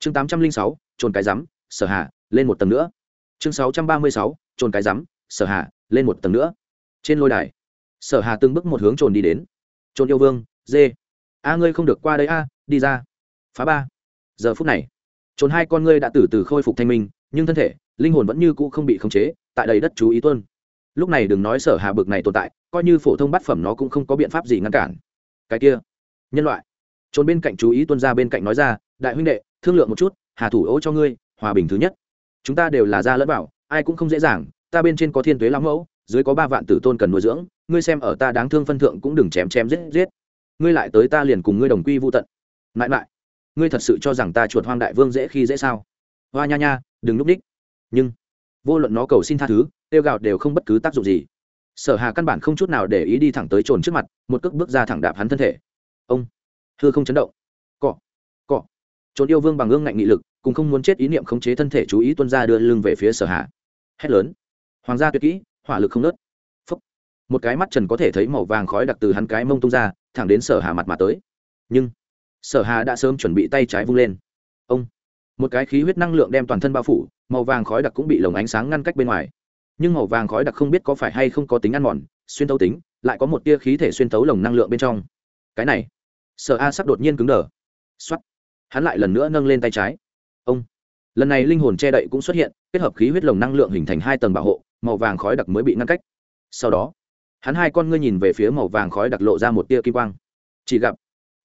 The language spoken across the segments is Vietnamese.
chương tám trăm linh sáu, trồn cái rắm, sở hạ lên một tầng nữa. chương sáu trăm ba mươi sáu, trồn cái rắm, sở hạ lên một tầng nữa. trên lôi đài, sở hà từng bước một hướng trồn đi đến. trồn yêu vương dê a, ngươi không được qua đây a, đi ra. phá ba. giờ phút này, trồn hai con ngươi đã từ từ khôi phục thanh minh, nhưng thân thể, linh hồn vẫn như cũ không bị khống chế, tại đầy đất chú ý tuân lúc này đừng nói sở hà bực này tồn tại, coi như phổ thông bát phẩm nó cũng không có biện pháp gì ngăn cản. cái kia, nhân loại. trốn bên cạnh chú ý tuân ra bên cạnh nói ra đại huynh đệ, thương lượng một chút, hà thủ ố cho ngươi, hòa bình thứ nhất. Chúng ta đều là gia lẫn bảo ai cũng không dễ dàng, ta bên trên có thiên tuế lắm mẫu, dưới có ba vạn tử tôn cần nuôi dưỡng, ngươi xem ở ta đáng thương phân thượng cũng đừng chém chém giết giết. Ngươi lại tới ta liền cùng ngươi đồng quy vô tận. Mãi mãi, ngươi thật sự cho rằng ta chuột hoang đại vương dễ khi dễ sao? Hoa nha nha, đừng núp ních nhưng, vô luận nó cầu xin tha thứ, tiêu gạo đều không bất cứ tác dụng gì. Sở hà căn bản không chút nào để ý đi thẳng tới trồn trước mặt, một cước bước ra thẳng đạp hắn thân thể. Ông, hư không chấn động trốn yêu vương bằng ương ngạnh nghị lực, cùng không muốn chết ý niệm khống chế thân thể chú ý tuân ra đưa lưng về phía sở hà hét lớn. Hoàng gia tuyệt kỹ, hỏa lực không nớt phấp một cái mắt trần có thể thấy màu vàng khói đặc từ hắn cái mông tung ra, thẳng đến sở hà mặt mà tới. Nhưng, sở hà đã sớm chuẩn bị tay trái vung lên. Ông. Một cái khí huyết năng lượng đem toàn thân bao phủ, màu vàng khói đặc cũng bị lồng ánh sáng ngăn cách bên ngoài. Nhưng màu vàng khói đặc không biết có phải hay không có tính ăn mòn, xuyên thấu tính, lại có một tia khí thể xuyên thấu lồng năng lượng bên trong. Cái này. Sở a sắp đột nhiên cứng đờ. X hắn lại lần nữa nâng lên tay trái. Ông. Lần này linh hồn che đậy cũng xuất hiện, kết hợp khí huyết lồng năng lượng hình thành hai tầng bảo hộ, màu vàng khói đặc mới bị ngăn cách. Sau đó, hắn hai con ngươi nhìn về phía màu vàng khói đặc lộ ra một tia kim quang. Chỉ gặp,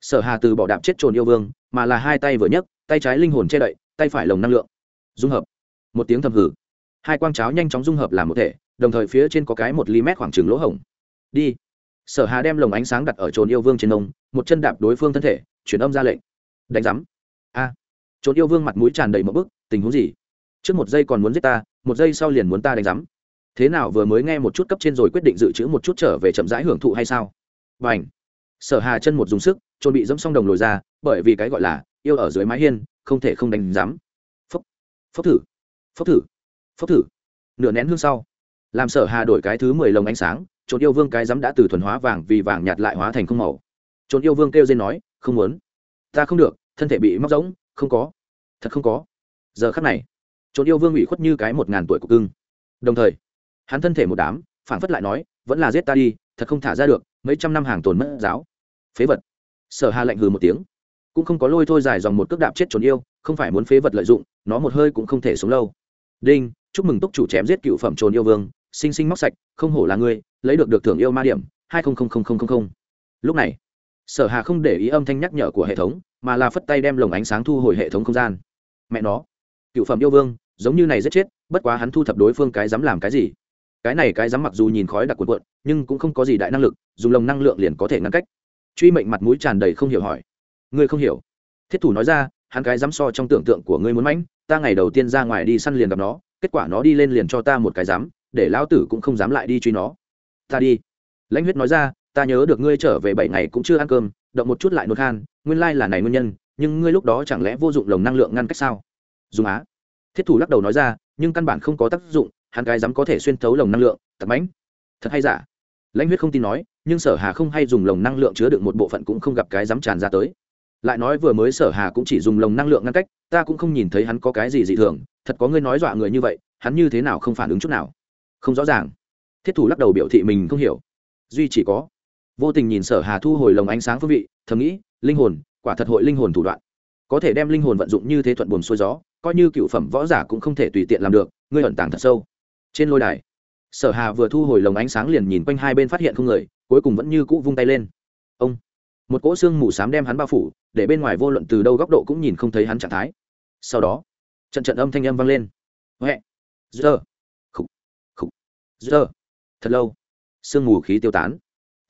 sở hà từ bỏ đạp chết trồn yêu vương, mà là hai tay vừa nhấc, tay trái linh hồn che đậy, tay phải lồng năng lượng. Dung hợp. Một tiếng thầm hử. Hai quang cháo nhanh chóng dung hợp làm một thể, đồng thời phía trên có cái một ly mét khoảng trừng lỗ hổng. Đi. Sở hà đem lồng ánh sáng đặt ở trồn yêu vương trên nông một chân đạp đối phương thân thể, chuyển âm ra lệnh. Đánh giám a. À. yêu vương mặt mũi tràn đầy một bức, tình huống gì? Trước một giây còn muốn giết ta, một giây sau liền muốn ta đánh giám. Thế nào vừa mới nghe một chút cấp trên rồi quyết định dự trữ một chút trở về chậm rãi hưởng thụ hay sao? Và ảnh sở hà chân một dùng sức trôn bị dẫm xong đồng lồi ra, bởi vì cái gọi là yêu ở dưới mái hiên, không thể không đánh giám. Phốc. Phốc thử. Phốc thử. Phốc thử. Nửa nén hương sau, làm sở hà đổi cái thứ mười lồng ánh sáng, trốn yêu vương cái rắm đã từ thuần hóa vàng vì vàng nhạt lại hóa thành không màu. Trốn yêu vương kêu dên nói, không muốn. Ta không được thân thể bị móc rỗng, không có. Thật không có. Giờ khắc này trốn yêu vương ủy khuất như cái một ngàn tuổi của cưng. Đồng thời, hắn thân thể một đám phản phất lại nói, vẫn là giết ta đi, thật không thả ra được, mấy trăm năm hàng tồn mất giáo. Phế vật. Sở hà lạnh hừ một tiếng. Cũng không có lôi thôi dài dòng một cước đạp chết trốn yêu, không phải muốn phế vật lợi dụng, nó một hơi cũng không thể sống lâu. Đinh, chúc mừng túc chủ chém giết cựu phẩm trồn yêu vương, sinh sinh móc sạch, không hổ là ngươi, lấy được được thưởng yêu ma điểm, hai lúc này, sở hà không để ý âm thanh nhắc nhở của hệ thống mà là phất tay đem lồng ánh sáng thu hồi hệ thống không gian. Mẹ nó, cựu phẩm yêu vương, giống như này rất chết, bất quá hắn thu thập đối phương cái dám làm cái gì. Cái này cái dám mặc dù nhìn khói đặc cuộn cuộn, nhưng cũng không có gì đại năng lực, dùng lồng năng lượng liền có thể ngăn cách. Truy mệnh mặt mũi tràn đầy không hiểu hỏi. Ngươi không hiểu. Thiết thủ nói ra, hắn cái dám so trong tưởng tượng của ngươi muốn mãnh, ta ngày đầu tiên ra ngoài đi săn liền gặp nó, kết quả nó đi lên liền cho ta một cái dám, để lão tử cũng không dám lại đi truy nó. Ta đi. Lãnh huyết nói ra ta nhớ được ngươi trở về bảy ngày cũng chưa ăn cơm, động một chút lại nôn khan, nguyên lai là này nguyên nhân, nhưng ngươi lúc đó chẳng lẽ vô dụng lồng năng lượng ngăn cách sao? Dùng á. Thiết thủ lắc đầu nói ra, nhưng căn bản không có tác dụng, hắn cái dám có thể xuyên thấu lồng năng lượng, thật mãnh. Thật hay giả? Lãnh huyết không tin nói, nhưng sở hà không hay dùng lồng năng lượng chứa được một bộ phận cũng không gặp cái dám tràn ra tới. Lại nói vừa mới sở hà cũng chỉ dùng lồng năng lượng ngăn cách, ta cũng không nhìn thấy hắn có cái gì dị thường, thật có ngươi nói dọa người như vậy, hắn như thế nào không phản ứng chút nào? Không rõ ràng. Thiết thủ lắc đầu biểu thị mình không hiểu. Duy chỉ có vô tình nhìn sở hà thu hồi lồng ánh sáng phương vị, thầm nghĩ, linh hồn, quả thật hội linh hồn thủ đoạn. Có thể đem linh hồn vận dụng như thế thuận buồm xuôi gió, coi như cựu phẩm võ giả cũng không thể tùy tiện làm được, ngươi ẩn tàng thật sâu. Trên lôi đài, sở hà vừa thu hồi lồng ánh sáng liền nhìn quanh hai bên phát hiện không người, cuối cùng vẫn như cũ vung tay lên. Ông, một cỗ xương mù xám đem hắn bao phủ, để bên ngoài vô luận từ đâu góc độ cũng nhìn không thấy hắn trạng thái. Sau đó, trận trận âm thanh âm vang lên. Huệ giờ khục khục giờ thật lâu sương mù khí tiêu tán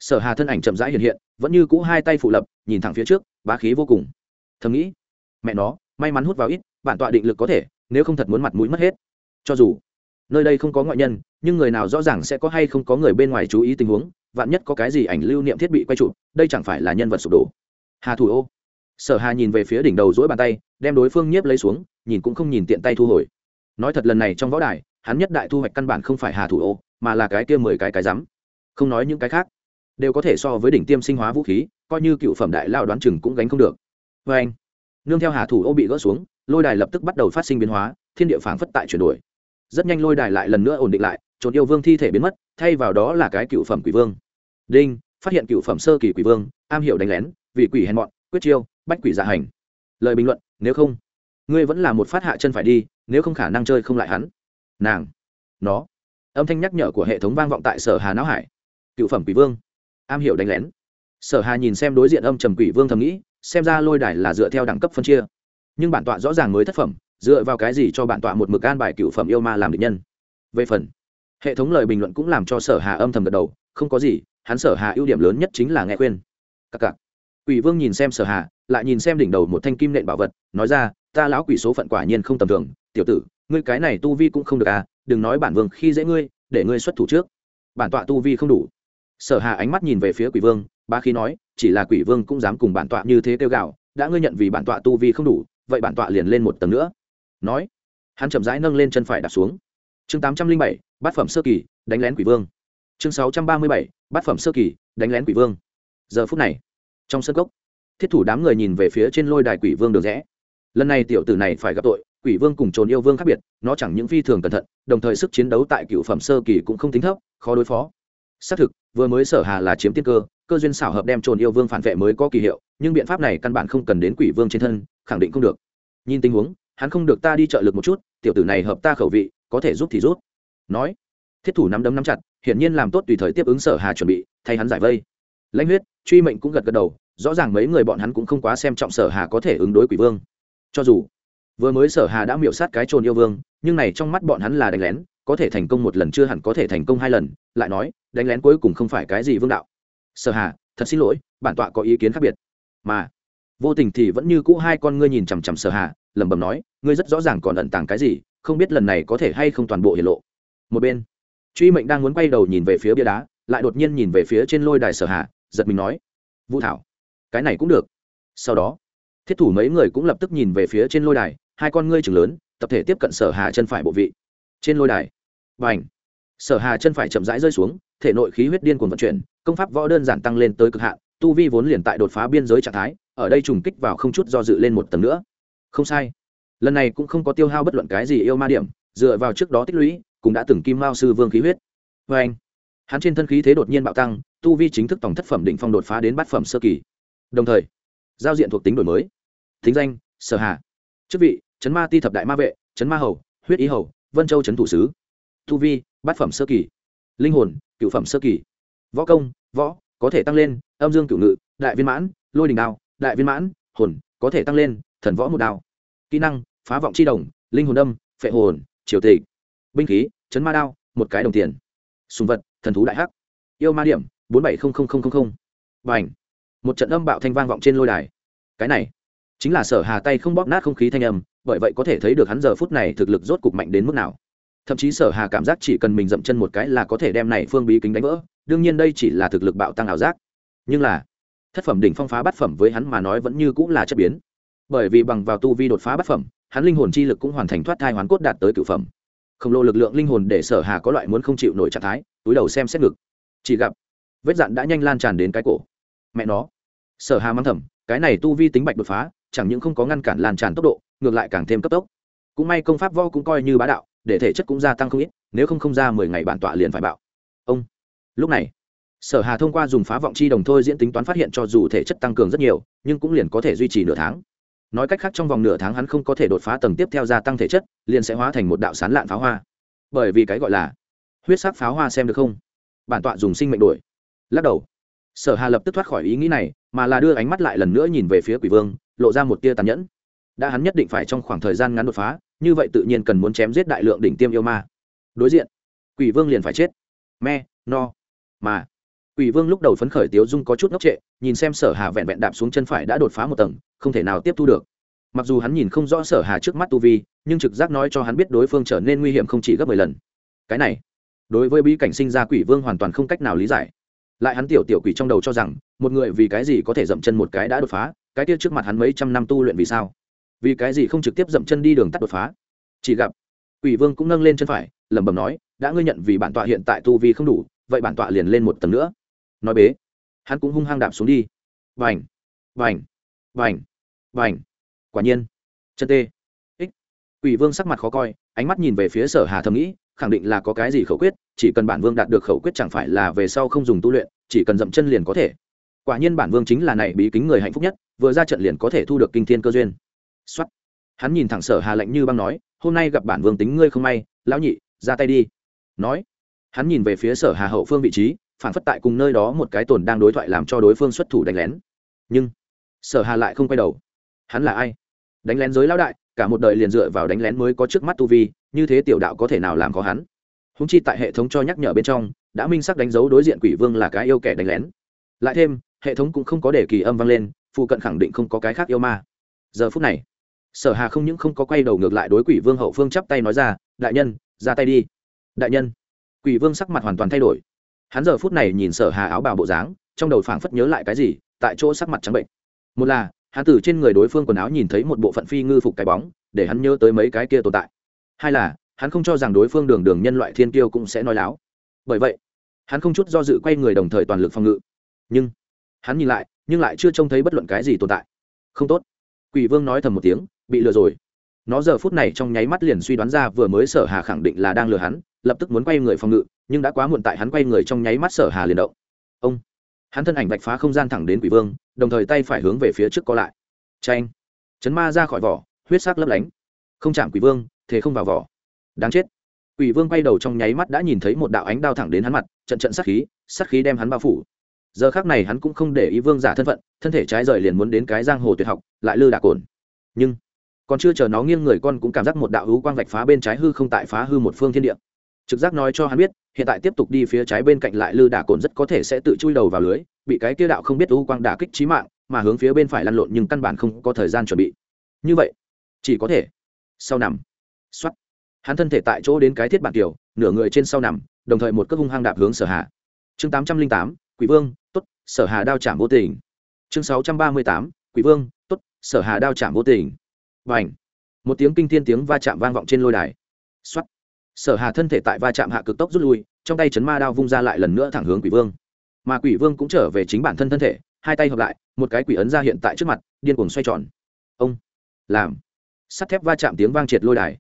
sở hà thân ảnh chậm rãi hiện hiện, vẫn như cũ hai tay phụ lập, nhìn thẳng phía trước, bá khí vô cùng. Thầm nghĩ, mẹ nó, may mắn hút vào ít, bản tọa định lực có thể, nếu không thật muốn mặt mũi mất hết. Cho dù, nơi đây không có ngoại nhân, nhưng người nào rõ ràng sẽ có hay không có người bên ngoài chú ý tình huống, vạn nhất có cái gì ảnh lưu niệm thiết bị quay chụp, đây chẳng phải là nhân vật sụp đổ. Hà thủ ô. Sở hà nhìn về phía đỉnh đầu dỗi bàn tay, đem đối phương nhiếp lấy xuống, nhìn cũng không nhìn tiện tay thu hồi. Nói thật lần này trong võ đài, hắn nhất đại thu hoạch căn bản không phải hà thủ ô, mà là cái kia mười cái cái rắm. Không nói những cái khác đều có thể so với đỉnh tiêm sinh hóa vũ khí, coi như cựu phẩm đại lao đoán chừng cũng gánh không được. Vê anh, nương theo hà thủ ô bị gỡ xuống, lôi đài lập tức bắt đầu phát sinh biến hóa, thiên địa phảng phất tại chuyển đổi. Rất nhanh lôi đài lại lần nữa ổn định lại trốn yêu vương thi thể biến mất, thay vào đó là cái cựu phẩm quỷ vương. Đinh, phát hiện cựu phẩm sơ kỳ quỷ vương, am hiểu đánh lén vị quỷ hèn mọn, quyết chiêu, bách quỷ dạ hành. Lời bình luận, nếu không, ngươi vẫn là một phát hạ chân phải đi, nếu không khả năng chơi không lại hắn. Nàng, nó, âm thanh nhắc nhở của hệ thống vang vọng tại sở hà não hải. Cựu phẩm quỷ vương am hiểu đánh lén. Sở hà nhìn xem đối diện âm trầm quỷ vương thầm nghĩ, xem ra lôi đài là dựa theo đẳng cấp phân chia. Nhưng bản tọa rõ ràng mới thất phẩm, dựa vào cái gì cho bản tọa một mực an bài cựu phẩm yêu ma làm định nhân? Về phần, hệ thống lời bình luận cũng làm cho sở hà âm thầm gật đầu, không có gì, hắn sở hà ưu điểm lớn nhất chính là nghe khuyên. Cặc cặc. Quỷ vương nhìn xem sở hà, lại nhìn xem đỉnh đầu một thanh kim nện bảo vật, nói ra, ta lão quỷ số phận quả nhiên không tầm thường, tiểu tử, ngươi cái này tu vi cũng không được à đừng nói bản vương khi dễ ngươi, để ngươi xuất thủ trước. Bản tọa tu vi không đủ sở hà ánh mắt nhìn về phía quỷ vương ba khi nói, chỉ là quỷ vương cũng dám cùng bản tọa như thế kêu gạo đã ngươi nhận vì bản tọa tu vi không đủ, vậy bản tọa liền lên một tầng nữa. Nói, hắn chậm rãi nâng lên chân phải đặt xuống. Chương tám trăm linh bảy, bát phẩm sơ kỳ, đánh lén quỷ vương. Chương sáu trăm ba mươi bảy, bát phẩm sơ kỳ, đánh lén quỷ vương. Giờ phút này, trong sân gốc thiết thủ đám người nhìn về phía trên lôi đài quỷ vương được rẽ. Lần này tiểu tử này phải gặp tội, quỷ vương cùng trồn yêu vương khác biệt, nó chẳng những phi thường cẩn thận, đồng thời sức chiến đấu tại cựu phẩm sơ kỳ cũng không tính thấp, khó đối phó xác thực, vừa mới sở hà là chiếm tiên cơ cơ duyên xảo hợp đem trồn yêu vương phản vệ mới có kỳ hiệu, nhưng biện pháp này căn bản không cần đến quỷ vương trên thân, khẳng định không được. Nhìn tình huống, hắn không được ta đi trợ lực một chút, tiểu tử này hợp ta khẩu vị, có thể giúp thì rút nói, thiết thủ nắm đấm nắm chặt, hiển nhiên làm tốt tùy thời tiếp ứng sở hà chuẩn bị, thay hắn giải vây. Lãnh huyết, truy mệnh cũng gật gật đầu, rõ ràng mấy người bọn hắn cũng không quá xem trọng sở hà có thể ứng đối quỷ vương. Cho dù, vừa mới sở hà đã miểu sát cái trồn yêu vương, nhưng này trong mắt bọn hắn là đánh lén có thể thành công một lần chưa hẳn có thể thành công hai lần, lại nói, đánh lén cuối cùng không phải cái gì vương đạo. Sở hà, thật xin lỗi, bản tọa có ý kiến khác biệt. Mà, vô tình thì vẫn như cũ hai con ngươi nhìn chằm chằm sở hà, lẩm bẩm nói, ngươi rất rõ ràng còn ẩn tàng cái gì, không biết lần này có thể hay không toàn bộ hiển lộ. Một bên, truy mệnh đang muốn quay đầu nhìn về phía bia đá, lại đột nhiên nhìn về phía trên lôi đài sở hà, giật mình nói, vũ thảo, cái này cũng được. Sau đó, thiết thủ mấy người cũng lập tức nhìn về phía trên lôi đài, hai con ngươi chừng lớn, tập thể tiếp cận sở hà chân phải bộ vị trên lôi đài. Và sở hà chân phải chậm rãi rơi xuống, thể nội khí huyết điên cuồng vận chuyển, công pháp võ đơn giản tăng lên tới cực hạn, tu vi vốn liền tại đột phá biên giới trạng thái, ở đây trùng kích vào không chút do dự lên một tầng nữa. Không sai. Lần này cũng không có tiêu hao bất luận cái gì yêu ma điểm, dựa vào trước đó tích lũy, cũng đã từng kim mao sư vương khí huyết. Vê anh hắn trên thân khí thế đột nhiên bạo tăng, tu vi chính thức tổng thất phẩm định phong đột phá đến bát phẩm sơ kỳ. Đồng thời, giao diện thuộc tính đổi mới. Thính danh, sở hà. Chức vị, chấn ma ti thập đại ma vệ, chấn ma hầu, huyết ý hầu vân châu Trấn thủ sứ tu vi bát phẩm sơ kỳ linh hồn cựu phẩm sơ kỳ võ công võ có thể tăng lên âm dương cựu ngự đại viên mãn lôi đình đao đại viên mãn hồn có thể tăng lên thần võ một đao kỹ năng phá vọng c h i đồng linh hồn âm phệ hồn triều tịch binh khí chấn ma đao một cái đồng tiền sùng vật thần thú đại hắc yêu ma điểm bốn bảy và ảnh một trận âm bạo thanh vang vọng trên lôi đài cái này chính là sở hà tay không bóp nát không khí thanh âm bởi vậy có thể thấy được hắn giờ phút này thực lực rốt cục mạnh đến mức nào. Thậm chí sở hà cảm giác chỉ cần mình dậm chân một cái là có thể đem này phương bí kính đánh vỡ, đương nhiên đây chỉ là thực lực bạo tăng ảo giác. Nhưng là, thất phẩm đỉnh phong phá bát phẩm với hắn mà nói vẫn như cũng là chất biến. Bởi vì bằng vào tu vi đột phá bát phẩm, hắn linh hồn chi lực cũng hoàn thành thoát thai hoán cốt đạt tới cửu phẩm. Khổng lồ lực lượng linh hồn để sở hà có loại muốn không chịu nổi trạng thái, túi đầu xem xét ngực. Chỉ gặp, vết dạn đã nhanh lan tràn đến cái cổ. Mẹ nó. Sở hà mang thầm, cái này tu vi tính bạch đột phá, chẳng những không có ngăn cản lan tràn tốc độ ngược lại càng thêm cấp tốc. Cũng may công pháp võ cũng coi như bá đạo, để thể chất cũng gia tăng không ít, nếu không không ra mười ngày bản tọa liền phải bạo. Ông. Lúc này, sở hà thông qua dùng phá vọng chi đồng thôi diễn tính toán phát hiện cho dù thể chất tăng cường rất nhiều, nhưng cũng liền có thể duy trì nửa tháng. Nói cách khác trong vòng nửa tháng hắn không có thể đột phá tầng tiếp theo gia tăng thể chất, liền sẽ hóa thành một đạo sán lạn pháo hoa. Bởi vì cái gọi là huyết sắc pháo hoa xem được không? Bản tọa dùng sinh mệnh đuổi. lắc đầu. Sở hà lập tức thoát khỏi ý nghĩ này, mà là đưa ánh mắt lại lần nữa nhìn về phía quỷ vương, lộ ra một tia tàn nhẫn đã hắn nhất định phải trong khoảng thời gian ngắn đột phá, như vậy tự nhiên cần muốn chém giết đại lượng đỉnh tiêm yêu ma. Đối diện, quỷ vương liền phải chết. Me, no mà quỷ vương lúc đầu phấn khởi tiếu dung có chút ngốc trệ, nhìn xem sở hà vẹn vẹn đạp xuống chân phải đã đột phá một tầng, không thể nào tiếp thu được. Mặc dù hắn nhìn không rõ sở hà trước mắt tu vi, nhưng trực giác nói cho hắn biết đối phương trở nên nguy hiểm không chỉ gấp mười lần. Cái này, đối với bí cảnh sinh ra quỷ vương hoàn toàn không cách nào lý giải. Lại hắn tiểu tiểu quỷ trong đầu cho rằng, một người vì cái gì có thể dậm chân một cái đã đột phá, cái kia trước mặt hắn mấy trăm năm tu luyện vì sao? Vì cái gì không trực tiếp dậm chân đi đường tắt đột phá? Chỉ gặp, quỷ vương cũng nâng lên chân phải, lẩm bẩm nói, đã ngươi nhận vì bản tọa hiện tại tu vi không đủ, vậy bản tọa liền lên một tầng nữa. Nói bế, hắn cũng hung hăng đạp xuống đi. Vành vành vành vành. Quả nhiên, chân tê. Ích. Quỷ vương sắc mặt khó coi, ánh mắt nhìn về phía sở hà thầm nghĩ, khẳng định là có cái gì khẩu quyết, chỉ cần bản vương đạt được khẩu quyết chẳng phải là về sau không dùng tu luyện, chỉ cần dậm chân liền có thể. Quả nhiên bản vương chính là này bí kính người hạnh phúc nhất, vừa ra trận liền có thể thu được kinh thiên cơ duyên xuất hắn nhìn thẳng sở hà lạnh như băng nói, hôm nay gặp bản vương tính ngươi không may, lão nhị, ra tay đi. Nói, hắn nhìn về phía sở hà hậu phương vị trí, phản phất tại cùng nơi đó một cái tồn đang đối thoại làm cho đối phương xuất thủ đánh lén. Nhưng, sở hà lại không quay đầu. Hắn là ai? Đánh lén giới lão đại, cả một đời liền dựa vào đánh lén mới có trước mắt tu vi, như thế tiểu đạo có thể nào làm khó hắn? Húng chi tại hệ thống cho nhắc nhở bên trong, đã minh sắc đánh dấu đối diện quỷ vương là cái yêu kẻ đánh lén. Lại thêm, hệ thống cũng không có để kỳ âm vang lên, phụ cận khẳng định không có cái khác yêu ma. Giờ phút này sở hà không những không có quay đầu ngược lại đối quỷ vương hậu phương chắp tay nói ra, đại nhân, ra tay đi. Đại nhân. Quỷ vương sắc mặt hoàn toàn thay đổi. Hắn giờ phút này nhìn sở hà áo bào bộ dáng, trong đầu phảng phất nhớ lại cái gì, tại chỗ sắc mặt trắng bệnh. Một là, hắn từ trên người đối phương quần áo nhìn thấy một bộ phận phi ngư phục cái bóng, để hắn nhớ tới mấy cái kia tồn tại. Hai là, hắn không cho rằng đối phương đường đường nhân loại thiên tiêu cũng sẽ nói láo. Bởi vậy, hắn không chút do dự quay người đồng thời toàn lực phòng ngự. Nhưng, hắn nhìn lại, nhưng lại chưa trông thấy bất luận cái gì tồn tại. Không tốt. Quỷ vương nói thầm một tiếng bị lừa rồi. Nó giờ phút này trong nháy mắt liền suy đoán ra vừa mới sở hà khẳng định là đang lừa hắn, lập tức muốn quay người phòng ngự, nhưng đã quá muộn tại hắn quay người trong nháy mắt sở hà liền động. Ông! Hắn thân ảnh vạch phá không gian thẳng đến quỷ vương, đồng thời tay phải hướng về phía trước co lại. Tranh chấn ma ra khỏi vỏ, huyết sắc lấp lánh. Không chạm quỷ vương, thế không vào vỏ. Đáng chết! Quỷ vương quay đầu trong nháy mắt đã nhìn thấy một đạo ánh đao thẳng đến hắn mặt, trận trận sát khí sát khí đem hắn bao phủ. Giờ khác này hắn cũng không để ý vương giả thân phận, thân thể trái rời liền muốn đến cái giang hồ tuyệt học, lại lư đà cồn. Nhưng còn chưa chờ nó nghiêng người con cũng cảm giác một đạo hữu quang vạch phá bên trái hư không tại phá hư một phương thiên địa. Trực giác nói cho hắn biết, hiện tại tiếp tục đi phía trái bên cạnh lại lư đà cồn rất có thể sẽ tự chui đầu vào lưới, bị cái kia đạo không biết hữu quang đả kích trí mạng, mà hướng phía bên phải lăn lộn nhưng căn bản không có thời gian chuẩn bị. Như vậy, chỉ có thể sau nằm. Xoắt hắn thân thể tại chỗ đến cái thiết bản tiểu nửa người trên sau nằm, đồng thời một cước hung hăng đạp hướng sở hạ chương tám trăm linh tám, quỷ vương t ố t sở hà đao chạm vô tình. Chương sáu trăm ba mươi tám, quỷ vương t ố t sở hà đao chạm vô tình và ảnh. Một tiếng kinh thiên tiếng va chạm vang vọng trên lôi đài. X sở hà thân thể tại va chạm hạ cực tốc rút lui, trong tay chấn ma đao vung ra lại lần nữa thẳng hướng quỷ vương. Mà quỷ vương cũng trở về chính bản thân thân thể, hai tay hợp lại, một cái quỷ ấn ra hiện tại trước mặt, điên cuồng xoay tròn. Ông. Làm. Sắt thép va chạm tiếng vang triệt lôi đài.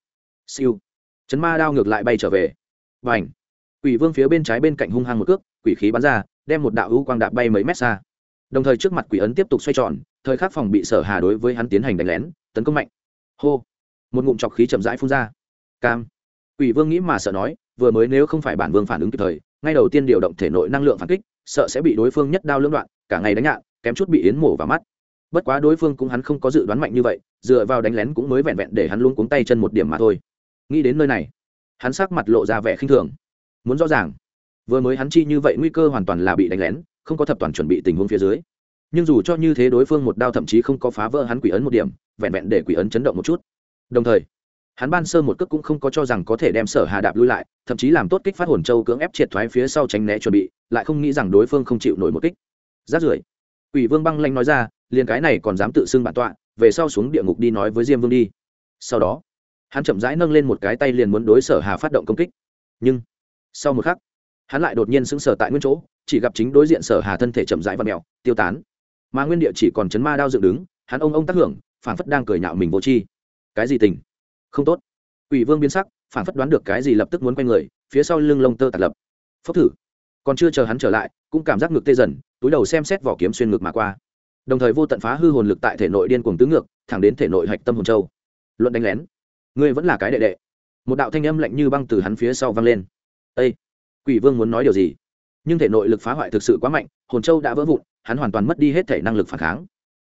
Siêu. Chấn ma đao ngược lại bay trở về. Và ảnh. Quỷ vương phía bên trái bên cạnh hung hăng một cước, quỷ khí bắn ra, đem một đạo hữu quang đạp bay mấy mét xa. Đồng thời trước mặt quỷ ấn tiếp tục xoay tròn, thời khắc phòng bị sở hà đối với hắn tiến hành đánh lén, tấn công mạnh hô. Một ngụm chọc khí chậm rãi phun ra. Cam. Quỷ vương nghĩ mà sợ nói, vừa mới nếu không phải bản vương phản ứng kịp thời, ngay đầu tiên điều động thể nội năng lượng phản kích, sợ sẽ bị đối phương nhất đao lưỡng đoạn, cả ngày đánh nhạn kém chút bị yến mổ vào mắt. Bất quá đối phương cũng hắn không có dự đoán mạnh như vậy, dựa vào đánh lén cũng mới vẹn vẹn để hắn luôn cuống tay chân một điểm mà thôi. Nghĩ đến nơi này, hắn sắc mặt lộ ra vẻ khinh thường. Muốn rõ ràng, vừa mới hắn chi như vậy nguy cơ hoàn toàn là bị đánh lén, không có thập toàn chuẩn bị tình huống phía dưới nhưng dù cho như thế đối phương một đao thậm chí không có phá vỡ hắn quỷ ấn một điểm, vẹn vẹn để quỷ ấn chấn động một chút. Đồng thời, hắn ban sơ một cước cũng không có cho rằng có thể đem sở hà đạp lui lại, thậm chí làm tốt kích phát hồn châu cưỡng ép triệt thoái phía sau tránh né chuẩn bị, lại không nghĩ rằng đối phương không chịu nổi một kích. Rát rưởi, quỷ vương băng lanh nói ra, liền cái này còn dám tự xưng bản tọa, về sau xuống địa ngục đi nói với diêm vương đi. Sau đó, hắn chậm rãi nâng lên một cái tay liền muốn đối sở hà phát động công kích. Nhưng, sau một khắc, hắn lại đột nhiên sững sờ tại nguyên chỗ, chỉ gặp chính đối diện sở hà thân thể chậm rãi và mèo, tiêu tán mà nguyên địa chỉ còn chấn ma đao dựng đứng, hắn ông ông tác hưởng phản phất đang cười nhạo mình vô chi cái gì tình? Không tốt. Ủy vương biến sắc phản phất đoán được cái gì lập tức muốn quay người, phía sau lưng lông tơ tạt lập. Phốc thử. Còn chưa chờ hắn trở lại, cũng cảm giác ngực tê dần, túi đầu xem xét vỏ kiếm xuyên ngực mà qua. Đồng thời vô tận phá hư hồn lực tại thể nội điên cuồng tứ ngược, thẳng đến thể nội hạch tâm hồn châu. Luận đánh lén. Ngươi vẫn là cái đệ đệ. Một đạo thanh âm lạnh như băng từ hắn phía sau vang lên. Ây quỷ vương muốn nói điều gì? Nhưng thể nội lực phá hoại thực sự quá mạnh, hồn châu đã vỡ vụn hắn hoàn toàn mất đi hết thể năng lực phản kháng.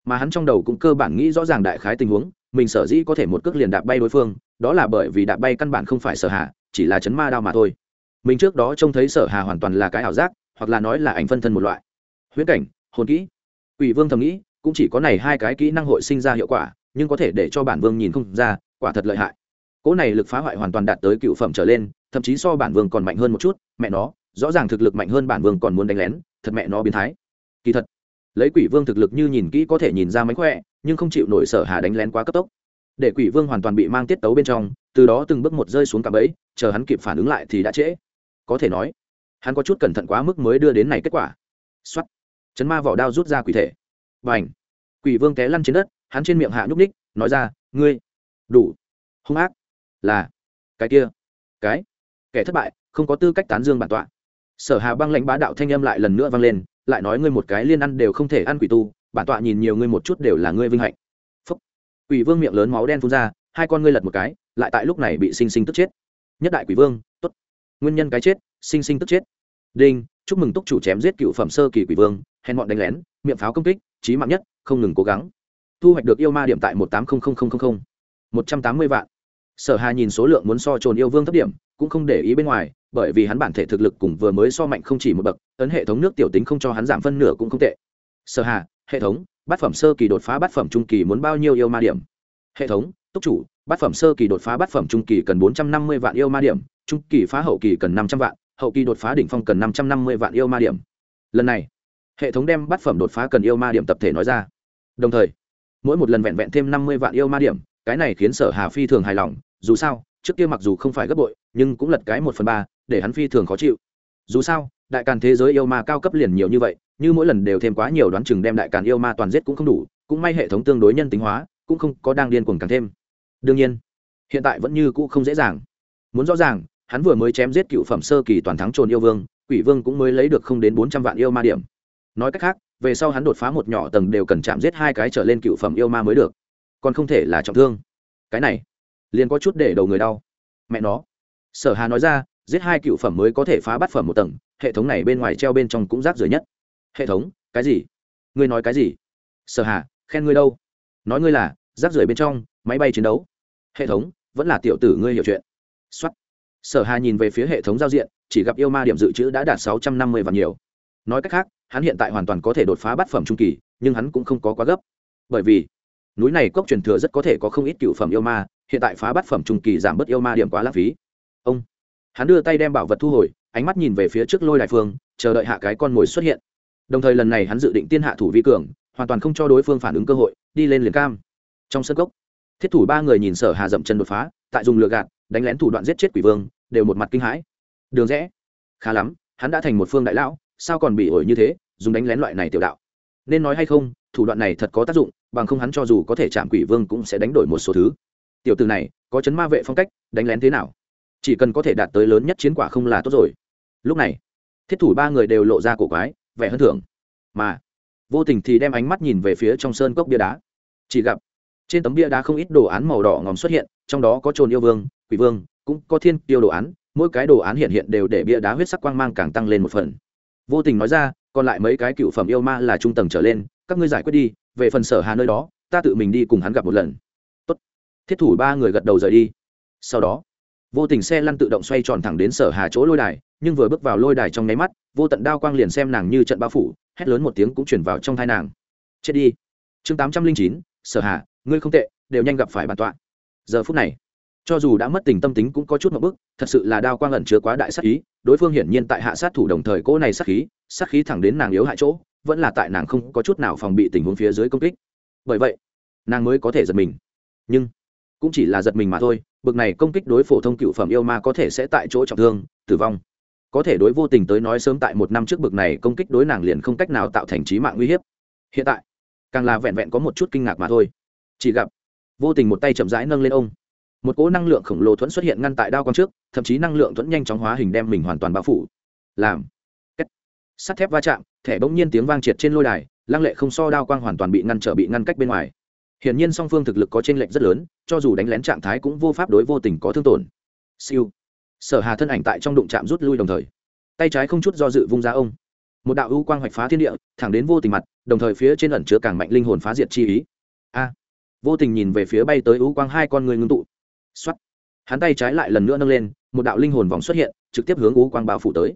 Mà hắn trong đầu cũng cơ bản nghĩ rõ ràng đại khái tình huống, mình sở dĩ có thể một cước liền đạp bay đối phương, đó là bởi vì đạp bay căn bản không phải sở hạ, chỉ là chấn ma đao mà thôi. Mình trước đó trông thấy sở hà hoàn toàn là cái ảo giác, hoặc là nói là ảnh phân thân một loại. Huyễn cảnh, hồn kỹ. Ủy vương thầm nghĩ, cũng chỉ có này hai cái kỹ năng hội sinh ra hiệu quả, nhưng có thể để cho bản vương nhìn không ra, quả thật lợi hại. Cỗ này lực phá hoại hoàn toàn đạt tới cựu phẩm trở lên, thậm chí so bản vương còn mạnh hơn một chút, mẹ nó, rõ ràng thực lực mạnh hơn bản vương còn muốn đánh lén, thật mẹ nó biến thái kỳ thật, lấy quỷ vương thực lực như nhìn kỹ có thể nhìn ra mánh khỏe, nhưng không chịu nổi sở hà đánh lén quá cấp tốc. Để quỷ vương hoàn toàn bị mang tiết tấu bên trong, từ đó từng bước một rơi xuống cả bẫy, chờ hắn kịp phản ứng lại thì đã trễ. Có thể nói, hắn có chút cẩn thận quá mức mới đưa đến này kết quả. Xuất chấn ma vỏ đao rút ra quỷ thể. Và ảnh quỷ vương té lăn trên đất, hắn trên miệng hạ nhúc ních nói ra, ngươi, đủ. Hung ác. Là, cái kia, cái, kẻ thất bại, không có tư cách tán dương bản tọa. Sở hà băng lãnh bá đạo thanh âm lại lần nữa vang lên lại nói ngươi một cái liên ăn đều không thể ăn quỷ tu, bản tọa nhìn nhiều ngươi một chút đều là ngươi vinh hạnh. Phúc. Quỷ vương miệng lớn máu đen phun ra, hai con ngươi lật một cái, lại tại lúc này bị sinh sinh tức chết. Nhất đại quỷ vương, tốt. Nguyên nhân cái chết, sinh sinh tức chết. Đinh, chúc mừng túc chủ chém giết cựu phẩm sơ kỳ quỷ vương, hèn bọn đánh lén, miệng pháo công kích trí mạng nhất, không ngừng cố gắng. Thu hoạch được yêu ma điểm tại một tám một trăm tám mươi vạn. Sở hà nhìn số lượng muốn so trồn yêu vương thấp điểm cũng không để ý bên ngoài, bởi vì hắn bản thể thực lực cùng vừa mới so mạnh không chỉ một bậc, ấn hệ thống nước tiểu tính không cho hắn giảm phân nửa cũng không tệ. Sở hà, hệ thống, bát phẩm sơ kỳ đột phá bát phẩm trung kỳ muốn bao nhiêu yêu ma điểm? Hệ thống, túc chủ, bát phẩm sơ kỳ đột phá bát phẩm trung kỳ cần bốn trăm năm mươi vạn yêu ma điểm, trung kỳ phá hậu kỳ cần năm trăm vạn, hậu kỳ đột phá đỉnh phong cần năm trăm năm mươi vạn yêu ma điểm. Lần này, hệ thống đem bát phẩm đột phá cần yêu ma điểm tập thể nói ra. Đồng thời, mỗi một lần vẹn vẹn thêm năm mươi vạn yêu ma điểm, cái này khiến sở hà phi thường hài lòng, dù sao trước kia mặc dù không phải gấp bội, nhưng cũng lật cái một phần ba, để hắn phi thường khó chịu. Dù sao, đại càn thế giới yêu ma cao cấp liền nhiều như vậy, như mỗi lần đều thêm quá nhiều đoán chừng đem đại càn yêu ma toàn giết cũng không đủ, cũng may hệ thống tương đối nhân tính hóa, cũng không có đang điên cuồng càng thêm. Đương nhiên, hiện tại vẫn như cũ không dễ dàng. Muốn rõ ràng, hắn vừa mới chém giết cựu phẩm sơ kỳ toàn thắng trồn yêu vương, quỷ vương cũng mới lấy được không đến bốn trăm vạn yêu ma điểm. Nói cách khác, về sau hắn đột phá một nhỏ tầng đều cần chạm giết hai cái trở lên cựu phẩm yêu ma mới được. Còn không thể là trọng thương. Cái này liền có chút để đầu người đau. Mẹ nó. Sở hà nói ra, giết hai cựu phẩm mới có thể phá bắt phẩm một tầng, hệ thống này bên ngoài treo bên trong cũng rác rưởi nhất. Hệ thống, cái gì? Ngươi nói cái gì? Sở hà, khen ngươi đâu? Nói ngươi là, rác rưởi bên trong, máy bay chiến đấu. Hệ thống, vẫn là tiểu tử ngươi hiểu chuyện. Xuất sở hà nhìn về phía hệ thống giao diện, chỉ gặp yêu ma điểm dự trữ đã đạt sáu trăm năm mươi và nhiều. Nói cách khác, hắn hiện tại hoàn toàn có thể đột phá bát phẩm trung kỳ, nhưng hắn cũng không có quá gấp. Bởi vì, núi này cốc truyền thừa rất có thể có không ít cựu phẩm yêu ma hiện tại phá bát phẩm trung kỳ giảm bớt yêu ma điểm quá lãng phí. Ông, hắn đưa tay đem bảo vật thu hồi, ánh mắt nhìn về phía trước lôi đại phương, chờ đợi hạ cái con mồi xuất hiện. Đồng thời lần này hắn dự định tiên hạ thủ vi cường, hoàn toàn không cho đối phương phản ứng cơ hội, đi lên liền cam. Trong sân cốc, thiết thủ ba người nhìn sở hà dậm chân đột phá, tại dùng lừa gạt, đánh lén thủ đoạn giết chết quỷ vương, đều một mặt kinh hãi. Đường rẽ, khá lắm, hắn đã thành một phương đại lão, sao còn bị ổi như thế, dùng đánh lén loại này tiểu đạo. Nên nói hay không, thủ đoạn này thật có tác dụng, bằng không hắn cho dù có thể chạm quỷ vương cũng sẽ đánh đổi một số thứ tiểu từ này, có chấn ma vệ phong cách, đánh lén thế nào? Chỉ cần có thể đạt tới lớn nhất chiến quả không là tốt rồi. Lúc này, thiết thủ ba người đều lộ ra cổ quái, vẻ hơn thưởng. Mà, vô tình thì đem ánh mắt nhìn về phía trong sơn cốc bia đá. Chỉ gặp, trên tấm bia đá không ít đồ án màu đỏ ngòm xuất hiện, trong đó có trồn yêu vương, quỷ vương, cũng có thiên tiêu đồ án, mỗi cái đồ án hiện hiện đều để bia đá huyết sắc quang mang càng tăng lên một phần. Vô tình nói ra, còn lại mấy cái cựu phẩm yêu ma là trung tầng trở lên, các ngươi giải quyết đi, về phần sở hà nơi đó, ta tự mình đi cùng hắn gặp một lần thiết thủ ba người gật đầu rời đi. Sau đó, vô tình xe lăn tự động xoay tròn thẳng đến sở hà chỗ lôi đài, nhưng vừa bước vào lôi đài trong nháy mắt, vô tận đao quang liền xem nàng như trận bao phủ, hét lớn một tiếng cũng chuyển vào trong thai nàng. Chết đi. Chương tám trăm linh chín, sở hà, ngươi không tệ, đều nhanh gặp phải bản tọa. Giờ phút này, cho dù đã mất tình tâm tính cũng có chút một bức thật sự là đao quang ẩn chứa quá đại sát ý, đối phương hiển nhiên tại hạ sát thủ đồng thời cỗ này sát khí sát khí thẳng đến nàng yếu hại chỗ, vẫn là tại nàng không có chút nào phòng bị tình huống phía dưới công kích. Bởi vậy, nàng mới có thể giật mình. Nhưng cũng chỉ là giật mình mà thôi, bực này công kích đối phổ thông cựu phẩm yêu ma có thể sẽ tại chỗ trọng thương, tử vong. Có thể đối vô tình tới nói sớm tại một năm trước bực này công kích đối nàng liền không cách nào tạo thành trí mạng uy hiếp. Hiện tại, càng là vẹn vẹn có một chút kinh ngạc mà thôi. Chỉ gặp, vô tình một tay chậm rãi nâng lên ông. Một cỗ năng lượng khổng lồ thuẫn xuất hiện ngăn tại đao quang trước, thậm chí năng lượng thuẫn nhanh chóng hóa hình đem mình hoàn toàn bao phủ. Làm Kết. sắt thép va chạm, thẻ bỗng nhiên tiếng vang triệt trên lôi đài, lăng lệ không so đao quang hoàn toàn bị ngăn trở bị ngăn cách bên ngoài hiển nhiên song phương thực lực có chênh lệch rất lớn cho dù đánh lén trạng thái cũng vô pháp đối vô tình có thương tổn. Siêu. Sở hà thân ảnh tại trong đụng chạm rút lui đồng thời. Tay trái không chút do dự vung ra ông. Một đạo ưu quang hoạch phá thiên địa thẳng đến vô tình mặt đồng thời phía trên ẩn chứa càng mạnh linh hồn phá diệt chi ý. A. Vô tình nhìn về phía bay tới ưu quang hai con người ngưng tụ. Xoát, hắn tay trái lại lần nữa nâng lên một đạo linh hồn vòng xuất hiện trực tiếp hướng ưu quang bao phủ tới.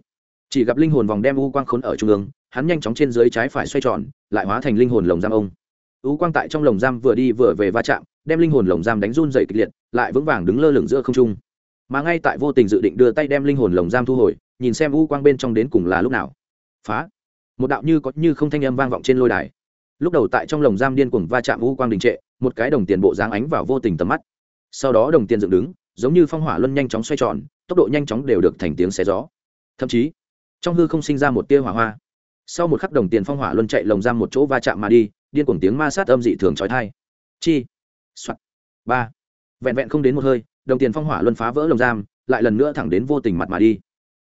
Chỉ gặp linh hồn vòng đem ưu quang khốn ở trung ương hắn nhanh chóng trên dưới trái phải xoay tròn lại hóa thành linh hồn lồng giam ông ú quang tại trong lồng giam vừa đi vừa về va chạm, đem linh hồn lồng giam đánh run dày kịch liệt, lại vững vàng đứng lơ lửng giữa không trung. Mà ngay tại vô tình dự định đưa tay đem linh hồn lồng giam thu hồi, nhìn xem U quang bên trong đến cùng là lúc nào. Phá! Một đạo như có như không thanh âm vang vọng trên lôi đài. Lúc đầu tại trong lồng giam điên cuồng va chạm U quang đình trệ, một cái đồng tiền bộ dáng ánh vào vô tình tầm mắt. Sau đó đồng tiền dựng đứng, giống như phong hỏa luân nhanh chóng xoay tròn, tốc độ nhanh chóng đều được thành tiếng xé gió. Thậm chí, trong hư không sinh ra một tia hỏa hoa. Sau một khắc đồng tiền phong hỏa luân chạy lồng giam một chỗ va chạm mà đi điên cuồng tiếng ma sát âm dị thường trói thai. Chi. Soạt. Ba. Vẹn vẹn không đến một hơi, đồng tiền phong hỏa luân phá vỡ lồng giam, lại lần nữa thẳng đến vô tình mặt mà đi.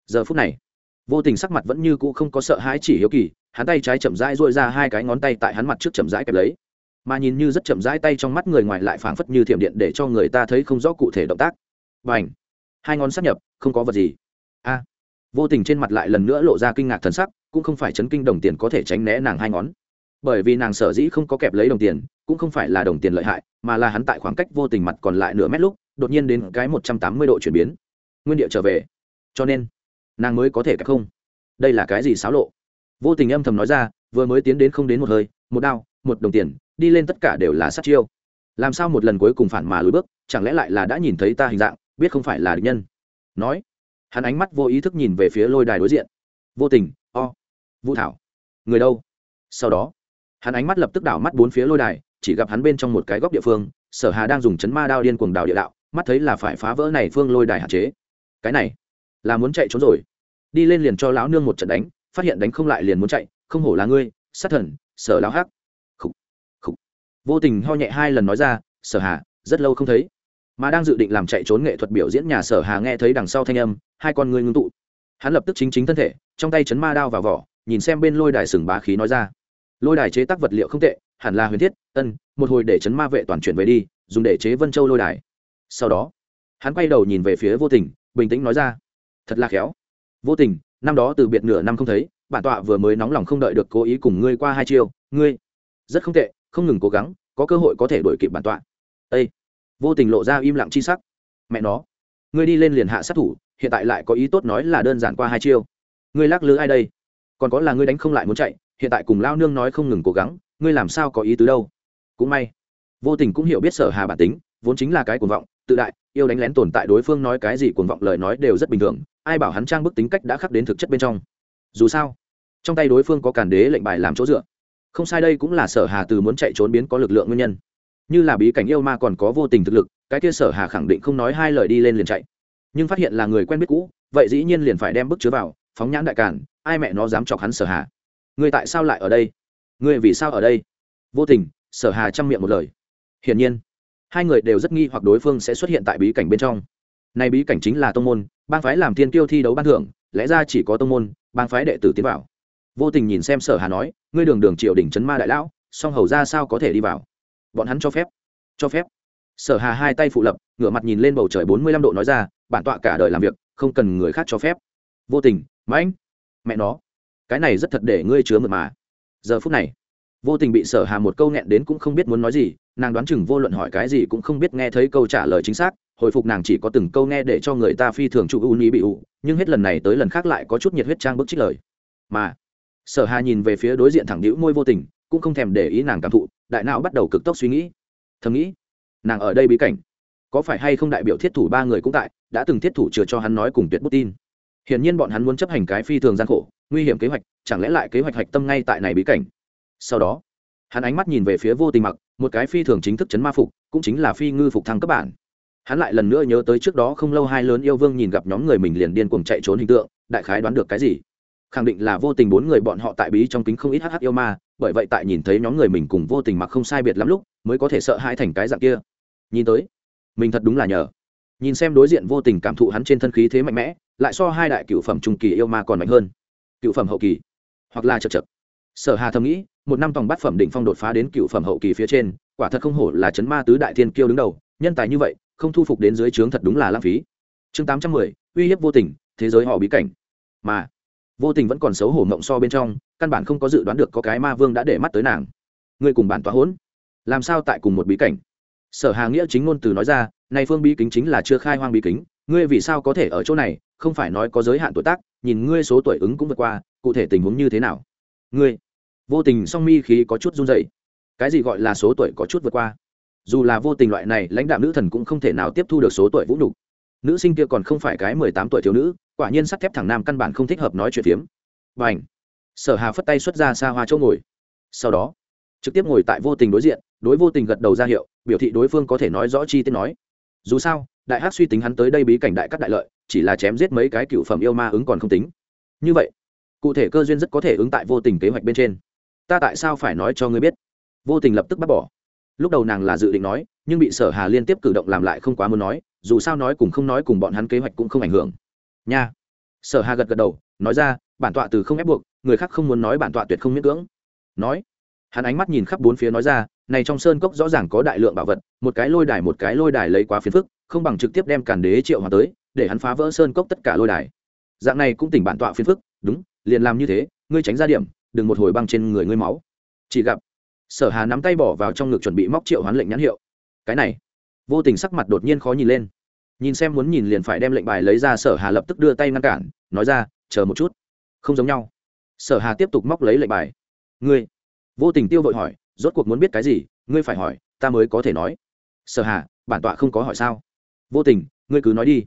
Giờ phút này, vô tình sắc mặt vẫn như cũ không có sợ hãi chỉ hiếu kỳ, hắn tay trái chậm rãi dội ra hai cái ngón tay tại hắn mặt trước chậm rãi kẹp lấy. Mà nhìn như rất chậm rãi tay trong mắt người ngoài lại phảng phất như thiểm điện để cho người ta thấy không rõ cụ thể động tác. Và h hai ngón sắp nhập, không có vật gì. A. Vô tình trên mặt lại lần nữa lộ ra kinh ngạc thần sắc, cũng không phải chấn kinh đồng tiền có thể tránh né nàng hai ngón bởi vì nàng sở dĩ không có kẹp lấy đồng tiền, cũng không phải là đồng tiền lợi hại, mà là hắn tại khoảng cách vô tình mặt còn lại nửa mét lúc, đột nhiên đến cái một trăm tám mươi độ chuyển biến. Nguyên địa trở về. Cho nên, nàng mới có thể kẹp không. Đây là cái gì xáo lộ? Vô tình âm thầm nói ra, vừa mới tiến đến không đến một hơi, một đao, một đồng tiền, đi lên tất cả đều là sát chiêu. Làm sao một lần cuối cùng phản mà lùi bước, chẳng lẽ lại là đã nhìn thấy ta hình dạng, biết không phải là địch nhân? Nói, hắn ánh mắt vô ý thức nhìn về phía lôi đài đối diện. Vô tình, o, vũ thảo, người đâu? Sau đó hắn ánh mắt lập tức đảo mắt bốn phía lôi đài, chỉ gặp hắn bên trong một cái góc địa phương, sở hà đang dùng chấn ma đao điên cuồng đào địa đạo, mắt thấy là phải phá vỡ này phương lôi đài hạn chế. Cái này, là muốn chạy trốn rồi. Đi lên liền cho lão nương một trận đánh, phát hiện đánh không lại liền muốn chạy, không hổ là ngươi, sát thần, sở lão hắc. Khục khục. Vô tình ho nhẹ hai lần nói ra, sở hà, rất lâu không thấy. Mà đang dự định làm chạy trốn nghệ thuật biểu diễn nhà sở hà nghe thấy đằng sau thanh âm, hai con ngươi ngưng tụ. Hắn lập tức chính chính thân thể, trong tay chấn ma đao vào vỏ, nhìn xem bên lôi đài sừng bá khí nói ra lôi đài chế tác vật liệu không tệ, hẳn là huyền thiết, ân, một hồi để chấn ma vệ toàn chuyển về đi, dùng để chế vân châu lôi đài. Sau đó, hắn quay đầu nhìn về phía vô tình, bình tĩnh nói ra, thật là khéo. Vô tình, năm đó từ biệt nửa năm không thấy, bản tọa vừa mới nóng lòng không đợi được cố ý cùng ngươi qua hai chiêu, ngươi, rất không tệ, không ngừng cố gắng, có cơ hội có thể đổi kịp bản tọa. Ây vô tình lộ ra im lặng chi sắc. Mẹ nó, ngươi đi lên liền hạ sát thủ, hiện tại lại có ý tốt nói là đơn giản qua hai chiêu. Ngươi lắc lư ai đây? Còn có là ngươi đánh không lại muốn chạy hiện tại cùng lao nương nói không ngừng cố gắng, ngươi làm sao có ý tứ đâu? Cũng may, vô tình cũng hiểu biết sở hà bản tính, vốn chính là cái cuồng vọng, tự đại, yêu đánh lén tồn tại đối phương nói cái gì cuồng vọng lời nói đều rất bình thường, ai bảo hắn trang bức tính cách đã khắc đến thực chất bên trong. Dù sao, trong tay đối phương có càn đế lệnh bài làm chỗ dựa. Không sai đây cũng là sở hà từ muốn chạy trốn biến có lực lượng nguyên nhân. Như là bí cảnh yêu ma còn có vô tình thực lực, cái kia sở hà khẳng định không nói hai lời đi lên liền chạy. Nhưng phát hiện là người quen biết cũ, vậy dĩ nhiên liền phải đem bức chứa vào, phóng nhãn đại cản ai mẹ nó dám chọc hắn sở hà. Ngươi tại sao lại ở đây? Ngươi vì sao ở đây? Vô tình, sở hà chăm miệng một lời. Hiển nhiên, hai người đều rất nghi hoặc đối phương sẽ xuất hiện tại bí cảnh bên trong. Nay bí cảnh chính là tông môn, bang phái làm thiên tiêu thi đấu ban thưởng, lẽ ra chỉ có tông môn, bang phái đệ tử tiến vào. Vô tình nhìn xem sở hà nói, ngươi đường đường triều đỉnh trấn ma đại lão, song hầu ra sao có thể đi vào? Bọn hắn cho phép cho phép. Sở hà hai tay phụ lập, ngửa mặt nhìn lên bầu trời bốn mươi lăm độ nói ra, bản tọa cả đời làm việc, không cần người khác cho phép. Vô tình, mãnh, mẹ nó cái này rất thật để ngươi chứa mượt mà. Giờ phút này, vô tình bị sở hà một câu nghẹn đến cũng không biết muốn nói gì, nàng đoán chừng vô luận hỏi cái gì cũng không biết nghe thấy câu trả lời chính xác, hồi phục nàng chỉ có từng câu nghe để cho người ta phi thường chụp u ní bị ụ nhưng hết lần này tới lần khác lại có chút nhiệt huyết trang bức trích lời. Mà, sở hà nhìn về phía đối diện thẳng đĩu môi vô tình, cũng không thèm để ý nàng cảm thụ, đại não bắt đầu cực tốc suy nghĩ. Thầm nghĩ, nàng ở đây bí cảnh, có phải hay không đại biểu thiết thủ ba người cũng tại, đã từng thiết thủ chừa cho hắn nói cùng tuyệt bút tin hiển nhiên bọn hắn muốn chấp hành cái phi thường gian khổ, nguy hiểm kế hoạch, chẳng lẽ lại kế hoạch hạch tâm ngay tại này bí cảnh? Sau đó, hắn ánh mắt nhìn về phía vô tình mặc, một cái phi thường chính thức chấn ma phục, cũng chính là phi ngư phục thăng cấp bản. Hắn lại lần nữa nhớ tới trước đó không lâu hai lớn yêu vương nhìn gặp nhóm người mình liền điên cuồng chạy trốn hình tượng, đại khái đoán được cái gì? Khẳng định là vô tình bốn người bọn họ tại bí trong kính không ít hh yêu ma, bởi vậy tại nhìn thấy nhóm người mình cùng vô tình mặc không sai biệt lắm lúc, mới có thể sợ hãi thành cái dạng kia. Nhìn tới, mình thật đúng là nhờ nhìn xem đối diện vô tình cảm thụ hắn trên thân khí thế mạnh mẽ, lại so hai đại cựu phẩm trung kỳ yêu ma còn mạnh hơn. Cựu phẩm hậu kỳ, hoặc là chật chật sở hà thầm nghĩ, một năm tòng bát phẩm đỉnh phong đột phá đến cựu phẩm hậu kỳ phía trên, quả thật không hổ là chấn ma tứ đại thiên kiêu đứng đầu, nhân tài như vậy, không thu phục đến dưới trướng thật đúng là lãng phí. Chương tám trăm mười, uy hiếp vô tình, thế giới họ bí cảnh. Mà, vô tình vẫn còn xấu hổ mộng so bên trong, căn bản không có dự đoán được có cái ma vương đã để mắt tới nàng. Ngươi cùng bản tỏa hỗn, làm sao tại cùng một bí cảnh? Sở hà nghĩa chính ngôn từ nói ra này phương bí kính chính là chưa khai hoang bí kính, ngươi vì sao có thể ở chỗ này? Không phải nói có giới hạn tuổi tác, nhìn ngươi số tuổi ứng cũng vượt qua, cụ thể tình huống như thế nào? Ngươi, vô tình song mi khí có chút run dậy cái gì gọi là số tuổi có chút vượt qua? Dù là vô tình loại này, lãnh đạo nữ thần cũng không thể nào tiếp thu được số tuổi vũ nhục. Nữ sinh kia còn không phải cái mười tám tuổi thiếu nữ, quả nhiên sắt thép thẳng nam căn bản không thích hợp nói chuyện phiếm. B à n h sở hà phất tay xuất ra xa hoa chỗ ngồi. Sau đó, trực tiếp ngồi tại vô tình đối diện, đối vô tình gật đầu ra hiệu, biểu thị đối phương có thể nói rõ chi tiết nói dù sao, đại hát suy tính hắn tới đây bí cảnh đại cắt đại lợi, chỉ là chém giết mấy cái cựu phẩm yêu ma ứng còn không tính. Như vậy, cụ thể cơ duyên rất có thể ứng tại vô tình kế hoạch bên trên. Ta tại sao phải nói cho ngươi biết? Vô tình lập tức bác bỏ. Lúc đầu nàng là dự định nói, nhưng bị sở hà liên tiếp cử động làm lại không quá muốn nói, dù sao nói cùng không nói cùng bọn hắn kế hoạch cũng không ảnh hưởng. Nha. Sở hà gật gật đầu, nói ra, bản tọa từ không ép buộc, người khác không muốn nói bản tọa tuyệt không miễn cưỡng. Nói hắn ánh mắt nhìn khắp bốn phía nói ra, này trong sơn cốc rõ ràng có đại lượng bảo vật, một cái lôi đài một cái lôi đài lấy quá phiền phức, không bằng trực tiếp đem cản đế triệu hòa tới, để hắn phá vỡ sơn cốc tất cả lôi đài. Dạng này cũng tỉnh bản tọa phiền phức, đúng, liền làm như thế, ngươi tránh ra điểm, đừng một hồi băng trên người ngươi máu. Chỉ gặp, sở hà nắm tay bỏ vào trong ngực chuẩn bị móc triệu hoán lệnh nhãn hiệu. Cái này, vô tình sắc mặt đột nhiên khó nhìn lên. Nhìn xem muốn nhìn liền phải đem lệnh bài lấy ra, sở hà lập tức đưa tay ngăn cản, nói ra, chờ một chút. Không giống nhau. Sở hà tiếp tục móc lấy lệnh bài. Ngươi vô tình tiêu vội hỏi, rốt cuộc muốn biết cái gì? Ngươi phải hỏi, ta mới có thể nói. Sở hà, bản tọa không có hỏi sao? Vô tình, ngươi cứ nói đi.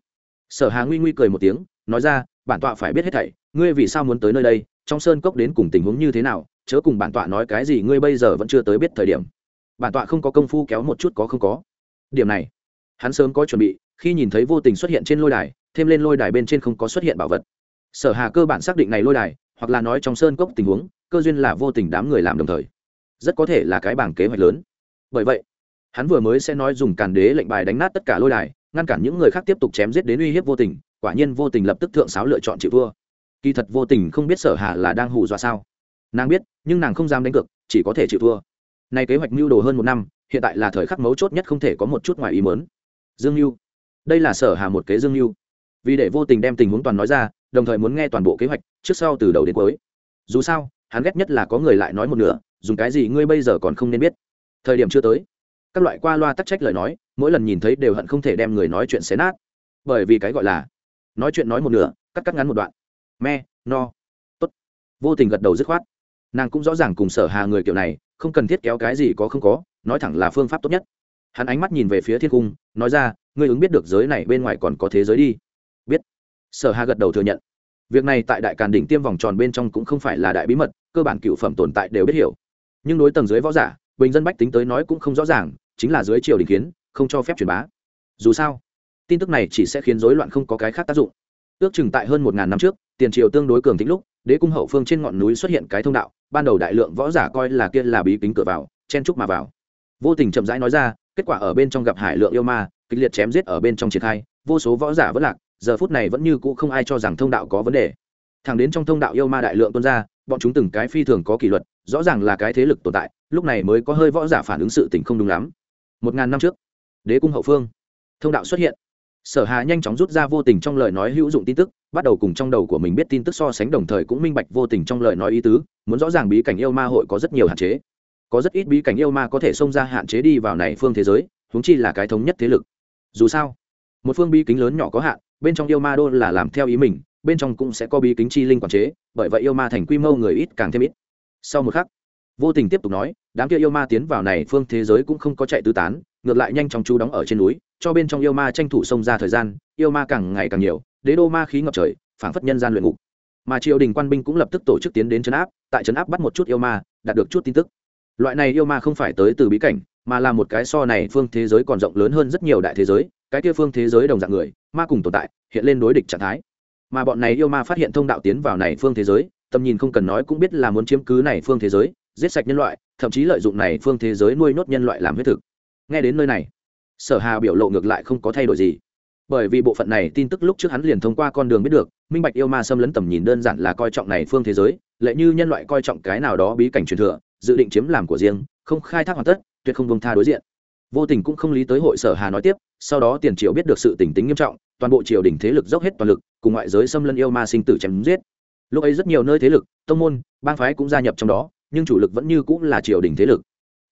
Sở hà nguy nguy cười một tiếng, nói ra, bản tọa phải biết hết thảy, ngươi vì sao muốn tới nơi đây? Trong sơn cốc đến cùng tình huống như thế nào? Chớ cùng bản tọa nói cái gì, ngươi bây giờ vẫn chưa tới biết thời điểm. Bản tọa không có công phu kéo một chút có không có. Điểm này, hắn sớm có chuẩn bị, khi nhìn thấy vô tình xuất hiện trên lôi đài, thêm lên lôi đài bên trên không có xuất hiện bảo vật. Sở hà cơ bản xác định này lôi đài, hoặc là nói trong sơn cốc tình huống cơ duyên là vô tình đám người làm đồng thời. Rất có thể là cái bảng kế hoạch lớn. Bởi vậy, hắn vừa mới sẽ nói dùng càn đế lệnh bài đánh nát tất cả lôi đài, ngăn cản những người khác tiếp tục chém giết đến uy hiếp vô tình, quả nhiên vô tình lập tức thượng sáo lựa chọn chịu vua kỳ thật vô tình không biết sở hà là đang hù dọa sao. Nàng biết, nhưng nàng không dám đánh cược, chỉ có thể chịu thua. Nay kế hoạch mưu đồ hơn một năm, hiện tại là thời khắc mấu chốt nhất không thể có một chút ngoài ý mớn dương mưu đây là sở hà một kế dương mưu vì để vô tình đem tình huống toàn nói ra, đồng thời muốn nghe toàn bộ kế hoạch trước sau từ đầu đến cuối. Dù sao hắn ghét nhất là có người lại nói một nửa, dùng cái gì ngươi bây giờ còn không nên biết. Thời điểm chưa tới, các loại qua loa tắc trách lời nói, mỗi lần nhìn thấy đều hận không thể đem người nói chuyện xé nát. Bởi vì cái gọi là, nói chuyện nói một nửa, cắt cắt ngắn một đoạn. Me, no, tốt. Vô tình gật đầu dứt khoát. Nàng cũng rõ ràng cùng sở hà người kiểu này, không cần thiết kéo cái gì có không có, nói thẳng là phương pháp tốt nhất. Hắn ánh mắt nhìn về phía thiên cung, nói ra, ngươi ứng biết được giới này bên ngoài còn có thế giới đi. Biết. Sở hà gật đầu thừa nhận. Việc này tại đại càn đỉnh tiêm vòng tròn bên trong cũng không phải là đại bí mật cơ bản cựu phẩm tồn tại đều biết hiểu. Nhưng đối tầng dưới võ giả, bình dân bách tính tới nói cũng không rõ ràng, chính là dưới triều đình kiến, không cho phép truyền bá. Dù sao, tin tức này chỉ sẽ khiến rối loạn không có cái khác tác dụng. Ước chừng tại hơn một ngàn năm trước, tiền triều tương đối cường thịnh lúc, đế cung hậu phương trên ngọn núi xuất hiện cái thông đạo, ban đầu đại lượng võ giả coi là kia là bí kính cửa vào, chen trúc mà vào. Vô tình chậm rãi nói ra, kết quả ở bên trong gặp hải lượng yêu ma, kịch liệt chém giết ở bên trong triển khai, vô số võ giả vẫn lạc, giờ phút này vẫn như cũ không ai cho rằng thông đạo có vấn đề thẳng đến trong thông đạo yêu ma đại lượng tuôn ra, bọn chúng từng cái phi thường có kỷ luật, rõ ràng là cái thế lực tồn tại, lúc này mới có hơi võ giả phản ứng sự tình không đúng lắm. Một ngàn năm trước, đế cung hậu phương, thông đạo xuất hiện. Sở hà nhanh chóng rút ra vô tình trong lời nói hữu dụng tin tức, bắt đầu cùng trong đầu của mình biết tin tức so sánh đồng thời cũng minh bạch vô tình trong lời nói ý tứ, muốn rõ ràng bí cảnh yêu ma hội có rất nhiều hạn chế. Có rất ít bí cảnh yêu ma có thể xông ra hạn chế đi vào này phương thế giới, huống chi là cái thống nhất thế lực. Dù sao, một phương bí kính lớn nhỏ có hạn, bên trong yêu ma đô là làm theo ý mình bên trong cũng sẽ có bí kính chi linh quản chế, bởi vậy yêu ma thành quy mô người ít càng thêm ít. Sau một khắc, vô tình tiếp tục nói, đám kia yêu ma tiến vào này phương thế giới cũng không có chạy tứ tán, ngược lại nhanh chóng chú đóng ở trên núi, cho bên trong yêu ma tranh thủ xông ra thời gian, yêu ma càng ngày càng nhiều, đế đô ma khí ngập trời, phảng phất nhân gian luyện ngục. Mà triều đình quan binh cũng lập tức tổ chức tiến đến trấn áp, tại trấn áp bắt một chút yêu ma, đạt được chút tin tức. Loại này yêu ma không phải tới từ bí cảnh, mà là một cái so này phương thế giới còn rộng lớn hơn rất nhiều đại thế giới, cái kia phương thế giới đồng dạng người, ma cùng tồn tại, hiện lên đối địch trạng thái mà bọn này yêu ma phát hiện thông đạo tiến vào này phương thế giới, tầm nhìn không cần nói cũng biết là muốn chiếm cứ này phương thế giới, giết sạch nhân loại, thậm chí lợi dụng này phương thế giới nuôi nốt nhân loại làm huyết thực. Nghe đến nơi này, sở hà biểu lộ ngược lại không có thay đổi gì. Bởi vì bộ phận này tin tức lúc trước hắn liền thông qua con đường biết được, minh bạch yêu ma xâm lấn tầm nhìn đơn giản là coi trọng này phương thế giới lệ như nhân loại coi trọng cái nào đó bí cảnh truyền thừa, dự định chiếm làm của riêng, không khai thác hoàn tất, tuyệt không vương tha đối diện. Vô tình cũng không lý tới hội sở hà nói tiếp sau đó tiền triều biết được sự tình tính nghiêm trọng, toàn bộ triều đình thế lực dốc hết toàn lực, cùng ngoại giới xâm lấn yêu ma sinh tử chém giết. Lúc ấy rất nhiều nơi thế lực, tông môn, bang phái cũng gia nhập trong đó, nhưng chủ lực vẫn như cũng là triều đình thế lực.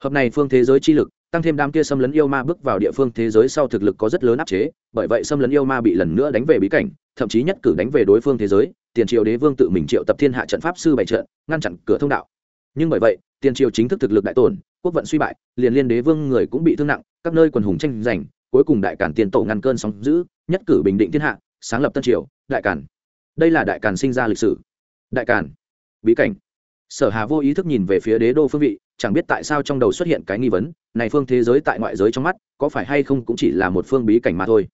Hợp này phương thế giới chi lực, tăng thêm đám kia xâm lấn yêu ma bước vào địa phương thế giới sau thực lực có rất lớn áp chế, bởi vậy xâm lấn yêu ma bị lần nữa đánh về bí cảnh, thậm chí nhất cử đánh về đối phương thế giới, tiền triều đế vương tự mình triệu tập thiên hạ trận pháp sư bày trận, ngăn chặn cửa thông đạo. Nhưng bởi vậy, tiền triều chính thức thực lực đại tổn, quốc vận suy bại, liền liên đế vương người cũng bị thương nặng, các nơi quần hùng tranh giành cuối cùng đại cản tiền tổ ngăn cơn sóng giữ nhất cử bình định thiên hạ, sáng lập tân triều, đại cản đây là đại cản sinh ra lịch sử. Đại cản bí cảnh. Sở hà vô ý thức nhìn về phía đế đô phương vị, chẳng biết tại sao trong đầu xuất hiện cái nghi vấn, này phương thế giới tại ngoại giới trong mắt, có phải hay không cũng chỉ là một phương bí cảnh mà thôi.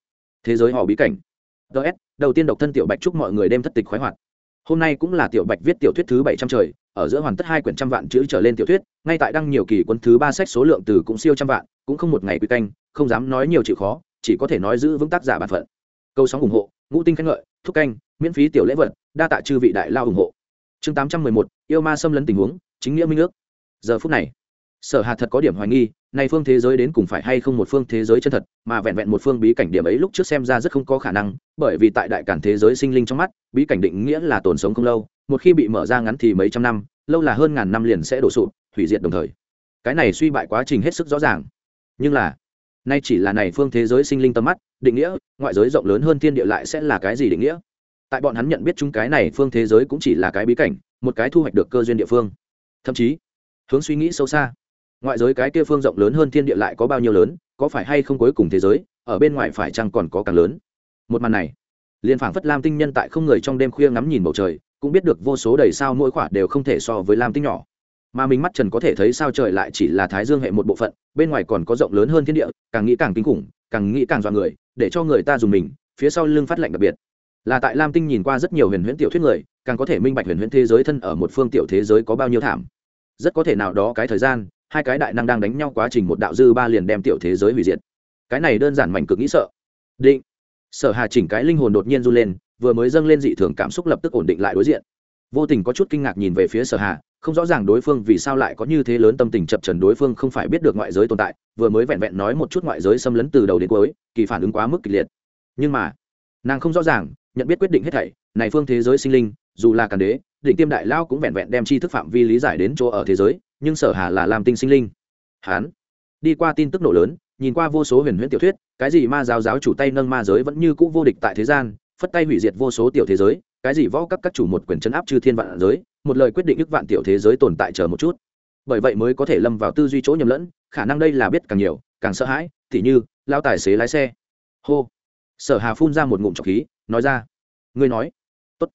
Thế giới họ bí cảnh. Ts đầu tiên độc thân tiểu bạch chúc mọi người đêm thất tịch khoái hoạt. Hôm nay cũng là tiểu bạch viết tiểu thuyết thứ bảy trăm trời ở giữa hoàn tất hai quyển trăm vạn chữ trở lên tiểu thuyết, ngay tại đăng nhiều kỳ quân thứ ba sách số lượng từ cũng siêu trăm vạn, cũng không một ngày quy canh, không dám nói nhiều chịu khó, chỉ có thể nói giữ vững tác giả bản phận. Câu sóng ủng hộ, ngũ tinh khen ngợi, thúc canh, miễn phí tiểu lễ vật, đa tạ chư vị đại lao ủng hộ. Chương tám trăm mười một, yêu ma xâm lấn tình huống, chính nghĩa minh nước giờ phút này, sở hà thật có điểm hoài nghi này phương thế giới đến cùng phải hay không một phương thế giới chân thật, mà vẹn vẹn một phương bí cảnh điểm ấy lúc trước xem ra rất không có khả năng, bởi vì tại đại cản thế giới sinh linh trong mắt, bí cảnh định nghĩa là tồn sống không lâu một khi bị mở ra ngắn thì mấy trăm năm, lâu là hơn ngàn năm liền sẽ đổ sụp, hủy diệt đồng thời. Cái này suy bại quá trình hết sức rõ ràng. Nhưng là, nay chỉ là này phương thế giới sinh linh tâm mắt, định nghĩa, ngoại giới rộng lớn hơn thiên địa lại sẽ là cái gì định nghĩa? Tại bọn hắn nhận biết chúng cái này phương thế giới cũng chỉ là cái bí cảnh, một cái thu hoạch được cơ duyên địa phương. Thậm chí, hướng suy nghĩ sâu xa, ngoại giới cái kia phương rộng lớn hơn thiên địa lại có bao nhiêu lớn, có phải hay không cuối cùng thế giới, ở bên ngoài phải chăng còn có càng lớn? Một màn này, liền phảng phất lam tinh nhân tại không người trong đêm khuya ngắm nhìn bầu trời cũng biết được vô số đầy sao mỗi khoả đều không thể so với lam tinh nhỏ. Mà mình mắt trần có thể thấy sao trời lại chỉ là thái dương hệ một bộ phận, bên ngoài còn có rộng lớn hơn thiên địa, càng nghĩ càng kinh khủng, càng nghĩ càng dọa người, để cho người ta dùng mình, phía sau lưng phát lạnh đặc biệt. Là tại lam tinh nhìn qua rất nhiều huyền huyễn tiểu thuyết người, càng có thể minh bạch huyền huyễn thế giới thân ở một phương tiểu thế giới có bao nhiêu thảm. Rất có thể nào đó cái thời gian, hai cái đại năng đang đánh nhau quá trình một đạo dư ba liền đem tiểu thế giới hủy diệt. Cái này đơn giản mảnh cực nghĩ sợ. Định. Sở hà chỉnh cái linh hồn đột nhiên run lên vừa mới dâng lên dị thường cảm xúc lập tức ổn định lại đối diện. Vô tình có chút kinh ngạc nhìn về phía sở hà, không rõ ràng đối phương vì sao lại có như thế lớn tâm tình chập trần đối phương không phải biết được ngoại giới tồn tại, vừa mới vẹn vẹn nói một chút ngoại giới xâm lấn từ đầu đến cuối, kỳ phản ứng quá mức kịch liệt. Nhưng mà, nàng không rõ ràng, nhận biết quyết định hết thảy, này phương thế giới sinh linh, dù là càn đế, định tiêm đại lao cũng vẹn vẹn đem chi thức phạm vi lý giải đến chỗ ở thế giới, nhưng sở hà là làm tinh sinh linh. Hán đi qua tin tức nổ lớn, nhìn qua vô số huyền huyễn tiểu thuyết, cái gì ma giáo giáo chủ tay nâng ma giới vẫn như cũ vô địch tại thế gian phất tay hủy diệt vô số tiểu thế giới, cái gì võ các các chủ một quyền chấn áp chư thiên vạn giới, một lời quyết định ức vạn tiểu thế giới tồn tại chờ một chút. Bởi vậy mới có thể lâm vào tư duy chỗ nhầm lẫn, khả năng đây là biết càng nhiều, càng sợ hãi, tỉ như, lao tài xế lái xe. Hô. Sở hà phun ra một ngụm trọc khí, nói ra. Ngươi nói. Tốt.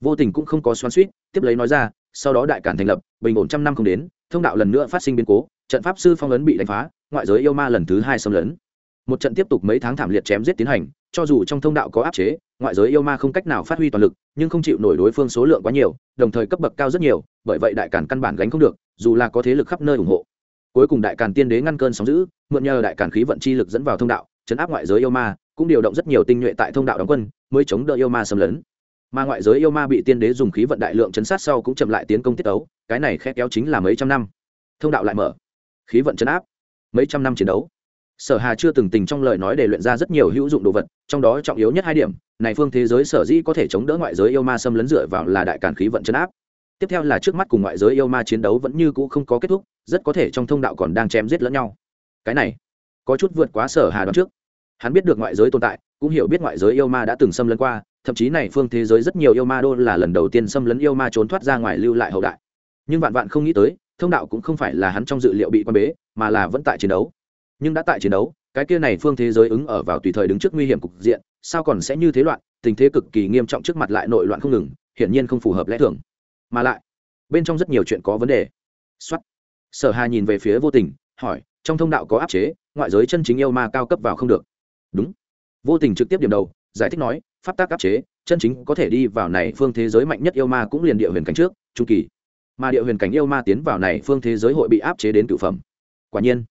Vô tình cũng không có xoắn suýt tiếp lấy nói ra, sau đó đại cản thành lập, bình ổn trăm năm không đến, thông đạo lần nữa phát sinh biến cố, trận pháp sư phong ấn bị đánh phá, ngoại giới yêu ma lần thứ hai xâm lấn. Một trận tiếp tục mấy tháng thảm liệt chém giết tiến hành cho dù trong thông đạo có áp chế, ngoại giới yêu ma không cách nào phát huy toàn lực, nhưng không chịu nổi đối phương số lượng quá nhiều, đồng thời cấp bậc cao rất nhiều, bởi vậy đại càn căn bản gánh không được, dù là có thế lực khắp nơi ủng hộ. Cuối cùng đại càn tiên đế ngăn cơn sóng giữ mượn nhờ đại càn khí vận chi lực dẫn vào thông đạo, chấn áp ngoại giới yêu ma, cũng điều động rất nhiều tinh nhuệ tại thông đạo đóng quân, mới chống đỡ yêu ma xâm lấn. Mà ngoại giới yêu ma bị tiên đế dùng khí vận đại lượng chấn sát sau cũng chậm lại tiến công tiết ấu cái này khe kéo chính là mấy trăm năm. Thông đạo lại mở. Khí vận chấn áp. Mấy trăm năm chiến đấu sở hà chưa từng tình trong lời nói để luyện ra rất nhiều hữu dụng đồ vật, trong đó trọng yếu nhất hai điểm, này phương thế giới sở dĩ có thể chống đỡ ngoại giới yêu ma xâm lấn dựa vào là đại cản khí vận chấn áp. Tiếp theo là trước mắt cùng ngoại giới yêu ma chiến đấu vẫn như cũ không có kết thúc, rất có thể trong thông đạo còn đang chém giết lẫn nhau. Cái này, có chút vượt quá sở hà đoán trước. Hắn biết được ngoại giới tồn tại, cũng hiểu biết ngoại giới yêu ma đã từng xâm lấn qua, thậm chí này phương thế giới rất nhiều yêu ma đô là lần đầu tiên xâm lấn yêu ma trốn thoát ra ngoài lưu lại hậu đại. Nhưng vạn vạn không nghĩ tới, thông đạo cũng không phải là hắn trong dự liệu bị quan bế, mà là vẫn tại chiến đấu nhưng đã tại chiến đấu, cái kia này phương thế giới ứng ở vào tùy thời đứng trước nguy hiểm cục diện, sao còn sẽ như thế loạn, tình thế cực kỳ nghiêm trọng trước mặt lại nội loạn không ngừng, hiển nhiên không phù hợp lẽ thường. Mà lại, bên trong rất nhiều chuyện có vấn đề. Xuất sở hà nhìn về phía vô tình, hỏi, trong thông đạo có áp chế, ngoại giới chân chính yêu ma cao cấp vào không được. Đúng. Vô tình trực tiếp điểm đầu, giải thích nói, pháp tác áp chế, chân chính có thể đi vào này phương thế giới mạnh nhất yêu ma cũng liền địa huyền cảnh trước, trung kỳ. Mà địa huyền cảnh yêu ma tiến vào này phương thế giới hội bị áp chế đến cửu phẩm. Quả nhiên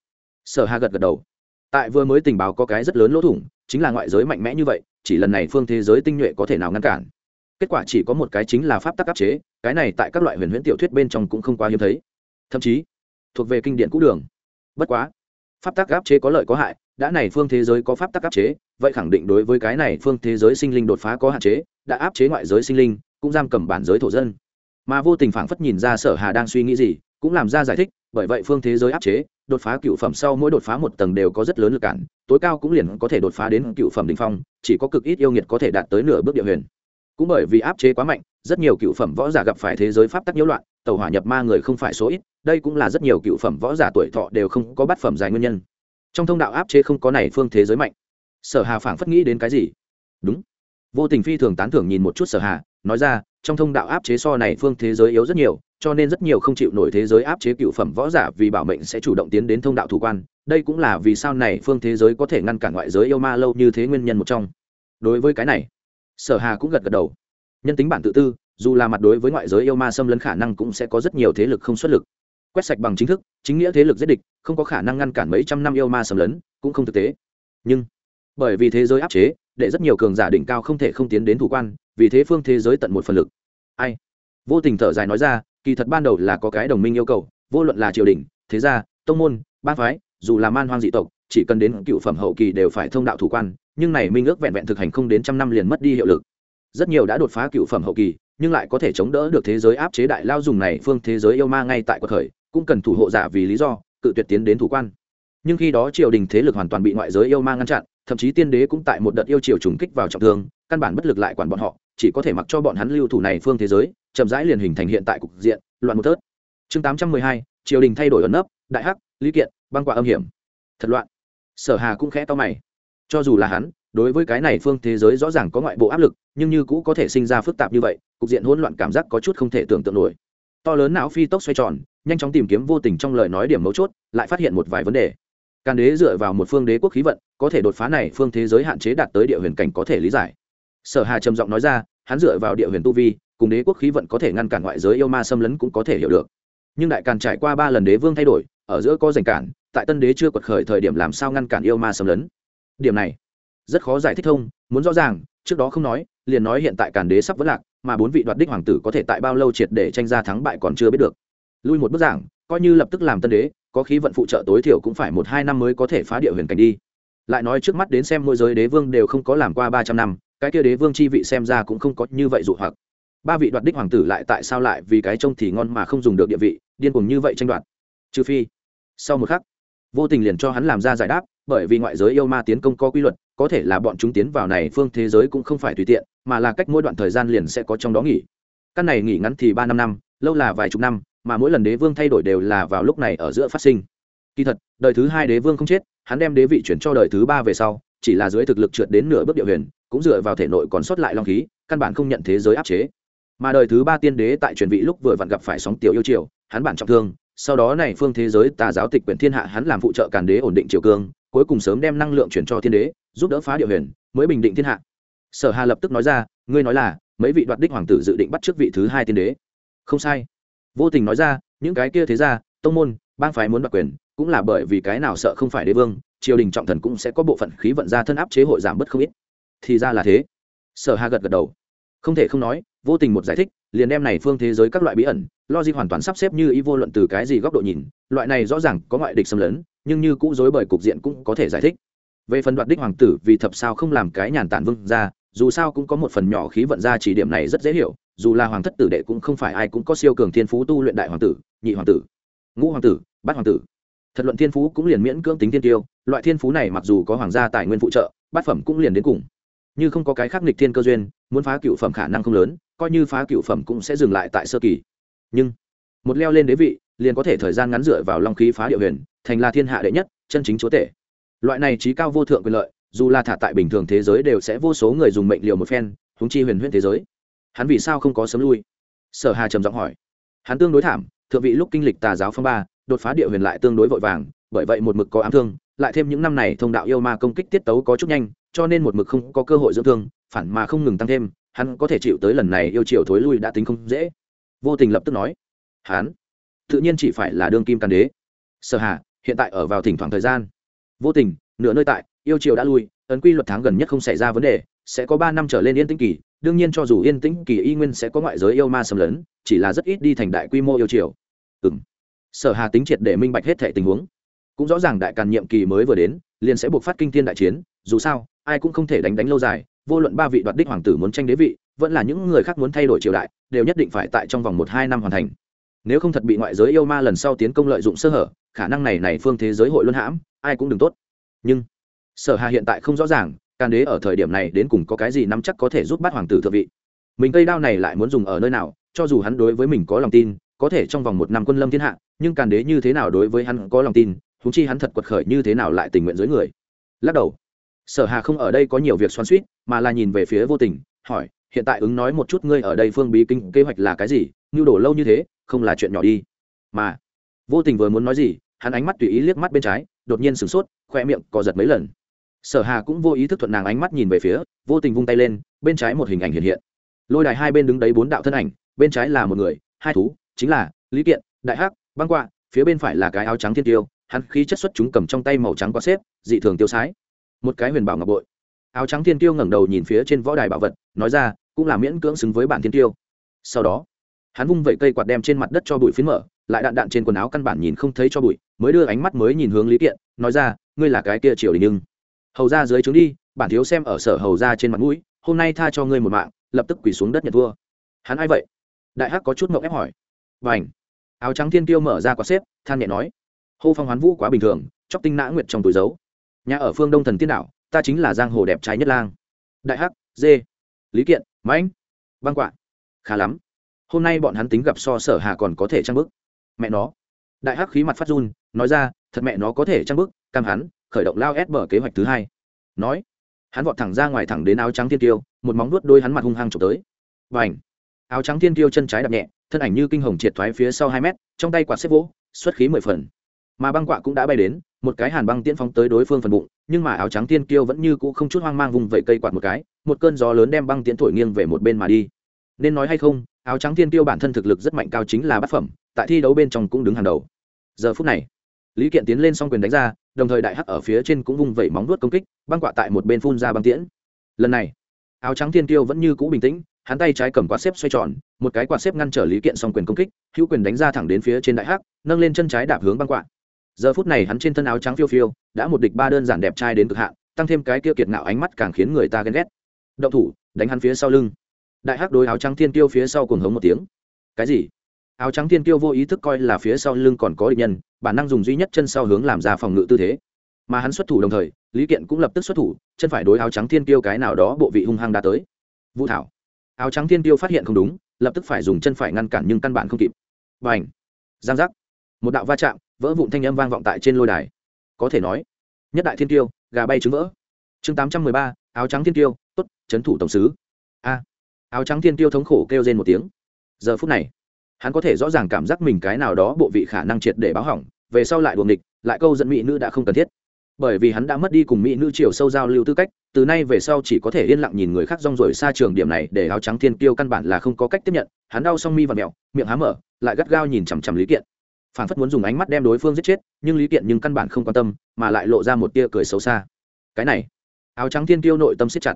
sở hà gật gật đầu. Tại vừa mới tình báo có cái rất lớn lỗ thủng, chính là ngoại giới mạnh mẽ như vậy, chỉ lần này phương thế giới tinh nhuệ có thể nào ngăn cản? Kết quả chỉ có một cái chính là pháp tắc áp chế, cái này tại các loại huyền huyễn tiểu thuyết bên trong cũng không quá hiếm thấy. Thậm chí, thuộc về kinh điển cũ đường. Bất quá, pháp tắc áp chế có lợi có hại, đã này phương thế giới có pháp tắc áp chế, vậy khẳng định đối với cái này phương thế giới sinh linh đột phá có hạn chế, đã áp chế ngoại giới sinh linh, cũng giam cầm bản giới thổ dân. Mà vô tình phảng phất nhìn ra sở hà đang suy nghĩ gì cũng làm ra giải thích, bởi vậy phương thế giới áp chế, đột phá cựu phẩm sau mỗi đột phá một tầng đều có rất lớn lực cản, tối cao cũng liền có thể đột phá đến cựu phẩm đ ỉ n h phong, chỉ có cực ít yêu nghiệt có thể đạt tới nửa bước địa huyền. Cũng bởi vì áp chế quá mạnh, rất nhiều cựu phẩm võ giả gặp phải thế giới pháp tắc nhiễu loạn, tàu hỏa nhập ma người không phải số ít, đây cũng là rất nhiều cựu phẩm võ giả tuổi thọ đều không có bát phẩm dài nguyên nhân. Trong thông đạo áp chế không có này phương thế giới mạnh. Sở hà phảng phất nghĩ đến cái gì? Đúng. Vô tình phi thường tán thưởng nhìn một chút sở hà, nói ra, trong thông đạo áp chế so này phương thế giới yếu rất nhiều cho nên rất nhiều không chịu nổi thế giới áp chế cựu phẩm võ giả vì bảo mệnh sẽ chủ động tiến đến thông đạo thủ quan. Đây cũng là vì sao này phương thế giới có thể ngăn cản ngoại giới yêu ma lâu như thế nguyên nhân một trong. Đối với cái này, sở hà cũng gật gật đầu. Nhân tính bản tự tư, dù là mặt đối với ngoại giới yêu ma xâm lấn khả năng cũng sẽ có rất nhiều thế lực không xuất lực. Quét sạch bằng chính thức, chính nghĩa thế lực giết địch, không có khả năng ngăn cản mấy trăm năm yêu ma xâm lấn, cũng không thực tế. Nhưng, bởi vì thế giới áp chế, để rất nhiều cường giả đỉnh cao không thể không tiến đến thủ quan, vì thế phương thế giới tận một phần lực. Ai? Vô tình thở dài nói ra kỳ thật ban đầu là có cái đồng minh yêu cầu, vô luận là triều đình, thế gia, tông môn ba phái, dù là man hoang dị tộc, chỉ cần đến cựu phẩm hậu kỳ đều phải thông đạo thủ quan, nhưng này minh ước vẹn vẹn thực hành không đến trăm năm liền mất đi hiệu lực. Rất nhiều đã đột phá cựu phẩm hậu kỳ, nhưng lại có thể chống đỡ được thế giới áp chế đại lao dùng này phương thế giới yêu ma ngay tại cuộc khởi, cũng cần thủ hộ giả vì lý do, cự tuyệt tiến đến thủ quan. Nhưng khi đó triều đình thế lực hoàn toàn bị ngoại giới yêu ma ngăn chặn thậm chí tiên đế cũng tại một đợt yêu triều trùng kích vào trọng thương, căn bản bất lực lại quản bọn họ, chỉ có thể mặc cho bọn hắn lưu thủ này phương thế giới, chậm rãi liền hình thành hiện tại cục diện, loạn một tớt. Chương tám trăm mười hai, triều đình thay đổi ẩn nấp, đại hắc, lý kiện, băng quả âm hiểm. Thật loạn. Sở hà cũng khẽ to mày. Cho dù là hắn, đối với cái này phương thế giới rõ ràng có ngoại bộ áp lực, nhưng như cũ có thể sinh ra phức tạp như vậy, cục diện hỗn loạn cảm giác có chút không thể tưởng tượng nổi. To lớn não phi tốc xoay tròn, nhanh chóng tìm kiếm vô tình trong lời nói điểm mấu chốt, lại phát hiện một vài vấn đề càn đế dựa vào một phương đế quốc khí vận, có thể đột phá này phương thế giới hạn chế đạt tới địa huyền cảnh có thể lý giải. Sở hà trầm giọng nói ra, hắn dựa vào địa huyền tu vi, cùng đế quốc khí vận có thể ngăn cản ngoại giới yêu ma xâm lấn cũng có thể hiểu được. Nhưng đại càn trải qua ba lần đế vương thay đổi, ở giữa có giành cản, tại tân đế chưa quật khởi thời điểm làm sao ngăn cản yêu ma xâm lấn? Điểm này, rất khó giải thích thông, muốn rõ ràng, trước đó không nói, liền nói hiện tại càn đế sắp vỡ lạc, mà bốn vị đoạt đích hoàng tử có thể tại bao lâu triệt để tranh ra thắng bại còn chưa biết được. Lui một bức giảng, coi như lập tức làm tân đế có khí vận phụ trợ tối thiểu cũng phải một hai năm mới có thể phá địa huyền cảnh đi. Lại nói trước mắt đến xem môi giới đế vương đều không có làm qua ba trăm năm, cái kia đế vương chi vị xem ra cũng không có như vậy dụ hoặc. Ba vị đoạt đích hoàng tử lại tại sao lại vì cái trông thì ngon mà không dùng được địa vị, điên cuồng như vậy tranh đoạt? Trừ phi, sau một khắc, vô tình liền cho hắn làm ra giải đáp, bởi vì ngoại giới yêu ma tiến công có quy luật, có thể là bọn chúng tiến vào này phương thế giới cũng không phải tùy tiện, mà là cách mỗi đoạn thời gian liền sẽ có trong đó nghỉ. Căn này nghỉ ngắn thì ba năm năm, lâu là vài chục năm mà mỗi lần đế vương thay đổi đều là vào lúc này ở giữa phát sinh. Kỳ thật, đời thứ hai đế vương không chết, hắn đem đế vị chuyển cho đời thứ ba về sau, chỉ là dưới thực lực trượt đến nửa bước địa huyền, cũng dựa vào thể nội còn sót lại long khí, căn bản không nhận thế giới áp chế. Mà đời thứ ba tiên đế tại truyền vị lúc vừa vặn gặp phải sóng tiểu yêu triều, hắn bản trọng thương, sau đó này phương thế giới tà giáo tịch quyển thiên hạ hắn làm phụ trợ càn đế ổn định triều cương, cuối cùng sớm đem năng lượng chuyển cho thiên đế, giúp đỡ phá địa huyền, mới bình định thiên hạ. Sở hà lập tức nói ra, ngươi nói là, mấy vị đoạt đích hoàng tử dự định bắt trước vị thứ hai tiên đế. Không sai vô tình nói ra, những cái kia thế ra tông môn, bang phái muốn đoạt quyền, cũng là bởi vì cái nào sợ không phải đế vương, triều đình trọng thần cũng sẽ có bộ phận khí vận ra thân áp chế hội giảm bớt không ít. Thì ra là thế. Sở hà gật gật đầu. Không thể không nói, vô tình một giải thích, liền đem này phương thế giới các loại bí ẩn, logic hoàn toàn sắp xếp như ý vô luận từ cái gì góc độ nhìn, loại này rõ ràng có ngoại địch xâm lấn, nhưng như cũ dối bởi cục diện cũng có thể giải thích. Về phần đoạt đích hoàng tử vì thập sao không làm cái nhàn tản vương ra dù sao cũng có một phần nhỏ khí vận ra chỉ điểm này rất dễ hiểu, dù là hoàng thất tử đệ cũng không phải ai cũng có siêu cường thiên phú tu luyện đại hoàng tử, nhị hoàng tử, ngũ hoàng tử, bát hoàng tử. Thật luận thiên phú cũng liền miễn cưỡng tính thiên tiêu, loại thiên phú này mặc dù có hoàng gia tài nguyên phụ trợ, bát phẩm cũng liền đến cùng. Như không có cái khác nghịch thiên cơ duyên, muốn phá cựu phẩm khả năng không lớn, coi như phá cựu phẩm cũng sẽ dừng lại tại sơ kỳ. Nhưng, một leo lên đế vị, liền có thể thời gian ngắn dựa vào long khí phá địa huyền, thành là thiên hạ đệ nhất, chân chính chúa tể. Loại này trí cao vô thượng quyền lợi dù là thả tại bình thường thế giới đều sẽ vô số người dùng mệnh liều một phen húng chi huyền huyễn thế giới. Hắn vì sao không có sớm lui? Sở hà trầm giọng hỏi. Hắn tương đối thảm, thượng vị lúc kinh lịch tà giáo phong ba, đột phá địa huyền lại tương đối vội vàng, bởi vậy một mực có ám thương, lại thêm những năm này thông đạo yêu ma công kích tiết tấu có chút nhanh, cho nên một mực không có cơ hội dưỡng thương, phản mà không ngừng tăng thêm, hắn có thể chịu tới lần này yêu chiều thối lui đã tính không dễ. Vô tình lập tức nói. Hắn? Tự nhiên chỉ phải là đương kim càn đế. Sở hà, hiện tại ở vào thỉnh thoảng thời gian. Vô tình, nửa nơi tại yêu chiều đã lui, ấn quy luật tháng gần nhất không xảy ra vấn đề, sẽ có ba năm trở lên yên tĩnh kỳ. Đương nhiên cho dù yên tĩnh kỳ, y nguyên sẽ có ngoại giới yêu ma xâm lấn, chỉ là rất ít đi thành đại quy mô yêu chiều m sở hà tính triệt để minh bạch hết thể tình huống. Cũng rõ ràng đại càn nhiệm kỳ mới vừa đến, liền sẽ buộc phát kinh thiên đại chiến, dù sao, ai cũng không thể đánh đánh lâu dài, vô luận ba vị đoạt đích hoàng tử muốn tranh đế vị, vẫn là những người khác muốn thay đổi triều đại, đều nhất định phải tại trong vòng một hai năm hoàn thành. Nếu không thật bị ngoại giới yêu ma lần sau tiến công lợi dụng sơ hở, khả năng này này phương thế giới hội luân hãm, ai cũng đừng tốt. Nhưng sở hà hiện tại không rõ ràng, càn đế ở thời điểm này đến cùng có cái gì nắm chắc có thể giúp bắt hoàng tử thượng vị. Mình cây đao này lại muốn dùng ở nơi nào, cho dù hắn đối với mình có lòng tin, có thể trong vòng một năm quân lâm thiên hạ, nhưng càn đế như thế nào đối với hắn có lòng tin thú chi hắn thật quật khởi như thế nào lại tình nguyện dưới người. Lắc đầu. Sở hà không ở đây có nhiều việc xoắn suýt mà là nhìn về phía vô tình, hỏi, hiện tại ứng nói một chút ngươi ở đây phương bí kinh kế hoạch là cái gì như đổ lâu như thế, không là chuyện nhỏ đi. Mà, vô tình vừa muốn nói gì, hắn ánh mắt tùy ý liếc mắt bên trái, đột nhiên sửng sốt, khoe miệng co giật mấy lần sở hà cũng vô ý thức thuận nàng ánh mắt nhìn về phía, vô tình vung tay lên, bên trái một hình ảnh hiện hiện. Lôi đài hai bên đứng đấy bốn đạo thân ảnh, bên trái là một người, hai thú, chính là lý kiện, đại hắc, băng quạ, phía bên phải là cái áo trắng thiên tiêu, hắn khí chất xuất chúng cầm trong tay màu trắng quá xếp, dị thường tiêu sái. Một cái huyền bảo ngọc bội. Áo trắng thiên tiêu ngẩng đầu nhìn phía trên võ đài bảo vật, nói ra, cũng là miễn cưỡng xứng với bản thiên tiêu. Sau đó, hắn vung vẩy cây quạt đem trên mặt đất cho bụi phiến mở, lại đạn đạn trên quần áo căn bản nhìn không thấy cho bụi, mới đưa ánh mắt mới nhìn hướng lý kiện, nói ra, ngươi là cái kia triều đình nhưng hầu ra dưới trướng đi, bản thiếu xem ở sở hầu ra trên mặt mũi, hôm nay tha cho ngươi một mạng, lập tức quỳ xuống đất nhận thua hắn ai vậy? Đại hắc có chút ngậu ép hỏi. Và ảnh áo trắng thiên tiêu mở ra quả xếp, than nhẹ nói. Hô phong hoán vũ quá bình thường, chóc tinh nã nguyệt trong túi dấu nhà ở phương đông thần tiên đảo, ta chính là giang hồ đẹp trái nhất lang. Đại hắc, dê. Lý kiện, mãnh. Băng quạ. Khá lắm. Hôm nay bọn hắn tính gặp so sở hà còn có thể trang bức. Mẹ nó. Đại hắc khí mặt phát run, nói ra, thật mẹ nó có thể trang bức, cam hắn khởi động lao ép bờ kế hoạch thứ hai. Nói, hắn vọt thẳng ra ngoài thẳng đến áo trắng thiên tiêu một móng nuốt đôi hắn mặt hung hăng trộm tới. Và ảnh áo trắng thiên tiêu chân trái đập nhẹ, thân ảnh như kinh hồng triệt thoái phía sau hai mét, trong tay quạt xếp vỗ, xuất khí mười phần. Mà băng quạ cũng đã bay đến, một cái hàn băng tiễn phóng tới đối phương phần bụng, nhưng mà áo trắng thiên kiêu vẫn như cũ không chút hoang mang vùng vẫy cây quạt một cái, một cơn gió lớn đem băng tiễn thổi nghiêng về một bên mà đi. Nên nói hay không, áo trắng thiên kiêu bản thân thực lực rất mạnh cao chính là bát phẩm, tại thi đấu bên trong cũng đứng hàng đầu. Giờ phút này lý kiện tiến lên s quyền đánh ra, đồng thời đại hắc ở phía trên cũng vung vẩy móng nuốt công kích, băng quạ tại một bên phun ra băng tiễn. Lần này, áo trắng thiên tiêu vẫn như cũ bình tĩnh, hắn tay trái cầm quạt xếp xoay tròn, một cái quạt xếp ngăn trở lý kiện xong quyền công kích, hữu quyền đánh ra thẳng đến phía trên đại hắc, nâng lên chân trái đạp hướng băng quạ. Giờ phút này hắn trên thân áo trắng phiêu phiêu, đã một địch ba đơn giản đẹp trai đến cực hạn, tăng thêm cái kia kiệt ngạo ánh mắt càng khiến người ta ghen ghét. Động thủ, đánh hắn phía sau lưng. Đại hắc đối áo trắng thiên tiêu phía sau cùng hống một tiếng. Cái gì? Áo trắng thiên tiêu vô ý thức coi là phía sau lưng còn có địch nhân bản năng dùng duy nhất chân sau hướng làm ra phòng ngự tư thế. Mà hắn xuất thủ đồng thời, lý kiện cũng lập tức xuất thủ, chân phải đối áo trắng thiên tiêu cái nào đó bộ vị hung hăng đã tới. Vũ thảo. Áo trắng thiên tiêu phát hiện không đúng, lập tức phải dùng chân phải ngăn cản nhưng căn bản không kịp. Và ảnh giang giác. Một đạo va chạm, vỡ vụn thanh âm vang vọng tại trên lôi đài. Có thể nói, nhất đại thiên tiêu gà bay trứng vỡ. Chương tám trăm mười ba, áo trắng thiên tiêu tốt n thủ tổng sứ. A. Áo trắng thiên tiêu thống khổ kêu trên một tiếng. Giờ phút này hắn có thể rõ ràng cảm giác mình cái nào đó bộ vị khả năng triệt để báo hỏng, về sau lại buồng địch lại câu dẫn mỹ nữ đã không cần thiết. Bởi vì hắn đã mất đi cùng mỹ nữ chiều sâu giao lưu tư cách, từ nay về sau chỉ có thể yên lặng nhìn người khác rong rồi xa trường điểm này để áo trắng thiên tiêu căn bản là không có cách tiếp nhận, hắn đau song mi và mẹo, miệng há mở, lại gắt gao nhìn chằm chằm lý kiện. Phản phất muốn dùng ánh mắt đem đối phương giết chết, nhưng lý kiện nhưng căn bản không quan tâm, mà lại lộ ra một tia cười xấu xa. Cái này, áo trắng thiên tiêu nội tâm siết chặt.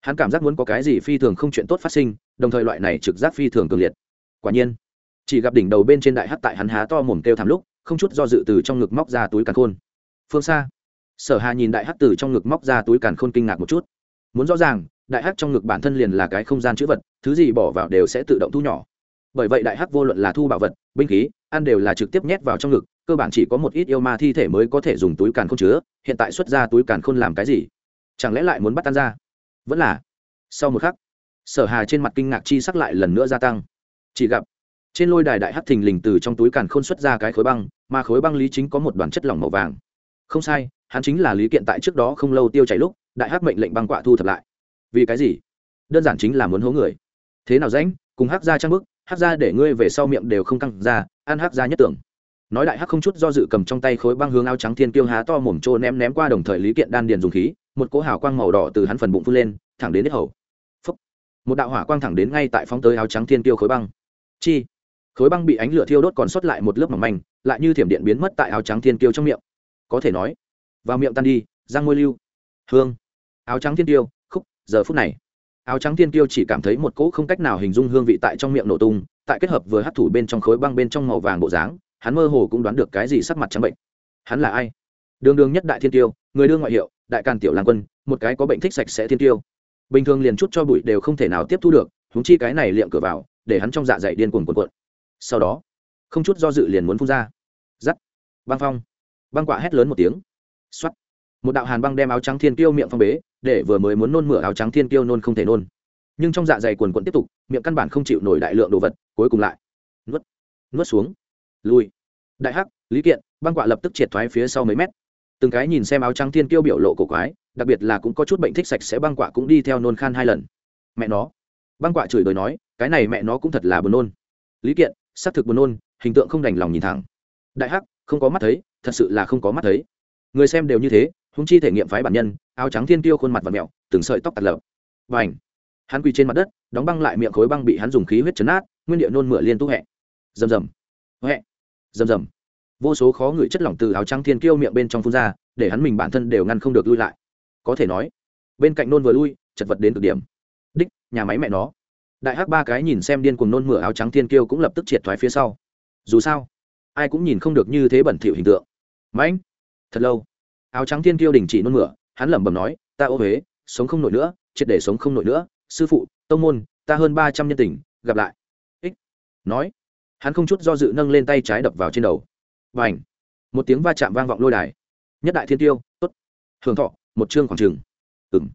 Hắn cảm giác muốn có cái gì phi thường không chuyện tốt phát sinh, đồng thời loại này trực giác phi thường cường liệt. Quả nhiên chỉ gặp đỉnh đầu bên trên đại hắc tại hắn há to mồm kêu thảm lúc, không chút do dự từ trong ngực móc ra túi càn khôn. Phương xa, sở hà nhìn đại hắc từ trong ngực móc ra túi càn khôn kinh ngạc một chút. Muốn rõ ràng, đại hắc trong ngực bản thân liền là cái không gian chữ vật, thứ gì bỏ vào đều sẽ tự động thu nhỏ. Bởi vậy đại hắc vô luận là thu bảo vật, binh khí, ăn đều là trực tiếp nhét vào trong ngực, cơ bản chỉ có một ít yêu ma thi thể mới có thể dùng túi càn khôn chứa, hiện tại xuất ra túi càn khôn làm cái gì? Chẳng lẽ lại muốn bắt tan ra? Vẫn là, sau một khắc, sở hà trên mặt kinh ngạc chi sắc lại lần nữa gia tăng. Chỉ gặp trên lôi đài đại hắc thình lình từ trong túi càn khôn xuất ra cái khối băng, mà khối băng lý chính có một đoàn chất lỏng màu vàng. Không sai, hắn chính là lý kiện tại trước đó không lâu tiêu chảy lúc, đại hắc mệnh lệnh băng quạ thu thập lại. Vì cái gì? Đơn giản chính là muốn hố người. Thế nào rãnh? Cùng hắc ra trang bức, hắc ra để ngươi về sau miệng đều không căng ra, ăn hắc ra nhất tưởng. Nói đại hắc không chút do dự cầm trong tay khối băng hướng áo trắng thiên kiêu há to mồm trô ném ném qua đồng thời lý kiện đan điền dùng khí, một cỗ hào quang màu đỏ từ hắn phần bụng phun lên, thẳng đến hết hầu. Phúc. một đạo hỏa quang thẳng đến ngay tại phóng tới áo trắng thiên kiêu khối băng. Chi? Khối băng bị ánh lửa thiêu đốt còn sót lại một lớp mỏng manh, lại như thiểm điện biến mất tại áo trắng thiên kiêu trong miệng. Có thể nói, vào miệng tan đi, răng môi lưu. Hương. Áo trắng thiên tiêu khúc, giờ phút này. Áo trắng thiên tiêu chỉ cảm thấy một cỗ không cách nào hình dung hương vị tại trong miệng nổ tung, tại kết hợp với hấp thủ bên trong khối băng bên trong màu vàng bộ dáng, hắn mơ hồ cũng đoán được cái gì sắc mặt trắng bệnh. Hắn là ai? Đường đường nhất đại thiên tiêu người đương ngoại hiệu, đại càn tiểu lang quân, một cái có bệnh thích sạch sẽ thiên tiêu bình thường liền chút cho bụi đều không thể nào tiếp thu được húng chi cái này liệm cửa vào, để hắn trong dạ dày điên cuồng cuộn cuộn sau đó không chút do dự liền muốn phun ra giắt băng phong băng quạ hét lớn một tiếng Soát. Một đạo hàn băng đem áo trắng thiên kiêu miệng phong bế, để vừa mới muốn nôn mửa áo trắng thiên kiêu nôn không thể nôn. Nhưng trong dạ dày quần quận tiếp tục, miệng căn bản không chịu nổi đại lượng đồ vật, cuối cùng lại nuốt, nuốt xuống. Lùi. Đại hắc, Lý Kiện, băng quạ lập tức triệt thoái phía sau mấy mét. Từng cái nhìn xem áo trắng thiên kiêu biểu lộ cổ quái, đặc biệt là cũng có chút bệnh thích sạch sẽ băng quạ cũng đi theo nôn khan hai lần. Mẹ nó. Băng quạ chửi đời nói, cái này mẹ nó cũng thật là buồn nôn. Lý Kiện, xác thực buồn nôn, hình tượng không đành lòng nhìn thẳng. Đại hắc, không có mắt thấy, thật sự là không có mắt thấy. Người xem đều như thế húng chi thể nghiệm phái bản nhân áo trắng thiên tiêu khuôn mặt và mẹo từng sợi tóc tạt lợp và ảnh hắn quỳ trên mặt đất đóng băng lại miệng khối băng bị hắn dùng khí huyết chấn át nguyên điệu nôn mửa liên tu hẹ. Rầm rầm. Hẹ. Rầm rầm. Vô số khó ngửi chất lỏng từ áo trắng thiên kiêu miệng bên trong phun ra để hắn mình bản thân đều ngăn không được lui lại. Có thể nói bên cạnh nôn vừa lui chật vật đến cực điểm. Đích nhà máy mẹ nó đại hắc ba cái nhìn xem điên cuồng nôn mửa áo trắng thiên kiêu cũng lập tức triệt thoái phía sau. Dù sao, ai cũng nhìn không được như thế bẩn thỉu hình tượng. Mãnh thật lâu. Áo trắng thiên kiêu đình chỉ nôn mửa, hắn lẩm bẩm nói, ta ô huế sống không nổi nữa, triệt để sống không nổi nữa. Sư phụ, tông môn, ta hơn ba trăm nhân tình, gặp lại. Ích. Nói, hắn không chút do dự nâng lên tay trái đập vào trên đầu. Và ảnh một tiếng va chạm vang vọng lôi đài. Nhất đại thiên tiêu, tốt. Hưởng thọ, một chương khoảng trường ừng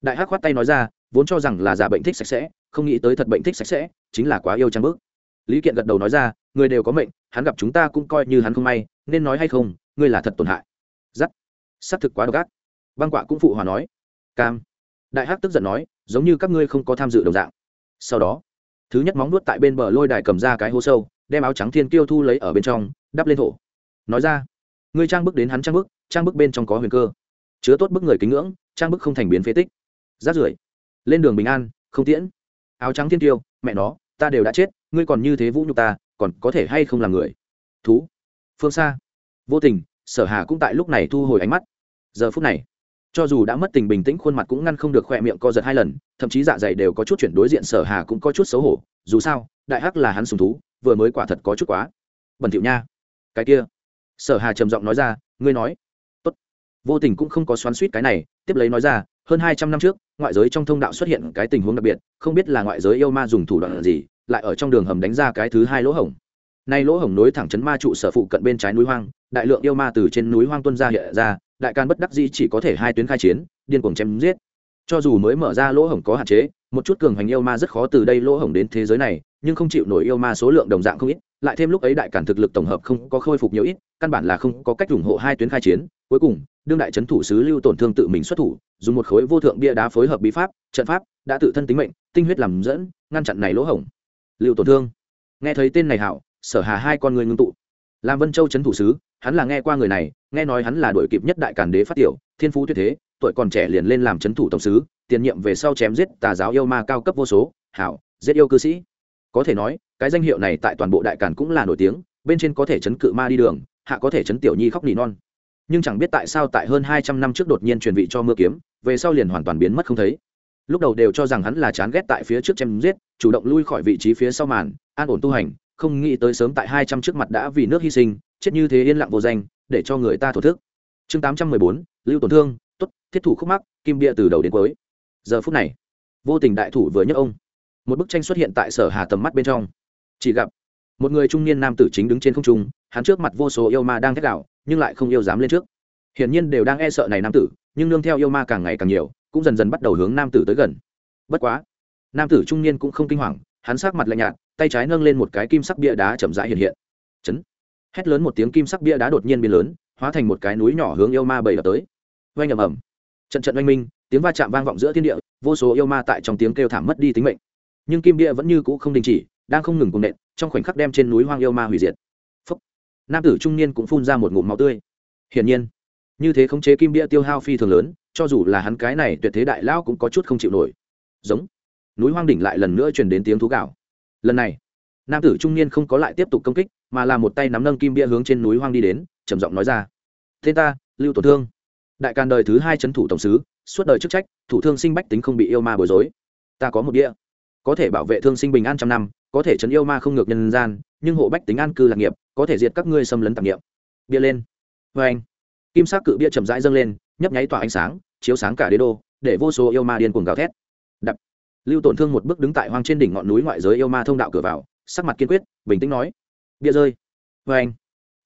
đại hắc khoát tay nói ra vốn cho rằng là giả bệnh thích sạch sẽ, không nghĩ tới thật bệnh thích sạch sẽ, chính là quá yêu trang bước. Lý kiện gật đầu nói ra, người đều có mệnh, hắn gặp chúng ta cũng coi như hắn không may, nên nói hay không, ngươi là thật tổn hại. Giắt xác thực quá độc ác. Băng quạ cũng phụ hòa nói. Cam. Đại hắc tức giận nói, giống như các ngươi không có tham dự đồng dạng. Sau đó, thứ nhất móng nuốt tại bên bờ lôi đài cầm ra cái hố sâu, đem áo trắng thiên kiêu thu lấy ở bên trong, đắp lên thổ. Nói ra, ngươi trang bức đến hắn trang bức trang bức bên trong có huyền cơ. Chứa tốt bức người kính ngưỡng, trang bức không thành biến phế tích. Rát rưởi lên đường bình an, không tiễn. Áo trắng thiên tiêu, mẹ nó, ta đều đã chết, ngươi còn như thế vũ nhục ta, còn có thể hay không làm người? Thú. Phương xa vô tình, sở hà cũng tại lúc này thu hồi ánh mắt. Giờ phút này, cho dù đã mất tình bình tĩnh, khuôn mặt cũng ngăn không được khoe miệng co giật hai lần, thậm chí dạ dày đều có chút chuyển đối diện sở hà cũng có chút xấu hổ. Dù sao, đại hắc là hắn sùng thú, vừa mới quả thật có chút quá. Bẩn thỉu nha. Cái kia. Sở hà trầm giọng nói ra, ngươi nói. Tốt. Vô tình cũng không có xoắn suýt cái này, tiếp lấy nói ra, hơn hai trăm năm trước ngoại giới trong thông đạo xuất hiện cái tình huống đặc biệt, không biết là ngoại giới yêu ma dùng thủ đoạn gì, lại ở trong đường hầm đánh ra cái thứ hai lỗ hổng. Nay lỗ hổng nối thẳng chấn ma trụ sở phụ cận bên trái núi hoang, đại lượng yêu ma từ trên núi hoang tuân ra hiện ra, đại can bất đắc dĩ chỉ có thể hai tuyến khai chiến, điên cuồng chém giết. Cho dù mới mở ra lỗ hổng có hạn chế, một chút cường hành yêu ma rất khó từ đây lỗ hổng đến thế giới này, nhưng không chịu nổi yêu ma số lượng đồng dạng không ít, lại thêm lúc ấy đại cản thực lực tổng hợp không có khôi phục nhiều ít, căn bản là không có cách ủng hộ hai tuyến khai chiến cuối cùng, đương đại trấn thủ sứ lưu tổn thương tự mình xuất thủ, dùng một khối vô thượng bia đá phối hợp bí pháp, trận pháp, đã tự thân tính mệnh, tinh huyết làm dẫn, ngăn chặn này lỗ hổng. Lưu tổn thương. Nghe thấy tên này hảo, sở hà hai con người ngưng tụ. Làm vân châu trấn thủ sứ, hắn là nghe qua người này, nghe nói hắn là đội kịp nhất đại cản đế phát tiểu, thiên phú tuyệt thế, tuổi còn trẻ liền lên làm trấn thủ tổng sứ, tiền nhiệm về sau chém giết tà giáo yêu ma cao cấp vô số, hảo, giết yêu cư sĩ. Có thể nói, cái danh hiệu này tại toàn bộ đại cản cũng là nổi tiếng, bên trên có thể chấn cự ma đi đường, hạ có thể chấn tiểu nhi khóc nỉ non nhưng chẳng biết tại sao tại hơn hai trăm năm trước đột nhiên truyền vị cho mưa kiếm, về sau liền hoàn toàn biến mất không thấy. Lúc đầu đều cho rằng hắn là chán ghét tại phía trước chém giết, chủ động lui khỏi vị trí phía sau màn, an ổn tu hành, không nghĩ tới sớm tại hai trăm trước mặt đã vì nước hy sinh, chết như thế yên lặng vô danh, để cho người ta thổ thức. Chương tám trăm mười bốn, lưu tổn thương t ố t thiết thủ khúc mắc, kim bia từ đầu đến cuối. Giờ phút này, vô tình đại thủ vừa nhấc ông. Một bức tranh xuất hiện tại sở hà tầm mắt bên trong. Chỉ gặp, một người trung niên nam tử chính đứng trên không trung, hắn trước mặt vô số yêu ma đang thét đảo nhưng lại không yêu dám lên trước. Hiển nhiên đều đang e sợ này nam tử, nhưng nương theo yêu ma càng ngày càng nhiều, cũng dần dần bắt đầu hướng nam tử tới gần. Bất quá, nam tử trung niên cũng không kinh hoàng, hắn sắc mặt lạnh nhạt, tay trái nâng lên một cái kim sắc bia đá chậm rãi hiện hiện. Chấn! Hét lớn một tiếng kim sắc bia đá đột nhiên biến lớn, hóa thành một cái núi nhỏ hướng yêu ma bầy đập tới. Oanh ầm ầm. Trận trận oanh minh, tiếng va chạm vang vọng giữa thiên địa, vô số yêu ma tại trong tiếng kêu thảm mất đi tính mệnh. Nhưng kim bia vẫn như cũ không đình chỉ, đang không ngừng cùng nện, trong khoảnh khắc đem trên núi hoang yêu ma hủy diệt nam tử trung niên cũng phun ra một ngụm máu tươi. Hiển nhiên, như thế khống chế kim bia tiêu hao phi thường lớn, cho dù là hắn cái này tuyệt thế đại lão cũng có chút không chịu nổi. Giống, núi hoang đỉnh lại lần nữa truyền đến tiếng thú gạo lần này, nam tử trung niên không có lại tiếp tục công kích, mà là một tay nắm nâng kim bia hướng trên núi hoang đi đến, trầm giọng nói ra. Thế ta, lưu tổn thương. Đại càn đời thứ hai c thủ tổng sứ, suốt đời chức trách, thủ thương sinh bách tính không bị yêu ma bối rối. Ta có một đĩa, có thể bảo vệ thương sinh bình an trăm năm, có thể chấn yêu ma không ngược nhân gian, nhưng hộ bách tính an cư lạc nghiệp có thể diệt các ngươi xâm lấn tạp nghiệm bia lên. Vê anh, kim sắc cự bia chậm rãi dâng lên, nhấp nháy tỏa ánh sáng, chiếu sáng cả đế đô, để vô số yêu ma điên cuồng gào thét. Đập. Lưu tổn thương một bước đứng tại hoang trên đỉnh ngọn núi ngoại giới yêu ma thông đạo cửa vào, sắc mặt kiên quyết, bình tĩnh nói, bia rơi. Vê anh,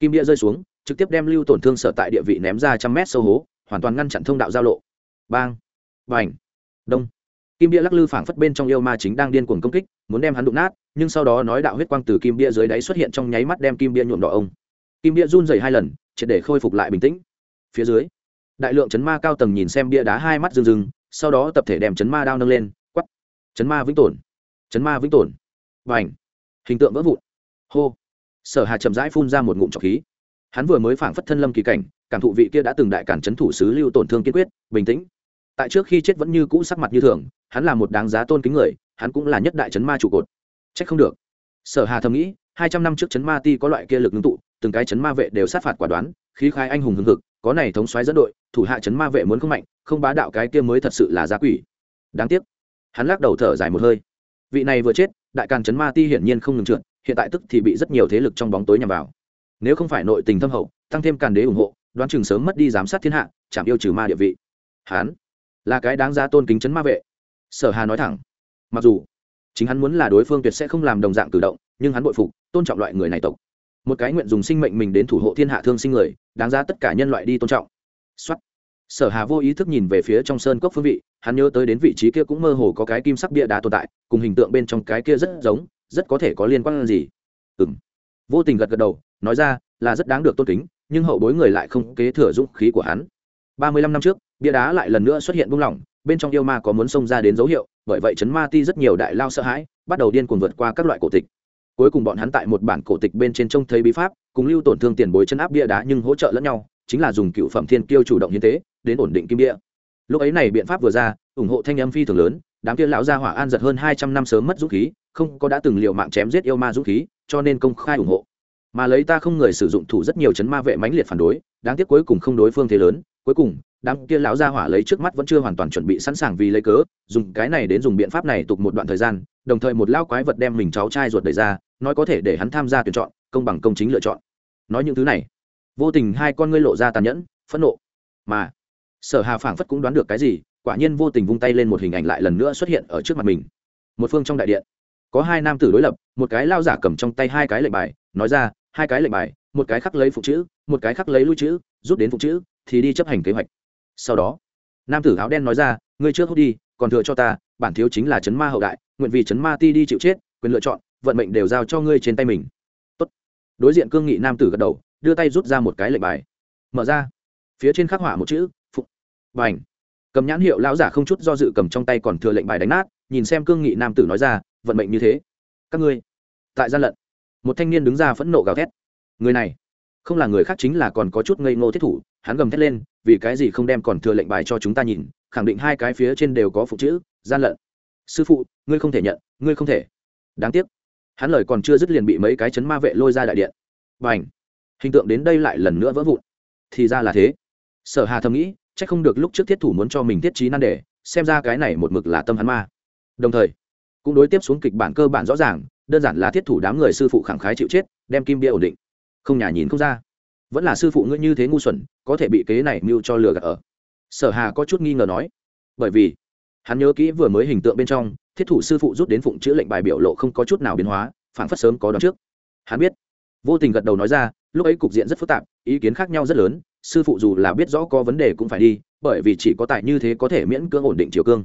kim bia rơi xuống, trực tiếp đem lưu tổn thương sở tại địa vị ném ra trăm mét sâu hố, hoàn toàn ngăn chặn thông đạo giao lộ. Bang. Vành đông. Kim bia lắc lư phảng phất bên trong yêu ma chính đang điên cuồng công kích, muốn đem hắn đụng nát nhưng sau đó nói đạo huyết quang từ kim bia dưới đáy xuất hiện trong nháy mắt đem kim bia nhuộm đỏ ông. Kim bia run dày hai lần, triệt để khôi phục lại bình tĩnh. Phía dưới, đại lượng chấn ma cao tầng nhìn xem bia đá hai mắt rừng rừng sau đó tập thể đem chấn ma đao nâng lên quắp chấn ma vĩnh tổn chấn ma vĩnh tổn và ảnh hình tượng vỡ vụn. Hô! Sở hà chậm rãi phun ra một ngụm trọc khí. Hắn vừa mới phảng phất thân lâm kỳ cảnh, cảm thụ vị kia đã từng đại cản chấn thủ sứ lưu tổn thương kiên quyết, bình tĩnh. Tại trước khi chết vẫn như cũ sắc mặt như thường, hắn là một đáng giá tôn kính người, hắn cũng là nhất đại chấn ma trụ cột trách không được. Sở hà thầm nghĩ, hai trăm năm trước chấn ma ti có loại kia lực ngưng tụ, từng cái chấn ma vệ đều sát phạt quả đoán, khí khai anh hùng hưng hực, có này thống soái dẫn đội, thủ hạ chấn ma vệ muốn không mạnh, không bá đạo cái kia mới thật sự là giá quỷ. Đáng tiếc. Hắn lắc đầu thở dài một hơi. Vị này vừa chết, đại càn chấn ma ti hiển nhiên không ngừng trượt, hiện tại tức thì bị rất nhiều thế lực trong bóng tối nhằm vào. Nếu không phải nội tình thâm hậu, tăng thêm càn đế ủng hộ, đoán chừng sớm mất đi giám sát thiên hạ, chạm yêu trừ ma địa vị. Hắn là cái đáng giá tôn kính chấn ma vệ. Sở hà nói thẳng. Mặc dù chính hắn muốn là đối phương tuyệt sẽ không làm đồng dạng cử động, nhưng hắn bội phục, tôn trọng loại người này tộc. Một cái nguyện dùng sinh mệnh mình đến thủ hộ thiên hạ thương sinh người, đáng giá tất cả nhân loại đi tôn trọng. Xuất sở hà vô ý thức nhìn về phía trong sơn cốc phương vị, hắn nhớ tới đến vị trí kia cũng mơ hồ có cái kim sắc bia đá tồn tại, cùng hình tượng bên trong cái kia rất giống, rất có thể có liên quan gì. Ừ m vô tình gật gật đầu, nói ra, là rất đáng được tôn kính, nhưng hậu bối người lại không kế thừa dũng khí của hắn. Ba mươi lăm năm trước, bia đá lại lần nữa xuất hiện buông lỏng bên trong yêu ma có muốn xông ra đến dấu hiệu, bởi vậy chấn ma ti rất nhiều đại lao sợ hãi, bắt đầu điên cuồng vượt qua các loại cổ tịch. Cuối cùng bọn hắn tại một bản cổ tịch bên trên trông thấy bí pháp, cùng lưu tổn thương tiền bối chân áp bia đá nhưng hỗ trợ lẫn nhau, chính là dùng cựu phẩm thiên kiêu chủ động hiến tế, đến ổn định kim bia. Lúc ấy này biện pháp vừa ra, ủng hộ thanh âm phi thường lớn, đám kia lão gia hỏa an giật hơn hai trăm năm sớm mất dũng khí, không có đã từng liều mạng chém giết yêu ma dũng khí, cho nên công khai ủng hộ. Mà lấy ta không người sử dụng thủ rất nhiều chấn ma vệ mãnh liệt phản đối, đáng tiếc cuối cùng không đối phương thế lớn cuối cùng, đám kia lão gia hỏa lấy trước mắt vẫn chưa hoàn toàn chuẩn bị sẵn sàng vì lấy cớ, dùng cái này đến dùng biện pháp này tục một đoạn thời gian, đồng thời một lão quái vật đem mình cháu trai ruột đẩy ra, nói có thể để hắn tham gia tuyển chọn, công bằng công chính lựa chọn. Nói những thứ này, vô tình hai con ngươi lộ ra tàn nhẫn, phẫn nộ. Mà, sở hà phảng phất cũng đoán được cái gì, quả nhiên vô tình vung tay lên một hình ảnh lại lần nữa xuất hiện ở trước mặt mình. Một phương trong đại điện, có hai nam tử đối lập, một cái lao giả cầm trong tay hai cái lệnh bài, nói ra, hai cái lệnh bài, một cái khắc lấy phụ chữ, một cái khắc lấy lui chữ, rút đến phụ chữ thì đi chấp hành kế hoạch. Sau đó, nam tử áo đen nói ra, ngươi trước hút đi, còn thừa cho ta, bản thiếu chính là chấn ma hậu đại, nguyện vì chấn ma ti đi chịu chết, quyền lựa chọn, vận mệnh đều giao cho ngươi trên tay mình. Tốt. đối diện cương nghị nam tử gật đầu, đưa tay rút ra một cái lệnh bài. Mở ra. Phía trên khắc họa một chữ phục h cầm nhãn hiệu lão giả không chút do dự cầm trong tay còn thừa lệnh bài đánh nát, nhìn xem cương nghị nam tử nói ra, vận mệnh như thế. Các ngươi. Tại gian lận, một thanh niên đứng ra phẫn nộ gào thét. Người này không là người khác chính là còn có chút ngây ngô thiết thủ hắn gầm thét lên, vì cái gì không đem còn thừa lệnh bài cho chúng ta nhìn, khẳng định hai cái phía trên đều có phụ chữ, gian lận. Sư phụ, ngươi không thể nhận, ngươi không thể. Đáng tiếc. Hắn lời còn chưa dứt liền bị mấy cái chấn ma vệ lôi ra đại điện. Và ảnh hình tượng đến đây lại lần nữa vỡ vụn. Thì ra là thế. Sở hà thầm nghĩ c h ắ c không được lúc trước thiết thủ muốn cho mình thiết trí nan đề, xem ra cái này một mực là tâm hắn ma. Đồng thời, cũng đối tiếp xuống kịch bản cơ bản rõ ràng, đơn giản là thiết thủ đám người sư phụ khẳng khái chịu chết, đem kim bia ổn định. Không nhà nhìn không ra vẫn là sư phụ ngươi như thế ngu xuẩn, có thể bị kế này mưu cho lừa gạt ở. Sở hà có chút nghi ngờ nói, bởi vì hắn nhớ kỹ vừa mới hình tượng bên trong, thiết thủ sư phụ rút đến phụng chữ lệnh bài biểu lộ không có chút nào biến hóa phản phất sớm có đón trước. Hắn biết, vô tình gật đầu nói ra, lúc ấy cục diện rất phức tạp, ý kiến khác nhau rất lớn, sư phụ dù là biết rõ có vấn đề cũng phải đi, bởi vì chỉ có tại như thế có thể miễn cưỡng ổn định chiều cương.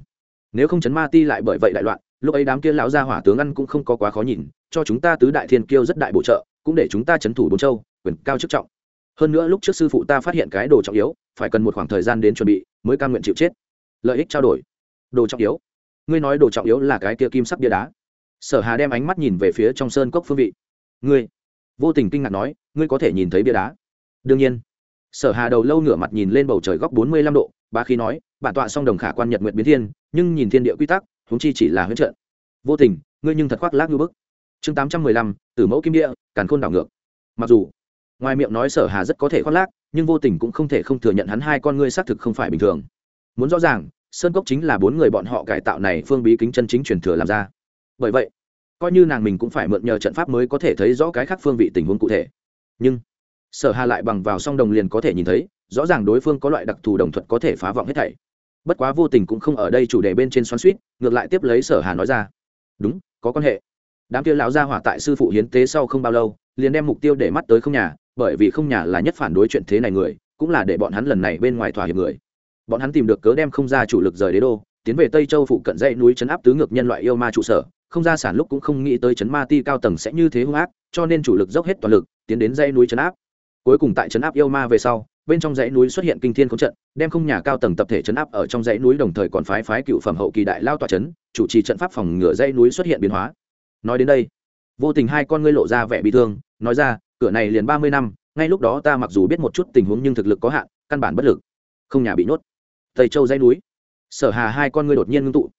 Nếu không chấn ma ti lại bởi vậy đại loạn, lúc ấy đám kia lão gia hỏa tướng ăn cũng không có quá khó nhìn, cho chúng ta tứ đại thiên kiêu rất đại bổ trợ, cũng để chúng ta chấn thủ bốn châu, quyền cao chức trọng hơn nữa lúc trước sư phụ ta phát hiện cái đồ trọng yếu, phải cần một khoảng thời gian đến chuẩn bị mới cam nguyện chịu chết. Lợi ích trao đổi. Đồ trọng yếu. Ngươi nói đồ trọng yếu là cái kia kim sắc bia đá. Sở hà đem ánh mắt nhìn về phía trong sơn cốc phương vị. Ngươi. Vô tình kinh ngạc nói, ngươi có thể nhìn thấy bia đá. Đương nhiên. Sở hà đầu lâu ngửa mặt nhìn lên bầu trời góc bốn mươi lăm độ ba khi nói, bản tọa song đồng khả quan nhật nguyện biến thiên, nhưng nhìn thiên địa quy tắc, huống chi chỉ là huyễn trận. Vô tình, ngươi nhưng thật khoác lác như bức. Chương tám trăm mười lăm từ mẫu kim địa, càn khôn đảo ngược. Mặc dù ngoài miệng nói sở hà rất có thể khoác lác, nhưng vô tình cũng không thể không thừa nhận hắn hai con ngươi xác thực không phải bình thường. Muốn rõ ràng, sơn cốc chính là bốn người bọn họ cải tạo này phương bí kính chân chính truyền thừa làm ra. Bởi vậy, coi như nàng mình cũng phải mượn nhờ trận pháp mới có thể thấy rõ cái khác phương vị tình huống cụ thể. Nhưng, sở hà lại bằng vào song đồng liền có thể nhìn thấy, rõ ràng đối phương có loại đặc thù đồng thuật có thể phá vọng hết thảy. Bất quá vô tình cũng không ở đây chủ đề bên trên xoắn suýt ngược lại tiếp lấy sở hà nói ra. Đúng, có quan hệ. Đám kia lão gia hỏa tại sư phụ hiến tế sau không bao lâu, liền đem mục tiêu để mắt tới không nhà bởi vì không nhà là nhất phản đối chuyện thế này người, cũng là để bọn hắn lần này bên ngoài thỏa hiệp người. Bọn hắn tìm được cớ đem không ra chủ lực rời đế đô, tiến về tây châu phụ cận dãy núi chấn áp tứ ngược nhân loại yêu ma trụ sở, không ra sản lúc cũng không nghĩ tới chấn ma ti cao tầng sẽ như thế hung ác, cho nên chủ lực dốc hết toàn lực, tiến đến dãy núi chấn áp. Cuối cùng tại chấn áp yêu ma về sau, bên trong dãy núi xuất hiện kinh thiên khống trận, đem không nhà cao tầng tập thể chấn áp ở trong dãy núi đồng thời còn phái phái cựu phẩm hậu kỳ đại lao tòa chấn chủ trì trận pháp phòng ngừa dãy núi xuất hiện biến hóa. Nói đến đây, vô tình hai con ngươi lộ ra vẻ bị thương, nói ra cửa này liền ba mươi năm, ngay lúc đó ta mặc dù biết một chút tình huống nhưng thực lực có hạn, căn bản bất lực. Không nhà bị nhốt. Tây châu dãy núi. Sở hà hai con ngươi đột nhiên ngưng tụ.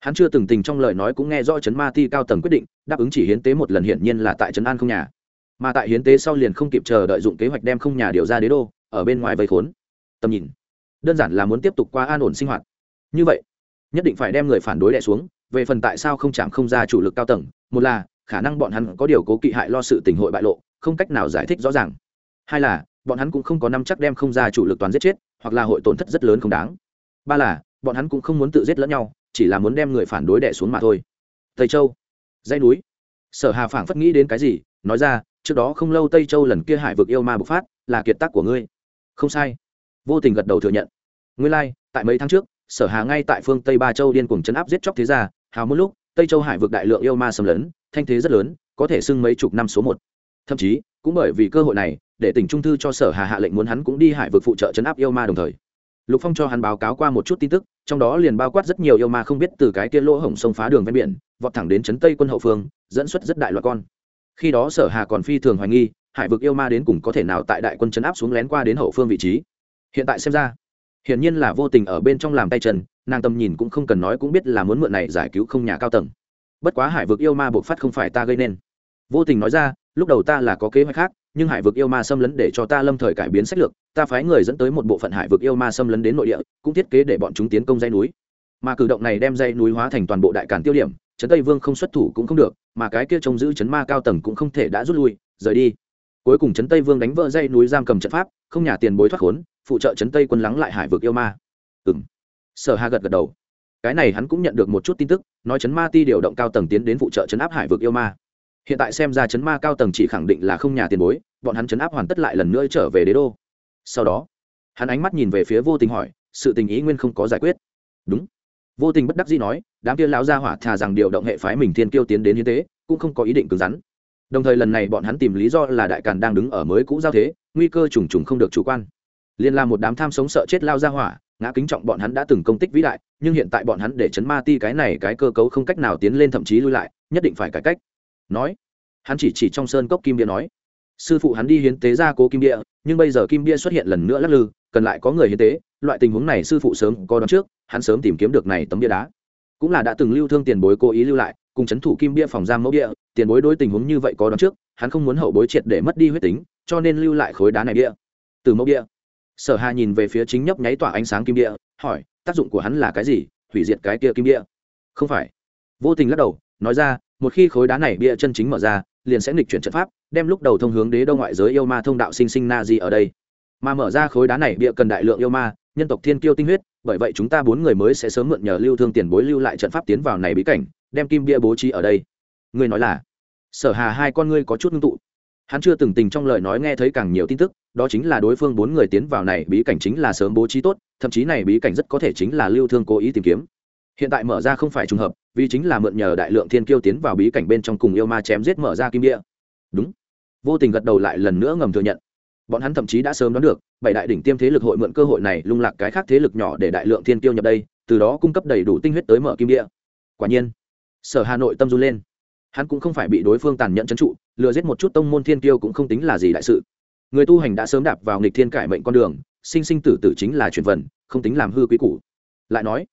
Hắn chưa từng tình trong lời nói cũng nghe rõ chấn ma ti cao tầng quyết định, đáp ứng chỉ hiến tế một lần hiển nhiên là tại trấn an không nhà. Mà tại hiến tế sau liền không kịp chờ đợi dụng kế hoạch đem không nhà điều ra đế đô, ở bên ngoài vây khốn. Tầm nhìn. Đơn giản là muốn tiếp tục qua an ổn sinh hoạt. Như vậy, nhất định phải đem người phản đối đẻ xuống, về phần tại sao không chạm không ra chủ lực cao tầng, một là khả năng bọn hắn có điều cố kỵ hại lo sự tình hội bại lộ không cách nào giải thích rõ ràng. Hai là bọn hắn cũng không có năm chắc đem không ra chủ lực toàn giết chết hoặc là hội tổn thất rất lớn không đáng. Ba là bọn hắn cũng không muốn tự giết lẫn nhau chỉ là muốn đem người phản đối đẻ xuống mà thôi. Tây châu dãy núi. Sở hà phảng phất nghĩ đến cái gì nói ra trước đó không lâu tây châu lần kia hải vực yêu ma bộc phát là kiệt tác của ngươi. Không sai. Vô tình gật đầu thừa nhận. Ngươi lai like, tại mấy tháng trước sở hà ngay tại phương tây ba châu điên cuồng chấn áp giết chóc thế gia hào một lúc tây châu hải vực đại lượng yêu ma xâm lấn thanh thế rất lớn có thể xưng mấy chục năm số một thậm chí, cũng bởi vì cơ hội này, để tỉnh trung thư cho sở hà hạ lệnh muốn hắn cũng đi hải vực phụ trợ chấn áp yêu ma đồng thời. Lục phong cho hắn báo cáo qua một chút tin tức, trong đó liền bao quát rất nhiều yêu ma không biết từ cái kia lỗ hổng sông phá đường ven biển, vọt thẳng đến trấn tây quân hậu phương, dẫn xuất rất đại loại con. Khi đó sở hà còn phi thường hoài nghi, hải vực yêu ma đến cùng có thể nào tại đại quân chấn áp xuống lén qua đến hậu phương vị trí. Hiện tại xem ra, hiển nhiên là vô tình ở bên trong làm tay chân, nàng tầm nhìn cũng không cần nói cũng biết là muốn mượn này giải cứu không nhà cao tầng. Bất quá hải vực yêu ma buộc phát không phải ta gây nên vô tình nói ra, lúc đầu ta là có kế hoạch khác, nhưng hải vực yêu ma xâm lấn để cho ta lâm thời cải biến sách lược, ta phái người dẫn tới một bộ phận hải vực yêu ma xâm lấn đến nội địa, cũng thiết kế để bọn chúng tiến công dây núi. Mà cử động này đem dây núi hóa thành toàn bộ đại cản tiêu điểm, trấn tây vương không xuất thủ cũng không được, mà cái kia trông giữ trấn ma cao tầng cũng không thể đã rút lui, rời đi. Cuối cùng trấn tây vương đánh vỡ dây núi giam cầm trận pháp, không nhà tiền bối thoát khốn, phụ trợ trấn tây quân lắng lại hải vực yêu ma. Ừ m sở hà gật gật đầu. Cái này hắn cũng nhận được một chút tin tức, nói trấn ma ti điều động cao tầng tiến đến phụ trợ trấn áp hải vực yêu ma hiện tại xem ra chấn ma cao tầng chỉ khẳng định là không nhà tiền bối bọn hắn chấn áp hoàn tất lại lần nữa trở về đế đô. Sau đó hắn ánh mắt nhìn về phía vô tình hỏi sự tình ý nguyên không có giải quyết. Đúng. Vô tình bất đắc dĩ nói đám kia lão gia hỏa thà rằng điều động hệ phái mình thiên kiêu tiến đến như thế, cũng không có ý định cứng rắn. Đồng thời lần này bọn hắn tìm lý do là đại càn đang đứng ở mới cũ giao thế nguy cơ trùng trùng không được chủ quan. Liên là một đám tham sống sợ chết lao ra hỏa ngã kính trọng bọn hắn đã từng công tích vĩ đại nhưng hiện tại bọn hắn để chấn ma ti cái này cái cơ cấu không cách nào tiến lên thậm chí lui lại nhất định phải cải cách nói. Hắn chỉ chỉ trong sơn cốc kim bia nói. Sư phụ hắn đi hiến tế ra cố kim bia, nhưng bây giờ kim bia xuất hiện lần nữa lắc lư, cần lại có người hiến tế. Loại tình huống này sư phụ sớm có đón trước, hắn sớm tìm kiếm được này tấm bia đá. Cũng là đã từng lưu thương tiền bối cố ý lưu lại, cùng c h ấ n thủ kim bia phòng giam mẫu địa tiền bối đối tình huống như vậy có đón trước, hắn không muốn hậu bối triệt để mất đi huyết tính, cho nên lưu lại khối đá này bia. Từ mẫu bia, sở hà nhìn về phía chính nhấp nháy tỏa ánh sáng kim bia, hỏi, tác dụng của hắn là cái gì? Hủy diệt cái kia kim bia. Không phải. Vô tình lắc đầu, nói ra một khi khối đá này bia chân chính mở ra, liền sẽ nghịch chuyển trận pháp, đem lúc đầu thông hướng đế đô ngoại giới yêu ma thông đạo sinh sinh na di ở đây. Mà mở ra khối đá này bịa cần đại lượng yêu ma, nhân tộc thiên kiêu tinh huyết, bởi vậy chúng ta bốn người mới sẽ sớm mượn nhờ lưu thương tiền bối lưu lại trận pháp tiến vào này bí cảnh, đem kim bia bố trí ở đây. Ngươi nói là? Sở hà hai con ngươi có chút ngưng tụ. Hắn chưa từng tình trong lời nói nghe thấy càng nhiều tin tức, đó chính là đối phương bốn người tiến vào này bí cảnh chính là sớm bố trí tốt, thậm chí này bí cảnh rất có thể chính là lưu thương cố ý tìm kiếm hiện tại mở ra không phải trùng hợp, vì chính là mượn nhờ đại lượng thiên kiêu tiến vào bí cảnh bên trong cùng yêu ma chém giết mở ra kim địa. Đúng. Vô tình gật đầu lại lần nữa ngầm thừa nhận. Bọn hắn thậm chí đã sớm đoán được, bảy đại đỉnh tiêm thế lực hội mượn cơ hội này lung lạc cái khác thế lực nhỏ để đại lượng thiên kiêu nhập đây, từ đó cung cấp đầy đủ tinh huyết tới mở kim địa. Quả nhiên, sở hà nội tâm run lên. Hắn cũng không phải bị đối phương tàn nhẫn trấn trụ, lừa giết một chút tông môn thiên kiêu cũng không tính là gì đại sự. Người tu hành đã sớm đạp vào nghịch thiên cải mệnh con đường, sinh sinh tử tử chính là truyền vần không tính làm hư quý củ. Lại nói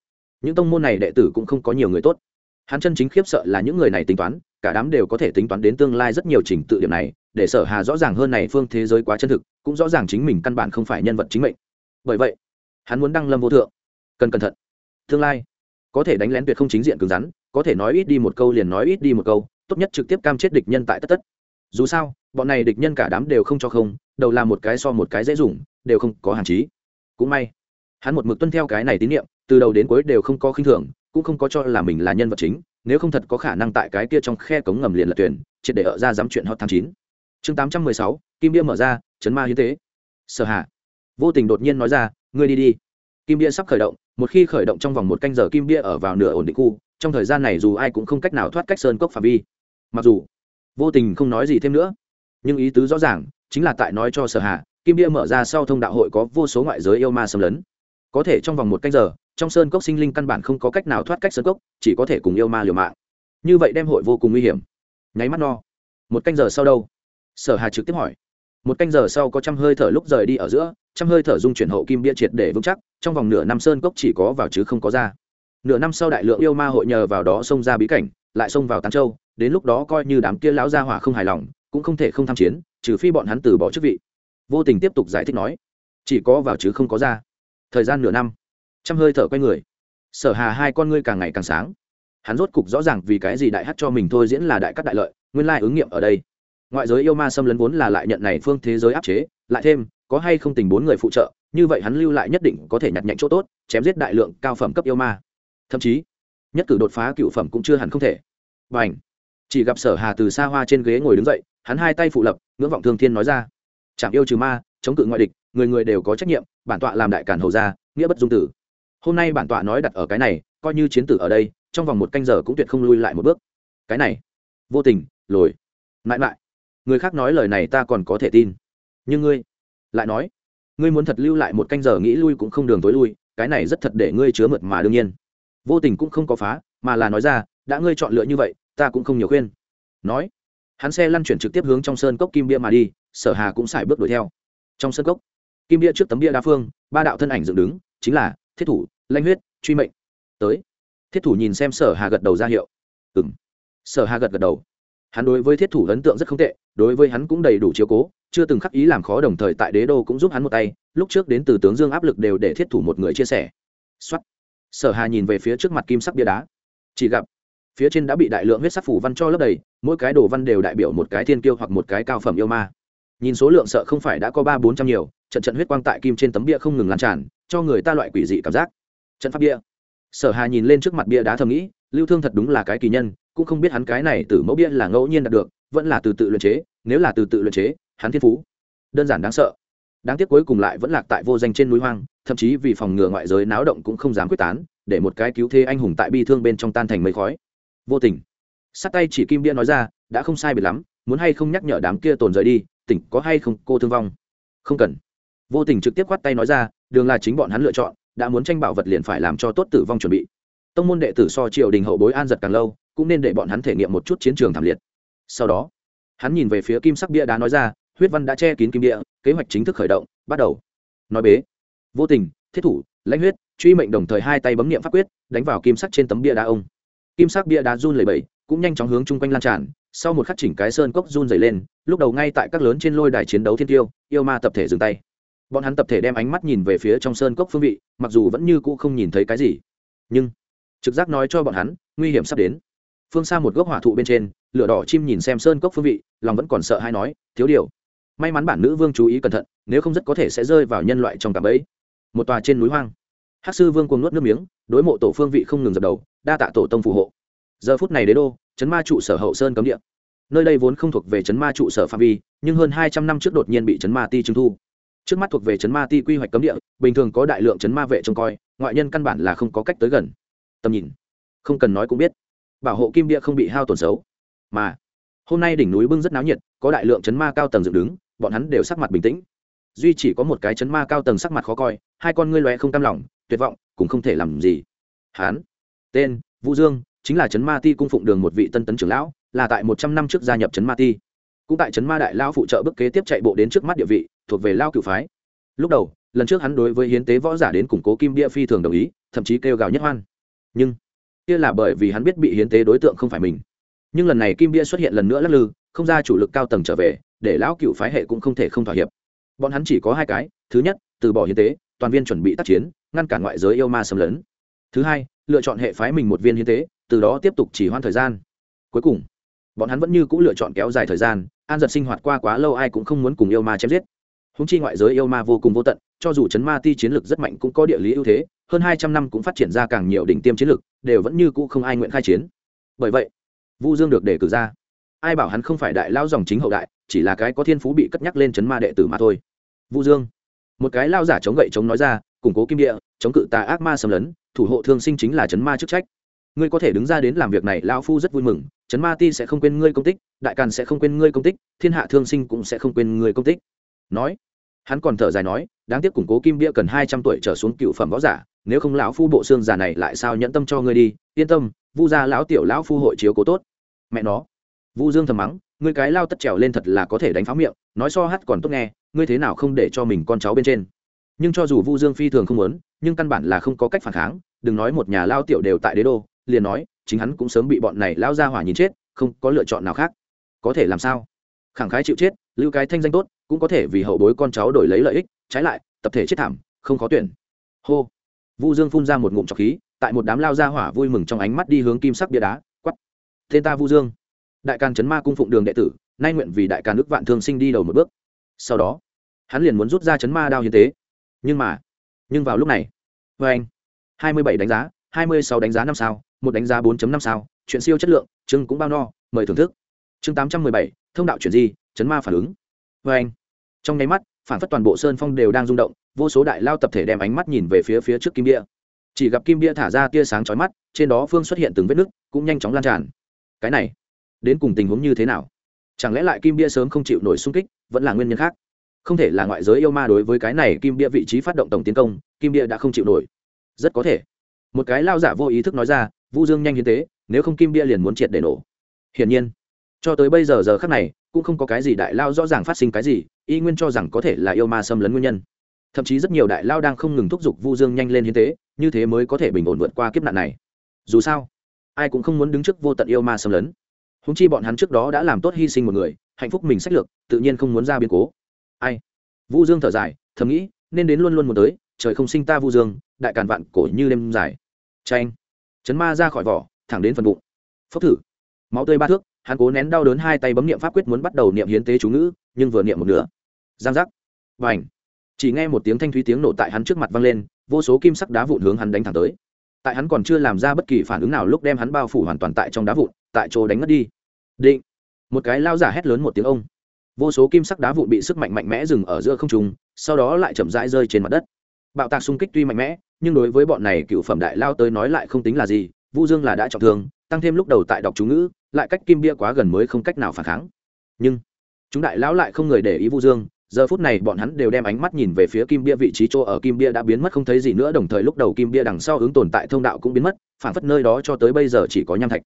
những tông môn này đệ tử cũng không có nhiều người tốt. Hắn chân chính khiếp sợ là những người này tính toán, cả đám đều có thể tính toán đến tương lai rất nhiều trình tự điểm này, để sở hà rõ ràng hơn này phương thế giới quá chân thực, cũng rõ ràng chính mình căn bản không phải nhân vật chính mệnh. Bởi vậy, hắn muốn đăng lâm vô thượng. Cần cẩn thận. Tương lai, có thể đánh lén tuyệt không chính diện cứng rắn, có thể nói ít đi một câu liền nói ít đi một câu, tốt nhất trực tiếp cam chết địch nhân tại tất tất. Dù sao, bọn này địch nhân cả đám đều không cho không, đầu làm một cái so một cái dễ dùng, đều không có hạn chí cũng may, hắn một mực tuân theo cái này tín nhiệm từ đầu đến cuối đều không có khinh thường, cũng không có cho là mình là nhân vật chính, nếu không thật có khả năng tại cái kia trong khe cống ngầm liền lật tuyển triệt để ở ra dám chuyện hot tháng chín. Chương tám trăm mười sáu, kim bia mở ra, chấn ma hiến tế. Sở hạ vô tình đột nhiên nói ra, ngươi đi đi. Kim bia sắp khởi động, một khi khởi động trong vòng một canh giờ kim bia ở vào nửa ổn định khu, trong thời gian này dù ai cũng không cách nào thoát cách sơn cốc phạm vi. Mặc dù, vô tình không nói gì thêm nữa, nhưng ý tứ rõ ràng, chính là tại nói cho sở hạ kim bia mở ra sau thông đạo hội có vô số ngoại giới yêu ma xâm lấn. Có thể trong vòng một canh giờ trong sơn cốc sinh linh căn bản không có cách nào thoát cách sơn cốc, chỉ có thể cùng yêu ma liều mạng. Như vậy đem hội vô cùng nguy hiểm. Nháy mắt no. Một canh giờ sau đâu? Sở hà trực tiếp hỏi. Một canh giờ sau có trăm hơi thở lúc rời đi ở giữa, trăm hơi thở dung chuyển hậu kim bia triệt để vững chắc, trong vòng nửa năm sơn cốc chỉ có vào chứ không có ra. Nửa năm sau đại lượng yêu ma hội nhờ vào đó xông ra bí cảnh, lại xông vào tán châu, đến lúc đó coi như đám kia lão gia hỏa không hài lòng, cũng không thể không tham chiến, trừ phi bọn hắn từ bỏ chức vị. Vô tình tiếp tục giải thích nói, chỉ có vào chứ không có ra. Thời gian nửa năm trăm hơi thở quay người. Sở hà hai con ngươi càng ngày càng sáng. Hắn rốt cục rõ ràng vì cái gì đại hát cho mình thôi diễn là đại cắt đại lợi, nguyên lai ứng nghiệm ở đây. Ngoại giới yêu ma xâm lấn vốn là lại nhận này phương thế giới áp chế, lại thêm, có hay không tình bốn người phụ trợ, như vậy hắn lưu lại nhất định có thể nhặt nhạnh chỗ tốt, chém giết đại lượng cao phẩm cấp yêu ma. Thậm chí, nhất cử đột phá cựu phẩm cũng chưa hẳn không thể. Và ảnh chỉ gặp sở hà từ xa hoa trên ghế ngồi đứng dậy, hắn hai tay phụ lập, ngưỡng vọng thương thiên nói ra. Chạm yêu trừ ma, chống cự ngoại địch, người người đều có trách nhiệm, bản tọa làm đại cản hầu gia, nghĩa bất dung tử hôm nay bản tọa nói đặt ở cái này, coi như chiến tử ở đây, trong vòng một canh giờ cũng tuyệt không lui lại một bước. Cái này, vô tình, lồi. Mãi mãi, người khác nói lời này ta còn có thể tin. Nhưng ngươi lại nói, ngươi muốn thật lưu lại một canh giờ nghĩ lui cũng không đường tối lui, cái này rất thật để ngươi chứa mượt mà đương nhiên. Vô tình cũng không có phá, mà là nói ra, đã ngươi chọn lựa như vậy, ta cũng không nhiều khuyên. Nói, hắn xe lăn chuyển trực tiếp hướng trong sơn cốc kim bia mà đi, sở hà cũng xài bước đuổi theo. Trong sơn cốc, kim bia trước tấm bia đa phương, ba đạo thân ảnh dựng đứng, chính là thiết thủ lanh huyết, truy mệnh. Tới. Thiết thủ nhìn xem sở hà gật đầu ra hiệu. Ừng sở hà gật gật đầu. Hắn đối với thiết thủ ấn tượng rất không tệ, đối với hắn cũng đầy đủ chiếu cố, chưa từng khắc ý làm khó đồng thời tại đế đô cũng giúp hắn một tay, lúc trước đến từ tướng dương áp lực đều để thiết thủ một người chia sẻ. Xuất sở hà nhìn về phía trước mặt kim sắc bia đá. Chỉ gặp, phía trên đã bị đại lượng huyết sắc phủ văn cho lấp đầy, mỗi cái đồ văn đều đại biểu một cái thiên kiêu hoặc một cái cao phẩm yêu ma. Nhìn số lượng sợ không phải đã có ba bốn trăm nhiều, trận trận huyết quang tại kim trên tấm bia không ngừng lan tràn, cho người ta loại quỷ dị cảm giác trận pháp bia. Sở hà nhìn lên trước mặt bia đá thầm nghĩ, lưu thương thật đúng là cái kỳ nhân, cũng không biết hắn cái này từ mẫu bia là ngẫu nhiên đạt được, vẫn là từ tự luyện chế, nếu là từ tự luyện chế, hắn thiên phú, đơn giản đáng sợ. Đáng tiếc cuối cùng lại vẫn lạc tại vô danh trên núi hoang, thậm chí vì phòng ngừa ngoại giới náo động cũng không dám quyết tán, để một cái cứu thế anh hùng tại bi thương bên trong tan thành mây khói. Vô tình. Sát tay chỉ kim bia nói ra, đã không sai biệt lắm, muốn hay không nhắc nhở đám kia tồn rời đi, tỉnh có hay không cô thương vong? Không cần. Vô tình trực tiếp quát tay nói ra, đường là chính bọn hắn lựa chọn đã muốn tranh bảo vật liền phải làm cho tốt tử vong chuẩn bị. Tông môn đệ tử so triều đình hậu bối an giật càng lâu, cũng nên để bọn hắn thể nghiệm một chút chiến trường thảm liệt. Sau đó, hắn nhìn về phía kim sắc bia đá nói ra, huyết văn đã che kín kim địa, kế hoạch chính thức khởi động, bắt đầu. Nói bế. Vô tình, thiết thủ, lãnh huyết, truy mệnh đồng thời hai tay bấm nghiệm pháp quyết, đánh vào kim sắc trên tấm bia đá ông. Kim sắc bia đá run lẩy bẩy, cũng nhanh chóng hướng chung quanh lan tràn, sau một khắc chỉnh cái sơn cốc run dày lên, lúc đầu ngay tại các lớn trên lôi đài chiến đấu thiên tiêu, yêu ma tập thể dừng tay bọn hắn tập thể đem ánh mắt nhìn về phía trong sơn cốc phương vị, mặc dù vẫn như cũ không nhìn thấy cái gì. Nhưng, trực giác nói cho bọn hắn, nguy hiểm sắp đến. Phương xa một gốc hỏa thụ bên trên, lửa đỏ chim nhìn xem sơn cốc phương vị, lòng vẫn còn sợ hay nói, thiếu điều, may mắn bản nữ vương chú ý cẩn thận, nếu không rất có thể sẽ rơi vào nhân loại trong cạm ấy. Một tòa trên núi hoang. Hắc sư vương cuồng nuốt nước miếng, đối mộ tổ phương vị không ngừng dập đầu, đa tạ tổ tông phù hộ. Giờ phút này đế đô, chấn ma trụ sở hậu sơn cấm địa. Nơi đây vốn không thuộc về chấn ma trụ sở phạm vi, nhưng hơn hai trăm năm trước đột nhiên bị chấn ma ti trưng thu trước mắt thuộc về chấn ma ti quy hoạch cấm địa bình thường có đại lượng chấn ma vệ trông coi ngoại nhân căn bản là không có cách tới gần. Tầm nhìn không cần nói cũng biết bảo hộ kim địa không bị hao tổn xấu. Mà hôm nay đỉnh núi bưng rất náo nhiệt có đại lượng chấn ma cao tầng dựng đứng bọn hắn đều sắc mặt bình tĩnh. Duy chỉ có một cái chấn ma cao tầng sắc mặt khó coi hai con ngươi loe không cam lòng tuyệt vọng cũng không thể làm gì. Hán, tên vũ dương chính là chấn ma ti cung phụng đường một vị tân tấn trưởng lão là tại một trăm năm trước gia nhập chấn ma ti. Cũng tại chấn ma đại lao phụ trợ bức kế tiếp chạy bộ đến trước mắt địa vị thuộc về lao cựu phái. Lúc đầu, lần trước hắn đối với hiến tế võ giả đến củng cố kim bia phi thường đồng ý, thậm chí kêu gào nhất hoan. Nhưng, kia là bởi vì hắn biết bị hiến tế đối tượng không phải mình. Nhưng lần này kim bia xuất hiện lần nữa lắc lư, không ra chủ lực cao tầng trở về, để lão cựu phái hệ cũng không thể không thỏa hiệp. Bọn hắn chỉ có hai cái, thứ nhất, từ bỏ hiến tế, toàn viên chuẩn bị tác chiến, ngăn cản ngoại giới yêu ma xâm lấn. Thứ hai, lựa chọn hệ phái mình một viên hiến tế, từ đó tiếp tục chỉ hoãn thời gian. Cuối cùng, bọn hắn vẫn như c ũ lựa chọn kéo dài thời gian, an giật sinh hoạt qua quá lâu ai cũng không muốn cùng yêu ma chém giết húng chi ngoại giới yêu ma vô cùng vô tận, cho dù chấn ma ti chiến lược rất mạnh cũng có địa lý ưu thế, hơn hai trăm năm cũng phát triển ra càng nhiều đỉnh tiêm chiến lược, đều vẫn như cũ không ai nguyện khai chiến. Bởi vậy, vu dương được đề cử ra. Ai bảo hắn không phải đại lao dòng chính hậu đại, chỉ là cái có thiên phú bị cất nhắc lên chấn ma đệ tử mà thôi. Vu dương, một cái lao giả chống gậy chống nói ra, củng cố kim địa, chống cự tà ác ma xâm lấn, thủ hộ thương sinh chính là chấn ma chức trách. Ngươi có thể đứng ra đến làm việc này lao phu rất vui mừng, chấn ma ti sẽ không quên ngươi công tích, đại càn sẽ không quên ngươi công tích, thiên hạ thương sinh cũng sẽ không quên ngươi công tích. Nói hắn còn thở dài nói, đáng tiếc củng cố kim bia cần hai trăm tuổi trở xuống cựu phẩm võ giả, nếu không lão phu bộ xương già này lại sao nhẫn tâm cho ngươi đi, yên tâm, vu gia lão tiểu lão phu hội chiếu cố tốt. Mẹ nó. Vu dương thầm mắng, ngươi cái lao tất trèo lên thật là có thể đánh pháo miệng, nói so hát còn tốt nghe, ngươi thế nào không để cho mình con cháu bên trên? Nhưng cho dù vu dương phi thường không muốn, nhưng căn bản là không có cách phản kháng, đừng nói một nhà lao tiểu đều tại đế đô, liền nói, chính hắn cũng sớm bị bọn này lao ra hỏa nhìn chết, không có lựa chọn nào khác. Có thể làm sao? Khẳng khái chịu chết, lưu cái thanh danh tốt cũng có thể vì hậu bối con cháu đổi lấy lợi ích, trái lại, tập thể chết thảm, không khó tuyển. Hô. Vu dương phun ra một ngụm trọc khí, tại một đám lao ra hỏa vui mừng trong ánh mắt đi hướng kim sắc bia đá quắp tên ta vu dương. Đại càn chấn ma cung phụng đường đệ tử, nay nguyện vì đại càn nước vạn thương sinh đi đầu một bước. Sau đó, hắn liền muốn rút ra chấn ma đao hiến tế. Nhưng mà, nhưng vào lúc này vê anh, hai mươi bảy đánh giá, hai mươi sáu đánh giá năm sao, một đánh giá bốn năm sao, chuyện siêu chất lượng chưng cũng bao no, mời thưởng thức. Chương tám trăm mười bảy, thông đạo chuyển di, chấn ma phản ứng vê anh. Trong nháy mắt, phản phất toàn bộ sơn phong đều đang rung động, vô số đại lao tập thể đem ánh mắt nhìn về phía phía trước kim bia. Chỉ gặp kim bia thả ra tia sáng chói mắt, trên đó phương xuất hiện từng vết nứt, cũng nhanh chóng lan tràn. Cái này, đến cùng tình huống như thế nào? Chẳng lẽ lại kim bia sớm không chịu nổi xung kích, vẫn là nguyên nhân khác? Không thể là ngoại giới yêu ma đối với cái này kim bia vị trí phát động tổng tiến công, kim bia đã không chịu nổi. Rất có thể. Một cái lao giả vô ý thức nói ra, vu dương nhanh hiến tế nếu không kim bia liền muốn triệt để nổ. Hiển nhiên, cho tới bây giờ giờ khắc này cũng không có cái gì đại lao rõ ràng phát sinh cái gì, y nguyên cho rằng có thể là yêu ma xâm lấn nguyên nhân. Thậm chí rất nhiều đại lao đang không ngừng thúc giục vu dương nhanh lên hiến tế, như thế mới có thể bình ổn vượt qua kiếp nạn này. Dù sao, ai cũng không muốn đứng trước vô tận yêu ma xâm lấn. Húng chi bọn hắn trước đó đã làm tốt hy sinh một người, hạnh phúc mình sách lược, tự nhiên không muốn ra biến cố. Ai? Vu dương thở dài, thầm nghĩ, nên đến luôn luôn muốn tới, trời không sinh ta vu dương, đại càn vạn cổ như đêm dài. Tranh chấn ma ra khỏi vỏ, thẳng đến phần bụng. Phốc thử. Máu tươi ba thước hắn cố nén đau đớn hai tay bấm niệm pháp quyết muốn bắt đầu niệm hiến tế chú ngữ, nhưng vừa niệm một nửa. Giang giác. Và ảnh chỉ nghe một tiếng thanh thúy tiếng nổ tại hắn trước mặt vang lên, vô số kim sắc đá vụn hướng hắn đánh thẳng tới. Tại hắn còn chưa làm ra bất kỳ phản ứng nào lúc đem hắn bao phủ hoàn toàn tại trong đá vụn, tại chỗ đánh mất đi. Định. Một cái lao giả hét lớn một tiếng ông. Vô số kim sắc đá vụn bị sức mạnh mạnh mẽ dừng ở giữa không trung, sau đó lại chậm rãi rơi trên mặt đất. Bạo tạc xung kích tuy mạnh mẽ, nhưng đối với bọn này cựu phẩm đại lao tới nói lại không tính là gì, vu dương là đã trọng thương tăng thêm lúc đầu tại đọc chú ngữ, lại cách kim bia quá gần mới không cách nào phản kháng. Nhưng, chúng đại lão lại không người để ý vu dương, giờ phút này bọn hắn đều đem ánh mắt nhìn về phía kim bia vị trí chỗ ở kim bia đã biến mất không thấy gì nữa, đồng thời lúc đầu kim bia đằng sau ứng tồn tại thông đạo cũng biến mất, phản phất nơi đó cho tới bây giờ chỉ có nham thạch.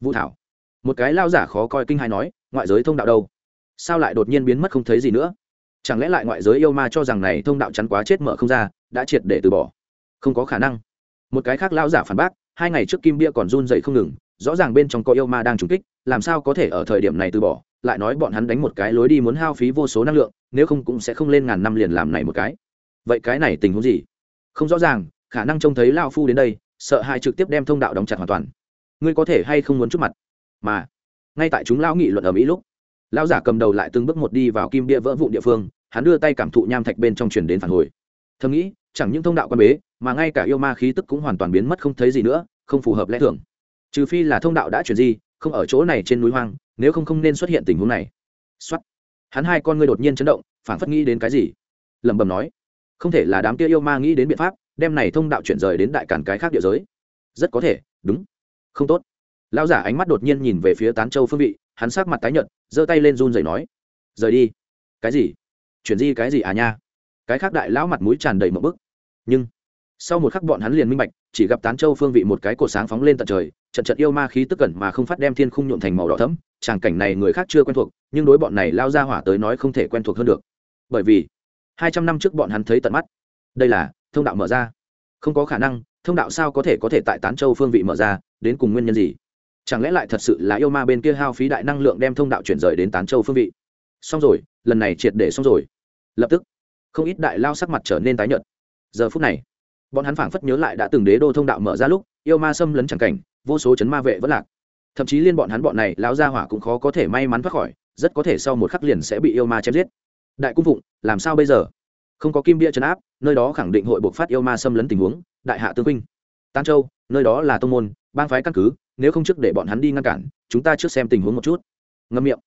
Vũ thảo, một cái lao giả khó coi kinh hai nói, ngoại giới thông đạo đâu? Sao lại đột nhiên biến mất không thấy gì nữa? Chẳng lẽ lại ngoại giới yêu ma cho rằng này thông đạo chắn quá chết mở không ra, đã triệt để từ bỏ? Không có khả năng. Một cái khác lao giả phản bác hai ngày trước kim bia còn run dậy không ngừng, rõ ràng bên trong có yêu ma đang trúng kích, làm sao có thể ở thời điểm này từ bỏ, lại nói bọn hắn đánh một cái lối đi muốn hao phí vô số năng lượng, nếu không cũng sẽ không lên ngàn năm liền làm này một cái. Vậy cái này tình huống gì? Không rõ ràng, khả năng trông thấy lao phu đến đây, sợ hai trực tiếp đem thông đạo đóng chặt hoàn toàn. Ngươi có thể hay không muốn chút mặt? Mà, ngay tại chúng lão nghị luận ở mỹ lúc, lão giả cầm đầu lại từng bước một đi vào kim bia vỡ vụn địa phương, hắn đưa tay cảm thụ nham thạch bên trong truyền đến phản hồi. Thầm nghĩ chẳng những thông đạo quan bế, mà ngay cả yêu ma khí tức cũng hoàn toàn biến mất không thấy gì nữa, không phù hợp lẽ thường. Trừ phi là thông đạo đã chuyển di, không ở chỗ này trên núi hoang, nếu không không nên xuất hiện tình huống này. Xuất hắn hai con ngươi đột nhiên chấn động phản phất nghĩ đến cái gì. Lẩm bẩm nói, không thể là đám kia yêu ma nghĩ đến biện pháp, đem này thông đạo chuyển rời đến đại cản cái khác địa giới. Rất có thể, đúng. Không tốt. Lão giả ánh mắt đột nhiên nhìn về phía tán châu phương vị, hắn sắc mặt tái nhợt, giơ tay lên run rẩy nói, rời đi. Cái gì? Chuyển di cái gì à nha? Cái khác đại lão mặt mũi tràn đầy một bức nhưng sau một khắc bọn hắn liền minh bạch, chỉ gặp tán châu phương vị một cái cột sáng phóng lên tận trời, trận trận yêu ma khí tức cẩn mà không phát đem thiên khung nhuộm thành màu đỏ thẫm, tràng cảnh này người khác chưa quen thuộc, nhưng đối bọn này lao ra hỏa tới nói không thể quen thuộc hơn được. Bởi vì hai trăm năm trước bọn hắn thấy tận mắt. Đây là thông đạo mở ra. Không có khả năng, thông đạo sao có thể có thể tại tán châu phương vị mở ra, đến cùng nguyên nhân gì? Chẳng lẽ lại thật sự là yêu ma bên kia hao phí đại năng lượng đem thông đạo chuyển rời đến tán châu phương vị? Xong rồi, lần này triệt để xong rồi. Lập tức, không ít đại lao sắc mặt trở nên tái nhợt giờ phút này, bọn hắn phảng phất nhớ lại đã từng đế đô thông đạo mở ra lúc, yêu ma xâm lấn chẳng cảnh, vô số chấn ma vệ vẫn lạc. Thậm chí liên bọn hắn bọn này, lão gia hỏa cũng khó có thể may mắn thoát khỏi, rất có thể sau một khắc liền sẽ bị yêu ma chém giết. Đại cung phụng, làm sao bây giờ? Không có kim bia chấn áp, nơi đó khẳng định hội buộc phát yêu ma xâm lấn tình huống, đại hạ tương huynh. Tan châu, nơi đó là tông môn, bang phái căn cứ, nếu không trước để bọn hắn đi ngăn cản, chúng ta trước xem tình huống một chút. Ngâm miệng.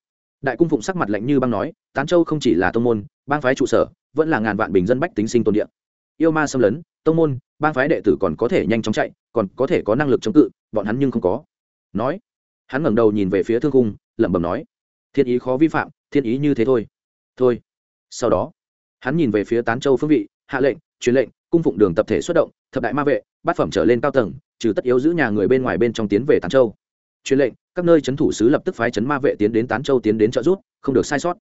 Đại cung phụng sắc mặt lạnh như băng nói, tán châu không chỉ là tông môn, bang phái trụ sở, vẫn là ngàn vạn bình dân bách tính sinh tồn địa yêu ma xâm lấn, tông môn, bang phái đệ tử còn có thể nhanh chóng chạy, còn có thể có năng lực chống cự, bọn hắn nhưng không có. Nói, hắn ngẩng đầu nhìn về phía thương cung lẩm bẩm nói, thiên ý khó vi phạm, thiên ý như thế thôi. Thôi. Sau đó, hắn nhìn về phía tán châu phương vị, hạ lệnh, truyền lệnh, cung phụng đường tập thể xuất động, thập đại ma vệ, bát phẩm trở lên cao tầng, trừ tất yếu giữ nhà người bên ngoài bên trong tiến về tán châu. Truyền lệnh, các nơi chấn thủ sứ lập tức phái chấn ma vệ tiến đến tán châu tiến đến trợ rút không được sai sót.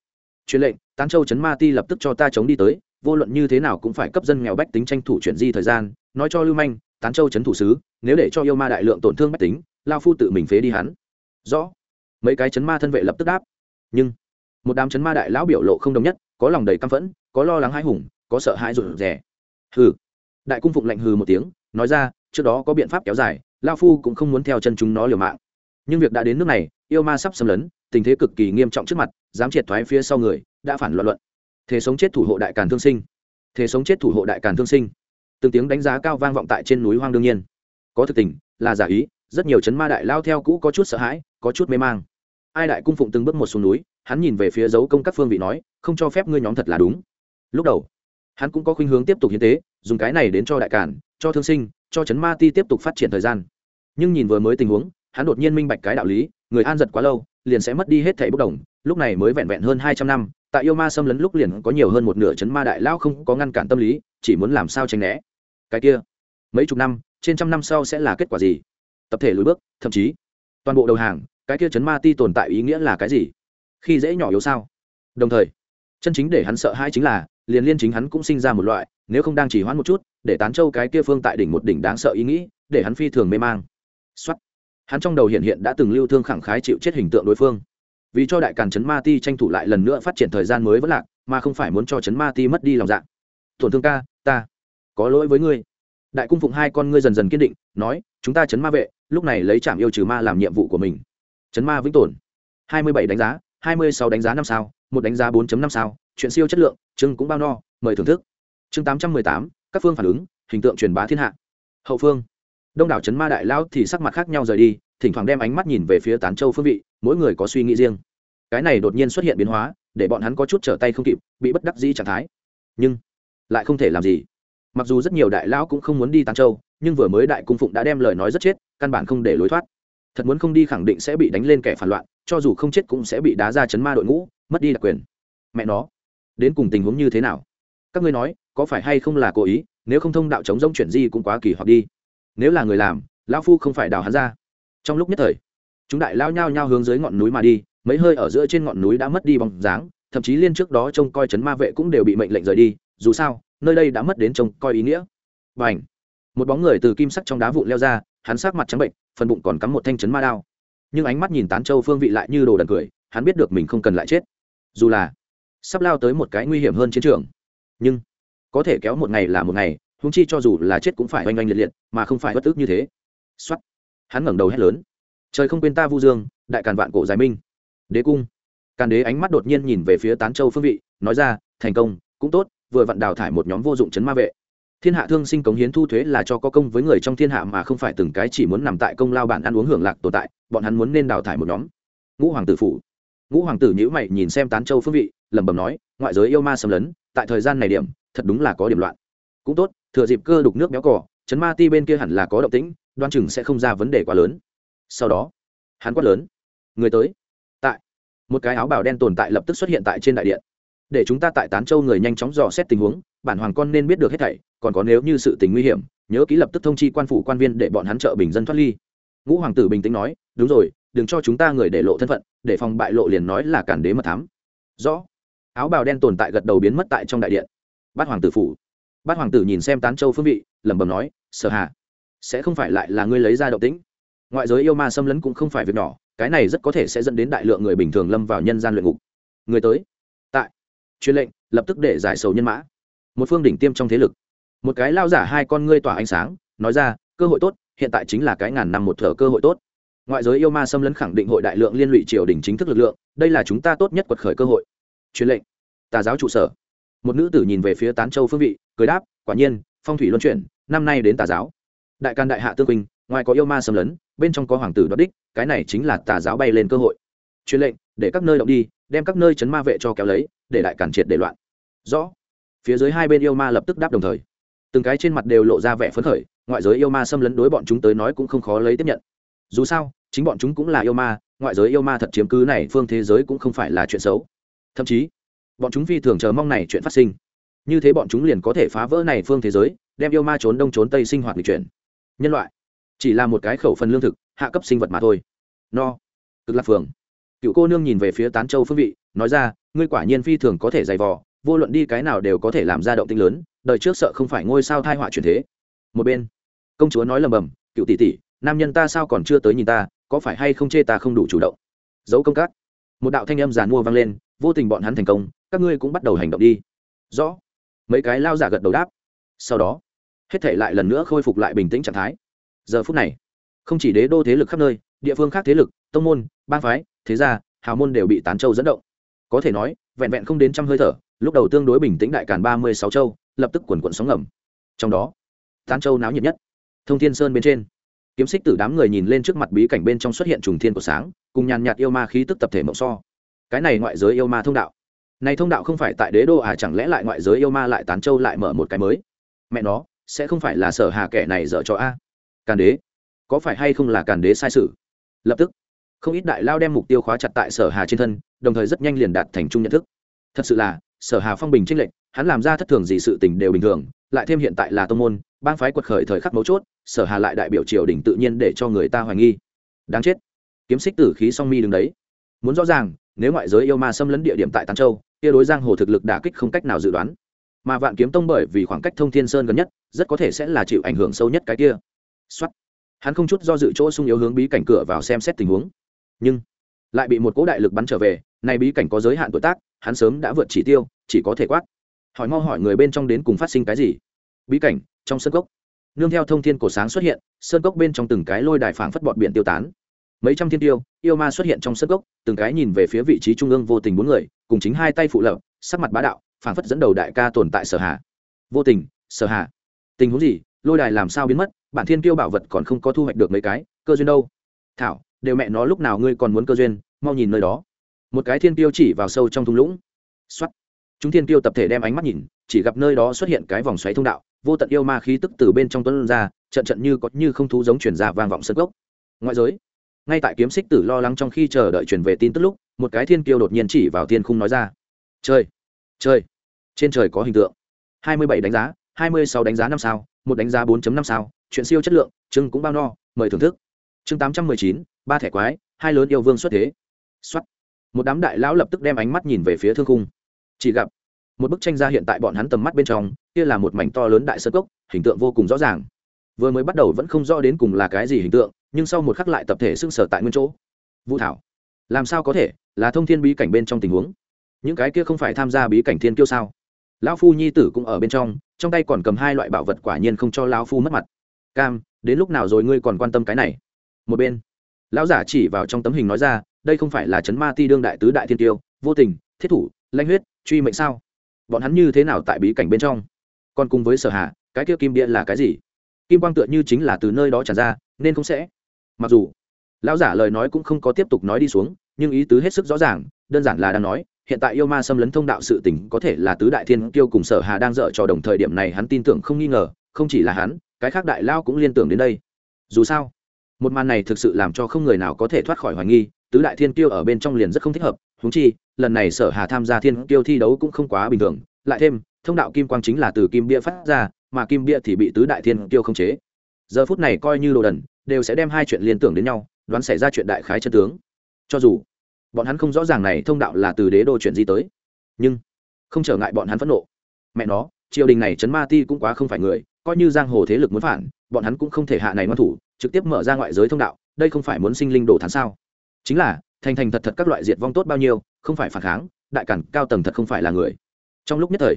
Truyền lệnh, tán châu chấn ma ti lập tức cho ta chống đi tới vô luận như thế nào cũng phải cấp dân nghèo bách tính tranh thủ chuyển di thời gian, nói cho lưu manh, tán châu chấn thủ sứ, nếu để cho yêu ma đại lượng tổn thương bách tính, lao phu tự mình phế đi hắn. Rõ. Mấy cái chấn ma thân vệ lập tức đáp. Nhưng, một đám chấn ma đại lão biểu lộ không đồng nhất, có lòng đầy căm phẫn, có lo lắng hãi hùng, có sợ hãi rụt rè. Hừ. Đại cung phụng lạnh hừ một tiếng, nói ra, trước đó có biện pháp kéo dài, lao phu cũng không muốn theo chân chúng nó liều mạng. Nhưng việc đã đến nước này, yêu ma sắp xâm lấn, tình thế cực kỳ nghiêm trọng trước mặt, dám triệt thoái phía sau người, đã phản loạn luận thế sống chết thủ hộ đại càn thương sinh. Thế sống chết thủ hộ đại càn thương sinh. Từng tiếng đánh giá cao vang vọng tại trên núi hoang đương nhiên. Có thực tình, là giả ý, rất nhiều chấn ma đại lao theo cũ có chút sợ hãi, có chút mê mang. Ai đại cung phụng từng bước một xuống núi, hắn nhìn về phía dấu công các phương vị nói, không cho phép ngươi nhóm thật là đúng. Lúc đầu, hắn cũng có khuynh hướng tiếp tục hiến tế, dùng cái này đến cho đại cản cho thương sinh, cho chấn ma ti tiếp tục phát triển thời gian. Nhưng nhìn vừa mới tình huống, hắn đột nhiên minh bạch cái đạo lý, người an giật quá lâu, liền sẽ mất đi hết thảy bốc đồng, lúc này mới vẹn vẹn hơn hai trăm năm tại yêu ma xâm lấn lúc liền có nhiều hơn một nửa chấn ma đại lao không có ngăn cản tâm lý, chỉ muốn làm sao tránh né. Cái kia, mấy chục năm, trên trăm năm sau sẽ là kết quả gì? Tập thể lùi bước, thậm chí, toàn bộ đầu hàng, cái kia chấn ma ti tồn tại ý nghĩa là cái gì? Khi dễ nhỏ yếu sao? Đồng thời, chân chính để hắn sợ hai chính là, liền liên chính hắn cũng sinh ra một loại, nếu không đang chỉ hoãn một chút, để tán châu cái kia phương tại đỉnh một đỉnh đáng sợ ý nghĩ, để hắn phi thường mê mang. Xuất hắn trong đầu hiện hiện đã từng lưu thương khẳng khái chịu chết hình tượng đối phương vì cho đại càn chấn ma ti tranh thủ lại lần nữa phát triển thời gian mới vẫn lạc, mà không phải muốn cho chấn ma ti mất đi lòng dạ. Tổn thương ca, ta có lỗi với ngươi. Đại cung phụng hai con ngươi dần dần kiên định, nói, chúng ta chấn ma vệ, lúc này lấy trạm yêu trừ ma làm nhiệm vụ của mình. Chấn ma vĩnh tồn. Hai mươi bảy đánh giá, hai mươi sáu đánh giá năm sao, một đánh giá bốn năm sao, chuyện siêu chất lượng chưng cũng bao no, mời thưởng thức. Chương tám trăm mười tám, các phương phản ứng, hình tượng truyền bá thiên hạ. Hậu phương. Đông đảo trấn ma đại lão thì sắc mặt khác nhau rời đi, thỉnh thoảng đem ánh mắt nhìn về phía tán châu phương vị mỗi người có suy nghĩ riêng. Cái này đột nhiên xuất hiện biến hóa, để bọn hắn có chút trở tay không kịp, bị bất đắc dĩ trạng thái. Nhưng, lại không thể làm gì. Mặc dù rất nhiều đại lão cũng không muốn đi tán châu, nhưng vừa mới đại cung phụng đã đem lời nói rất chết, căn bản không để lối thoát. Thật muốn không đi khẳng định sẽ bị đánh lên kẻ phản loạn, cho dù không chết cũng sẽ bị đá ra chấn ma đội ngũ, mất đi đặc quyền. Mẹ nó, đến cùng tình huống như thế nào? Các ngươi nói, có phải hay không là cố ý, nếu không thông đạo chống rông chuyển di cũng quá kỳ hoặc đi. Nếu là người làm, lão phu không phải đào hắn ra. Trong lúc nhất thời chúng đại lao nhao nhao hướng dưới ngọn núi mà đi, mấy hơi ở giữa trên ngọn núi đã mất đi bóng dáng, thậm chí liên trước đó trông coi chấn ma vệ cũng đều bị mệnh lệnh rời đi, dù sao, nơi đây đã mất đến trông coi ý nghĩa. Và ảnh một bóng người từ kim sắc trong đá vụn leo ra, hắn sát mặt trắng bệnh, phần bụng còn cắm một thanh chấn ma đao. Nhưng ánh mắt nhìn tán châu phương vị lại như đồ đần cười, hắn biết được mình không cần lại chết. Dù là sắp lao tới một cái nguy hiểm hơn chiến trường, nhưng có thể kéo một ngày là một ngày húng chi cho dù là chết cũng phải oanh oanh liệt liệt, mà không phải bất ức như thế. X o á t hắn ngẩng đầu hét lớn trời không quên ta vu dương, đại càn vạn cổ giải minh. Đế cung. Càn đế ánh mắt đột nhiên nhìn về phía tán châu phương vị, nói ra, thành công, cũng tốt, vừa vặn đào thải một nhóm vô dụng chấn ma vệ. Thiên hạ thương sinh cống hiến thu thuế là cho có công với người trong thiên hạ mà không phải từng cái chỉ muốn nằm tại công lao bản ăn uống hưởng lạc tồn tại, bọn hắn muốn nên đào thải một nhóm. Ngũ hoàng tử phủ. Ngũ hoàng tử nhữ mày nhìn xem tán châu phương vị, lẩm bẩm nói, ngoại giới yêu ma xâm lấn, tại thời gian này điểm, thật đúng là có điểm loạn. Cũng tốt, thừa dịp cơ đục nước béo cỏ chấn ma ti bên kia hẳn là có động tĩnh, đoan chừng sẽ không ra vấn đề quá lớn sau đó, hắn quát lớn, người tới. Tại, một cái áo bào đen tồn tại lập tức xuất hiện tại trên đại điện. Để chúng ta tại tán châu người nhanh chóng dò xét tình huống, bản hoàng con nên biết được hết thảy, còn có nếu như sự tình nguy hiểm, nhớ ký lập tức thông chi quan phủ quan viên để bọn hắn trợ bình dân thoát ly. Ngũ hoàng tử bình tĩnh nói, đúng rồi, đừng cho chúng ta người để lộ thân phận, để phòng bại lộ liền nói là cản đế mật thám. Rõ. Áo bào đen tồn tại gật đầu biến mất tại trong đại điện. Bát hoàng tử phủ. Bát hoàng tử nhìn xem tán châu phương vị, lẩm bẩm nói, sở hà, sẽ không phải lại là ngươi lấy ra động tĩnh ngoại giới yêu ma xâm lấn cũng không phải việc nhỏ, cái này rất có thể sẽ dẫn đến đại lượng người bình thường lâm vào nhân gian luyện ngục. Người tới. Tại. Truyền lệnh, lập tức để giải sầu nhân mã. Một phương đỉnh tiêm trong thế lực. Một cái lao giả hai con ngươi tỏa ánh sáng, nói ra, cơ hội tốt, hiện tại chính là cái ngàn năm một thở cơ hội tốt. Ngoại giới yêu ma xâm lấn khẳng định hội đại lượng liên lụy triều đình chính thức lực lượng, đây là chúng ta tốt nhất quật khởi cơ hội. Truyền lệnh. Tà giáo trụ sở. Một nữ tử nhìn về phía tán châu phương vị, cười đáp, quả nhiên, phong thủy luân chuyển, năm nay đến tà giáo. Đại can đại hạ tương quỳnh ngoài có yêu ma xâm lấn, bên trong có hoàng tử đoạt đích, cái này chính là tà giáo bay lên cơ hội. Truyền lệnh, để các nơi động đi, đem các nơi chấn ma vệ cho kéo lấy, để đại cản triệt để loạn. Rõ. Phía dưới hai bên yêu ma lập tức đáp đồng thời. Từng cái trên mặt đều lộ ra vẻ phấn khởi, ngoại giới yêu ma xâm lấn đối bọn chúng tới nói cũng không khó lấy tiếp nhận. Dù sao, chính bọn chúng cũng là yêu ma, ngoại giới yêu ma thật chiếm cứ này phương thế giới cũng không phải là chuyện xấu. Thậm chí, bọn chúng phi thường chờ mong này chuyện phát sinh. Như thế bọn chúng liền có thể phá vỡ này phương thế giới, đem yêu ma trốn đông trốn tây sinh hoạt lịch chuyển. Nhân loại chỉ là một cái khẩu phần lương thực, hạ cấp sinh vật mà thôi. No. Cực lạc phường. Cựu cô nương nhìn về phía tán châu phương vị, nói ra, ngươi quả nhiên phi thường có thể dày vò, vô luận đi cái nào đều có thể làm ra động tinh lớn, Đời trước sợ không phải ngôi sao thai họa truyền thế. Một bên, công chúa nói lầm bầm, cựu tỷ tỷ, nam nhân ta sao còn chưa tới nhìn ta, có phải hay không chê ta không đủ chủ động? Giấu công các. Một đạo thanh âm giàn mua vang lên, vô tình bọn hắn thành công, các ngươi cũng bắt đầu hành động đi. Rõ. Mấy cái lao giả gật đầu đáp. Sau đó, hết thể lại lần nữa khôi phục lại bình tĩnh trạng thái giờ phút này, không chỉ đế đô thế lực khắp nơi, địa phương khác thế lực, tông môn, bang phái, thế gia, hào môn đều bị tán châu dẫn động. Có thể nói, vẹn vẹn không đến trăm hơi thở, lúc đầu tương đối bình tĩnh đại càn ba mươi sáu châu, lập tức quần quận sóng ngầm. Trong đó, tán châu náo nhiệt nhất, thông thiên sơn bên trên. Kiếm xích tử đám người nhìn lên trước mặt bí cảnh bên trong xuất hiện trùng thiên của sáng, cùng nhàn nhạt yêu ma khí tức tập thể mộng so. Cái này ngoại giới yêu ma thông đạo. Này thông đạo không phải tại đế đô à chẳng lẽ lại ngoại giới yêu ma lại tán châu lại mở một cái mới? Mẹ nó, sẽ không phải là sở hà kẻ này dở cho a? Càn đế. Có phải hay không là càn đế sai sự? Lập tức, không ít đại lao đem mục tiêu khóa chặt tại sở hà trên thân, đồng thời rất nhanh liền đạt thành chung nhận thức. Thật sự là, sở hà phong bình tranh lệnh hắn làm ra thất thường gì sự tình đều bình thường, lại thêm hiện tại là tông môn, bang phái quật khởi thời khắc mấu chốt, sở hà lại đại biểu triều đình tự nhiên để cho người ta hoài nghi. Đáng chết. Kiếm xích tử khí song mi đứng đấy. Muốn rõ ràng, nếu ngoại giới yêu ma xâm lấn địa điểm tại tán châu, kia đối giang hồ thực lực đả kích không cách nào dự đoán. Mà vạn kiếm tông bởi vì khoảng cách thông thiên sơn gần nhất, rất có thể sẽ là chịu ảnh hưởng sâu nhất cái kia xuất hắn không chút do dự chỗ sung yếu hướng bí cảnh cửa vào xem xét tình huống. Nhưng, lại bị một cỗ đại lực bắn trở về này bí cảnh có giới hạn tuổi tác, hắn sớm đã vượt chỉ tiêu, chỉ có thể quát. Hỏi mau hỏi người bên trong đến cùng phát sinh cái gì? Bí cảnh, trong sân cốc. Nương theo thông thiên cổ sáng xuất hiện sơn cốc bên trong từng cái lôi đài phảng phất bọt biển tiêu tán. Mấy trăm thiên tiêu, yêu ma xuất hiện trong sân cốc, từng cái nhìn về phía vị trí trung ương vô tình bốn người, cùng chính hai tay phụ lập sắc mặt bá đạo, phảng phất dẫn đầu đại ca tồn tại sở hạ. Vô tình, sở hạ. Tình huống gì? Lôi đài làm sao biến mất, bản thiên tiêu bảo vật còn không có thu hoạch được mấy cái, cơ duyên đâu? Thảo, đều mẹ nó lúc nào ngươi còn muốn cơ duyên, mau nhìn nơi đó. Một cái thiên tiêu chỉ vào sâu trong thung lũng. Xuất chúng thiên tiêu tập thể đem ánh mắt nhìn, chỉ gặp nơi đó xuất hiện cái vòng xoáy thông đạo, vô tận yêu ma khí tức từ bên trong tuấn ra, trận trận như có như không thú giống chuyển ra vang vọng sân gốc ngoại giới, ngay tại kiếm xích tử lo lắng trong khi chờ đợi chuyển về tin tức lúc, một cái thiên kiêu đột nhiên chỉ vào thiên khung nói ra. Chơi chơi trên trời có hình tượng. Hai mươi bảy đánh giá, hai mươi sáu đánh giá năm sao một đánh giá 4 năm sao, chuyện siêu chất lượng, chương cũng bao no, mời thưởng thức. Chương tám trăm mười chín, ba thẻ quái, hai lớn yêu vương xuất thế. Xuất một đám đại lão lập tức đem ánh mắt nhìn về phía thương khung. Chỉ gặp, một bức tranh ra hiện tại bọn hắn tầm mắt bên trong, kia là một mảnh to lớn đại sơn cốc, hình tượng vô cùng rõ ràng. Vừa mới bắt đầu vẫn không rõ đến cùng là cái gì hình tượng, nhưng sau một khắc lại tập thể sưng sờ tại nguyên chỗ. Vũ thảo, làm sao có thể, là thông thiên bí cảnh bên trong tình huống? Những cái kia không phải tham gia bí cảnh thiên kiêu sao? Lão phu nhi tử cũng ở bên trong trong tay còn cầm hai loại bảo vật quả nhiên không cho lão phu mất mặt. Cam, đến lúc nào rồi ngươi còn quan tâm cái này? Một bên, lão giả chỉ vào trong tấm hình nói ra, đây không phải là chấn ma ti đương đại tứ đại thiên tiêu, vô tình, thiết thủ lanh huyết, truy mệnh sao? Bọn hắn như thế nào tại bí cảnh bên trong? Còn cùng với sở hạ, cái kia kim bia là cái gì? Kim quang tựa như chính là từ nơi đó tràn ra, nên không sẽ. Mặc dù, lão giả lời nói cũng không có tiếp tục nói đi xuống, nhưng ý tứ hết sức rõ ràng, đơn giản là đang nói hiện tại yêu ma xâm lấn thông đạo sự tỉnh có thể là tứ đại thiên kiêu cùng sở hà đang dở cho đồng thời điểm này hắn tin tưởng không nghi ngờ, không chỉ là hắn, cái khác đại lao cũng liên tưởng đến đây. Dù sao, một màn này thực sự làm cho không người nào có thể thoát khỏi hoài nghi, tứ đại thiên kiêu ở bên trong liền rất không thích hợp húng chi, lần này sở hà tham gia thiên kiêu thi đấu cũng không quá bình thường, lại thêm, thông đạo kim quang chính là từ kim bia phát ra, mà kim bia thì bị tứ đại thiên kiêu không chế. Giờ phút này coi như đồ đần, đều sẽ đem hai chuyện liên tưởng đến nhau, đoán xảy ra chuyện đại khái chân tướng. Cho dù bọn hắn không rõ ràng này thông đạo là từ đế đô chuyện gì tới. Nhưng, không trở ngại bọn hắn phẫn nộ. Mẹ nó, triều đình này chấn ma ti cũng quá không phải người, coi như giang hồ thế lực muốn phản, bọn hắn cũng không thể hạ này ngoan thủ, trực tiếp mở ra ngoại giới thông đạo, đây không phải muốn sinh linh đổ thán sao? Chính là, thành thành thật thật các loại diệt vong tốt bao nhiêu, không phải phản kháng, đại cản cao tầng thật không phải là người. Trong lúc nhất thời,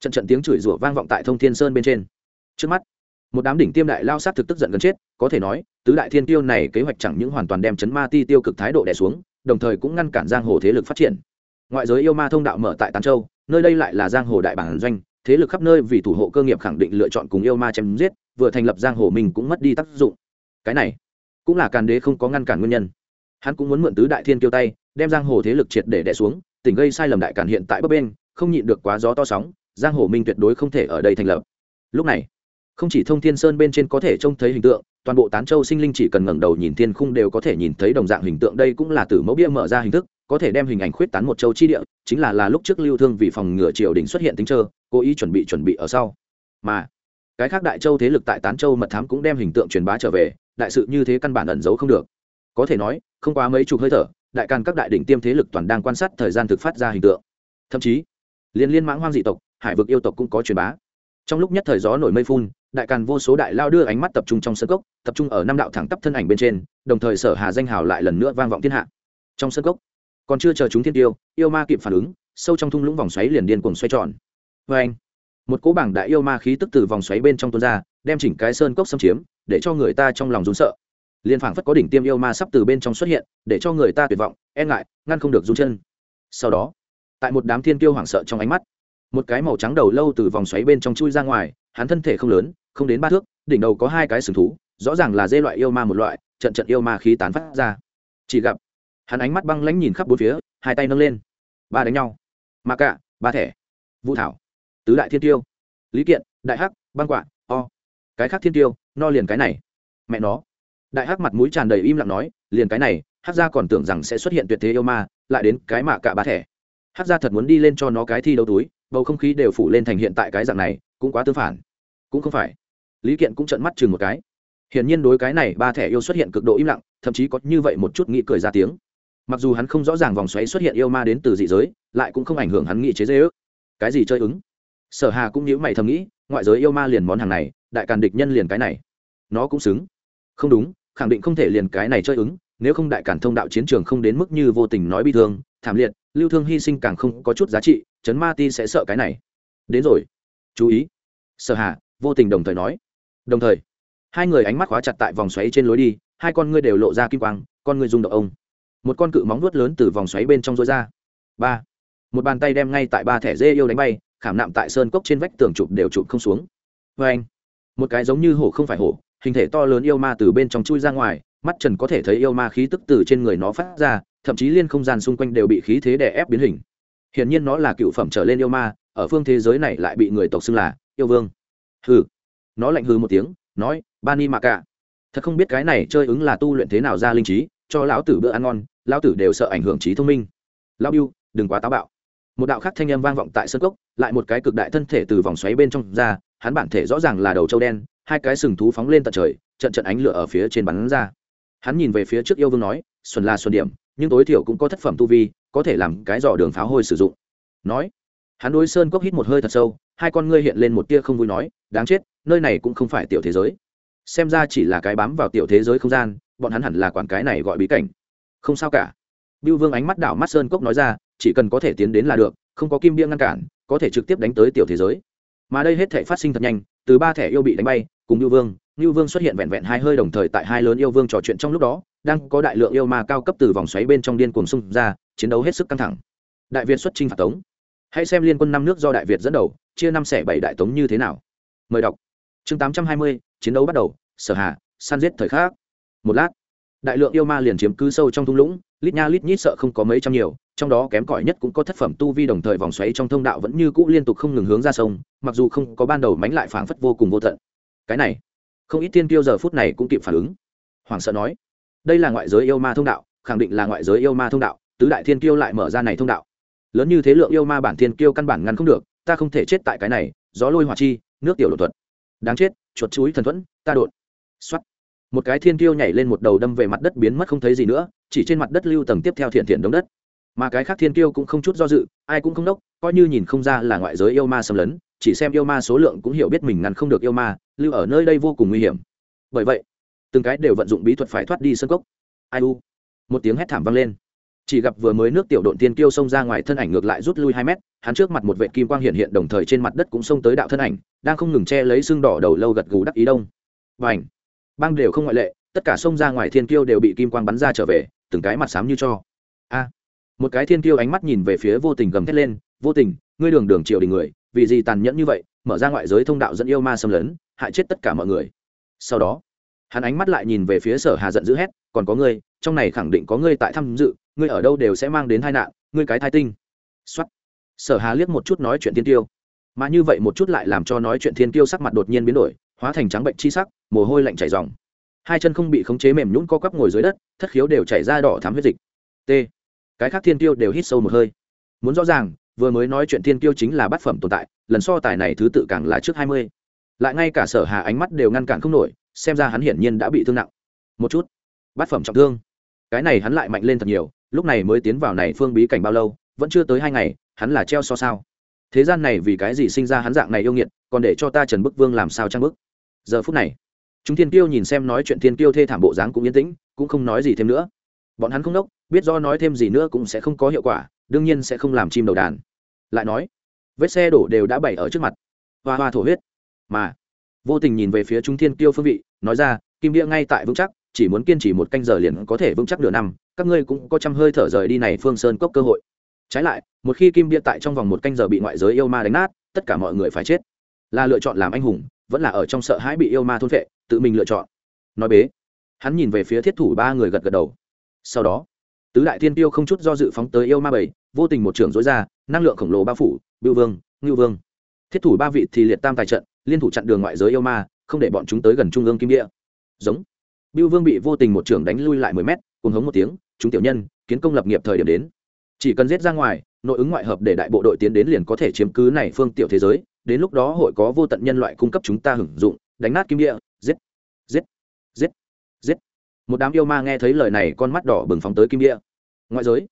trận trận tiếng chửi rủa vang vọng tại thông thiên sơn bên trên. Trước mắt, một đám đỉnh tiêm đại lao sát thực tức giận gần chết, có thể nói, tứ đại thiên tiêu này kế hoạch chẳng những hoàn toàn đem chấn ma ti tiêu cực thái độ đè xuống đồng thời cũng ngăn cản giang hồ thế lực phát triển. Ngoại giới yêu ma thông đạo mở tại tán châu, nơi đây lại là giang hồ đại bản doanh, thế lực khắp nơi vì thủ hộ cơ nghiệp khẳng định lựa chọn cùng yêu ma chém giết, vừa thành lập giang hồ mình cũng mất đi tác dụng. Cái này cũng là càn đế không có ngăn cản nguyên nhân. Hắn cũng muốn mượn tứ đại thiên kiêu tay, đem giang hồ thế lực triệt để đè xuống tỉnh gây sai lầm đại càn hiện tại bấp bên không nhịn được quá gió to sóng, giang hồ minh tuyệt đối không thể ở đây thành lập. Lúc này, không chỉ thông thiên sơn bên trên có thể trông thấy hình tượng toàn bộ tán châu sinh linh chỉ cần ngẩng đầu nhìn thiên khung đều có thể nhìn thấy đồng dạng hình tượng. Đây cũng là từ mẫu bia mở ra hình thức, có thể đem hình ảnh khuyết tán một châu chi địa, chính là là lúc trước lưu thương vì phòng ngừa triều đình xuất hiện tính trơ, cố ý chuẩn bị chuẩn bị ở sau. Mà, cái khác đại châu thế lực tại tán châu mật thám cũng đem hình tượng truyền bá trở về, đại sự như thế căn bản ẩn giấu không được. Có thể nói, không quá mấy chục hơi thở, đại càn các đại đỉnh tiêm thế lực toàn đang quan sát thời gian thực phát ra hình tượng. Thậm chí, liên liên mãng hoang dị tộc, hải vực yêu tộc cũng có truyền bá. Trong lúc nhất thời gió nổi mây phun đại càn vô số đại lao đưa ánh mắt tập trung trong sân cốc, tập trung ở năm đạo thẳng tắp thân ảnh bên trên, đồng thời sở hà danh hào lại lần nữa vang vọng thiên hạ. Trong sân cốc, còn chưa chờ chúng thiên tiêu, yêu ma kịp phản ứng, sâu trong thung lũng vòng xoáy liền điên cuồng xoay tròn. Vê anh, một cỗ bảng đại yêu ma khí tức từ vòng xoáy bên trong tuôn ra, đem chỉnh cái sơn cốc xâm chiếm, để cho người ta trong lòng rún sợ. Liên phảng phất có đỉnh tiêm yêu ma sắp từ bên trong xuất hiện, để cho người ta tuyệt vọng e ngại, ngăn không được run chân. Sau đó, tại một đám thiên tiêu hoảng sợ trong ánh mắt, một cái màu trắng đầu lâu từ vòng xoáy bên trong chui ra ngoài hắn thân thể không lớn, không đến ba thước, đỉnh đầu có hai cái sừng thú, rõ ràng là dê loại yêu ma một loại, trận trận yêu ma khí tán phát ra. Chỉ gặp, hắn ánh mắt băng lãnh nhìn khắp bốn phía, hai tay nâng lên. Ba đánh nhau. Ma cạ, ba thẻ. Vũ thảo. Tứ đại thiên tiêu. Lý kiện, đại hắc, băng quạ, o. Cái khác thiên tiêu, no liền cái này. Mẹ nó. Đại hắc mặt mũi tràn đầy im lặng nói, liền cái này, hắc gia còn tưởng rằng sẽ xuất hiện tuyệt thế yêu ma, lại đến cái mạ cạ ba thẻ. Hắc gia thật muốn đi lên cho nó cái thi đấu túi bầu không khí đều phủ lên thành hiện tại cái dạng này, cũng quá tương phản. Cũng không phải. Lý kiện cũng trợn mắt chừng một cái. Hiển nhiên đối cái này ba thẻ yêu xuất hiện cực độ im lặng, thậm chí có như vậy một chút nghĩ cười ra tiếng. Mặc dù hắn không rõ ràng vòng xoáy xuất hiện yêu ma đến từ dị giới, lại cũng không ảnh hưởng hắn nghĩ chế dây ước. Cái gì chơi ứng? Sở hà cũng nhíu mày thầm nghĩ, ngoại giới yêu ma liền món hàng này, đại càn địch nhân liền cái này. Nó cũng xứng. Không đúng, khẳng định không thể liền cái này chơi ứng, nếu không đại càn thông đạo chiến trường không đến mức như vô tình nói bi thương, thảm liệt, lưu thương hy sinh càng không có chút giá trị chấn ma ti sẽ sợ cái này. Đến rồi. Chú ý. Sở hà, vô tình đồng thời nói. Đồng thời, hai người ánh mắt khóa chặt tại vòng xoáy trên lối đi, hai con ngươi đều lộ ra kim quang, con ngươi rung động ông. Một con cự móng vuốt lớn từ vòng xoáy bên trong rối ra. Ba. Một bàn tay đem ngay tại ba thẻ dê yêu đánh bay, khảm nạm tại sơn cốc trên vách tường chụp đều chụp không xuống. Vê anh, một cái giống như hổ không phải hổ, hình thể to lớn yêu ma từ bên trong chui ra ngoài, mắt trần có thể thấy yêu ma khí tức từ trên người nó phát ra, thậm chí liên không gian xung quanh đều bị khí thế đè ép biến hình hiển nhiên nó là cựu phẩm trở lên yêu ma, ở phương thế giới này lại bị người tộc xưng là yêu vương. Hừ. Nó lạnh hừ một tiếng, nói, bani mạc mạ cả thật không biết cái này chơi ứng là tu luyện thế nào ra linh trí, cho lão tử bữa ăn ngon, lão tử đều sợ ảnh hưởng trí thông minh. Lão biu, đừng quá táo bạo. Một đạo khác thanh âm vang vọng tại sân cốc, lại một cái cực đại thân thể từ vòng xoáy bên trong ra, hắn bản thể rõ ràng là đầu trâu đen, hai cái sừng thú phóng lên tận trời, trận trận ánh lửa ở phía trên bắn ra. Hắn nhìn về phía trước yêu vương nói, xuân là xuân điểm, nhưng tối thiểu cũng có thất phẩm tu vi có thể làm cái giỏ đường pháo hôi sử dụng. Nói hắn đối sơn cốc hít một hơi thật sâu hai con ngươi hiện lên một tia không vui nói đáng chết nơi này cũng không phải tiểu thế giới. Xem ra chỉ là cái bám vào tiểu thế giới không gian bọn hắn hẳn là quản cái này gọi bí cảnh. Không sao cả. Biêu vương ánh mắt đảo mắt sơn cốc nói ra chỉ cần có thể tiến đến là được không có kim bia ngăn cản có thể trực tiếp đánh tới tiểu thế giới. Mà đây hết thể phát sinh thật nhanh từ ba thẻ yêu bị đánh bay cùng biêu vương Nưu Vương xuất hiện vẹn vẹn hai hơi đồng thời tại hai lớn yêu vương trò chuyện trong lúc đó, đang có đại lượng yêu ma cao cấp từ vòng xoáy bên trong điên cuồng xung ra, chiến đấu hết sức căng thẳng. Đại Việt xuất chinh phạt tống. Hãy xem liên quân năm nước do Đại Việt dẫn đầu, chia năm xẻ bảy đại tống như thế nào. Mời đọc. Chương tám trăm hai mươi, chiến đấu bắt đầu, Sở Hà, săn giết thời khắc. Một lát, đại lượng yêu ma liền chiếm cứ sâu trong thung lũng, lít nha lít nhít sợ không có mấy trăm nhiều, trong đó kém cỏi nhất cũng có thất phẩm tu vi đồng thời vòng xoáy trong thông đạo vẫn như cũ liên tục không ngừng hướng ra sông, mặc dù không có ban đầu mánh lại phảng phất vô cùng vô tận. Cái này, không ít tiên tiêu giờ phút này cũng kịp phản ứng hoàng sợ nói đây là ngoại giới yêu ma thông đạo khẳng định là ngoại giới yêu ma thông đạo tứ đại thiên kiêu lại mở ra này thông đạo. Lớn như thế lượng yêu ma bản thiên kiêu căn bản ngăn không được, ta không thể chết tại cái này, gió lôi hỏa chi, nước tiểu đột thuật. Đáng chết, chuột chuối thần thuẫn, ta đột. Xuất một cái thiên kiêu nhảy lên một đầu đâm về mặt đất biến mất không thấy gì nữa, chỉ trên mặt đất lưu tầng tiếp theo thiện thiện đống đất. Mà cái khác thiên kiêu cũng không chút do dự, ai cũng không đốc, coi như nhìn không ra là ngoại giới yêu ma xâm lấn, chỉ xem yêu ma số lượng cũng hiểu biết mình ngăn không được yêu ma, lưu ở nơi đây vô cùng nguy hiểm. Bởi vậy, từng cái đều vận dụng bí thuật phải thoát đi sân cốc. Ai u. Một tiếng hét thảm vang lên chỉ gặp vừa mới nước tiểu độn tiên kiêu xông ra ngoài thân ảnh ngược lại rút lui hai mét, hắn trước mặt một vệ kim quang hiện hiện đồng thời trên mặt đất cũng xông tới đạo thân ảnh, đang không ngừng che lấy xương đỏ đầu lâu gật gù đắc ý đông. Và ảnh băng đều không ngoại lệ, tất cả xông ra ngoài thiên kiêu đều bị kim quang bắn ra trở về, từng cái mặt xám như cho. A! Một cái thiên kiêu ánh mắt nhìn về phía vô tình gầm thét lên, vô tình, ngươi đường đường triều đình người, vì gì tàn nhẫn như vậy, mở ra ngoại giới thông đạo dẫn yêu ma xâm lấn, hại chết tất cả mọi người. Sau đó, hắn ánh mắt lại nhìn về phía sở hà giận dữ hét, còn có ngươi, trong này khẳng định có ngươi tại tham dự ngươi ở đâu đều sẽ mang đến tai nạn, ngươi cái thai tinh. Xuất sở hà liếc một chút nói chuyện thiên tiêu. Mà như vậy một chút lại làm cho nói chuyện thiên tiêu sắc mặt đột nhiên biến đổi, hóa thành trắng bệnh chi sắc, mồ hôi lạnh chảy ròng. Hai chân không bị khống chế mềm nhũn co quắp ngồi dưới đất, thất khiếu đều chảy ra đỏ thắm huyết dịch. T. Cái khác thiên tiêu đều hít sâu một hơi. Muốn rõ ràng, vừa mới nói chuyện thiên tiêu chính là bát phẩm tồn tại, lần so tài này thứ tự càng là trước hai mươi. Lại ngay cả sở hà ánh mắt đều ngăn cản không nổi, xem ra hắn hiển nhiên đã bị thương nặng. Một chút. Bát phẩm trọng thương. Cái này hắn lại mạnh lên thật nhiều lúc này mới tiến vào này phương bí cảnh bao lâu, vẫn chưa tới hai ngày, hắn là treo so sao. Thế gian này vì cái gì sinh ra hắn dạng này yêu nghiệt, còn để cho ta trần bức vương làm sao trang bức? Giờ phút này, chúng thiên tiêu nhìn xem nói chuyện thiên tiêu thê thảm bộ dáng cũng yên tĩnh, cũng không nói gì thêm nữa. Bọn hắn không đốc, biết do nói thêm gì nữa cũng sẽ không có hiệu quả, đương nhiên sẽ không làm chim đầu đàn. Lại nói, vết xe đổ đều đã bày ở trước mặt. Hoa hoa thổ huyết. Mà, vô tình nhìn về phía trung thiên tiêu phương vị, nói ra, kim đĩa ngay tại vững chắc, chỉ muốn kiên trì một canh giờ liền có thể vững chắc nửa năm các ngươi cũng có trăm hơi thở rời đi này phương sơn cốc cơ hội. Trái lại, một khi kim bia tại trong vòng một canh giờ bị ngoại giới yêu ma đánh nát, tất cả mọi người phải chết. Là lựa chọn làm anh hùng, vẫn là ở trong sợ hãi bị yêu ma thôn vệ tự mình lựa chọn. Nói bế, hắn nhìn về phía thiết thủ ba người gật gật đầu. Sau đó, tứ đại thiên tiêu không chút do dự phóng tới yêu ma bảy, vô tình một trưởng dối ra, năng lượng khổng lồ bao phủ, bưu vương, ngưu vương. Thiết thủ ba vị thì liệt tam tài trận, liên thủ chặn đường ngoại giới yêu ma, không để bọn chúng tới gần trung ương kim địa giống, bưu vương bị vô tình một trưởng đánh lui lại mười mét cùng hống một tiếng chúng tiểu nhân, kiến công lập nghiệp thời điểm đến. Chỉ cần giết ra ngoài, nội ứng ngoại hợp để đại bộ đội tiến đến liền có thể chiếm cứ này phương tiểu thế giới, đến lúc đó hội có vô tận nhân loại cung cấp chúng ta hưởng dụng, đánh nát kim địa, giết giết giết giết. Một đám yêu ma nghe thấy lời này con mắt đỏ bừng phóng tới kim địa. Ngoại giới,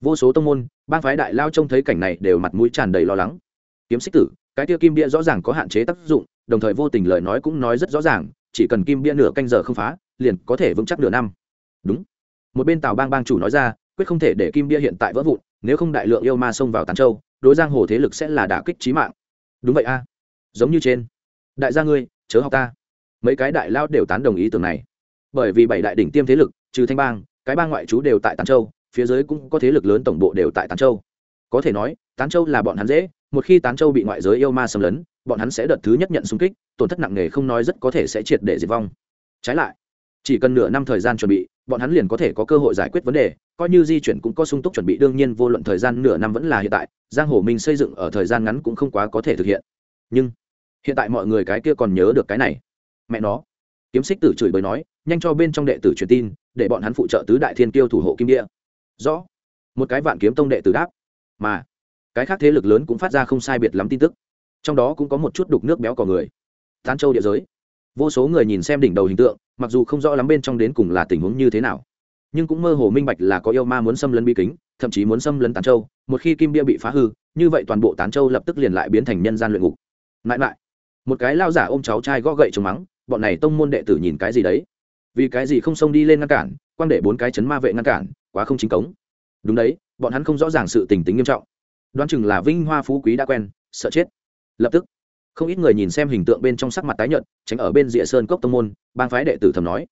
vô số tông môn, bang phái đại lao trông thấy cảnh này đều mặt mũi tràn đầy lo lắng. Kiếm xích tử, cái tiêu kim bia rõ ràng có hạn chế tác dụng, đồng thời vô tình lời nói cũng nói rất rõ ràng, chỉ cần kim bia nửa canh giờ không phá, liền có thể vững chắc nửa năm. Đúng một bên tào bang bang chủ nói ra, quyết không thể để kim bia hiện tại vỡ vụn, nếu không đại lượng yêu ma xông vào tán châu, đối giang hồ thế lực sẽ là đả kích trí mạng. Đúng vậy a. Giống như trên. Đại gia ngươi, chớ học ta. Mấy cái đại lao đều tán đồng ý tưởng này. Bởi vì bảy đại đỉnh tiêm thế lực, trừ thanh bang, cái bang ngoại trú đều tại tán châu, phía dưới cũng có thế lực lớn tổng bộ đều tại tán châu. Có thể nói, tán châu là bọn hắn dễ, một khi tán châu bị ngoại giới yêu ma xâm lấn, bọn hắn sẽ đợt thứ nhất nhận xung kích, tổn thất nặng nề không nói rất có thể sẽ triệt để diệt vong. Trái lại chỉ cần nửa năm thời gian chuẩn bị, bọn hắn liền có thể có cơ hội giải quyết vấn đề. Coi như di chuyển cũng có sung túc chuẩn bị, đương nhiên vô luận thời gian nửa năm vẫn là hiện tại, giang hồ minh xây dựng ở thời gian ngắn cũng không quá có thể thực hiện. Nhưng, hiện tại mọi người cái kia còn nhớ được cái này. Mẹ nó. Kiếm xích tử chửi bới nói, nhanh cho bên trong đệ tử truyền tin, để bọn hắn phụ trợ tứ đại thiên kiêu thủ hộ kim địa. Rõ. Một cái vạn kiếm tông đệ tử đáp. Mà, cái khác thế lực lớn cũng phát ra không sai biệt lắm tin tức. Trong đó cũng có một chút đục nước béo cò người. Tán châu địa giới vô số người nhìn xem đỉnh đầu hình tượng, mặc dù không rõ lắm bên trong đến cùng là tình huống như thế nào. Nhưng cũng mơ hồ minh bạch là có yêu ma muốn xâm lấn bi kính, thậm chí muốn xâm lấn tán châu. Một khi kim bia bị phá hư, như vậy toàn bộ tán châu lập tức liền lại biến thành nhân gian luyện ngục. Mãi mãi, một cái lao giả ôm cháu trai gõ gậy chống mắng, bọn này tông môn đệ tử nhìn cái gì đấy? Vì cái gì không xông đi lên ngăn cản quan để bốn cái chấn ma vệ ngăn cản, quá không chính cống. Đúng đấy, bọn hắn không rõ ràng sự tình tính nghiêm trọng. Đoán chừng là vinh hoa phú quý đã quen, sợ chết. Lập tức không ít người nhìn xem hình tượng bên trong sắc mặt tái nhợt, tránh ở bên rìa sơn cốc tông môn, bang phái đệ tử thầm nói,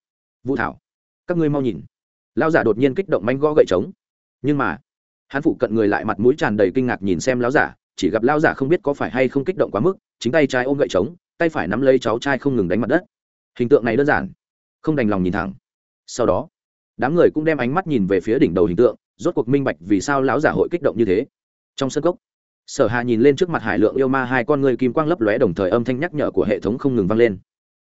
vũ thảo, các ngươi mau nhìn. Lao giả đột nhiên kích động manh gõ gậy trống. Nhưng mà, hắn phụ cận người lại mặt mũi tràn đầy kinh ngạc nhìn xem lão giả, chỉ gặp lao giả không biết có phải hay không kích động quá mức, chính tay trái ôm gậy trống, tay phải nắm lấy cháu trai không ngừng đánh mặt đất. Hình tượng này đơn giản, không đành lòng nhìn thẳng. Sau đó, đám người cũng đem ánh mắt nhìn về phía đỉnh đầu hình tượng, rốt cuộc minh bạch vì sao lão giả hội kích động như thế. Trong sân cốc sở hà nhìn lên trước mặt hải lượng yêu ma hai con người kim quang lấp lóe đồng thời âm thanh nhắc nhở của hệ thống không ngừng vang lên.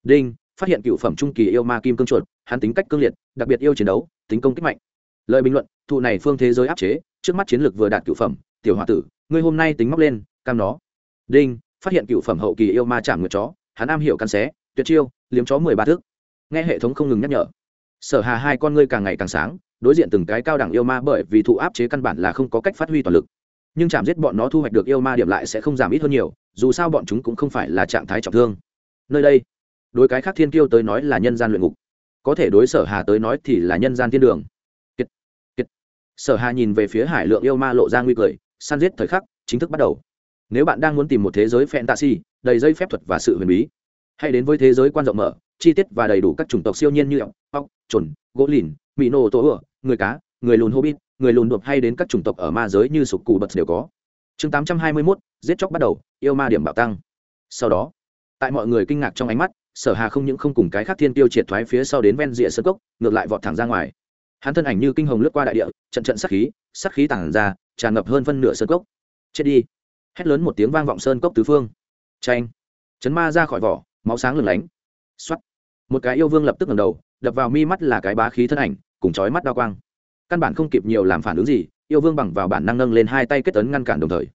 Đinh, phát hiện cựu phẩm trung kỳ yêu ma kim cương chuột, hắn tính cách cương liệt, đặc biệt yêu chiến đấu, tính công kích mạnh. Lời bình luận, thụ này phương thế giới áp chế, trước mắt chiến lược vừa đạt cựu phẩm, tiểu hòa tử, ngươi hôm nay tính móc lên, cam nó. Đinh, phát hiện cựu phẩm hậu kỳ yêu ma chạm ngược chó, hắn am hiểu căn xé, tuyệt chiêu, liếm chó mười ba thước. Nghe hệ thống không ngừng nhắc nhở. Sở hà hai con ngươi càng ngày càng sáng, đối diện từng cái cao đẳng yêu ma bởi vì thụ áp chế căn bản là không có cách phát huy toàn lực nhưng chạm giết bọn nó thu hoạch được yêu ma điểm lại sẽ không giảm ít hơn nhiều dù sao bọn chúng cũng không phải là trạng thái trọng thương. Nơi đây đối cái khác thiên kiêu tới nói là nhân gian luyện ngục. Có thể đối sở hà tới nói thì là nhân gian thiên đường. Kiệt, kiệt. sở hà nhìn về phía hải lượng yêu ma lộ ra nguy cười săn giết thời khắc chính thức bắt đầu. Nếu bạn đang muốn tìm một thế giới fantasy đầy dây phép thuật và sự huyền bí hãy đến với thế giới quan rộng mở chi tiết và đầy đủ các chủng tộc siêu nhiên như ốc, ọc chuẩn gỗ lìn mỹ nô tổ ửa người cá người lùn hobbit người lùn đột hay đến các chủng tộc ở ma giới như sục cụ bật đều có. Chương tám trăm hai mươi 821, giết chóc bắt đầu yêu ma điểm bạo tăng. Sau đó tại mọi người kinh ngạc trong ánh mắt sở hà không những không cùng cái khác thiên tiêu triệt thoái phía sau đến ven rìa sơn cốc ngược lại vọt thẳng ra ngoài. Hắn thân ảnh như kinh hồng lướt qua đại địa trận trận sắc khí sắc khí tản ra tràn ngập hơn phân nửa sơn cốc. Chết đi! Hét lớn một tiếng vang vọng sơn cốc tứ phương. Tranh chấn ma ra khỏi vỏ máu sáng lừng lánh. Xoắt một cái yêu vương lập tức ngẩng đầu đập vào mi mắt là cái bá khí thân ảnh cùng chói mắt đao quang căn bản không kịp nhiều làm phản ứng gì, yêu vương bằng vào bản năng nâng lên hai tay kết tấn ngăn cản đồng thời.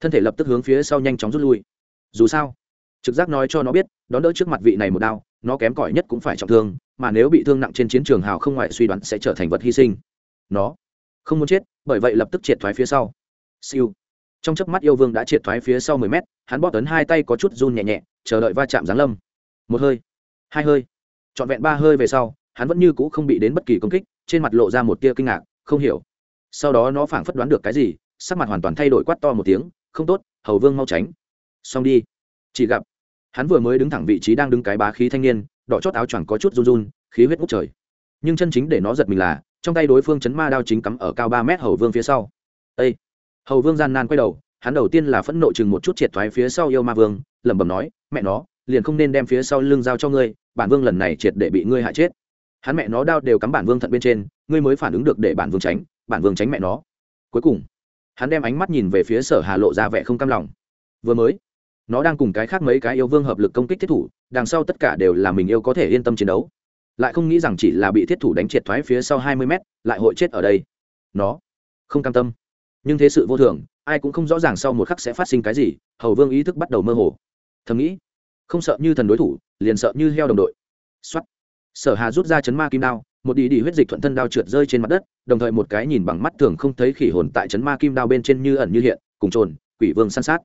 Thân thể lập tức hướng phía sau nhanh chóng rút lui. Dù sao, trực giác nói cho nó biết, đón đỡ trước mặt vị này một đao, nó kém cỏi nhất cũng phải trọng thương, mà nếu bị thương nặng trên chiến trường hào không ngoại suy đoán sẽ trở thành vật hy sinh. Nó không muốn chết, bởi vậy lập tức triệt thoái phía sau. Siêu. Trong chớp mắt yêu vương đã triệt thoái phía sau mười mét, hắn bóp tấn hai tay có chút run nhẹ nhẹ, chờ đợi va chạm giáng lâm. Một hơi, hai hơi, trọn vẹn ba hơi về sau, hắn vẫn như cũ không bị đến bất kỳ công kích trên mặt lộ ra một tia kinh ngạc, không hiểu. Sau đó nó phảng phất đoán được cái gì, sắc mặt hoàn toàn thay đổi quát to một tiếng, không tốt, hầu vương mau tránh. Xong đi. Chỉ gặp, hắn vừa mới đứng thẳng vị trí đang đứng cái bá khí thanh niên, đỏ chót áo choàng có chút run run, khí huyết ngút trời. Nhưng chân chính để nó giật mình là, trong tay đối phương chấn ma đao chính cắm ở cao ba mét hầu vương phía sau. Ê! hầu vương gian nan quay đầu, hắn đầu tiên là phẫn nộ chừng một chút triệt thoái phía sau yêu ma vương, lẩm bẩm nói, mẹ nó, liền không nên đem phía sau lưng giao cho ngươi, bản vương lần này triệt để bị ngươi hại chết hắn mẹ nó đao đều cắm bản vương thận bên trên, ngươi mới phản ứng được để bản vương tránh, bản vương tránh mẹ nó. Cuối cùng, hắn đem ánh mắt nhìn về phía sở hà lộ ra vẻ không cam lòng. Vừa mới, nó đang cùng cái khác mấy cái yêu vương hợp lực công kích thiết thủ, đằng sau tất cả đều là mình yêu có thể yên tâm chiến đấu. Lại không nghĩ rằng chỉ là bị thiết thủ đánh triệt thoái phía sau hai mươi mét, lại hội chết ở đây. Nó, không cam tâm. Nhưng thế sự vô thường, ai cũng không rõ ràng sau một khắc sẽ phát sinh cái gì, hầu vương ý thức bắt đầu mơ hồ. Thầm nghĩ, không sợ như thần đối thủ, liền sợ như heo đồng đội. Xuất sở hà rút ra chấn ma kim đao, một đi đi huyết dịch thuận thân đao trượt rơi trên mặt đất, đồng thời một cái nhìn bằng mắt thường không thấy khỉ hồn tại chấn ma kim đao bên trên như ẩn như hiện, cùng trồn, quỷ vương săn sát.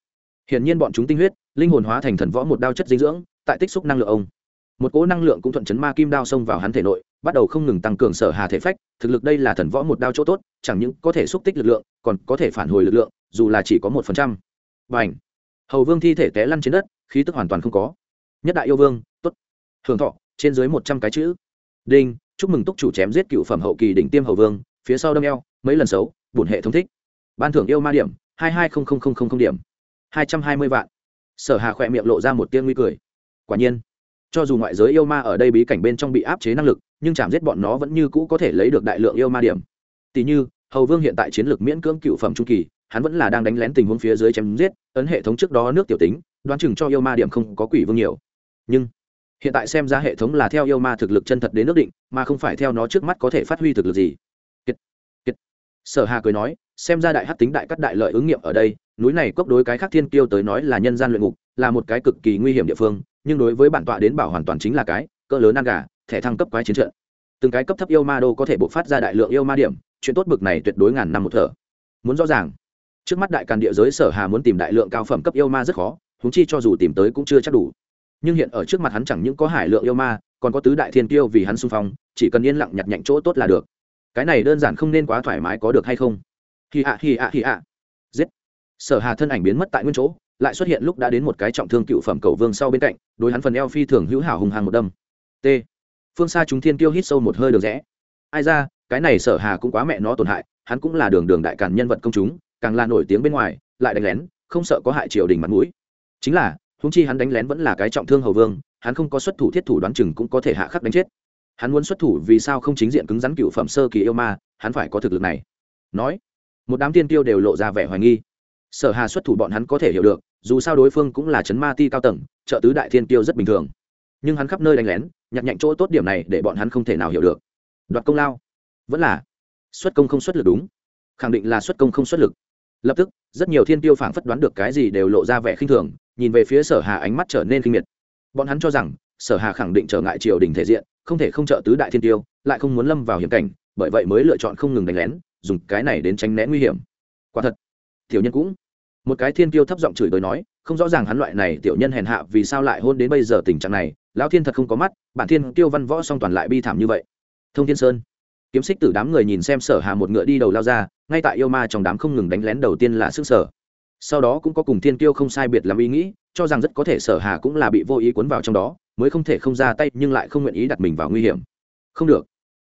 Hiển nhiên bọn chúng tinh huyết, linh hồn hóa thành thần võ một đao chất dinh dưỡng, tại tích xúc năng lượng ông. Một cỗ năng lượng cũng thuận chấn ma kim đao xông vào hắn thể nội, bắt đầu không ngừng tăng cường sở hà thể phách, thực lực đây là thần võ một đao chỗ tốt, chẳng những có thể xúc tích lực lượng, còn có thể phản hồi lực lượng, dù là chỉ có một phần trăm. Và ảnh hầu vương thi thể té lăn trên đất, khí tức hoàn toàn không có. Nhất đại yêu vương, tốt. Hưởng thọ trên dưới một trăm cái chữ. Đinh, chúc mừng túc chủ chém giết cựu phẩm hậu kỳ đỉnh tiêm hầu vương, phía sau đâm eo, mấy lần xấu bùn hệ thống thích. Ban thưởng yêu ma điểm, hai hai không không không không điểm. hai trăm hai mươi vạn. Sở hà khỏe miệng lộ ra một tiếng nguy cười. Quả nhiên, cho dù ngoại giới yêu ma ở đây bí cảnh bên trong bị áp chế năng lực, nhưng chạm giết bọn nó vẫn như cũ có thể lấy được đại lượng yêu ma điểm. Tỷ như, hầu vương hiện tại chiến lược miễn cưỡng cựu phẩm trung kỳ, hắn vẫn là đang đánh lén tình huống phía dưới chém giết, ấn hệ thống trước đó nước tiểu tính, đoán chừng cho yêu ma điểm không có quỷ vương nhiều. Nhưng hiện tại xem ra hệ thống là theo yêu ma thực lực chân thật đến nước định mà không phải theo nó trước mắt có thể phát huy thực lực gì. Kiệt, kiệt. sở hà cười nói xem ra đại hát tính đại cắt đại lợi ứng nghiệm ở đây núi này cốc đối cái khác thiên kiêu tới nói là nhân gian luyện ngục là một cái cực kỳ nguy hiểm địa phương nhưng đối với bản tọa đến bảo hoàn toàn chính là cái cỡ lớn ăn gà thẻ thăng cấp quái chiến trận. Từng cái cấp thấp yêu ma đô có thể bộc phát ra đại lượng yêu ma điểm chuyện tốt bực này tuyệt đối ngàn năm một thở. Muốn rõ ràng trước mắt đại càn địa giới sở hà muốn tìm đại lượng cao phẩm cấp yêu ma rất khó húng chi cho dù tìm tới cũng chưa chắc đủ nhưng hiện ở trước mặt hắn chẳng những có hải lượng yêu ma, còn có tứ đại thiên tiêu vì hắn xung phong, chỉ cần yên lặng nhặt nhạnh chỗ tốt là được. Cái này đơn giản không nên quá thoải mái có được hay không? Hì ạ hì ạ hì ạ giết. Sở hà thân ảnh biến mất tại nguyên chỗ, lại xuất hiện lúc đã đến một cái trọng thương cựu phẩm cầu vương sau bên cạnh, đối hắn phần eo phi thường hữu hảo hùng hàng một đâm. T. Phương xa chúng thiên tiêu hít sâu một hơi được rẽ. Ai ra, cái này sở hà cũng quá mẹ nó tổn hại, hắn cũng là đường đường đại càn nhân vật công chúng, càng là nổi tiếng bên ngoài, lại đánh lén, không sợ có hại triều đình mặt mũi. Chính là húng chi hắn đánh lén vẫn là cái trọng thương hầu vương, hắn không có xuất thủ thiết thủ đoán chừng cũng có thể hạ khắc đánh chết. Hắn muốn xuất thủ vì sao không chính diện cứng rắn cựu phẩm sơ kỳ yêu ma, hắn phải có thực lực này. Nói, một đám tiên tiêu đều lộ ra vẻ hoài nghi. Sở hà xuất thủ bọn hắn có thể hiểu được, dù sao đối phương cũng là chấn ma ti cao tầng, trợ tứ đại thiên tiêu rất bình thường. Nhưng hắn khắp nơi đánh lén, nhặt nhạnh chỗ tốt điểm này để bọn hắn không thể nào hiểu được. Đoạt công lao. Vẫn là, xuất công không xuất lực đúng. Khẳng định là xuất công không xuất lực. Lập tức, rất nhiều thiên tiêu phảng phất đoán được cái gì đều lộ ra vẻ khinh thường nhìn về phía sở hà ánh mắt trở nên kinh miệt. Bọn hắn cho rằng, sở hà khẳng định trở ngại triều đình thể diện, không thể không trợ tứ đại thiên tiêu, lại không muốn lâm vào hiểm cảnh, bởi vậy mới lựa chọn không ngừng đánh lén, dùng cái này đến tránh né nguy hiểm. Quả thật, tiểu nhân cũng, một cái thiên tiêu thấp giọng chửi tới nói, không rõ ràng hắn loại này tiểu nhân hèn hạ vì sao lại hôn đến bây giờ tình trạng này, lão thiên thật không có mắt, bản thiên tiêu văn võ song toàn lại bi thảm như vậy. Thông thiên sơn, kiếm xích tử đám người nhìn xem sở hà một ngựa đi đầu lao ra, ngay tại yêu ma trong đám không ngừng đánh lén đầu tiên là sức sở sau đó cũng có cùng thiên tiêu không sai biệt làm ý nghĩ, cho rằng rất có thể sở hà cũng là bị vô ý cuốn vào trong đó, mới không thể không ra tay nhưng lại không nguyện ý đặt mình vào nguy hiểm. Không được.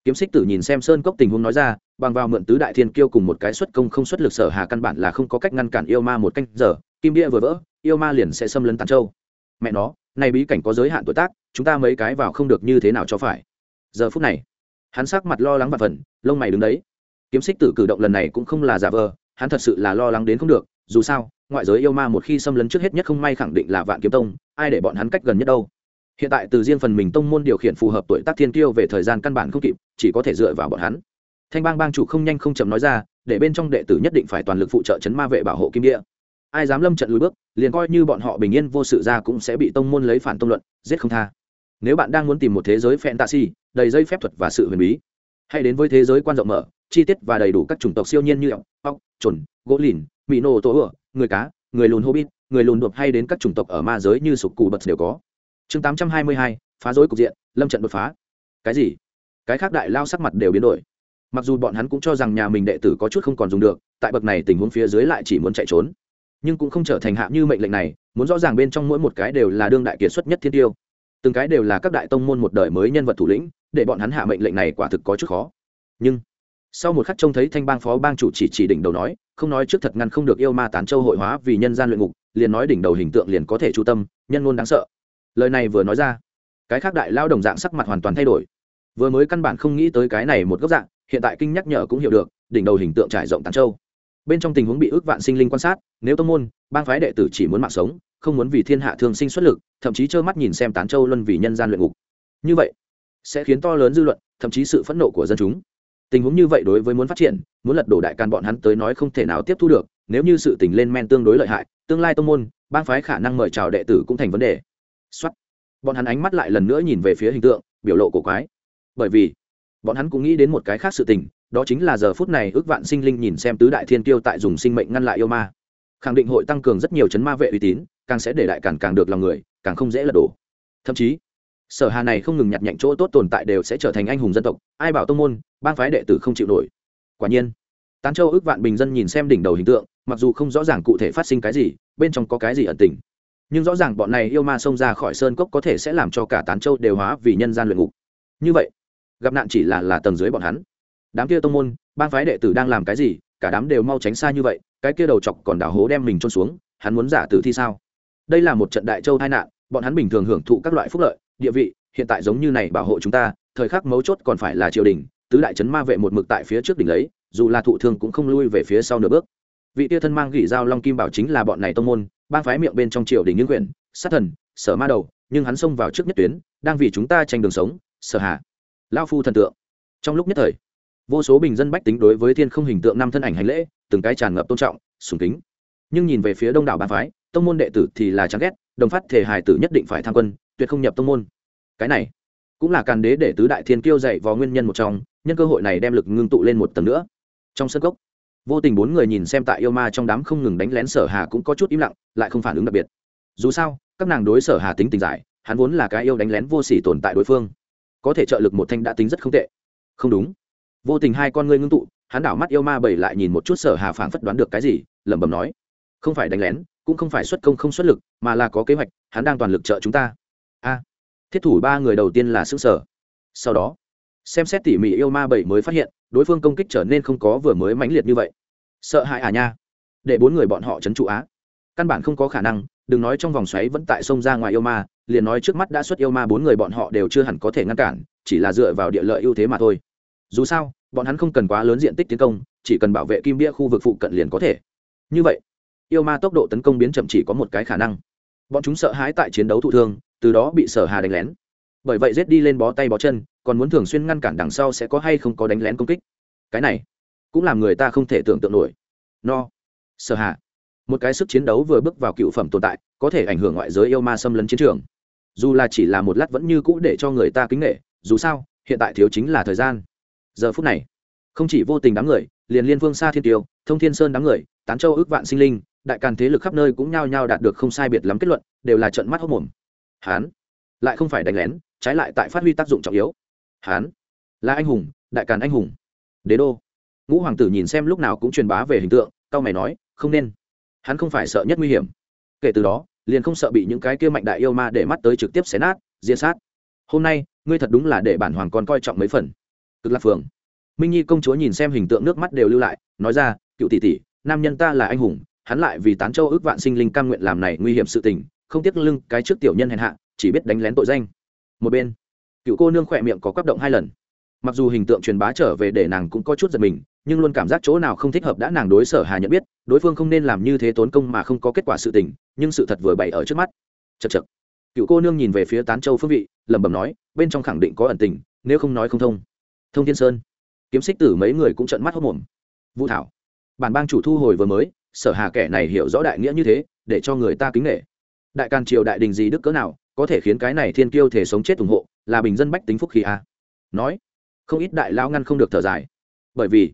Kiếm xích tử nhìn xem sơn cốc tình huống nói ra, bằng vào mượn tứ đại thiên kiêu cùng một cái xuất công không xuất lực sở hà căn bản là không có cách ngăn cản yêu ma một canh giờ, kim địa vừa vỡ, yêu ma liền sẽ xâm lấn tàn châu. Mẹ nó, này bí cảnh có giới hạn tuổi tác, chúng ta mấy cái vào không được như thế nào cho phải. Giờ phút này, hắn sắc mặt lo lắng và phần lông mày đứng đấy. Kiếm xích tử cử động lần này cũng không là giả vờ, hắn thật sự là lo lắng đến không được dù sao, ngoại giới yêu ma một khi xâm lấn trước hết nhất không may khẳng định là vạn kiếm tông, ai để bọn hắn cách gần nhất đâu? Hiện tại từ riêng phần mình tông môn điều khiển phù hợp tuổi tác thiên tiêu về thời gian căn bản không kịp, chỉ có thể dựa vào bọn hắn. Thanh bang bang chủ không nhanh không chậm nói ra, để bên trong đệ tử nhất định phải toàn lực phụ trợ chấn ma vệ bảo hộ kim địa. Ai dám lâm trận lùi bước, liền coi như bọn họ bình yên vô sự ra cũng sẽ bị tông môn lấy phản tông luận, giết không tha. Nếu bạn đang muốn tìm một thế giới fantasy, đầy dây phép thuật và sự huyền bí, hãy đến với thế giới quan rộng mở, chi tiết và đầy đủ các chủng tộc siêu nhiên như ốc ốc chuẩn gỗ lìn mỹ nổ tổ ửa người cá, người lùn hobbit, người lùn đột hay đến các chủng tộc ở ma giới như sục cù bật đều có. Chương tám trăm hai mươi hai, phá rối cục diện, lâm trận đột phá. Cái gì? Cái khác đại lao sắc mặt đều biến đổi. Mặc dù bọn hắn cũng cho rằng nhà mình đệ tử có chút không còn dùng được, tại bậc này tình huống phía dưới lại chỉ muốn chạy trốn. Nhưng cũng không trở thành hạ như mệnh lệnh này, muốn rõ ràng bên trong mỗi một cái đều là đương đại kiệt xuất nhất thiên tiêu. Từng cái đều là các đại tông môn một đời mới nhân vật thủ lĩnh, để bọn hắn hạ mệnh lệnh này quả thực có chút khó. Nhưng, sau một khắc trông thấy thanh bang phó bang chủ chỉ chỉ đỉnh đầu nói không nói trước thật ngăn không được yêu ma tán châu hội hóa vì nhân gian luyện ngục, liền nói đỉnh đầu hình tượng liền có thể chu tâm, nhân ngôn đáng sợ. Lời này vừa nói ra, cái khác đại lao đồng dạng sắc mặt hoàn toàn thay đổi. Vừa mới căn bản không nghĩ tới cái này một góc dạng, hiện tại kinh nhắc nhở cũng hiểu được, đỉnh đầu hình tượng trải rộng tán châu. Bên trong tình huống bị ước vạn sinh linh quan sát, nếu tông môn, bang phái đệ tử chỉ muốn mạng sống, không muốn vì thiên hạ thường sinh xuất lực, thậm chí trơ mắt nhìn xem tán châu luân vì nhân gian luyện ngục. Như vậy, sẽ khiến to lớn dư luận, thậm chí sự phẫn nộ của dân chúng tình huống như vậy đối với muốn phát triển, muốn lật đổ đại can bọn hắn tới nói không thể nào tiếp thu được, nếu như sự tình lên men tương đối lợi hại, tương lai tông môn, bang phái khả năng mời chào đệ tử cũng thành vấn đề. Xuất bọn hắn ánh mắt lại lần nữa nhìn về phía hình tượng, biểu lộ cổ quái. Bởi vì, bọn hắn cũng nghĩ đến một cái khác sự tình, đó chính là giờ phút này ước vạn sinh linh nhìn xem tứ đại thiên tiêu tại dùng sinh mệnh ngăn lại yêu ma. Khẳng định hội tăng cường rất nhiều chấn ma vệ uy tín, càng sẽ để đại càng càng được lòng người, càng không dễ lật đổ. Thậm chí sở hà này không ngừng nhặt nhạnh chỗ tốt tồn tại đều sẽ trở thành anh hùng dân tộc, ai bảo tông môn, bang phái đệ tử không chịu nổi. Quả nhiên, tán châu ước vạn bình dân nhìn xem đỉnh đầu hình tượng, mặc dù không rõ ràng cụ thể phát sinh cái gì, bên trong có cái gì ẩn tình. Nhưng rõ ràng bọn này yêu ma xông ra khỏi sơn cốc có thể sẽ làm cho cả tán châu đều hóa vì nhân gian luyện ngục. Như vậy, gặp nạn chỉ là là tầng dưới bọn hắn. Đám kia tông môn, bang phái đệ tử đang làm cái gì, cả đám đều mau tránh xa như vậy, cái kia đầu chọc còn đào hố đem mình trôn xuống, hắn muốn giả tử thi sao? Đây là một trận đại châu tai nạn, bọn hắn bình thường hưởng thụ các loại phúc lợi địa vị, hiện tại giống như này bảo hộ chúng ta, thời khắc mấu chốt còn phải là triều đình, tứ đại trấn ma vệ một mực tại phía trước đỉnh lấy, dù là thụ thương cũng không lui về phía sau nửa bước. Vị tia thân mang gỉ dao long kim bảo chính là bọn này tông môn ban phái miệng bên trong triều đình những quyển sát thần, sở ma đầu, nhưng hắn xông vào trước nhất tuyến, đang vì chúng ta tranh đường sống, sở hạ. Lao phu thần tượng. Trong lúc nhất thời, vô số bình dân bách tính đối với thiên không hình tượng năm thân ảnh hành lễ, từng cái tràn ngập tôn trọng, sùng kính. Nhưng nhìn về phía đông đảo bang phái, tông môn đệ tử thì là chán ghét, đồng phát thể hài tử nhất định phải tham quân tuyệt không nhập tông môn. Cái này cũng là càn đế để tứ đại thiên kiêu dạy vào nguyên nhân một trong, nhân cơ hội này đem lực ngưng tụ lên một tầng nữa. Trong sân gốc vô tình bốn người nhìn xem tại yêu ma trong đám không ngừng đánh lén sở hà cũng có chút im lặng, lại không phản ứng đặc biệt. Dù sao, các nàng đối sở hà tính tình giải, hắn vốn là cái yêu đánh lén vô sỉ tồn tại đối phương. Có thể trợ lực một thanh đã tính rất không tệ. Không đúng. Vô tình hai con ngươi ngưng tụ, hắn đảo mắt yêu ma bảy lại nhìn một chút sở hà phảng phất đoán được cái gì, lẩm bẩm nói. Không phải đánh lén, cũng không phải xuất công không xuất lực, mà là có kế hoạch, hắn đang toàn lực trợ chúng ta a. Thiết thủ ba người đầu tiên là xứ sở sau đó, xem xét tỉ mỉ yêu ma bảy mới phát hiện, đối phương công kích trở nên không có vừa mới mãnh liệt như vậy. Sợ hãi à nha. Để bốn người bọn họ trấn trụ á. Căn bản không có khả năng, đừng nói trong vòng xoáy vẫn tại sông ra ngoài yêu ma, liền nói trước mắt đã xuất yêu ma bốn người bọn họ đều chưa hẳn có thể ngăn cản, chỉ là dựa vào địa lợi ưu thế mà thôi. Dù sao, bọn hắn không cần quá lớn diện tích tiến công, chỉ cần bảo vệ kim bia khu vực phụ cận liền có thể. Như vậy, yêu ma tốc độ tấn công biến chậm chỉ có một cái khả năng. Bọn chúng sợ hãi tại chiến đấu thụ thương từ đó bị sở hà đánh lén. Bởi vậy rết đi lên bó tay bó chân, còn muốn thường xuyên ngăn cản đằng sau sẽ có hay không có đánh lén công kích. Cái này cũng làm người ta không thể tưởng tượng nổi. No. Sở hà. Một cái sức chiến đấu vừa bước vào cựu phẩm tồn tại, có thể ảnh hưởng ngoại giới yêu ma xâm lấn chiến trường. Dù là chỉ là một lát vẫn như cũ để cho người ta kính nghệ dù sao, hiện tại thiếu chính là thời gian. Giờ phút này, không chỉ vô tình đám người, liền liên vương xa thiên tiêu, thông thiên sơn đám người, tán châu ước vạn sinh linh, đại càn thế lực khắp nơi cũng nhao nhao đạt được không sai biệt lắm kết luận, đều là trận mắt hốc mồm hán. Lại không phải đánh lén, trái lại tại phát huy tác dụng trọng yếu. Hán. Là anh hùng, đại càn anh hùng. Đế đô. Ngũ hoàng tử nhìn xem lúc nào cũng truyền bá về hình tượng, cao mày nói, không nên. Hắn không phải sợ nhất nguy hiểm. Kể từ đó, liền không sợ bị những cái kia mạnh đại yêu ma để mắt tới trực tiếp xé nát, diệt sát. Hôm nay, ngươi thật đúng là để bản hoàng còn coi trọng mấy phần. Cực lạc phường minh nhi công chúa nhìn xem hình tượng nước mắt đều lưu lại, nói ra, cựu tỷ tỷ, nam nhân ta là anh hùng, hắn lại vì tán châu ước vạn sinh linh cam nguyện làm này nguy hiểm sự tình không tiếc lưng cái trước tiểu nhân hèn hạ, chỉ biết đánh lén tội danh. Một bên, cựu cô nương khỏe miệng có quắp động hai lần. Mặc dù hình tượng truyền bá trở về để nàng cũng có chút giật mình, nhưng luôn cảm giác chỗ nào không thích hợp đã nàng đối sở hà nhận biết, đối phương không nên làm như thế tốn công mà không có kết quả sự tình, nhưng sự thật vừa bày ở trước mắt. Chật chật cựu cô nương nhìn về phía tán châu phương vị, lẩm bẩm nói, bên trong khẳng định có ẩn tình, nếu không nói không thông. Thông thiên sơn. Kiếm xích tử mấy người cũng trận mắt hốt mồm vũ thảo. Bản bang chủ thu hồi vừa mới, sở hà kẻ này hiểu rõ đại nghĩa như thế, để cho người ta kính nghệ đại càn triều đại đình gì đức cỡ nào, có thể khiến cái này thiên kiêu thể sống chết ủng hộ, là bình dân bách tính phúc khí a à. nói, không ít đại lao ngăn không được thở dài. Bởi vì,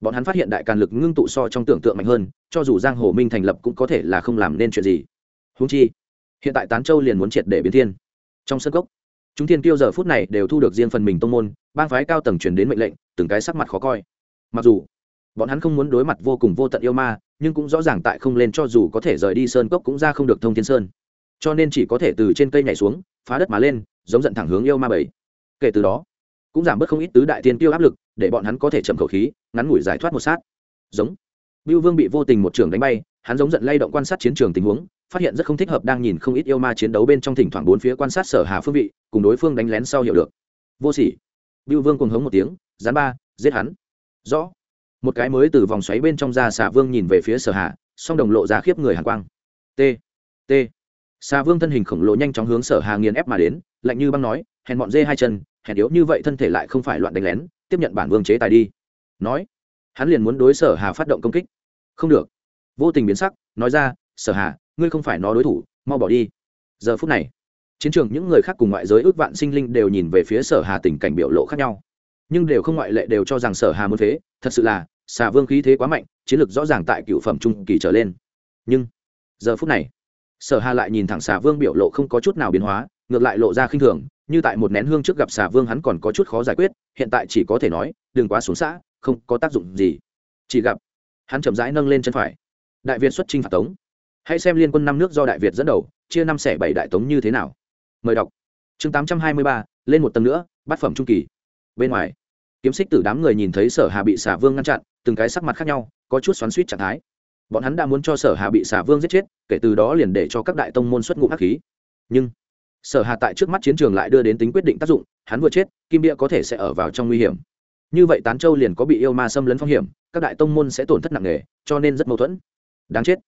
bọn hắn phát hiện đại càn lực ngưng tụ so trong tưởng tượng mạnh hơn, cho dù giang hồ minh thành lập cũng có thể là không làm nên chuyện gì. Húng chi, hiện tại tán châu liền muốn triệt để biến thiên. Trong sân gốc chúng thiên kiêu giờ phút này đều thu được riêng phần mình tông môn, bang phái cao tầng truyền đến mệnh lệnh, từng cái sắc mặt khó coi. Mặc dù, bọn hắn không muốn đối mặt vô cùng vô tận yêu ma, nhưng cũng rõ ràng tại không lên cho dù có thể rời đi sơn cốc cũng ra không được thông thiên sơn cho nên chỉ có thể từ trên cây nhảy xuống phá đất mà lên giống giận thẳng hướng yêu ma bảy kể từ đó cũng giảm bớt không ít tứ đại tiên tiêu áp lực để bọn hắn có thể chậm khẩu khí ngắn ngủi giải thoát một sát giống Bưu Vương bị vô tình một trường đánh bay, hắn giống giận lay động quan sát chiến trường tình huống, phát hiện rất không thích hợp đang nhìn không ít yêu ma chiến đấu bên trong thỉnh thoảng bốn phía quan sát Sở Hà phương vị, cùng đối phương đánh lén sau hiểu được. Vô sỉ. Bưu Vương cuồng hống một tiếng, gián ba, giết hắn. Rõ. Một cái mới từ vòng xoáy bên trong ra xà vương nhìn về phía Sở Hà, song đồng lộ ra khiếp người hàn quang. T. T. Xà vương thân hình khổng lồ nhanh chóng hướng Sở Hà nghiền ép mà đến, lạnh như băng nói, hèn bọn dê hai chân, hèn yếu như vậy thân thể lại không phải loạn đánh lén, tiếp nhận bản vương chế tài đi. Nói, hắn liền muốn đối sở hà phát động công kích không được vô tình biến sắc nói ra sở hà ngươi không phải nó đối thủ mau bỏ đi giờ phút này chiến trường những người khác cùng ngoại giới ước vạn sinh linh đều nhìn về phía sở hà tình cảnh biểu lộ khác nhau nhưng đều không ngoại lệ đều cho rằng sở hà muốn thế. thật sự là xà vương khí thế quá mạnh chiến lược rõ ràng tại cựu phẩm trung kỳ trở lên nhưng giờ phút này sở hà lại nhìn thẳng xà vương biểu lộ không có chút nào biến hóa, ngược lại lộ ra khinh thường, như tại một nén hương trước gặp xà vương hắn còn có chút khó giải quyết, hiện tại chỉ có thể nói, đừng quá xuống xã, không có tác dụng gì. Chỉ gặp, hắn chậm rãi nâng lên chân phải. Đại việt xuất chinh phạt tống. Hãy xem liên quân năm nước do đại việt dẫn đầu, chia năm xẻ bảy đại tống như thế nào. Mời đọc. Chương tám trăm hai mươi ba, lên một tầng nữa, bát phẩm trung kỳ. Bên ngoài, kiếm xích tử đám người nhìn thấy sở hà bị xả vương ngăn chặn, từng cái sắc mặt khác nhau, có chút xoắn suýt trạng thái bọn hắn đã muốn cho sở hà bị xả vương giết chết, kể từ đó liền để cho các đại tông môn xuất ngũ hắc khí. Nhưng, sở hà tại trước mắt chiến trường lại đưa đến tính quyết định tác dụng, hắn vừa chết, kim địa có thể sẽ ở vào trong nguy hiểm. Như vậy tán châu liền có bị yêu ma xâm lấn phong hiểm, các đại tông môn sẽ tổn thất nặng nề, cho nên rất mâu thuẫn. Đáng chết.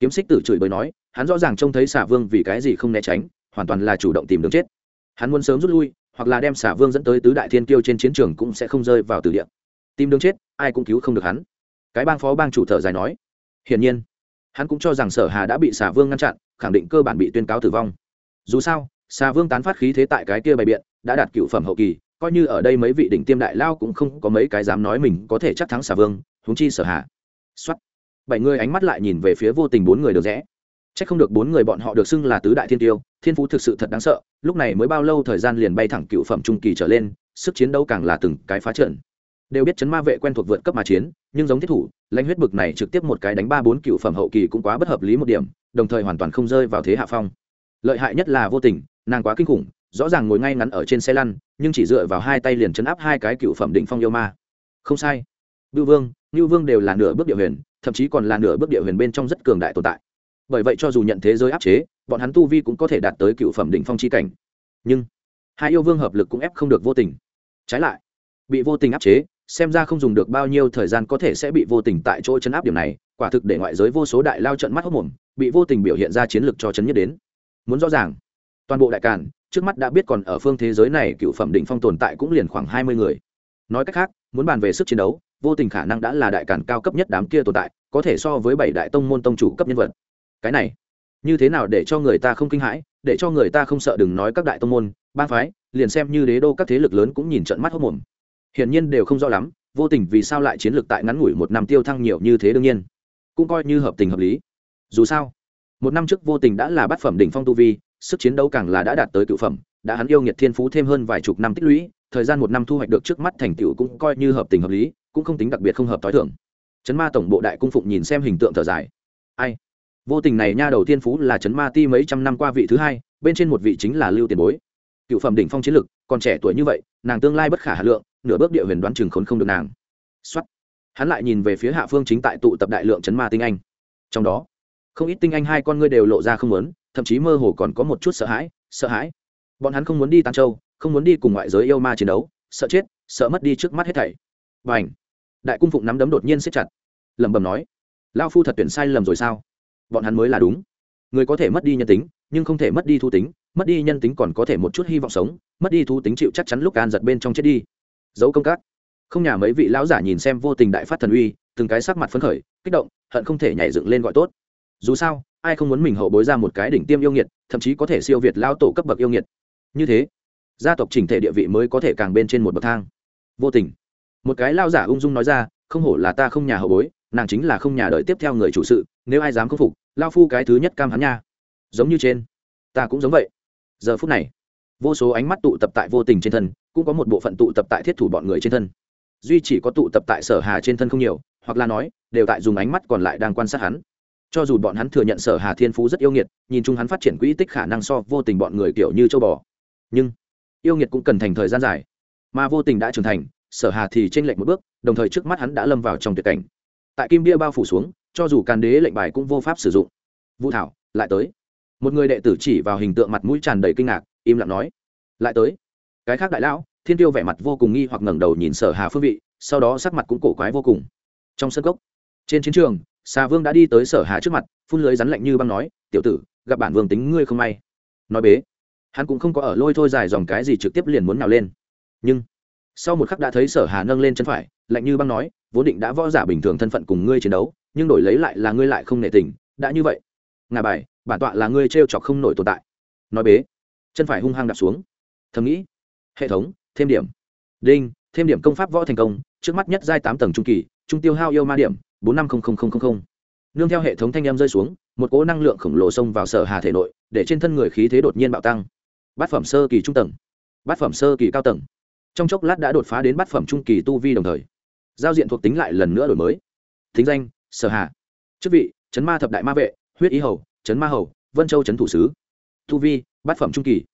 Kiếm xích tử chửi bới nói, hắn rõ ràng trông thấy xả vương vì cái gì không né tránh, hoàn toàn là chủ động tìm đường chết. Hắn muốn sớm rút lui, hoặc là đem xả vương dẫn tới tứ đại thiên kiêu trên chiến trường cũng sẽ không rơi vào từ địa. Tìm đường chết, ai cũng cứu không được hắn. Cái bang phó bang chủ thở dài nói hiển nhiên, hắn cũng cho rằng sở hà đã bị xà vương ngăn chặn, khẳng định cơ bản bị tuyên cáo tử vong. Dù sao, xà vương tán phát khí thế tại cái kia bày biện, đã đạt cựu phẩm hậu kỳ, coi như ở đây mấy vị đỉnh tiêm đại lao cũng không có mấy cái dám nói mình có thể chắc thắng xà vương, huống chi sở hạ xuất bảy người ánh mắt lại nhìn về phía vô tình bốn người được rẽ. Chắc không được bốn người bọn họ được xưng là tứ đại thiên tiêu, thiên phú thực sự thật đáng sợ, lúc này mới bao lâu thời gian liền bay thẳng cựu phẩm trung kỳ trở lên, sức chiến đấu càng là từng cái phá trận đều biết chấn ma vệ quen thuộc vượt cấp mà chiến nhưng giống thiết thủ lãnh huyết bực này trực tiếp một cái đánh ba bốn cựu phẩm hậu kỳ cũng quá bất hợp lý một điểm đồng thời hoàn toàn không rơi vào thế hạ phong lợi hại nhất là vô tình nàng quá kinh khủng rõ ràng ngồi ngay ngắn ở trên xe lăn nhưng chỉ dựa vào hai tay liền chấn áp hai cái cựu phẩm định phong yêu ma không sai Bưu Vương, ngưu Vương đều là nửa bước địa huyền, thậm chí còn là nửa bước địa huyền bên trong rất cường đại tồn tại. Bởi vậy cho dù nhận thế giới áp chế, bọn hắn tu vi cũng có thể đạt tới cựu phẩm đỉnh phong chi cảnh. Nhưng hai yêu vương hợp lực cũng ép không được vô tình. Trái lại, bị vô tình áp chế, xem ra không dùng được bao nhiêu thời gian có thể sẽ bị vô tình tại chỗ chấn áp điểm này, quả thực để ngoại giới vô số đại lao trận mắt hốc mồm, bị vô tình biểu hiện ra chiến lược cho chấn nhất đến. Muốn rõ ràng, toàn bộ đại càn, trước mắt đã biết còn ở phương thế giới này cựu phẩm đỉnh phong tồn tại cũng liền khoảng hai mươi người. Nói cách khác, muốn bàn về sức chiến đấu, vô tình khả năng đã là đại càn cao cấp nhất đám kia tồn tại có thể so với bảy đại tông môn tông chủ cấp nhân vật cái này như thế nào để cho người ta không kinh hãi để cho người ta không sợ đừng nói các đại tông môn ban phái liền xem như đế đô các thế lực lớn cũng nhìn trận mắt hốc mồm hiển nhiên đều không rõ lắm, vô tình vì sao lại chiến lược tại ngắn ngủi một năm tiêu thăng nhiều như thế đương nhiên. Cũng coi như hợp tình hợp lý. Dù sao, một năm trước vô tình đã là bát phẩm đỉnh phong tu vi, sức chiến đấu càng là đã đạt tới cựu phẩm, đã hắn yêu nghiệt thiên phú thêm hơn vài chục năm tích lũy, thời gian một năm thu hoạch được trước mắt thành tựu cũng coi như hợp tình hợp lý, cũng không tính đặc biệt không hợp t h i thưởng chấn ma tổng bộ đại cung phụng nhìn xem hình tượng thở dài. Ai? Vô tình này nha đầu tiên phú là chấn ma ti mấy trăm năm qua vị thứ hai, bên trên một vị chính là lưu tiền bối. Cựu phẩm đỉnh phong chiến lực còn trẻ tuổi như vậy, nàng tương lai bất khả hà lượng nửa bước địa huyền đoán chừng khốn không được nàng. Xuất hắn lại nhìn về phía hạ phương chính tại tụ tập đại lượng chấn ma tinh anh. Trong đó không ít tinh anh hai con ngươi đều lộ ra không muốn, thậm chí mơ hồ còn có một chút sợ hãi sợ hãi. Bọn hắn không muốn đi tan châu không muốn đi cùng ngoại giới yêu ma chiến đấu sợ chết sợ mất đi trước mắt hết thảy. Và ảnh đại cung phụng nắm đấm đột nhiên siết chặt. Lẩm bẩm nói lao phu thật tuyển sai lầm rồi sao? Bọn hắn mới là đúng. Người có thể mất đi nhân tính nhưng không thể mất đi thu tính mất đi nhân tính còn có thể một chút hy vọng sống mất đi thu tính chịu chắc chắn lúc can giật bên trong chết đi dấu công cát. Không nhà mấy vị lão giả nhìn xem vô tình đại phát thần uy, từng cái sắc mặt phấn khởi, kích động, hận không thể nhảy dựng lên gọi tốt. Dù sao, ai không muốn mình hậu bối ra một cái đỉnh tiêm yêu nghiệt, thậm chí có thể siêu việt lao tổ cấp bậc yêu nghiệt. Như thế, gia tộc chỉnh thể địa vị mới có thể càng bên trên một bậc thang. Vô tình, một cái lao giả ung dung nói ra, không hổ là ta không nhà hậu bối, nàng chính là không nhà đợi tiếp theo người chủ sự, nếu ai dám khâm phục lao phu cái thứ nhất cam hắn nha. Giống như trên, ta cũng giống vậy. Giờ phút này, vô số ánh mắt tụ tập tại vô tình trên thân cũng có một bộ phận tụ tập tại thiết thủ bọn người trên thân. Duy chỉ có tụ tập tại sở hà trên thân không nhiều, hoặc là nói, đều tại dùng ánh mắt còn lại đang quan sát hắn. Cho dù bọn hắn thừa nhận sở hà thiên phú rất yêu nghiệt, nhìn chung hắn phát triển quỹ tích khả năng so vô tình bọn người kiểu như châu bò. Nhưng, yêu nghiệt cũng cần thành thời gian dài. Mà vô tình đã trưởng thành, sở hà thì t r lệch một bước, đồng thời trước mắt hắn đã lâm vào trong tuyệt cảnh. Tại kim bia bao phủ xuống, cho dù càn đế lệnh bài cũng vô pháp sử dụng. Vũ thảo, lại tới. Một người đệ tử chỉ vào hình tượng mặt mũi tràn đầy kinh ngạc, im lặng nói, lại tới cái khác đại lão, thiên tiêu vẻ mặt vô cùng nghi hoặc ngẩng đầu nhìn sở hà phương vị, sau đó sắc mặt cũng cổ quái vô cùng. Trong sân cốc, trên chiến trường xà vương đã đi tới sở hà trước mặt, phun lưới rắn lạnh như băng nói, tiểu tử, gặp bản vương tính ngươi không may. Nói bế, hắn cũng không có ở lôi thôi dài dòng cái gì trực tiếp liền muốn nào lên. Nhưng, sau một khắc đã thấy sở hà nâng lên chân phải, lạnh như băng nói, vốn định đã võ giả bình thường thân phận cùng ngươi chiến đấu, nhưng đổi lấy lại là ngươi lại không nể tình, đã như vậy, ngà bài, bản tọa là ngươi trêu chọc không nổi tồn tại. Nói bế, chân phải hung hăng đạp xuống. Thầm nghĩ hệ thống, thêm điểm. Đinh, thêm điểm công pháp võ thành công, trước mắt nhất giai tám tầng trung kỳ, trung tiêu hao yêu ma điểm, bốn năm nương theo hệ thống thanh em rơi xuống, một cỗ năng lượng khổng lồ xông vào sở hà thể nội, để trên thân người khí thế đột nhiên bạo tăng. Bát phẩm sơ kỳ trung tầng. Bát phẩm sơ kỳ cao tầng. Trong chốc lát đã đột phá đến bát phẩm trung kỳ tu vi đồng thời, giao diện thuộc tính lại lần nữa đổi mới. Thính danh, sở hà. Chức vị, chấn ma thập đại ma vệ, huyết ý hầu, chấn ma hầu, vân châu chấn thủ sứ. Tu vi, bát phẩm trung kỳ.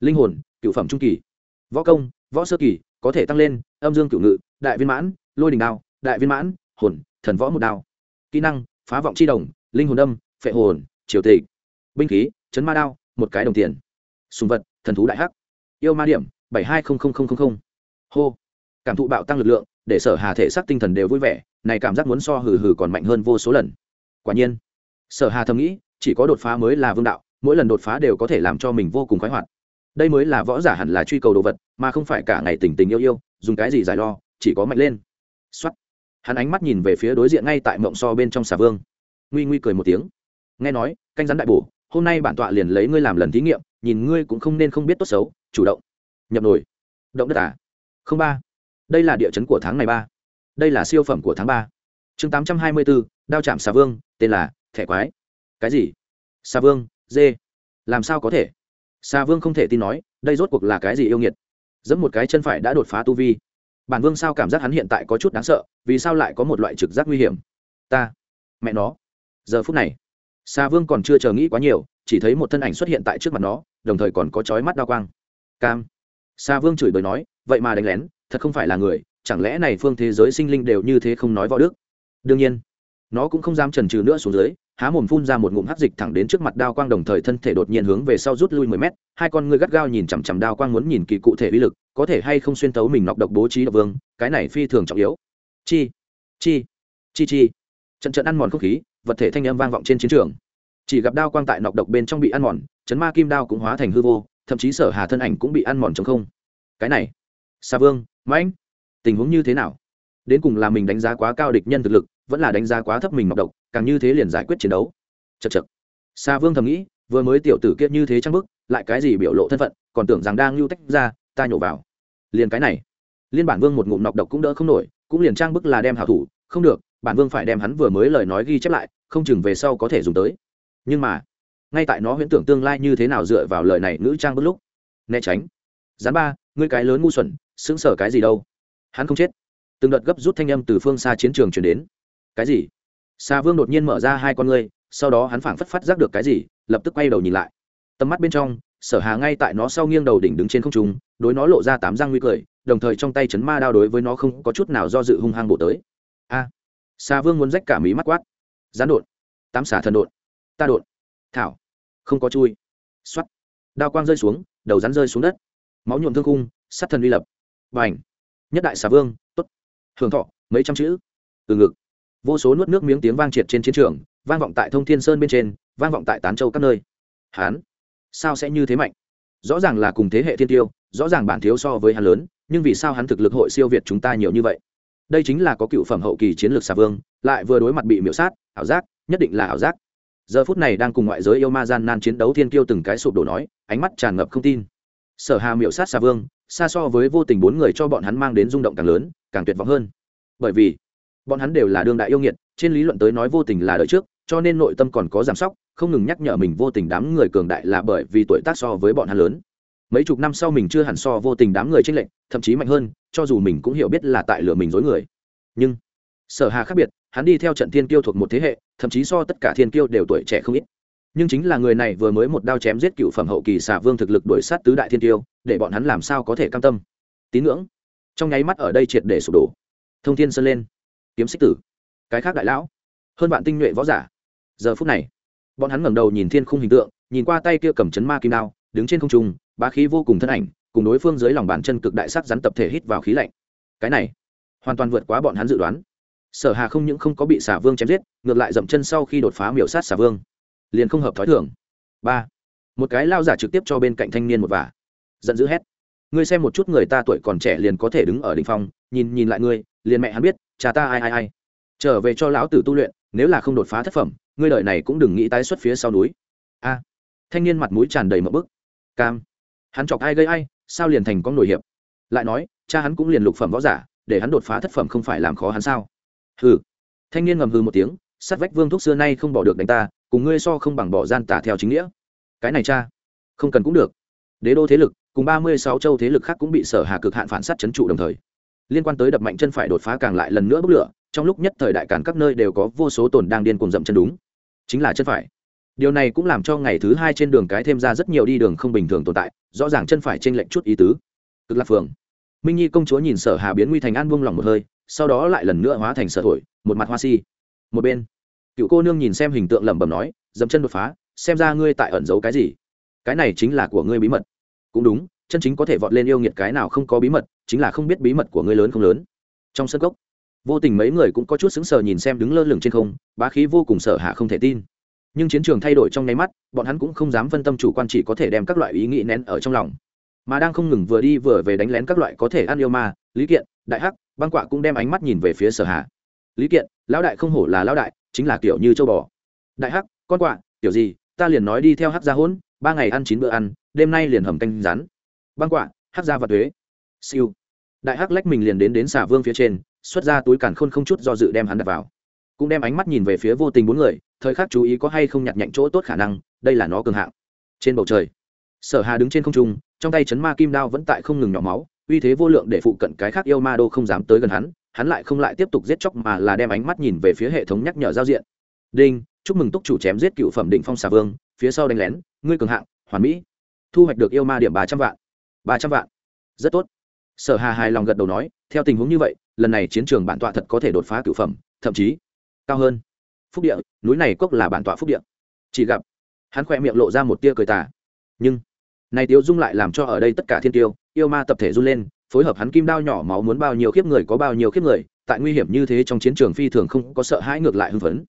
Linh hồn, cựu phẩm trung kỳ võ công, võ sơ kỳ, có thể tăng lên, âm dương cửu ngự, đại viên mãn, lôi đình đao, đại viên mãn, hồn, thần võ một đao. Kỹ năng, phá vọng c h i đồng, linh hồn đâm phệ hồn, triều tịch. Binh khí, chấn ma đao, một cái đồng tiền. Sùng vật, thần thú đại hắc. Yêu ma điểm, bảy hai hô. Cảm thụ bạo tăng lực lượng, để sở hà thể xác tinh thần đều vui vẻ, này cảm giác muốn so hừ hừ còn mạnh hơn vô số lần. Quả nhiên, sở hà thầm nghĩ, chỉ có đột phá mới là vương đạo, mỗi lần đột phá đều có thể làm cho mình vô cùng khoái hoạt đây mới là võ giả hẳn là truy cầu đồ vật, mà không phải cả ngày tình tình yêu yêu, dùng cái gì giải lo, chỉ có mạnh lên. Xuất hắn ánh mắt nhìn về phía đối diện ngay tại mộng so bên trong xà vương. Nguy nguy cười một tiếng. Nghe nói, canh rắn đại bổ, hôm nay bản tọa liền lấy ngươi làm lần thí nghiệm, nhìn ngươi cũng không nên không biết tốt xấu, chủ động. Nhập nổi động đất à? Không ba. Đây là địa chấn của tháng này ba. Đây là siêu phẩm của tháng ba. Chương tám trăm hai mươi bốn đao chạm xà vương, tên là thẻ quái. Cái gì? Xà vương, dê. Làm sao có thể? Xà vương không thể tin nói, đây rốt cuộc là cái gì yêu nghiệt? Giẫm một cái chân phải đã đột phá tu vi. Bản vương sao cảm giác hắn hiện tại có chút đáng sợ, vì sao lại có một loại trực giác nguy hiểm? Ta, mẹ nó. Giờ phút này xa vương còn chưa chờ nghĩ quá nhiều, chỉ thấy một thân ảnh xuất hiện tại trước mặt nó, đồng thời còn có chói mắt đa quang. Cam. Xa vương chửi bới nói, vậy mà đánh lén, thật không phải là người, chẳng lẽ này phương thế giới sinh linh đều như thế không nói võ đức? Đương nhiên, nó cũng không dám trần trừ nữa xuống dưới há mồm phun ra một ngụm hắc dịch thẳng đến trước mặt đao quang đồng thời thân thể đột nhiên hướng về sau rút lui mười mét, hai con ngươi gắt gao nhìn chằm chằm đao quang muốn nhìn kỳ cụ thể uy lực, có thể hay không xuyên tấu mình nọc độc bố trí độc vương, cái này phi thường trọng yếu. Chi chi chi chi. Trận trận ăn mòn không khí, vật thể thanh âm vang vọng trên chiến trường. Chỉ gặp đao quang tại nọc độc bên trong bị ăn mòn, chấn ma kim đao cũng hóa thành hư vô, thậm chí sở hà thân ảnh cũng bị ăn mòn trống không. Cái này, sa vương, mãnh, tình huống như thế nào? Đến cùng là mình đánh giá quá cao địch nhân thực lực vẫn là đánh giá quá thấp mình mọc độc, càng như thế liền giải quyết chiến đấu. Chật chật xa vương thầm nghĩ, vừa mới tiểu tử kiệt như thế trang bức, lại cái gì biểu lộ thân phận, còn tưởng rằng đang lưu tách ra, ta nhổ vào. Liền cái này. Liên bản vương một ngụm nọc độc cũng đỡ không nổi, cũng liền trang bức là đem hảo thủ, không được, bản vương phải đem hắn vừa mới lời nói ghi chép lại, không chừng về sau có thể dùng tới. Nhưng mà, ngay tại nó huyễn tưởng tương lai như thế nào dựa vào lời này ngữ trang bất lúc, né tránh. Gián ba, ngươi cái lớn ngu xuẩn xứng sở cái gì đâu? Hắn không chết. Từng đợt gấp rút thanh âm từ phương xa chiến trường chuyển đến cái gì? Xa vương đột nhiên mở ra hai con ngươi sau đó hắn phảng phất phát giác được cái gì lập tức quay đầu nhìn lại. Tầm mắt bên trong sở hà ngay tại nó sau nghiêng đầu đỉnh đứng trên không trung đối nó lộ ra tám răng nguy cười đồng thời trong tay chấn ma đao đối với nó không có chút nào do dự hung hăng bổ tới. A! À, xa vương muốn rách cả mí mắt quát. Gián đột. Tám xả thần đột. Ta đột. Thảo. Không có chui. Xoắt đao quang rơi xuống đầu rắn rơi xuống đất. Máu nhuộm thương cung sát thần uy lập. Và ảnh nhất đại xà vương t ố t hưởng thọ mấy trăm chữ. Từ ngực vô số nuốt nước miếng tiếng vang triệt trên chiến trường, vang vọng tại thông thiên sơn bên trên, vang vọng tại tán châu các nơi. Hán, sao sẽ như thế mạnh? Rõ ràng là cùng thế hệ thiên tiêu, rõ ràng bản thiếu so với hắn lớn, nhưng vì sao hắn thực lực hội siêu việt chúng ta nhiều như vậy? Đây chính là có cựu phẩm hậu kỳ chiến lược xà vương, lại vừa đối mặt bị miễu sát, ảo giác, nhất định là ảo giác. Giờ phút này đang cùng ngoại giới yêu ma gian nan chiến đấu thiên kiêu từng cái sụp đổ nói, ánh mắt tràn ngập không tin. Sở hà miễu sát xà vương, xa so với vô tình bốn người cho bọn hắn mang đến rung động càng lớn, càng tuyệt vọng hơn. Bởi vì bọn hắn đều là đương đại yêu nghiệt, trên lý luận tới nói vô tình là đời trước, cho nên nội tâm còn có giảm sóc, không ngừng nhắc nhở mình vô tình đám người cường đại là bởi vì tuổi tác so với bọn hắn lớn. Mấy chục năm sau mình chưa hẳn so vô tình đám người tranh lệch, thậm chí mạnh hơn, cho dù mình cũng hiểu biết là tại lửa mình dối người. Nhưng, sở hà khác biệt, hắn đi theo trận thiên kiêu thuộc một thế hệ, thậm chí so tất cả thiên kiêu đều tuổi trẻ không ít. Nhưng chính là người này vừa mới một đao chém giết cựu phẩm hậu kỳ xà vương thực lực đuổi sát tứ đại thiên kiêu, để bọn hắn làm sao có thể cam tâm? Tín ngưỡng. Trong nháy mắt ở đây triệt để sụp đổ. Thông thiên sơn lên kiếm xích tử. Cái khác đại lão, hơn bạn tinh nhuệ võ giả. Giờ phút này, bọn hắn ngẩng đầu nhìn thiên khung hình tượng, nhìn qua tay kia cầm chấn ma kim đao, đứng trên không trung, bá khí vô cùng thân ảnh, cùng đối phương dưới lòng bàn chân cực đại sắc rắn tập thể hít vào khí lạnh. Cái này, hoàn toàn vượt quá bọn hắn dự đoán. Sở hà không những không có bị xả vương chém giết, ngược lại dậm chân sau khi đột phá miểu sát xả vương, liền không hợp thói thường. Ba, một cái lao giả trực tiếp cho bên cạnh thanh niên một vả. Giận dữ hét. Ngươi xem một chút người ta tuổi còn trẻ liền có thể đứng ở đỉnh phong, nhìn nhìn lại ngươi, liền mẹ hắn biết cha ta ai ai ai. Trở về cho lão tử tu luyện, nếu là không đột phá thất phẩm, ngươi đợi này cũng đừng nghĩ tái xuất phía sau núi. A. Thanh niên mặt mũi tràn đầy mỡ bức. Cam. Hắn chọc ai gây ai, sao liền thành con nổi hiệp? Lại nói, cha hắn cũng liền lục phẩm võ giả, để hắn đột phá thất phẩm không phải làm khó hắn sao? Hừ. Thanh niên ngầm hừ một tiếng, sát vách vương thuốc xưa nay không bỏ được đánh ta, cùng ngươi so không bằng bỏ gian tả theo chính nghĩa. Cái này cha, không cần cũng được. Đế đô thế lực, cùng ba mươi sáu châu thế lực khác cũng bị sở hà cực hạn phản sát chấn trụ đồng thời liên quan tới đập mạnh chân phải đột phá càng lại lần nữa bốc lửa, trong lúc nhất thời đại cản các nơi đều có vô số tồn đang điên cùng dậm chân đúng. Chính là chân phải. Điều này cũng làm cho ngày thứ hai trên đường cái thêm ra rất nhiều đi đường không bình thường tồn tại, rõ ràng chân phải trên lệnh chút ý tứ. Cực lạc phường. Minh nhi công chúa nhìn sở hà biến nguy thành an buông lòng một hơi, sau đó lại lần nữa hóa thành sở thổi, một mặt hoa si. Một bên, cựu cô nương nhìn xem hình tượng lẩm bẩm nói, dậm chân đột phá, xem ra ngươi tại ẩn giấu cái gì? Cái này chính là của ngươi bí mật. Cũng đúng, chân chính có thể vọt lên yêu nghiệt cái nào không có bí mật chính là không biết bí mật của ngươi lớn không lớn. Trong sân gốc vô tình mấy người cũng có chút sững sờ nhìn xem đứng lơ lửng trên không, bá khí vô cùng sợ hạ không thể tin. Nhưng chiến trường thay đổi trong nháy mắt, bọn hắn cũng không dám phân tâm chủ quan chỉ có thể đem các loại ý nghĩ nén ở trong lòng. Mà đang không ngừng vừa đi vừa về đánh lén các loại có thể ăn yêu ma, lý kiện, đại hắc, băng quạ cũng đem ánh mắt nhìn về phía sở hạ lý kiện, lão đại không hổ là lão đại, chính là kiểu như châu bò. Đại hắc, con quạ, kiểu gì, ta liền nói đi theo hắc gia hỗn, ba ngày ăn chín bữa ăn, đêm nay liền hầm canh rán. Băng quạ, hắc gia và thuế siêu đại hắc lách mình liền đến đến xà vương phía trên, xuất ra túi càn khôn không chút do dự đem hắn đặt vào. Cũng đem ánh mắt nhìn về phía vô tình bốn người, thời khắc chú ý có hay không nhặt nhạnh chỗ tốt khả năng, đây là nó cường hạng. Trên bầu trời, sở hà đứng trên không trung, trong tay chấn ma kim đao vẫn tại không ngừng nhỏ máu, uy thế vô lượng để phụ cận cái khác yêu ma đô không dám tới gần hắn hắn lại không lại tiếp tục giết chóc mà là đem ánh mắt nhìn về phía hệ thống nhắc nhở giao diện. Đinh, chúc mừng túc chủ chém giết cựu phẩm định phong xà vương, phía sau đánh lén, ngươi cường hạng, hoàn mỹ. Thu hoạch được yêu ma điểm ba trăm vạn. Ba trăm vạn. Rất tốt sở hà hài lòng gật đầu nói, theo tình huống như vậy, lần này chiến trường bản tọa thật có thể đột phá cựu phẩm, thậm chí cao hơn. Phúc địa, núi này cốc là bản tọa phúc địa. Chỉ gặp, hắn khoe miệng lộ ra một tia cười tà. Nhưng, này tiêu dung lại làm cho ở đây tất cả thiên tiêu, yêu ma tập thể run lên, phối hợp hắn kim đao nhỏ máu muốn bao nhiêu khiếp người có bao nhiêu khiếp người, tại nguy hiểm như thế trong chiến trường phi thường không có sợ hãi ngược lại hưng phấn.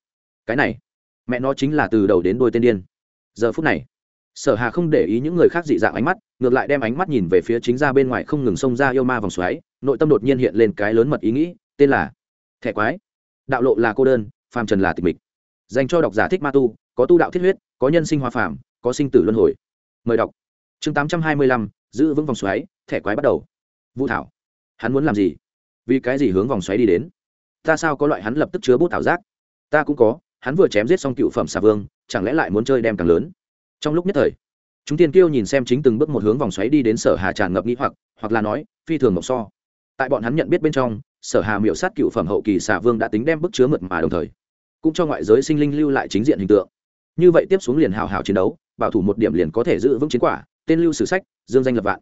Cái này, mẹ nó chính là từ đầu đến đôi tên điên. Giờ phút này sở hà không để ý những người khác dị dạng ánh mắt, ngược lại đem ánh mắt nhìn về phía chính ra bên ngoài không ngừng xông ra yêu ma vòng xoáy, nội tâm đột nhiên hiện lên cái lớn mật ý nghĩ, tên là thẻ quái. Đạo lộ là cô đơn, phàm trần là tịch mịch. Dành cho độc giả thích ma tu, có tu đạo thiết huyết, có nhân sinh hoa phàm, có sinh tử luân hồi. Mời đọc. Chương tám trăm hai mươi lăm, giữ vững vòng xoáy, thẻ quái bắt đầu. Vũ thảo. Hắn muốn làm gì? Vì cái gì hướng vòng xoáy đi đến? Ta sao có loại hắn lập tức chứa bút thảo giác? Ta cũng có, hắn vừa chém giết xong cựu phẩm xà vương, chẳng lẽ lại muốn chơi đem càng lớn? Trong lúc nhất thời, chúng tiên kiêu nhìn xem chính từng bước một hướng vòng xoáy đi đến sở hà tràn ngập nghĩ hoặc hoặc là nói, phi thường ngọc so. Tại bọn hắn nhận biết bên trong, sở hà miểu sát cựu phẩm hậu kỳ xà vương đã tính đem bức chứa mượt mà đồng thời, cũng cho ngoại giới sinh linh lưu lại chính diện hình tượng. Như vậy tiếp xuống liền hào hào chiến đấu, bảo thủ một điểm liền có thể giữ vững chiến quả, tên lưu sử sách, dương danh lập vạn.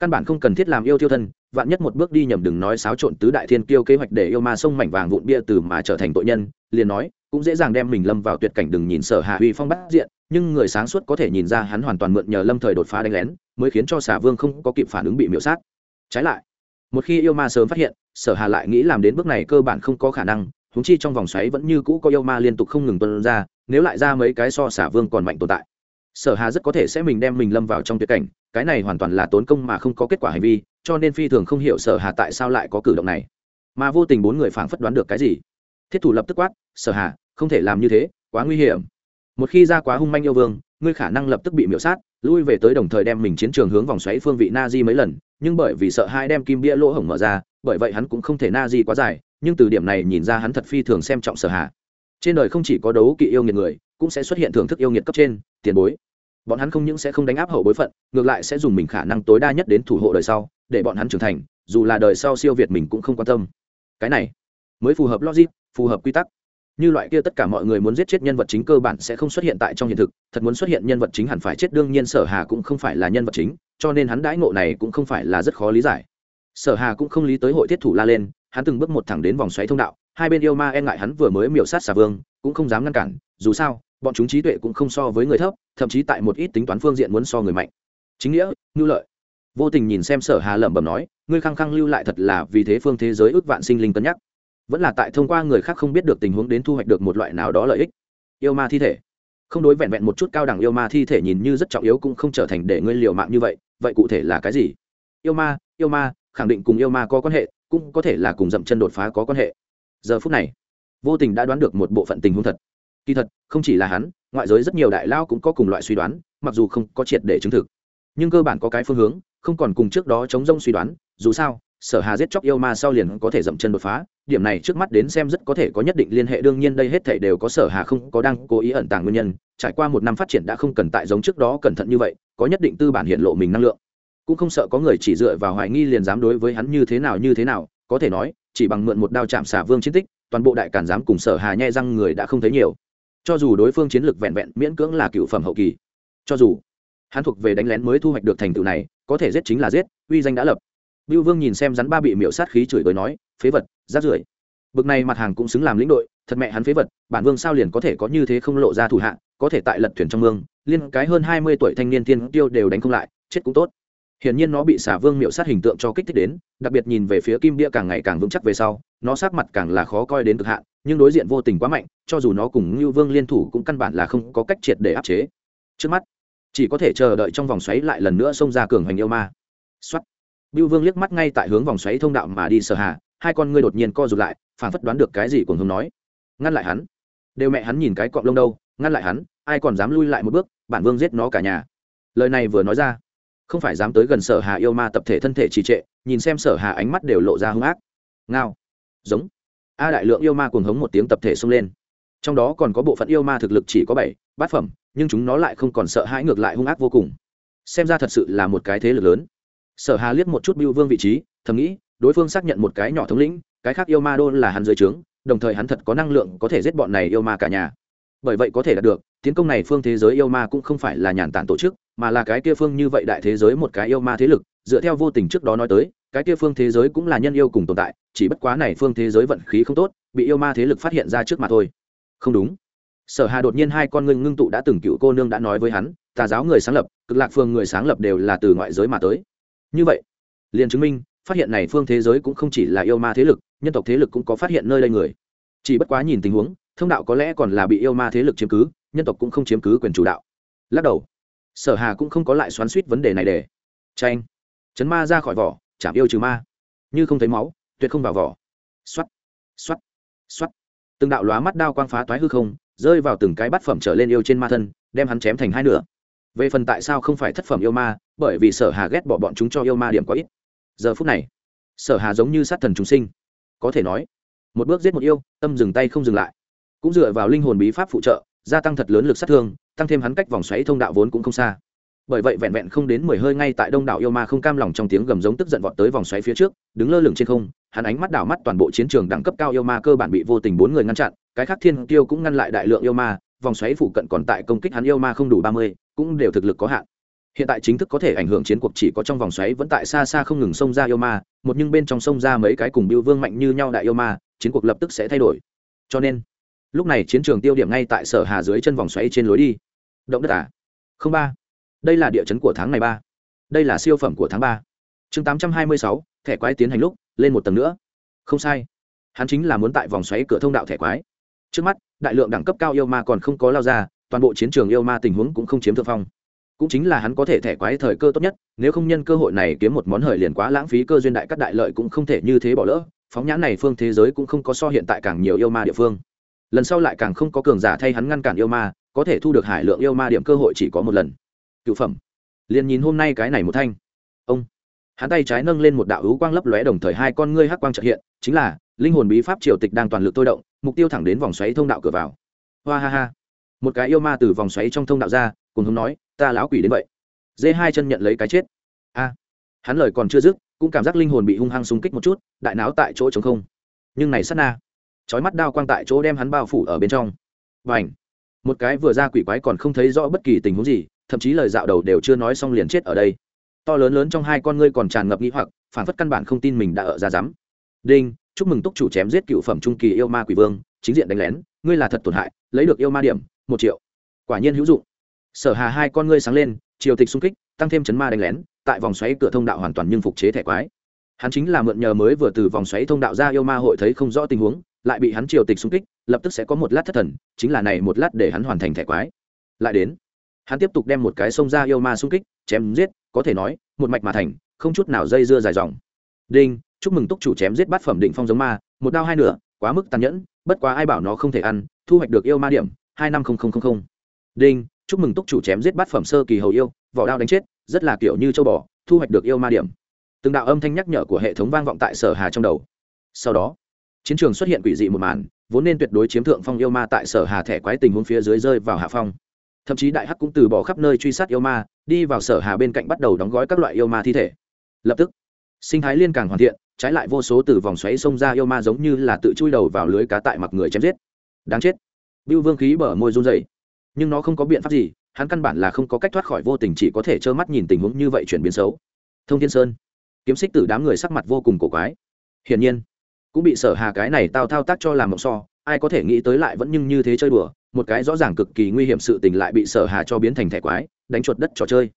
Căn bản không cần thiết làm yêu tiêu thân, vạn nhất một bước đi nhầm đừng nói xáo trộn tứ đại thiên kiêu kế hoạch để yêu ma sông mảnh vàng vụn bia từ mà trở thành tội nhân, liền nói, cũng dễ dàng đem mình lâm vào tuyệt cảnh đừng nhìn sở hạ uy phong bát diện nhưng người sáng suốt có thể nhìn ra hắn hoàn toàn mượn nhờ lâm thời đột phá đánh lén, mới khiến cho xà vương không có kịp phản ứng bị miễu sát. Trái lại, một khi yêu ma sớm phát hiện, sở hà lại nghĩ làm đến bước này cơ bản không có khả năng húng chi trong vòng xoáy vẫn như cũ có yêu ma liên tục không ngừng tuân ra, nếu lại ra mấy cái so xả vương còn mạnh tồn tại, sở hà rất có thể sẽ mình đem mình lâm vào trong tuyệt cảnh, cái này hoàn toàn là tốn công mà không có kết quả hành vi, cho nên phi thường không hiểu sở hà tại sao lại có cử động này. Mà vô tình bốn người phảng phất đoán được cái gì? Thiết thủ lập tức quát, sở hà, không thể làm như thế, quá nguy hiểm một khi ra quá hung manh yêu vương, ngươi khả năng lập tức bị miễu sát, lui về tới đồng thời đem mình chiến trường hướng vòng xoáy phương vị na di mấy lần, nhưng bởi vì sợ hai đem kim bia lỗ hổng mở ra, bởi vậy hắn cũng không thể na di quá dài, nhưng từ điểm này nhìn ra hắn thật phi thường xem trọng sở hạ. Trên đời không chỉ có đấu kỵ yêu nghiệt người, cũng sẽ xuất hiện thưởng thức yêu nghiệt cấp trên, tiền bối. Bọn hắn không những sẽ không đánh áp hậu bối phận, ngược lại sẽ dùng mình khả năng tối đa nhất đến thủ hộ đời sau, để bọn hắn trưởng thành, dù là đời sau siêu việt mình cũng không quan tâm. Cái này mới phù hợp logic, phù hợp quy tắc như loại kia tất cả mọi người muốn giết chết nhân vật chính cơ bản sẽ không xuất hiện tại trong hiện thực, thật muốn xuất hiện nhân vật chính hẳn phải chết, đương nhiên sở hà cũng không phải là nhân vật chính, cho nên hắn đãi ngộ này cũng không phải là rất khó lý giải. Sở hà cũng không lý tới hội thiết thủ la lên, hắn từng bước một thẳng đến vòng xoáy thông đạo, hai bên yêu ma e ngại hắn vừa mới miểu sát xà vương, cũng không dám ngăn cản, dù sao, bọn chúng trí tuệ cũng không so với người thấp, thậm chí tại một ít tính toán phương diện muốn so người mạnh. Chính nghĩa ngưu lợi. Vô tình nhìn xem sở hà lẩm bẩm nói, ngươi khăng khăng lưu lại thật là vì thế phương thế giới ước vạn sinh linh cân nhắc vẫn là tại thông qua người khác không biết được tình huống đến thu hoạch được một loại nào đó lợi ích. Yêu ma thi thể. Không đối vẹn vẹn một chút cao đẳng yêu ma thi thể nhìn như rất trọng yếu cũng không trở thành để ngươi liều mạng như vậy vậy cụ thể là cái gì? Yêu ma yêu ma, khẳng định cùng yêu ma có quan hệ, cũng có thể là cùng dậm chân đột phá có quan hệ. Giờ phút này, vô tình đã đoán được một bộ phận tình huống thật. Kỳ thật, không chỉ là hắn, ngoại giới rất nhiều đại lao cũng có cùng loại suy đoán, mặc dù không có triệt để chứng thực. Nhưng cơ bản có cái phương hướng, không còn cùng trước đó chống rông suy đoán, dù sao sở hà giết chóc yêu ma sau liền có thể dậm chân đột phá, điểm này trước mắt đến xem rất có thể có nhất định liên hệ, đương nhiên đây hết thảy đều có sở hà không có đang cố ý ẩn tàng nguyên nhân, trải qua một năm phát triển đã không cần tại giống trước đó cẩn thận như vậy, có nhất định tư bản hiện lộ mình năng lượng. Cũng không sợ có người chỉ dựa vào hoài nghi liền dám đối với hắn như thế nào như thế nào, có thể nói, chỉ bằng mượn một đao chạm xả vương chiến tích, toàn bộ đại cản dám cùng sở hà nhe răng người đã không thấy nhiều. Cho dù đối phương chiến lược vẹn vẹn miễn cưỡng là cựu phẩm hậu kỳ, cho dù hắn thuộc về đánh lén mới thu hoạch được thành tựu này, có thể giết chính là giết, uy danh đã lập. Bưu Vương nhìn xem rắn ba bị miểu sát khí chửi tới nói, phế vật, rác rưởi. Bực này mặt hàng cũng xứng làm lĩnh đội, thật mẹ hắn phế vật, bản vương sao liền có thể có như thế không lộ ra thủ hạ, có thể tại lật thuyền trong mương, liên cái hơn hai mươi tuổi thanh niên tiên tiêu đều đánh không lại, chết cũng tốt. Hiển nhiên nó bị xả vương miểu sát hình tượng cho kích thích đến, đặc biệt nhìn về phía kim bia càng ngày càng vững chắc về sau, nó sát mặt càng là khó coi đến cực hạn, nhưng đối diện vô tình quá mạnh, cho dù nó cùng Nưu Vương liên thủ cũng căn bản là không có cách triệt để áp chế. Trước mắt, chỉ có thể chờ đợi trong vòng xoáy lại lần nữa xông ra cường hành yêu ma. Soát Bưu Vương liếc mắt ngay tại hướng vòng xoáy thông đạo mà đi sở Hà, hai con ngươi đột nhiên co rụt lại, phản phất đoán được cái gì cuồng hùng nói. Ngăn lại hắn. Đều mẹ hắn nhìn cái cọp lông đâu, ngăn lại hắn, ai còn dám lui lại một bước, bản vương giết nó cả nhà. Lời này vừa nói ra, không phải dám tới gần sở hà yêu ma tập thể thân thể trì trệ, nhìn xem sở hà ánh mắt đều lộ ra hung ác. Ngao. Giống. A đại lượng yêu ma cuồng hống một tiếng tập thể xông lên. Trong đó còn có bộ phận yêu ma thực lực chỉ có bảy, bát phẩm, nhưng chúng nó lại không còn sợ hãi ngược lại hung ác vô cùng. Xem ra thật sự là một cái thế lực lớn sở hà liếc một chút biêu vương vị trí, thầm nghĩ, đối phương xác nhận một cái nhỏ thống lĩnh, cái khác yêu ma đô là hắn dưới trướng, đồng thời hắn thật có năng lượng có thể giết bọn này yêu ma cả nhà. Bởi vậy có thể đạt được, tiến công này phương thế giới yêu ma cũng không phải là nhàn tản tổ chức, mà là cái kia phương như vậy đại thế giới một cái yêu ma thế lực, dựa theo vô tình trước đó nói tới, cái kia phương thế giới cũng là nhân yêu cùng tồn tại, chỉ bất quá này phương thế giới vận khí không tốt, bị yêu ma thế lực phát hiện ra trước mà thôi. Không đúng. Sở hà đột nhiên hai con ngưng ngưng tụ đã từng cựu cô nương đã nói với hắn, tà giáo người sáng lập, cực lạc phương người sáng lập đều là từ ngoại giới mà tới như vậy, liền chứng minh, phát hiện này phương thế giới cũng không chỉ là yêu ma thế lực, nhân tộc thế lực cũng có phát hiện nơi đây người. Chỉ bất quá nhìn tình huống, thông đạo có lẽ còn là bị yêu ma thế lực chiếm cứ, nhân tộc cũng không chiếm cứ quyền chủ đạo. Lắc đầu, sở hà cũng không có lại xoắn suýt vấn đề này để. Tranh chấn ma ra khỏi vỏ chạm yêu trừ ma. Như không thấy máu, tuyệt không vào vỏ. Xoắt xoắt xoắt từng đạo lóa mắt đao quang phá toái hư không, rơi vào từng cái bát phẩm trở lên yêu trên ma thân, đem hắn chém thành hai nửa. Về phần tại sao không phải thất phẩm yêu ma bởi vì sở hà ghét bỏ bọn chúng cho yêu ma điểm quá ít. Giờ phút này, sở hà giống như sát thần chúng sinh. Có thể nói, một bước giết một yêu, tâm dừng tay không dừng lại. Cũng dựa vào linh hồn bí pháp phụ trợ, gia tăng thật lớn lực sát thương, tăng thêm hắn cách vòng xoáy thông đạo vốn cũng không xa. Bởi vậy vẹn vẹn không đến mười hơi ngay tại đông đảo yêu ma không cam lòng trong tiếng gầm giống tức giận vọt tới vòng xoáy phía trước, đứng lơ lửng trên không, hắn ánh mắt đảo mắt toàn bộ chiến trường đẳng cấp cao yêu ma cơ bản bị vô tình bốn người ngăn chặn, cái khác thiên tiêu cũng ngăn lại đại lượng yêu ma, vòng xoáy phụ cận còn tại công kích hắn yêu ma không đủ ba mươi, cũng đều thực lực có hạn hiện tại chính thức có thể ảnh hưởng chiến cuộc chỉ có trong vòng xoáy vẫn tại xa xa không ngừng xông ra yêu ma, một nhưng bên trong sông ra mấy cái cùng biêu vương mạnh như nhau đại yêu ma, chiến cuộc lập tức sẽ thay đổi. Cho nên, lúc này chiến trường tiêu điểm ngay tại sở hà dưới chân vòng xoáy trên lối đi. Động đất à? Không ba. Đây là địa chấn của tháng này ba. Đây là siêu phẩm của tháng ba. Chương tám trăm hai mươi sáu, thẻ quái tiến hành lúc, lên một tầng nữa. Không sai. Hắn chính là muốn tại vòng xoáy cửa thông đạo thẻ quái. Trước mắt, đại lượng đẳng cấp cao yêu ma còn không có lao ra, toàn bộ chiến trường yêu ma tình huống cũng không chiếm thượng phong cũng chính là hắn có thể thẻ quái thời cơ tốt nhất, nếu không nhân cơ hội này kiếm một món hời liền quá lãng phí cơ duyên đại các đại lợi cũng không thể như thế bỏ lỡ, phóng nhãn này phương thế giới cũng không có so hiện tại càng nhiều yêu ma địa phương. Lần sau lại càng không có cường giả thay hắn ngăn cản yêu ma, có thể thu được hải lượng yêu ma điểm cơ hội chỉ có một lần. Cựu phẩm. Liền nhìn hôm nay cái này một thanh. Ông. Hắn tay trái nâng lên một đạo hữu quang lấp lóe đồng thời hai con ngươi hắc quang trợ hiện, chính là, linh hồn bí pháp triều tịch đang toàn lực tôi động, mục tiêu thẳng đến vòng xoáy thông đạo cửa vào. Hoa ha ha. Một cái yêu ma từ vòng xoáy trong thông đạo ra, cùng hống nói ta lão quỷ đến vậy. Dê hai chân nhận lấy cái chết. A, hắn lời còn chưa dứt, cũng cảm giác linh hồn bị hung hăng xung kích một chút, đại não tại chỗ chống không. Nhưng này sát na, chói mắt đao quang tại chỗ đem hắn bao phủ ở bên trong. Và ảnh một cái vừa ra quỷ quái còn không thấy rõ bất kỳ tình huống gì, thậm chí lời dạo đầu đều chưa nói xong liền chết ở đây. To lớn lớn trong hai con ngươi còn tràn ngập nghĩ hoặc, phản phất căn bản không tin mình đã ở ra dám. Đinh! Chúc mừng túc chủ chém giết cựu phẩm trung kỳ yêu ma quỷ vương, chính diện đánh lén. Ngươi là thật tổn hại, lấy được yêu ma điểm, một triệu. Quả nhiên hữu dụng sở hà hai con ngươi sáng lên, triều tịch xung kích, tăng thêm chấn ma đánh lén, tại vòng xoáy cửa thông đạo hoàn toàn nhưng phục chế thẻ quái. Hắn chính là mượn nhờ mới vừa từ vòng xoáy thông đạo ra yêu ma hội thấy không rõ tình huống, lại bị hắn triều tịch xung kích, lập tức sẽ có một lát thất thần, chính là này một lát để hắn hoàn thành thẻ quái. Lại đến, hắn tiếp tục đem một cái sông ra yêu ma xung kích, chém giết, có thể nói, một mạch mà thành, không chút nào dây dưa dài dòng. Đinh, chúc mừng túc chủ chém giết bát phẩm định phong giống ma, một đao hai nửa, quá mức tàn nhẫn, bất quá ai bảo nó không thể ăn, thu hoạch được yêu ma điểm, hai năm đinh chúc mừng túc chủ chém giết bát phẩm sơ kỳ hầu yêu, vỏ đao đánh chết, rất là kiểu như châu bò, thu hoạch được yêu ma điểm. Từng đạo âm thanh nhắc nhở của hệ thống vang vọng tại sở hà trong đầu. Sau đó, chiến trường xuất hiện quỷ dị một màn, vốn nên tuyệt đối chiếm thượng phong yêu ma tại sở hà thẻ quái tình huống phía dưới rơi vào hạ phong. Thậm chí đại hắc cũng từ bỏ khắp nơi truy sát yêu ma, đi vào sở hà bên cạnh bắt đầu đóng gói các loại yêu ma thi thể. Lập tức, sinh thái liên càng hoàn thiện, trái lại vô số từ vòng xoáy xông ra yêu ma giống như là tự chui đầu vào lưới cá tại mặt người chém giết. Đáng chết. Bưu vương khí bở môi run rẩy nhưng nó không có biện pháp gì, hắn căn bản là không có cách thoát khỏi vô tình, chỉ có thể trơ mắt nhìn tình huống như vậy chuyển biến xấu. Thông thiên sơn, kiếm xích tử đám người sắc mặt vô cùng cổ quái. Hiển nhiên, cũng bị sở hà cái này tao thao tác cho làm mộng so, ai có thể nghĩ tới lại vẫn nhưng như thế chơi đùa, một cái rõ ràng cực kỳ nguy hiểm sự tình lại bị sở hà cho biến thành thẻ quái, đánh chuột đất trò chơi.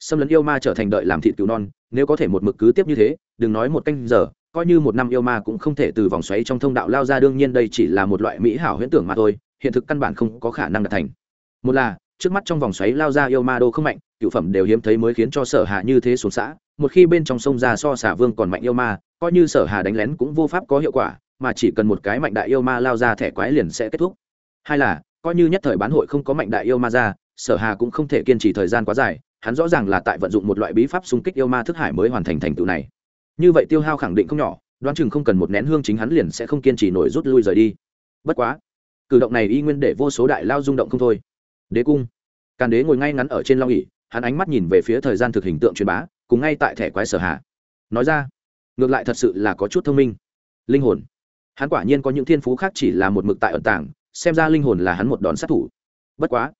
Xâm lấn yêu ma trở thành đợi làm thịt cứu non, nếu có thể một mực cứ tiếp như thế, đừng nói một canh giờ, coi như một năm yêu ma cũng không thể từ vòng xoáy trong thông đạo lao ra, đương nhiên đây chỉ là một loại mỹ hảo huyễn tưởng mà thôi, hiện thực căn bản không có khả năng đạt thành một là, trước mắt trong vòng xoáy lao ra yêu ma đô không mạnh, cựu phẩm đều hiếm thấy mới khiến cho sở hà như thế xuống xã. Một khi bên trong sông ra so xả vương còn mạnh yêu ma, coi như sở hà đánh lén cũng vô pháp có hiệu quả, mà chỉ cần một cái mạnh đại yêu ma lao ra thẻ quái liền sẽ kết thúc. Hai là, coi như nhất thời bán hội không có mạnh đại yêu ma ra, sở hà cũng không thể kiên trì thời gian quá dài. Hắn rõ ràng là tại vận dụng một loại bí pháp xung kích yêu ma thức hải mới hoàn thành thành tựu này. Như vậy tiêu hao khẳng định không nhỏ, đoán chừng không cần một nén hương chính hắn liền sẽ không kiên trì nổi rút lui rời đi. Bất quá, cử động này y nguyên để vô số đại lao rung động không thôi đế cung. Càn đế ngồi ngay ngắn ở trên long ỉ hắn ánh mắt nhìn về phía thời gian thực hình tượng truyền bá, cùng ngay tại thẻ quái sở hạ. Nói ra, ngược lại thật sự là có chút thông minh. Linh hồn. Hắn quả nhiên có những thiên phú khác chỉ là một mực tại ẩn tàng, xem ra linh hồn là hắn một đòn sát thủ. Bất quá,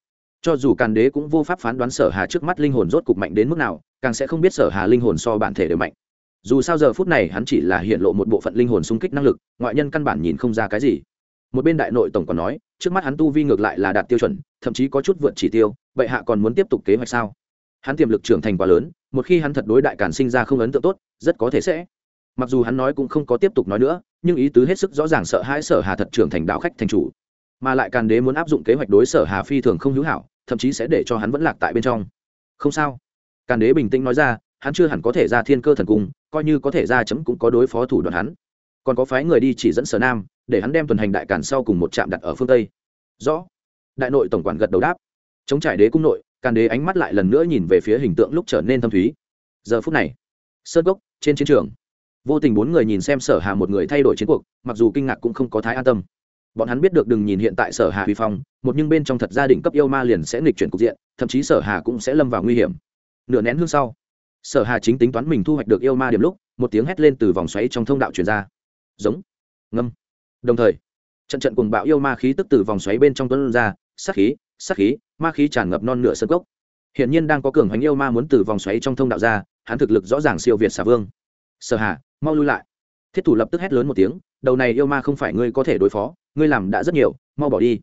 cho dù càn đế cũng vô pháp phán đoán sở hà trước mắt linh hồn rốt cục mạnh đến mức nào, càng sẽ không biết sở hà linh hồn so bản thể đều mạnh. Dù sao giờ phút này hắn chỉ là hiện lộ một bộ phận linh hồn xung kích năng lực, ngoại nhân căn bản nhìn không ra cái gì một bên đại nội tổng còn nói, trước mắt hắn tu vi ngược lại là đạt tiêu chuẩn, thậm chí có chút vượt chỉ tiêu, vậy hạ còn muốn tiếp tục kế hoạch sao? Hắn tiềm lực trưởng thành quá lớn, một khi hắn thật đối đại càn sinh ra không ấn tượng tốt, rất có thể sẽ. Mặc dù hắn nói cũng không có tiếp tục nói nữa, nhưng ý tứ hết sức rõ ràng sợ hãi sở hà thật trưởng thành đạo khách thành chủ. Mà lại càn đế muốn áp dụng kế hoạch đối sở hà phi thường không hữu hảo, thậm chí sẽ để cho hắn vẫn lạc tại bên trong. Không sao. Càn đế bình tĩnh nói ra, hắn chưa hẳn có thể ra thiên cơ thần cung, coi như có thể ra chấm cũng có đối phó thủ đoạn hắn còn có phái người đi chỉ dẫn sở nam, để hắn đem tuần hành đại càn sau cùng một trạm đặt ở phương tây. Rõ. Đại nội tổng quản gật đầu đáp. Chống trải đế cung nội, càn đế ánh mắt lại lần nữa nhìn về phía hình tượng lúc trở nên thâm thúy. Giờ phút này, sơn cốc, trên chiến trường. Vô tình bốn người nhìn xem sở hà một người thay đổi chiến cuộc, mặc dù kinh ngạc cũng không có thái an tâm. Bọn hắn biết được đừng nhìn hiện tại sở hà huy phong, một nhưng bên trong thật gia đình cấp yêu ma liền sẽ nghịch chuyển cục diện, thậm chí sở hà cũng sẽ lâm vào nguy hiểm. Nửa nén hương sau, sở hà chính tính toán mình thu hoạch được yêu ma điểm lúc, một tiếng hét lên từ vòng xoáy trong thông đạo truyền ra giống, ngâm. Đồng thời, trận trận cùng bạo yêu ma khí tức từ vòng xoáy bên trong tuấn ra, sát khí sát khí, ma khí tràn ngập non nửa sân gốc hiện nhiên đang có cường hoành yêu ma muốn từ vòng xoáy trong thông đạo ra, hắn thực lực rõ ràng siêu việt xà vương. Sở hà, mau lui lại. Thiết thủ lập tức hét lớn một tiếng, đầu này yêu ma không phải ngươi có thể đối phó, ngươi làm đã rất nhiều, mau bỏ đi.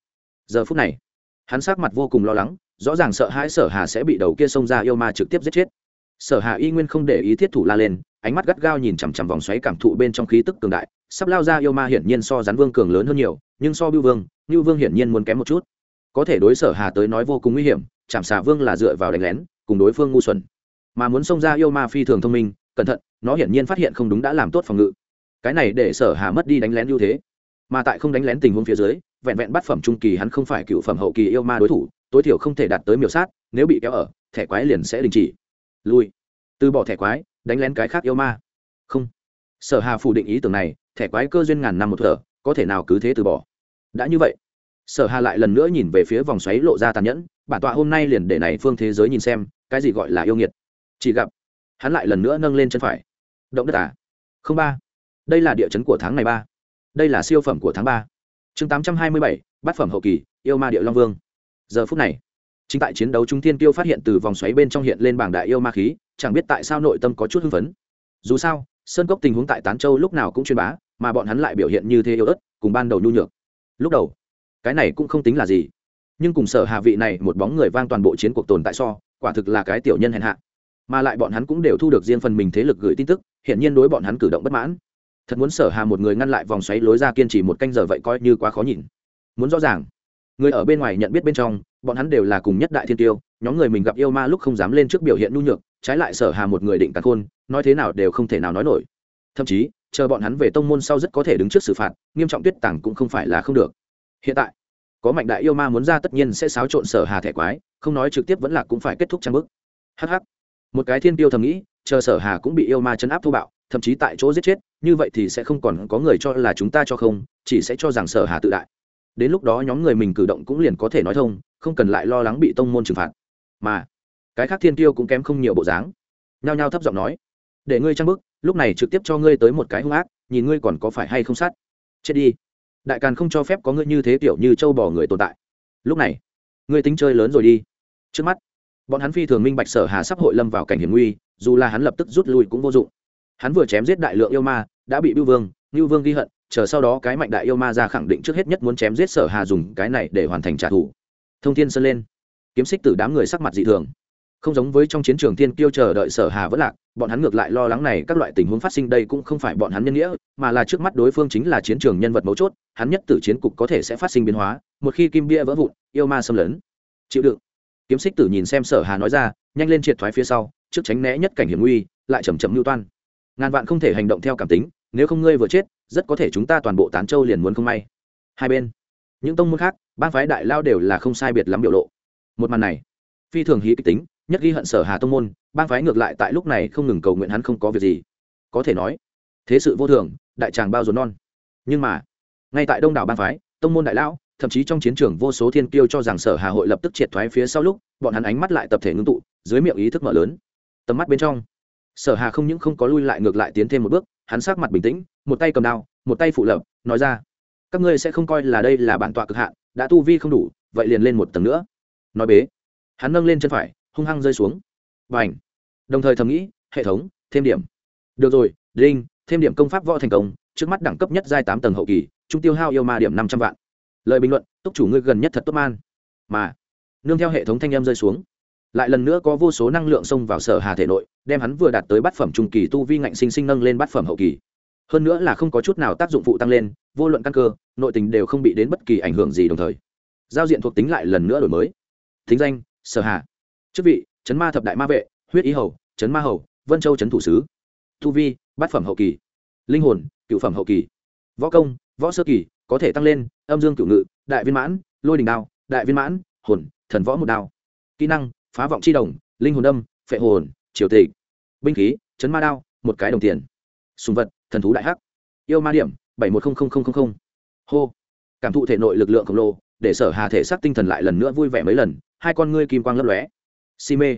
Giờ phút này, hắn sát mặt vô cùng lo lắng, rõ ràng sợ hãi sở hà sẽ bị đầu kia xông ra yêu ma trực tiếp giết chết. Sở hà y nguyên không để ý thiết thủ la lên, ánh mắt gắt gao nhìn chằm chằm vòng xoáy cảm thụ bên trong khí tức cường đại sắp lao ra yêu ma hiển nhiên so rắn vương cường lớn hơn nhiều, nhưng so bưu vương như vương hiển nhiên muốn kém một chút. Có thể đối sở hà tới nói vô cùng nguy hiểm chạm xà vương là dựa vào đánh lén, cùng đối phương ngu xuẩn. Mà muốn xông ra yêu ma phi thường thông minh, cẩn thận, nó hiển nhiên phát hiện không đúng đã làm tốt phòng ngự. Cái này để sở hà mất đi đánh lén ưu thế. Mà tại không đánh lén tình huống phía dưới, vẹn vẹn bắt phẩm trung kỳ hắn không phải cựu phẩm hậu kỳ yêu ma đối thủ, tối thiểu không thể đạt tới miểu sát, nếu bị kéo ở, thẻ quái liền sẽ đình chỉ. Lui. Từ bỏ thẻ quái, đánh lén cái khác yêu ma. Không. Sở hà phủ định ý tưởng này thẻ quái cơ duyên ngàn năm một thở, có thể nào cứ thế từ bỏ? Đã như vậy, sở hà lại lần nữa nhìn về phía vòng xoáy lộ ra tàn nhẫn, bản tọa hôm nay liền để này phương thế giới nhìn xem, cái gì gọi là yêu nghiệt. Chỉ gặp, hắn lại lần nữa nâng lên chân phải. Động đất à? Không ba. Đây là địa chấn của tháng này ba. Đây là siêu phẩm của tháng ba. Chương tám trăm hai mươi bảy, bát phẩm hậu kỳ, yêu ma địa long vương. Giờ phút này, chính tại chiến đấu trung tiên tiêu phát hiện từ vòng xoáy bên trong hiện lên bảng đại yêu ma khí, chẳng biết tại sao nội tâm có chút hưng phấn. Dù sao, sơn cốc tình huống tại tán châu lúc nào cũng truyền bá mà bọn hắn lại biểu hiện như thế yếu ớt, cùng ban đầu nhu nhược. Lúc đầu, cái này cũng không tính là gì, nhưng cùng sở hà vị này một bóng người vang toàn bộ chiến cuộc tồn tại so, quả thực là cái tiểu nhân hèn hạ. Mà lại bọn hắn cũng đều thu được riêng phần mình thế lực gửi tin tức hiện nhiên đối bọn hắn cử động bất mãn. Thật muốn sở hà một người ngăn lại vòng xoáy lối ra kiên trì một canh giờ vậy coi như quá khó nhìn. Muốn rõ ràng, người ở bên ngoài nhận biết bên trong, bọn hắn đều là cùng nhất đại thiên tiêu, nhóm người mình gặp yêu ma lúc không dám lên trước biểu hiện nhu nhược, trái lại sở hà một người định cả khôn, nói thế nào đều không thể nào nói nổi. Thậm chí chờ bọn hắn về tông môn sau rất có thể đứng trước xử phạt, nghiêm trọng tuyết tàng cũng không phải là không được. Hiện tại, có mạnh đại yêu ma muốn ra tất nhiên sẽ xáo trộn sở hà thẻ quái, không nói trực tiếp vẫn là cũng phải kết thúc trang bức. Hh một cái thiên tiêu thầm nghĩ, chờ sở hà cũng bị yêu ma chấn áp thô bạo, thậm chí tại chỗ giết chết, như vậy thì sẽ không còn có người cho là chúng ta cho không, chỉ sẽ cho rằng sở hà tự đại. Đến lúc đó nhóm người mình cử động cũng liền có thể nói thông, không cần lại lo lắng bị tông môn trừng phạt. Mà, cái khác thiên tiêu cũng kém không nhiều bộ dáng. Nhao nhao thấp giọng nói, để ngươi trang bức lúc này trực tiếp cho ngươi tới một cái hung ác, nhìn ngươi còn có phải hay không sát. Chết đi. Đại càn không cho phép có ngươi như thế tiểu như châu bò người tồn tại. Lúc này, ngươi tính chơi lớn rồi đi. Trước mắt, bọn hắn phi thường minh bạch sở hà sắp hội lâm vào cảnh hiểm nguy, dù là hắn lập tức rút lui cũng vô dụng. Hắn vừa chém giết đại lượng yêu ma, đã bị bưu vương, ngưu vương ghi hận, chờ sau đó cái mạnh đại yêu ma ra khẳng định trước hết nhất muốn chém giết sở hà dùng cái này để hoàn thành trả thù. Thông thiên sơn lên. Kiếm xích từ đám người sắc mặt dị thường không giống với trong chiến trường tiên kiêu chờ đợi sở hà vẫn lạc, bọn hắn ngược lại lo lắng này các loại tình huống phát sinh đây cũng không phải bọn hắn nhân nghĩa, mà là trước mắt đối phương chính là chiến trường nhân vật mấu chốt, hắn nhất tử chiến cục có thể sẽ phát sinh biến hóa, một khi kim bia vỡ vụn, yêu ma xâm lấn. Chịu đựng. Kiếm xích tử nhìn xem sở hà nói ra, nhanh lên triệt thoái phía sau, trước tránh né nhất cảnh hiểm nguy, lại chầm chậm lưu toan. Ngàn vạn không thể hành động theo cảm tính, nếu không ngươi vừa chết, rất có thể chúng ta toàn bộ tán châu liền muốn không may. Hai bên, những tông môn khác ban phái đại lao đều là không sai biệt lắm biểu lộ. Một màn này, phi thường hí kịch tính nhất ghi hận sở hà tông môn ban phái ngược lại tại lúc này không ngừng cầu nguyện hắn không có việc gì. Có thể nói, thế sự vô thường, đại tràng bao dồn non. Nhưng mà, ngay tại đông đảo ban phái, tông môn đại lão, thậm chí trong chiến trường vô số thiên kiêu cho rằng sở hà hội lập tức triệt thoái phía sau lúc, bọn hắn ánh mắt lại tập thể ngưng tụ, dưới miệng ý thức mở lớn. Tầm mắt bên trong, sở hà không những không có lui lại ngược lại tiến thêm một bước, hắn sát mặt bình tĩnh, một tay cầm đao, một tay phụ lập nói ra, các ngươi sẽ không coi là đây là bản tọa cực hạn, đã tu vi không đủ, vậy liền lên một tầng nữa. Nói bế, hắn nâng lên chân phải hung hăng rơi xuống. Và ảnh đồng thời thầm nghĩ, hệ thống, thêm điểm. Được rồi, đinh, thêm điểm công pháp võ thành công, trước mắt đẳng cấp nhất giai tám tầng hậu kỳ, trung tiêu hao yêu ma điểm năm trăm vạn. Lời bình luận túc chủ ngươi gần nhất thật tốt man. Mà, nương theo hệ thống thanh em rơi xuống, lại lần nữa có vô số năng lượng xông vào sở hà thể nội, đem hắn vừa đạt tới bát phẩm trung kỳ tu vi ngạnh sinh sinh nâng lên bát phẩm hậu kỳ. Hơn nữa là không có chút nào tác dụng phụ tăng lên, vô luận căn cơ, nội tình đều không bị đến bất kỳ ảnh hưởng gì đồng thời. Giao diện thuộc tính lại lần nữa đổi mới. Thính danh, sở hà chức vị, chấn ma thập đại ma vệ, huyết ý hầu, chấn ma hầu, vân châu chấn thủ sứ. Tu vi, bát phẩm hậu kỳ. Linh hồn, cựu phẩm hậu kỳ. Võ công, võ sơ kỳ, có thể tăng lên, âm dương cựu ngự, đại viên mãn, lôi đình đao, đại viên mãn, hồn, thần võ một đao. Kỹ năng, phá vọng c h i đồng, linh hồn âm phệ hồn, triều tịch. Binh khí, chấn ma đao, một cái đồng tiền. Sùng vật, thần thú đại hắc. Yêu ma điểm, bảy một hô. Cảm thụ thể nội lực lượng khổng lồ, để sở hà thể xác tinh thần lại lần nữa vui vẻ mấy lần, hai con ngươi kim quang lấp lóe si mê.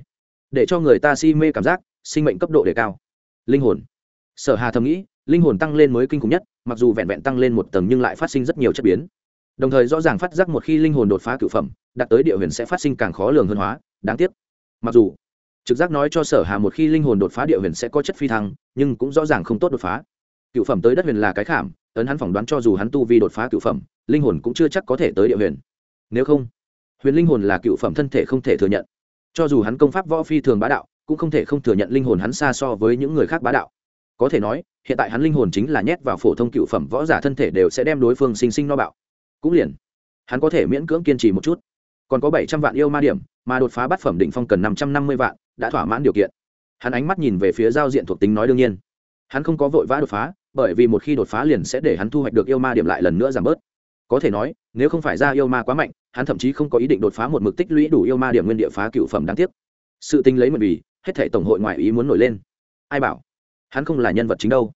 Để cho người ta si mê cảm giác, sinh mệnh cấp độ đề cao. Linh hồn. Sở hà thầm nghĩ, linh hồn tăng lên mới kinh khủng nhất, mặc dù vẹn vẹn tăng lên một tầng nhưng lại phát sinh rất nhiều chất biến. Đồng thời rõ ràng phát giác một khi linh hồn đột phá cựu phẩm, đạt tới địa huyền sẽ phát sinh càng khó lường hơn hóa, đáng tiếc. Mặc dù, trực giác nói cho sở hà một khi linh hồn đột phá địa huyền sẽ có chất phi thăng, nhưng cũng rõ ràng không tốt đột phá. Cựu phẩm tới đất huyền là cái khảm, ấn hắn phỏng đoán cho dù hắn tu vi đột phá cựu phẩm, linh hồn cũng chưa chắc có thể tới địa huyền. Nếu không, huyền linh hồn là cựu phẩm thân thể không thể thừa nhận cho dù hắn công pháp võ phi thường bá đạo, cũng không thể không thừa nhận linh hồn hắn xa so với những người khác bá đạo. Có thể nói, hiện tại hắn linh hồn chính là nhét vào phổ thông cựu phẩm võ giả thân thể đều sẽ đem đối phương sinh sinh no bạo. Cũng liền, hắn có thể miễn cưỡng kiên trì một chút. Còn có bảy trăm vạn yêu ma điểm, mà đột phá bát phẩm định phong cần năm trăm năm mươi vạn, đã thỏa mãn điều kiện. Hắn ánh mắt nhìn về phía giao diện thuộc tính nói đương nhiên. Hắn không có vội vã đột phá, bởi vì một khi đột phá liền sẽ để hắn thu hoạch được yêu ma điểm lại lần nữa giảm bớt có thể nói, nếu không phải ra yêu ma quá mạnh, hắn thậm chí không có ý định đột phá một mực tích lũy đủ yêu ma điểm nguyên địa phá cựu phẩm đáng tiếc. Sự tinh lấy một vì, hết thể tổng hội ngoại ý muốn nổi lên. Ai bảo, hắn không là nhân vật chính đâu.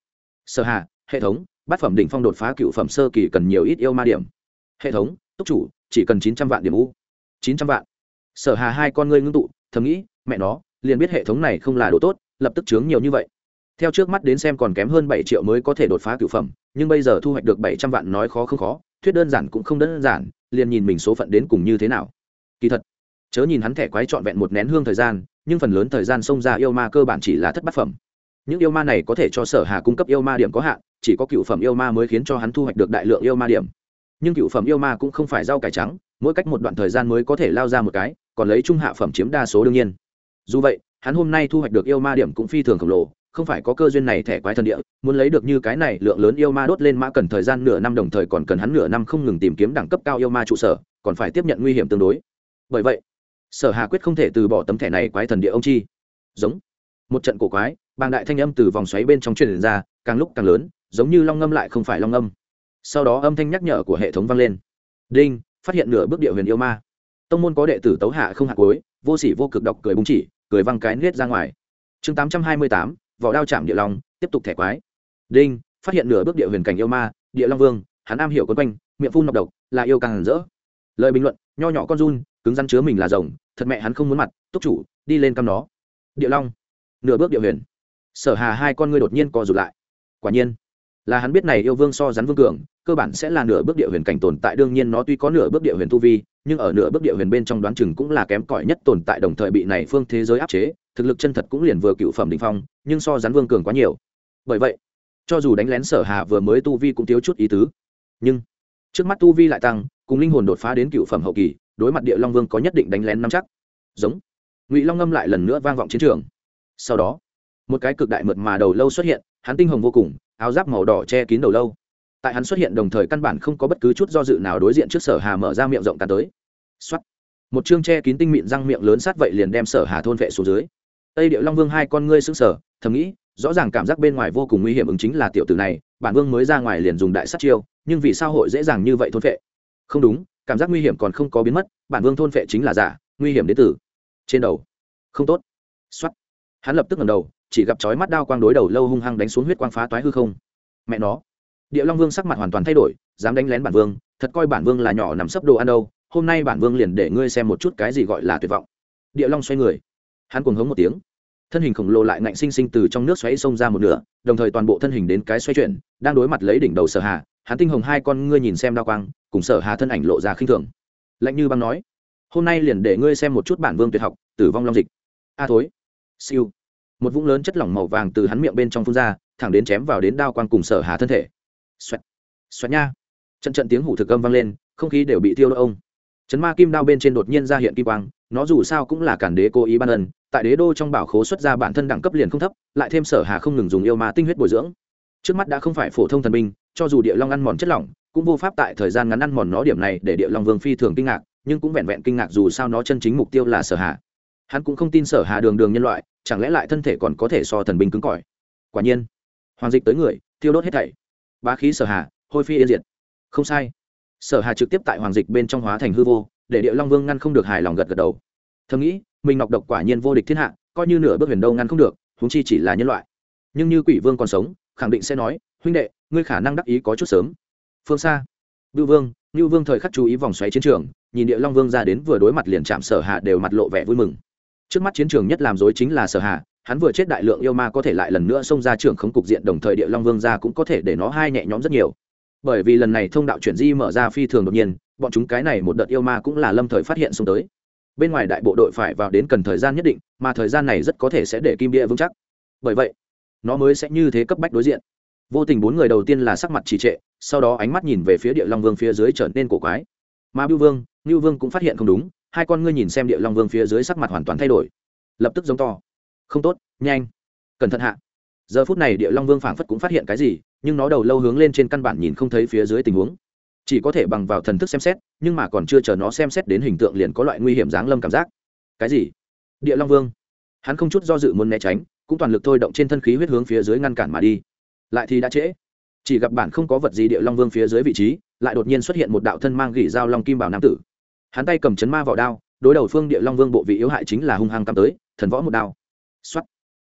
Sở hà, hệ thống, bát phẩm đỉnh phong đột phá cựu phẩm sơ kỳ cần nhiều ít yêu ma điểm. Hệ thống túc chủ, chỉ cần chín trăm vạn điểm u. Chín trăm vạn. Sở hà hai con ngươi ngưng tụ, thầm nghĩ, mẹ nó, liền biết hệ thống này không là đồ tốt, lập tức chướng nhiều như vậy. Theo trước mắt đến xem còn kém hơn bảy triệu mới có thể đột phá cựu phẩm, nhưng bây giờ thu hoạch được bảy trăm vạn nói khó không khó thuyết đơn giản cũng không đơn giản, liền nhìn mình số phận đến cùng như thế nào. Kỳ thật, chớ nhìn hắn thẻ quái trọn vẹn một nén hương thời gian, nhưng phần lớn thời gian xông ra yêu ma cơ bản chỉ là thất bát phẩm. Những yêu ma này có thể cho sở hà cung cấp yêu ma điểm có hạn, chỉ có cựu phẩm yêu ma mới khiến cho hắn thu hoạch được đại lượng yêu ma điểm. Nhưng cựu phẩm yêu ma cũng không phải rau cải trắng, mỗi cách một đoạn thời gian mới có thể lao ra một cái, còn lấy trung hạ phẩm chiếm đa số đương nhiên. Dù vậy, hắn hôm nay thu hoạch được yêu ma điểm cũng phi thường khổng lồ không phải có cơ duyên này thẻ quái thần địa, muốn lấy được như cái này, lượng lớn yêu ma đốt lên mã cần thời gian nửa năm đồng thời còn cần hắn nửa năm không ngừng tìm kiếm đẳng cấp cao yêu ma trụ sở, còn phải tiếp nhận nguy hiểm tương đối. Bởi vậy, sở hà quyết không thể từ bỏ tấm thẻ này quái thần địa ông chi. Giống một trận cổ quái, bàng đại thanh âm từ vòng xoáy bên trong truyền ra, càng lúc càng lớn, giống như long ngâm lại không phải long ngâm. Sau đó âm thanh nhắc nhở của hệ thống vang lên. Đinh, phát hiện nửa bước địa huyền yêu ma. Tông môn có đệ tử tấu hạ không hạ cuối, vô sỉ vô cực đọc cười bung chỉ, cười văng cái nết ra ngoài. Chương tám trăm hai mươi tám vỏ đao chạm địa long, tiếp tục thẻ quái. Đinh, phát hiện nửa bước địa huyền cảnh yêu ma, địa long vương, hắn am hiểu quấn quanh, miệng phun nọc độc, là yêu càng rỡ. Lời bình luận, nho nhỏ con run, cứng rắn chứa mình là rồng, thật mẹ hắn không muốn mặt, túc chủ, đi lên căm nó. Địa long, nửa bước địa huyền. Sở hà hai con ngươi đột nhiên co rụt lại. Quả nhiên, là hắn biết này yêu vương so rắn vương cường, cơ bản sẽ là nửa bước địa huyền cảnh tồn tại, đương nhiên nó tuy có nửa bước địa huyền tu vi, nhưng ở nửa bước địa huyền bên trong đoán chừng cũng là kém cỏi nhất tồn tại, đồng thời bị này phương thế giới áp chế thực lực chân thật cũng liền vừa cựu phẩm đ ỉ n h phong, nhưng so rắn vương cường quá nhiều. Bởi vậy, cho dù đánh lén sở hà vừa mới tu vi cũng thiếu chút ý tứ. Nhưng, trước mắt tu vi lại tăng, cùng linh hồn đột phá đến cựu phẩm hậu kỳ, đối mặt địa long vương có nhất định đánh lén nắm chắc. Giống, ngụy long ngâm lại lần nữa vang vọng chiến trường. Sau đó, một cái cực đại mượt mà đầu lâu xuất hiện, hắn tinh hồng vô cùng, áo giáp màu đỏ che kín đầu lâu. Tại hắn xuất hiện đồng thời căn bản không có bất cứ chút do dự nào đối diện trước sở hà mở ra miệng rộng tàn tới. Xuất một chương che kín tinh mịn răng miệng lớn sát vậy liền đem sở hà thôn vệ xuống dưới tây điệu long vương hai con ngươi sững sờ, thầm nghĩ, rõ ràng cảm giác bên ngoài vô cùng nguy hiểm ứng chính là tiểu tử này, bản vương mới ra ngoài liền dùng đại sát chiêu, nhưng vì sao hội dễ dàng như vậy thôn phệ? không đúng, cảm giác nguy hiểm còn không có biến mất, bản vương thôn phệ chính là giả, nguy hiểm đến từ trên đầu. Không tốt. Xuất hắn lập tức ngẩng đầu, chỉ gặp chói mắt đao quang đối đầu lâu hung hăng đánh xuống huyết quang phá toái hư không. Mẹ nó. Địa long vương sắc mặt hoàn toàn thay đổi, dám đánh lén bản vương, thật coi bản vương là nhỏ nằm sấp đồ ăn đâu, hôm nay bản vương liền để ngươi xem một chút cái gì gọi là tuyệt vọng. Địa long xoay người hắn cuồng hống một tiếng. Thân hình khổng lồ lại ngạnh sinh sinh từ trong nước xoáy xông ra một nửa, đồng thời toàn bộ thân hình đến cái xoay chuyển, đang đối mặt lấy đỉnh đầu sở hà, hắn tinh hồng hai con ngươi nhìn xem đao quang, cùng sở hà thân ảnh lộ ra khinh thường. Lạnh như băng nói, hôm nay liền để ngươi xem một chút bản vương tuyệt học, tử vong long dịch. A thối. Siêu. Một vũng lớn chất lỏng màu vàng từ hắn miệng bên trong phun ra, thẳng đến chém vào đến đao quang cùng sở hà thân thể. Xoẹt. Xoẹt nha. Trận trận tiếng hủ thực âm vang lên, không khí đều bị thiêu đỡ ông. Chấn ma kim đao bên trên đột nhiên ra hiện kim quang nó dù sao cũng là cản đế cố ý ban ân, tại đế đô trong bảo khố xuất ra bản thân đẳng cấp liền không thấp, lại thêm sở hà không ngừng dùng yêu ma tinh huyết bồi dưỡng. Trước mắt đã không phải phổ thông thần binh, cho dù địa long ăn mòn chất lỏng, cũng vô pháp tại thời gian ngắn ăn mòn nó điểm này để địa long vương phi thường kinh ngạc, nhưng cũng vẹn vẹn kinh ngạc dù sao nó chân chính mục tiêu là sở hà. Hắn cũng không tin sở hà đường đường nhân loại, chẳng lẽ lại thân thể còn có thể so thần binh cứng cỏi? Quả nhiên, hoàng dịch tới người, thiêu đốt hết thảy. Bá khí sở hà, hôi phi yên diệt. Không sai. Sở hà trực tiếp tại hoàng dịch bên trong hóa thành hư vô để địa long vương ngăn không được hài lòng gật gật đầu. Thầm nghĩ, mình Ngọc độc quả nhiên vô địch thiên hạ, coi như nửa bước huyền đâu ngăn không được chúng chi chỉ là nhân loại. Nhưng như quỷ vương còn sống, khẳng định sẽ nói, huynh đệ, ngươi khả năng đắc ý có chút sớm. Phương xa, bưu vương, ngưu vương thời khắc chú ý vòng xoáy chiến trường, nhìn địa long vương ra đến vừa đối mặt liền chạm sở hạ đều mặt lộ vẻ vui mừng. Trước mắt chiến trường nhất làm dối chính là sở hạ, hắn vừa chết đại lượng yêu ma có thể lại lần nữa xông ra trường không cục diện, đồng thời địa long vương ra cũng có thể để nó hai nhẹ nhõm rất nhiều. Bởi vì lần này thông đạo chuyển di mở ra phi thường đột nhiên bọn chúng cái này một đợt yêu ma cũng là lâm thời phát hiện xuống tới. Bên ngoài đại bộ đội phải vào đến cần thời gian nhất định, mà thời gian này rất có thể sẽ để kim địa vững chắc. Bởi vậy, nó mới sẽ như thế cấp bách đối diện. Vô tình bốn người đầu tiên là sắc mặt trì trệ, sau đó ánh mắt nhìn về phía địa long vương phía dưới trở nên cổ quái. Mà bưu vương ngưu vương cũng phát hiện không đúng, hai con ngươi nhìn xem địa long vương phía dưới sắc mặt hoàn toàn thay đổi. Lập tức giống to. Không tốt, nhanh. Cẩn thận hạ. Giờ phút này địa long vương phảng phất cũng phát hiện cái gì, nhưng nó đầu lâu hướng lên trên căn bản nhìn không thấy phía dưới tình huống chỉ có thể bằng vào thần thức xem xét, nhưng mà còn chưa chờ nó xem xét đến hình tượng liền có loại nguy hiểm giáng lâm cảm giác. Cái gì? Địa long vương. Hắn không chút do dự muốn né tránh, cũng toàn lực thôi động trên thân khí huyết hướng phía dưới ngăn cản mà đi. Lại thì đã trễ. Chỉ gặp bản không có vật gì địa long vương phía dưới vị trí, lại đột nhiên xuất hiện một đạo thân mang gỉ dao long kim bảo nam tử. Hắn tay cầm chấn ma vỏ đao, đối đầu phương địa long vương bộ vị yếu hại chính là hung hăng cắm tới, thần võ một đao. Xuất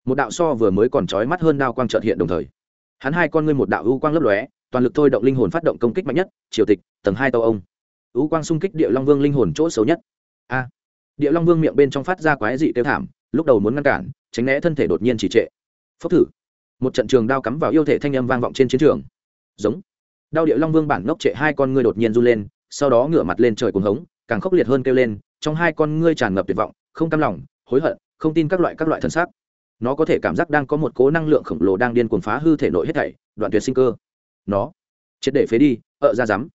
một đạo so vừa mới còn trói mắt hơn đao quang trợt hiện đồng thời. Hắn hai con ngươi một đạo ưu quang lấp lóe toàn lực thôi động linh hồn phát động công kích mạnh nhất, triều tịch, tầng hai tàu ông. Ưu quang xung kích địa long vương linh hồn chỗ xấu nhất. A. Địa long vương miệng bên trong phát ra quái dị tiêu thảm, lúc đầu muốn ngăn cản, tránh né thân thể đột nhiên chỉ trệ. Phốc thử. Một trận trường đao cắm vào yêu thể thanh âm vang vọng trên chiến trường. Giống. Đao địa long vương bản ngốc trệ hai con ngươi đột nhiên run lên, sau đó ngửa mặt lên trời cuồng hống, càng khốc liệt hơn kêu lên, trong hai con ngươi tràn ngập tuyệt vọng, không cam lòng, hối hận, không tin các loại các loại thân xác nó có thể cảm giác đang có một cố năng lượng khổng lồ đang điên cuồng phá hư thể nội hết thảy, đoạn tuyệt sinh cơ nó. Chết để phế đi, ợ ra rắm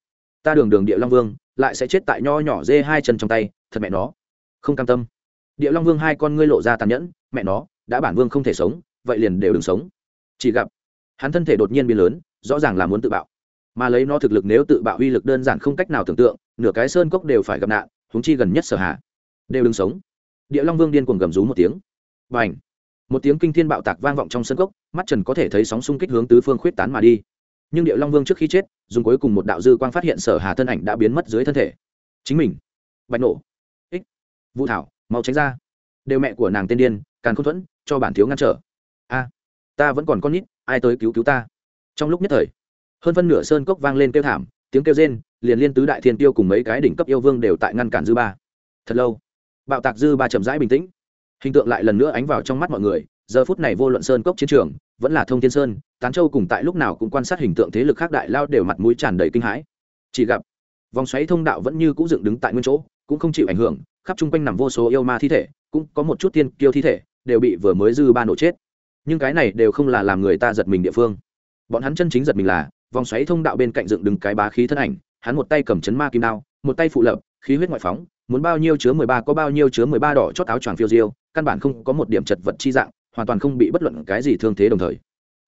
ta đường đường địa long vương, lại sẽ chết tại nho nhỏ dê hai chân trong tay, thật mẹ nó. Không cam tâm. Địa long vương hai con ngươi lộ ra tàn nhẫn, mẹ nó, đã bản vương không thể sống, vậy liền đều đừng sống. Chỉ gặp, hắn thân thể đột nhiên biến lớn, rõ ràng là muốn tự bạo. Mà lấy nó thực lực nếu tự bạo uy lực đơn giản không cách nào tưởng tượng, nửa cái sơn cốc đều phải gặp nạn húng chi gần nhất sở hạ đều đừng sống. Địa long vương điên cuồng gầm rú một tiếng. Và h một tiếng kinh thiên bạo tạc vang vọng trong sân cốc, mắt trần có thể thấy sóng xung kích hướng tứ phương khuyết tán mà đi nhưng địa long vương trước khi chết, dùng cuối cùng một đạo dư quang phát hiện sở hà thân ảnh đã biến mất dưới thân thể. Chính mình. Bạch nổ ích. Vũ thảo, mau tránh ra. Đều mẹ của nàng tên điên, càn không thuẫn, cho bản thiếu ngăn trở. A, ta vẫn còn con nít, ai tới cứu cứu ta? Trong lúc nhất thời, hơn phân nửa sơn cốc vang lên kêu thảm, tiếng kêu rên, liền liên tứ đại thiên tiêu cùng mấy cái đỉnh cấp yêu vương đều tại ngăn cản dư ba. Thật lâu, bạo tạc dư ba chậm rãi bình tĩnh. Hình tượng lại lần nữa ánh vào trong mắt mọi người giờ phút này vô luận sơn cốc chiến trường, vẫn là thông thiên sơn, tán châu cùng tại lúc nào cũng quan sát hình tượng thế lực khác đại lao đều mặt mũi tràn đầy kinh hãi. Chỉ gặp, vòng xoáy thông đạo vẫn như cũ dựng đứng tại nguyên chỗ, cũng không chịu ảnh hưởng, khắp chung quanh nằm vô số yêu ma thi thể, cũng có một chút tiên kiêu thi thể, đều bị vừa mới dư ba nổ chết. Nhưng cái này đều không là làm người ta giật mình địa phương. Bọn hắn chân chính giật mình là, vòng xoáy thông đạo bên cạnh dựng đứng cái bá khí thân ảnh, hắn một tay cầm chấn ma kim đao, một tay phụ lập, khí huyết ngoại phóng, muốn bao nhiêu chứa mười ba có bao nhiêu chứa mười ba đỏ chót áo choàng phiêu diêu, căn bản không có một điểm chật vật chi dạng hoàn toàn không bị bất luận cái gì thương thế đồng thời.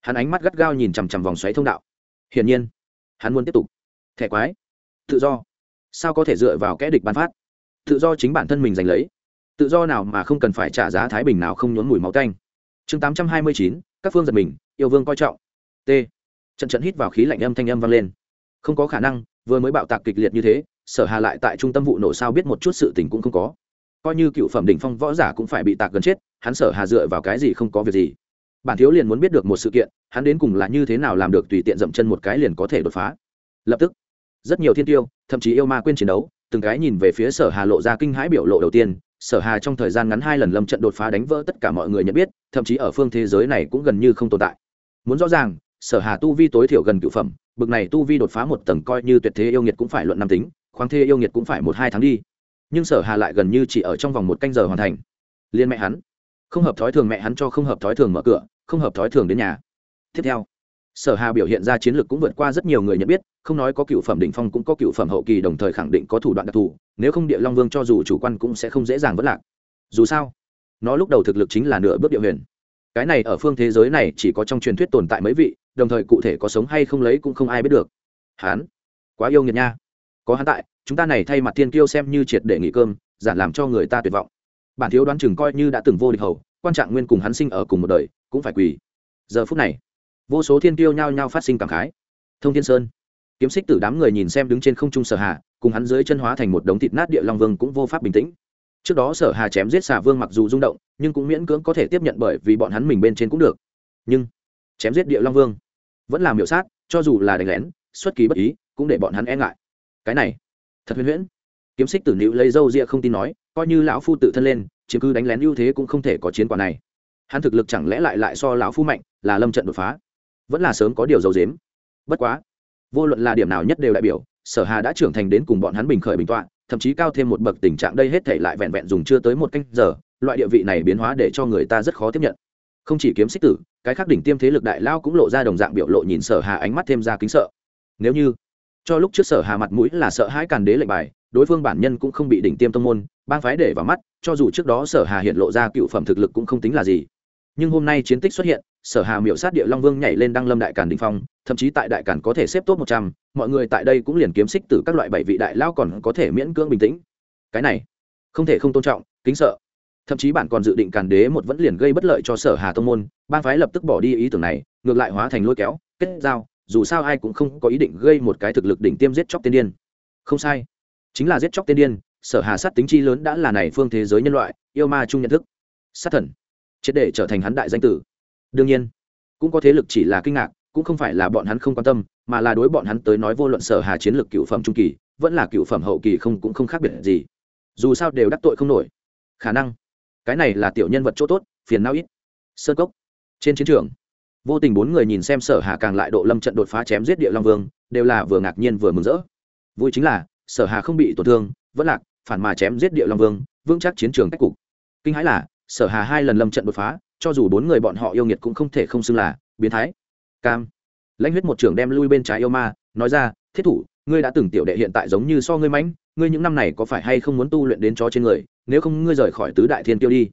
Hắn ánh mắt gắt gao nhìn chằm chằm vòng xoáy thông đạo. Hiển nhiên, hắn muốn tiếp tục. Thẻ quái. Tự do. Sao có thể dựa vào kẽ địch bán phát? Tự do chính bản thân mình giành lấy. Tự do nào mà không cần phải trả giá thái bình nào không nhốn mùi máu canh chương tám trăm hai mươi chín, các phương giật mình, yêu vương coi trọng. T. Trận trận hít vào khí lạnh âm thanh âm vang lên. Không có khả năng, vừa mới bạo tạc kịch liệt như thế, sở hà lại tại trung tâm vụ nổ sao biết một chút sự tình cũng không có. Coi như cựu phẩm đỉnh phong võ giả cũng phải bị tạc gần chết hắn sở hà dựa vào cái gì không có việc gì. Bản thiếu liền muốn biết được một sự kiện, hắn đến cùng là như thế nào làm được tùy tiện dậm chân một cái liền có thể đột phá. Lập tức, rất nhiều thiên tiêu, thậm chí yêu ma quên chiến đấu, từng cái nhìn về phía sở hà lộ ra kinh hãi biểu lộ đầu tiên. Sở hà trong thời gian ngắn hai lần lâm trận đột phá đánh vỡ tất cả mọi người nhận biết, thậm chí ở phương thế giới này cũng gần như không tồn tại. Muốn rõ ràng, sở hà tu vi tối thiểu gần cựu phẩm, bực này tu vi đột phá một tầng coi như tuyệt thế yêu nghiệt cũng phải luận năm tính, khoáng thế yêu nghiệt cũng phải một hai tháng đi. Nhưng sở hà lại gần như chỉ ở trong vòng một canh giờ hoàn thành. Liên mẹ hắn không hợp thói thường mẹ hắn cho không hợp thói thường mở cửa, không hợp thói thường đến nhà. Tiếp theo, sở hà biểu hiện ra chiến lược cũng vượt qua rất nhiều người nhận biết, không nói có cựu phẩm đỉnh phong cũng có cựu phẩm hậu kỳ, đồng thời khẳng định có thủ đoạn đặc thù, nếu không địa long vương cho dù chủ quan cũng sẽ không dễ dàng vất lạc. Dù sao, nó lúc đầu thực lực chính là nửa bước địa huyền. Cái này ở phương thế giới này chỉ có trong truyền thuyết tồn tại mấy vị, đồng thời cụ thể có sống hay không lấy cũng không ai biết được. Hán, quá yêu nghiệt nha. Có hắn tại, chúng ta này thay mặt thiên kiêu xem như triệt để nghỉ cơm, giản làm cho người ta tuyệt vọng bản thiếu đoán chừng coi như đã từng vô địch hầu, quan trạng nguyên cùng hắn sinh ở cùng một đời, cũng phải quỳ. Giờ phút này, vô số thiên tiêu nhao nhao phát sinh cảm khái. Thông thiên sơn, kiếm xích tử đám người nhìn xem đứng trên không trung sở hà, cùng hắn dưới chân hóa thành một đống thịt nát địa long vương cũng vô pháp bình tĩnh. Trước đó sở hà chém giết xà vương mặc dù rung động, nhưng cũng miễn cưỡng có thể tiếp nhận bởi vì bọn hắn mình bên trên cũng được. Nhưng, chém giết địa long vương vẫn là miểu sát, cho dù là đánh lén, xuất kỳ bất ý, cũng để bọn hắn e ngại. Cái này, thật huyền huyễn. Kiếm xích tử nữ lấy dâu ria không tin nói coi như lão phu tự thân lên chứ cứ đánh lén ưu thế cũng không thể có chiến quả này. Hắn thực lực chẳng lẽ lại lại so lão phu mạnh, là lâm trận đột phá? Vẫn là sớm có điều dầu dếm bất quá, vô luận là điểm nào nhất đều đại biểu, sở hà đã trưởng thành đến cùng bọn hắn bình khởi bình tọa, thậm chí cao thêm một bậc tình trạng đây hết thể lại vẹn vẹn dùng chưa tới một canh giờ, loại địa vị này biến hóa để cho người ta rất khó tiếp nhận. Không chỉ kiếm xích tử, cái khác đỉnh tiêm thế lực đại lao cũng lộ ra đồng dạng biểu lộ nhìn sở hà ánh mắt thêm ra kính sợ. Nếu như, cho lúc trước sở hà mặt mũi là sợ hãi càn đế lệnh bài đối phương bản nhân cũng không bị đỉnh tiêm tông môn, bang phái để vào mắt, cho dù trước đó sở hà hiện lộ ra cựu phẩm thực lực cũng không tính là gì. Nhưng hôm nay chiến tích xuất hiện, sở hà miểu sát địa long vương nhảy lên đăng lâm đại càn đình phong, thậm chí tại đại càn có thể xếp tốt một trăm, mọi người tại đây cũng liền kiếm xích từ các loại bảy vị đại lao còn có thể miễn cưỡng bình tĩnh. Cái này, không thể không tôn trọng, kính sợ. Thậm chí bạn còn dự định càn đế một vẫn liền gây bất lợi cho sở hà tông môn, bang phái lập tức bỏ đi ý tưởng này, ngược lại hóa thành lôi kéo, kết giao, dù sao ai cũng không có ý định gây một cái thực lực đỉnh tiêm giết chóc tiên điên. Không sai chính là giết chóc tên điên, sở hà sát tính chi lớn đã là này phương thế giới nhân loại, yêu ma chung nhận thức. Sát thần. Triệt để trở thành hắn đại danh tử. Đương nhiên, cũng có thế lực chỉ là kinh ngạc, cũng không phải là bọn hắn không quan tâm, mà là đối bọn hắn tới nói vô luận sở hà chiến lược cựu phẩm trung kỳ, vẫn là cựu phẩm hậu kỳ không cũng không khác biệt gì. Dù sao đều đắc tội không nổi. Khả năng, cái này là tiểu nhân vật chỗ tốt, phiền não ít. Sơn cốc. Trên chiến trường, vô tình bốn người nhìn xem sở hà càng lại độ lâm trận đột phá chém giết địa long vương, đều là vừa ngạc nhiên vừa mừng rỡ. Vui chính là sở hà không bị tổn thương, vẫn lạc, phản mà chém giết địa long vương, vững chắc chiến trường cách cục. Kinh hãi là, sở hà hai lần lâm trận đột phá, cho dù bốn người bọn họ yêu nghiệt cũng không thể không xưng là biến thái. Cam. Lãnh huyết một trưởng đem lui bên trái yêu ma, nói ra, thiết thủ, ngươi đã từng tiểu đệ hiện tại giống như so ngươi mãnh, ngươi những năm này có phải hay không muốn tu luyện đến chó trên người, nếu không ngươi rời khỏi tứ đại thiên tiêu đi.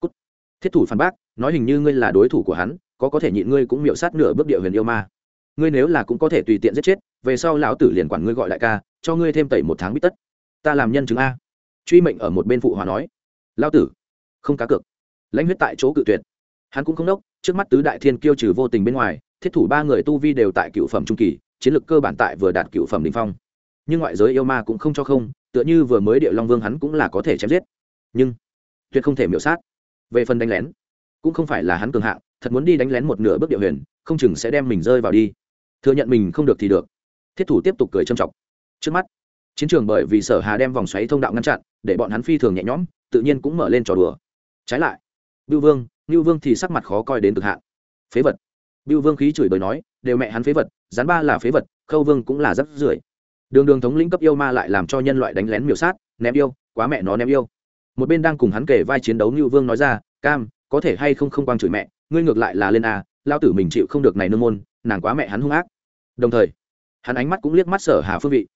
Cút. thiết thủ phản bác, nói hình như ngươi là đối thủ của hắn, có có thể nhịn ngươi cũng miệu sát nửa bước địa huyền yêu ma. Ngươi nếu là cũng có thể tùy tiện giết chết, về sau lão tử liền quản ngươi gọi đại ca cho ngươi thêm tẩy một tháng bít tất. Ta làm nhân chứng a. Truy mệnh ở một bên phụ hòa nói. Lao tử. Không cá cược. Lãnh huyết tại chỗ cự tuyệt. Hắn cũng không đốc, trước mắt tứ đại thiên kiêu trừ vô tình bên ngoài, thiết thủ ba người tu vi đều tại cựu phẩm trung kỳ, chiến lược cơ bản tại vừa đạt cựu phẩm đình phong. Nhưng ngoại giới yêu ma cũng không cho không, tựa như vừa mới địa long vương hắn cũng là có thể chém giết. Nhưng, tuyệt không thể miểu sát. Về phần đánh lén, cũng không phải là hắn cường hạng, thật muốn đi đánh lén một nửa bước địa huyền, không chừng sẽ đem mình rơi vào đi. Thừa nhận mình không được thì được. Thiết thủ tiếp tục cười châm chọc trước mắt, chiến trường bởi vì sở hà đem vòng xoáy thông đạo ngăn chặn, để bọn hắn phi thường nhẹ nhõm, tự nhiên cũng mở lên trò đùa. Trái lại, bưu vương, ngưu vương thì sắc mặt khó coi đến cực hạn. Phế vật. Bưu vương khí chửi bới nói, đều mẹ hắn phế vật, rắn ba là phế vật, khâu vương cũng là rất rưởi. Đường đường thống lĩnh cấp yêu ma lại làm cho nhân loại đánh lén miểu sát, ném yêu, quá mẹ nó ném yêu. Một bên đang cùng hắn kể vai chiến đấu ngưu vương nói ra, cam, có thể hay không không quang chửi mẹ, ngươi ngược lại là lên a lao tử mình chịu không được này nương môn, nàng quá mẹ hắn hung ác. Đồng thời, hắn ánh mắt cũng liếc mắt sở hà phương vị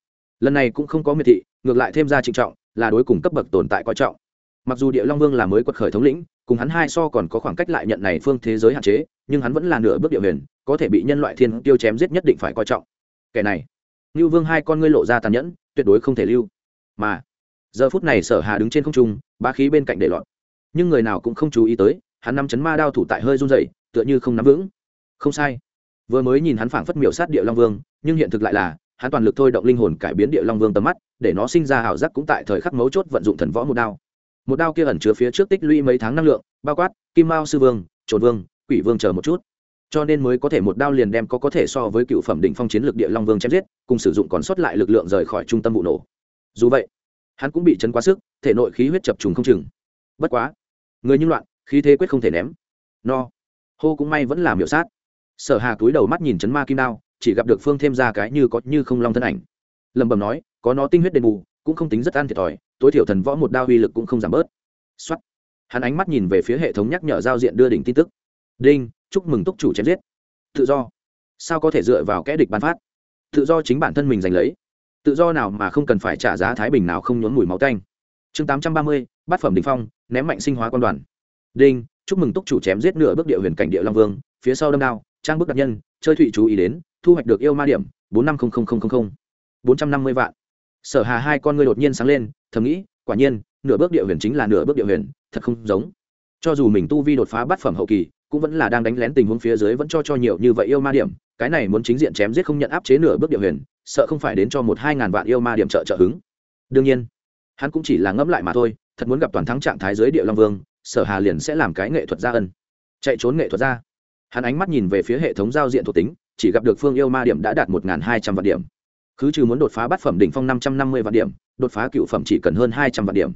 lần này cũng không có miệt thị ngược lại thêm ra trịnh trọng là đối cùng cấp bậc tồn tại coi trọng. Mặc dù địa long vương là mới quật khởi thống lĩnh cùng hắn hai so còn có khoảng cách lại nhận này phương thế giới hạn chế nhưng hắn vẫn là nửa bước địa huyền có thể bị nhân loại thiên tiêu chém giết nhất định phải coi trọng. Kẻ này Ngưu vương hai con ngươi lộ ra tàn nhẫn tuyệt đối không thể lưu. Mà giờ phút này sở hà đứng trên không trung ba khí bên cạnh để lọt. Nhưng người nào cũng không chú ý tới hắn nắm chấn ma đao thủ tại hơi run rẩy, tựa như không nắm vững. Không sai. Vừa mới nhìn hắn phảng phất miểu sát địa long vương nhưng hiện thực lại là hắn toàn lực thôi động linh hồn cải biến địa long vương tầm mắt, để nó sinh ra ảo giác cũng tại thời khắc mấu chốt vận dụng thần võ một đao. Một đao kia ẩn chứa phía trước tích lũy mấy tháng năng lượng, bao quát, kim mao sư vương trồn vương, quỷ vương chờ một chút. Cho nên mới có thể một đao liền đem có có thể so với cựu phẩm đỉnh phong chiến lược địa long vương chém giết, cùng sử dụng còn sót lại lực lượng rời khỏi trung tâm vụ nổ. Dù vậy, hắn cũng bị chấn quá sức, thể nội khí huyết chập trùng không chừng. Bất quá, người như loạn, khí thế quyết không thể ném. No. Hô cũng may vẫn là hiệu sát. Sở hà cúi đầu mắt nhìn chấn ma kim đao chỉ gặp được phương thêm ra cái như có như không long thân ảnh. Lầm bầm nói, có nó tinh huyết đền bù, cũng không tính rất ăn thiệt thòi, tối thiểu thần võ một đao uy lực cũng không giảm bớt. Xuất hắn ánh mắt nhìn về phía hệ thống nhắc nhở giao diện đưa đỉnh tin tức. Đinh, chúc mừng túc chủ chém giết. Tự do. Sao có thể dựa vào kẽ địch bán phát? Tự do chính bản thân mình giành lấy. Tự do nào mà không cần phải trả giá thái bình nào không nhốn mùi máu canh chương tám trăm ba mươi, bát phẩm đình phong, ném mạnh sinh hóa quan đoàn. Đinh, chúc mừng túc chủ chém giết nửa bước địa huyền cảnh địa long vương, phía sau đâm đao, trang bức đặc nhân, chơi thụy chú ý đến thu hoạch được yêu ma điểm, bốn năm bốn trăm năm mươi vạn. Sở hà hai con ngươi đột nhiên sáng lên, thầm nghĩ, quả nhiên, nửa bước địa huyền chính là nửa bước địa huyền, thật không giống. Cho dù mình tu vi đột phá bát phẩm hậu kỳ, cũng vẫn là đang đánh lén tình huống phía dưới vẫn cho cho nhiều như vậy yêu ma điểm, cái này muốn chính diện chém giết không nhận áp chế nửa bước địa huyền, sợ không phải đến cho một hai ngàn vạn yêu ma điểm trợ trợ hứng. Đương nhiên, hắn cũng chỉ là ngẫm lại mà thôi, thật muốn gặp toàn thắng trạng thái dưới địa long vương, sở hà liền sẽ làm cái nghệ thuật gia ân. Chạy trốn nghệ thuật gia. hắn ánh mắt nhìn về phía hệ thống giao diện thuộc tính chỉ gặp được phương yêu ma điểm đã đạt một hai trăm vạn điểm. Cứ trừ muốn đột phá bát phẩm đỉnh phong năm trăm năm mươi vạn điểm, đột phá cựu phẩm chỉ cần hơn hai trăm vạn điểm.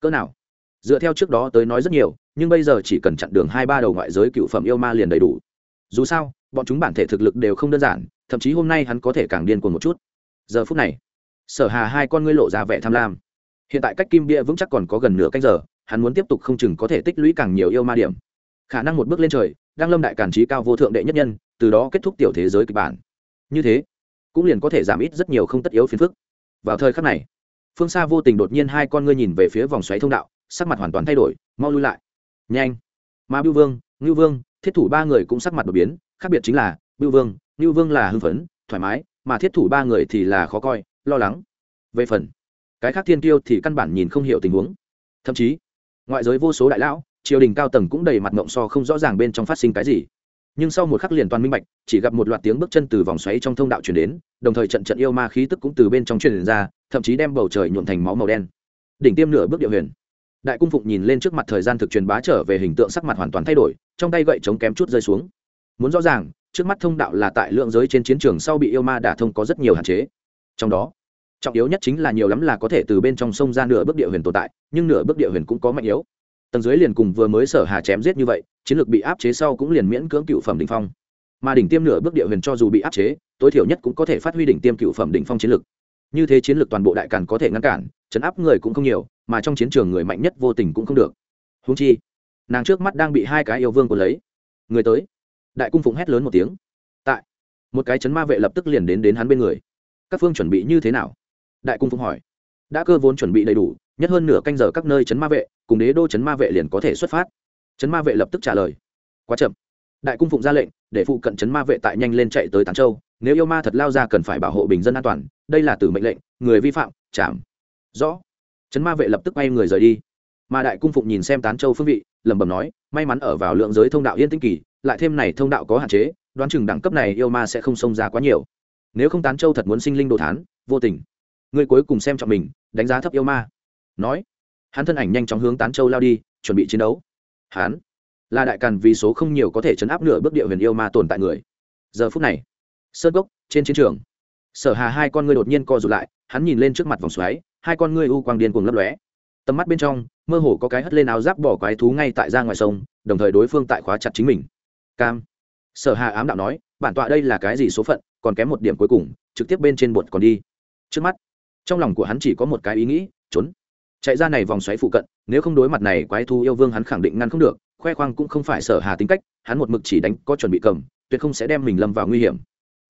Cỡ nào? Dựa theo trước đó tới nói rất nhiều, nhưng bây giờ chỉ cần chặn đường hai ba đầu ngoại giới cựu phẩm yêu ma liền đầy đủ. Dù sao, bọn chúng bản thể thực lực đều không đơn giản, thậm chí hôm nay hắn có thể càng điên cuồng một chút. Giờ phút này, sở hà hai con ngươi lộ ra vẻ tham lam. Hiện tại cách kim bia vững chắc còn có gần nửa canh giờ, hắn muốn tiếp tục không chừng có thể tích lũy càng nhiều yêu ma điểm. Khả năng một bước lên trời đang lâm đại cản trí cao vô thượng đệ nhất nhân từ đó kết thúc tiểu thế giới kịch bản. Như thế, cũng liền có thể giảm ít rất nhiều không tất yếu phiền phức. Vào thời khắc này, phương xa vô tình đột nhiên hai con ngươi nhìn về phía vòng xoáy thông đạo, sắc mặt hoàn toàn thay đổi, mau lui lại. Nhanh. Mà bưu vương, ngưu vương, thiết thủ ba người cũng sắc mặt đột biến, khác biệt chính là, bưu vương, ngưu vương là hưng phấn, thoải mái, mà thiết thủ ba người thì là khó coi, lo lắng. Về phần, cái khác thiên tiêu thì căn bản nhìn không hiểu tình huống. Thậm chí, ngoại giới vô số đại lão, triều đình cao tầng cũng đầy mặt ngộng so không rõ ràng bên trong phát sinh cái gì nhưng sau một khắc liền toàn minh bạch, chỉ gặp một loạt tiếng bước chân từ vòng xoáy trong thông đạo chuyển đến, đồng thời trận trận yêu ma khí tức cũng từ bên trong truyền ra, thậm chí đem bầu trời nhuộm thành máu màu đen. Đỉnh tiêm nửa bước địa huyền. Đại cung phụng nhìn lên trước mặt thời gian thực truyền bá trở về hình tượng sắc mặt hoàn toàn thay đổi, trong tay gậy chống kém chút rơi xuống. Muốn rõ ràng, trước mắt thông đạo là tại lượng giới trên chiến trường sau bị yêu ma đả thông có rất nhiều hạn chế. Trong đó, trọng yếu nhất chính là nhiều lắm là có thể từ bên trong sông ra nửa bước địa huyền tồn tại, nhưng nửa bước địa huyền cũng có mạnh yếu tầng dưới liền cùng vừa mới sở hà chém giết như vậy, chiến lược bị áp chế sau cũng liền miễn cưỡng cựu phẩm đỉnh phong. Mà đỉnh tiêm nửa bước địa huyền cho dù bị áp chế, tối thiểu nhất cũng có thể phát huy đỉnh tiêm cựu phẩm đỉnh phong chiến lược. Như thế chiến lược toàn bộ đại càn có thể ngăn cản, chấn áp người cũng không nhiều, mà trong chiến trường người mạnh nhất vô tình cũng không được. Húng chi, nàng trước mắt đang bị hai cái yêu vương của lấy. Người tới. Đại cung phụng hét lớn một tiếng. Tại. Một cái chấn ma vệ lập tức liền đến đến hắn bên người. Các phương chuẩn bị như thế nào? Đại cung phụng hỏi. Đã cơ vốn chuẩn bị đầy đủ, nhất hơn nửa canh giờ các nơi chấn ma vệ cùng đế đô chấn ma vệ liền có thể xuất phát. Chấn ma vệ lập tức trả lời. Quá chậm. Đại cung phụng ra lệnh, để phụ cận chấn ma vệ tại nhanh lên chạy tới tán châu. Nếu yêu ma thật lao ra cần phải bảo hộ bình dân an toàn, đây là từ mệnh lệnh, người vi phạm, chạm. Rõ. Chấn ma vệ lập tức bay người rời đi. Mà đại cung phụng nhìn xem tán châu phương vị, lẩm bẩm nói, may mắn ở vào lượng giới thông đạo yên tĩnh kỳ, lại thêm này thông đạo có hạn chế, đoán chừng đẳng cấp này yêu ma sẽ không xông ra quá nhiều. Nếu không tán châu thật muốn sinh linh đồ thán, vô tình người cuối cùng xem trọng mình, đánh giá thấp yêu ma. Nói hắn thân ảnh nhanh chóng hướng tán châu lao đi, chuẩn bị chiến đấu. Hắn là đại càn vì số không nhiều có thể chấn áp nửa bước địa huyền yêu ma tồn tại người. Giờ phút này, sơn gốc trên chiến trường, sở hà hai con ngươi đột nhiên co rụt lại, hắn nhìn lên trước mặt vòng xoáy, hai con ngươi u quang điên cuồng lấp lóe. Tầm mắt bên trong, mơ hồ có cái hất lên áo giáp bỏ quái thú ngay tại ra ngoài sông, đồng thời đối phương tại khóa chặt chính mình. Cam. Sở hà ám đạo nói, bản tọa đây là cái gì số phận, còn kém một điểm cuối cùng, trực tiếp bên trên bột còn đi. Trước mắt, trong lòng của hắn chỉ có một cái ý nghĩ, trốn chạy ra này vòng xoáy phụ cận, nếu không đối mặt này quái thú yêu vương hắn khẳng định ngăn không được, khoe khoang cũng không phải sở hà tính cách, hắn một mực chỉ đánh, có chuẩn bị cầm, tuyệt không sẽ đem mình lâm vào nguy hiểm.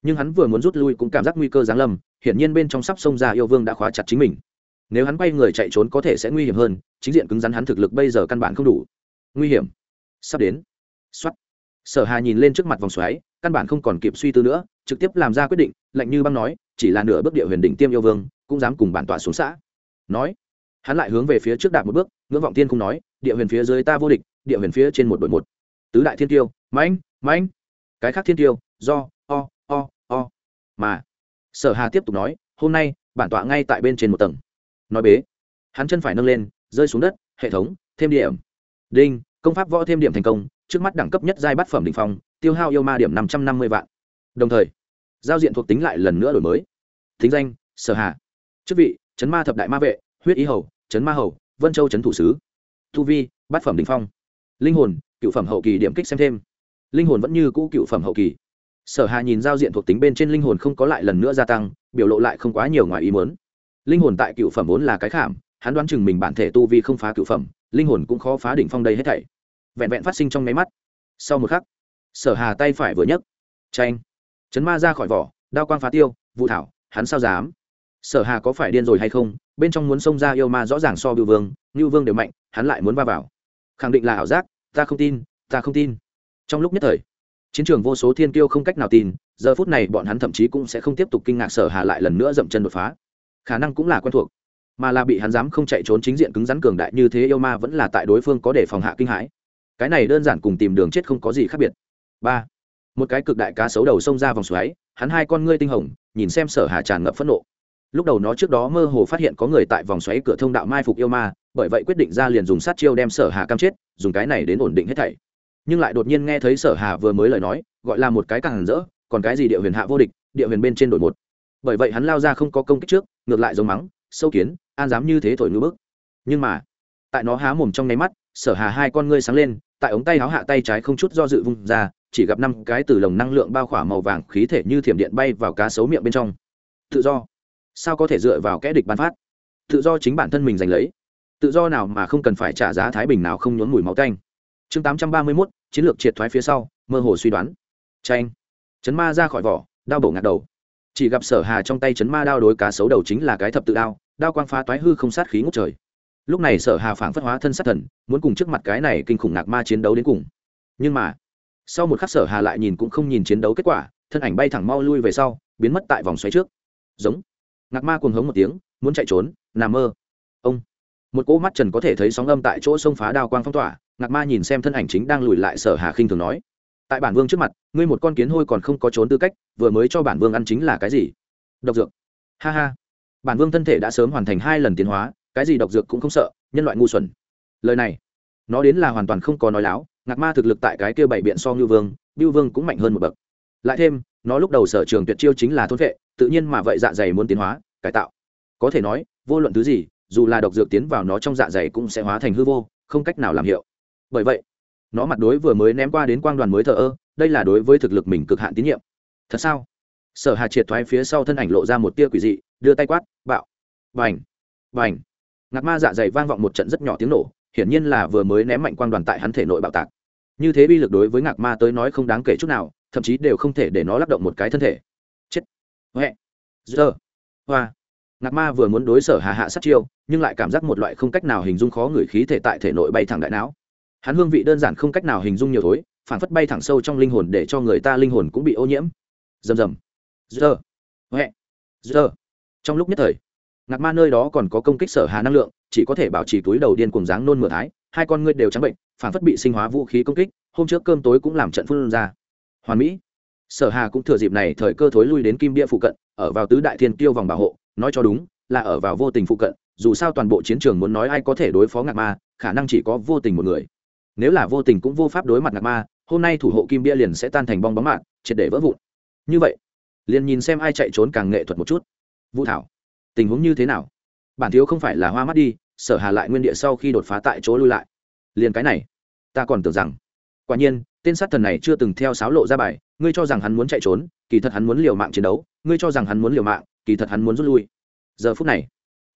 Nhưng hắn vừa muốn rút lui cũng cảm giác nguy cơ giáng lâm, hiển nhiên bên trong sắp sông ra yêu vương đã khóa chặt chính mình. Nếu hắn quay người chạy trốn có thể sẽ nguy hiểm hơn, chính diện cứng rắn hắn thực lực bây giờ căn bản không đủ. Nguy hiểm. Sắp đến. Xuất sở hà nhìn lên trước mặt vòng xoáy, căn bản không còn kịp suy tư nữa, trực tiếp làm ra quyết định, lạnh như băng nói, chỉ là nửa bước địa huyền đỉnh tiêm yêu vương, cũng dám cùng bản tọa xuống xã. Nói hắn lại hướng về phía trước đạp một bước, ngưỡng vọng tiên không nói, địa huyền phía dưới ta vô địch, địa huyền phía trên một đội một. Tứ đại thiên tiêu, mãnh mãnh. Cái khác thiên tiêu, do, o o o. Mà, sở hà tiếp tục nói, hôm nay, bản tọa ngay tại bên trên một tầng. Nói bế, hắn chân phải nâng lên, rơi xuống đất, hệ thống, thêm điểm. Đinh, công pháp võ thêm điểm thành công, trước mắt đẳng cấp nhất giai bát phẩm đ ỉ n h phong, tiêu hao yêu ma điểm năm trăm năm mươi vạn. Đồng thời, giao diện thuộc tính lại lần nữa đổi mới. Thính danh, sở hà. Chức vị, chấn ma thập đại ma vệ, huyết ý hầu chấn ma hầu, vân châu chấn thủ sứ. Tu vi, bát phẩm đình phong. Linh hồn, cựu phẩm hậu kỳ điểm kích xem thêm. Linh hồn vẫn như cũ cựu phẩm hậu kỳ. Sở hà nhìn giao diện thuộc tính bên trên linh hồn không có lại lần nữa gia tăng, biểu lộ lại không quá nhiều ngoài ý muốn. Linh hồn tại cựu phẩm vốn là cái khảm, hắn đoán chừng mình bản thể tu vi không phá cựu phẩm, linh hồn cũng khó phá đỉnh phong đây hết thảy. Vẹn vẹn phát sinh trong nháy mắt. Sau một khắc, sở hà tay phải vừa nhấc. Tranh chấn ma ra khỏi vỏ, đao quang phá tiêu, vụ thảo, hắn sao dám? Sở hà có phải điên rồi hay không? Bên trong muốn xông ra yêu ma rõ ràng so bưu vương ngưu vương đều mạnh, hắn lại muốn va vào. Khẳng định là ảo giác, ta không tin, ta không tin. Trong lúc nhất thời, chiến trường vô số thiên kiêu không cách nào tin, giờ phút này bọn hắn thậm chí cũng sẽ không tiếp tục kinh ngạc sở hà lại lần nữa dậm chân đột phá. Khả năng cũng là quen thuộc, mà là bị hắn dám không chạy trốn chính diện cứng rắn cường đại như thế yêu ma vẫn là tại đối phương có để phòng hạ kinh hãi. Cái này đơn giản cùng tìm đường chết không có gì khác biệt. Ba, một cái cực đại cá sấu đầu xông ra vòng xoáy, hắn hai con ngươi tinh hồng, nhìn xem sở hà tràn ngập phẫn nộ lúc đầu nó trước đó mơ hồ phát hiện có người tại vòng xoáy cửa thông đạo mai phục yêu ma, bởi vậy quyết định ra liền dùng sát chiêu đem sở hà cam chết, dùng cái này đến ổn định hết thảy. Nhưng lại đột nhiên nghe thấy sở hà vừa mới lời nói, gọi là một cái càng rỡ, còn cái gì địa huyền hạ vô địch, địa huyền bên trên đổi một. Bởi vậy hắn lao ra không có công kích trước, ngược lại giống mắng, sâu kiến, an dám như thế thổi ngữ bức. Nhưng mà, tại nó há mồm trong nháy mắt, sở hà hai con ngươi sáng lên, tại ống tay háo hạ tay trái không chút do dự vung ra, chỉ gặp năm cái từ lồng năng lượng bao khỏa màu vàng khí thể như thiểm điện bay vào cá sấu miệng bên trong. Tự do sao có thể dựa vào kẽ địch ban phát? Tự do chính bản thân mình giành lấy. Tự do nào mà không cần phải trả giá thái bình nào không nhốn mùi máu canh chương tám trăm ba mươi mốt, chiến lược triệt thoái phía sau, mơ hồ suy đoán. Tranh chấn ma ra khỏi vỏ, đao bổ ngạt đầu. Chỉ gặp sở hà trong tay chấn ma đao đối cá xấu đầu chính là cái thập tự đao đao quang phá toái hư không sát khí ngút trời. Lúc này sở hà phảng phất hóa thân sát thần, muốn cùng trước mặt cái này kinh khủng ngạc ma chiến đấu đến cùng. Nhưng mà, sau một khắc sở hà lại nhìn cũng không nhìn chiến đấu kết quả, thân ảnh bay thẳng mau lui về sau, biến mất tại vòng xoáy trước. Giống ngạc ma cuồng hống một tiếng, muốn chạy trốn, nằm mơ. Ông, một cỗ mắt trần có thể thấy sóng âm tại chỗ sông phá đao quang phong tỏa, ngạc ma nhìn xem thân ảnh chính đang lùi lại sở hà khinh thường nói. Tại bản vương trước mặt, ngươi một con kiến hôi còn không có trốn tư cách, vừa mới cho bản vương ăn chính là cái gì? Độc dược. Ha ha. Bản vương thân thể đã sớm hoàn thành hai lần tiến hóa, cái gì độc dược cũng không sợ, nhân loại ngu xuẩn. Lời này, nó đến là hoàn toàn không có nói láo, ngạc ma thực lực tại cái kia bảy biện so ngư vương biêu vương cũng mạnh hơn một bậc lại thêm, nó lúc đầu sở trường tuyệt chiêu chính là thôn vệ, tự nhiên mà vậy dạ dày muốn tiến hóa, cải tạo. Có thể nói, vô luận thứ gì, dù là độc dược tiến vào nó trong dạ dày cũng sẽ hóa thành hư vô, không cách nào làm hiệu. Bởi vậy, nó mặt đối vừa mới ném qua đến quang đoàn mới thờ ơ, đây là đối với thực lực mình cực hạn tín nhiệm. Thật sao? Sở hà triệt thoái phía sau thân ảnh lộ ra một tia quỷ dị, đưa tay quát, bạo. Vành vành ngạc ma dạ dày vang vọng một trận rất nhỏ tiếng nổ, hiển nhiên là vừa mới ném mạnh quang đoàn tại hắn thể nội bạo tạc như thế bi lực đối với ngạc ma tới nói không đáng kể chút nào, thậm chí đều không thể để nó lắp động một cái thân thể. Chết. Huệ. Giờ. Hoa. Ngạc ma vừa muốn đối sở hà hạ sát chiêu, nhưng lại cảm giác một loại không cách nào hình dung khó người khí thể tại thể nội bay thẳng đại não. Hắn hương vị đơn giản không cách nào hình dung nhiều thối, phản phất bay thẳng sâu trong linh hồn để cho người ta linh hồn cũng bị ô nhiễm. Rầm rầm. Giờ. Huệ. Giờ. Trong lúc nhất thời, ngạc ma nơi đó còn có công kích sở hà năng lượng, chỉ có thể bảo trì túi đầu điên cùng dáng nôn mửa thái, hai con ngươi đều trắng bệnh phản phất bị sinh hóa vũ khí công kích, hôm trước cơm tối cũng làm trận phun ra. Hoàn mỹ, sở hà cũng thừa dịp này thời cơ thối lui đến kim bia phụ cận, ở vào tứ đại thiên tiêu vòng bảo hộ, nói cho đúng, là ở vào vô tình phụ cận, dù sao toàn bộ chiến trường muốn nói ai có thể đối phó ngạc ma, khả năng chỉ có vô tình một người. Nếu là vô tình cũng vô pháp đối mặt ngạc ma, hôm nay thủ hộ kim bia liền sẽ tan thành bong bóng mạng, triệt để vỡ vụn. Như vậy, liền nhìn xem ai chạy trốn càng nghệ thuật một chút. Vũ thảo, tình huống như thế nào? Bản thiếu không phải là hoa mắt đi, sở hà lại nguyên địa sau khi đột phá tại chỗ lui lại liền cái này. Ta còn tưởng rằng, quả nhiên, tên sát thần này chưa từng theo sáo lộ ra bài, ngươi cho rằng hắn muốn chạy trốn, kỳ thật hắn muốn liều mạng chiến đấu, ngươi cho rằng hắn muốn liều mạng, kỳ thật hắn muốn rút lui. Giờ phút này,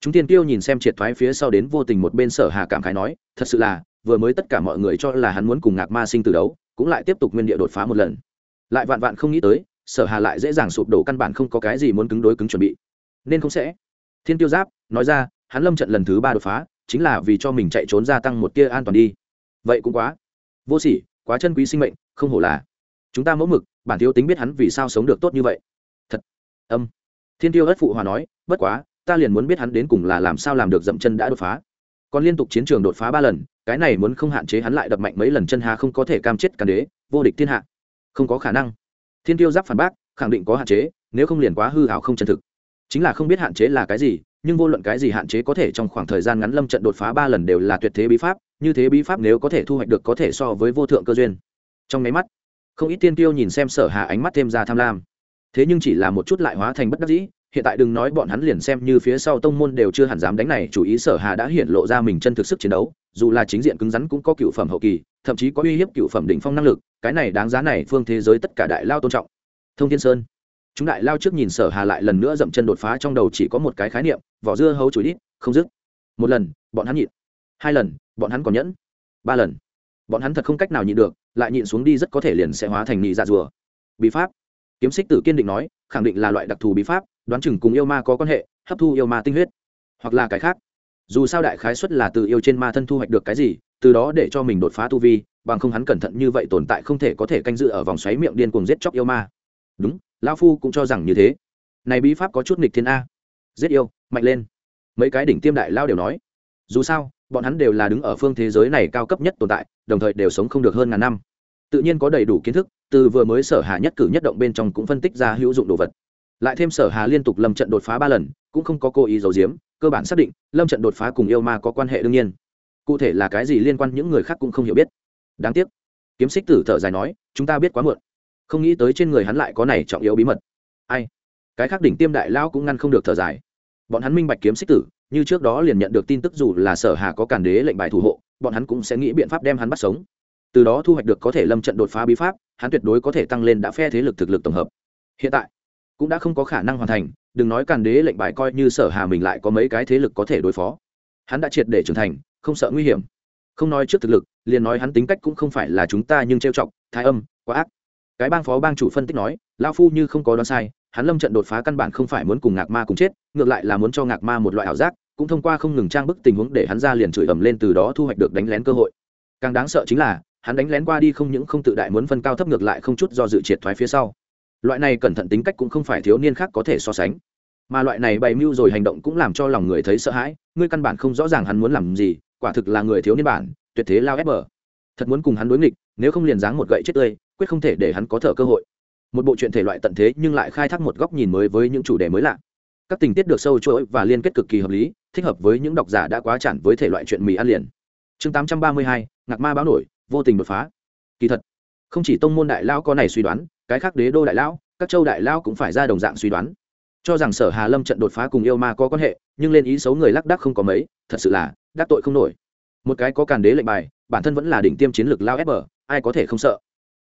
chúng tiên tiêu nhìn xem triệt thoái phía sau đến vô tình một bên sở hà cảm khái nói, thật sự là, vừa mới tất cả mọi người cho là hắn muốn cùng ngạc ma sinh từ đấu, cũng lại tiếp tục nguyên địa đột phá một lần. Lại vạn vạn không nghĩ tới, sở hà lại dễ dàng sụp đổ căn bản không có cái gì muốn cứng đối cứng chuẩn bị. Nên không sẽ. Thiên tiêu giáp, nói ra, hắn lâm trận lần thứ ba đột phá chính là vì cho mình chạy trốn gia tăng một tia an toàn đi. Vậy cũng quá. Vô sỉ, quá chân quý sinh mệnh, không hổ là. Chúng ta mẫu mực, bản thiếu tính biết hắn vì sao sống được tốt như vậy. Thật. Âm. Thiên tiêu ất phụ hòa nói, bất quá, ta liền muốn biết hắn đến cùng là làm sao làm được dậm chân đã đột phá. Còn liên tục chiến trường đột phá ba lần, cái này muốn không hạn chế hắn lại đập mạnh mấy lần chân hà không có thể cam chết càn đế, vô địch thiên hạ. Không có khả năng. Thiên tiêu giáp phản bác, khẳng định có hạn chế, nếu không liền quá hư ảo không chân thực. Chính là không biết hạn chế là cái gì nhưng vô luận cái gì hạn chế có thể trong khoảng thời gian ngắn lâm trận đột phá ba lần đều là tuyệt thế bí pháp, như thế bí pháp nếu có thể thu hoạch được có thể so với vô thượng cơ duyên. Trong máy mắt, không ít tiên tiêu nhìn xem sở hà ánh mắt thêm ra tham lam. Thế nhưng chỉ là một chút lại hóa thành bất đắc dĩ, hiện tại đừng nói bọn hắn liền xem như phía sau tông môn đều chưa hẳn dám đánh này, chủ ý sở hà đã hiện lộ ra mình chân thực sức chiến đấu, dù là chính diện cứng rắn cũng có cựu phẩm hậu kỳ, thậm chí có uy hiếp cựu phẩm đỉnh phong năng lực, cái này đáng giá này phương thế giới tất cả đại lao tôn trọng. Thông thiên sơn chúng đại lao trước nhìn sở hà lại lần nữa dậm chân đột phá trong đầu chỉ có một cái khái niệm, vỏ dưa hấu chuối đít, không dứt. Một lần, bọn hắn nhịn. Hai lần, bọn hắn còn nhẫn. Ba lần, bọn hắn thật không cách nào nhịn được, lại nhịn xuống đi rất có thể liền sẽ hóa thành nhị dạ rùa. Bí pháp. Kiếm xích tử kiên định nói, khẳng định là loại đặc thù bí pháp, đoán chừng cùng yêu ma có quan hệ, hấp thu yêu ma tinh huyết. Hoặc là cái khác. Dù sao đại khái xuất là từ yêu trên ma thân thu hoạch được cái gì, từ đó để cho mình đột phá tu vi, bằng không hắn cẩn thận như vậy tồn tại không thể có thể canh dự ở vòng xoáy miệng điên cuồng giết chóc yêu ma. Đúng lao phu cũng cho rằng như thế. Này bí pháp có chút nghịch thiên a. Giết yêu, mạnh lên. Mấy cái đỉnh tiêm đại lao đều nói. Dù sao, bọn hắn đều là đứng ở phương thế giới này cao cấp nhất tồn tại, đồng thời đều sống không được hơn ngàn năm. Tự nhiên có đầy đủ kiến thức, từ vừa mới sở hà nhất cử nhất động bên trong cũng phân tích ra hữu dụng đồ vật. Lại thêm sở hà liên tục lâm trận đột phá ba lần, cũng không có cố ý giấu giếm, cơ bản xác định, lâm trận đột phá cùng yêu ma có quan hệ đương nhiên. Cụ thể là cái gì liên quan, những người khác cũng không hiểu biết. Đáng tiếc. Kiếm xích tử thở dài nói, chúng ta biết quá muộn không nghĩ tới trên người hắn lại có này trọng yếu bí mật. Ai? Cái khác đỉnh tiêm đại lao cũng ngăn không được thở dài. Bọn hắn minh bạch kiếm xích tử, như trước đó liền nhận được tin tức dù là sở hà có cản đế lệnh bài thủ hộ, bọn hắn cũng sẽ nghĩ biện pháp đem hắn bắt sống. Từ đó thu hoạch được có thể lâm trận đột phá bí pháp, hắn tuyệt đối có thể tăng lên đã phe thế lực thực lực tổng hợp. Hiện tại, cũng đã không có khả năng hoàn thành, đừng nói càn đế lệnh bài coi như sở hà mình lại có mấy cái thế lực có thể đối phó. Hắn đã triệt để trưởng thành, không sợ nguy hiểm. Không nói trước thực lực, liền nói hắn tính cách cũng không phải là chúng ta nhưng trêu chọc, thái âm, quá ác cái bang phó bang chủ phân tích nói lao phu như không có đoán sai, hắn lâm trận đột phá căn bản không phải muốn cùng ngạc ma cùng chết, ngược lại là muốn cho ngạc ma một loại ảo giác, cũng thông qua không ngừng trang bức tình huống để hắn ra liền chửi ầm lên từ đó thu hoạch được đánh lén cơ hội. Càng đáng sợ chính là, hắn đánh lén qua đi không những không tự đại muốn phân cao thấp ngược lại không chút do dự triệt thoái phía sau. Loại này cẩn thận tính cách cũng không phải thiếu niên khác có thể so sánh. Mà loại này bày mưu rồi hành động cũng làm cho lòng người thấy sợ hãi, ngươi căn bản không rõ ràng hắn muốn làm gì, quả thực là người thiếu niên bản, tuyệt thế lao ép bờ. Thật muốn cùng hắn đối nghịch, nếu không liền dáng một gậy chết tươi quyết không thể để hắn có thở cơ hội. Một bộ truyện thể loại tận thế nhưng lại khai thác một góc nhìn mới với những chủ đề mới lạ. Các tình tiết được sâu chuỗi và liên kết cực kỳ hợp lý, thích hợp với những độc giả đã quá chản với thể loại chuyện mì ăn liền. Chương tám trăm ba mươi hai, ngạc ma báo nổi, vô tình đột phá. Kỳ thật, không chỉ tông môn đại lao có này suy đoán, cái khác đế đô đại lão, các châu đại lao cũng phải ra đồng dạng suy đoán. Cho rằng sở hà lâm trận đột phá cùng yêu ma có quan hệ, nhưng lên ý xấu người lắc đắc không có mấy, thật sự là, đắc tội không nổi. Một cái có càn đế lệnh bài, bản thân vẫn là đỉnh tiêm chiến lược lao ép bờ, ai có thể không sợ?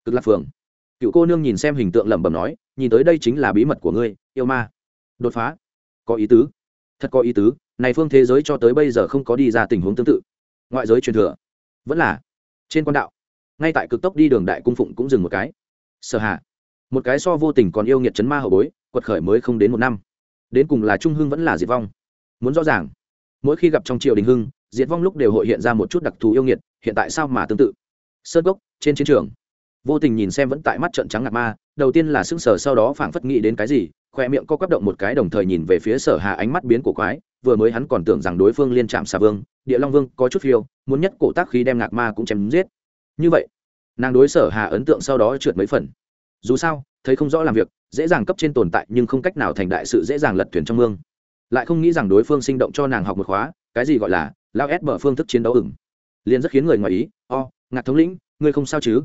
Cực lạc phường. Cựu cô nương nhìn xem hình tượng lẩm bẩm nói, nhìn tới đây chính là bí mật của ngươi, yêu ma. Đột phá. Có ý tứ. Thật có ý tứ, này phương thế giới cho tới bây giờ không có đi ra tình huống tương tự. Ngoại giới truyền thừa. Vẫn là trên quan đạo. Ngay tại cực tốc đi đường đại cung phụng cũng dừng một cái. Sở hạ. Một cái so vô tình còn yêu nghiệt chấn ma hậu bối, quật khởi mới không đến một năm. Đến cùng là trung hưng vẫn là diệt vong. Muốn rõ ràng, mỗi khi gặp trong triều đình hưng, diệt vong lúc đều hội hiện ra một chút đặc thù yêu nghiệt, hiện tại sao mà tương tự? Sơn gốc trên chiến trường vô tình nhìn xem vẫn tại mắt trận trắng ngạc ma, đầu tiên là sững sờ, sau đó phảng phất nghĩ đến cái gì, khoe miệng co quắp động một cái, đồng thời nhìn về phía sở hà ánh mắt biến của quái, vừa mới hắn còn tưởng rằng đối phương liên trạm xà vương, địa long vương có chút phiêu, muốn nhất cổ tác khí đem ngạc ma cũng chém giết. Như vậy, nàng đối sở hà ấn tượng sau đó trượt mấy phần. Dù sao, thấy không rõ làm việc, dễ dàng cấp trên tồn tại nhưng không cách nào thành đại sự dễ dàng lật thuyền trong mương. Lại không nghĩ rằng đối phương sinh động cho nàng học một khóa, cái gì gọi là lao ép mở phương thức chiến đấu ửng. Liền rất khiến người ngoài ý, o, ngạc thống lĩnh, ngươi không sao chứ?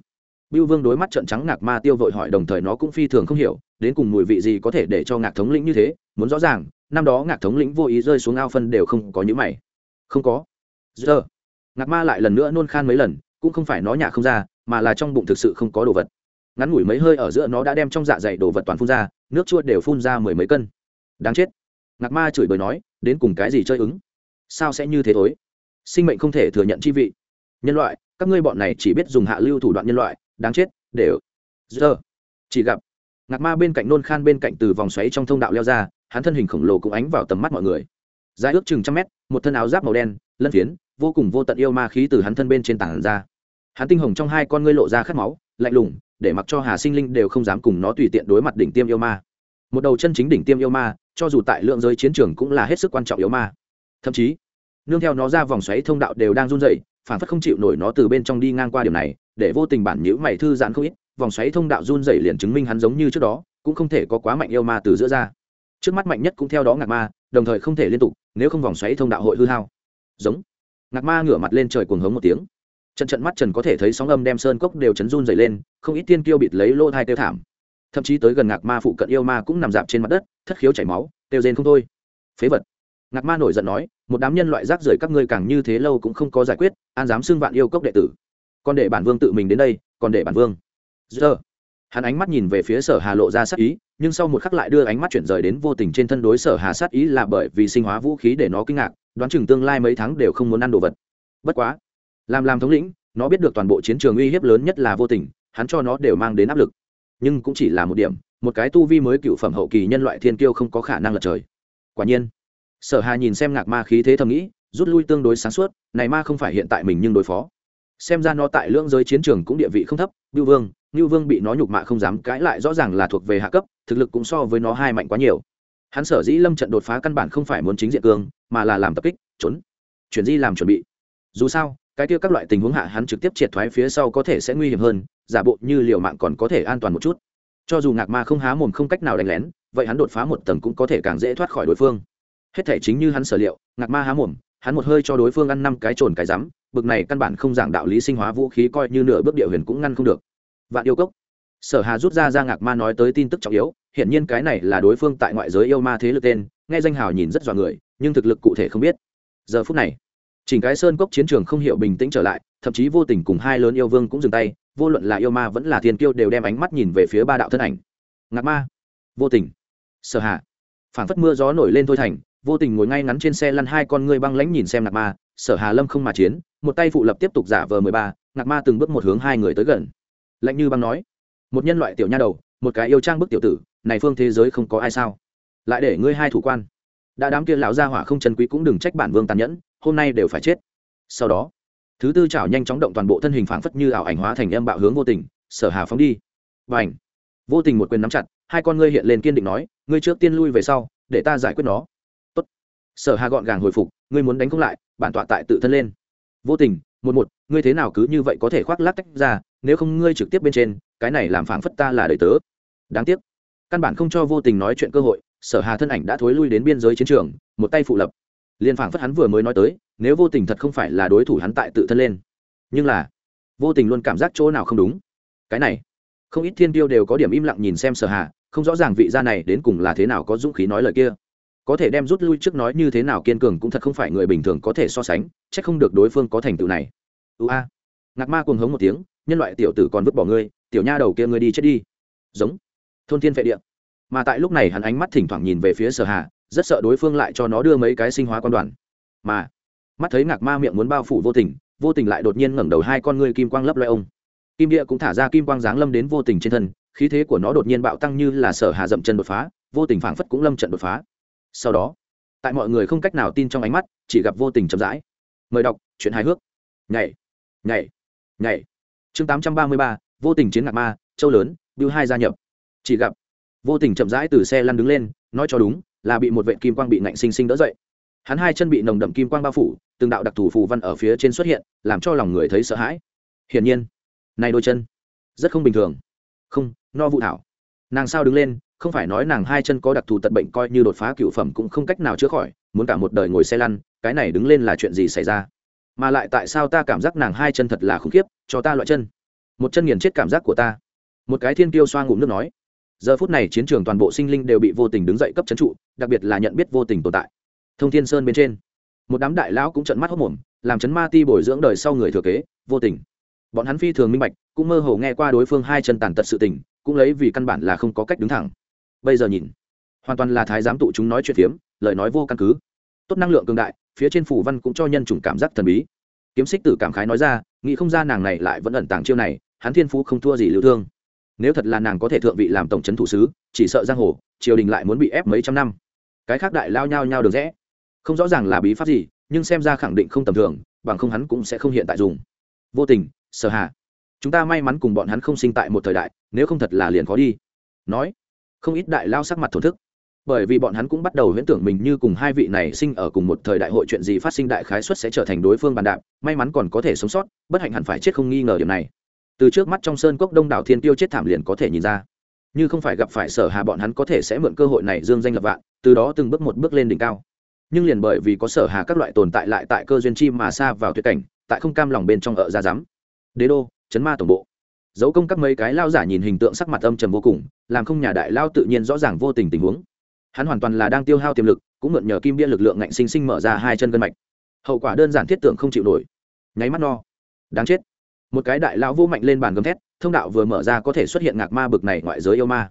Bưu Vương đối mắt trợn trắng ngạc ma tiêu vội hỏi đồng thời nó cũng phi thường không hiểu, đến cùng mùi vị gì có thể để cho ngạc thống lĩnh như thế, muốn rõ ràng, năm đó ngạc thống lĩnh vô ý rơi xuống ao phân đều không có những mày. Không có. Giờ, ngạc ma lại lần nữa nôn khan mấy lần, cũng không phải nó nhả không ra, mà là trong bụng thực sự không có đồ vật. Ngắn ngủi mấy hơi ở giữa nó đã đem trong dạ dày đồ vật toàn phun ra, nước chua đều phun ra mười mấy cân. Đáng chết. Ngạc ma chửi bới nói, đến cùng cái gì chơi ứng? Sao sẽ như thế thối? Sinh mệnh không thể thừa nhận chi vị. Nhân loại, các ngươi bọn này chỉ biết dùng hạ lưu thủ đoạn nhân loại, đáng chết, đều. Giờ, chỉ gặp, ngạc ma bên cạnh nôn khan bên cạnh từ vòng xoáy trong thông đạo leo ra, hắn thân hình khổng lồ cũng ánh vào tầm mắt mọi người. Dài ước chừng trăm mét, một thân áo giáp màu đen, lân phiến, vô cùng vô tận yêu ma khí từ hắn thân bên trên tảng ra. Hắn tinh hồng trong hai con ngươi lộ ra khát máu, lạnh lùng, để mặc cho hà sinh linh đều không dám cùng nó tùy tiện đối mặt đỉnh tiêm yêu ma. Một đầu chân chính đỉnh tiêm yêu ma, cho dù tại lượng giới chiến trường cũng là hết sức quan trọng yêu ma. Thậm chí, nương theo nó ra vòng xoáy thông đạo đều đang run dậy phản phất không chịu nổi nó từ bên trong đi ngang qua điểm này để vô tình bản nhữ mày thư giãn không ít, vòng xoáy thông đạo run dày liền chứng minh hắn giống như trước đó, cũng không thể có quá mạnh yêu ma từ giữa ra. Trước mắt mạnh nhất cũng theo đó ngạc ma, đồng thời không thể liên tục, nếu không vòng xoáy thông đạo hội hư hao. Giống. Ngạc ma ngửa mặt lên trời cuồng hống một tiếng. Trận trận mắt trần có thể thấy sóng âm đem sơn cốc đều chấn run dày lên, không ít tiên kiêu bịt lấy lỗ thai tiêu thảm. Thậm chí tới gần ngạc ma phụ cận yêu ma cũng nằm dạp trên mặt đất, thất khiếu chảy máu, tiêu rên không thôi. Phế vật. Ngạc ma nổi giận nói, một đám nhân loại rác rưởi các ngươi càng như thế lâu cũng không có giải quyết, an dám xưng vạn yêu cốc đệ tử còn để bản vương tự mình đến đây, còn để bản vương. Giờ, hắn ánh mắt nhìn về phía sở hà lộ ra sát ý, nhưng sau một khắc lại đưa ánh mắt chuyển rời đến vô tình trên thân đối sở hà sát ý là bởi vì sinh hóa vũ khí để nó kinh ngạc, đoán chừng tương lai mấy tháng đều không muốn ăn đồ vật. Bất quá, làm làm thống lĩnh, nó biết được toàn bộ chiến trường uy hiếp lớn nhất là vô tình, hắn cho nó đều mang đến áp lực. Nhưng cũng chỉ là một điểm, một cái tu vi mới cựu phẩm hậu kỳ nhân loại thiên kiêu không có khả năng lật trời. Quả nhiên, sở hà nhìn xem ngạc ma khí thế thầm nghĩ, rút lui tương đối sáng suốt, này ma không phải hiện tại mình nhưng đối phó xem ra nó tại lưỡng giới chiến trường cũng địa vị không thấp ngưu vương ngưu vương bị nó nhục mạ không dám cãi lại rõ ràng là thuộc về hạ cấp, thực lực cũng so với nó hai mạnh quá nhiều. Hắn sở dĩ lâm trận đột phá căn bản không phải muốn chính diện cương mà là làm tập kích, trốn. Chuyển di làm chuẩn bị. Dù sao, cái tiêu các loại tình huống hạ hắn trực tiếp triệt thoái phía sau có thể sẽ nguy hiểm hơn, giả bộ như liều mạng còn có thể an toàn một chút. Cho dù ngạc ma không há mồm không cách nào đánh lén, vậy hắn đột phá một tầng cũng có thể càng dễ thoát khỏi đối phương. Hết thể chính như hắn sở liệu, ngạc ma há mồm, hắn một hơi cho đối phương ăn năm cái trồn cái rắm bực này căn bản không giảng đạo lý sinh hóa vũ khí coi như nửa bước địa huyền cũng ngăn không được. Vạn yêu cốc. Sở hà rút ra ra ngạc ma nói tới tin tức trọng yếu, hiển nhiên cái này là đối phương tại ngoại giới yêu ma thế lực tên, nghe danh hào nhìn rất dọa người, nhưng thực lực cụ thể không biết. Giờ phút này chỉnh cái sơn cốc chiến trường không hiểu bình tĩnh trở lại, thậm chí vô tình cùng hai lớn yêu vương cũng dừng tay, vô luận là yêu ma vẫn là thiên kiêu đều đem ánh mắt nhìn về phía ba đạo thân ảnh. Ngạc ma. Vô tình. Sở hạ phảng phất mưa gió nổi lên thôi thành vô tình ngồi ngay ngắn trên xe lăn hai con ngươi băng lãnh nhìn xem nạc ma, sở hà lâm không mà chiến, một tay phụ lập tiếp tục giả vờ mười ba nạc ma từng bước một hướng hai người tới gần. Lạnh như băng nói, một nhân loại tiểu nha đầu, một cái yêu trang bức tiểu tử, này phương thế giới không có ai sao? Lại để ngươi hai thủ quan. Đã đám kia lão gia hỏa không chân quý cũng đừng trách bản vương tàn nhẫn, hôm nay đều phải chết. Sau đó, thứ tư chảo nhanh chóng động toàn bộ thân hình phảng phất như ảo ảnh hóa thành âm bạo hướng vô tình, sở hà phóng đi. Và ảnh vô tình một quyền nắm chặt, hai con ngươi hiện lên kiên định nói, ngươi trước tiên lui về sau, để ta giải quyết nó sở hà gọn gàng hồi phục, ngươi muốn đánh không lại, bản tọa tại tự thân lên. Vô tình, một một, ngươi thế nào cứ như vậy có thể khoác lác tách ra, nếu không ngươi trực tiếp bên trên, cái này làm phảng phất ta là đời tớ. Đáng tiếc, căn bản không cho vô tình nói chuyện cơ hội, sở hà thân ảnh đã thối lui đến biên giới chiến trường, một tay phụ lập. Liên phảng phất hắn vừa mới nói tới, nếu vô tình thật không phải là đối thủ hắn tại tự thân lên. Nhưng là, vô tình luôn cảm giác chỗ nào không đúng. Cái này, không ít thiên tiêu đều có điểm im lặng nhìn xem sở hà, không rõ ràng vị gia này đến cùng là thế nào có dũng khí nói lời kia có thể đem rút lui trước nói như thế nào kiên cường cũng thật không phải người bình thường có thể so sánh c h ắ c không được đối phương có thành tựu này. Ưu a. Ngạc ma cuồng hống một tiếng, nhân loại tiểu tử còn vứt bỏ ngươi, tiểu nha đầu kia ngươi đi chết đi. Giống. Thôn thiên vệ địa. Mà tại lúc này hắn ánh mắt thỉnh thoảng nhìn về phía sở hà, rất sợ đối phương lại cho nó đưa mấy cái sinh hóa quan đoàn. Mà, mắt thấy ngạc ma miệng muốn bao phủ vô tình vô tình lại đột nhiên ngẩng đầu hai con ngươi kim quang lấp loe ông. Kim địa cũng thả ra kim quang giáng lâm đến vô tình trên thân, khí thế của nó đột nhiên bạo tăng như là sở hà dậm chân đột phá, vô tình phảng phất cũng lâm trận đột phá sau đó, tại mọi người không cách nào tin trong ánh mắt, chỉ gặp vô tình chậm rãi. Mời đọc, chuyện hài hước. Nhảy nhảy nhảy. Chương tám trăm ba mươi ba, vô tình chiến ngạc ma, châu lớn bưu hai gia nhập. Chỉ gặp, vô tình chậm rãi từ xe lăn đứng lên, nói cho đúng, là bị một vệ kim quang bị ngạnh sinh sinh đỡ dậy. Hắn hai chân bị nồng đậm kim quang bao phủ, từng đạo đặc thù phù văn ở phía trên xuất hiện, làm cho lòng người thấy sợ hãi. Hiển nhiên, này đôi chân rất không bình thường. Không, no vụ thảo. Nàng sao đứng lên không phải nói nàng hai chân có đặc thù tật bệnh coi như đột phá cựu phẩm cũng không cách nào chữa khỏi, muốn cả một đời ngồi xe lăn, cái này đứng lên là chuyện gì xảy ra? Mà lại tại sao ta cảm giác nàng hai chân thật là khủng khiếp, cho ta loại chân. Một chân nghiền chết cảm giác của ta. Một cái thiên tiêu xoa ngụm nước nói. Giờ phút này chiến trường toàn bộ sinh linh đều bị vô tình đứng dậy cấp trấn trụ, đặc biệt là nhận biết vô tình tồn tại. Thông thiên sơn bên trên, một đám đại lão cũng trận mắt hốc mồm làm chấn ma ti bồi dưỡng đời sau người thừa kế, vô tình. Bọn hắn phi thường minh bạch, cũng mơ hồ nghe qua đối phương hai chân tàn tật sự tình, cũng lấy vì căn bản là không có cách đứng thẳng bây giờ nhìn. Hoàn toàn là thái giám tụ chúng nói chuyện phiếm, lời nói vô căn cứ. Tốt năng lượng cường đại, phía trên phủ văn cũng cho nhân chủng cảm giác thần bí. Kiếm xích tử cảm khái nói ra, nghĩ không ra nàng này lại vẫn ẩn tàng chiêu này, hắn thiên phú không thua gì lưu thương. Nếu thật là nàng có thể thượng vị làm tổng trấn thủ sứ, chỉ sợ giang hồ, triều đình lại muốn bị ép mấy trăm năm. Cái khác đại lao nhau nhau được rẽ. Không rõ ràng là bí pháp gì, nhưng xem ra khẳng định không tầm thường, bằng không hắn cũng sẽ không hiện tại dùng. Vô tình, sở hạ. Chúng ta may mắn cùng bọn hắn không sinh tại một thời đại, nếu không thật là liền khó đi. Nói không ít đại lao sắc mặt thổn thức. Bởi vì bọn hắn cũng bắt đầu huyễn tưởng mình như cùng hai vị này sinh ở cùng một thời đại hội chuyện gì phát sinh đại khái xuất sẽ trở thành đối phương bàn đạp, may mắn còn có thể sống sót, bất hạnh hẳn phải chết không nghi ngờ điểm này. Từ trước mắt trong sơn cốc đông đảo thiên tiêu chết thảm liền có thể nhìn ra. Như không phải gặp phải sở hà bọn hắn có thể sẽ mượn cơ hội này dương danh lập vạn, từ đó từng bước một bước lên đỉnh cao. Nhưng liền bởi vì có sở hà các loại tồn tại lại tại cơ duyên chi mà xa vào tuyệt cảnh, tại không cam lòng bên trong ở ra dám. Đế đô, chấn ma tổng bộ. Dấu công các mấy cái lao giả nhìn hình tượng sắc mặt âm trầm vô cùng làm không nhà đại lao tự nhiên rõ ràng vô tình tình huống. Hắn hoàn toàn là đang tiêu hao tiềm lực, cũng mượn nhờ kim bia lực lượng ngạnh sinh sinh mở ra hai chân gân mạch. Hậu quả đơn giản thiết tưởng không chịu nổi. Nháy mắt no. Đáng chết. Một cái đại lao vô mạnh lên bàn gầm thét, thông đạo vừa mở ra có thể xuất hiện ngạc ma bực này ngoại giới yêu ma.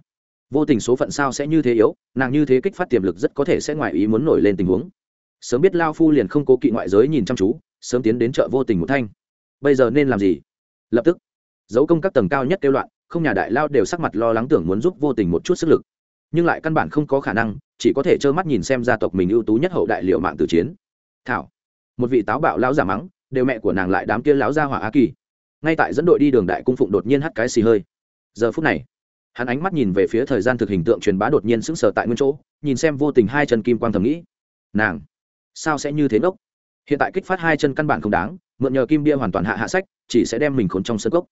Vô tình số phận sao sẽ như thế yếu, nàng như thế kích phát tiềm lực rất có thể sẽ ngoài ý muốn nổi lên tình huống. Sớm biết lao phu liền không cố kỵ ngoại giới nhìn chăm chú, sớm tiến đến chợ vô tình một thanh. Bây giờ nên làm gì? Lập tức. Dấu công các tầng cao nhất kêu loạn không nhà đại lao đều sắc mặt lo lắng tưởng muốn giúp vô tình một chút sức lực. Nhưng lại căn bản không có khả năng, chỉ có thể trơ mắt nhìn xem gia tộc mình ưu tú nhất hậu đại liệu mạng từ chiến. Thảo, một vị táo bạo lão giả mắng, đều mẹ của nàng lại đám kia lão gia hỏa á kỳ. Ngay tại dẫn đội đi đường đại cung phụng đột nhiên hắt cái xì hơi. Giờ phút này, hắn ánh mắt nhìn về phía thời gian thực hình tượng truyền bá đột nhiên sững sờ tại nguyên chỗ, nhìn xem vô tình hai chân kim quang thầm nghĩ. Nàng, sao sẽ như thế ngốc? Hiện tại kích phát hai chân căn bản không đáng, mượn nhờ kim bia hoàn toàn hạ hạ sách, chỉ sẽ đem mình khốn trong sơn cốc.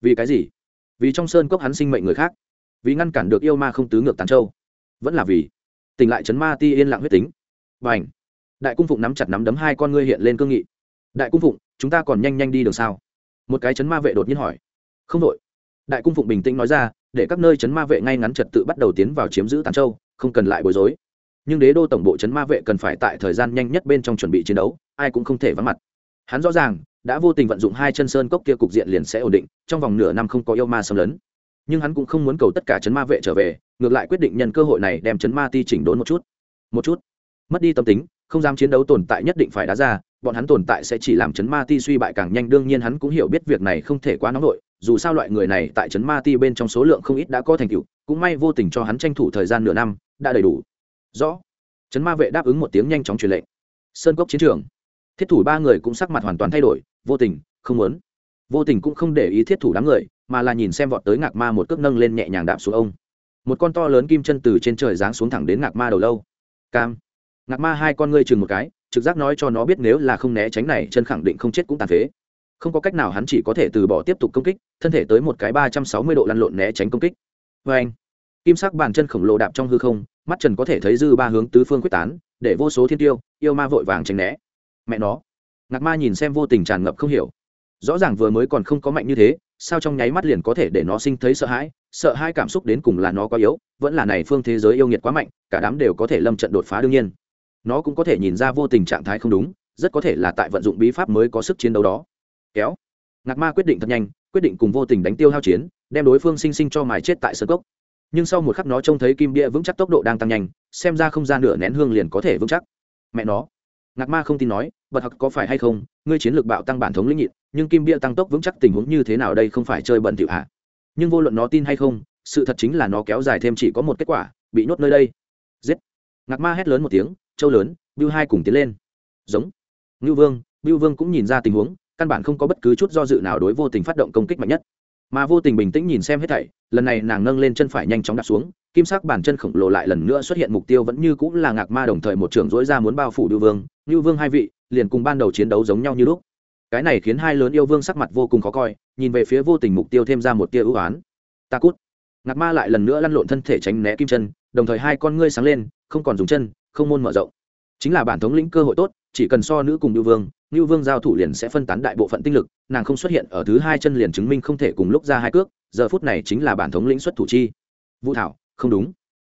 Vì cái gì? Vì trong sơn cốc hắn sinh mệnh người khác, vì ngăn cản được yêu ma không tứ ngược tàn châu vẫn là vì tỉnh lại chấn ma ti yên lặng huyết tính. B à n h đại cung phụng nắm chặt nắm đấm hai con ngươi hiện lên cương nghị. Đại cung phụng, chúng ta còn nhanh nhanh đi đường sao? Một cái chấn ma vệ đột nhiên hỏi. Không đội. Đại cung phụng bình tĩnh nói ra, để các nơi chấn ma vệ ngay ngắn trật tự bắt đầu tiến vào chiếm giữ tàn châu không cần lại bối rối. Nhưng đế đô tổng bộ chấn ma vệ cần phải tại thời gian nhanh nhất bên trong chuẩn bị chiến đấu, ai cũng không thể vắng mặt. Hắn rõ ràng đã vô tình vận dụng hai chân sơn cốc kia cục diện liền sẽ ổn định, trong vòng nửa năm không có yêu ma xâm lấn. Nhưng hắn cũng không muốn cầu tất cả chấn ma vệ trở về, ngược lại quyết định nhân cơ hội này đem chấn ma ti chỉnh đốn một chút. Một chút. Mất đi tâm tính, không dám chiến đấu tồn tại nhất định phải đá ra, bọn hắn tồn tại sẽ chỉ làm chấn ma ti suy bại càng nhanh, đương nhiên hắn cũng hiểu biết việc này không thể quá nóng nổi dù sao loại người này tại chấn ma ti bên trong số lượng không ít đã có thành tựu, cũng may vô tình cho hắn tranh thủ thời gian nửa năm, đã đầy đủ. Rõ. Chấn ma vệ đáp ứng một tiếng nhanh chóng truyền lệnh. Sơn cốc chiến trường. Thiết thủ ba người cũng sắc mặt hoàn toàn thay đổi vô tình, không muốn. Vô tình cũng không để ý thiết thủ đám người, mà là nhìn xem vọt tới ngạc ma một cước nâng lên nhẹ nhàng đạp xuống ông. Một con to lớn kim chân từ trên trời giáng xuống thẳng đến ngạc ma đầu lâu. Cam. Ngạc ma hai con ngươi chừng một cái, trực giác nói cho nó biết nếu là không né tránh này, chân khẳng định không chết cũng tàn phế. Không có cách nào hắn chỉ có thể từ bỏ tiếp tục công kích, thân thể tới một cái ba trăm sáu mươi độ lăn lộn né tránh công kích. Vê anh, kim sắc bàn chân khổng lồ đạp trong hư không, mắt trần có thể thấy dư ba hướng tứ phương quyết tán, để vô số thiên tiêu, yêu ma vội vàng tránh né. Mẹ nó ngạc ma nhìn xem vô tình tràn ngập không hiểu. Rõ ràng vừa mới còn không có mạnh như thế, sao trong nháy mắt liền có thể để nó sinh thấy sợ hãi, sợ hai cảm xúc đến cùng là nó quá yếu, vẫn là này phương thế giới yêu nghiệt quá mạnh, cả đám đều có thể lâm trận đột phá đương nhiên. Nó cũng có thể nhìn ra vô tình trạng thái không đúng, rất có thể là tại vận dụng bí pháp mới có sức chiến đấu đó. Kéo. Ngạc ma quyết định thật nhanh, quyết định cùng vô tình đánh tiêu hao chiến, đem đối phương sinh sinh cho mài chết tại sơ cốc. Nhưng sau một khắc nó trông thấy kim bia vững chắc tốc độ đang tăng nhanh, xem ra không gian nửa nén hương liền có thể vững chắc. Mẹ nó ngạc ma không tin nói, bật hặc có phải hay không? Ngươi chiến lược bạo tăng bản thống lĩnh nhịn, nhưng kim bia tăng tốc vững chắc tình huống như thế nào đây không phải chơi bẩn thỉu hạ nhưng vô luận nó tin hay không, sự thật chính là nó kéo dài thêm chỉ có một kết quả, bị nhốt nơi đây. Giết! Ngạc ma hét lớn một tiếng, châu lớn, bưu hai cùng tiến lên. Giống! Ngưu vương, bưu vương cũng nhìn ra tình huống, căn bản không có bất cứ chút do dự nào đối vô tình phát động công kích mạnh nhất. Mà vô tình bình tĩnh nhìn xem hết thảy, lần này nàng nâng lên chân phải nhanh chóng đặt xuống kim sắc bản chân khổng lồ lại lần nữa xuất hiện mục tiêu vẫn như cũng là ngạc ma đồng thời một trưởng dối ra muốn bao phủ lưu vương. Lưu vương hai vị liền cùng ban đầu chiến đấu giống nhau như lúc. Cái này khiến hai lớn yêu vương sắc mặt vô cùng khó coi, nhìn về phía vô tình mục tiêu thêm ra một tia ưu oán ta cút. Ngạc ma lại lần nữa lăn lộn thân thể tránh né kim chân, đồng thời hai con ngươi sáng lên, không còn dùng chân, không môn mở rộng. Chính là bản thống lĩnh cơ hội tốt, chỉ cần so nữ cùng lưu vương lưu vương giao thủ liền sẽ phân tán đại bộ phận tinh lực, nàng không xuất hiện ở thứ hai chân liền chứng minh không thể cùng lúc ra hai cước, giờ phút này chính là bản thống lĩnh xuất thủ chi. Vũ thảo không đúng.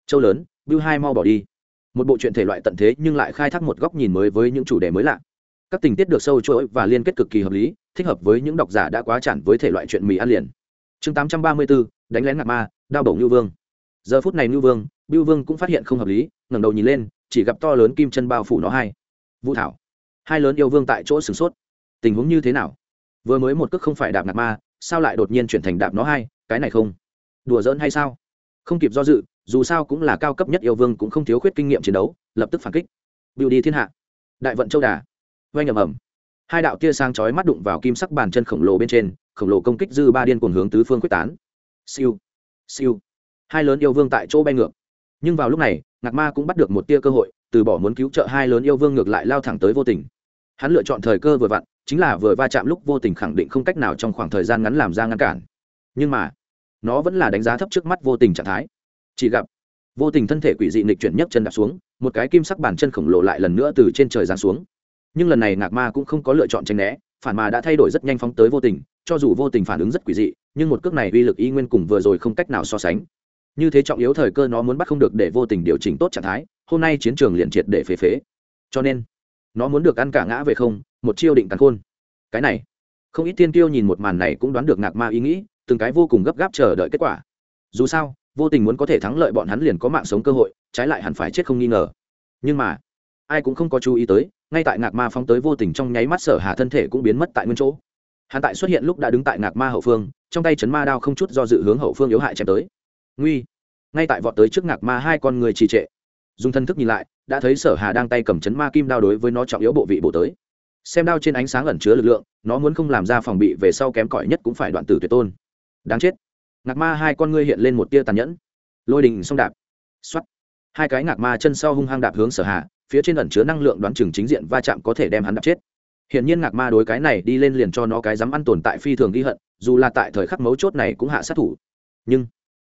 Châu lớn, bưu hai mau bỏ đi. Một bộ truyện thể loại tận thế nhưng lại khai thác một góc nhìn mới với những chủ đề mới lạ. Các tình tiết được sâu chuỗi và liên kết cực kỳ hợp lý, thích hợp với những độc giả đã quá chản với thể loại chuyện mì ăn liền. Chương tám trăm ba mươi bốn đánh lén ngạc ma, đao bổng ngưu vương. Giờ phút này ngưu vương, bưu vương cũng phát hiện không hợp lý, ngẩng đầu nhìn lên, chỉ gặp to lớn kim chân bao phủ nó hai. Vũ thảo. Hai lớn yêu vương tại chỗ sửng sốt. Tình huống như thế nào? Vừa mới một cước không phải đạp ngạc ma, sao lại đột nhiên chuyển thành đạp nó hai, cái này không? Đùa giỡn hay sao? Không kịp do dự, dù sao cũng là cao cấp nhất yêu vương cũng không thiếu khuyết kinh nghiệm chiến đấu, lập tức phản kích. Bưu đi thiên hạ. Đại vận châu đà. Oanh ầm ầm. Hai đạo tia sang chói mắt đụng vào kim sắc bàn chân khổng lồ bên trên, khổng lồ công kích dư ba điên cuồng hướng tứ phương quyết tán. Siêu. Siêu. Hai lớn yêu vương tại chỗ bay ngược. Nhưng vào lúc này, ngạc ma cũng bắt được một tia cơ hội, từ bỏ muốn cứu trợ hai lớn yêu vương ngược lại lao thẳng tới vô tình. Hắn lựa chọn thời cơ vừa vặn, chính là vừa va chạm lúc vô tình khẳng định không cách nào trong khoảng thời gian ngắn làm ra ngăn cản. Nhưng mà nó vẫn là đánh giá thấp trước mắt vô tình trạng thái. Chỉ gặp, vô tình thân thể quỷ dị nịch chuyển nhấc chân đạp xuống, một cái kim sắc bàn chân khổng lồ lại lần nữa từ trên trời giáng xuống. Nhưng lần này ngạc ma cũng không có lựa chọn tranh né, phản mà đã thay đổi rất nhanh phóng tới vô tình, cho dù vô tình phản ứng rất quỷ dị, nhưng một cước này uy lực y nguyên cùng vừa rồi không cách nào so sánh. Như thế trọng yếu thời cơ nó muốn bắt không được để vô tình điều chỉnh tốt trạng thái, hôm nay chiến trường liền triệt để phế phế. Cho nên, nó muốn được ăn cả ngã về không, một chiêu định cắn khôn. Cái này, không ít tiên tiêu nhìn một màn này cũng đoán được ngạc ma ý nghĩ từng cái vô cùng gấp gáp chờ đợi kết quả. Dù sao, vô tình muốn có thể thắng lợi bọn hắn liền có mạng sống cơ hội, trái lại hẳn phải chết không nghi ngờ. Nhưng mà, ai cũng không có chú ý tới, ngay tại ngạc ma phóng tới vô tình trong nháy mắt sở hà thân thể cũng biến mất tại nguyên chỗ. Hắn tại xuất hiện lúc đã đứng tại ngạc ma hậu phương, trong tay chấn ma đao không chút do dự hướng hậu phương yếu hại chém tới. Nguy! Ngay tại vọt tới trước ngạc ma hai con người trì trệ. Dùng thân thức nhìn lại, đã thấy sở hà đang tay cầm chấn ma kim đao đối với nó trọng yếu bộ vị bộ tới. Xem đao trên ánh sáng ẩn chứa lực lượng, nó muốn không làm ra phòng bị về sau kém cỏi nhất cũng phải đoạn tử tuyệt tôn đáng chết. Ngạc ma hai con ngươi hiện lên một tia tàn nhẫn. Lôi đình xong đạp. X hai cái ngạc ma chân sau hung hăng đạp hướng sở hà phía trên ẩn chứa năng lượng đoán chừng chính diện va chạm có thể đem hắn đạp chết. Hiện nhiên ngạc ma đối cái này đi lên liền cho nó cái dám ăn tồn tại phi thường ghi hận, dù là tại thời khắc mấu chốt này cũng hạ sát thủ. Nhưng,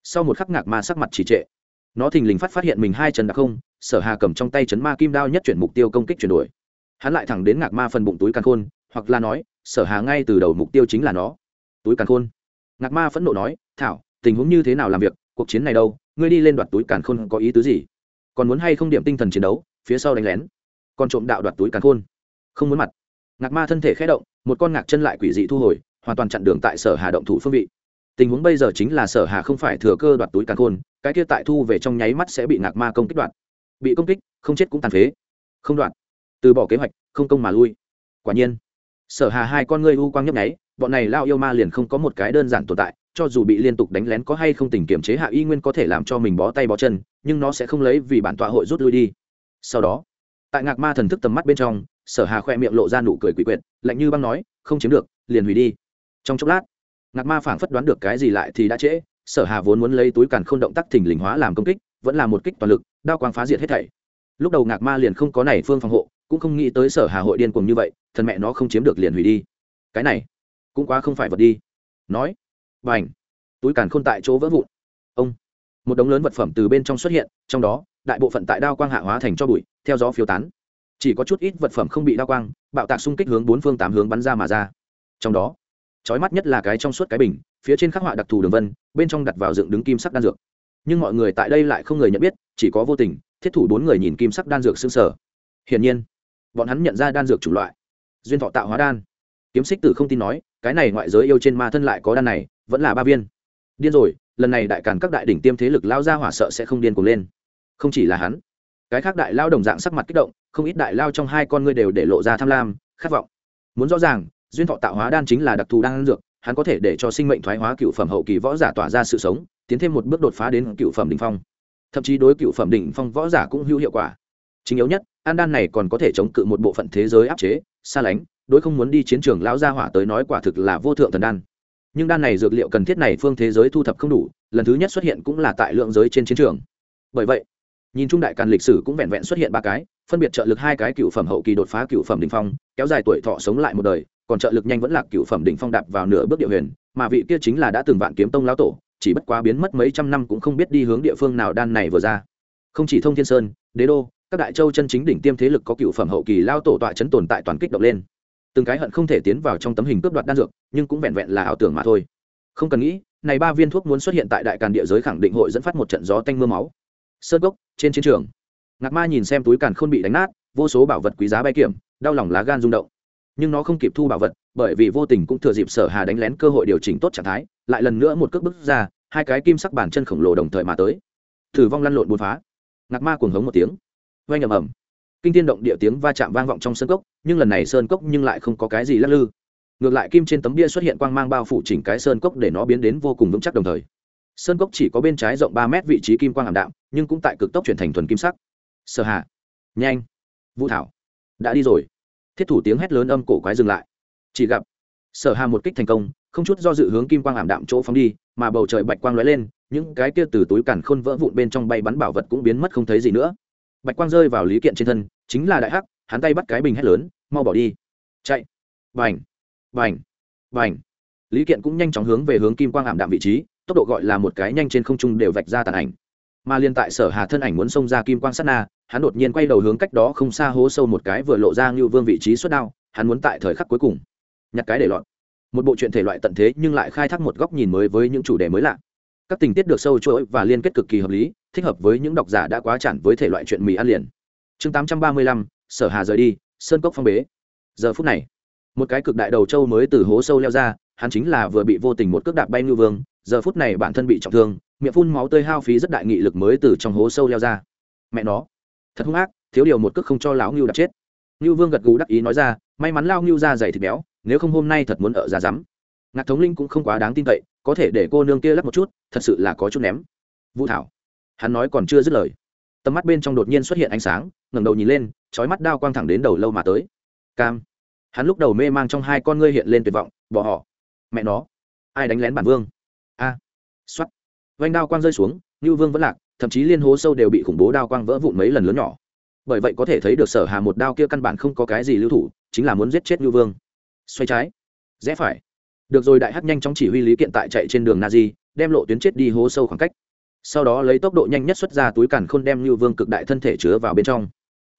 sau một khắc ngạc ma sắc mặt trì trệ, nó thình lình phát phát hiện mình hai chân đặc không, sở hà cầm trong tay chấn ma kim đao nhất chuyển mục tiêu công kích chuyển đổi. Hắn lại thẳng đến ngạc ma phần bụng túi càn khôn, hoặc là nói, sở hà ngay từ đầu mục tiêu chính là nó. Túi càn khôn ngạc ma phẫn nộ nói, thảo, tình huống như thế nào làm việc? Cuộc chiến này đâu? Ngươi đi lên đoạt túi càn khôn có ý tứ gì? Còn muốn hay không điểm tinh thần chiến đấu, phía sau đánh lén? Còn trộm đạo đoạt túi càn khôn? Không muốn mặt. Ngạc ma thân thể khé động, một con ngạc chân lại quỷ dị thu hồi, hoàn toàn chặn đường tại sở hà động thủ phương vị. Tình huống bây giờ chính là sở hà không phải thừa cơ đoạt túi càn khôn, cái kia tại thu về trong nháy mắt sẽ bị ngạc ma công kích đoạt. Bị công kích, không chết cũng tàn phế. Không đoạt. Từ bỏ kế hoạch, không công mà lui. Quả nhiên sở hà hai con ngươi u quang nhấp nháy, bọn này lao yêu ma liền không có một cái đơn giản tồn tại, cho dù bị liên tục đánh lén có hay không tình kiểm chế hạ y nguyên có thể làm cho mình bó tay bó chân, nhưng nó sẽ không lấy vì bản tọa hội rút lui đi. Sau đó, tại ngạc ma thần thức tầm mắt bên trong, sở hà khoe miệng lộ ra nụ cười quỷ quyệt, lạnh như băng nói, không chiếm được, liền hủy đi. Trong chốc lát, ngạc ma phảng phất đoán được cái gì lại thì đã trễ, sở hà vốn muốn lấy túi càn k h ô n động tác thỉnh lình hóa làm công kích, vẫn là một kích toàn lực, đao quang phá diệt hết thảy. Lúc đầu ngạc ma liền không có này phương phòng hộ cũng không nghĩ tới sở hà hội điên cuồng như vậy, thần mẹ nó không chiếm được liền hủy đi. Cái này, cũng quá không phải vật đi. Nói và ảnh túi càn khôn tại chỗ vỡ vụn. Ông, một đống lớn vật phẩm từ bên trong xuất hiện, trong đó, đại bộ phận tại đao quang hạ hóa thành cho bụi, theo gió phiêu tán. Chỉ có chút ít vật phẩm không bị đao quang, bạo tạc xung kích hướng bốn phương tám hướng bắn ra mà ra. Trong đó trói mắt nhất là cái trong suốt cái bình, phía trên khắc họa đặc thù đường vân, bên trong đặt vào dựng đứng kim sắc đan dược. Nhưng mọi người tại đây lại không người nhận biết, chỉ có vô tình, thiết thủ bốn người nhìn kim sắc đan dược xương sở hiển nhiên bọn hắn nhận ra đan dược chủng loại. Duyên thọ tạo hóa đan. Kiếm xích tử không tin nói, cái này ngoại giới yêu trên ma thân lại có đan này, vẫn là ba viên. Điên rồi, lần này đại càn các đại đỉnh tiêm thế lực lao ra hỏa sợ sẽ không điên cuồng lên. Không chỉ là hắn, cái khác đại lao đồng dạng sắc mặt kích động, không ít đại lao trong hai con ngươi đều để lộ ra tham lam, khát vọng. Muốn rõ ràng, duyên thọ tạo hóa đan chính là đặc thù đan dược, hắn có thể để cho sinh mệnh thoái hóa cựu phẩm hậu kỳ võ giả tỏa ra sự sống, tiến thêm một bước đột phá đến cựu phẩm đỉnh phong. Thậm chí đối cựu phẩm đỉnh phong võ giả cũng hữu hiệu quả chính yếu nhất, an đan này còn có thể chống cự một bộ phận thế giới áp chế, xa lánh, đối không muốn đi chiến trường lão gia hỏa tới nói quả thực là vô thượng thần đan. Nhưng đan này dược liệu cần thiết này phương thế giới thu thập không đủ, lần thứ nhất xuất hiện cũng là tại lượng giới trên chiến trường. Bởi vậy, nhìn trung đại càn lịch sử cũng vẹn vẹn xuất hiện ba cái, phân biệt trợ lực hai cái cựu phẩm hậu kỳ đột phá cựu phẩm đỉnh phong, kéo dài tuổi thọ sống lại một đời, còn trợ lực nhanh vẫn là cựu phẩm đỉnh phong đạp vào nửa bước địa huyền, mà vị kia chính là đã từng vạn kiếm tông lão tổ, chỉ bất quá biến mất mấy trăm năm cũng không biết đi hướng địa phương nào đan này vừa ra. Không chỉ thông thiên sơn, đế đô các đại châu chân chính đỉnh tiêm thế lực có cựu phẩm hậu kỳ lao tổ tọa chấn tồn tại toàn kích động lên. Từng cái hận không thể tiến vào trong tấm hình cướp đoạt đan dược, nhưng cũng vẹn vẹn là ảo tưởng mà thôi. Không cần nghĩ, này ba viên thuốc muốn xuất hiện tại đại càn địa giới khẳng định hội dẫn phát một trận gió tanh mưa máu. Sơn gốc trên chiến trường. Ngạc ma nhìn xem túi càn khôn bị đánh nát, vô số bảo vật quý giá bay kiểm đau lòng lá gan rung động. Nhưng nó không kịp thu bảo vật, bởi vì vô tình cũng thừa dịp sở hà đánh lén cơ hội điều chỉnh tốt trạng thái, lại lần nữa một cước bước ra, hai cái kim sắc bàn chân khổng lồ đồng thời mà tới. Thử vong lăn lộn bùn phá. Ngạc ma cuồng hống một tiếng oanh ầm ầm. Kinh thiên động địa tiếng va chạm vang vọng trong sơn cốc, nhưng lần này sơn cốc nhưng lại không có cái gì lắc lư. Ngược lại kim trên tấm bia xuất hiện quang mang bao phủ chỉnh cái sơn cốc để nó biến đến vô cùng vững chắc đồng thời. Sơn cốc chỉ có bên trái rộng ba mét vị trí kim quang ảm đạm, nhưng cũng tại cực tốc chuyển thành thuần kim sắc. Sở hạ nhanh. Vũ thảo, đã đi rồi. Thiết thủ tiếng hét lớn âm cổ quái dừng lại. Chỉ gặp, sở hà một kích thành công, không chút do dự hướng kim quang ảm đạm chỗ phóng đi, mà bầu trời bạch quang lóe lên, những cái kia từ túi cản khôn vỡ vụn bên trong bay bắn bảo vật cũng biến mất không thấy gì nữa bạch quang rơi vào lý kiện trên thân, chính là đại hắc, hắn tay bắt cái bình hét lớn, mau bỏ đi. Chạy. Vành vành vành lý kiện cũng nhanh chóng hướng về hướng kim quang ảm đạm vị trí, tốc độ gọi là một cái nhanh trên không trung đều vạch ra tàn ảnh. Mà liên tại sở hà thân ảnh muốn xông ra kim quang sát na, hắn đột nhiên quay đầu hướng cách đó không xa hố sâu một cái vừa lộ ra như vương vị trí xuất đao, hắn muốn tại thời khắc cuối cùng nhặt cái để lọt. Một bộ truyện thể loại tận thế nhưng lại khai thác một góc nhìn mới với những chủ đề mới lạ các tình tiết được sâu chuỗi và liên kết cực kỳ hợp lý, thích hợp với những độc giả đã quá chản với thể loại chuyện mì ăn liền. Chương tám trăm ba mươi lăm, sở hà rời đi, sơn cốc phong bế. Giờ phút này, một cái cực đại đầu trâu mới từ hố sâu leo ra, hắn chính là vừa bị vô tình một cước đạp bay ngư vương. Giờ phút này bản thân bị trọng thương, miệng phun máu tơi hao phí rất đại nghị lực mới từ trong hố sâu leo ra. Mẹ nó, thật hung ác, thiếu điều một cước không cho lão ngưu đạp chết. Ngưu vương gật gù đắc ý nói ra, may mắn lao ngưu ra dày thịt béo, nếu không hôm nay thật muốn ở ra rắm ngạc thống linh cũng không quá đáng tin cậy, có thể để cô nương kia lắc một chút, thật sự là có chút ném. Vũ thảo, hắn nói còn chưa dứt lời. Tầm mắt bên trong đột nhiên xuất hiện ánh sáng, ngẩng đầu nhìn lên trói mắt đao quang thẳng đến đầu lâu mà tới. Cam. Hắn lúc đầu mê mang trong hai con ngươi hiện lên tuyệt vọng, bỏ họ. Mẹ nó. Ai đánh lén bản vương? A. À. x o á t vanh đao quang rơi xuống như vương vẫn lạc, thậm chí liên hố sâu đều bị khủng bố đao quang vỡ vụn mấy lần lớn nhỏ. Bởi vậy có thể thấy được sở hà một đao kia căn bản không có cái gì lưu thủ, chính là muốn giết chết như vương. Xoay trái. Rẽ phải được rồi đại hắc nhanh chóng chỉ huy lý kiện tại chạy trên đường na di đem lộ tuyến chết đi hố sâu khoảng cách. Sau đó lấy tốc độ nhanh nhất xuất ra túi càn khôn đem như vương cực đại thân thể chứa vào bên trong.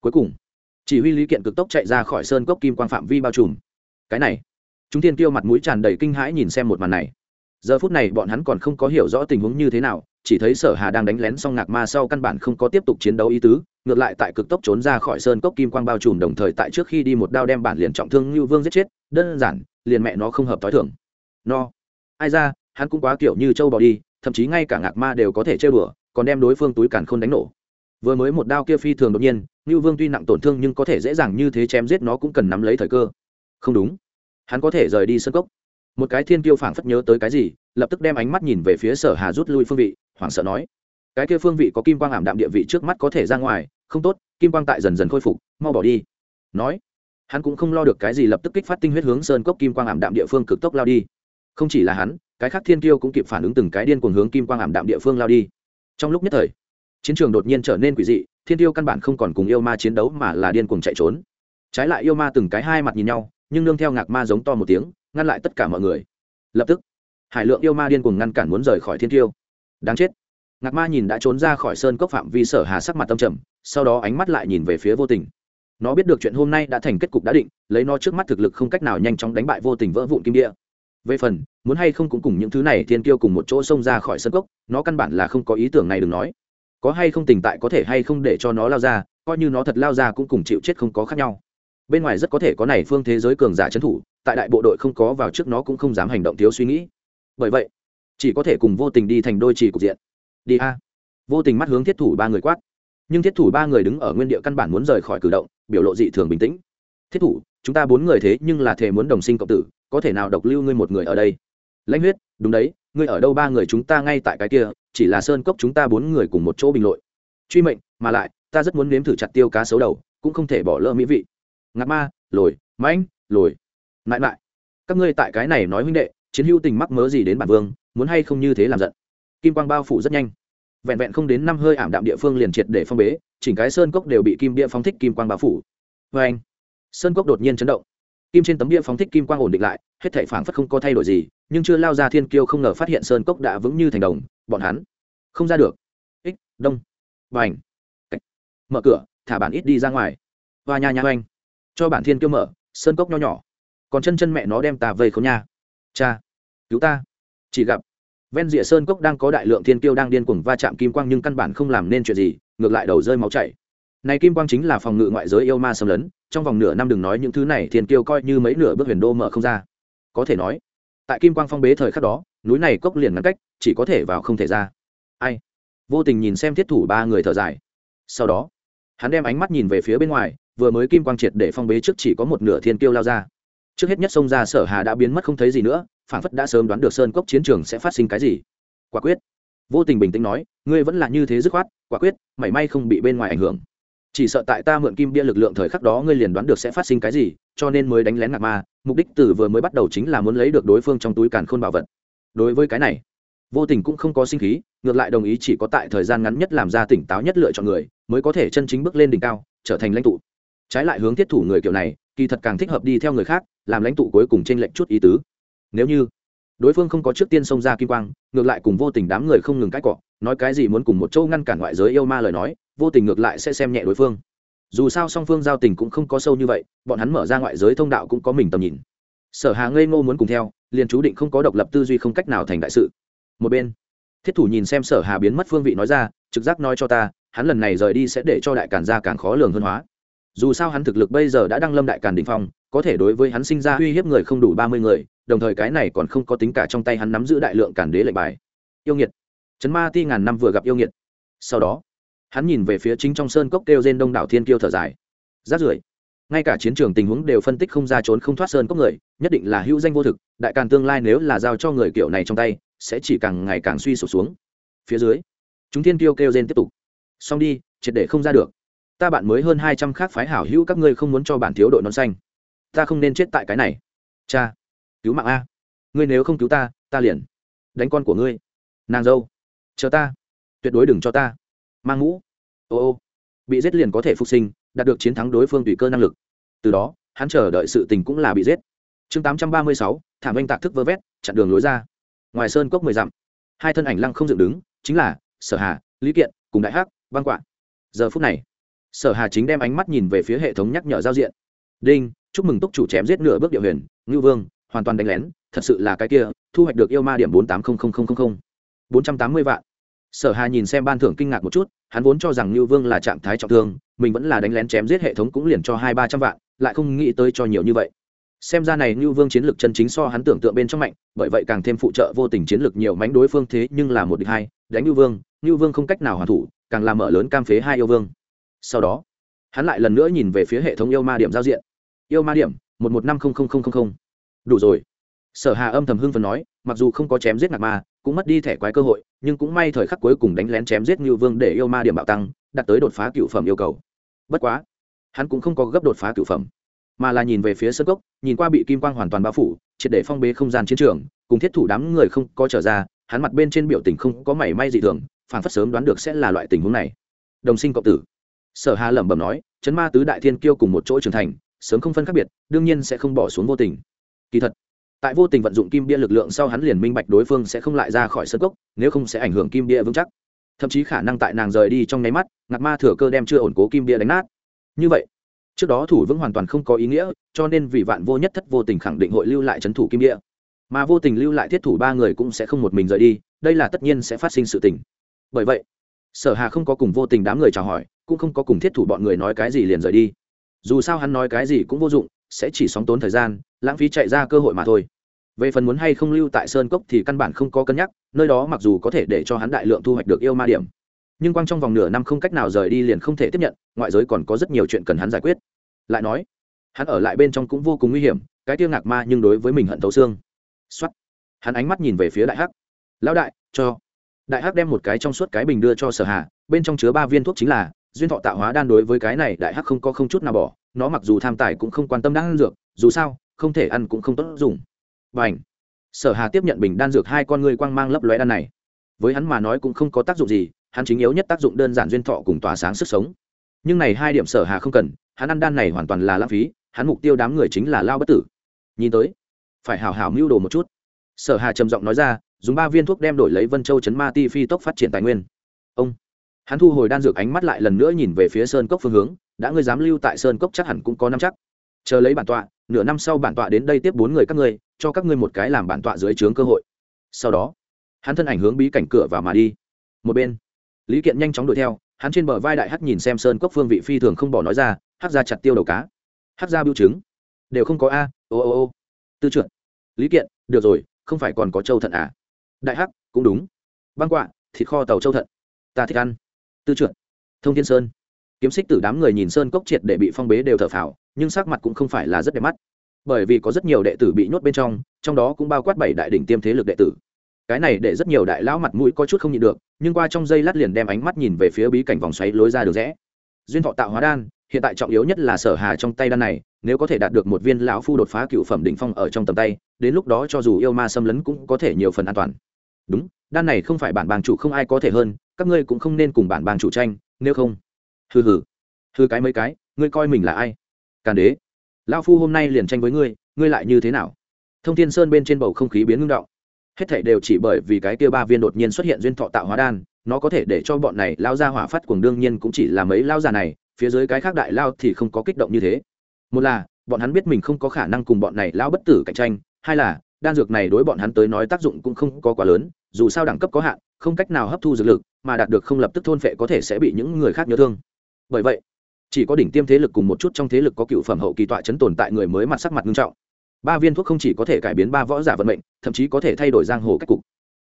Cuối cùng, chỉ huy lý kiện cực tốc chạy ra khỏi sơn cốc kim quang phạm vi bao trùm. Cái này, chúng thiên tiêu mặt mũi tràn đầy kinh hãi nhìn xem một màn này. Giờ phút này bọn hắn còn không có hiểu rõ tình huống như thế nào, chỉ thấy sở hà đang đánh lén xong ngạc ma sau căn bản không có tiếp tục chiến đấu ý tứ, ngược lại tại cực tốc trốn ra khỏi sơn cốc kim quang bao trùm đồng thời tại trước khi đi một đao đem bản liền trọng thương như vương giết chết. Đơn giản, liền mẹ nó không hợp t h o i thưởng no. Ai ra, hắn cũng quá kiểu như châu bò đi, thậm chí ngay cả ngạc ma đều có thể chơi bừa, còn đem đối phương túi càn k h ô n đánh nổ. Vừa mới một đao kia phi thường đột nhiên như vương tuy nặng tổn thương nhưng có thể dễ dàng như thế chém giết nó cũng cần nắm lấy thời cơ. Không đúng. Hắn có thể rời đi sân cốc. Một cái thiên tiêu phảng phất nhớ tới cái gì, lập tức đem ánh mắt nhìn về phía sở hà rút lui phương vị, hoảng sợ nói. Cái kia phương vị có kim quang ảm đạm địa vị trước mắt có thể ra ngoài, không tốt, kim quang tại dần dần khôi phục, mau bỏ đi. Nói. Hắn cũng không lo được cái gì lập tức kích phát tinh huyết hướng sơn cốc kim quang ảm đạm địa phương cực tốc lao đi không chỉ là hắn, cái khác thiên kiêu cũng kịp phản ứng từng cái điên cuồng hướng kim quang ảm đạm địa phương lao đi. Trong lúc nhất thời, chiến trường đột nhiên trở nên quỷ dị, thiên tiêu căn bản không còn cùng yêu ma chiến đấu mà là điên cuồng chạy trốn. Trái lại yêu ma từng cái hai mặt nhìn nhau, nhưng nương theo ngạc ma giống to một tiếng, ngăn lại tất cả mọi người. Lập tức, hải lượng yêu ma điên cuồng ngăn cản muốn rời khỏi thiên tiêu đáng chết. Ngạc ma nhìn đã trốn ra khỏi sơn cốc phạm vi sở hà sắc mặt tâm trầm, sau đó ánh mắt lại nhìn về phía vô tình. Nó biết được chuyện hôm nay đã thành kết cục đã định, lấy nó trước mắt thực lực không cách nào nhanh chóng đánh bại vô tình vỡ vụn kim địa về phần, muốn hay không cũng cùng những thứ này thiên kiêu cùng một chỗ xông ra khỏi sân cốc, nó căn bản là không có ý tưởng này đừng nói. Có hay không tình tại có thể hay không để cho nó lao ra, coi như nó thật lao ra cũng cùng chịu chết không có khác nhau. Bên ngoài rất có thể có này phương thế giới cường giả trấn thủ, tại đại bộ đội không có vào trước nó cũng không dám hành động thiếu suy nghĩ. Bởi vậy, chỉ có thể cùng vô tình đi thành đôi trì cục diện. Đi a. Vô tình mắt hướng thiết thủ ba người quát. Nhưng thiết thủ ba người đứng ở nguyên địa căn bản muốn rời khỏi cử động, biểu lộ dị thường bình tĩnh. Thiết thủ chúng ta bốn người thế nhưng là thể muốn đồng sinh cộng tử, có thể nào độc lưu ngươi một người ở đây? Lãnh huyết, đúng đấy, ngươi ở đâu ba người chúng ta ngay tại cái kia, chỉ là sơn cốc chúng ta bốn người cùng một chỗ bình lội. Truy mệnh, mà lại, ta rất muốn nếm thử chặt tiêu cá xấu đầu, cũng không thể bỏ lỡ mỹ vị. Ngạc ma, lồi, mãnh, lồi. Mãi mãi các ngươi tại cái này nói huynh đệ, chiến hữu tình mắc mớ gì đến bản vương, muốn hay không như thế làm giận? Kim quang bao phủ rất nhanh. Vẹn vẹn không đến năm hơi ảm đạm địa phương liền triệt để phong bế, chỉnh cái sơn cốc đều bị kim địa phóng thích kim quang bao phủ. Vê anh sơn cốc đột nhiên chấn động. Kim trên tấm địa phóng thích kim quang ổn định lại, hết thảy phảng phất không có thay đổi gì, nhưng chưa lao ra thiên kiêu không ngờ phát hiện sơn cốc đã vững như thành đồng, bọn hắn không ra được. Ích, đông. Bành. Mở cửa, thả bản ít đi ra ngoài. Và nhà nhà oanh cho bản thiên kiêu mở, sơn cốc nho nhỏ. Còn chân chân mẹ nó đem ta vây khốn nha. Cha, cứu ta. Chỉ gặp, ven rìa sơn cốc đang có đại lượng thiên kiêu đang điên cuồng va chạm kim quang nhưng căn bản không làm nên chuyện gì, ngược lại đầu rơi máu chảy. Này kim quang chính là phòng ngự ngoại giới yêu ma xâm lấn trong vòng nửa năm đừng nói những thứ này, thiên kiêu coi như mấy nửa bước huyền đô mở không ra. Có thể nói, tại kim quang phong bế thời khắc đó, núi này cốc liền ngăn cách, chỉ có thể vào không thể ra. Ai? Vô tình nhìn xem thiết thủ ba người thở dài. Sau đó, hắn đem ánh mắt nhìn về phía bên ngoài, vừa mới kim quang triệt để phong bế trước chỉ có một nửa thiên kiêu lao ra. Trước hết nhất sông ra sở hà đã biến mất không thấy gì nữa phản phất đã sớm đoán được sơn cốc chiến trường sẽ phát sinh cái gì. Quả quyết. Vô tình bình tĩnh nói, ngươi vẫn là như thế dứt khoát, quả quyết, mảy may không bị bên ngoài ảnh hưởng chỉ sợ tại ta mượn kim bia lực lượng thời khắc đó ngươi liền đoán được sẽ phát sinh cái gì, cho nên mới đánh lén ngạc ma, mục đích từ vừa mới bắt đầu chính là muốn lấy được đối phương trong túi càn khôn bảo vật. Đối với cái này, vô tình cũng không có sinh khí, ngược lại đồng ý chỉ có tại thời gian ngắn nhất làm ra tỉnh táo nhất lựa chọn người, mới có thể chân chính bước lên đỉnh cao, trở thành lãnh tụ. Trái lại hướng thiết thủ người kiểu này, kỳ thật càng thích hợp đi theo người khác, làm lãnh tụ cuối cùng trên lệnh chút ý tứ. Nếu như đối phương không có trước tiên xông ra kim quang, ngược lại cùng vô tình đám người không ngừng cãi cọ, nói cái gì muốn cùng một châu ngăn cản ngoại giới yêu ma lời nói vô tình ngược lại sẽ xem nhẹ đối phương. Dù sao song phương giao tình cũng không có sâu như vậy, bọn hắn mở ra ngoại giới thông đạo cũng có mình tầm nhìn. Sở hà ngây ngô muốn cùng theo, liền chú định không có độc lập tư duy không cách nào thành đại sự. Một bên, thiết thủ nhìn xem sở hà biến mất phương vị nói ra, trực giác nói cho ta, hắn lần này rời đi sẽ để cho đại càn gia càng khó lường hơn hóa. Dù sao hắn thực lực bây giờ đã đăng lâm đại càn đình phong, có thể đối với hắn sinh ra uy hiếp người không đủ ba mươi người, đồng thời cái này còn không có tính cả trong tay hắn nắm giữ đại lượng càn đế lệnh bài. Yêu nghiệt trấn ma ti ngàn năm vừa gặp yêu nghiệt. Sau đó hắn nhìn về phía chính trong sơn cốc kêu trên đông đảo thiên kiêu thở dài. Rát rưởi. Ngay cả chiến trường tình huống đều phân tích không ra trốn không thoát sơn cốc người, nhất định là hữu danh vô thực, đại càn tương lai nếu là giao cho người kiểu này trong tay, sẽ chỉ càng ngày càng suy sụp xuống. Phía dưới, chúng thiên kiêu kêu trên tiếp tục. Xong đi, triệt để không ra được. Ta bạn mới hơn hai trăm khác phái hảo hữu các ngươi không muốn cho bản thiếu đội nón xanh. Ta không nên chết tại cái này. Cha, cứu mạng a. Ngươi nếu không cứu ta ta liền đánh con của ngươi. Nàng dâu, chờ ta. Tuyệt đối đừng cho ta mang mũ ô ô. Bị giết liền có thể phục sinh, đạt được chiến thắng đối phương tùy cơ năng lực. Từ đó, hắn chờ đợi sự tình cũng là bị giết. Chương tám trăm ba mươi sáu, thảm anh tạc thức vơ vét, chặn đường lối ra. Ngoài sơn cốc mười dặm, hai thân ảnh lăng không dựng đứng, chính là sở hà, lý kiện, cùng đại hắc, băng quạ. Giờ phút này, sở hà chính đem ánh mắt nhìn về phía hệ thống nhắc nhở giao diện. Đinh, chúc mừng túc chủ chém giết nửa bước địa huyền, ngưu vương, hoàn toàn đánh lén, thật sự là cái kia, thu hoạch được yêu ma điểm bốn tám bốn trăm tám mươi vạn sở hà nhìn xem ban thưởng kinh ngạc một chút, hắn vốn cho rằng như vương là trạng thái trọng thương, mình vẫn là đánh lén chém giết hệ thống cũng liền cho hai ba trăm vạn, lại không nghĩ tới cho nhiều như vậy. Xem ra này như vương chiến lược chân chính so hắn tưởng tượng bên trong mạnh, bởi vậy càng thêm phụ trợ vô tình chiến lược nhiều mánh đối phương thế nhưng là một địch hai, đánh như vương như vương không cách nào hoàn thủ, càng làm mở lớn cam phế hai yêu vương. Sau đó, hắn lại lần nữa nhìn về phía hệ thống yêu ma điểm giao diện. Yêu ma điểm, một một năm không không không không đủ rồi. Sở hà âm thầm hưng phần nói mặc dù không có chém giết ngạc ma, cũng mất đi thẻ quái cơ hội, nhưng cũng may thời khắc cuối cùng đánh lén chém giết ngưu vương để yêu ma điểm bạo tăng, đạt tới đột phá cựu phẩm yêu cầu. Bất quá, hắn cũng không có gấp đột phá cựu phẩm, mà là nhìn về phía sân cốc, nhìn qua bị kim quang hoàn toàn bao phủ, triệt để phong bế không gian chiến trường, cùng thiết thủ đám người không có trở ra, hắn mặt bên trên biểu tình không có mảy may gì thường, phản phất sớm đoán được sẽ là loại tình huống này. Đồng sinh cộng tử. Sở hà lẩm bẩm nói, chấn ma tứ đại thiên kiêu cùng một chỗ trưởng thành, sớm không phân khác biệt, đương nhiên sẽ không bỏ xuống vô tình. Kỳ thật tại vô tình vận dụng kim bia lực lượng sau hắn liền minh bạch đối phương sẽ không lại ra khỏi sân cốc, nếu không sẽ ảnh hưởng kim bia vững chắc. Thậm chí khả năng tại nàng rời đi trong nháy mắt, ngạc ma thừa cơ đem chưa ổn cố kim bia đánh nát. Như vậy, trước đó thủ vững hoàn toàn không có ý nghĩa, cho nên vì vạn vô nhất thất vô tình khẳng định hội lưu lại trấn thủ kim bia. Mà vô tình lưu lại thiết thủ ba người cũng sẽ không một mình rời đi, đây là tất nhiên sẽ phát sinh sự tình. Bởi vậy, sở hà không có cùng vô tình đám người chào hỏi, cũng không có cùng thiết thủ bọn người nói cái gì liền rời đi. Dù sao hắn nói cái gì cũng vô dụng sẽ chỉ sóng tốn thời gian, lãng phí chạy ra cơ hội mà thôi. Về phần muốn hay không lưu tại sơn cốc thì căn bản không có cân nhắc, nơi đó mặc dù có thể để cho hắn đại lượng thu hoạch được yêu ma điểm. Nhưng quang trong vòng nửa năm không cách nào rời đi liền không thể tiếp nhận, ngoại giới còn có rất nhiều chuyện cần hắn giải quyết. Lại nói, hắn ở lại bên trong cũng vô cùng nguy hiểm, cái tiêu ngạc ma nhưng đối với mình hận thấu xương. Xuất hắn ánh mắt nhìn về phía đại hắc. Lão đại, cho. Đại hắc đem một cái trong suốt cái bình đưa cho sở hà, bên trong chứa ba viên thuốc chính là, duyên thọ tạo hóa đan đối với cái này đại hắc không có không chút nào bỏ nó mặc dù tham tài cũng không quan tâm đan dược, dù sao, không thể ăn cũng không tốt dùng. Và ảnh sở hà tiếp nhận bình đan dược hai con người quang mang lấp lóe đan này. Với hắn mà nói cũng không có tác dụng gì, hắn chính yếu nhất tác dụng đơn giản duyên thọ cùng tỏa sáng sức sống. Nhưng này hai điểm sở hà không cần, hắn ăn đan này hoàn toàn là lãng phí, hắn mục tiêu đám người chính là lao bất tử. Nhìn tới, phải hào hào mưu đồ một chút. Sở hà trầm giọng nói ra, dùng ba viên thuốc đem đổi lấy vân châu chấn ma ti phi tốc phát triển tài nguyên. Ông! Hắn thu hồi đan dược ánh mắt lại lần nữa nhìn về phía sơn cốc phương hướng đã ngươi dám lưu tại sơn cốc chắc hẳn cũng có năm chắc. Chờ lấy bản tọa, nửa năm sau bản tọa đến đây tiếp bốn người các ngươi, cho các ngươi một cái làm bản tọa dưới trướng cơ hội. Sau đó, hắn thân ảnh hướng bí cảnh cửa vào mà đi. Một bên, lý kiện nhanh chóng đuổi theo, hắn trên bờ vai đại hắc nhìn xem sơn cốc phương vị phi thường không bỏ nói ra, hắc ra chặt tiêu đầu cá, hắc ra biêu chứng đều không có a, ô ô ô. Tư trượt lý kiện, được rồi, không phải còn có châu thận à? Đại hắc, cũng đúng. Băng quạ, thịt kho tàu châu thận, ta thích ăn. Tư trượt thông thiên sơn kiếm xích tử đám người nhìn sơn cốc triệt để bị phong bế đều thở phào, nhưng sắc mặt cũng không phải là rất đẹp mắt. Bởi vì có rất nhiều đệ tử bị nhốt bên trong trong đó cũng bao quát bảy đại đỉnh tiêm thế lực đệ tử. Cái này để rất nhiều đại lão mặt mũi có chút không nhịn được, nhưng qua trong giây lát liền đem ánh mắt nhìn về phía bí cảnh vòng xoáy lối ra được rẽ. Duyên thọ tạo hóa đan, hiện tại trọng yếu nhất là sở hà trong tay đan này, nếu có thể đạt được một viên lão phu đột phá cựu phẩm đỉnh phong ở trong tầm tay, đến lúc đó cho dù yêu ma xâm lấn cũng có thể nhiều phần an toàn. Đúng, đan này không phải bản bàng chủ không ai có thể hơn, các ngươi cũng không nên cùng bản bàng chủ tranh, nếu không hừ hừ. Hừ cái mấy cái, ngươi coi mình là ai? Càn đế. Lão phu hôm nay liền tranh với ngươi ngươi lại như thế nào? Thông thiên sơn bên trên bầu không khí biến ngưng động. Hết thảy đều chỉ bởi vì cái kia ba viên đột nhiên xuất hiện duyên thọ tạo hóa đan, nó có thể để cho bọn này lao ra hỏa phát cuồng đương nhiên cũng chỉ là mấy lao già này, phía dưới cái khác đại lao thì không có kích động như thế. Một là, bọn hắn biết mình không có khả năng cùng bọn này lao bất tử cạnh tranh, hai là, đan dược này đối bọn hắn tới nói tác dụng cũng không có quá lớn, dù sao đẳng cấp có hạn, không cách nào hấp thu dược lực, mà đạt được không lập tức thôn phệ có thể sẽ bị những người khác nhớ thương bởi vậy, chỉ có đỉnh tiêm thế lực cùng một chút trong thế lực có cựu phẩm hậu kỳ tọa chấn tồn tại người mới mặt sắc mặt nghiêm trọng. Ba viên thuốc không chỉ có thể cải biến ba võ giả vận mệnh, thậm chí có thể thay đổi giang hồ cách cục.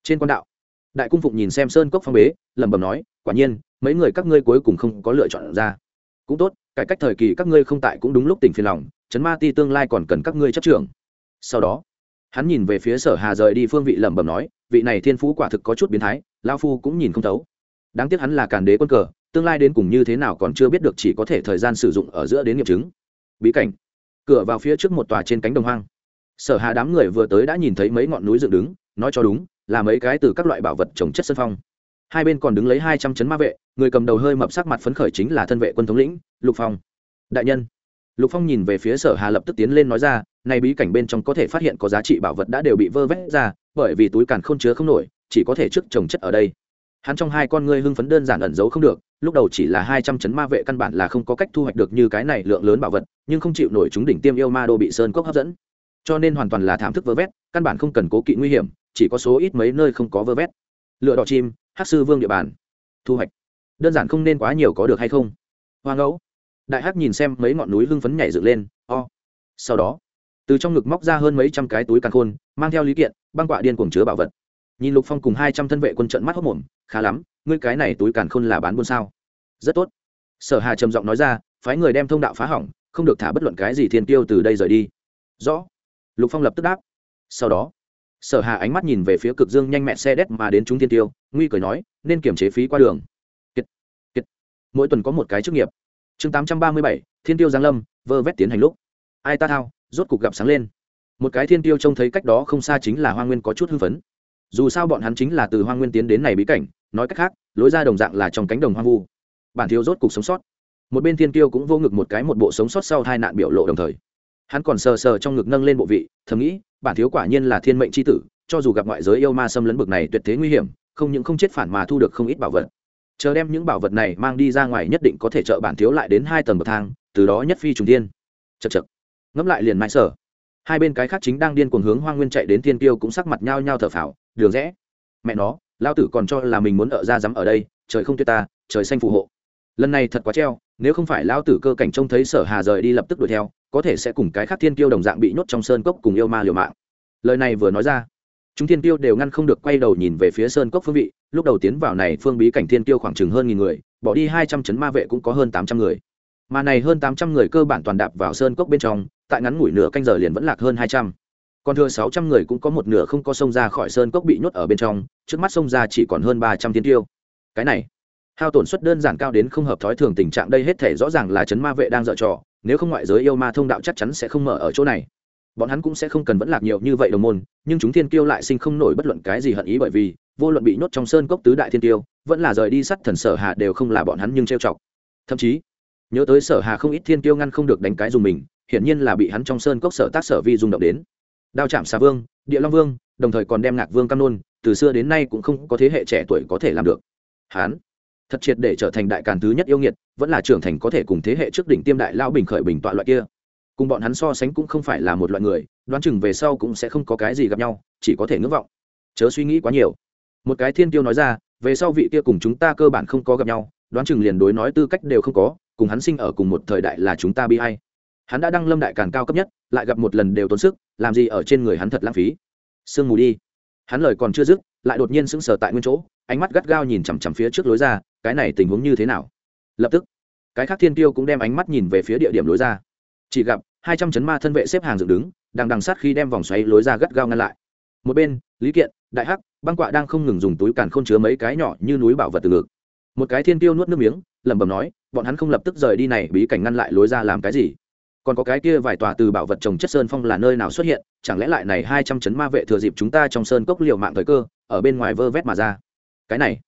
Trên quan đạo, đại cung phụng nhìn xem sơn cốc phong bế, lẩm bẩm nói, quả nhiên, mấy người các ngươi cuối cùng không có lựa chọn ra. Cũng tốt, cải cách thời kỳ các ngươi không tại cũng đúng lúc tỉnh phiền lòng, chấn ma ti tương lai còn cần các ngươi chấp trưởng. Sau đó, hắn nhìn về phía sở hà rời đi phương vị lẩm bẩm nói, vị này thiên phú quả thực có chút biến thái lao phu cũng nhìn không thấu. Đáng tiếc hắn là càn đế quân cờ tương lai đến cùng như thế nào còn chưa biết được, chỉ có thể thời gian sử dụng ở giữa đến nghiệm chứng. Bí cảnh. Cửa vào phía trước một tòa trên cánh đồng hoang. Sở hà đám người vừa tới đã nhìn thấy mấy ngọn núi dựng đứng, nói cho đúng, là mấy cái từ các loại bảo vật trồng chất sân phong. Hai bên còn đứng lấy hai trăm chấn ma vệ, người cầm đầu hơi mập sắc mặt phấn khởi chính là thân vệ quân thống lĩnh, lục phong. Đại nhân. Lục phong nhìn về phía sở hà lập tức tiến lên nói ra, này bí cảnh bên trong có thể phát hiện có giá trị bảo vật đã đều bị vơ vét ra, bởi vì túi càn không chứa không nổi, chỉ có thể trước trồng chất ở đây hắn trong hai con ngươi hưng phấn đơn giản ẩn giấu không được, lúc đầu chỉ là hai trăm chấn ma vệ căn bản là không có cách thu hoạch được như cái này lượng lớn bảo vật, nhưng không chịu nổi chúng đỉnh tiêm yêu ma đô bị sơn cốc hấp dẫn. Cho nên hoàn toàn là thảm thức vơ vét, căn bản không cần cố kỵ nguy hiểm, chỉ có số ít mấy nơi không có vơ vét. Lựa đỏ chim hát sư vương địa bàn. Thu hoạch. Đơn giản không nên quá nhiều có được hay không? Hoa ngẫu. Đại hát nhìn xem mấy ngọn núi hưng phấn nhảy dựng lên, o. Sau đó, từ trong ngực móc ra hơn mấy trăm cái túi càn khôn, mang theo lý kiện, băng quạ điên cuồng chứa bảo vật nhìn lục phong cùng hai trăm thân vệ quân trận mắt hốc mồm khá lắm ngươi cái này túi càn khôn là bán buôn sao? Rất tốt. Sở hà trầm giọng nói ra phái người đem thông đạo phá hỏng không được thả bất luận cái gì thiên tiêu từ đây rời đi. Rõ. Lục phong lập tức đáp. Sau đó sở hà ánh mắt nhìn về phía cực dương nhanh mẹ xe đét mà đến chúng thiên tiêu nguy cười nói nên kiểm chế phí qua đường. Kiệt, kiệt. mỗi tuần có một cái chức nghiệp. Chương tám trăm ba mươi bảy thiên tiêu giang lâm vơ vét tiến hành lúc. Ai ta thao rốt cục gặp sáng lên. Một cái thiên tiêu trông thấy cách đó không xa chính là hoa nguyên có chút hưng phấn dù sao bọn hắn chính là từ hoang nguyên tiến đến này bí cảnh, nói cách khác, lối ra đồng dạng là trong cánh đồng hoang vu. Bản thiếu rốt cục sống sót. Một bên thiên tiêu cũng vô ngực một cái một bộ sống sót sau hai nạn biểu lộ đồng thời. Hắn còn sờ sờ trong ngực nâng lên bộ vị, thầm nghĩ, bản thiếu quả nhiên là thiên mệnh c h i tử, cho dù gặp ngoại giới yêu ma xâm lấn bực này tuyệt thế nguy hiểm, không những không chết phản mà thu được không ít bảo vật. Chờ đem những bảo vật này mang đi ra ngoài nhất định có thể trợ bản thiếu lại đến hai tầng bậc thang, từ đó nhất phi trùng tiên chật chật ngẫm lại liền mãi sở hai bên cái khác chính đang điên cuồng hướng hoang nguyên chạy đến thiên tiêu cũng sắc mặt nhau nhau thở phào đường rẽ. Mẹ nó, lao tử còn cho là mình muốn ở ra dám ở đây, trời không tuyệt ta, trời xanh phù hộ. Lần này thật quá treo, nếu không phải lao tử cơ cảnh trông thấy sở hà rời đi lập tức đuổi theo, có thể sẽ cùng cái khác thiên tiêu đồng dạng bị nhốt trong sơn cốc cùng yêu ma liều mạng. Lời này vừa nói ra, chúng thiên tiêu đều ngăn không được quay đầu nhìn về phía sơn cốc phương vị, lúc đầu tiến vào này phương bí cảnh thiên tiêu khoảng chừng hơn nghìn người, bỏ đi hai trăm chấn ma vệ cũng có hơn tám trăm người. Mà này hơn tám trăm người cơ bản toàn đạp vào sơn cốc bên trong, tại ngắn ngủi nửa canh giờ liền vẫn lạc hơn hai trăm còn thừa sáu trăm người cũng có một nửa không có sông ra khỏi sơn cốc bị nhốt ở bên trong, trước mắt sông ra chỉ còn hơn ba trăm thiên tiêu. Cái này, hao tổn suất đơn giản cao đến không hợp thói thường tình trạng đây hết thể rõ ràng là chấn ma vệ đang dở trò, nếu không ngoại giới yêu ma thông đạo chắc chắn sẽ không mở ở chỗ này. Bọn hắn cũng sẽ không cần vẫn lạc nhiều như vậy đồng môn, nhưng chúng thiên kiêu lại sinh không nổi bất luận cái gì hận ý bởi vì, vô luận bị nhốt trong sơn cốc tứ đại thiên tiêu vẫn là rời đi sắt thần sở hà đều không là bọn hắn nhưng trêu chọc. Thậm chí, nhớ tới sở hà không ít thiên kiêu ngăn không được đánh cái dùng mình, hiển nhiên là bị hắn trong sơn cốc sở tác sở vi rung động đến đao chạm xà vương, địa long vương, đồng thời còn đem ngạc vương cam nôn, từ xưa đến nay cũng không có thế hệ trẻ tuổi có thể làm được. Hắn thật triệt để trở thành đại càn thứ nhất yêu nghiệt, vẫn là trưởng thành có thể cùng thế hệ trước đỉnh tiêm đại lao bình khởi bình tọa loại kia. Cùng bọn hắn so sánh cũng không phải là một loại người, đoán chừng về sau cũng sẽ không có cái gì gặp nhau, chỉ có thể ngưỡng vọng. Chớ suy nghĩ quá nhiều. Một cái thiên tiêu nói ra, về sau vị kia cùng chúng ta cơ bản không có gặp nhau, đoán chừng liền đối nói tư cách đều không có, cùng hắn sinh ở cùng một thời đại là chúng ta bi hay hắn đã đăng lâm đại càn cao cấp nhất, lại gặp một lần đều tốn sức, làm gì ở trên người hắn thật lãng phí. Sương mù đi. Hắn lời còn chưa dứt, lại đột nhiên sững sờ tại nguyên chỗ, ánh mắt gắt gao nhìn chằm chằm phía trước lối ra, cái này tình huống như thế nào? Lập tức, cái khác thiên tiêu cũng đem ánh mắt nhìn về phía địa điểm lối ra. Chỉ gặp, hai trăm chấn ma thân vệ xếp hàng dựng đứng, đang đằng sát khi đem vòng xoáy lối ra gắt gao ngăn lại. Một bên, lý kiện, đại hắc, băng quạ đang không ngừng dùng túi càn khôn chứa mấy cái nhỏ như núi bảo vật từ ngực. Một cái thiên tiêu nuốt nước miếng, lẩm bẩm nói, bọn hắn không lập tức rời đi này, bí cảnh ngăn lại lối ra làm cái gì? Còn có cái kia vài tòa từ bảo vật trồng chất sơn phong là nơi nào xuất hiện, chẳng lẽ lại này hai trăm chấn ma vệ thừa dịp chúng ta trong sơn cốc liều mạng thời cơ, ở bên ngoài vơ vét mà ra? Cái này,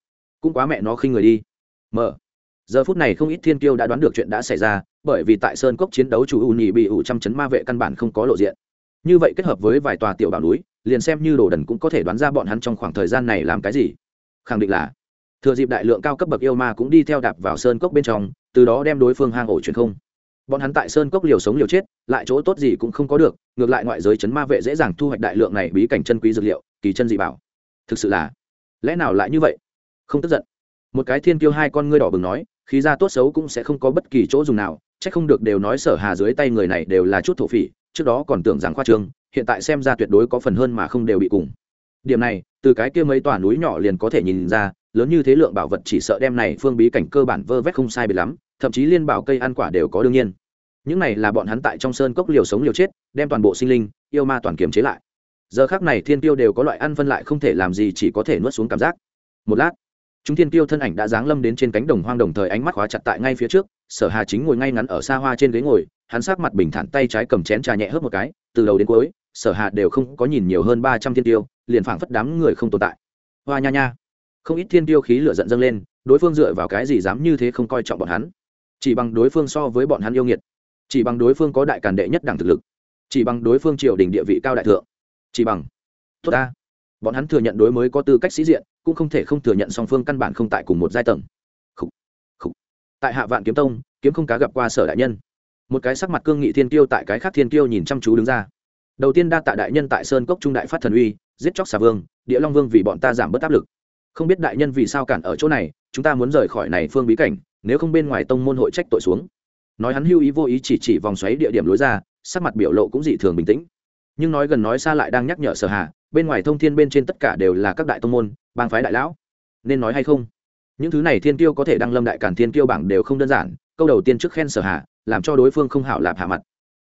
cũng quá mẹ nó khinh người đi. Mở. Giờ phút này không ít thiên kiêu đã đoán được chuyện đã xảy ra, bởi vì tại sơn cốc chiến đấu chủ u nhì bị ủ trăm chấn ma vệ căn bản không có lộ diện. Như vậy kết hợp với vài tòa tiểu bảo núi, liền xem như đồ đần cũng có thể đoán ra bọn hắn trong khoảng thời gian này làm cái gì. Khẳng định là, thừa dịp đại lượng cao cấp bậc yêu ma cũng đi theo đạp vào sơn cốc bên trong, từ đó đem đối phương hang ổ truyền không bọn hắn tại sơn cốc liều sống liều chết, lại chỗ tốt gì cũng không có được, ngược lại ngoại giới chấn ma vệ dễ dàng thu hoạch đại lượng này bí cảnh chân quý dược liệu, kỳ chân dị bảo. Thực sự là, lẽ nào lại như vậy? Không tức giận. Một cái thiên kiêu hai con ngươi đỏ bừng nói, khí ra tốt xấu cũng sẽ không có bất kỳ chỗ dùng nào, chắc không được đều nói sở hà dưới tay người này đều là chút thổ phỉ, trước đó còn tưởng rằng khoa trương, hiện tại xem ra tuyệt đối có phần hơn mà không đều bị cùng. Điểm này, từ cái kia mấy tòa núi nhỏ liền có thể nhìn ra lớn như thế lượng bảo vật chỉ sợ đem này phương bí cảnh cơ bản vơ vét không sai biệt lắm, thậm chí liên bảo cây ăn quả đều có đương nhiên. Những này là bọn hắn tại trong sơn cốc liều sống liều chết, đem toàn bộ sinh linh, yêu ma toàn kiềm chế lại. Giờ khác này thiên tiêu đều có loại ăn phân lại không thể làm gì chỉ có thể nuốt xuống cảm giác. Một lát, chúng thiên tiêu thân ảnh đã giáng lâm đến trên cánh đồng hoang đồng thời ánh mắt khóa chặt tại ngay phía trước, sở hà chính ngồi ngay ngắn ở xa hoa trên ghế ngồi, hắn sát mặt bình thản tay trái cầm chén trà nhẹ hớp một cái, từ đầu đến cuối, sở hà đều không có nhìn nhiều hơn ba trăm thiên tiêu liền phảng phất đám người không tồn tại. Hoa nha nha không ít thiên tiêu khí lửa giận dâng lên, đối phương dựa vào cái gì dám như thế không coi trọng bọn hắn? Chỉ bằng đối phương so với bọn hắn yêu nghiệt. Chỉ bằng đối phương có đại càn đệ nhất đẳng thực lực. Chỉ bằng đối phương triều đình địa vị cao đại thượng. Chỉ bằng. Tốt ta. Bọn hắn thừa nhận đối mới có tư cách sĩ diện, cũng không thể không thừa nhận song phương căn bản không tại cùng một giai tầng. Khủ. Khủ. tại hạ vạn kiếm tông, kiếm không cá gặp qua sở đại nhân. Một cái sắc mặt cương nghị thiên kiêu tại cái khác thiên kiêu nhìn chăm chú đứng ra. Đầu tiên đa tạ đại nhân tại sơn cốc trung đại phát thần uy, giết chóc xà vương, địa long vương vì bọn ta giảm bớt áp lực không biết đại nhân vì sao cản ở chỗ này, chúng ta muốn rời khỏi này phương bí cảnh, nếu không bên ngoài tông môn hội trách tội xuống. Nói hắn hưu ý vô ý chỉ chỉ vòng xoáy địa điểm lối ra, sắc mặt biểu lộ cũng dị thường bình tĩnh. Nhưng nói gần nói xa lại đang nhắc nhở sở hà, bên ngoài thông thiên bên trên tất cả đều là các đại tông môn, bang phái đại lão. Nên nói hay không? Những thứ này thiên tiêu có thể đăng lâm đại cản thiên tiêu bảng đều không đơn giản, câu đầu tiên trước khen sở hà, làm cho đối phương không hảo lạp hạ mặt.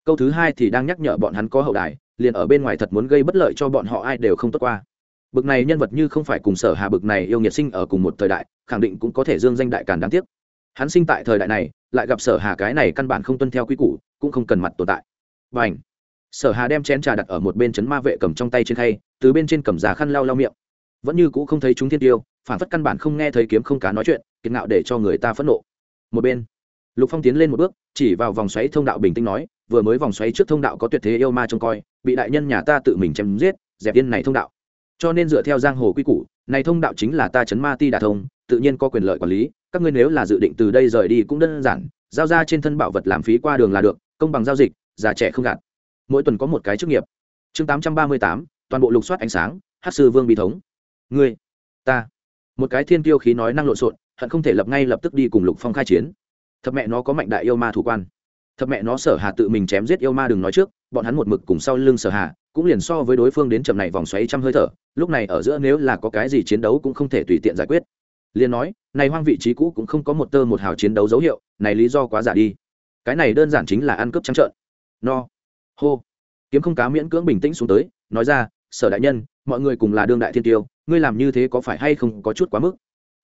Câu thứ hai thì đang nhắc nhở bọn hắn có hậu đài, liền ở bên ngoài thật muốn gây bất lợi cho bọn họ ai đều không tốt qua bực này nhân vật như không phải cùng sở hà bực này yêu nghiệt sinh ở cùng một thời đại, khẳng định cũng có thể dương danh đại càn đáng tiếc. Hắn sinh tại thời đại này, lại gặp sở hà cái này căn bản không tuân theo quy củ, cũng không cần mặt tồn tại. Và ảnh sở hà đem chén trà đặt ở một bên chấn ma vệ cầm trong tay trên khay, từ bên trên cầm giá khăn lau lau miệng. Vẫn như cũ không thấy chúng thiên tiêu, phản phất căn bản không nghe thấy kiếm không cá nói chuyện, kiệt ngạo để cho người ta phẫn nộ. Một bên, lục phong tiến lên một bước, chỉ vào vòng xoáy thông đạo bình tĩnh nói, vừa mới vòng xoáy trước thông đạo có tuyệt thế yêu ma trông coi, bị đại nhân nhà ta tự mình chém giết, dẹp yên này thông đạo cho nên dựa theo giang hồ quy củ, này thông đạo chính là ta chấn ma ti đà thông, tự nhiên có quyền lợi quản lý, các ngươi nếu là dự định từ đây rời đi cũng đơn giản, giao ra trên thân bảo vật làm phí qua đường là được, công bằng giao dịch, già trẻ không gạt. Mỗi tuần có một cái chức nghiệp. Chương tám trăm ba mươi tám, toàn bộ lục soát ánh sáng, hát sư vương bị thống. Ngươi, ta. Một cái thiên tiêu khí nói năng lộn xộn, hận không thể lập ngay lập tức đi cùng lục phong khai chiến. Thật mẹ nó có mạnh đại yêu ma thủ quan. Thật mẹ nó sở hà tự mình chém giết yêu ma đừng nói trước, bọn hắn một mực cùng sau lưng sở hà cũng liền so với đối phương đến chậm này vòng xoáy trăm hơi thở, lúc này ở giữa nếu là có cái gì chiến đấu cũng không thể tùy tiện giải quyết. Liền nói, này hoang vị trí cũ cũng không có một tơ một hào chiến đấu dấu hiệu, này lý do quá giả đi. Cái này đơn giản chính là ăn cướp trắng trợn. No. Hô. Kiếm không cá miễn cưỡng bình tĩnh xuống tới, nói ra, sở đại nhân, mọi người cùng là đương đại thiên tiêu, ngươi làm như thế có phải hay không có chút quá mức?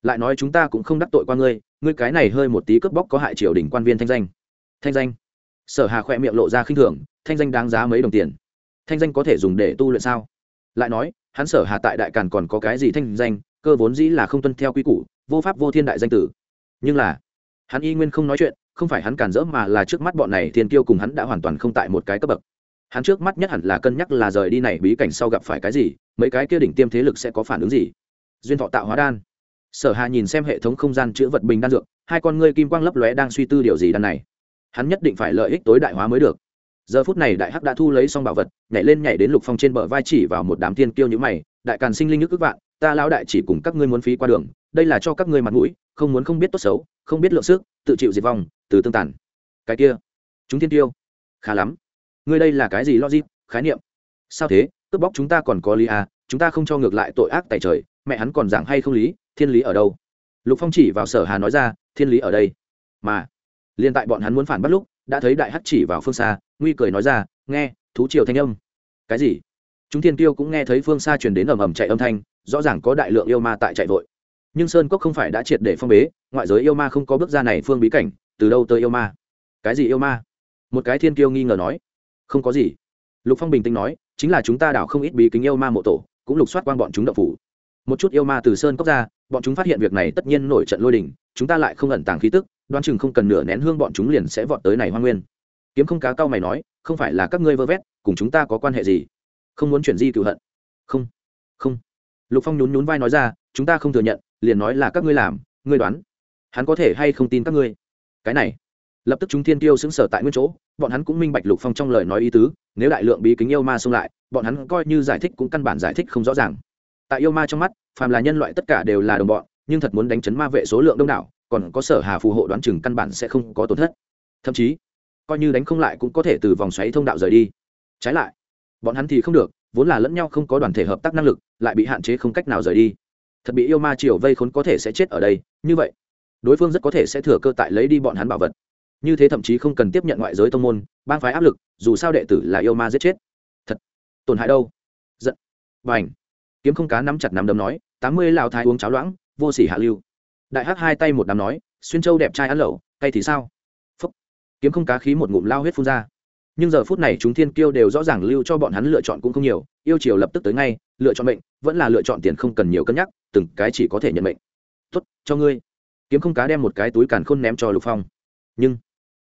Lại nói chúng ta cũng không đắc tội qua ngươi ngươi cái này hơi một tí cướp bóc có hại triều đình quan viên thanh danh. Thanh danh. Sở hà khỏe miệng lộ ra khinh thường, thanh danh đáng giá mấy đồng tiền thanh danh có thể dùng để tu luyện sao? Lại nói, hắn sở hà tại đại càn còn có cái gì thanh danh, cơ vốn dĩ là không tuân theo quy củ, vô pháp vô thiên đại danh tử. Nhưng là, hắn y nguyên không nói chuyện, không phải hắn cản rỡ mà là trước mắt bọn này thiên tiêu cùng hắn đã hoàn toàn không tại một cái cấp bậc. Hắn trước mắt nhất hẳn là cân nhắc là rời đi này bí cảnh sau gặp phải cái gì, mấy cái kia đỉnh tiêm thế lực sẽ có phản ứng gì? Duyên thọ tạo hóa đan. Sở hà nhìn xem hệ thống không gian chữa vật bình đan dược, hai con ngươi kim quang lấp lóe đang suy tư điều gì đan này. Hắn nhất định phải lợi ích tối đại hóa mới được giờ phút này đại hắc đã thu lấy xong bảo vật, nhảy lên nhảy đến lục phong trên bờ vai chỉ vào một đám tiên kiêu như mày, đại càn sinh linh nước ước vạn, ta lão đại chỉ cùng các ngươi muốn phí qua đường, đây là cho các ngươi mặt mũi, không muốn không biết tốt xấu, không biết lượng sức, tự chịu diệt vong, từ tương tàn. Cái kia, chúng thiên tiêu khá lắm. Ngươi đây là cái gì logic, khái niệm? Sao thế? Cướp bóc chúng ta còn có lý à? Chúng ta không cho ngược lại tội ác tại trời, mẹ hắn còn giảng hay không lý, thiên lý ở đâu? Lục phong chỉ vào sở hà nói ra, thiên lý ở đây. Mà liên tại bọn hắn muốn phản bắt lúc đã thấy đại hắc chỉ vào phương xa, nguy cười nói ra, nghe, thú triều thanh âm. Cái gì? Chúng thiên tiêu cũng nghe thấy phương xa truyền đến ầm ầm chạy âm thanh, rõ ràng có đại lượng yêu ma tại chạy vội. Nhưng sơn cốc không phải đã triệt để phong bế, ngoại giới yêu ma không có bước ra này phương bí cảnh, từ đâu tới yêu ma? Cái gì yêu ma? Một cái thiên tiêu nghi ngờ nói. Không có gì. Lục phong bình tĩnh nói, chính là chúng ta đảo không ít bí kính yêu ma mộ tổ, cũng lục soát quan bọn chúng đậu phủ. Một chút yêu ma từ sơn cốc ra, bọn chúng phát hiện việc này tất nhiên nổi trận lôi đình, chúng ta lại không ẩn tàng khí tức đoán chừng không cần nửa nén hương bọn chúng liền sẽ vọt tới này hoa nguyên. Kiếm không cá cao mày nói, không phải là các ngươi vơ vét, cùng chúng ta có quan hệ gì? Không muốn chuyển di cựu hận. Không không. Lục phong nhún nhún vai nói ra, chúng ta không thừa nhận, liền nói là các ngươi làm, ngươi đoán. Hắn có thể hay không tin các ngươi? Cái này. Lập tức chúng thiên tiêu xứng sở tại nguyên chỗ, bọn hắn cũng minh bạch lục phong trong lời nói ý tứ, nếu đại lượng bí kính yêu ma xông lại, bọn hắn coi như giải thích cũng căn bản giải thích không rõ ràng. Tại yêu ma trong mắt, phàm là nhân loại tất cả đều là đồng bọn, nhưng thật muốn đánh chấn ma vệ số lượng đông đảo còn có sở hà phù hộ đoán chừng căn bản sẽ không có tổn thất. Thậm chí, coi như đánh không lại cũng có thể từ vòng xoáy thông đạo rời đi. Trái lại, bọn hắn thì không được, vốn là lẫn nhau không có đoàn thể hợp tác năng lực, lại bị hạn chế không cách nào rời đi. Thật bị yêu ma triều vây khốn có thể sẽ chết ở đây, như vậy, đối phương rất có thể sẽ thừa cơ tại lấy đi bọn hắn bảo vật. Như thế thậm chí không cần tiếp nhận ngoại giới tông môn, bang phái áp lực, dù sao đệ tử là yêu ma giết chết. Thật, tổn hại đâu? Giận. Và ảnh kiếm không cá nắm chặt nắm đấm nói, tám mươi lao thái uống cháo loãng, vô sỉ hạ lưu đại hắc hai tay một đám nói, xuyên châu đẹp trai ăn lẩu, cay thì sao? Phúc. Kiếm không cá khí một ngụm lao huyết phun ra. Nhưng giờ phút này chúng thiên kiêu đều rõ ràng lưu cho bọn hắn lựa chọn cũng không nhiều, yêu chiều lập tức tới ngay, lựa chọn mệnh, vẫn là lựa chọn tiền không cần nhiều cân nhắc, từng cái chỉ có thể nhận mệnh. Tốt, cho ngươi. Kiếm không cá đem một cái túi càn khôn ném cho lục phong. Nhưng,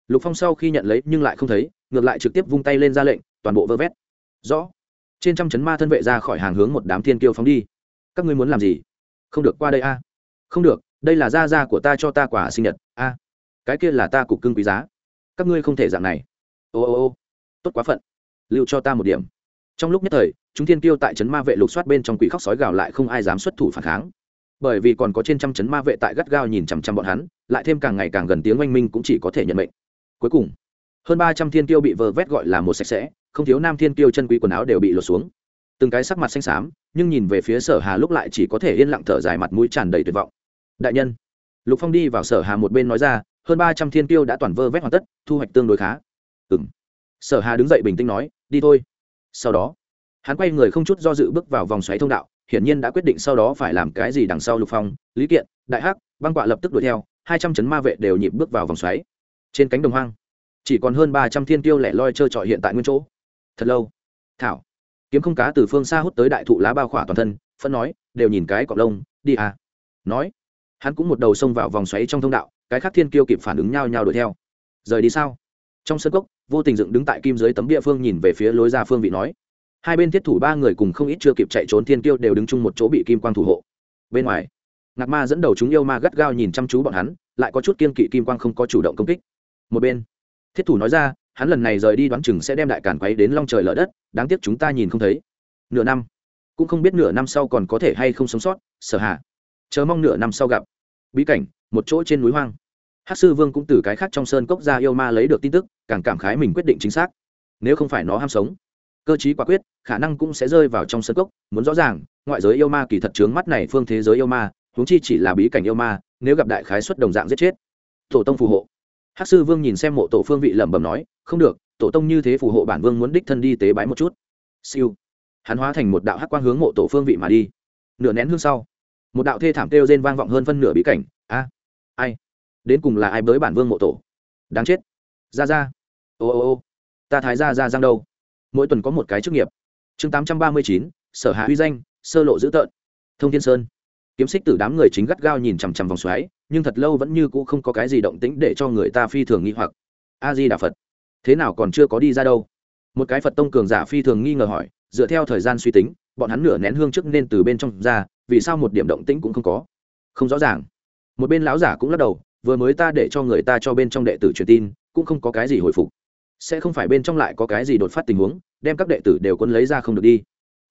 lục phong sau khi nhận lấy nhưng lại không thấy, ngược lại trực tiếp vung tay lên ra lệnh, toàn bộ vơ vét. Rõ. Trên trăm chấn ma thân vệ ra khỏi hàng hướng một đám thiên kiêu phóng đi. Các ngươi muốn làm gì? Không được qua đây a. Không được đây là gia gia của ta cho ta quả sinh nhật, a, cái kia là ta cục cưng quý giá. Các ngươi không thể dạng này. Ô ô ô, tốt quá phận. Lưu cho ta một điểm. Trong lúc nhất thời, chúng thiên kiêu tại trấn ma vệ lục soát bên trong quỷ khóc sói gào lại không ai dám xuất thủ phản kháng. Bởi vì còn có trên trăm trấn ma vệ tại gắt gao nhìn chằm chằm bọn hắn, lại thêm càng ngày càng gần tiếng oanh minh cũng chỉ có thể nhận mệnh. Cuối cùng, hơn ba trăm thiên kiêu bị vờ vét gọi là một sạch sẽ, không thiếu nam thiên kiêu chân quý quần áo đều bị lột xuống. Từng cái sắc mặt xanh xám, nhưng nhìn về phía sở hà lúc lại chỉ có thể yên lặng thở dài mặt mũi tràn đầy tuyệt vọng đại nhân. Lục phong đi vào sở hà một bên nói ra, hơn ba trăm thiên tiêu đã toàn vơ vét hoàn tất, thu hoạch tương đối khá. Ừ m sở hà đứng dậy bình tĩnh nói, đi thôi. Sau đó, hắn quay người không chút do dự bước vào vòng xoáy thông đạo, hiển nhiên đã quyết định sau đó phải làm cái gì đằng sau lục phong, lý kiện, đại hắc, băng quạ lập tức đuổi theo, hai trăm chấn ma vệ đều nhịp bước vào vòng xoáy. Trên cánh đồng hoang, chỉ còn hơn ba trăm thiên tiêu lẻ loi trơ trọi hiện tại nguyên chỗ. Thật lâu. Thảo. Kiếm không cá từ phương xa hút tới đại thụ lá bao khỏa toàn thân phân nói, đều nhìn cái cọc lông, đi à. Nói hắn cũng một đầu xông vào vòng xoáy trong thông đạo, cái khác thiên kiêu kịp phản ứng nhau nhau đuổi theo. Rời đi sao? Trong sân cốc, vô tình dựng đứng tại kim dưới tấm địa phương nhìn về phía lối ra phương vị nói. Hai bên thiết thủ ba người cùng không ít chưa kịp chạy trốn thiên kiêu đều đứng chung một chỗ bị kim quang thủ hộ. Bên ngoài, ngạc ma dẫn đầu chúng yêu ma gắt gao nhìn chăm chú bọn hắn, lại có chút kiên kỵ kim quang không có chủ động công kích. Một bên, thiết thủ nói ra, hắn lần này rời đi đoán chừng sẽ đem đại cản quấy đến long trời lở đất, đáng tiếc chúng ta nhìn không thấy. Nửa năm, cũng không biết nửa năm sau còn có thể hay không sống sót, sở hạ chờ mong nửa năm sau gặp bí cảnh, một chỗ trên núi hoang. Hát sư vương cũng từ cái khác trong sơn cốc ra yêu ma lấy được tin tức, càng cảm khái mình quyết định chính xác. Nếu không phải nó ham sống, cơ chí quả quyết, khả năng cũng sẽ rơi vào trong sân cốc. Muốn rõ ràng, ngoại giới yêu ma kỳ thật trướng mắt này phương thế giới yêu ma, huống chi chỉ là bí cảnh yêu ma, nếu gặp đại khái xuất đồng dạng giết chết. Tổ tông phù hộ. Hắc sư vương nhìn xem mộ tổ phương vị lẩm bẩm nói, không được, tổ tông như thế phù hộ bản vương muốn đích thân đi tế bái một chút. Siêu. Hắn hóa thành một đạo hắc quang hướng mộ tổ phương vị mà đi. Nửa nén hương sau một đạo thê thảm kêu rên vang vọng hơn phân nửa bí cảnh. A, ai? Đến cùng là ai bới bản vương mộ tổ? Đáng chết. Ra ra. Ô ô ô. Ta thái ra ra giang đâu? Mỗi tuần có một cái chức nghiệp. Chương tám trăm ba mươi chín, sở hạ huy danh, sơ lộ dữ tợn. Thông thiên sơn. Kiếm xích từ đám người chính gắt gao nhìn chằm chằm vòng xoáy, nhưng thật lâu vẫn như cũ không có cái gì động tĩnh để cho người ta phi thường nghi hoặc. A di đà phật. Thế nào còn chưa có đi ra đâu? Một cái phật tông cường giả phi thường nghi ngờ hỏi, dựa theo thời gian suy tính, bọn hắn nửa nén hương trước nên từ bên trong ra vì sao một điểm động tĩnh cũng không có? Không rõ ràng. Một bên lão giả cũng lắc đầu, vừa mới ta để cho người ta cho bên trong đệ tử truyền tin, cũng không có cái gì hồi phục. Sẽ không phải bên trong lại có cái gì đột phát tình huống, đem các đệ tử đều quân lấy ra không được đi.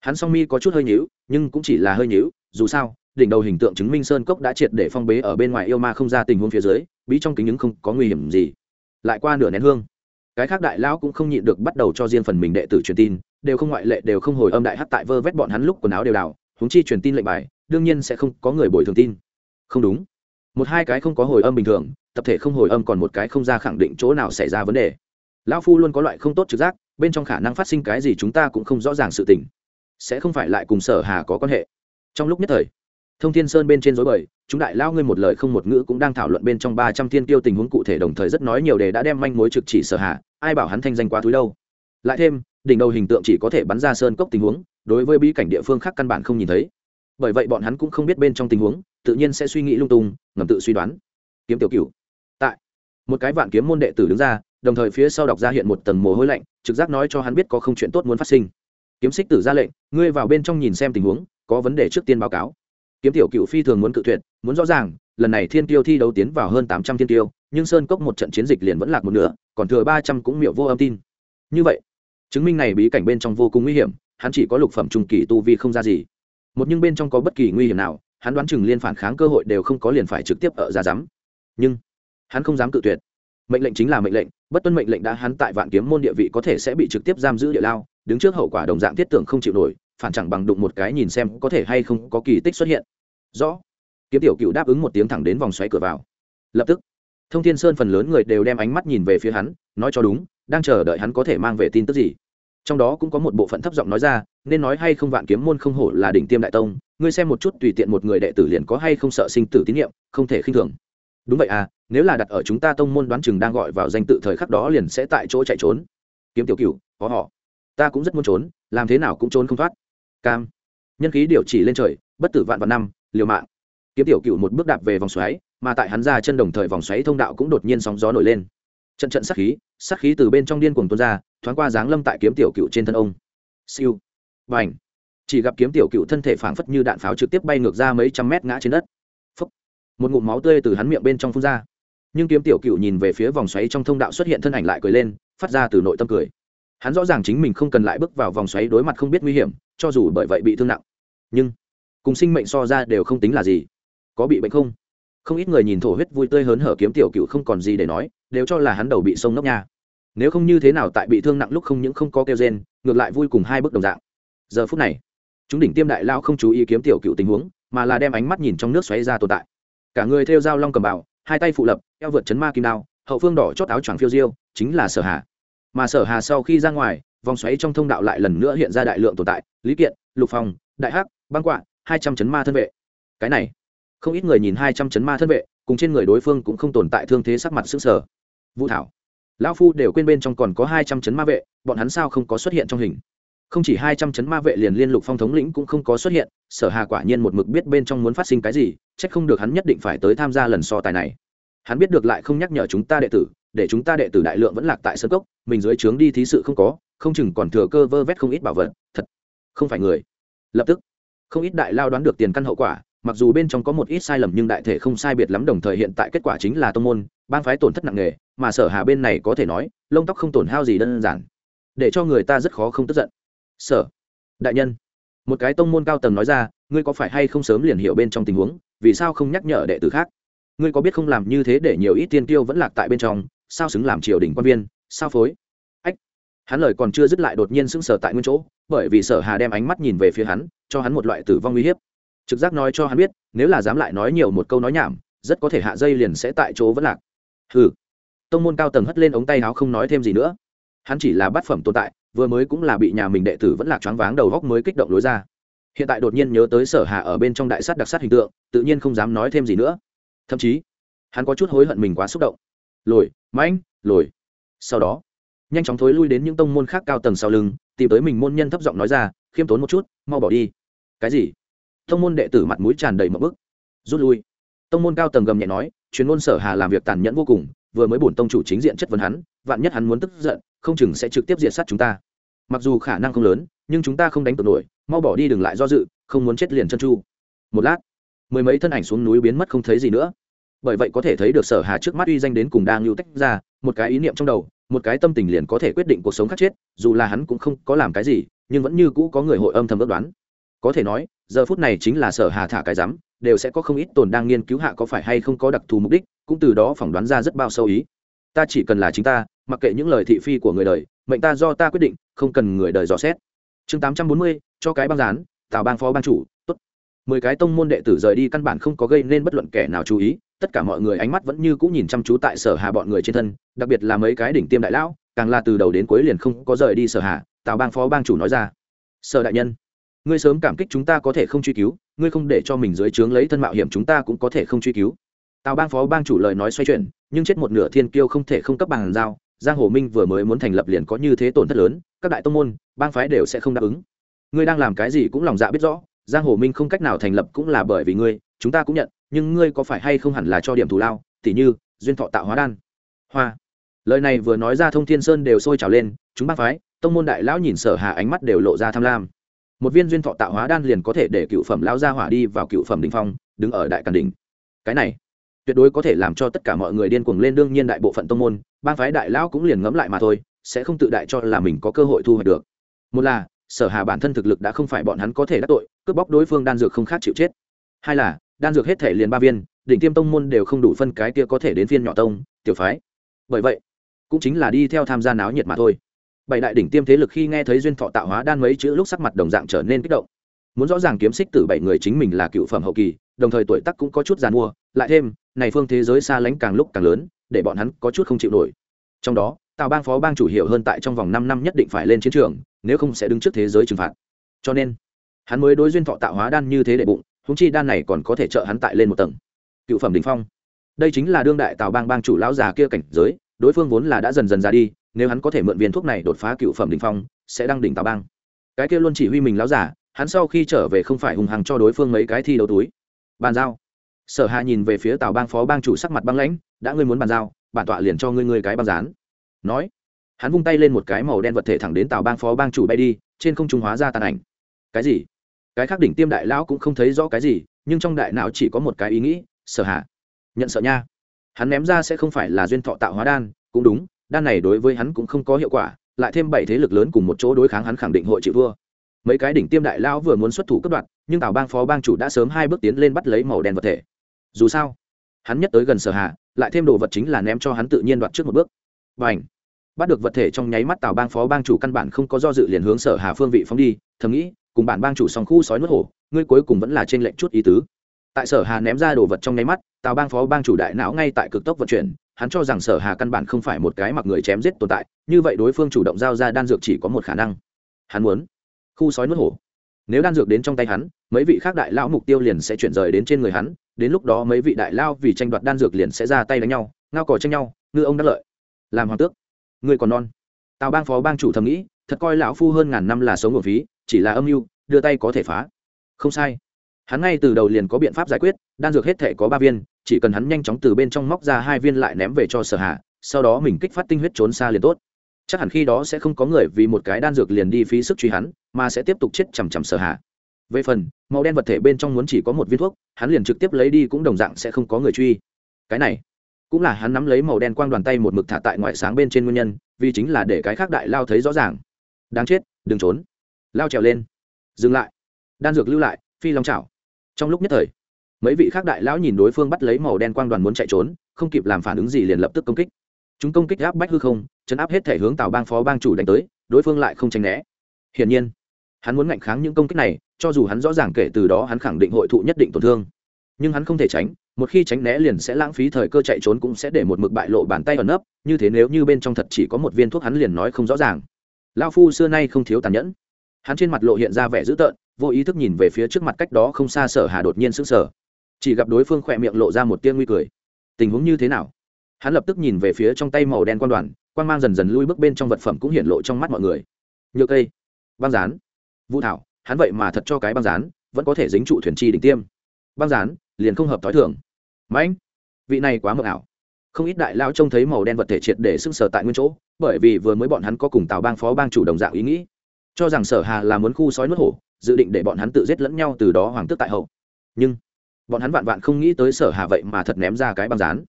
Hắn song mi có chút hơi nhíu, nhưng cũng chỉ là hơi nhíu, dù sao, đỉnh đầu hình tượng chứng minh sơn cốc đã triệt để phong bế ở bên ngoài yêu ma không ra tình huống phía dưới, bí trong kính những không có nguy hiểm gì. Lại qua nửa nén hương, cái khác đại lão cũng không nhịn được bắt đầu cho riêng phần mình đệ tử truyền tin, đều không ngoại lệ, đều không hồi âm đại hát tại vơ vét bọn hắn lúc quần áo đều đào huống chi truyền tin lệnh bài, đương nhiên sẽ không có người bồi thường tin. Không đúng. Một hai cái không có hồi âm bình thường, tập thể không hồi âm còn một cái không ra khẳng định chỗ nào xảy ra vấn đề. Lão phu luôn có loại không tốt trực giác, bên trong khả năng phát sinh cái gì chúng ta cũng không rõ ràng sự tình. Sẽ không phải lại cùng sở hà có quan hệ. Trong lúc nhất thời, thông thiên sơn bên trên dối bời, chúng đại lao ngươi một lời không một ngữ cũng đang thảo luận bên trong ba trăm thiên tiêu tình huống cụ thể đồng thời rất nói nhiều đề đã đem manh mối trực chỉ sở hạ ai bảo hắn thanh danh quá túi đâu. Lại thêm, đỉnh đầu hình tượng chỉ có thể bắn ra sơn cốc tình huống đối với bí cảnh địa phương khác căn bản không nhìn thấy. Bởi vậy bọn hắn cũng không biết bên trong tình huống, tự nhiên sẽ suy nghĩ lung tung, ngầm tự suy đoán. Kiếm tiểu cửu. Tại, một cái vạn kiếm môn đệ tử đứng ra, đồng thời phía sau đọc ra hiện một tầng mồ hôi lạnh, trực giác nói cho hắn biết có không chuyện tốt muốn phát sinh. Kiếm xích tử ra lệnh, ngươi vào bên trong nhìn xem tình huống, có vấn đề trước tiên báo cáo. Kiếm tiểu cựu phi thường muốn cự tuyệt, muốn rõ ràng, lần này thiên tiêu thi đấu tiến vào hơn tám trăm thiên tiêu, nhưng sơn cốc một trận chiến dịch liền vẫn lạc một nửa, còn thừa ba trăm cũng miệu vô âm tin. Như vậy, chứng minh này bí cảnh bên trong vô cùng nguy hiểm hắn chỉ có lục phẩm trung kỳ tu vi không ra gì. Một nhưng bên trong có bất kỳ nguy hiểm nào, hắn đoán chừng liên phản kháng cơ hội đều không có liền phải trực tiếp ở ra dám. nhưng, hắn không dám cự tuyệt. Mệnh lệnh chính là mệnh lệnh, bất tuân mệnh lệnh đã hắn tại vạn kiếm môn địa vị có thể sẽ bị trực tiếp giam giữ địa lao, đứng trước hậu quả đồng dạng thiết tưởng không chịu nổi, phản chẳng bằng đụng một cái nhìn xem có thể hay không có kỳ tích xuất hiện. Rõ. Kiếm tiểu cựu đáp ứng một tiếng thẳng đến vòng xoáy cửa vào. Lập tức, thông thiên sơn phần lớn người đều đem ánh mắt nhìn về phía hắn, nói cho đúng, đang chờ đợi hắn có thể mang về tin tức gì trong đó cũng có một bộ phận thấp giọng nói ra, nên nói hay không vạn kiếm môn không hổ là đỉnh tiêm đại tông, ngươi xem một chút tùy tiện một người đệ tử liền có hay không sợ sinh tử tín nhiệm, không thể khinh thường. Đúng vậy à nếu là đặt ở chúng ta tông môn đoán chừng đang gọi vào danh tự thời khắc đó liền sẽ tại chỗ chạy trốn. Kiếm tiểu cựu có họ ta cũng rất muốn trốn, làm thế nào cũng trốn không thoát. Cam. Nhân khí điều chỉ lên trời, bất tử vạn vạn năm, liều mạng. Kiếm tiểu cựu một bước đạp về vòng xoáy, mà tại hắn ra chân đồng thời vòng xoáy thông đạo cũng đột nhiên sóng gió nổi lên. Trận trận sắc khí sắc khí từ bên trong điên cuồng tuôn ra, thoáng qua dáng lâm tại kiếm tiểu cựu trên thân ông. Siêu. Và ảnh chỉ gặp kiếm tiểu cựu thân thể phảng phất như đạn pháo trực tiếp bay ngược ra mấy trăm mét ngã trên đất. Phúc. một ngụm máu tươi từ hắn miệng bên trong phun ra. Nhưng kiếm tiểu cựu nhìn về phía vòng xoáy trong thông đạo xuất hiện thân ảnh lại cười lên, phát ra từ nội tâm cười. Hắn rõ ràng chính mình không cần lại bước vào vòng xoáy đối mặt không biết nguy hiểm, cho dù bởi vậy bị thương nặng. Nhưng, cùng sinh mệnh so ra đều không tính là gì. Có bị bệnh không? Không ít người nhìn thổ huyết vui tươi hớn hở kiếm tiểu cựu không còn gì để nói đều cho là hắn đầu bị sông nóc nha. Nếu không như thế nào tại bị thương nặng lúc không những không có kêu gen ngược lại vui cùng hai bước đồng dạng. Giờ phút này, chúng đỉnh tiêm đại lao không chú ý kiếm tiểu cựu tình huống, mà là đem ánh mắt nhìn trong nước xoáy ra tồn tại. Cả người theo dao long cầm bào, hai tay phụ lập, eo vượt chấn ma kim đao, hậu phương đỏ chót áo choàng phiêu diêu, chính là sở hà. Mà sở hà sau khi ra ngoài, vòng xoáy trong thông đạo lại lần nữa hiện ra đại lượng tồn tại, lý kiện, lục phong, đại hắc, băng quạ, hai trăm chấn ma thân vệ. Cái này, không ít người nhìn hai trăm chấn ma thân vệ, cùng trên người đối phương cũng không tồn tại thương thế sắc mặt sức sở vũ thảo. Lão phu đều quên bên trong còn có hai trăm chấn ma vệ, bọn hắn sao không có xuất hiện trong hình? Không chỉ hai trăm chấn ma vệ liền liên lục phong thống lĩnh cũng không có xuất hiện, sở hà quả nhiên một mực biết bên trong muốn phát sinh cái gì trách không được hắn nhất định phải tới tham gia lần so tài này. Hắn biết được lại không nhắc nhở chúng ta đệ tử, để chúng ta đệ tử đại lượng vẫn lạc tại sân cốc, mình dưới trướng đi thí sự không có, không chừng còn thừa cơ vơ vét không ít bảo vật, thật không phải người. Lập tức, không ít đại lao đoán được tiền căn hậu quả, mặc dù bên trong có một ít sai lầm nhưng đại thể không sai biệt lắm, đồng thời hiện tại kết quả chính là tông môn ban phái tổn thất nặng nề mà sở hà bên này có thể nói, lông tóc không tổn hao gì đơn giản. Để cho người ta rất khó không tức giận. Sở, đại nhân, một cái tông môn cao tầng nói ra, ngươi có phải hay không sớm liền hiểu bên trong tình huống, vì sao không nhắc nhở đệ tử khác? Ngươi có biết không làm như thế để nhiều ít tiên tiêu vẫn lạc tại bên trong, sao xứng làm triều đình quan viên, sao phối? Ách, hắn lời còn chưa dứt lại đột nhiên sững sờ tại nguyên chỗ, bởi vì sở hà đem ánh mắt nhìn về phía hắn, cho hắn một loại tử vong uy hiếp. Trực giác nói cho hắn biết, nếu là dám lại nói nhiều một câu nói nhảm, rất có thể hạ dây liền sẽ tại chỗ vẫn lạc. Hừ tông môn cao tầng hất lên ống tay áo không nói thêm gì nữa. Hắn chỉ là bát phẩm tồn tại, vừa mới cũng là bị nhà mình đệ tử vẫn lạc choáng váng đầu góc mới kích động lối ra. Hiện tại đột nhiên nhớ tới sở hạ ở bên trong đại sát đặc sát hình tượng, tự nhiên không dám nói thêm gì nữa. Thậm chí, hắn có chút hối hận mình quá xúc động. Lồi, mãnh, lồi. Sau đó, nhanh chóng thối lui đến những tông môn khác cao tầng sau lưng, tìm tới mình môn nhân thấp giọng nói ra, khiêm tốn một chút, mau bỏ đi. Cái gì? Tông môn đệ tử mặt mũi tràn đầy một bức. Rút lui. Tông môn cao tầng gầm nhẹ nói, chuyên môn sở hà làm việc tàn nhẫn vô cùng vừa mới bổn tông chủ chính diện chất vấn hắn, vạn nhất hắn muốn tức giận, không chừng sẽ trực tiếp diệt sát chúng ta. Mặc dù khả năng không lớn, nhưng chúng ta không đánh tụt nổi, mau bỏ đi đừng lại do dự, không muốn chết liền chân chu. Một lát, mười mấy thân ảnh xuống núi biến mất không thấy gì nữa. Bởi vậy có thể thấy được sở hà trước mắt uy danh đến cùng đang lưu tách ra, một cái ý niệm trong đầu, một cái tâm tình liền có thể quyết định cuộc sống khác chết, dù là hắn cũng không có làm cái gì, nhưng vẫn như cũ có người hội âm thầm ước đoán. Có thể nói, giờ phút này chính là sở hà thả cái rắm đều sẽ có không ít tồn đang nghiên cứu hạ có phải hay không có đặc thù mục đích, cũng từ đó phỏng đoán ra rất bao sâu ý. Ta chỉ cần là chính ta, mặc kệ những lời thị phi của người đời, mệnh ta do ta quyết định, không cần người đời dò xét. Chương tám trăm bốn mươi, cho cái băng rán tào bang phó ban chủ, tốt. Mười cái tông môn đệ tử rời đi căn bản không có gây nên bất luận kẻ nào chú ý, tất cả mọi người ánh mắt vẫn như cũng nhìn chăm chú tại sở hà bọn người trên thân, đặc biệt là mấy cái đỉnh tiêm đại lão, càng là từ đầu đến cuối liền không có rời đi sở hà, tào bang phó bang chủ nói ra. Sở đại nhân, ngươi sớm cảm kích chúng ta có thể không truy cứu ngươi không để cho mình dưới trướng lấy thân mạo hiểm chúng ta cũng có thể không truy cứu. Tào bang phó bang chủ lời nói xoay chuyển, nhưng chết một nửa thiên kiêu không thể không cấp bằng giao. Giang hồ minh vừa mới muốn thành lập liền có như thế tổn thất lớn, các đại tông môn, bang phái đều sẽ không đáp ứng. Ngươi đang làm cái gì cũng lòng dạ biết rõ, giang hồ minh không cách nào thành lập cũng là bởi vì ngươi, chúng ta cũng nhận, nhưng ngươi có phải hay không hẳn là cho điểm thù lao, tỉ như, duyên thọ tạo hóa đan. Hoa. Lời này vừa nói ra thông thiên sơn đều sôi trào lên, chúng bang phái, tông môn đại lão nhìn sở hà ánh mắt đều lộ ra tham lam một viên duyên thọ tạo hóa đan liền có thể để cựu phẩm lão gia hỏa đi vào cựu phẩm đỉnh phong, đứng ở đại càn đỉnh. Cái này, tuyệt đối có thể làm cho tất cả mọi người điên cuồng lên đương nhiên đại bộ phận tông môn ban phái đại lão cũng liền ngẫm lại mà thôi, sẽ không tự đại cho là mình có cơ hội thu hoạch được. Một là, sở hà bản thân thực lực đã không phải bọn hắn có thể đắc tội, cướp bóc đối phương đan dược không khác chịu chết. Hai là, đan dược hết thể liền ba viên, đỉnh tiêm tông môn đều không đủ phân cái kia có thể đến phiên nhỏ tông, tiểu phái. Bởi vậy, cũng chính là đi theo tham gia náo nhiệt mà thôi bảy đại đỉnh tiêm thế lực khi nghe thấy duyên thọ tạo hóa đan mấy chữ lúc sắc mặt đồng dạng trở nên kích động. Muốn rõ ràng kiếm xích từ bảy người chính mình là cựu phẩm hậu kỳ, đồng thời tuổi tác cũng có chút giàn mua lại thêm, này phương thế giới xa lánh càng lúc càng lớn, để bọn hắn có chút không chịu nổi. Trong đó, tào bang phó bang chủ hiệu hơn tại trong vòng năm năm nhất định phải lên chiến trường, nếu không sẽ đứng trước thế giới trừng phạt. Cho nên, hắn mới đối duyên thọ tạo hóa đan như thế để bụng húng chi đan này còn có thể trợ hắn tại lên một tầng. Cựu phẩm đình phong. Đây chính là đương đại tào bang bang chủ lão già kia cảnh giới, đối phương vốn là đã dần dần ra đi nếu hắn có thể mượn viên thuốc này đột phá cựu phẩm đình phong, sẽ đăng đỉnh tào bang. Cái kia luôn chỉ huy mình lão giả, hắn sau khi trở về không phải hùng hằng cho đối phương mấy cái thi đấu túi. Bàn giao. Sở hạ nhìn về phía tào bang phó bang chủ sắc mặt băng lãnh, đã ngươi muốn bàn giao, bản tọa liền cho ngươi ngươi cái băng rán nói, hắn vung tay lên một cái màu đen vật thể thẳng đến tào bang phó bang chủ bay đi, trên không trung hóa ra tàn ảnh. Cái gì? Cái khác đỉnh tiêm đại lão cũng không thấy rõ cái gì, nhưng trong đại não chỉ có một cái ý nghĩ, sở hạ, nhận sợ nha. Hắn ném ra sẽ không phải là duyên thọ tạo hóa đan, cũng đúng đan này đối với hắn cũng không có hiệu quả, lại thêm bảy thế lực lớn cùng một chỗ đối kháng hắn khẳng định hội chịu thua. Mấy cái đỉnh tiêm đại lão vừa muốn xuất thủ cấp đoạn nhưng tào bang phó bang chủ đã sớm hai bước tiến lên bắt lấy màu đen vật thể. Dù sao, hắn nhất tới gần sở hạ lại thêm đồ vật chính là ném cho hắn tự nhiên đoạt trước một bước. Và ảnh bắt được vật thể trong nháy mắt tào bang phó bang chủ căn bản không có do dự liền hướng sở hà phương vị phóng đi, thầm nghĩ, cùng bản bang chủ song khu sói nuốt hổ, ngươi cuối cùng vẫn là trên lệnh chút ý tứ. Tại sở hà ném ra đồ vật trong nháy mắt, tào bang phó bang chủ đại não ngay tại cực tốc vận chuyển hắn cho rằng sở hà căn bản không phải một cái mặc người chém giết tồn tại, như vậy đối phương chủ động giao ra đan dược chỉ có một khả năng. Hắn muốn khu sói nuốt hổ. Nếu đan dược đến trong tay hắn, mấy vị khác đại lão mục tiêu liền sẽ chuyển rời đến trên người hắn, đến lúc đó mấy vị đại lao vì tranh đoạt đan dược liền sẽ ra tay đánh nhau, ngao cò tranh nhau, ngư ông đắc lợi. Làm hoàng tước. Người còn non. Tào bang phó bang chủ thầm nghĩ, thật coi lão phu hơn ngàn năm là sống ở phí, chỉ là âm mưu, đưa tay có thể phá. Không sai. Hắn ngay từ đầu liền có biện pháp giải quyết, đan dược hết thể có ba viên chỉ cần hắn nhanh chóng từ bên trong móc ra hai viên lại ném về cho sở hạ, sau đó mình kích phát tinh huyết trốn xa liền tốt. Chắc hẳn khi đó sẽ không có người vì một cái đan dược liền đi phí sức truy hắn, mà sẽ tiếp tục chết chằm chằm sở hạ. Về phần, màu đen vật thể bên trong muốn chỉ có một viên thuốc, hắn liền trực tiếp lấy đi cũng đồng dạng sẽ không có người truy. Cái này, cũng là hắn nắm lấy màu đen quang đoàn tay một mực thả tại ngoại sáng bên trên nguyên nhân, vì chính là để cái khác đại lao thấy rõ ràng. Đáng chết, đừng trốn. Lao trèo lên. Dừng lại. Đan dược lưu lại, phi long chảo. Trong lúc nhất thời mấy vị khác đại lão nhìn đối phương bắt lấy màu đen quang đoàn muốn chạy trốn, không kịp làm phản ứng gì liền lập tức công kích. Chúng công kích áp bách hư không, chấn áp hết thể hướng tào bang phó bang chủ đánh tới, đối phương lại không tránh né. Hiển nhiên, hắn muốn ngạnh kháng những công kích này, cho dù hắn rõ ràng kể từ đó hắn khẳng định hội thụ nhất định tổn thương. Nhưng hắn không thể tránh, một khi tránh né liền sẽ lãng phí thời cơ chạy trốn cũng sẽ để một mực bại lộ bàn tay ẩn nấp, như thế nếu như bên trong thật chỉ có một viên thuốc hắn liền nói không rõ ràng. Lao phu xưa nay không thiếu tàn nhẫn. Hắn trên mặt lộ hiện ra vẻ dữ tợn, vô ý thức nhìn về phía trước mặt cách đó không xa sở hà đột nhiên sững sờ chỉ gặp đối phương khỏe miệng lộ ra một tia nguy cười. Tình huống như thế nào? Hắn lập tức nhìn về phía trong tay màu đen quan đoàn, quan mang dần dần lui bước bên trong vật phẩm cũng hiện lộ trong mắt mọi người. Nhựa cây, băng rán, vũ thảo, hắn vậy mà thật cho cái băng rán, vẫn có thể dính trụ thuyền chi đỉnh tiêm. Băng rán, liền không hợp t h i thường. Mãnh vị này quá mờ ảo. Không ít đại lao trông thấy màu đen vật thể triệt để sưng sờ tại nguyên chỗ, bởi vì vừa mới bọn hắn có cùng tào bang phó bang chủ đồng dạng ý nghĩ. Cho rằng sở hà là muốn khu sói nuốt hổ, dự định để bọn hắn tự giết lẫn nhau từ đó hoàng tước tại hậu. Nhưng bọn hắn vạn vạn không nghĩ tới sở hà vậy mà thật ném ra cái băng rán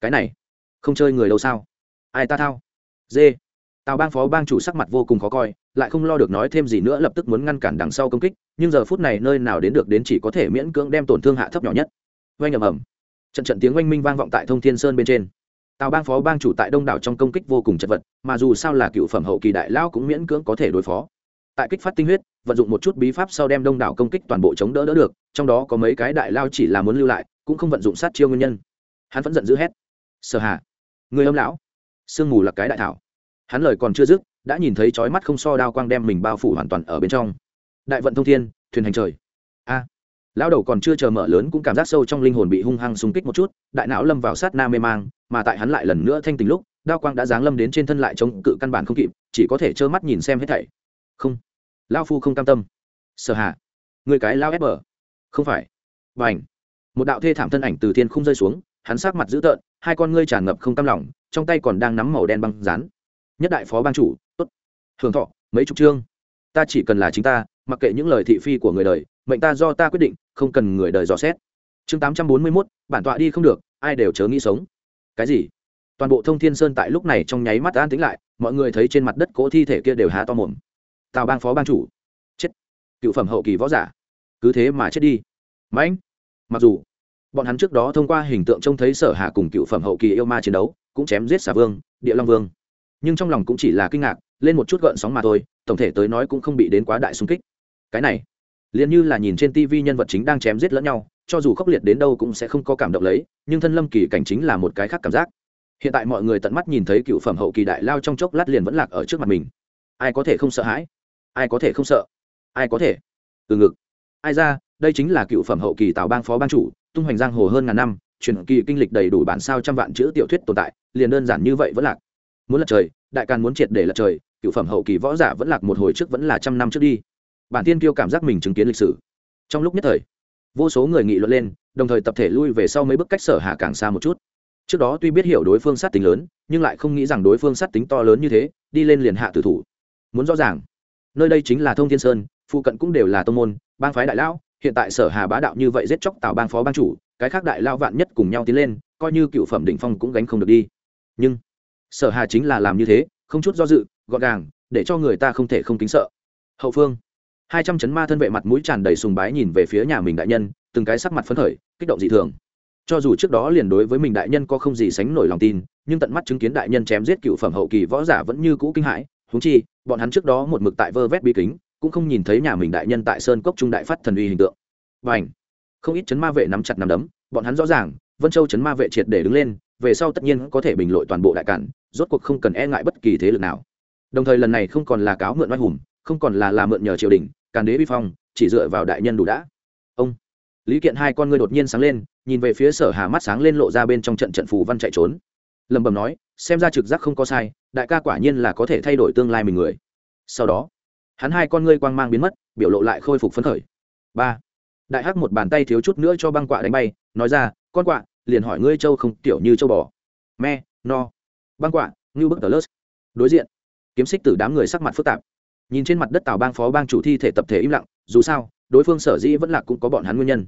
cái này, không chơi người đâu sao? Ai ta thao? Dê tào bang phó bang chủ sắc mặt vô cùng khó coi, lại không lo được nói thêm gì nữa, lập tức muốn ngăn cản đằng sau công kích, nhưng giờ phút này nơi nào đến được đến chỉ có thể miễn cưỡng đem tổn thương hạ thấp nhỏ nhất. Oanh ầm ầm. Trận trận tiếng oanh minh vang vọng tại thông thiên sơn bên trên. Tào bang phó bang chủ tại đông đảo trong công kích vô cùng chật vật, mà dù sao là cựu phẩm hậu kỳ đại lao cũng miễn cưỡng có thể đối phó tại kích phát tinh huyết vận dụng một chút bí pháp sau đem đông đảo công kích toàn bộ chống đỡ đỡ được trong đó có mấy cái đại lao chỉ là muốn lưu lại cũng không vận dụng sát chiêu nguyên nhân. Hắn vẫn giận dữ hét. Sở hà, người âm lão. Sương mù là cái đại thảo. Hắn lời còn chưa dứt đã nhìn thấy trói mắt không so đao quang đem mình bao phủ hoàn toàn ở bên trong. Đại vận thông thiên thuyền hành trời. A. Lão đầu còn chưa chờ mở lớn cũng cảm giác sâu trong linh hồn bị hung hăng xung kích một chút đại não lâm vào sát na mê mang mà tại hắn lại lần nữa thanh tình lúc đao quang đã giáng lâm đến trên thân lại chống cự căn bản không kịp chỉ có thể trơ mắt nhìn xem hết thảy. Không lao phu không cam tâm. Sở hạ người cái lao ép bờ. Không phải. Và ảnh một đạo thê thảm thân ảnh từ thiên không rơi xuống, hắn sát mặt dữ tợn, hai con ngươi tràn ngập không cam lòng, trong tay còn đang nắm màu đen băng rán. Nhất đại phó ban chủ, tốt. Hưởng thọ, mấy chục chương. Ta chỉ cần là chính ta, mặc kệ những lời thị phi của người đời, mệnh ta do ta quyết định, không cần người đời dò xét. Chương tám trăm bốn mươi mốt, bản tọa đi không được, ai đều chớ nghĩ sống. Cái gì? Toàn bộ thông thiên sơn tại lúc này trong nháy mắt an tính lại, mọi người thấy trên mặt đất cỗ thi thể kia đều há to mồm tào bang phó bang chủ. Chết. Cựu phẩm hậu kỳ võ giả. Cứ thế mà chết đi. Mãnh. Mặc dù, bọn hắn trước đó thông qua hình tượng trông thấy sở hạ cùng cựu phẩm hậu kỳ yêu ma chiến đấu, cũng chém giết xà vương, địa long vương. Nhưng trong lòng cũng chỉ là kinh ngạc, lên một chút gợn sóng mà thôi, tổng thể tới nói cũng không bị đến quá đại xung kích. Cái này, liền như là nhìn trên tivi nhân vật chính đang chém giết lẫn nhau, cho dù khốc liệt đến đâu cũng sẽ không có cảm động lấy, nhưng thân lâm kỳ cảnh chính là một cái khác cảm giác. Hiện tại mọi người tận mắt nhìn thấy cựu phẩm hậu kỳ đại lao trong chốc lát liền vẫn lạc ở trước mặt mình. Ai có thể không sợ hãi? Ai có thể không sợ? Ai có thể? Từ ngực. Ai ra, đây chính là cựu phẩm hậu kỳ tào bang phó ban chủ, tung hoành giang hồ hơn ngàn năm, truyền kỳ kinh lịch đầy đủ bản sao trăm vạn chữ tiểu thuyết tồn tại, liền đơn giản như vậy vẫn lạc. Muốn lật trời, đại càn muốn triệt để lật trời, cựu phẩm hậu kỳ võ giả vẫn lạc một hồi trước vẫn là trăm năm trước đi. Bản tiên kiêu cảm giác mình chứng kiến lịch sử. Trong lúc nhất thời, vô số người nghị luận lên, đồng thời tập thể lui về sau mấy bước cách sở hạ càng xa một chút. Trước đó tuy biết hiểu đối phương sát tính lớn, nhưng lại không nghĩ rằng đối phương sát tính to lớn như thế, đi lên liền hạ tử thủ. Muốn rõ ràng nơi đây chính là thông thiên sơn, phụ cận cũng đều là tông môn, bang phái đại lão, hiện tại sở hà bá đạo như vậy giết chóc tào bang phó bang chủ, cái khác đại lao vạn nhất cùng nhau tiến lên, coi như cựu phẩm đỉnh phong cũng gánh không được đi. Nhưng, sở hà chính là làm như thế, không chút do dự, gọn gàng, để cho người ta không thể không kính sợ. Hậu phương, hai trăm chấn ma thân vệ mặt mũi tràn đầy sùng bái nhìn về phía nhà mình đại nhân, từng cái sắc mặt phấn khởi, kích động dị thường. Cho dù trước đó liền đối với mình đại nhân có không gì sánh nổi lòng tin, nhưng tận mắt chứng kiến đại nhân chém giết cựu phẩm hậu kỳ võ giả vẫn như cũ kinh hãi húng chi bọn hắn trước đó một mực tại vơ vét bi kính, cũng không nhìn thấy nhà mình đại nhân tại sơn cốc trung đại phát thần uy hình tượng. Và ảnh không ít chấn ma vệ nắm chặt nắm đấm, bọn hắn rõ ràng, vân châu chấn ma vệ triệt để đứng lên, về sau tất nhiên có thể bình lội toàn bộ đại cản, rốt cuộc không cần e ngại bất kỳ thế lực nào. Đồng thời lần này không còn là cáo mượn oai hùng, không còn là làm mượn nhờ triều đình, càn đế vi phong, chỉ dựa vào đại nhân đủ đã. Ông! Lý kiện hai con ngươi đột nhiên sáng lên, nhìn về phía sở hà mắt sáng lên lộ ra bên trong trận trận phù văn chạy trốn. Lầm bầm nói, xem ra trực giác không có sai đại ca quả nhiên là có thể thay đổi tương lai mình người. Sau đó, hắn hai con ngươi quang mang biến mất, biểu lộ lại khôi phục phấn khởi. Ba, đại hắc một bàn tay thiếu chút nữa cho băng quạ đánh bay, nói ra, con quạ, liền hỏi ngươi châu không, tiểu như châu bò. Me, no. Băng quạ ngưu bức tờ lớt đối diện, kiếm xích từ đám người sắc mặt phức tạp. Nhìn trên mặt đất tào bang phó bang chủ thi thể tập thể im lặng, dù sao, đối phương sở dĩ vẫn là cũng có bọn hắn nguyên nhân.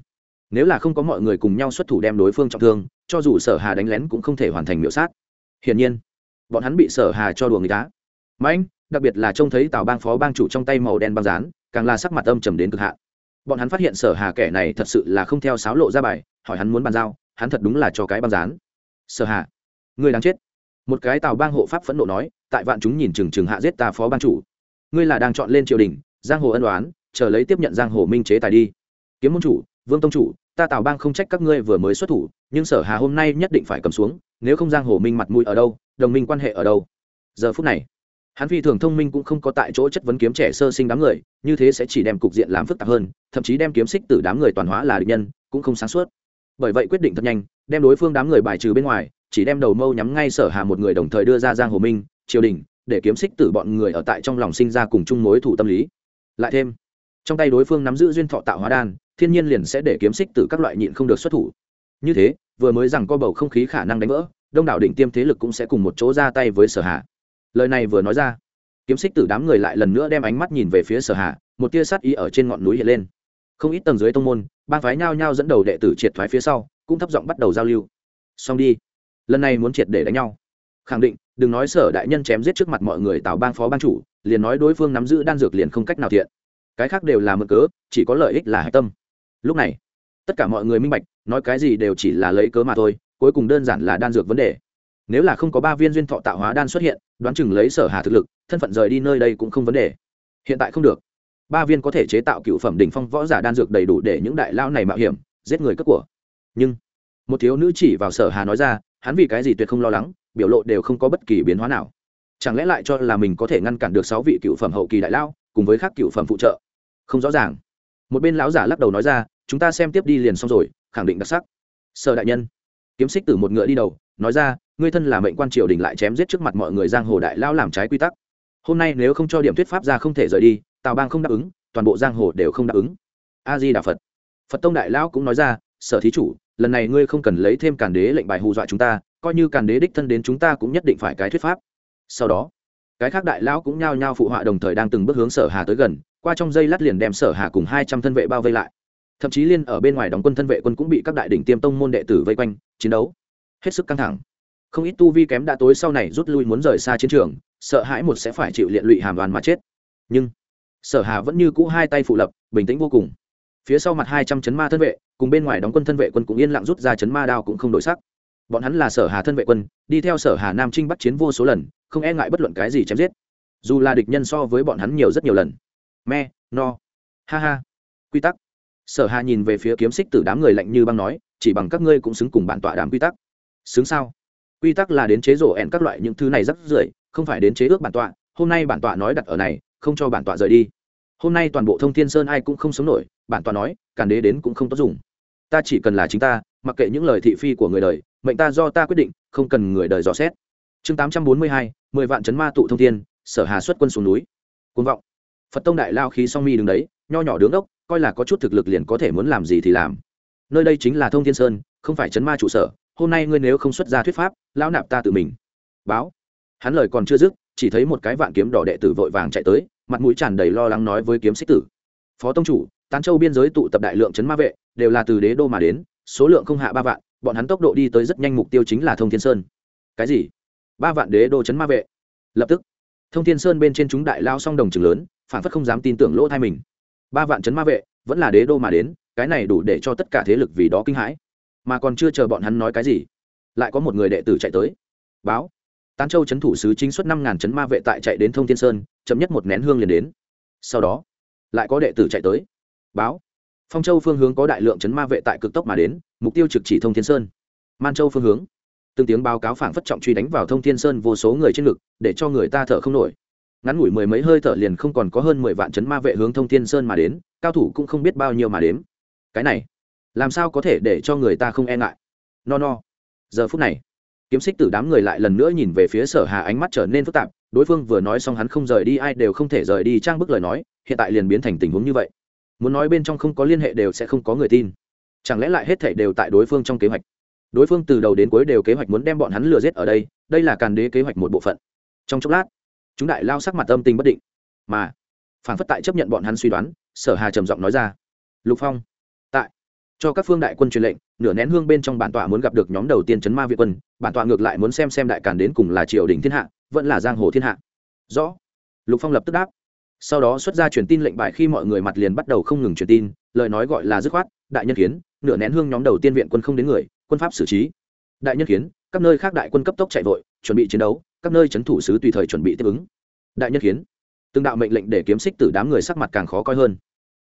Nếu là không có mọi người cùng nhau xuất thủ đem đối phương trọng thương, cho dù sở hà đánh lén cũng không thể hoàn thành miểu sát. Hiển nhiên bọn hắn bị sở hà cho đùa người đá. Mạnh đặc biệt là trông thấy tào bang phó bang chủ trong tay màu đen băng rán càng là sắc mặt âm trầm đến cực hạn. Bọn hắn phát hiện sở hà kẻ này thật sự là không theo sáo lộ ra bài, hỏi hắn muốn bàn giao, hắn thật đúng là cho cái băng rán sở hà người đang chết. Một cái tào bang hộ pháp phẫn nộ nói, tại vạn chúng nhìn chừng chừng hạ giết ta phó bang chủ. Ngươi là đang chọn lên triều đình, giang hồ ân đoán chờ lấy tiếp nhận giang hồ minh chế tài đi. Kiếm môn chủ, vương tông chủ, ta tào bang không trách các ngươi vừa mới xuất thủ, nhưng sở hà hôm nay nhất định phải cầm xuống, nếu không giang hồ minh mặt mũi ở đâu? Đồng minh quan hệ ở đâu? Giờ phút này, hắn phi thường thông minh cũng không có tại chỗ chất vấn kiếm trẻ sơ sinh đám người, như thế sẽ chỉ đem cục diện làm phức tạp hơn, thậm chí đem kiếm xích từ đám người toàn hóa là địch nhân, cũng không sáng suốt. Bởi vậy quyết định thật nhanh, đem đối phương đám người bài trừ bên ngoài, chỉ đem đầu mâu nhắm ngay sở hà một người đồng thời đưa ra giang hồ minh, triều đình, để kiếm xích tử bọn người ở tại trong lòng sinh ra cùng chung mối thủ tâm lý. Lại thêm, trong tay đối phương nắm giữ duyên thọ tạo hóa đan, thiên nhiên liền sẽ để kiếm xích tử các loại nhịn không được xuất thủ. Như thế, vừa mới rằng co bầu không khí khả năng đánh vỡ đông đảo đỉnh tiêm thế lực cũng sẽ cùng một chỗ ra tay với sở hạ lời này vừa nói ra, kiếm xích tử đám người lại lần nữa đem ánh mắt nhìn về phía sở hạ một tia sát ý ở trên ngọn núi hiện lên. Không ít tầng dưới tông môn, bang phái nhao nhao dẫn đầu đệ tử triệt thoái phía sau, cũng thấp giọng bắt đầu giao lưu. Xong đi, lần này muốn triệt để đánh nhau. Khẳng định, đừng nói sở đại nhân chém giết trước mặt mọi người tào bang phó ban chủ, liền nói đối phương nắm giữ đan dược liền không cách nào thiện. Cái khác đều là mực cớ, chỉ có lợi ích là hạch tâm. Lúc này, tất cả mọi người minh bạch, nói cái gì đều chỉ là lấy cớ mà thôi cuối cùng đơn giản là đan dược vấn đề. Nếu là không có ba viên duyên thọ tạo hóa đan xuất hiện, đoán chừng lấy sở hà thực lực, thân phận rời đi nơi đây cũng không vấn đề. Hiện tại không được. Ba viên có thể chế tạo cựu phẩm đỉnh phong võ giả đan dược đầy đủ để những đại lao này mạo hiểm, giết người cất của. Nhưng, một thiếu nữ chỉ vào sở hà nói ra, hắn vì cái gì tuyệt không lo lắng, biểu lộ đều không có bất kỳ biến hóa nào. Chẳng lẽ lại cho là mình có thể ngăn cản được sáu vị cựu phẩm hậu kỳ đại lao cùng với các cựu phẩm phụ trợ? Không rõ ràng. Một bên lão giả lắc đầu nói ra, chúng ta xem tiếp đi liền xong rồi, khẳng định đặc sắc. Sở đại nhân kiếm xích từ một ngựa đi đầu, nói ra, ngươi thân là mệnh quan triều đình lại chém giết trước mặt mọi người giang hồ đại lao làm trái quy tắc. Hôm nay nếu không cho điểm thuyết pháp ra không thể rời đi, tào bang không đáp ứng, toàn bộ giang hồ đều không đáp ứng. A di đà phật. Phật tông đại lão cũng nói ra, sở thí chủ, lần này ngươi không cần lấy thêm càn đế lệnh bài hù dọa chúng ta, coi như càn đế đích thân đến chúng ta cũng nhất định phải cái thuyết pháp. Sau đó, cái khác đại lão cũng nhao nhao phụ họa đồng thời đang từng bước hướng sở hà tới gần, qua trong dây lát liền đem sở hà cùng hai trăm thân vệ bao vây lại thậm chí liên ở bên ngoài đóng quân thân vệ quân cũng bị các đại đỉnh tiêm tông môn đệ tử vây quanh, chiến đấu. Hết sức căng thẳng. Không ít tu vi kém đã tối sau này rút lui muốn rời xa chiến trường, sợ hãi một sẽ phải chịu liện lụy hàm đoàn mà chết. Nhưng, sở hà vẫn như cũ hai tay phụ lập, bình tĩnh vô cùng. Phía sau mặt hai trăm chấn ma thân vệ, cùng bên ngoài đóng quân thân vệ quân cũng yên lặng rút ra chấn ma đao cũng không đổi sắc. Bọn hắn là sở hà thân vệ quân, đi theo sở hà nam trinh bắt chiến vô số lần, không e ngại bất luận cái gì chém giết. Dù là địch nhân so với bọn hắn nhiều rất nhiều lần. Me, no. Ha ha. Quy tắc sở hà nhìn về phía kiếm xích từ đám người lạnh như băng nói, chỉ bằng các ngươi cũng xứng cùng bản tọa đàm quy tắc. Xứng sao? Quy tắc là đến chế rổ ẹn các loại những thứ này rất rưởi, không phải đến chế ước bản tọa. Hôm nay bản tọa nói đặt ở này, không cho bản tọa rời đi. Hôm nay toàn bộ thông thiên sơn ai cũng không sống nổi, bản tọa nói càn đế đến cũng không tốt dùng. Ta chỉ cần là chính ta, mặc kệ những lời thị phi của người đời, mệnh ta do ta quyết định, không cần người đời dò xét. Chương tám trăm bốn mươi hai, mười vạn chấn ma tụ thông thiên, sở hà xuất quân xuống núi. Côn vọng. Phật tông đại lao khí song mi đứng đấy, nho nhỏ đứng ốc coi là có chút thực lực liền có thể muốn làm gì thì làm. Nơi đây chính là thông thiên sơn, không phải chấn ma trụ sở, hôm nay ngươi nếu không xuất ra thuyết pháp, lão nạp ta tự mình. Báo. Hắn lời còn chưa dứt, chỉ thấy một cái vạn kiếm đỏ đệ tử vội vàng chạy tới, mặt mũi tràn đầy lo lắng nói với kiếm xích tử. Phó tông chủ, tán châu biên giới tụ tập đại lượng chấn ma vệ, đều là từ đế đô mà đến, số lượng không hạ ba vạn, bọn hắn tốc độ đi tới rất nhanh mục tiêu chính là thông thiên sơn. Cái gì? Ba vạn đế đô chấn ma vệ. Lập tức, thông thiên sơn bên trên chúng đại lao song đồng trường lớn, phản phất không dám tin tưởng lỗ thai mình ba vạn chấn ma vệ, vẫn là đế đô mà đến, cái này đủ để cho tất cả thế lực vì đó kinh hãi. Mà còn chưa chờ bọn hắn nói cái gì, lại có một người đệ tử chạy tới. Báo. Tán châu chấn thủ sứ chính xuất năm ngàn chấn ma vệ tại chạy đến thông thiên sơn, chậm nhất một nén hương liền đến. Sau đó, lại có đệ tử chạy tới. Báo. Phong châu phương hướng có đại lượng chấn ma vệ tại cực tốc mà đến, mục tiêu trực chỉ thông thiên sơn. Man châu phương hướng. Từng tiếng báo cáo phảng phất trọng truy đánh vào thông thiên sơn vô số người trên ngực, để cho người ta thở không nổi ngắn ngủi mười mấy hơi thở liền không còn có hơn mười vạn chấn ma vệ hướng thông thiên sơn mà đến, cao thủ cũng không biết bao nhiêu mà đếm. Cái này, làm sao có thể để cho người ta không e ngại? No no. Giờ phút này, kiếm xích tử đám người lại lần nữa nhìn về phía sở hà ánh mắt trở nên phức tạp, đối phương vừa nói xong hắn không rời đi, ai đều không thể rời đi trang bức lời nói, hiện tại liền biến thành tình huống như vậy. Muốn nói bên trong không có liên hệ đều sẽ không có người tin. Chẳng lẽ lại hết thể đều tại đối phương trong kế hoạch? Đối phương từ đầu đến cuối đều kế hoạch muốn đem bọn hắn lừa giết ở đây đây là càn đế kế hoạch một bộ phận. Trong chốc lát chúng đại lao sắc mặt âm tình bất định. Mà phản phất tại chấp nhận bọn hắn suy đoán, sở hà trầm giọng nói ra, lục phong, tại, cho các phương đại quân truyền lệnh, nửa nén hương bên trong bản tọa muốn gặp được nhóm đầu tiên chấn ma việt quân, bản tọa ngược lại muốn xem xem đại càn đến cùng là triều đình thiên hạ, vẫn là giang hồ thiên hạ. Rõ. Lục phong lập tức đáp. Sau đó xuất ra truyền tin lệnh bài khi mọi người mặt liền bắt đầu không ngừng truyền tin, lời nói gọi là dứt khoát, đại nhân kiến, nửa nén hương nhóm đầu tiên viện quân không đến người, quân pháp xử trí. Đại nhân kiến, các nơi khác đại quân cấp tốc chạy vội, chuẩn bị chiến đấu các nơi c thủ sứ tùy thời chuẩn bị tiếp ứng. Đại nhân kiến. Từng đạo mệnh lệnh để kiếm xích tử đám người sắc mặt càng khó coi hơn.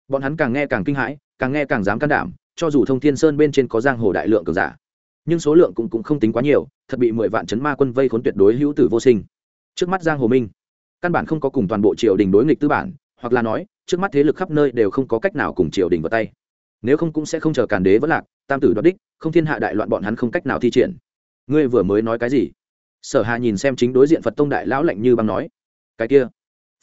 Bọn hắn càng nghe càng kinh hãi càng nghe càng dám can đảm cho dù thông thiên sơn bên trên có giang hồ đại lượng cường giả nhưng số lượng cũng, cũng không tính quá nhiều thật bị mười vạn chấn ma quân vây khốn tuyệt đối hữu tử vô sinh. Trước mắt giang hồ minh căn bản không có cùng toàn bộ triều đình đối nghịch tư bản hoặc là nói trước mắt thế lực khắp nơi đều không có cách nào cùng triều đình vào tay. Nếu không cũng sẽ không chờ càn đế vẫn lạc tam tử đoạt đích không thiên hạ đại loạn bọn hắn không cách nào thi triển. Ngươi vừa mới nói cái gì? Sở hà nhìn xem chính đối diện phật tông đại lão lạnh như băng nói, cái kia.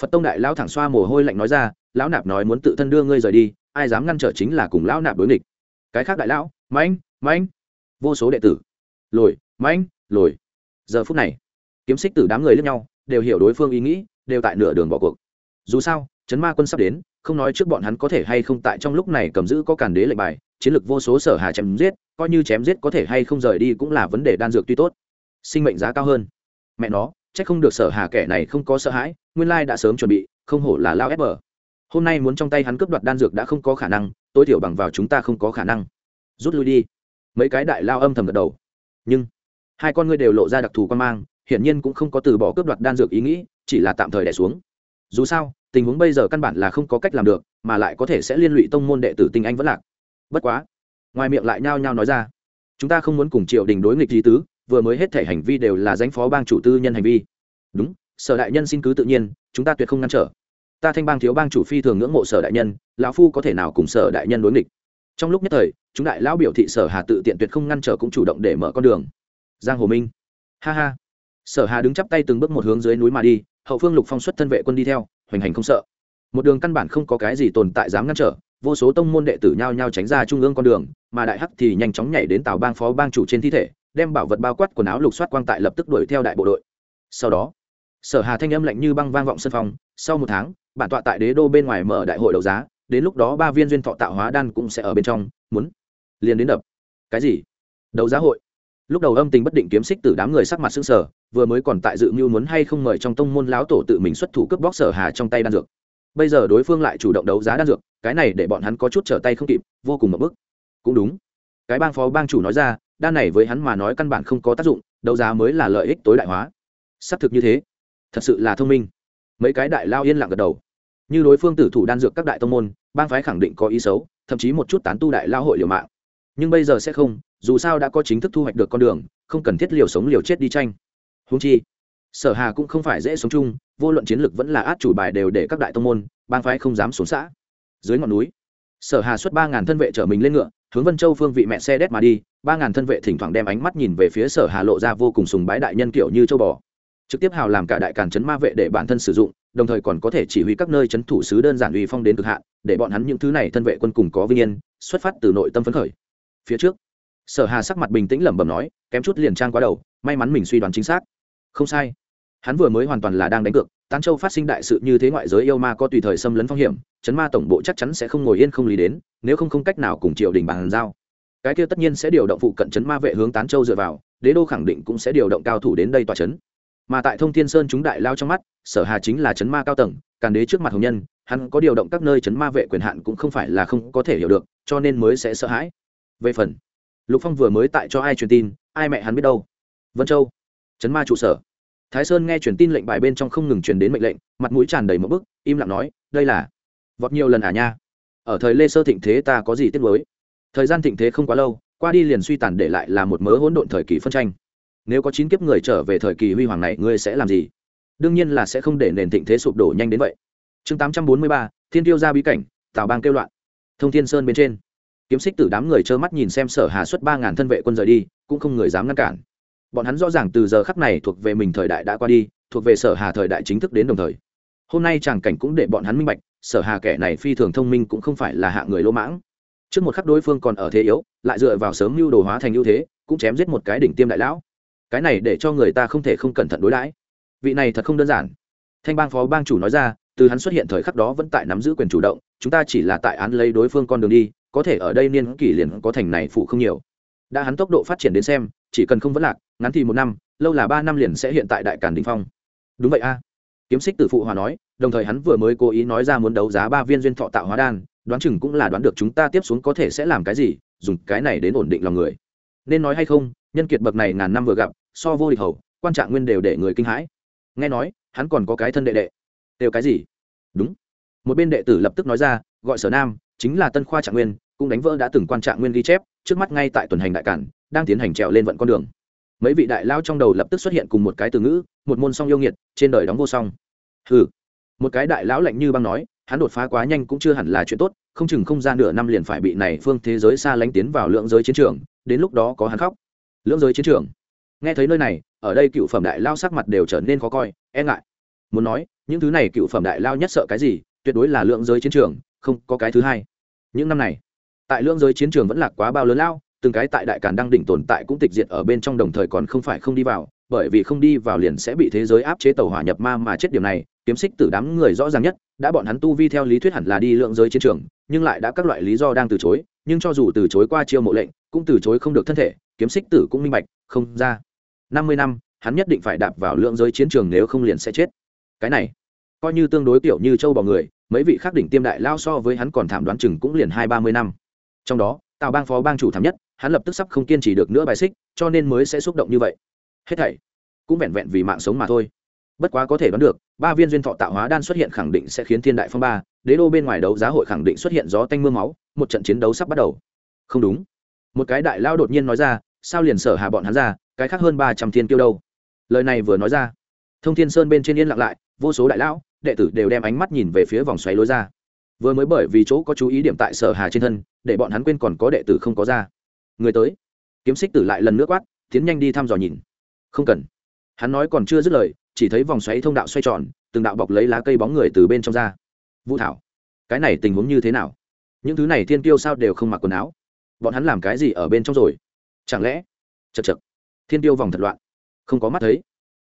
Phật tông đại lão thẳng xoa mồ hôi lạnh nói ra, lão nạp nói muốn tự thân đưa ngươi rời đi, ai dám ngăn trở chính là cùng lão nạp đối nghịch. Cái khác đại lão, mãnh mãnh. Vô số đệ tử, lồi, mãnh, lồi. Giờ phút này, kiếm xích tử đám người lẫn nhau, đều hiểu đối phương ý nghĩ, đều tại nửa đường bỏ cuộc. Dù sao, chấn ma quân sắp đến, không nói trước bọn hắn có thể hay không tại trong lúc này cầm giữ có cản đế lệnh bài, chiến lược vô số sở hà chém giết, coi như chém giết có thể hay không rời đi cũng là vấn đề đan dược tuy tốt sinh mệnh giá cao hơn. Mẹ nó trách không được sở hà kẻ này không có sợ hãi, nguyên lai đã sớm chuẩn bị, không hổ là lao ép bờ. Hôm nay muốn trong tay hắn cướp đoạt đan dược đã không có khả năng, tối thiểu bằng vào chúng ta không có khả năng. Rút lui đi. Mấy cái đại lao âm thầm gật đầu. Nhưng, hai con ngươi đều lộ ra đặc thù quan mang, hiển nhiên cũng không có từ bỏ cướp đoạt đan dược ý nghĩ, chỉ là tạm thời đẻ xuống. Dù sao, tình huống bây giờ căn bản là không có cách làm được, mà lại có thể sẽ liên lụy tông môn đệ tử tinh anh vẫn lạc. Bất quá, ngoài miệng lại nhao nhao nói ra, chúng ta không muốn cùng triều đình đối nghịch lý tứ vừa mới hết thể hành vi đều là danh phó bang chủ tư nhân hành vi. Đúng, sở đại nhân xin cứ tự nhiên, chúng ta tuyệt không ngăn trở. Ta thanh bang thiếu bang chủ phi thường ngưỡng mộ sở đại nhân, lão phu có thể nào cùng sở đại nhân đối nghịch. Trong lúc nhất thời, chúng đại lão biểu thị sở hà tự tiện tuyệt không ngăn trở cũng chủ động để mở con đường. Giang hồ minh. Ha ha. Sở hà đứng chắp tay từng bước một hướng dưới núi mà đi, hậu phương lục phong xuất thân vệ quân đi theo, hoành hành không sợ. Một đường căn bản không có cái gì tồn tại dám ngăn trở, vô số tông môn đệ tử nhao nhao tránh ra trung ương con đường, mà đại hắc thì nhanh chóng nhảy đến tàu bang phó bang chủ trên thi thể đem bảo vật bao quát quần áo lục soát quang tại lập tức đuổi theo đại bộ đội. Sau đó, sở hà thanh âm lạnh như băng vang vọng sân phòng, sau một tháng, bản tọa tại đế đô bên ngoài mở đại hội đấu giá, đến lúc đó ba viên duyên thọ tạo hóa đan cũng sẽ ở bên trong, muốn liền đến đập. Cái gì? Đấu giá hội. Lúc đầu âm tình bất định kiếm xích từ đám người sắc mặt xương sở vừa mới còn tại dự mưu muốn hay không mời trong tông môn lão tổ tự mình xuất thủ cướp bóc sở hà trong tay đan dược. Bây giờ đối phương lại chủ động đấu giá đan dược, cái này để bọn hắn có chút trở tay không kịp, vô cùng mập bức. Cũng đúng. Cái bang phó bang chủ nói ra đan này với hắn mà nói căn bản không có tác dụng, đấu giá mới là lợi ích tối đại hóa. Xác thực như thế. Thật sự là thông minh. Mấy cái đại lao yên lặng gật đầu. Như đối phương tử thủ đan dược các đại tông môn, bang phái khẳng định có ý xấu, thậm chí một chút tán tu đại lao hội liều mạng. Nhưng bây giờ sẽ không, dù sao đã có chính thức thu hoạch được con đường, không cần thiết liều sống liều chết đi tranh. Húng chi, sở hà cũng không phải dễ sống chung, vô luận chiến lược vẫn là át chủ bài đều để các đại tông môn, bang phái không dám xuống xã. Dưới ngọn núi, sở hà xuất ba ngàn thân vệ chở mình lên ngựa hướng vân châu phương vị mẹ xe đét mà đi, ba ngàn thân vệ thỉnh thoảng đem ánh mắt nhìn về phía sở hà lộ ra vô cùng sùng bái đại nhân kiểu như châu bò. Trực tiếp hào làm cả đại càn chấn ma vệ để bản thân sử dụng, đồng thời còn có thể chỉ huy các nơi chấn thủ sứ đơn giản uy phong đến cực hạn, để bọn hắn những thứ này thân vệ quân cùng có vinh yên, xuất phát từ nội tâm phấn khởi. Phía trước, sở hà sắc mặt bình tĩnh lẩm bẩm nói, kém chút liền trang quá đầu, may mắn mình suy đoán chính xác. Không sai. Hắn vừa mới hoàn toàn là đang đánh cược tán châu phát sinh đại sự như thế ngoại giới yêu ma có tùy thời xâm lấn phong hiểm, chấn ma tổng bộ chắc chắn sẽ không ngồi yên không lý đến, nếu không không cách nào cùng triều đình bàn giao. Cái kia tất nhiên sẽ điều động phụ cận chấn ma vệ hướng tán châu dựa vào, đế đô khẳng định cũng sẽ điều động cao thủ đến đây tòa chấn. Mà tại thông thiên sơn chúng đại lao trong mắt, sở hà chính là chấn ma cao tầng, càn đế trước mặt hồng nhân, hắn có điều động các nơi chấn ma vệ quyền hạn cũng không phải là không có thể hiểu được, cho nên mới sẽ sợ hãi. Về phần, lục phong vừa mới tại cho ai truyền tin, ai mẹ hắn biết đâu? Vân châu, chấn ma trụ sở thái sơn nghe truyền tin lệnh bài bên trong không ngừng truyền đến mệnh lệnh, mặt mũi tràn đầy một bức, im lặng nói, đây là vọt nhiều lần à nha. Ở thời lê sơ thịnh thế ta có gì tiếc mới thời gian thịnh thế không quá lâu, qua đi liền suy tàn để lại là một mớ hỗn độn thời kỳ phân tranh. Nếu có chín kiếp người trở về thời kỳ huy hoàng này, ngươi sẽ làm gì? Đương nhiên là sẽ không để nền thịnh thế sụp đổ nhanh đến vậy. Chương tám trăm bốn mươi ba, thiên tiêu ra bí cảnh, tào bang kêu loạn. Thông thiên sơn bên trên. Kiếm xích tử đám người trơ mắt nhìn xem sở hà xuất ba ngàn thân vệ quân rời đi, cũng không người dám ngăn cản bọn hắn rõ ràng từ giờ khắc này thuộc về mình thời đại đã qua đi, thuộc về sở hà thời đại chính thức đến đồng thời. Hôm nay tràng cảnh cũng để bọn hắn minh bạch, sở hà kẻ này phi thường thông minh cũng không phải là hạ người lỗ mãng. Trước một khắc đối phương còn ở thế yếu, lại dựa vào sớm mưu đồ hóa thành ưu thế, cũng chém giết một cái đỉnh tiêm đại lão. Cái này để cho người ta không thể không cẩn thận đối đãi. Vị này thật không đơn giản. Thanh bang phó bang chủ nói ra, từ hắn xuất hiện thời khắc đó vẫn tại nắm giữ quyền chủ động, chúng ta chỉ là tại án lấy đối phương con đường đi, có thể ở đây niên kỷ liền có thành này phụ không nhiều. Đã hắn tốc độ phát triển đến xem chỉ cần không vấn lạc, ngắn thì một năm, lâu là ba năm liền sẽ hiện tại đại cản đình phong. Đúng vậy a. Kiếm xích tử phụ hòa nói, đồng thời hắn vừa mới cố ý nói ra muốn đấu giá ba viên duyên thọ tạo hóa đan, đoán chừng cũng là đoán được chúng ta tiếp xuống có thể sẽ làm cái gì, dùng cái này đến ổn định lòng người. Nên nói hay không, nhân kiệt bậc này ngàn năm vừa gặp, so vô địch hầu, quan trạng nguyên đều để người kinh hãi. Nghe nói, hắn còn có cái thân đệ đệ. Đều cái gì? Đúng. Một bên đệ tử lập tức nói ra, gọi sở nam, chính là tân khoa trạng nguyên, cũng đánh vỡ đã từng quan trạng nguyên ghi chép, trước mắt ngay tại tuần hành đại cản đang tiến hành trèo lên vận con đường. Mấy vị đại lao trong đầu lập tức xuất hiện cùng một cái từ ngữ một môn song yêu nghiệt trên đời đóng vô song. Hừ, một cái đại lão lạnh như băng nói hắn đột phá quá nhanh cũng chưa hẳn là chuyện tốt không chừng không gian nửa năm liền phải bị này phương thế giới xa lánh tiến vào lượng giới chiến trường đến lúc đó có hắn khóc. Lưỡng giới chiến trường. Nghe thấy nơi này ở đây cựu phẩm đại lao sắc mặt đều trở nên khó coi e ngại. Muốn nói những thứ này cựu phẩm đại lao nhất sợ cái gì tuyệt đối là lượng giới chiến trường không có cái thứ hai. Những năm này tại lượng giới chiến trường vẫn lạc quá bao lớn lao từng cái tại đại càn đăng đỉnh tồn tại cũng tịch diệt ở bên trong đồng thời còn không phải không đi vào, bởi vì không đi vào liền sẽ bị thế giới áp chế tàu hỏa nhập ma mà chết điều này, kiếm xích tử đám người rõ ràng nhất, đã bọn hắn tu vi theo lý thuyết hẳn là đi lượng giới chiến trường, nhưng lại đã các loại lý do đang từ chối, nhưng cho dù từ chối qua chiêu mộ lệnh, cũng từ chối không được thân thể, kiếm xích tử cũng minh bạch, không ra. Năm mươi năm, hắn nhất định phải đạp vào lượng giới chiến trường nếu không liền sẽ chết. Cái này, coi như tương đối kiểu như châu bò người, mấy vị khắc đỉnh tiêm đại lao so với hắn còn thảm đoán chừng cũng liền hai ba mươi năm. Trong đó, tào bang phó bang chủ thảm nhất hắn lập tức sắp không kiên trì được nữa bài xích, cho nên mới sẽ xúc động như vậy. Hết thảy cũng vẹn vẹn vì mạng sống mà thôi. Bất quá có thể đoán được, ba viên duyên thọ tạo hóa đan xuất hiện khẳng định sẽ khiến thiên đại phong ba, đế đô bên ngoài đấu giá hội khẳng định xuất hiện gió tanh m ư a máu, một trận chiến đấu sắp bắt đầu. Không đúng. Một cái đại lao đột nhiên nói ra, sao liền sở hà bọn hắn ra, cái khác hơn ba trăm thiên tiêu đâu? Lời này vừa nói ra, thông thiên sơn bên trên yên lặng lại, vô số đại lão, đệ tử đều đem ánh mắt nhìn về phía vòng xoáy lối ra. Vừa mới bởi vì chỗ có chú ý điểm tại sở hà trên thân, để bọn hắn quên còn có đệ tử không có ra người tới. Kiếm xích tử lại lần nước quát, tiến nhanh đi thăm dò nhìn. Không cần. Hắn nói còn chưa dứt lời, chỉ thấy vòng xoáy thông đạo xoay tròn, từng đạo bọc lấy lá cây bóng người từ bên trong ra. Vũ thảo, cái này tình huống như thế nào? Những thứ này thiên tiêu sao đều không mặc quần áo? Bọn hắn làm cái gì ở bên trong rồi? Chẳng lẽ? Chật chật thiên tiêu vòng thật loạn. Không có mắt thấy.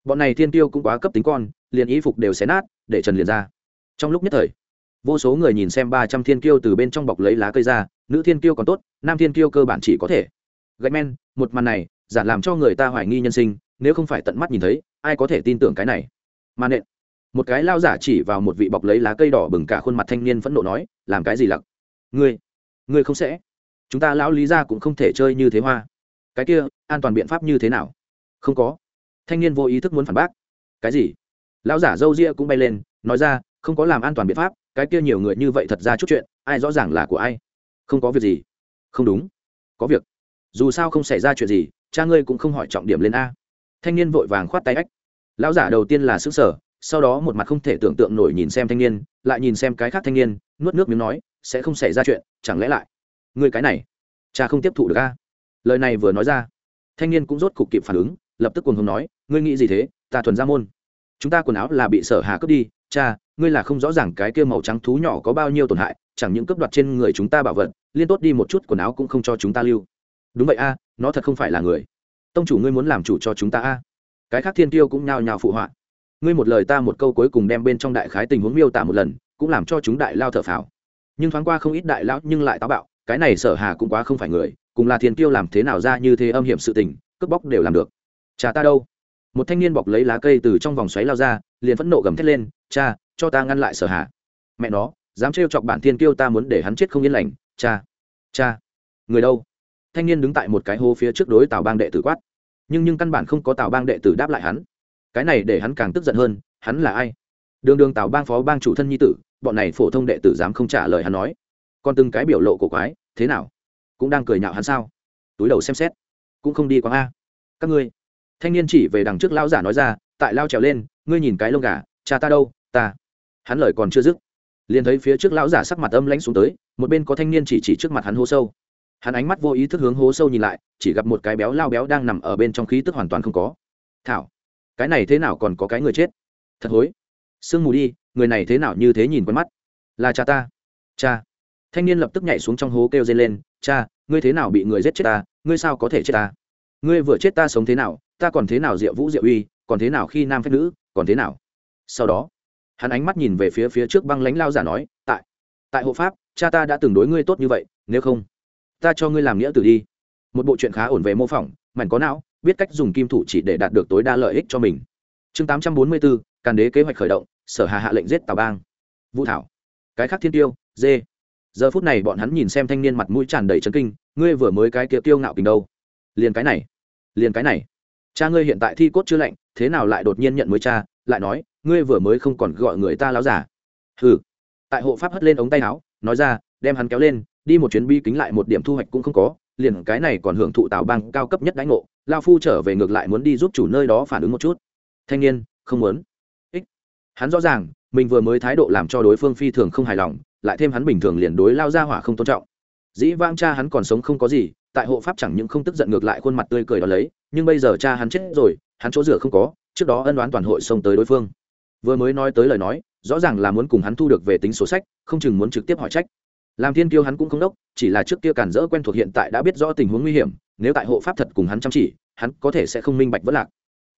Bọn này thiên tiêu cũng quá cấp tính con, liền y phục đều xé nát, để trần liền ra. Trong lúc nhất thời, vô số người nhìn xem ba trăm thiên kiêu từ bên trong bọc lấy lá cây ra nữ thiên kiêu còn tốt, nam thiên kiêu cơ bản chỉ có thể. Gạch men, một màn này giản làm cho người ta hoài nghi nhân sinh, nếu không phải tận mắt nhìn thấy, ai có thể tin tưởng cái này? Mà nện, một cái lao giả chỉ vào một vị bọc lấy lá cây đỏ bừng cả khuôn mặt thanh niên phẫn nộ nói, làm cái gì lặc? Ngươi ngươi không sẽ. Chúng ta lão lý ra cũng không thể chơi như thế hoa. Cái kia, an toàn biện pháp như thế nào? Không có. Thanh niên vô ý thức muốn phản bác. Cái gì? Lão giả dâu ria cũng bay lên, nói ra, không có làm an toàn biện pháp, cái kia nhiều người như vậy thật ra chút chuyện, ai rõ ràng là của ai? Không có việc gì. Không đúng. Có việc. Dù sao không xảy ra chuyện gì, cha ngươi cũng không hỏi trọng điểm lên a. Thanh niên vội vàng khoát tay ách. Lão giả đầu tiên là xứ sở sau đó một mặt không thể tưởng tượng nổi nhìn xem thanh niên, lại nhìn xem cái khác thanh niên, nuốt nước miếng nói, sẽ không xảy ra chuyện, chẳng lẽ lại ngươi cái này, cha không tiếp thụ được a? Lời này vừa nói ra, thanh niên cũng rốt cục kịp phản ứng, lập tức cuồng hùng nói, ngươi nghĩ gì thế? Ta thuần ra môn. Chúng ta quần áo là bị sở hà cướp đi, cha ngươi là không rõ ràng cái kia màu trắng thú nhỏ có bao nhiêu tổn hại, chẳng những cướp đoạt trên người chúng ta bảo vật, liên tốt đi một chút quần áo cũng không cho chúng ta lưu. Đúng vậy a, nó thật không phải là người. Tông chủ ngươi muốn làm chủ cho chúng ta a. Cái khác thiên tiêu cũng nhao nhao phụ họa. Ngươi một lời ta một câu cuối cùng đem bên trong đại khái tình huống miêu tả một lần, cũng làm cho chúng đại lao thở phào. Nhưng thoáng qua không ít đại lão nhưng lại táo bạo, cái này sở hà cũng quá không phải người, cùng là thiên tiêu làm thế nào ra như thế âm hiểm sự tình, cướp bóc đều làm được. Cha ta đâu? Một thanh niên bọc lấy lá cây từ trong vòng xoáy lao ra, liền phẫn nộ gầm thét lên, cha cho ta ngăn lại sở hà. Mẹ nó, dám trêu chọc bản thiên kiêu ta muốn để hắn chết không yên lành. Cha cha. Người đâu? Thanh niên đứng tại một cái hố phía trước đối tào bang đệ tử quát. Nhưng nhưng căn bản không có tào bang đệ tử đáp lại hắn. Cái này để hắn càng tức giận hơn, hắn là ai? Đường đường tào bang phó bang chủ thân nhi tử, bọn này phổ thông đệ tử dám không trả lời hắn nói. Còn từng cái biểu lộ của quái, thế nào? Cũng đang cười nhạo hắn sao? Túi đầu xem xét. Cũng không đi quá a. Các ngươi. Thanh niên chỉ về đằng trước lao giả nói ra, tại lao trèo lên, ngươi nhìn cái lông gà, cha ta đâu? Ta hắn lời còn chưa dứt, liền thấy phía trước lão giả sắc mặt âm lãnh xuống tới, một bên có thanh niên chỉ chỉ trước mặt hắn hố sâu. Hắn ánh mắt vô ý thức hướng hố sâu nhìn lại, chỉ gặp một cái béo lao béo đang nằm ở bên trong khí tức hoàn toàn không có. Thảo, cái này thế nào còn có cái người chết? Thật hối. Sương mù đi, người này thế nào như thế nhìn quen mắt? Là cha ta. Cha. Thanh niên lập tức nhảy xuống trong hố kêu dây lên, cha, ngươi thế nào bị người giết chết ta? Ngươi sao có thể chết ta? Ngươi vừa chết ta sống thế nào? Ta còn thế nào diệu vũ diệu uy, còn thế nào khi nam phép nữ, còn thế nào? Sau đó hắn ánh mắt nhìn về phía phía trước băng lãnh lao giả nói, tại tại hộ pháp, cha ta đã từng đối ngươi tốt như vậy, nếu không, ta cho ngươi làm nghĩa tử đi. Một bộ chuyện khá ổn về mô phỏng, mảnh có não, biết cách dùng kim thủ chỉ để đạt được tối đa lợi ích cho mình. Chương tám trăm bốn mươi bốn càn đế kế hoạch khởi động, sở hà hạ lệnh giết tào bang. Vũ thảo. Cái khác thiên tiêu, dê. Giờ phút này bọn hắn nhìn xem thanh niên mặt mũi tràn đầy trấn kinh, ngươi vừa mới cái kia tiêu ngạo kình đâu? Liền cái này, liền cái này. Cha ngươi hiện tại thi cốt chưa lạnh, thế nào lại đột nhiên nhận mới cha? Lại nói ngươi vừa mới không còn gọi người ta láo giả. Hừ. Tại hộ pháp hất lên ống tay áo, nói ra, đem hắn kéo lên, đi một chuyến bi kính lại một điểm thu hoạch cũng không có, liền cái này còn hưởng thụ tào bang cao cấp nhất đánh ngộ, lao phu trở về ngược lại muốn đi giúp chủ nơi đó phản ứng một chút. Thanh niên, không muốn. Ích. Hắn rõ ràng, mình vừa mới thái độ làm cho đối phương phi thường không hài lòng, lại thêm hắn bình thường liền đối lao ra hỏa không tôn trọng. Dĩ vang cha hắn còn sống không có gì, tại hộ pháp chẳng những không tức giận ngược lại khuôn mặt tươi cười đó lấy, nhưng bây giờ cha hắn chết rồi, hắn chỗ rửa không có, trước đó ân đoán toàn hội xông tới đối phương vừa mới nói tới lời nói, rõ ràng là muốn cùng hắn thu được về tính sổ sách, không chừng muốn trực tiếp hỏi trách. Làm thiên kiêu hắn cũng không đốc, chỉ là trước kia cản rỡ quen thuộc hiện tại đã biết rõ tình huống nguy hiểm, nếu tại hộ pháp thật cùng hắn chăm chỉ, hắn có thể sẽ không minh bạch vất lạc.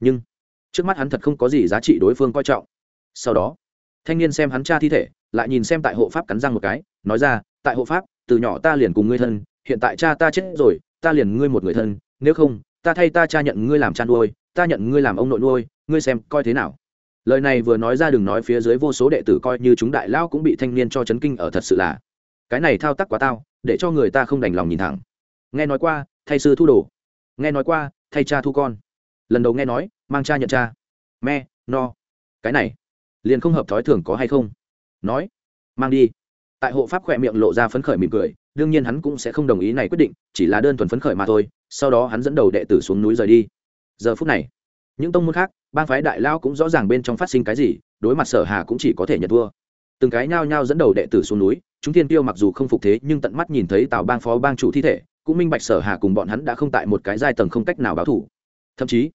Nhưng, trước mắt hắn thật không có gì giá trị đối phương coi trọng. Sau đó, thanh niên xem hắn cha thi thể, lại nhìn xem tại hộ pháp cắn răng một cái, nói ra, tại hộ pháp, từ nhỏ ta liền cùng ngươi thân, hiện tại cha ta chết rồi, ta liền ngươi một người thân, nếu không, ta thay ta cha nhận ngươi làm cha nuôi, ta nhận ngươi làm ông nội nuôi, ngươi xem coi thế nào? Lời này vừa nói ra đừng nói phía dưới vô số đệ tử coi như chúng đại lao cũng bị thanh niên cho chấn kinh ở thật sự là. Cái này thao tác quá tao, để cho người ta không đành lòng nhìn thẳng. Nghe nói qua, thay sư thu đồ. Nghe nói qua, thay cha thu con. Lần đầu nghe nói, mang cha nhận cha. Me no. Cái này, liền không hợp thói thường có hay không? Nói, mang đi. Tại hộ pháp khỏe miệng lộ ra phấn khởi mỉm cười, đương nhiên hắn cũng sẽ không đồng ý này quyết định, chỉ là đơn thuần phấn khởi mà thôi, sau đó hắn dẫn đầu đệ tử xuống núi rời đi. Giờ phút này, những tông môn khác bang phái đại lao cũng rõ ràng bên trong phát sinh cái gì, đối mặt sở hà cũng chỉ có thể nhận thua. Từng cái nhao nhao dẫn đầu đệ tử xuống núi, chúng thiên tiêu mặc dù không phục thế nhưng tận mắt nhìn thấy tào bang phó bang chủ thi thể, cũng minh bạch sở hà cùng bọn hắn đã không tại một cái giai tầng không cách nào báo thủ. Thậm chí,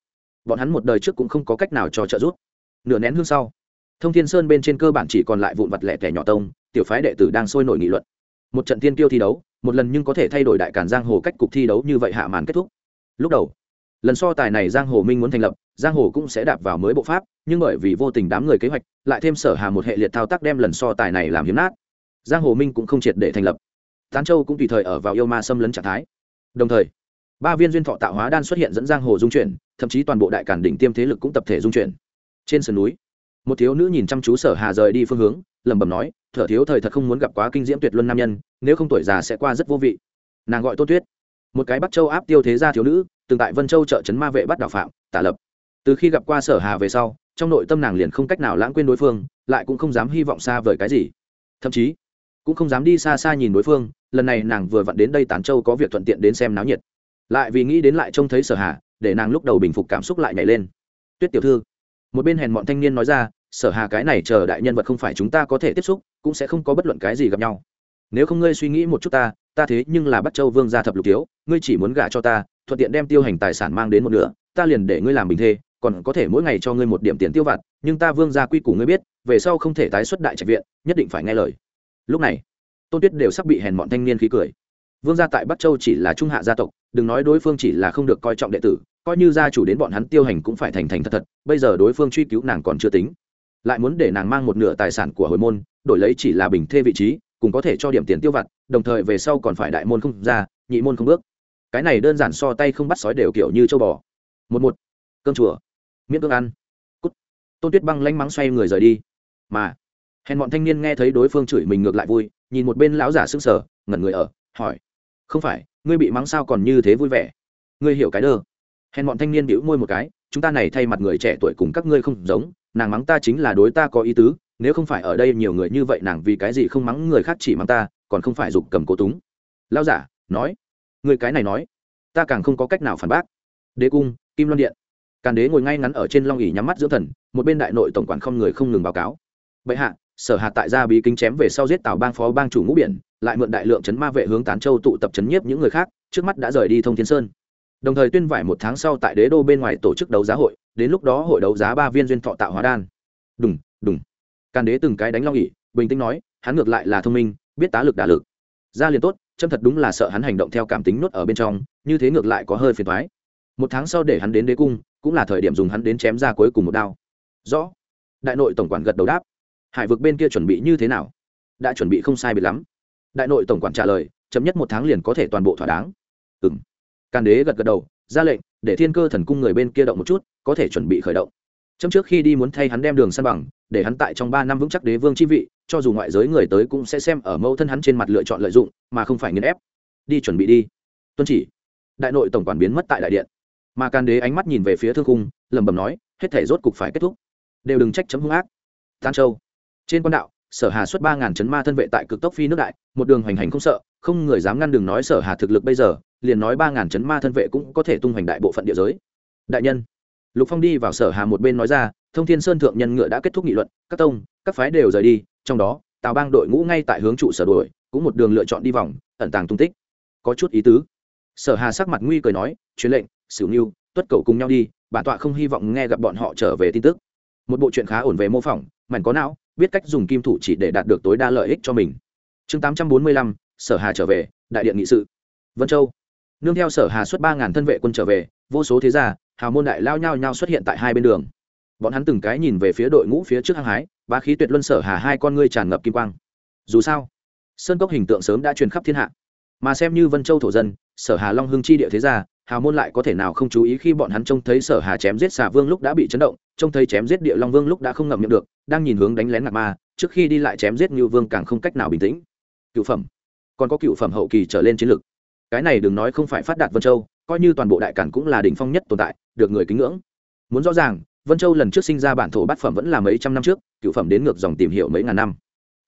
bọn hắn một đời trước cũng không có cách nào cho trợ giúp. Nửa nén hương sau, thông thiên sơn bên trên cơ bản chỉ còn lại vụn vặt lẻ tẻ nhỏ tông, tiểu phái đệ tử đang sôi nổi nghị luận. Một trận tiên tiêu thi đấu, một lần nhưng có thể thay đổi đại cản giang hồ cách cục thi đấu như vậy hạ màn kết thúc. Lúc đầu lần so tài này giang hồ minh muốn thành lập, giang hồ cũng sẽ đạp vào mới bộ pháp, nhưng bởi vì vô tình đám người kế hoạch, lại thêm sở hà một hệ liệt thao tác đem lần so tài này làm hiếm nát. Giang hồ minh cũng không triệt để thành lập. Tán châu cũng tùy thời ở vào yêu ma xâm lấn trạng thái. Đồng thời, ba viên duyên thọ tạo hóa đan xuất hiện dẫn giang hồ dung chuyển, thậm chí toàn bộ đại cản đỉnh tiêm thế lực cũng tập thể dung chuyển. Trên sườn núi, một thiếu nữ nhìn chăm chú sở hà rời đi phương hướng, lẩm bẩm nói, thở thiếu, thời thật không muốn gặp quá kinh diễm tuyệt luân nam nhân, nếu không tuổi già sẽ qua rất vô vị. Nàng gọi tô tuyết. Một cái bắt châu áp tiêu thế gia thiếu nữ từng tại vân châu trợ trấn ma vệ bắt đạo phạm, tả lập. Từ khi gặp qua sở hà về sau, trong nội tâm nàng liền không cách nào lãng quên đối phương, lại cũng không dám hy vọng xa vời cái gì. Thậm chí, cũng không dám đi xa xa nhìn đối phương, lần này nàng vừa vặn đến đây tán châu có việc thuận tiện đến xem náo nhiệt. Lại vì nghĩ đến lại trông thấy sở hà, để nàng lúc đầu bình phục cảm xúc lại nhảy lên. Tuyết tiểu thư, một bên hèn bọn thanh niên nói ra, sở hà cái này chờ đại nhân vật không phải chúng ta có thể tiếp xúc, cũng sẽ không có bất luận cái gì gặp nhau. Nếu không ngươi suy nghĩ một chút ta ta thế nhưng là bắt châu vương gia thập lục thiếu, ngươi chỉ muốn gả cho ta thuận tiện đem tiêu hành tài sản mang đến một nửa, ta liền để ngươi làm bình thê, còn có thể mỗi ngày cho ngươi một điểm tiền tiêu vặt, nhưng ta vương gia quy củ ngươi biết, về sau không thể tái xuất đại trạch viện, nhất định phải nghe lời. Lúc này, tôn tuyết đều sắp bị hèn bọn thanh niên khí cười. Vương gia tại bắc châu chỉ là trung hạ gia tộc, đừng nói đối phương chỉ là không được coi trọng đệ tử, coi như gia chủ đến bọn hắn tiêu hành cũng phải thành thành thật thật, bây giờ đối phương truy cứu nàng còn chưa tính. Lại muốn để nàng mang một nửa tài sản của hồi môn, đổi lấy chỉ là bình thê vị trí, cùng có thể cho điểm tiền tiêu vặt, đồng thời về sau còn phải đại môn không ra, nhị môn không bước cái này đơn giản so tay không bắt sói đều kiểu như châu bò. Một một. Cơm chùa. Miễn cơm ăn. Cút. Tôn tuyết băng lanh mắng xoay người rời đi. Mà, hèn bọn thanh niên nghe thấy đối phương chửi mình ngược lại vui, nhìn một bên lão giả sững sờ, ngẩn người ở, hỏi, không phải, ngươi bị mắng sao còn như thế vui vẻ? Ngươi hiểu cái đơ? Hèn bọn thanh niên bĩu môi một cái, chúng ta này thay mặt người trẻ tuổi cùng các ngươi không giống, nàng mắng ta chính là đối ta có ý tứ, nếu không phải ở đây nhiều người như vậy nàng vì cái gì không mắng người khác chỉ mắng ta, còn không phải dục cầm cố túng. Lao giả nói người cái này nói, ta càng không có cách nào phản bác. Đế cung, kim loan điện. Càn đế ngồi ngay ngắn ở trên long ỉ nhắm mắt dưỡng thần, một bên đại nội tổng quản không người không ngừng báo cáo. Bệ hạ, sở hạ tại gia bí kính chém về sau giết tào bang phó bang chủ ngũ biển, lại mượn đại lượng chấn ma vệ hướng tán châu tụ tập chấn nhiếp những người khác, trước mắt đã rời đi thông thiên sơn. Đồng thời tuyên vải một tháng sau tại đế đô bên ngoài tổ chức đấu giá hội, đến lúc đó hội đấu giá ba viên duyên thọ tạo hóa đan. Đúng đúng càn đế từng cái đánh long ỉ bình tĩnh nói, hắn ngược lại là thông minh, biết tá lực đả lực. Ra liền tốt châm thật đúng là sợ hắn hành động theo cảm tính nuốt ở bên trong, như thế ngược lại có hơi phiền thoái một tháng sau để hắn đến đế cung, cũng là thời điểm dùng hắn đến chém ra cuối cùng một đao. Rõ. Đại nội tổng quản gật đầu đáp. Hải vực bên kia chuẩn bị như thế nào? Đã chuẩn bị không sai biệt lắm. Đại nội tổng quản trả lời, chấm nhất một tháng liền có thể toàn bộ thỏa đáng. Ừ m càn đế gật gật đầu, ra lệnh, để thiên cơ thần cung người bên kia động một chút, có thể chuẩn bị khởi động. Trong trước khi đi muốn thay hắn đem đường săn bằng, để hắn tại trong ba năm vững chắc đế vương chi vị cho dù ngoại giới người tới cũng sẽ xem ở mâu thân hắn trên mặt lựa chọn lợi dụng, mà không phải nghiên ép. Đi chuẩn bị đi. Tuân chỉ. Đại nội tổng quản biến mất tại đại điện. Mà can đế ánh mắt nhìn về phía thương cung lẩm bẩm nói, hết thể rốt cục phải kết thúc. Đều đừng trách chấm hung ác. Tan châu. Trên quan đạo, sở hà xuất ba ngàn chấn ma thân vệ tại cực tốc phi nước đại, một đường hoành hành không sợ, không người dám ngăn đường nói sở hà thực lực bây giờ, liền nói ba ngàn chấn ma thân vệ cũng có thể tung hoành đại bộ phận địa giới. Đại nhân. Lục phong đi vào sở hà một bên nói ra, thông thiên sơn thượng nhân ngựa đã kết thúc nghị luận, các tông, các phái đều rời đi trong đó, tào bang đội ngũ ngay tại hướng trụ sở đuổi, cũng một đường lựa chọn đi vòng, ẩn tàng tung tích. Có chút ý tứ. Sở hà sắc mặt nguy cười nói, truyền lệnh xử nghiêu tuất cầu cùng nhau đi, bản tọa không hy vọng nghe gặp bọn họ trở về tin tức. Một bộ chuyện khá ổn về mô phỏng, mảnh có não, biết cách dùng kim thủ chỉ để đạt được tối đa lợi ích cho mình. Chương tám trăm bốn mươi lăm, sở hà trở về, đại điện nghị sự. Vân châu. Nương theo sở hà xuất ba ngàn thân vệ quân trở về, vô số thế gia, hào môn đại lao nhau nhau xuất hiện tại hai bên đường. Bọn hắn từng cái nhìn về phía đội ngũ phía trước hăng hái bá khí tuyệt luân sở hà hai con ngươi tràn ngập kim quang. Dù sao, sơn cốc hình tượng sớm đã truyền khắp thiên hạ. Mà xem như vân châu thổ dân, sở hà long hưng chi địa thế gia, hào môn lại có thể nào không chú ý khi bọn hắn trông thấy sở hà chém giết xà vương lúc đã bị chấn động, trông thấy chém giết địa long vương lúc đã không ngậm miệng được, đang nhìn hướng đánh lén ngạc ma, trước khi đi lại chém giết như vương càng không cách nào bình tĩnh. Cựu phẩm. Còn có cựu phẩm hậu kỳ trở lên chiến lược cái này đừng nói không phải phát đạt vân châu, coi như toàn bộ đại cản cũng là đỉnh phong nhất tồn tại, được người kính ngưỡng. Muốn rõ ràng vân châu lần trước sinh ra bản thổ bát phẩm vẫn là mấy trăm năm trước, cựu phẩm đến ngược dòng tìm hiểu mấy ngàn năm.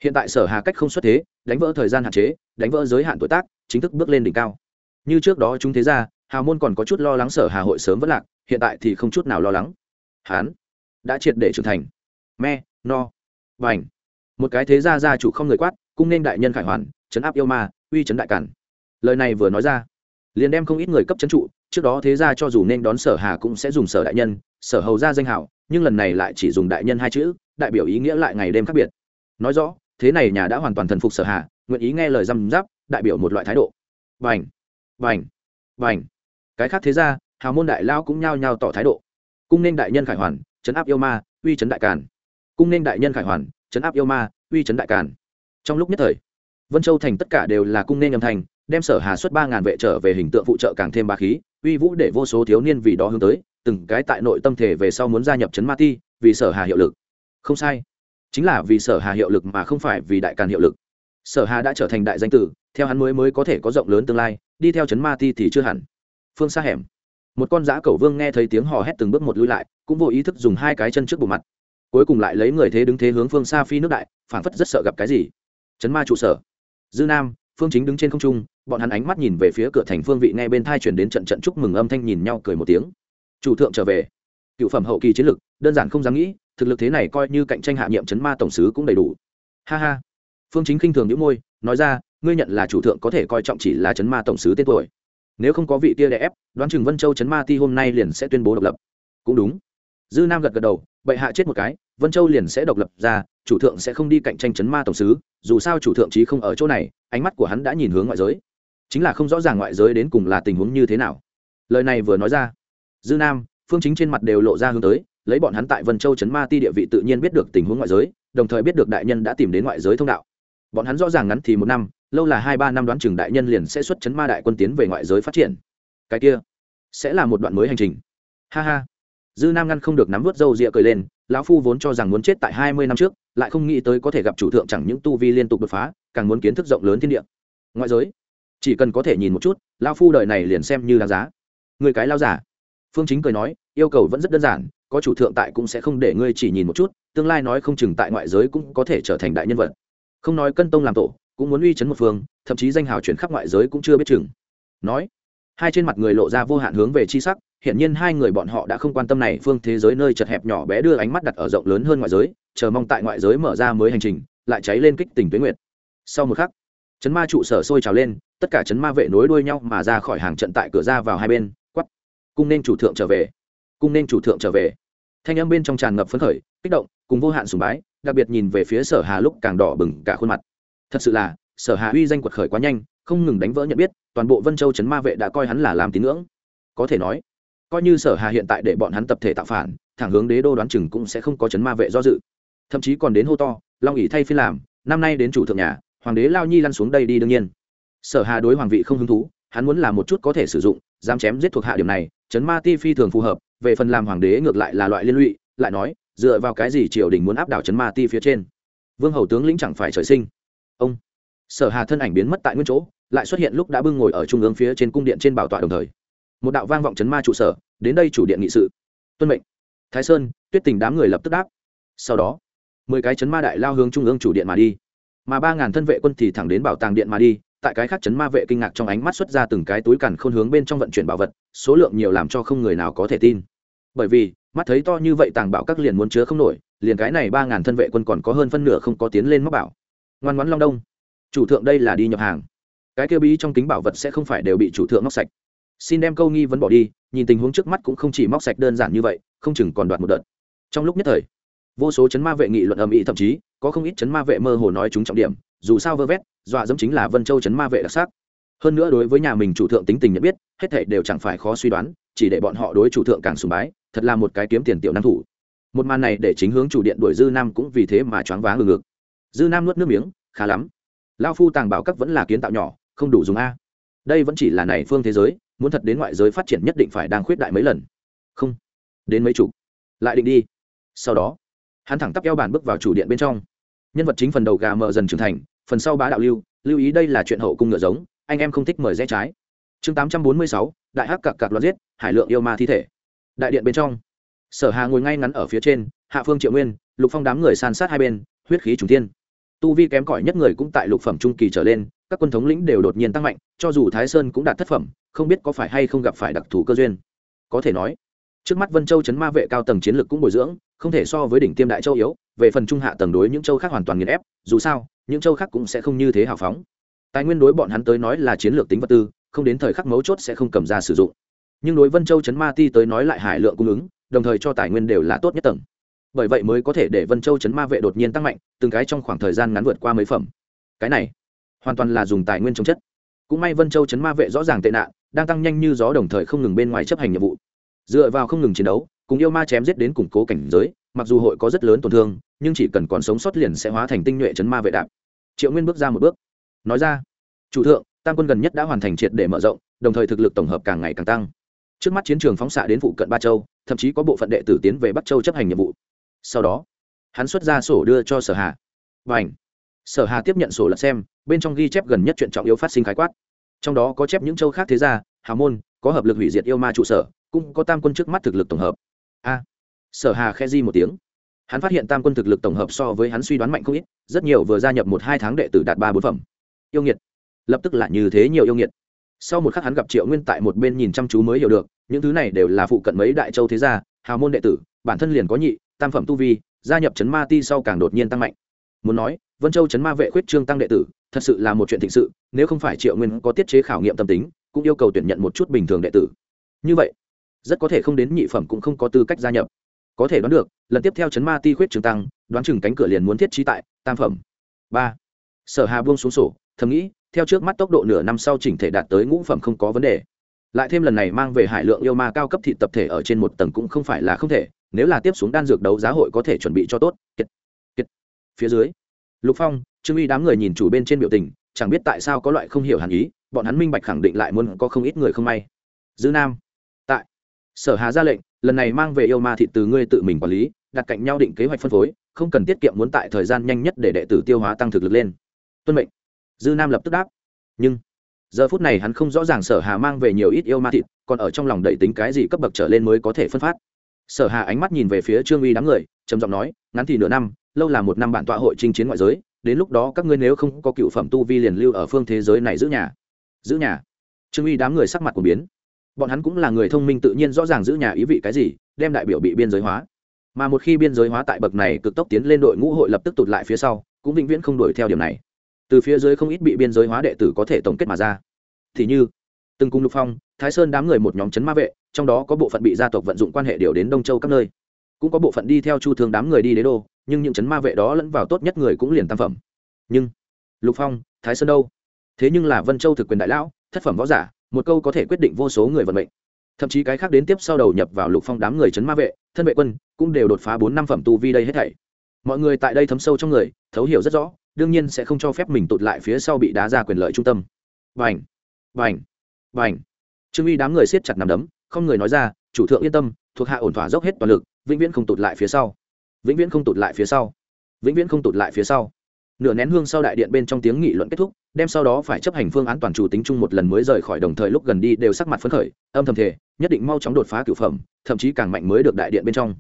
Hiện tại sở hà cách không xuất thế, đánh vỡ thời gian hạn chế, đánh vỡ giới hạn tuổi tác, chính thức bước lên đỉnh cao. Như trước đó chúng thế ra hào môn còn có chút lo lắng sở hà hội sớm vất lạc, hiện tại thì không chút nào lo lắng. Hán, đã triệt để trưởng thành. Me, no, vành. Một cái thế gia gia chủ không người quát, cung nên đại nhân khải hoàn chấn áp yêu ma, uy chấn đại cản lời này vừa nói ra, liền đem không ít người cấp chấn trụ, trước đó thế gia cho dù nên đón sở hà cũng sẽ dùng sở đại nhân sở hầu ra danh hảo nhưng lần này lại chỉ dùng đại nhân hai chữ đại biểu ý nghĩa lại ngày đêm khác biệt. Nói rõ thế này nhà đã hoàn toàn thần phục sở hà nguyện ý nghe lời răm giáp đại biểu một loại thái độ. Vành vành vành. Cái khác thế ra hào môn đại lao cũng nhao nhao tỏ thái độ. Cung nên đại nhân khải hoàn chấn áp yêu ma uy chấn đại càn. Cung nên đại nhân khải hoàn chấn áp yêu ma uy chấn đại càn. Trong lúc nhất thời vân châu thành tất cả đều là cung nên âm thành, đem sở hà xuất ba ngàn vệ trở về hình tượng phụ trợ càng thêm ba khí uy vũ để vô số thiếu niên vì đó hướng tới từng cái tại nội tâm thể về sau muốn gia nhập chấn ma ti, vì sở hà hiệu lực. Không sai. Chính là vì sở hà hiệu lực mà không phải vì đại càn hiệu lực. Sở hà đã trở thành đại danh tử, theo hắn mới mới có thể có rộng lớn tương lai, đi theo chấn ma ti thì chưa hẳn. Phương xa hẻm. Một con giã cầu vương nghe thấy tiếng hò hét từng bước một lui lại, cũng vô ý thức dùng hai cái chân trước bộ mặt. Cuối cùng lại lấy người thế đứng thế hướng phương xa phi nước đại phản phất rất sợ gặp cái gì. Chấn ma trụ sở. Dư nam, phương chính đứng trên không trung, bọn hắn ánh mắt nhìn về phía cửa thành phương vị nghe bên thai chuyển đến trận trận chúc mừng âm thanh nhìn nhau cười một tiếng chủ thượng trở về. Cựu phẩm hậu kỳ chiến lực, đơn giản không dám nghĩ, thực lực thế này coi như cạnh tranh hạ nhiệm chấn ma tổng sứ cũng đầy đủ. Ha ha. Phương chính khinh thường những môi, nói ra, ngươi nhận là chủ thượng có thể coi trọng chỉ là chấn ma tổng sứ tên tuổi. Nếu không có vị kia đè ép, đoán chừng vân châu chấn ma ti hôm nay liền sẽ tuyên bố độc lập. Cũng đúng. Dư nam gật gật đầu, bệ hạ chết một cái, vân châu liền sẽ độc lập ra, chủ thượng sẽ không đi cạnh tranh chấn ma tổng sứ, dù sao chủ thượng trí không ở chỗ này, ánh mắt của hắn đã nhìn hướng ngoại giới. Chính là không rõ ràng ngoại giới đến cùng là tình huống như thế nào. Lời này vừa nói ra dư nam, phương chính trên mặt đều lộ ra hướng tới, lấy bọn hắn tại vân châu chấn ma ti địa vị tự nhiên biết được tình huống ngoại giới, đồng thời biết được đại nhân đã tìm đến ngoại giới thông đạo. Bọn hắn rõ ràng ngắn thì một năm, lâu là hai ba năm đoán chừng đại nhân liền sẽ xuất chấn ma đại quân tiến về ngoại giới phát triển. Cái kia sẽ là một đoạn mới hành trình. Ha ha. Dư nam ngăn không được nắm vớt râu rịa cười lên, lão phu vốn cho rằng muốn chết tại hai mươi năm trước, lại không nghĩ tới có thể gặp chủ thượng chẳng những tu vi liên tục đột phá, càng muốn kiến thức rộng lớn thiên địa. Ngoại giới, chỉ cần có thể nhìn một chút, lão phu đời này liền xem như đáng giá. Người cái lao giả phương chính cười nói, yêu cầu vẫn rất đơn giản, có chủ thượng tại cũng sẽ không để ngươi chỉ nhìn một chút, tương lai nói không chừng tại ngoại giới cũng có thể trở thành đại nhân vật. Không nói cân tông làm tổ, cũng muốn uy chấn một phương, thậm chí danh hào chuyển khắp ngoại giới cũng chưa biết chừng. Nói, hai trên mặt người lộ ra vô hạn hướng về chi sắc hiện nhiên hai người bọn họ đã không quan tâm này phương thế giới nơi chật hẹp nhỏ bé đưa ánh mắt đặt ở rộng lớn hơn ngoại giới, chờ mong tại ngoại giới mở ra mới hành trình, lại cháy lên kích tình tuyến nguyệt. Sau một khắc, chấn ma trụ sở sôi trào lên, tất cả chấn ma vệ nối đuôi nhau mà ra khỏi hàng trận tại cửa ra vào hai bên cung nên chủ thượng trở về. Cung nên chủ thượng trở về. Thanh âm bên trong tràn ngập phấn khởi, kích động, cùng vô hạn sùng bái, đặc biệt nhìn về phía sở hà lúc càng đỏ bừng cả khuôn mặt. Thật sự là, sở hà uy danh quật khởi quá nhanh, không ngừng đánh vỡ nhận biết, toàn bộ vân châu chấn ma vệ đã coi hắn là làm tín ngưỡng. Có thể nói, coi như sở hà hiện tại để bọn hắn tập thể tạo phản, thẳng hướng đế đô đoán chừng cũng sẽ không có chấn ma vệ do dự. Thậm chí còn đến hô to, long ỉ thay phi làm, năm nay đến chủ thượng nhà, hoàng đế lao nhi lăn xuống đây đi đương nhiên. Sở hà đối hoàng vị không hứng thú, hắn muốn làm một chút có thể sử dụng dám chém giết thuộc hạ điểm này chấn ma ti phi thường phù hợp, về phần làm hoàng đế ngược lại là loại liên lụy, lại nói, dựa vào cái gì triều đình muốn áp đảo chấn ma ti phía trên? Vương hầu tướng lĩnh chẳng phải trời sinh. Ông, sở hà thân ảnh biến mất tại nguyên chỗ, lại xuất hiện lúc đã bưng ngồi ở trung ương phía trên cung điện trên bảo tọa đồng thời. Một đạo vang vọng chấn ma trụ sở, đến đây chủ điện nghị sự. Tuân mệnh. Thái sơn, tuyết tình đám người lập tức đáp. Sau đó, mười cái chấn ma đại lao hướng trung ương chủ điện mà đi. Mà ba ngàn thân vệ quân thì thẳng đến bảo tàng điện mà đi tại cái khác chấn ma vệ kinh ngạc trong ánh mắt xuất ra từng cái túi cằn khôn hướng bên trong vận chuyển bảo vật, số lượng nhiều làm cho không người nào có thể tin. Bởi vì, mắt thấy to như vậy tàng bảo các liền muốn chứa không nổi, liền cái này ba ngàn thân vệ quân còn có hơn phân nửa không có tiến lên móc bảo. Ngoan ngoãn long đông, chủ thượng đây là đi nhập hàng. Cái kia bí trong kính bảo vật sẽ không phải đều bị chủ thượng móc sạch. Xin đem câu nghi vấn bỏ đi, nhìn tình huống trước mắt cũng không chỉ móc sạch đơn giản như vậy, không chừng còn đoạt một đợt. Trong lúc nhất thời, vô số chấn ma vệ nghị luận ầm ĩ thậm chí có không ít chấn ma vệ mơ hồ nói chúng trọng điểm, dù sao vơ vét, dọa dẫm chính là vân châu chấn ma vệ đặc sắc. Hơn nữa đối với nhà mình chủ thượng tính tình nhận biết, hết thảy đều chẳng phải khó suy đoán, chỉ để bọn họ đối chủ thượng càng sùng bái, thật là một cái kiếm tiền tiểu năng thủ. Một màn này để chính hướng chủ điện đuổi dư nam cũng vì thế mà choáng váng ngừng ngực. Dư nam nuốt nước miếng, khá lắm. Lao phu tàng bảo các vẫn là kiến tạo nhỏ, không đủ dùng a. Đây vẫn chỉ là này phương thế giới, muốn thật đến ngoại giới phát triển nhất định phải đang khuyết đại mấy lần. Không. Đến mấy chục. Lại định đi. Sau đó, hắn thẳng tắp eo bàn bước vào chủ điện bên trong nhân vật chính phần đầu gà mở dần trưởng thành, phần sau bá đạo lưu lưu ý đây là chuyện hậu cung ngựa giống, anh em không thích mời rẽ trái. Chương tám trăm bốn mươi sáu, đại hắc cặc cặc loạt giết, hải lượng yêu ma thi thể. Đại điện bên trong, sở hà ngồi ngay ngắn ở phía trên, hạ phương triệu nguyên, lục phong đám người san sát hai bên, huyết khí trùng thiên. Tu vi kém cỏi nhất người cũng tại lục phẩm trung kỳ trở lên, các quân thống lĩnh đều đột nhiên tăng mạnh, cho dù thái sơn cũng đạt thất phẩm, không biết có phải hay không gặp phải đặc thù cơ duyên. Có thể nói, trước mắt vân châu chấn ma vệ cao tầng chiến lược cũng bồi dưỡng, không thể so với đỉnh tiêm đại châu yếu về phần trung hạ tầng đối những châu khác hoàn toàn nghiền ép, dù sao, những châu khác cũng sẽ không như thế hào phóng. Tài nguyên đối bọn hắn tới nói là chiến lược tính vật tư, không đến thời khắc mấu chốt sẽ không cầm ra sử dụng. Nhưng đối vân châu chấn ma ti tới nói lại hải lượng cung ứng, đồng thời cho tài nguyên đều là tốt nhất tầng. Bởi vậy mới có thể để vân châu chấn ma vệ đột nhiên tăng mạnh, từng cái trong khoảng thời gian ngắn vượt qua mấy phẩm. Cái này, hoàn toàn là dùng tài nguyên chống chất. Cũng may vân châu chấn ma vệ rõ ràng tệ nạn, đang tăng nhanh như gió đồng thời không ngừng bên ngoài chấp hành nhiệm vụ. Dựa vào không ngừng chiến đấu, cùng yêu ma chém giết đến củng cố cảnh giới mặc dù hội có rất lớn tổn thương, nhưng chỉ cần còn sống sót liền sẽ hóa thành tinh nhuệ chấn ma vệ đạp. Triệu nguyên bước ra một bước. Nói ra, chủ thượng, tam quân gần nhất đã hoàn thành triệt để mở rộng, đồng thời thực lực tổng hợp càng ngày càng tăng. Trước mắt chiến trường phóng xạ đến phụ cận ba châu, thậm chí có bộ phận đệ tử tiến về bắc châu chấp hành nhiệm vụ. Sau đó, hắn xuất ra sổ đưa cho sở hà. Và ảnh sở hà tiếp nhận sổ lật xem, bên trong ghi chép gần nhất chuyện trọng yếu phát sinh khái quát. Trong đó có chép những châu khác thế gia Hà môn, có hợp lực hủy diệt yêu ma trụ sở, cũng có tam quân trước mắt thực lực tổng hợp. A! Sở hà khe di một tiếng. Hắn phát hiện tam quân thực lực tổng hợp so với hắn suy đoán mạnh không ít, rất nhiều vừa gia nhập một hai tháng đệ tử đạt ba bốn phẩm. Yêu nghiệt. Lập tức là như thế nhiều yêu nghiệt. Sau một khắc hắn gặp triệu nguyên tại một bên nhìn chăm chú mới hiểu được, những thứ này đều là phụ cận mấy đại châu thế gia, hào môn đệ tử, bản thân liền có nhị, tam phẩm tu vi, gia nhập chấn ma ti sau càng đột nhiên tăng mạnh. Muốn nói, vân châu chấn ma vệ khuyết trương tăng đệ tử, thật sự là một chuyện thịnh sự, nếu không phải triệu nguyên có tiết chế khảo nghiệm tâm tính, cũng yêu cầu tuyển nhận một chút bình thường đệ tử. Như vậy, rất có thể không đến nhị phẩm cũng không có tư cách gia nhập có thể đoán được, lần tiếp theo chấn ma ti khuyết trường tăng, đoán chừng cánh cửa liền muốn thiết trí tại tam phẩm ba sở hà buông xuống sổ, thầm nghĩ, theo trước mắt tốc độ nửa năm sau chỉnh thể đạt tới ngũ phẩm không có vấn đề lại thêm lần này mang về hải lượng yêu ma cao cấp thị tập thể ở trên một tầng cũng không phải là không thể, nếu là tiếp xuống đan dược đấu giá hội có thể chuẩn bị cho tốt Kiệt. Kiệt. phía dưới, lục phong, trương uy đám người nhìn chủ bên trên biểu tình, chẳng biết tại sao có loại không hiểu hẳn ý, bọn hắn minh bạch khẳng định lại muốn có không ít người không may dư nam sở hà ra lệnh, lần này mang về yêu ma thị từ ngươi tự mình quản lý, đặt cạnh nhau định kế hoạch phân phối, không cần tiết kiệm muốn tại thời gian nhanh nhất để đệ tử tiêu hóa tăng thực lực lên. Tuân mệnh. Dư nam lập tức đáp. Nhưng, giờ phút này hắn không rõ ràng sở hà mang về nhiều ít yêu ma thịt, còn ở trong lòng đẩy tính cái gì cấp bậc trở lên mới có thể phân phát. Sở hà ánh mắt nhìn về phía trương uy đám người, trầm giọng nói, ngắn thì nửa năm, lâu là một năm bản tọa hội chinh chiến ngoại giới, đến lúc đó các ngươi nếu không có cựu phẩm tu vi liền lưu ở phương thế giới này giữ nhà. Giữ nhà? Trương uy đám người sắc mặt của biến bọn hắn cũng là người thông minh tự nhiên rõ ràng giữ nhà ý vị cái gì, đem đại biểu bị biên giới hóa. Mà một khi biên giới hóa tại bậc này cực tốc tiến lên đội ngũ hội lập tức tụt lại phía sau, cũng vĩnh viễn không đuổi theo điểm này. Từ phía dưới không ít bị biên giới hóa đệ tử có thể tổng kết mà ra. Thì như, từng cung lục phong, thái sơn đám người một nhóm chấn ma vệ, trong đó có bộ phận bị gia tộc vận dụng quan hệ điều đến đông châu các nơi. Cũng có bộ phận đi theo chu thường đám người đi đế đô, nhưng những chấn ma vệ đó lẫn vào tốt nhất người cũng liền tam phẩm. Nhưng, lục phong, thái sơn đâu? Thế nhưng là vân châu thực quyền đại lão, thất phẩm võ giả một câu có thể quyết định vô số người vận mệnh. Thậm chí cái khác đến tiếp sau đầu nhập vào lục phong đám người chấn ma vệ, thân vệ quân, cũng đều đột phá bốn năm phẩm tu vi đây hết thảy. Mọi người tại đây thấm sâu trong người, thấu hiểu rất rõ, đương nhiên sẽ không cho phép mình tụt lại phía sau bị đá ra quyền lợi trung tâm. Vành vành vành trương uy đám người siết chặt nằm đấm, không người nói ra, chủ thượng yên tâm, thuộc hạ ổn thỏa dốc hết toàn lực, vĩnh viễn không tụt lại phía sau. Vĩnh viễn không tụt lại phía sau. Vĩnh viễn không tụt lại phía sau nửa nén hương sau đại điện bên trong tiếng nghị luận kết thúc, đem sau đó phải chấp hành phương án toàn chủ tính chung một lần mới rời khỏi đồng thời lúc gần đi đều sắc mặt phấn khởi, âm thầm thể nhất định mau chóng đột phá cửu phẩm, thậm chí càng mạnh mới được đại điện bên trong.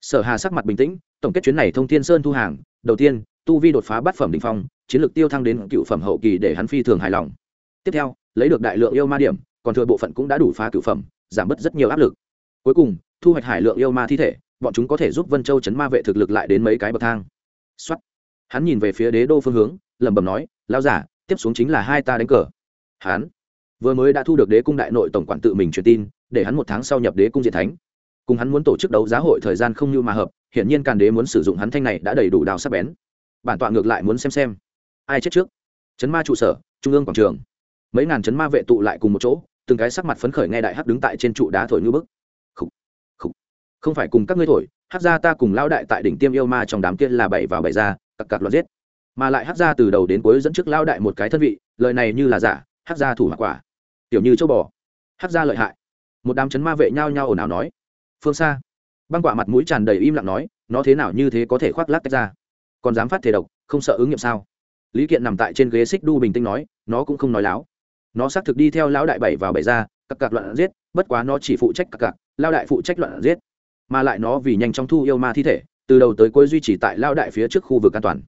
Sở hà sắc mặt bình tĩnh, tổng kết chuyến này thông thiên sơn thu hàng, đầu tiên, tu vi đột phá bát phẩm đỉnh phong, chiến lược tiêu thăng đến cựu phẩm hậu kỳ để hắn phi thường hài lòng. Tiếp theo, lấy được đại lượng yêu ma điểm, còn thừa bộ phận cũng đã đủ phá cựu phẩm, giảm bớt rất nhiều áp lực. Cuối cùng, thu hoạch hải lượng yêu ma thi thể, bọn chúng có thể giúp vân châu chấn ma vệ thực lực lại đến mấy cái bậc thang. Soát hắn nhìn về phía đế đô phương hướng lẩm bẩm nói lao giả tiếp xuống chính là hai ta đánh cờ. Hắn vừa mới đã thu được đế cung đại nội tổng quản tự mình truyền tin để hắn một tháng sau nhập đế cung diện thánh. Cùng hắn muốn tổ chức đấu giá hội thời gian không như mà hợp hiển nhiên càn đế muốn sử dụng hắn thanh này đã đầy đủ đào sắc bén. Bản tọa ngược lại muốn xem xem. Ai chết trước? Chấn ma trụ sở trung ương quảng trường. Mấy ngàn chấn ma vệ tụ lại cùng một chỗ từng cái sắc mặt phấn khởi nghe đại hắc đứng tại trên trụ đá thổi như bức. Khủ không, không phải cùng các ngươi thổi hắc ra ta cùng Lão đại tại đỉnh tiêm yêu ma trong đám kia là bảy vào bảy ra, cặc cặc loạt giết. Mà lại hắc ra từ đầu đến cuối dẫn trước Lão đại một cái thân vị, lời này như là giả, hắc ra thủ mặc quả. Tiểu như châu bò. Hắc ra lợi hại. Một đám chấn ma vệ nhao nhao ồn ào nói. Phương xa, băng quả mặt mũi tràn đầy im lặng nói, nó thế nào như thế có thể khoác lác tách ra? Còn dám phát thể độc, không sợ ứng nghiệm sao? Lý kiện nằm tại trên ghế xích đu bình tĩnh nói, nó cũng không nói láo. Nó xác thực đi theo lão đại bảy vào bảy ra cặp cặp loạn giết, bất quá nó chỉ phụ trách cặp cặp lao đại phụ trách loạn giết mà lại nó vì nhanh chóng thu yêu ma thi thể từ đầu tới cuối duy trì tại lao đại phía trước khu vực an toàn.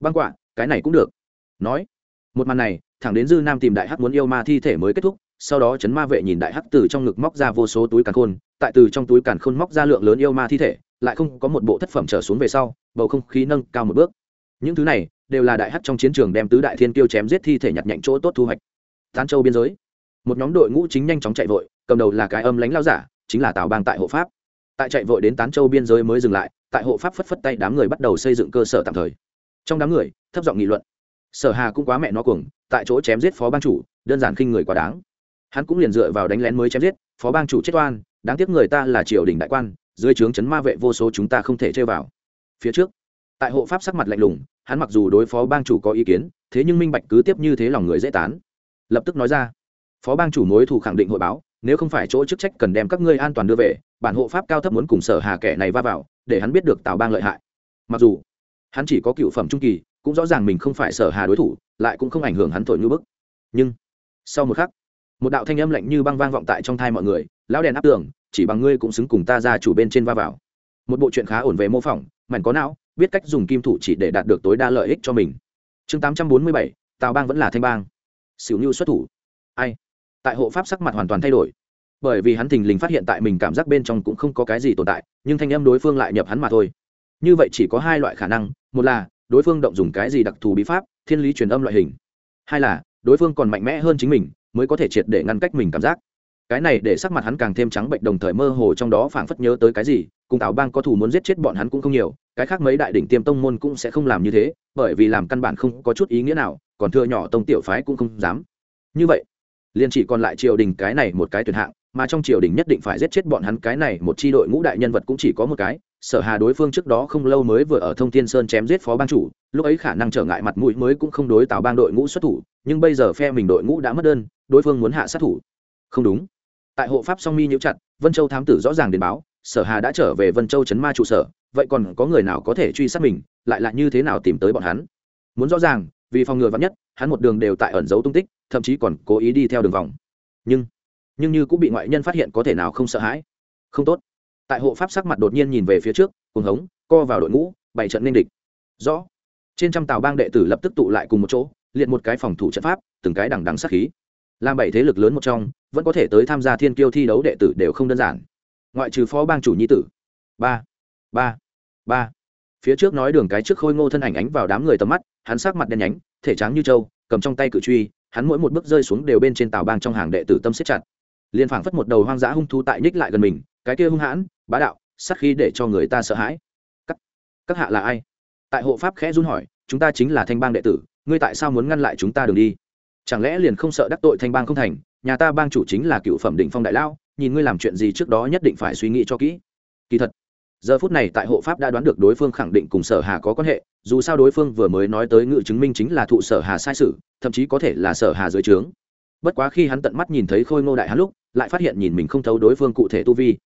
Băng quạ, cái này cũng được. Nói một màn này thẳng đến dư nam tìm đại hắc muốn yêu ma thi thể mới kết thúc sau đó chấn ma vệ nhìn đại hắc từ trong ngực móc ra vô số túi càn khôn tại từ trong túi càn khôn móc ra lượng lớn yêu ma thi thể lại không có một bộ thất phẩm trở xuống về sau bầu không khí nâng cao một bước. Những thứ này đều là đại hắc trong chiến trường đem tứ đại thiên tiêu chém giết thi thể nhặt nhạnh chỗ tốt thu hoạch. Tán châu biên giới. Một nhóm đội ngũ chính nhanh chóng chạy vội cầm đầu là cái âm lánh lao giả chính là tào bang tại hộ pháp tại chạy vội đến tán châu biên giới mới dừng lại, tại hộ pháp phất phất tay đám người bắt đầu xây dựng cơ sở tạm thời. Trong đám người, thấp giọng nghị luận. Sở hà cũng quá mẹ nó cuồng, tại chỗ chém giết phó ban chủ, đơn giản khinh người quá đáng. Hắn cũng liền dựa vào đánh lén mới chém giết, phó bang chủ chết oan, đáng tiếc người ta là triều đình đại quan, dưới trướng chấn ma vệ vô số chúng ta không thể chơi vào. Phía trước, tại hộ pháp sắc mặt lạnh lùng, hắn mặc dù đối phó bang chủ có ý kiến, thế nhưng minh bạch cứ tiếp như thế lòng người dễ tán. Lập tức nói ra, phó bang chủ mối thủ khẳng định hội báo nếu không phải chỗ chức trách cần đem các ngươi an toàn đưa về, bản hộ pháp cao thấp muốn cùng sở hà kẻ này va vào, để hắn biết được tào bang lợi hại. Mặc dù, hắn chỉ có cựu phẩm trung kỳ, cũng rõ ràng mình không phải sở hà đối thủ, lại cũng không ảnh hưởng hắn thổi như bức. Nhưng, sau một khắc, một đạo thanh âm lạnh như băng vang vọng tại trong thai mọi người, lão đèn áp tường, chỉ bằng ngươi cũng xứng cùng ta ra chủ bên trên va vào. Một bộ chuyện khá ổn về mô phỏng, mảnh có não, biết cách dùng kim thủ chỉ để đạt được tối đa lợi ích cho mình. Chương tám trăm bốn mươi bảy, tào bang vẫn là thanh bang. Xỉu như xuất thủ. Ai? Tại hộ pháp sắc mặt hoàn toàn thay đổi. Bởi vì hắn thình lình phát hiện tại mình cảm giác bên trong cũng không có cái gì tồn tại, nhưng thanh âm đối phương lại nhập hắn mà thôi. Như vậy chỉ có hai loại khả năng, một là đối phương động dùng cái gì đặc thù bí pháp, thiên lý truyền âm loại hình. Hai là đối phương còn mạnh mẽ hơn chính mình, mới có thể triệt để ngăn cách mình cảm giác. Cái này để sắc mặt hắn càng thêm trắng bệnh đồng thời mơ hồ trong đó phảng phất nhớ tới cái gì, cùng tào bang có thủ muốn giết chết bọn hắn cũng không nhiều, cái khác mấy đại đỉnh tiêm tông môn cũng sẽ không làm như thế, bởi vì làm căn bản không có chút ý nghĩa nào, còn thưa nhỏ tông tiểu phái cũng không dám. Như vậy liền chỉ còn lại triều đình cái này một cái tuyển hạng, mà trong triều đình nhất định phải giết chết bọn hắn cái này một chi đội ngũ đại nhân vật cũng chỉ có một cái, sở hà đối phương trước đó không lâu mới vừa ở thông thiên sơn chém giết phó bang chủ, lúc ấy khả năng trở ngại mặt mũi mới cũng không đối tào bang đội ngũ xuất thủ, nhưng bây giờ phe mình đội ngũ đã mất đơn, đối phương muốn hạ sát thủ. Không đúng. Tại hộ pháp song mi nhiễu chặt, vân châu thám tử rõ ràng đến báo, sở hà đã trở về vân châu chấn ma trụ sở, vậy còn có người nào có thể truy sát mình, lại là như thế nào tìm tới bọn hắn? Muốn rõ ràng vì phòng ngừa vắn nhất, hắn một đường đều tại ẩn giấu tung tích, thậm chí còn cố ý đi theo đường vòng. Nhưng nhưng như cũng bị ngoại nhân phát hiện có thể nào không sợ hãi? Không tốt. Tại hộ pháp sắc mặt đột nhiên nhìn về phía trước cùng hống, co vào đội ngũ bảy trận nên địch. Rõ. Trên trăm tàu bang đệ tử lập tức tụ lại cùng một chỗ, liệt một cái phòng thủ trận pháp, từng cái đằng đằng sát khí. Làm bảy thế lực lớn một trong, vẫn có thể tới tham gia thiên kiêu thi đấu đệ tử đều không đơn giản. Ngoại trừ phó bang chủ nhi tử. Ba. Ba. Ba. Phía trước nói đường cái trước khôi ngô thân ảnh ánh vào đám người tầm mắt hắn sắc mặt đen nhánh, thể trắng như trâu, cầm trong tay cự truy, hắn mỗi một bước rơi xuống đều bên trên tàu bang trong hàng đệ tử tâm siết chặt. Liền phảng phất một đầu hoang dã hung thú tại nhích lại gần mình, cái kia hung hãn, bá đạo, sát khí để cho người ta sợ hãi. Các các hạ là ai? Tại hộ pháp khẽ run hỏi, chúng ta chính là thanh bang đệ tử, ngươi tại sao muốn ngăn lại chúng ta đường đi? Chẳng lẽ liền không sợ đắc tội thanh bang không thành, nhà ta bang chủ chính là cựu phẩm đỉnh phong đại lao nhìn ngươi làm chuyện gì trước đó nhất định phải suy nghĩ cho kỹ. Kỳ thật giờ phút này tại hộ pháp đã đoán được đối phương khẳng định cùng sở hà có quan hệ, dù sao đối phương vừa mới nói tới ngự chứng minh chính là thụ sở hà sai sự, thậm chí có thể là sở hà dưới trướng. Bất quá khi hắn tận mắt nhìn thấy khôi ngô đại hắn lúc, lại phát hiện nhìn mình không thấu đối phương cụ thể tu vi.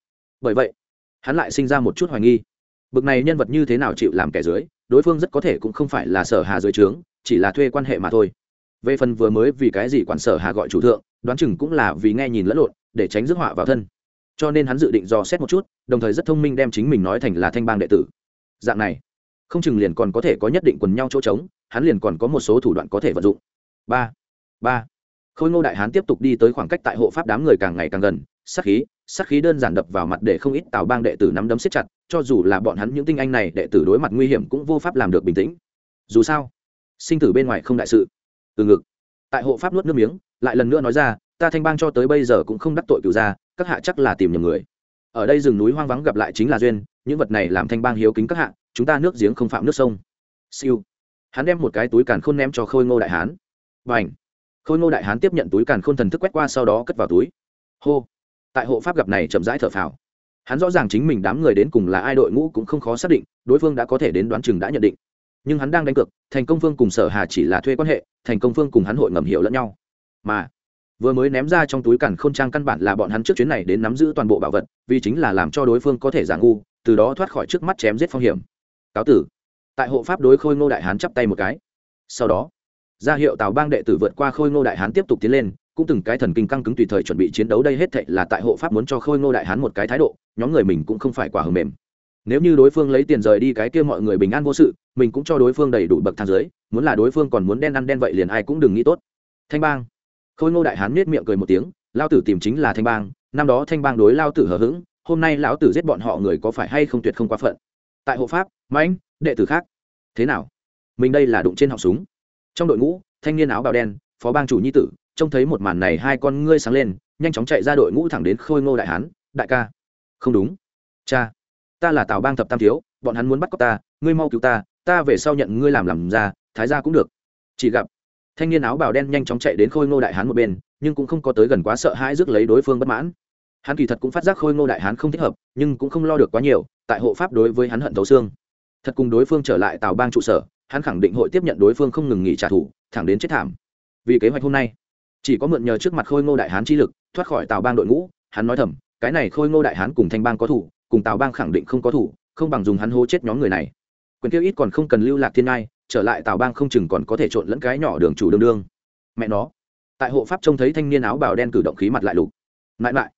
Bởi vậy, hắn lại sinh ra một chút hoài nghi. Bực này nhân vật như thế nào chịu làm kẻ dưới, đối phương rất có thể cũng không phải là sở hà dưới trướng, chỉ là thuê quan hệ mà thôi. Về phần vừa mới vì cái gì quản sở hà gọi chủ thượng, đoán chừng cũng là vì nghe nhìn lẫn lộn, để tránh rước họa vào thân cho nên hắn dự định dò xét một chút, đồng thời rất thông minh đem chính mình nói thành là thanh bang đệ tử. Dạng này, không chừng liền còn có thể có nhất định quần nhau chỗ trống, hắn liền còn có một số thủ đoạn có thể vận dụng. Ba ba. Khôi ngô đại hán tiếp tục đi tới khoảng cách tại hộ pháp đám người càng ngày càng gần sắc khí sắc khí đơn giản đập vào mặt để không ít tào bang đệ tử nắm đấm siết chặt, cho dù là bọn hắn những tinh anh này đệ tử đối mặt nguy hiểm cũng vô pháp làm được bình tĩnh. Dù sao, sinh tử bên ngoài không đại sự. Từ ngực, tại hộ pháp nuốt nước miếng, lại lần nữa nói ra, ta thanh bang cho tới bây giờ cũng không đắc tội cửu gia các hạ chắc là tìm nhầm người. Ở đây rừng núi hoang vắng gặp lại chính là duyên, những vật này làm thanh bang hiếu kính các hạ, chúng ta nước giếng không phạm nước sông. Siêu. Hắn đem một cái túi càn khôn ném cho khôi ngô đại hán. Và khôi ngô đại hán tiếp nhận túi càn khôn thần thức quét qua sau đó cất vào túi. Hô. Tại hộ pháp gặp này chậm rãi thở phào. Hắn rõ ràng chính mình đám người đến cùng là ai đội ngũ cũng không khó xác định, đối phương đã có thể đến đoán chừng đã nhận định. Nhưng hắn đang đánh cược, thành công phương cùng sở hà chỉ là thuê quan hệ, thành công phương cùng hắn hội ngầm hiểu lẫn nhau. Mà vừa mới ném ra trong túi cản n trang căn bản là bọn hắn trước chuyến này đến nắm giữ toàn bộ bảo vật, vì chính là làm cho đối phương có thể giả ngu, từ đó thoát khỏi trước mắt chém giết phong hiểm. Cáo tử. Tại hộ pháp đối khôi ngô đại hán chắp tay một cái. Sau đó, ra hiệu tào bang đệ tử vượt qua khôi ngô đại hán tiếp tục tiến lên, cũng từng cái thần kinh căng cứng tùy thời chuẩn bị chiến đấu đây hết thệ là tại hộ pháp muốn cho khôi ngô đại hán một cái thái độ, nhóm người mình cũng không phải quả hờ mềm. Nếu như đối phương lấy tiền rời đi cái kia mọi người bình an vô sự, mình cũng cho đối phương đầy đủ bậc thang dưới, muốn là đối phương còn muốn đen ăn đen vậy liền ai cũng đừng nghĩ tốt. Thanh bang khôi ngô đại hán nết miệng cười một tiếng lao tử tìm chính là thanh bang, năm đó thanh bang đối lao tử hờ hững, hôm nay lão tử giết bọn họ người có phải hay không tuyệt không quá phận? Tại hộ pháp, mãnh, đệ tử khác, thế nào? Mình đây là đụng trên họng súng. Trong đội ngũ, thanh niên áo bào đen, phó bang chủ nhi tử, trông thấy một màn này hai con ngươi sáng lên, nhanh chóng chạy ra đội ngũ thẳng đến khôi ngô đại hán, đại ca. Không đúng. Cha, ta là tào bang thập tam thiếu, bọn hắn muốn bắt cóc ta, ngươi mau cứu ta ta về sau nhận ngươi làm làm ra, thái ra cũng được. Chỉ gặp thanh niên áo bào đen nhanh chóng chạy đến khôi ngô đại hán một bên, nhưng cũng không có tới gần quá sợ hãi rước lấy đối phương bất mãn. Hắn kỳ thật cũng phát giác khôi ngô đại hán không thích hợp, nhưng cũng không lo được quá nhiều, tại hộ pháp đối với hắn hận thấu xương. Thật cùng đối phương trở lại tào bang trụ sở, hắn khẳng định hội tiếp nhận đối phương không ngừng nghỉ trả thù, thẳng đến chết thảm. Vì kế hoạch hôm nay, chỉ có mượn nhờ trước mặt khôi ngô đại hán chi lực, thoát khỏi tào bang đội ngũ, hắn nói thầm, cái này khôi ngô đại hán cùng thanh bang có thủ, cùng tào bang khẳng định không có thủ, không bằng dùng hắn hô chết nhóm người này. Quyền tiêu ít còn không cần lưu lạc thiên ngai trở lại tào bang không chừng còn có thể trộn lẫn cái nhỏ đường chủ đương đương. Mẹ nó. Tại hộ pháp trông thấy thanh niên áo bào đen cử động khí mặt lại lục. Mãi mãi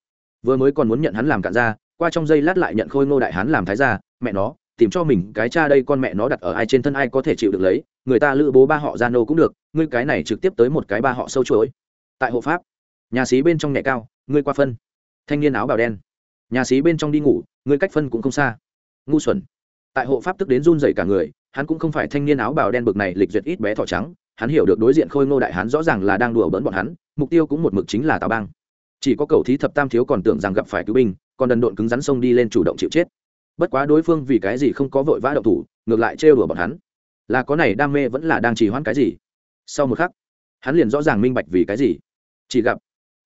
vừa mới còn muốn nhận hắn làm cạn ra qua trong giây lát lại nhận khôi ngô đại hắn làm thái gia. Mẹ nó, tìm cho mình cái cha đây con mẹ nó đặt ở ai trên thân ai có thể chịu được lấy. Người ta lữ bố ba họ gia nô cũng được, ngươi cái này trực tiếp tới một cái ba họ sâu chuỗi tại hộ pháp, nhà sĩ bên trong nhẹ cao, ngươi qua phân. Thanh niên áo bào đen. Nhà sĩ bên trong đi ngủ, ngươi cách phân cũng không xa. Ngu xuẩn. Tại hộ pháp tức đến run dậy cả người hắn cũng không phải thanh niên áo bào đen bực này, lịch duyệt ít bé thỏ trắng, hắn hiểu được đối diện khôi ngô đại hắn rõ ràng là đang đùa bỡn bọn hắn, mục tiêu cũng một mực chính là tào bang. Chỉ có cầu thí thập tam thiếu còn tưởng rằng gặp phải cứu binh, còn đần độn cứng rắn sông đi lên chủ động chịu chết. Bất quá đối phương vì cái gì không có vội vã động thủ, ngược lại trêu đùa bọn hắn. Là có này đam mê vẫn là đang trì hoãn cái gì? Sau một khắc, hắn liền rõ ràng minh bạch vì cái gì. Chỉ gặp,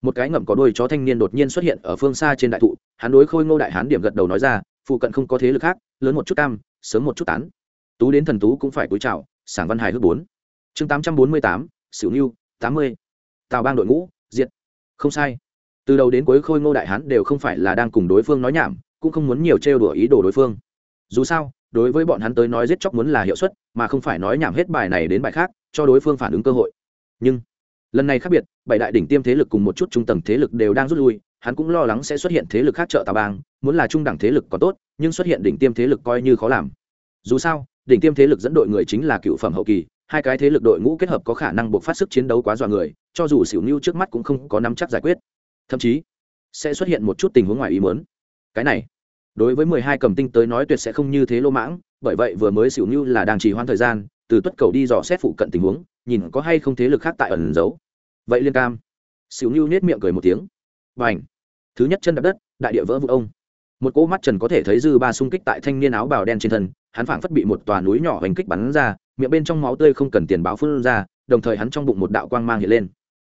một cái ngậm có đôi chó thanh niên đột nhiên xuất hiện ở phương xa trên đại thụ, hắn đối khôi ngô đại hán điểm gật đầu nói ra, phụ cận không có thế lực khác, lớn một chút cam, sớm một chút tán tú đến thần tú cũng phải cúi chào, sảng văn hài hước bốn. Chương tám trăm bốn mươi tám, Sửu niu tám mươi. Tào bang đội ngũ, diệt. Không sai. Từ đầu đến cuối khôi ngô đại hán đều không phải là đang cùng đối phương nói nhảm, cũng không muốn nhiều trêu đùa ý đồ đối phương. Dù sao, đối với bọn hắn tới nói giết chóc muốn là hiệu suất, mà không phải nói nhảm hết bài này đến bài khác, cho đối phương phản ứng cơ hội. Nhưng, lần này khác biệt, bảy đại đỉnh tiêm thế lực cùng một chút trung tầng thế lực đều đang rút lui, hắn cũng lo lắng sẽ xuất hiện thế lực khác trợ tà bang, muốn là trung đẳng thế lực có tốt, nhưng xuất hiện đỉnh tiêm thế lực coi như khó làm. Dù sao đỉnh tiêm thế lực dẫn đội người chính là cựu phẩm hậu kỳ, hai cái thế lực đội ngũ kết hợp có khả năng buộc phát sức chiến đấu quá dọa người, cho dù xỉu mưu trước mắt cũng không có nắm chắc giải quyết. Thậm chí, sẽ xuất hiện một chút tình huống ngoài ý muốn. Cái này, đối với mười hai cầm tinh tới nói tuyệt sẽ không như thế lô mãng, bởi vậy vừa mới xỉu mưu là đang trì hoãn thời gian, từ tuất cầu đi dò xét phụ cận tình huống, nhìn có hay không thế lực khác tại ẩn giấu. Vậy liên cam, xỉu mưu nết miệng cười một tiếng. Và ảnh thứ nhất chân đập đất, đại địa vỡ vụ ông một cỗ mắt trần có thể thấy dư ba xung kích tại thanh niên áo bào đen trên thân, hắn phảng phất bị một tòa núi nhỏ hành kích bắn ra, miệng bên trong máu tươi không cần tiền báo phun ra, đồng thời hắn trong bụng một đạo quang mang hiện lên.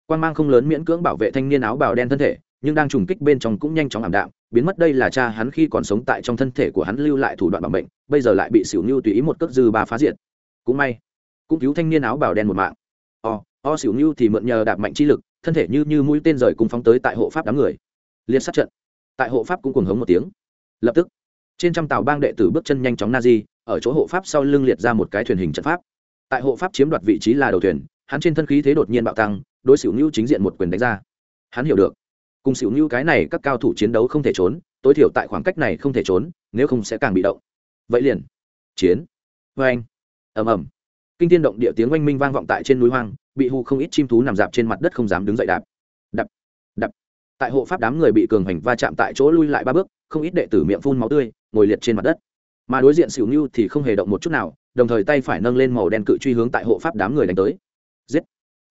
Quang mang không lớn miễn cưỡng bảo vệ thanh niên áo bào đen thân thể, nhưng đang trùng kích bên trong cũng nhanh chóng ảm đạm, biến mất đây là cha hắn khi còn sống tại trong thân thể của hắn lưu lại thủ đoạn bảo mệnh, bây giờ lại bị xỉu như tùy ý một cước dư ba phá diệt. Cũng may, cũng cứu thanh niên áo bào đen một mạng. O o xỉu như thì mượn nhờ đạp mạnh chi lực, thân thể như như mũi tên rời cùng phóng tới tại hộ pháp đám người. Liên sát trận tại hộ pháp cũng cuồng hống một tiếng. Lập tức, trên trăm tàu bang đệ tử bước chân nhanh chóng na di, ở chỗ hộ pháp sau lưng liệt ra một cái thuyền hình trận pháp. Tại hộ pháp chiếm đoạt vị trí là đầu thuyền, hắn trên thân khí thế đột nhiên bạo tăng, đối xỉu ngưu chính diện một quyền đánh ra. Hắn hiểu được, cùng xỉu như cái này các cao thủ chiến đấu không thể trốn, tối thiểu tại khoảng cách này không thể trốn, nếu không sẽ càng bị động. Vậy liền, chiến. Vê anh. Ầm ầm. Kinh thiên động địa tiếng oanh minh vang vọng tại trên núi hoang, bị hù không ít chim thú nằm dạp trên mặt đất không dám đứng dậy đạp tại hộ pháp đám người bị cường hành va chạm tại chỗ lui lại ba bước, không ít đệ tử miệng phun máu tươi, ngồi liệt trên mặt đất. Mà đối diện xỉu như thì không hề động một chút nào, đồng thời tay phải nâng lên màu đen cự truy hướng tại hộ pháp đám người đánh tới. Giết!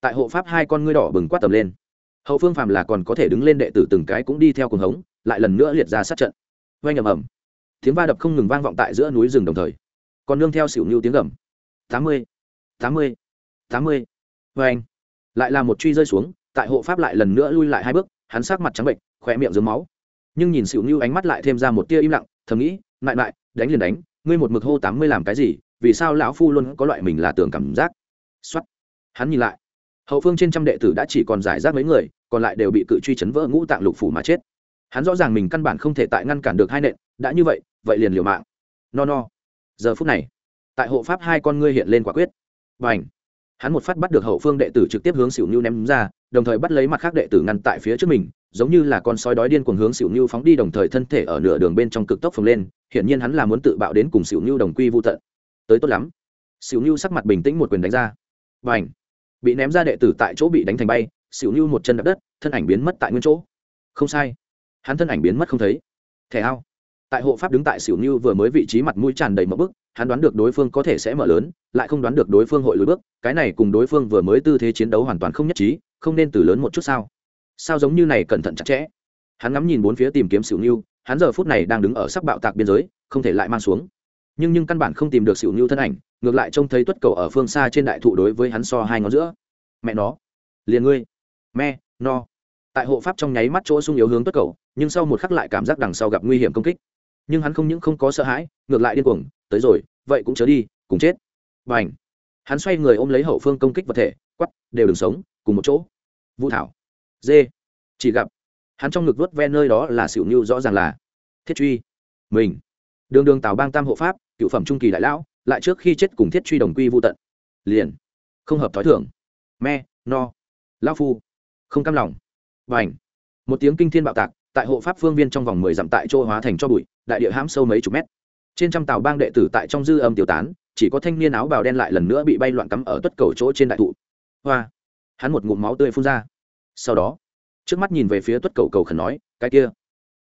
Tại hộ pháp hai con ngươi đỏ bừng quát tầm lên. Hậu phương phàm là còn có thể đứng lên đệ tử từng cái cũng đi theo cuồng hống, lại lần nữa liệt ra sát trận. Oanh ầm ầm. Tiếng va đập không ngừng vang vọng tại giữa núi rừng đồng thời. Còn nương theo xỉu như tiếng gầm. Tám mươi. Tám mươi. Tám mươi. Oanh. Lại là một truy rơi xuống, tại hộ pháp lại lần nữa lui lại hai bước hắn sát mặt trắng bệnh khỏe miệng dưới máu. Nhưng nhìn xỉu như ánh mắt lại thêm ra một tia im lặng, thầm nghĩ mại mại đánh liền đánh, ngươi một mực hô tám mươi làm cái gì, vì sao lão phu luôn có loại mình là tưởng cảm giác? Xuất hắn nhìn lại. Hậu phương trên trăm đệ tử đã chỉ còn giải rác mấy người, còn lại đều bị cự truy chấn vỡ ngũ tạng lục phủ mà chết. Hắn rõ ràng mình căn bản không thể tại ngăn cản được hai nện, đã như vậy vậy liền liều mạng. No no. Giờ phút này, tại hộ pháp hai con ngươi hiện lên quả quyết. Và ảnh hắn một phát bắt được hậu phương đệ tử trực tiếp hướng xỉu nhu ném ra, đồng thời bắt lấy mặt khác đệ tử ngăn tại phía trước mình, giống như là con sói đói điên cuồng hướng xỉu nhu phóng đi, đồng thời thân thể ở nửa đường bên trong cực tốc phồng lên, hiển nhiên hắn là muốn tự bạo đến cùng xỉu nhu đồng quy vô tận. Tới tốt lắm. Xỉu nhu sắc mặt bình tĩnh một quyền đánh ra. Và ảnh bị ném ra đệ tử tại chỗ bị đánh thành bay xỉu nhu một chân đập đất, thân ảnh biến mất tại nguyên chỗ. Không sai. Hắn thân ảnh biến mất không thấy. Thẻ ao tại hộ pháp đứng tại xỉu như vừa mới vị trí mặt mũi tràn đầy mẫu bức hắn đoán được đối phương có thể sẽ mở lớn, lại không đoán được đối phương hội lùi bước, cái này cùng đối phương vừa mới tư thế chiến đấu hoàn toàn không nhất trí, không nên từ lớn một chút sao? Sao giống như này cẩn thận chặt chẽ? Hắn ngắm nhìn bốn phía tìm kiếm xỉu như hắn giờ phút này đang đứng ở sắc bạo tạc biên giới, không thể lại mang xuống. Nhưng nhưng căn bản không tìm được xỉu như thân ảnh, ngược lại trông thấy tuất cầu ở phương xa trên đại thụ đối với hắn so hai ngón giữa. Mẹ nó! Liền ngươi! Me! No! Tại hộ pháp trong nháy mắt chỗ sung yếu hướng tuất cầu, nhưng sau một khắc lại cảm giác đằng sau gặp nguy hiểm công kích nhưng hắn không những không có sợ hãi, ngược lại điên cuồng, tới rồi, vậy cũng chớ đi, cùng chết. B à n h hắn xoay người ôm lấy hậu phương công kích vật thể, quắp, đều đừng sống, cùng một chỗ. Vũ thảo. Dê, chỉ gặp. Hắn trong ngực vớt ve nơi đó là xỉu nhu rõ ràng là thiết truy. Mình! Đường đường tào bang tam hộ pháp, cựu phẩm trung kỳ đại lão, lại trước khi chết cùng thiết truy đồng quy vô tận. Liền! Không hợp t h ó i thưởng me, no. Lao phu! Không cam lòng. Và ảnh một tiếng kinh thiên bạo tạc, tại hộ pháp phương viên trong vòng mười dặm tại chỗ hóa thành cho bụi đại địa hãm sâu mấy chục mét. Trên trăm tàu bang đệ tử tại trong dư âm tiêu tán chỉ có thanh niên áo bào đen lại lần nữa bị bay loạn cắm ở tuất cầu chỗ trên đại thụ. Hoa! Hắn một ngụm máu tươi phun ra. Sau đó trước mắt nhìn về phía tuất cầu cầu khẩn nói cái kia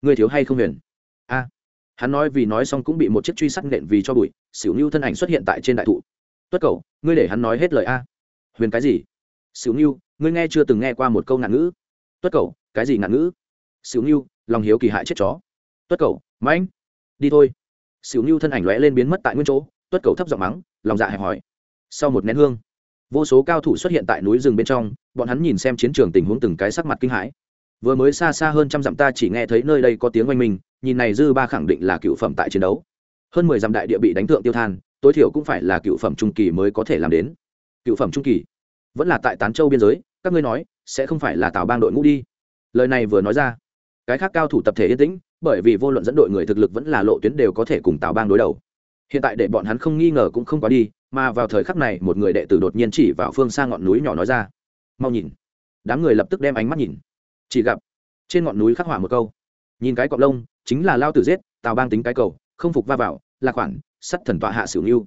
ngươi thiếu hay không huyền? A. Hắn nói vì nói xong cũng bị một chiếc truy sát nện vì cho bụi xỉu lưu thân ảnh xuất hiện tại trên đại thụ. Tuất cầu ngươi để hắn nói hết lời a. Huyền cái gì? Xỉu lưu, ngươi nghe chưa từng nghe qua một câu ngạn ngữ. Tuất cầu cái gì ngạn ngữ? Xỉu lưu, lòng hiếu kỳ hại chết chó. Tuất cầu mãnh đi thôi. Xỉu như thân ảnh lóe lên biến mất tại nguyên chỗ, tuất cầu thấp giọng mắng, lòng dạ hẹp hỏi sau một nén hương, vô số cao thủ xuất hiện tại núi rừng bên trong, bọn hắn nhìn xem chiến trường tình huống từng cái sắc mặt kinh hãi. Vừa mới xa xa hơn trăm dặm ta chỉ nghe thấy nơi đây có tiếng oanh minh, nhìn này dư ba khẳng định là cựu phẩm tại chiến đấu. Hơn mười dặm đại địa bị đánh thượng tiêu than, tối thiểu cũng phải là cựu phẩm trung kỳ mới có thể làm đến. Cựu phẩm trung kỳ? Vẫn là tại tán châu biên giới, các ngươi nói, sẽ không phải là tào bang đội ngũ đi. Lời này vừa nói ra, cái khác cao thủ tập thể yên tĩnh bởi vì vô luận dẫn đội người thực lực vẫn là lộ tuyến đều có thể cùng tào bang đối đầu. Hiện tại để bọn hắn không nghi ngờ cũng không quá đi, mà vào thời khắc này, một người đệ tử đột nhiên chỉ vào phương xa ngọn núi nhỏ nói ra, mau nhìn. Đám người lập tức đem ánh mắt nhìn. Chỉ gặp, trên ngọn núi khắc họa một câu, nhìn cái cọc lông, chính là lao tử giết, tào bang tính cái cầu, không phục va vào, là khoản, sắt thần tọa hạ sử nghiêu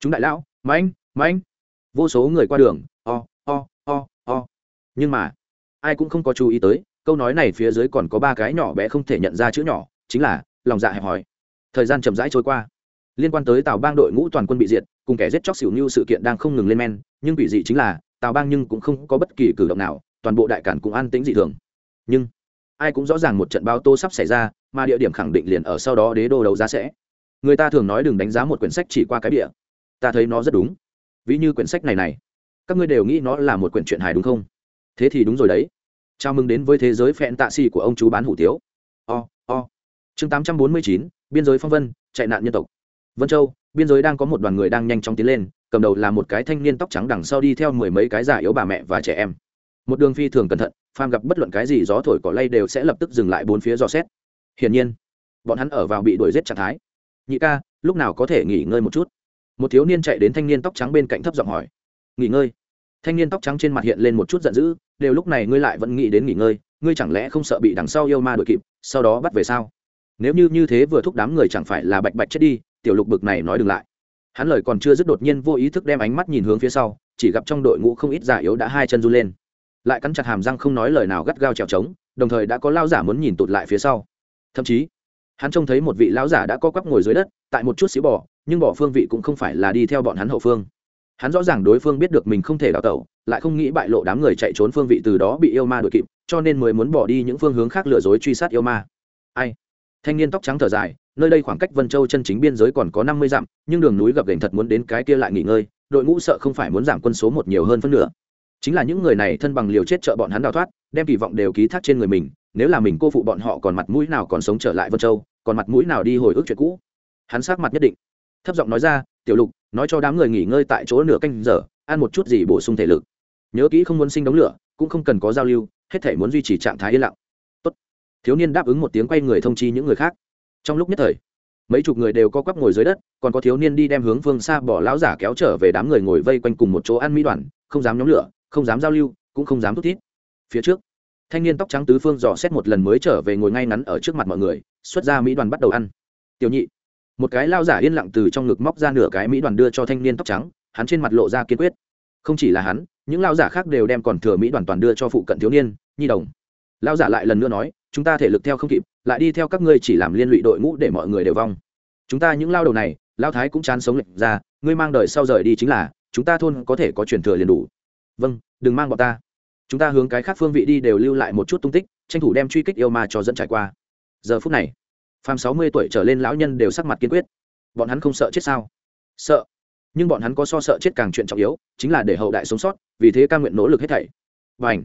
chúng đại lão, mãnh mãnh. Vô số người qua đường, o o o o. Nhưng mà, ai cũng không có chú ý tới câu nói này phía dưới còn có ba cái nhỏ bé không thể nhận ra chữ nhỏ, chính là, lòng dạ hẹp hòi. Thời gian chậm rãi trôi qua. Liên quan tới tào bang đội ngũ toàn quân bị diệt, cùng kẻ giết chóc xỉu như sự kiện đang không ngừng lên men, nhưng bị dị chính là, tào bang nhưng cũng không có bất kỳ cử động nào, toàn bộ đại cản cũng an tĩnh dị thường. Nhưng, ai cũng rõ ràng một trận bao tô sắp xảy ra, mà địa điểm khẳng định liền ở sau đó đế đô đấu giá sẽ. Người ta thường nói đừng đánh giá một quyển sách chỉ qua cái địa ta thấy nó rất đúng. Ví như quyển sách này này, các ngươi đều nghĩ nó là một quyển truyện hài đúng không? Thế thì đúng rồi đấy chào mừng đến với thế giới phẹn tạ xì của ông chú bán hủ tiếu. O o. Chương tám trăm bốn mươi chín, biên giới phong vân, chạy nạn nhân tộc. Vân châu, biên giới đang có một đoàn người đang nhanh chóng tiến lên, cầm đầu là một cái thanh niên tóc trắng đằng sau đi theo mười mấy cái già yếu bà mẹ và trẻ em. Một đường phi thường cẩn thận, phàm gặp bất luận cái gì gió thổi cỏ lay đều sẽ lập tức dừng lại bốn phía dò xét. Hiển nhiên, bọn hắn ở vào bị đuổi giết trạng thái. Nhị ca, lúc nào có thể nghỉ ngơi một chút? Một thiếu niên chạy đến thanh niên tóc trắng bên cạnh thấp giọng hỏi. Nghỉ ngơi thanh niên tóc trắng trên mặt hiện lên một chút giận dữ, đều lúc này ngươi lại vẫn nghĩ đến nghỉ ngơi, ngươi chẳng lẽ không sợ bị đằng sau yêu ma đuổi kịp, sau đó bắt về sao? Nếu như như thế vừa thúc đám người chẳng phải là bạch bạch chết đi, tiểu lục bực này nói đừng lại. Hắn lời còn chưa dứt đột nhiên vô ý thức đem ánh mắt nhìn hướng phía sau, chỉ gặp trong đội ngũ không ít giả yếu đã hai chân run lên. Lại cắn chặt hàm răng không nói lời nào gắt gao trèo trống, đồng thời đã có lao giả muốn nhìn tụt lại phía sau. Thậm chí, hắn trông thấy một vị lão giả đã co quắp ngồi dưới đất, tại một chút xíu bỏ nhưng bỏ phương vị cũng không phải là đi theo bọn hắn hậu phương hắn rõ ràng đối phương biết được mình không thể đào tẩu, lại không nghĩ bại lộ đám người chạy trốn phương vị từ đó bị yêu ma đuổi kịp, cho nên mới muốn bỏ đi những phương hướng khác lừa dối truy sát yêu ma. Ai? Thanh niên tóc trắng thở dài, nơi đây khoảng cách vân châu chân chính biên giới còn có năm mươi dặm, nhưng đường núi gập ghềnh thật muốn đến cái kia lại nghỉ ngơi, đội ngũ sợ không phải muốn giảm quân số một nhiều hơn phân nửa. Chính là những người này thân bằng liều chết trợ bọn hắn đào thoát, đem kỳ vọng đều ký thác trên người mình, nếu là mình cô phụ bọn họ còn mặt mũi nào còn sống trở lại vân châu, còn mặt mũi nào đi hồi ức chuyện cũ? Hắn sát mặt nhất định thấp giọng nói ra, tiểu lục, nói cho đám người nghỉ ngơi tại chỗ nửa canh giờ, ăn một chút gì bổ sung thể lực. Nhớ kỹ không muốn sinh đống lửa, cũng không cần có giao lưu, hết thể muốn duy trì trạng thái yên lặng. Tốt. thiếu niên đáp ứng một tiếng quay người thông chi những người khác. Trong lúc nhất thời, mấy chục người đều co quắp ngồi dưới đất, còn có thiếu niên đi đem hướng phương xa bỏ lão giả kéo trở về đám người ngồi vây quanh cùng một chỗ ăn mỹ đoàn, không dám nhóm lửa, không dám giao lưu, cũng không dám thút thít. Phía trước, thanh niên tóc trắng tứ phương dò xét một lần mới trở về ngồi ngay ngắn ở trước mặt mọi người, xuất ra mỹ đoàn bắt đầu ăn. Tiểu nhị một cái lao giả yên lặng từ trong ngực móc ra nửa cái mỹ đoàn đưa cho thanh niên tóc trắng, hắn trên mặt lộ ra kiên quyết. Không chỉ là hắn, những lao giả khác đều đem còn thừa mỹ đoàn toàn đưa cho phụ cận thiếu niên, nhi đồng. Lao giả lại lần nữa nói, chúng ta thể lực theo không kịp, lại đi theo các ngươi chỉ làm liên lụy đội ngũ để mọi người đều vong. Chúng ta những lao đầu này, lao thái cũng chán sống lệnh ra, ngươi mang đời sau rời đi chính là, chúng ta thôn có thể có truyền thừa liền đủ. Vâng đừng mang bọn ta. Chúng ta hướng cái khác phương vị đi đều lưu lại một chút tung tích, tranh thủ đem truy kích yêu ma cho dẫn trải qua. Giờ phút này phàm sáu mươi tuổi trở lên lão nhân đều sắc mặt kiên quyết. Bọn hắn không sợ chết sao? Sợ. Nhưng bọn hắn có so sợ chết càng chuyện trọng yếu, chính là để hậu đại sống sót, vì thế ca nguyện nỗ lực hết thảy. Và ảnh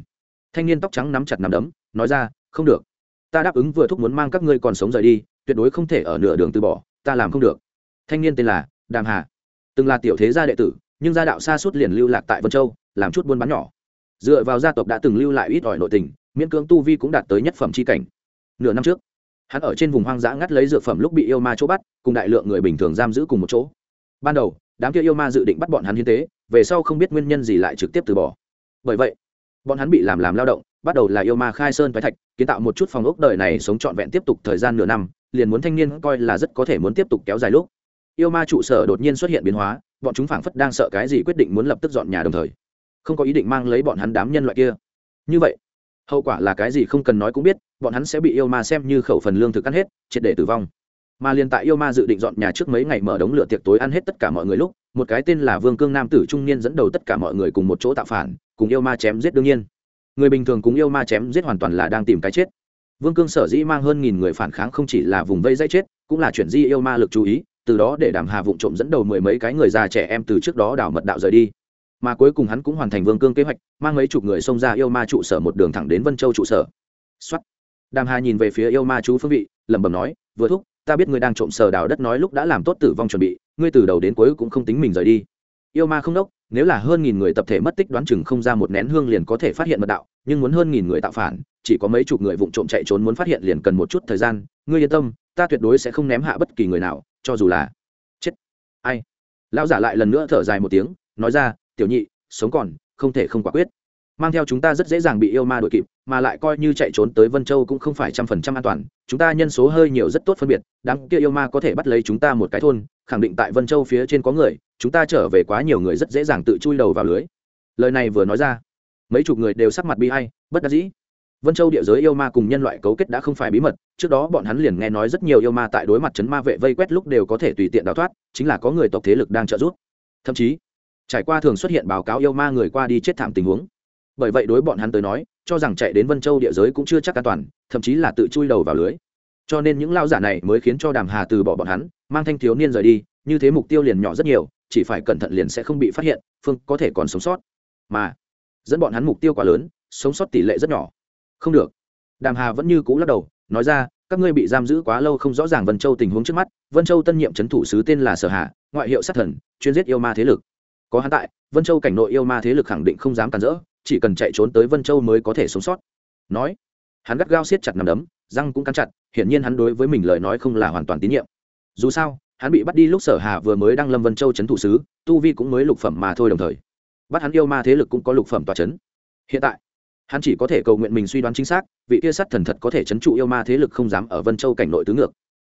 thanh niên tóc trắng nắm chặt nằm đấm, nói ra, không được. Ta đáp ứng vừa thúc muốn mang các ngươi còn sống rời đi, tuyệt đối không thể ở nửa đường từ bỏ, ta làm không được. Thanh niên tên là đàm hà. Từng là tiểu thế gia đệ tử, nhưng gia đạo xa suốt liền lưu lạc tại vân châu, làm chút buôn bán nhỏ. Dựa vào gia tộc đã từng lưu lại ít ỏi nội tình, miễn cưỡng tu vi cũng đạt tới nhất phẩm c h i cảnh. Nửa năm trước hắn ở trên vùng hoang dã ngắt lấy dược phẩm lúc bị yêu ma chỗ bắt, cùng đại lượng người bình thường giam giữ cùng một chỗ. Ban đầu, đám kia yêu ma dự định bắt bọn hắn hiến tế, về sau không biết nguyên nhân gì lại trực tiếp từ bỏ. Bởi vậy, bọn hắn bị làm làm lao động, bắt đầu là yêu ma khai sơn thoái thạch, kiến tạo một chút phòng ốc đời này sống trọn vẹn tiếp tục thời gian nửa năm, liền muốn thanh niên coi là rất có thể muốn tiếp tục kéo dài lúc. Yêu ma trụ sở đột nhiên xuất hiện biến hóa, bọn chúng phảng phất đang sợ cái gì quyết định muốn lập tức dọn nhà đồng thời. Không có ý định mang lấy bọn hắn đám nhân loại kia. Như vậy hậu quả là cái gì không cần nói cũng biết, bọn hắn sẽ bị yêu ma xem như khẩu phần lương thực ăn hết, triệt để tử vong. Mà liền tại yêu ma dự định dọn nhà trước mấy ngày mở đống lửa tiệc tối ăn hết tất cả mọi người lúc, một cái tên là vương cương nam tử trung niên dẫn đầu tất cả mọi người cùng một chỗ tạo phản, cùng yêu ma chém giết đương nhiên. Người bình thường cùng yêu ma chém giết hoàn toàn là đang tìm cái chết. Vương cương sở dĩ mang hơn nghìn người phản kháng không chỉ là vùng vây dây chết, cũng là chuyển di yêu ma lực chú ý, từ đó để đàm hà vụ trộm dẫn đầu mười mấy cái người già trẻ em từ trước đó đảo mật đạo rời đi mà cuối cùng hắn cũng hoàn thành vương cương kế hoạch, mang mấy chục người xông ra yêu ma trụ sở một đường thẳng đến vân châu trụ sở. Xuất đàm hà nhìn về phía yêu ma chú phương vị, lẩm bẩm nói, vừa thúc, ta biết ngươi đang trộm sờ đào đất nói lúc đã làm tốt tử vong chuẩn bị, ngươi từ đầu đến cuối cũng không tính mình rời đi. Yêu ma không đốc, nếu là hơn nghìn người tập thể mất tích đoán chừng không ra một nén hương liền có thể phát hiện mật đạo, nhưng muốn hơn nghìn người tạo phản, chỉ có mấy chục người vụng trộm chạy trốn muốn phát hiện liền cần một chút thời gian, ngươi yên tâm, ta tuyệt đối sẽ không ném hạ bất kỳ người nào, cho dù là chết. Ai? Lão giả lại lần nữa thở dài một tiếng, nói ra tiểu nhị, sống còn, không thể không quả quyết. Mang theo chúng ta rất dễ dàng bị yêu ma đuổi kịp, mà lại coi như chạy trốn tới vân châu cũng không phải trăm phần trăm an toàn. Chúng ta nhân số hơi nhiều rất tốt phân biệt đáng kia yêu ma có thể bắt lấy chúng ta một cái thôn, khẳng định tại vân châu phía trên có người, chúng ta trở về quá nhiều người rất dễ dàng tự chui đầu vào lưới. Lời này vừa nói ra, mấy chục người đều sắc mặt bi hay bất đắc dĩ. Vân châu địa giới yêu ma cùng nhân loại cấu kết đã không phải bí mật, trước đó bọn hắn liền nghe nói rất nhiều yêu ma tại đối mặt chấn ma vệ vây quét lúc đều có thể tùy tiện đào thoát, chính là có người tộc thế lực đang trợ giúp. Thậm chí trải qua thường xuất hiện báo cáo yêu ma người qua đi chết thảm tình huống. Bởi vậy đối bọn hắn tới nói cho rằng chạy đến vân châu địa giới cũng chưa chắc an toàn thậm chí là tự chui đầu vào lưới. Cho nên những lao giả này mới khiến cho đàm hà từ bỏ bọn hắn mang thanh thiếu niên rời đi như thế mục tiêu liền nhỏ rất nhiều chỉ phải cẩn thận liền sẽ không bị phát hiện phương có thể còn sống sót. Mà dẫn bọn hắn mục tiêu quá lớn sống sót tỷ lệ rất nhỏ. Không được. Đàm hà vẫn như cũ lắc đầu nói ra các ngươi bị giam giữ quá lâu không rõ ràng vân châu tình huống trước mắt vân châu tân nhiệm c h ấ n thủ sứ tên là sở hạ, ngoại hiệu sát thần chuyên giết yêu ma thế lực có hắn tại, vân châu cảnh nội yêu ma thế lực khẳng định không dám cản rỡ, chỉ cần chạy trốn tới vân châu mới có thể sống sót. Nói, hắn gắt gao siết chặt nằm đấm, răng cũng cắn chặt, hiển nhiên hắn đối với mình lời nói không là hoàn toàn tín nhiệm. Dù sao, hắn bị bắt đi lúc sở hà vừa mới đăng lâm vân châu c h ấ n thủ sứ, tu vi cũng mới lục phẩm mà thôi đồng thời. Bắt hắn yêu ma thế lực cũng có lục phẩm tòa c h ấ n hiện tại, hắn chỉ có thể cầu nguyện mình suy đoán chính xác, vị kia sắt thần thật có thể chấn trụ yêu ma thế lực không dám ở vân châu cảnh nội tứ ngược.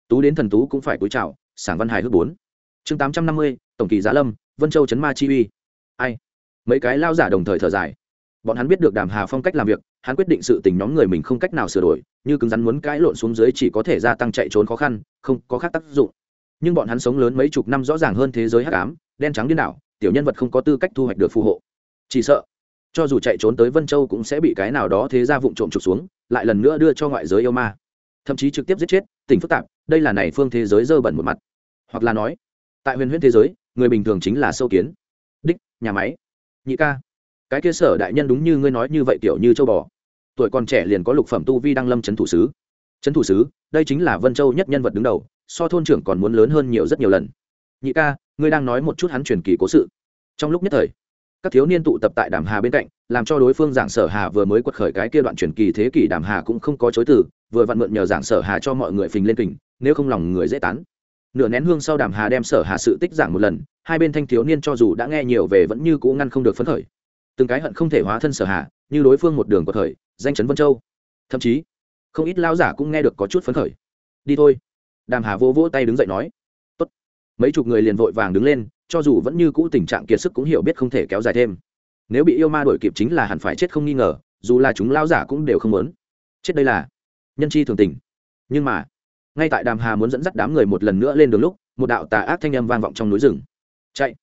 Tú đến thần tú cũng phải cúi chào, sảng văn hài hước bốn. Chương tám trăm năm mươi, tổng kỳ giá lâm vân châu chấn ma chi uy. Ai? Mấy cái lao giả đồng thời thở dài. Bọn hắn biết được đàm hà phong cách làm việc, hắn quyết định sự tình nhóm người mình không cách nào sửa đổi, như cứng rắn muốn cãi lộn xuống dưới chỉ có thể gia tăng chạy trốn khó khăn, không có khác tác dụng. Nhưng bọn hắn sống lớn mấy chục năm rõ ràng hơn thế giới hắc ám, đen trắng điên đảo, tiểu nhân vật không có tư cách thu hoạch được phù hộ. Chỉ sợ, cho dù chạy trốn tới vân châu cũng sẽ bị cái nào đó thế ra vụng trộm trục xuống, lại lần nữa đưa cho ngoại giới yêu ma. Thậm chí trực tiếp giết chết, tình phức tạp, đây là này phương thế giới dơ bẩn một mặt. Hoặc là nói, tại huyền huyễn thế giới người bình thường chính là sâu kiến. Đích, nhà máy. Nhị ca. Cái kia sở đại nhân đúng như ngươi nói như vậy tiểu như châu bò. Tuổi còn trẻ liền có lục phẩm tu vi đăng lâm trấn thủ sứ. Trấn thủ sứ, đây chính là vân châu nhất nhân vật đứng đầu, so thôn trưởng còn muốn lớn hơn nhiều rất nhiều lần. Nhị ca, ngươi đang nói một chút hắn truyền kỳ cố sự. Trong lúc nhất thời, các thiếu niên tụ tập tại đàm hà bên cạnh, làm cho đối phương giảng sở hà vừa mới quật khởi cái kia đoạn truyền kỳ thế kỷ đàm hà cũng không có chối từ, vừa vặn mượn nhờ giảng sở hà cho mọi người phình lên kình, nếu không lòng người dễ tán nửa nén hương sau đàm hà đem sở hà sự tích giảng một lần, hai bên thanh thiếu niên cho dù đã nghe nhiều về vẫn như cũ ngăn không được phấn khởi. Từng cái hận không thể hóa thân sở hà, như đối phương một đường của thời danh chấn vân châu. Thậm chí, không ít lao giả cũng nghe được có chút phấn khởi. Đi thôi. Đàm hà vô vỗ tay đứng dậy nói. Tốt. mấy chục người liền vội vàng đứng lên, cho dù vẫn như cũ tình trạng kiệt sức cũng hiểu biết không thể kéo dài thêm. Nếu bị yêu ma đuổi kịp chính là hẳn phải chết không nghi ngờ, dù là chúng lao giả cũng đều không muốn. Chết đây là nhân chi thường tình. Nhưng mà ngay tại đàm hà muốn dẫn dắt đám người một lần nữa lên đường lúc, một đạo tà ác thanh âm vang vọng trong núi rừng. Chạy!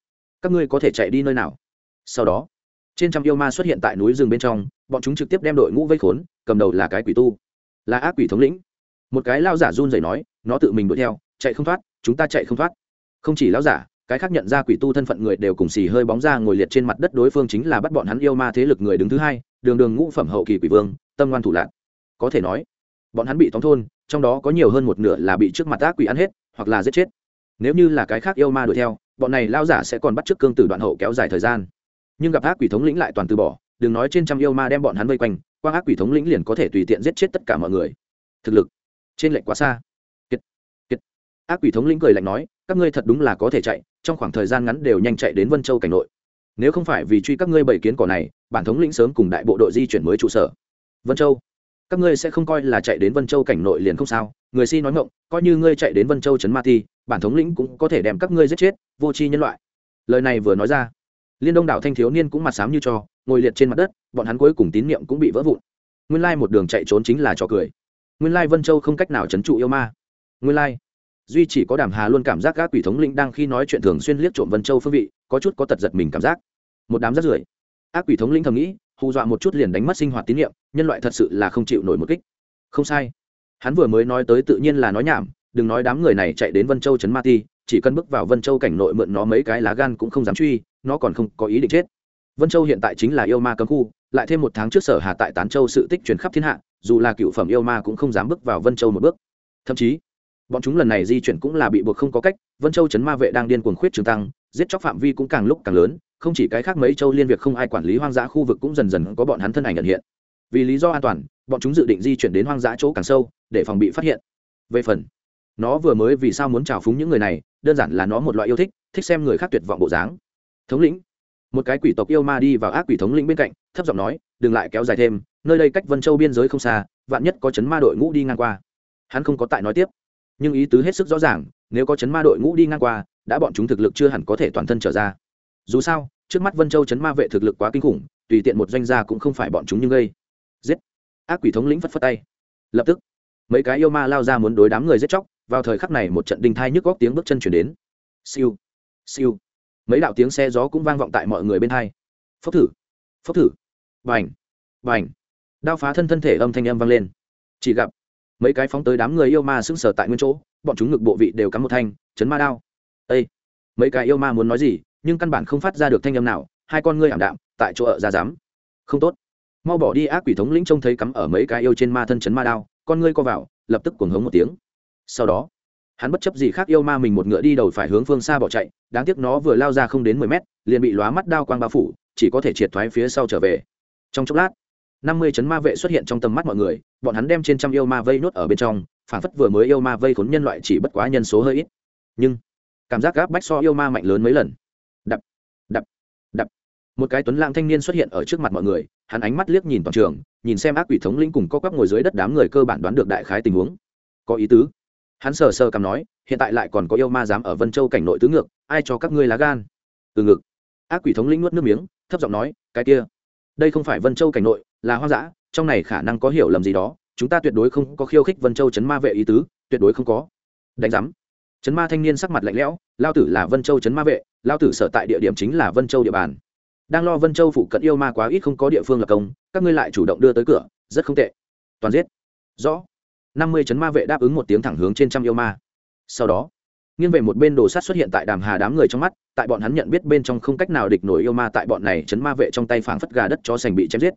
Các ngươi có thể chạy đi nơi nào? Sau đó, trên trăm yêu ma xuất hiện tại núi rừng bên trong, bọn chúng trực tiếp đem đội ngũ vây khốn, cầm đầu là cái quỷ tu, là ác quỷ thống lĩnh. Một cái lao giả run rẩy nói, nó tự mình đuổi theo, chạy không thoát, chúng ta chạy không thoát. Không chỉ lao giả, cái khác nhận ra quỷ tu thân phận người đều cùng xì hơi bóng ra ngồi liệt trên mặt đất đối phương chính là bắt bọn hắn yêu ma thế lực người đứng thứ hai, đường đường ngũ phẩm hậu kỳ quỷ vương, tâm ngoan thủ lạc có thể nói bọn hắn bị tóm thôn trong đó có nhiều hơn một nửa là bị trước mặt ác quỷ ăn hết hoặc là giết chết. Nếu như là cái khác yêu ma đuổi theo bọn này lao giả sẽ còn bắt trước cương tử đoạn hậu kéo dài thời gian. Nhưng gặp ác quỷ thống lĩnh lại toàn từ bỏ đừng nói trên trăm yêu ma đem bọn hắn vây quanh qua ác quỷ thống lĩnh liền có thể tùy tiện giết chết tất cả mọi người. Thực lực trên lệnh quá xa. Kiệt, kiệt. ác quỷ thống lĩnh cười lạnh nói các ngươi thật đúng là có thể chạy trong khoảng thời gian ngắn đều nhanh chạy đến vân châu cảnh nội. Nếu không phải vì truy các ngươi bảy kiến cỏ này bản thống lĩnh sớm cùng đại bộ đội di chuyển mới trụ sở. Vân châu các ngươi sẽ không coi là chạy đến vân châu cảnh nội liền không sao, người si nói ngộng coi như ngươi chạy đến vân châu trấn ma ti, bản thống lĩnh cũng có thể đem các ngươi giết chết, vô tri nhân loại. Lời này vừa nói ra, liên đông đảo thanh thiếu niên cũng mặt sám như cho, ngồi liệt trên mặt đất, bọn hắn cuối cùng tín niệm cũng bị vỡ vụn. Nguyên lai một đường chạy trốn chính là trò cười. Nguyên lai vân châu không cách nào trấn trụ yêu ma. Nguyên lai, duy chỉ có đàm hà luôn cảm giác các quỷ thống lĩnh đang khi nói chuyện thường xuyên liếc trộm vân châu phương vị, có chút có tật giật mình cảm giác. Một đám rất rưởi. Ác quỷ thống lĩnh thầm nghĩ hù dọa một chút liền đánh mất sinh hoạt tín nhiệm, nhân loại thật sự là không chịu nổi một kích. Không sai. Hắn vừa mới nói tới tự nhiên là nói nhảm, đừng nói đám người này chạy đến vân châu trấn ma ti, chỉ cần bước vào vân châu cảnh nội mượn nó mấy cái lá gan cũng không dám truy, nó còn không có ý định chết. Vân châu hiện tại chính là yêu ma cấm khu, lại thêm một tháng trước sở hà tại tán châu sự tích truyền khắp thiên hạ, dù là cựu phẩm yêu ma cũng không dám bước vào vân châu một bước. Thậm chí, bọn chúng lần này di chuyển cũng là bị buộc không có cách, vân châu chấn ma vệ đang điên cuồng khuyết trường tăng giết chóc phạm vi cũng càng lúc càng lớn, không chỉ cái khác mấy châu liên việc không ai quản lý hoang dã khu vực cũng dần dần có bọn hắn thân ảnh nhận hiện. Vì lý do an toàn, bọn chúng dự định di chuyển đến hoang dã chỗ càng sâu, để phòng bị phát hiện. Về phần, nó vừa mới vì sao muốn trào phúng những người này, đơn giản là nó một loại yêu thích thích xem người khác tuyệt vọng bộ dáng. Thống lĩnh, một cái quỷ tộc yêu ma đi vào ác quỷ thống lĩnh bên cạnh, thấp giọng nói, đừng lại kéo dài thêm, nơi đây cách vân châu biên giới không xa, vạn nhất có chấn ma đội ngũ đi ngang qua. Hắn không có tại nói tiếp, nhưng ý tứ hết sức rõ ràng, nếu có chấn ma đội ngũ đi ngang qua đã bọn chúng thực lực chưa hẳn có thể toàn thân trở ra. Dù sao, trước mắt vân châu chấn ma vệ thực lực quá kinh khủng, tùy tiện một doanh gia cũng không phải bọn chúng như gây giết! Ác quỷ thống lĩnh phất phất tay. Lập tức, mấy cái yêu ma lao ra muốn đối đám người giết chóc, vào thời khắc này một trận đinh thai nhức góc tiếng bước chân chuyển đến. Siêu! Siêu! Mấy đạo tiếng xe gió cũng vang vọng tại mọi người bên thai phốc thử! Phốc thử! Vành vành đao phá thân thân thể âm thanh âm vang lên. Chỉ gặp, mấy cái phóng tới đám người yêu ma sững sờ tại nguyên chỗ, bọn chúng ngực bộ vị đều cắm một thanh, chấn ma đao ây mấy cái yêu ma muốn nói gì, nhưng căn bản không phát ra được thanh âm nào, hai con ngươi ảm đạm, tại chỗ ở ra dám. Không tốt. Mau bỏ đi ác quỷ thống lĩnh trông thấy cắm ở mấy cái yêu trên ma thân chấn ma đao, con ngươi co vào, lập tức cuồng hống một tiếng. Sau đó, hắn bất chấp gì khác yêu ma mình một ngựa đi đầu phải hướng phương xa bỏ chạy, đáng tiếc nó vừa lao ra không đến mười mét, liền bị lóa mắt đao quang bao phủ, chỉ có thể triệt thoái phía sau trở về. Trong chốc lát, năm mươi chấn ma vệ xuất hiện trong tầm mắt mọi người, bọn hắn đem trên trăm yêu ma vây nốt ở bên trong, phản phất vừa mới yêu ma vây khốn nhân loại chỉ bất quá nhân số hơi ít. Nhưng cảm giác gáp bách so yêu ma mạnh lớn mấy lần. Đập đập đập. Một cái tuấn lãng thanh niên xuất hiện ở trước mặt mọi người, hắn ánh mắt liếc nhìn toàn trường, nhìn xem ác quỷ thống lĩnh cùng co quắp ngồi dưới đất đám người cơ bản đoán được đại khái tình huống. Có ý tứ. Hắn sờ sờ cằm nói, hiện tại lại còn có yêu ma dám ở vân châu cảnh nội tứ ngược, ai cho các ngươi lá gan? Từ ngực. Ác quỷ thống lĩnh nuốt nước miếng, thấp giọng nói, cái kia. Đây không phải vân châu cảnh nội, là hoang dã, trong này khả năng có hiểu lầm gì đó, chúng ta tuyệt đối không có khiêu khích vân châu chấn ma vệ ý tứ, tuyệt đối không có. Đánh giám chấn ma thanh niên sắc mặt lạnh lẽo, lao tử là vân châu chấn ma vệ, lao tử sở tại địa điểm chính là vân châu địa bàn. Đang lo vân châu phụ cận yêu ma quá ít không có địa phương lập công, các ngươi lại chủ động đưa tới cửa, rất không tệ. Toàn giết. Rõ. Năm mươi chấn ma vệ đáp ứng một tiếng thẳng hướng trên trăm yêu ma. Sau đó, nghiêng về một bên đồ sát xuất hiện tại đàm hà đám người trong mắt, tại bọn hắn nhận biết bên trong không cách nào địch nổi yêu ma tại bọn này chấn ma vệ trong tay phảng phất gà đất cho sành bị chém giết.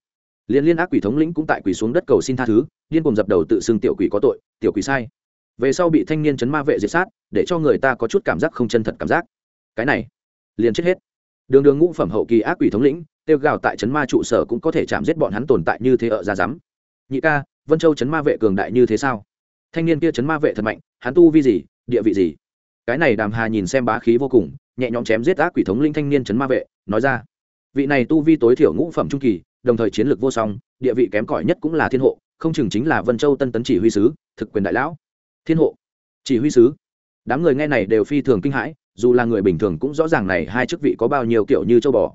Liên liên ác quỷ thống lĩnh cũng tại quỷ xuống đất cầu xin tha thứ, điên cùng dập đầu tự xưng tiểu quỷ có tội, tiểu quỷ sai về sau bị thanh niên chấn ma vệ diệt sát, để cho người ta có chút cảm giác không chân thật cảm giác. Cái này, liền chết hết. Đường đường ngũ phẩm hậu kỳ ác quỷ thống lĩnh, tiêu gào tại chấn ma trụ sở cũng có thể chạm giết bọn hắn tồn tại như thế ở ra rắm nhị ca, vân châu chấn ma vệ cường đại như thế sao? Thanh niên kia chấn ma vệ thật mạnh, hắn tu vi gì, địa vị gì? Cái này đàm hà nhìn xem bá khí vô cùng, nhẹ nhõm chém giết ác quỷ thống linh thanh niên chấn ma vệ, nói ra. Vị này tu vi tối thiểu ngũ phẩm trung kỳ, đồng thời chiến lược vô song, địa vị kém cỏi nhất cũng là thiên hộ, không chừng chính là vân châu tân tấn chỉ huy sứ, thực quyền đại lão thiên hộ. Chỉ huy sứ. Đám người nghe này đều phi thường kinh hãi, dù là người bình thường cũng rõ ràng này hai chức vị có bao nhiêu kiểu như châu bò.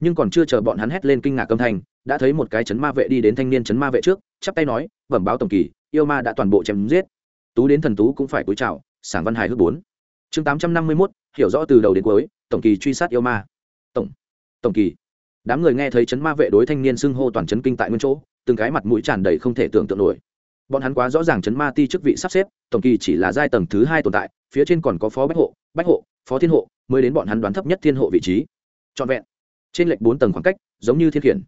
Nhưng còn chưa chờ bọn hắn hét lên kinh ngạc âm thanh, đã thấy một cái chấn ma vệ đi đến thanh niên chấn ma vệ trước, chắp tay nói, bẩm báo tổng kỳ, yêu ma đã toàn bộ chém giết. Tú đến thần tú cũng phải cúi chào, sảng văn hài hước bốn. Chương tám trăm năm mươi mốt, hiểu rõ từ đầu đến cuối, tổng kỳ truy sát yêu ma. Tổng tổng kỳ. Đám người nghe thấy chấn ma vệ đối thanh niên xưng hô toàn chấn kinh tại nguyên chỗ, từng cái mặt mũi tràn đầy không thể tưởng tượng nổi bọn hắn quá rõ ràng chấn ma ti chức vị sắp xếp, tổng kỳ chỉ là giai tầng thứ hai tồn tại, phía trên còn có phó bách hộ bách hộ, phó thiên hộ, mới đến bọn hắn đoán thấp nhất thiên hộ vị trí. Trọn vẹn. Trên lệch bốn tầng khoảng cách, giống như thiên khiển.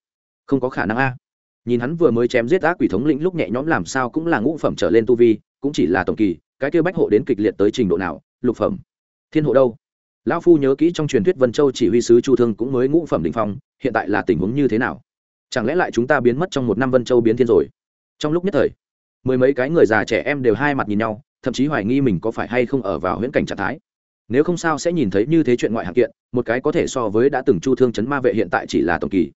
Không có khả năng a. Nhìn hắn vừa mới chém giết ác quỷ thống lĩnh lúc nhẹ nhõm làm sao cũng là ngũ phẩm trở lên tu vi, cũng chỉ là tổng kỳ, cái kêu bách hộ đến kịch liệt tới trình độ nào, lục phẩm. Thiên hộ đâu? Lão phu nhớ kỹ trong truyền thuyết vân châu chỉ huy sứ chu thương cũng mới ngũ phẩm định phong, hiện tại là tình huống như thế nào? Chẳng lẽ lại chúng ta biến mất trong một năm vân châu biến thiên rồi? Trong lúc nhất thời mười mấy cái người già trẻ em đều hai mặt nhìn nhau, thậm chí hoài nghi mình có phải hay không ở vào huyễn cảnh trạng thái. Nếu không sao sẽ nhìn thấy như thế chuyện ngoại hạng kiện, một cái có thể so với đã từng chu thương chấn ma vệ hiện tại chỉ là tổng kỳ.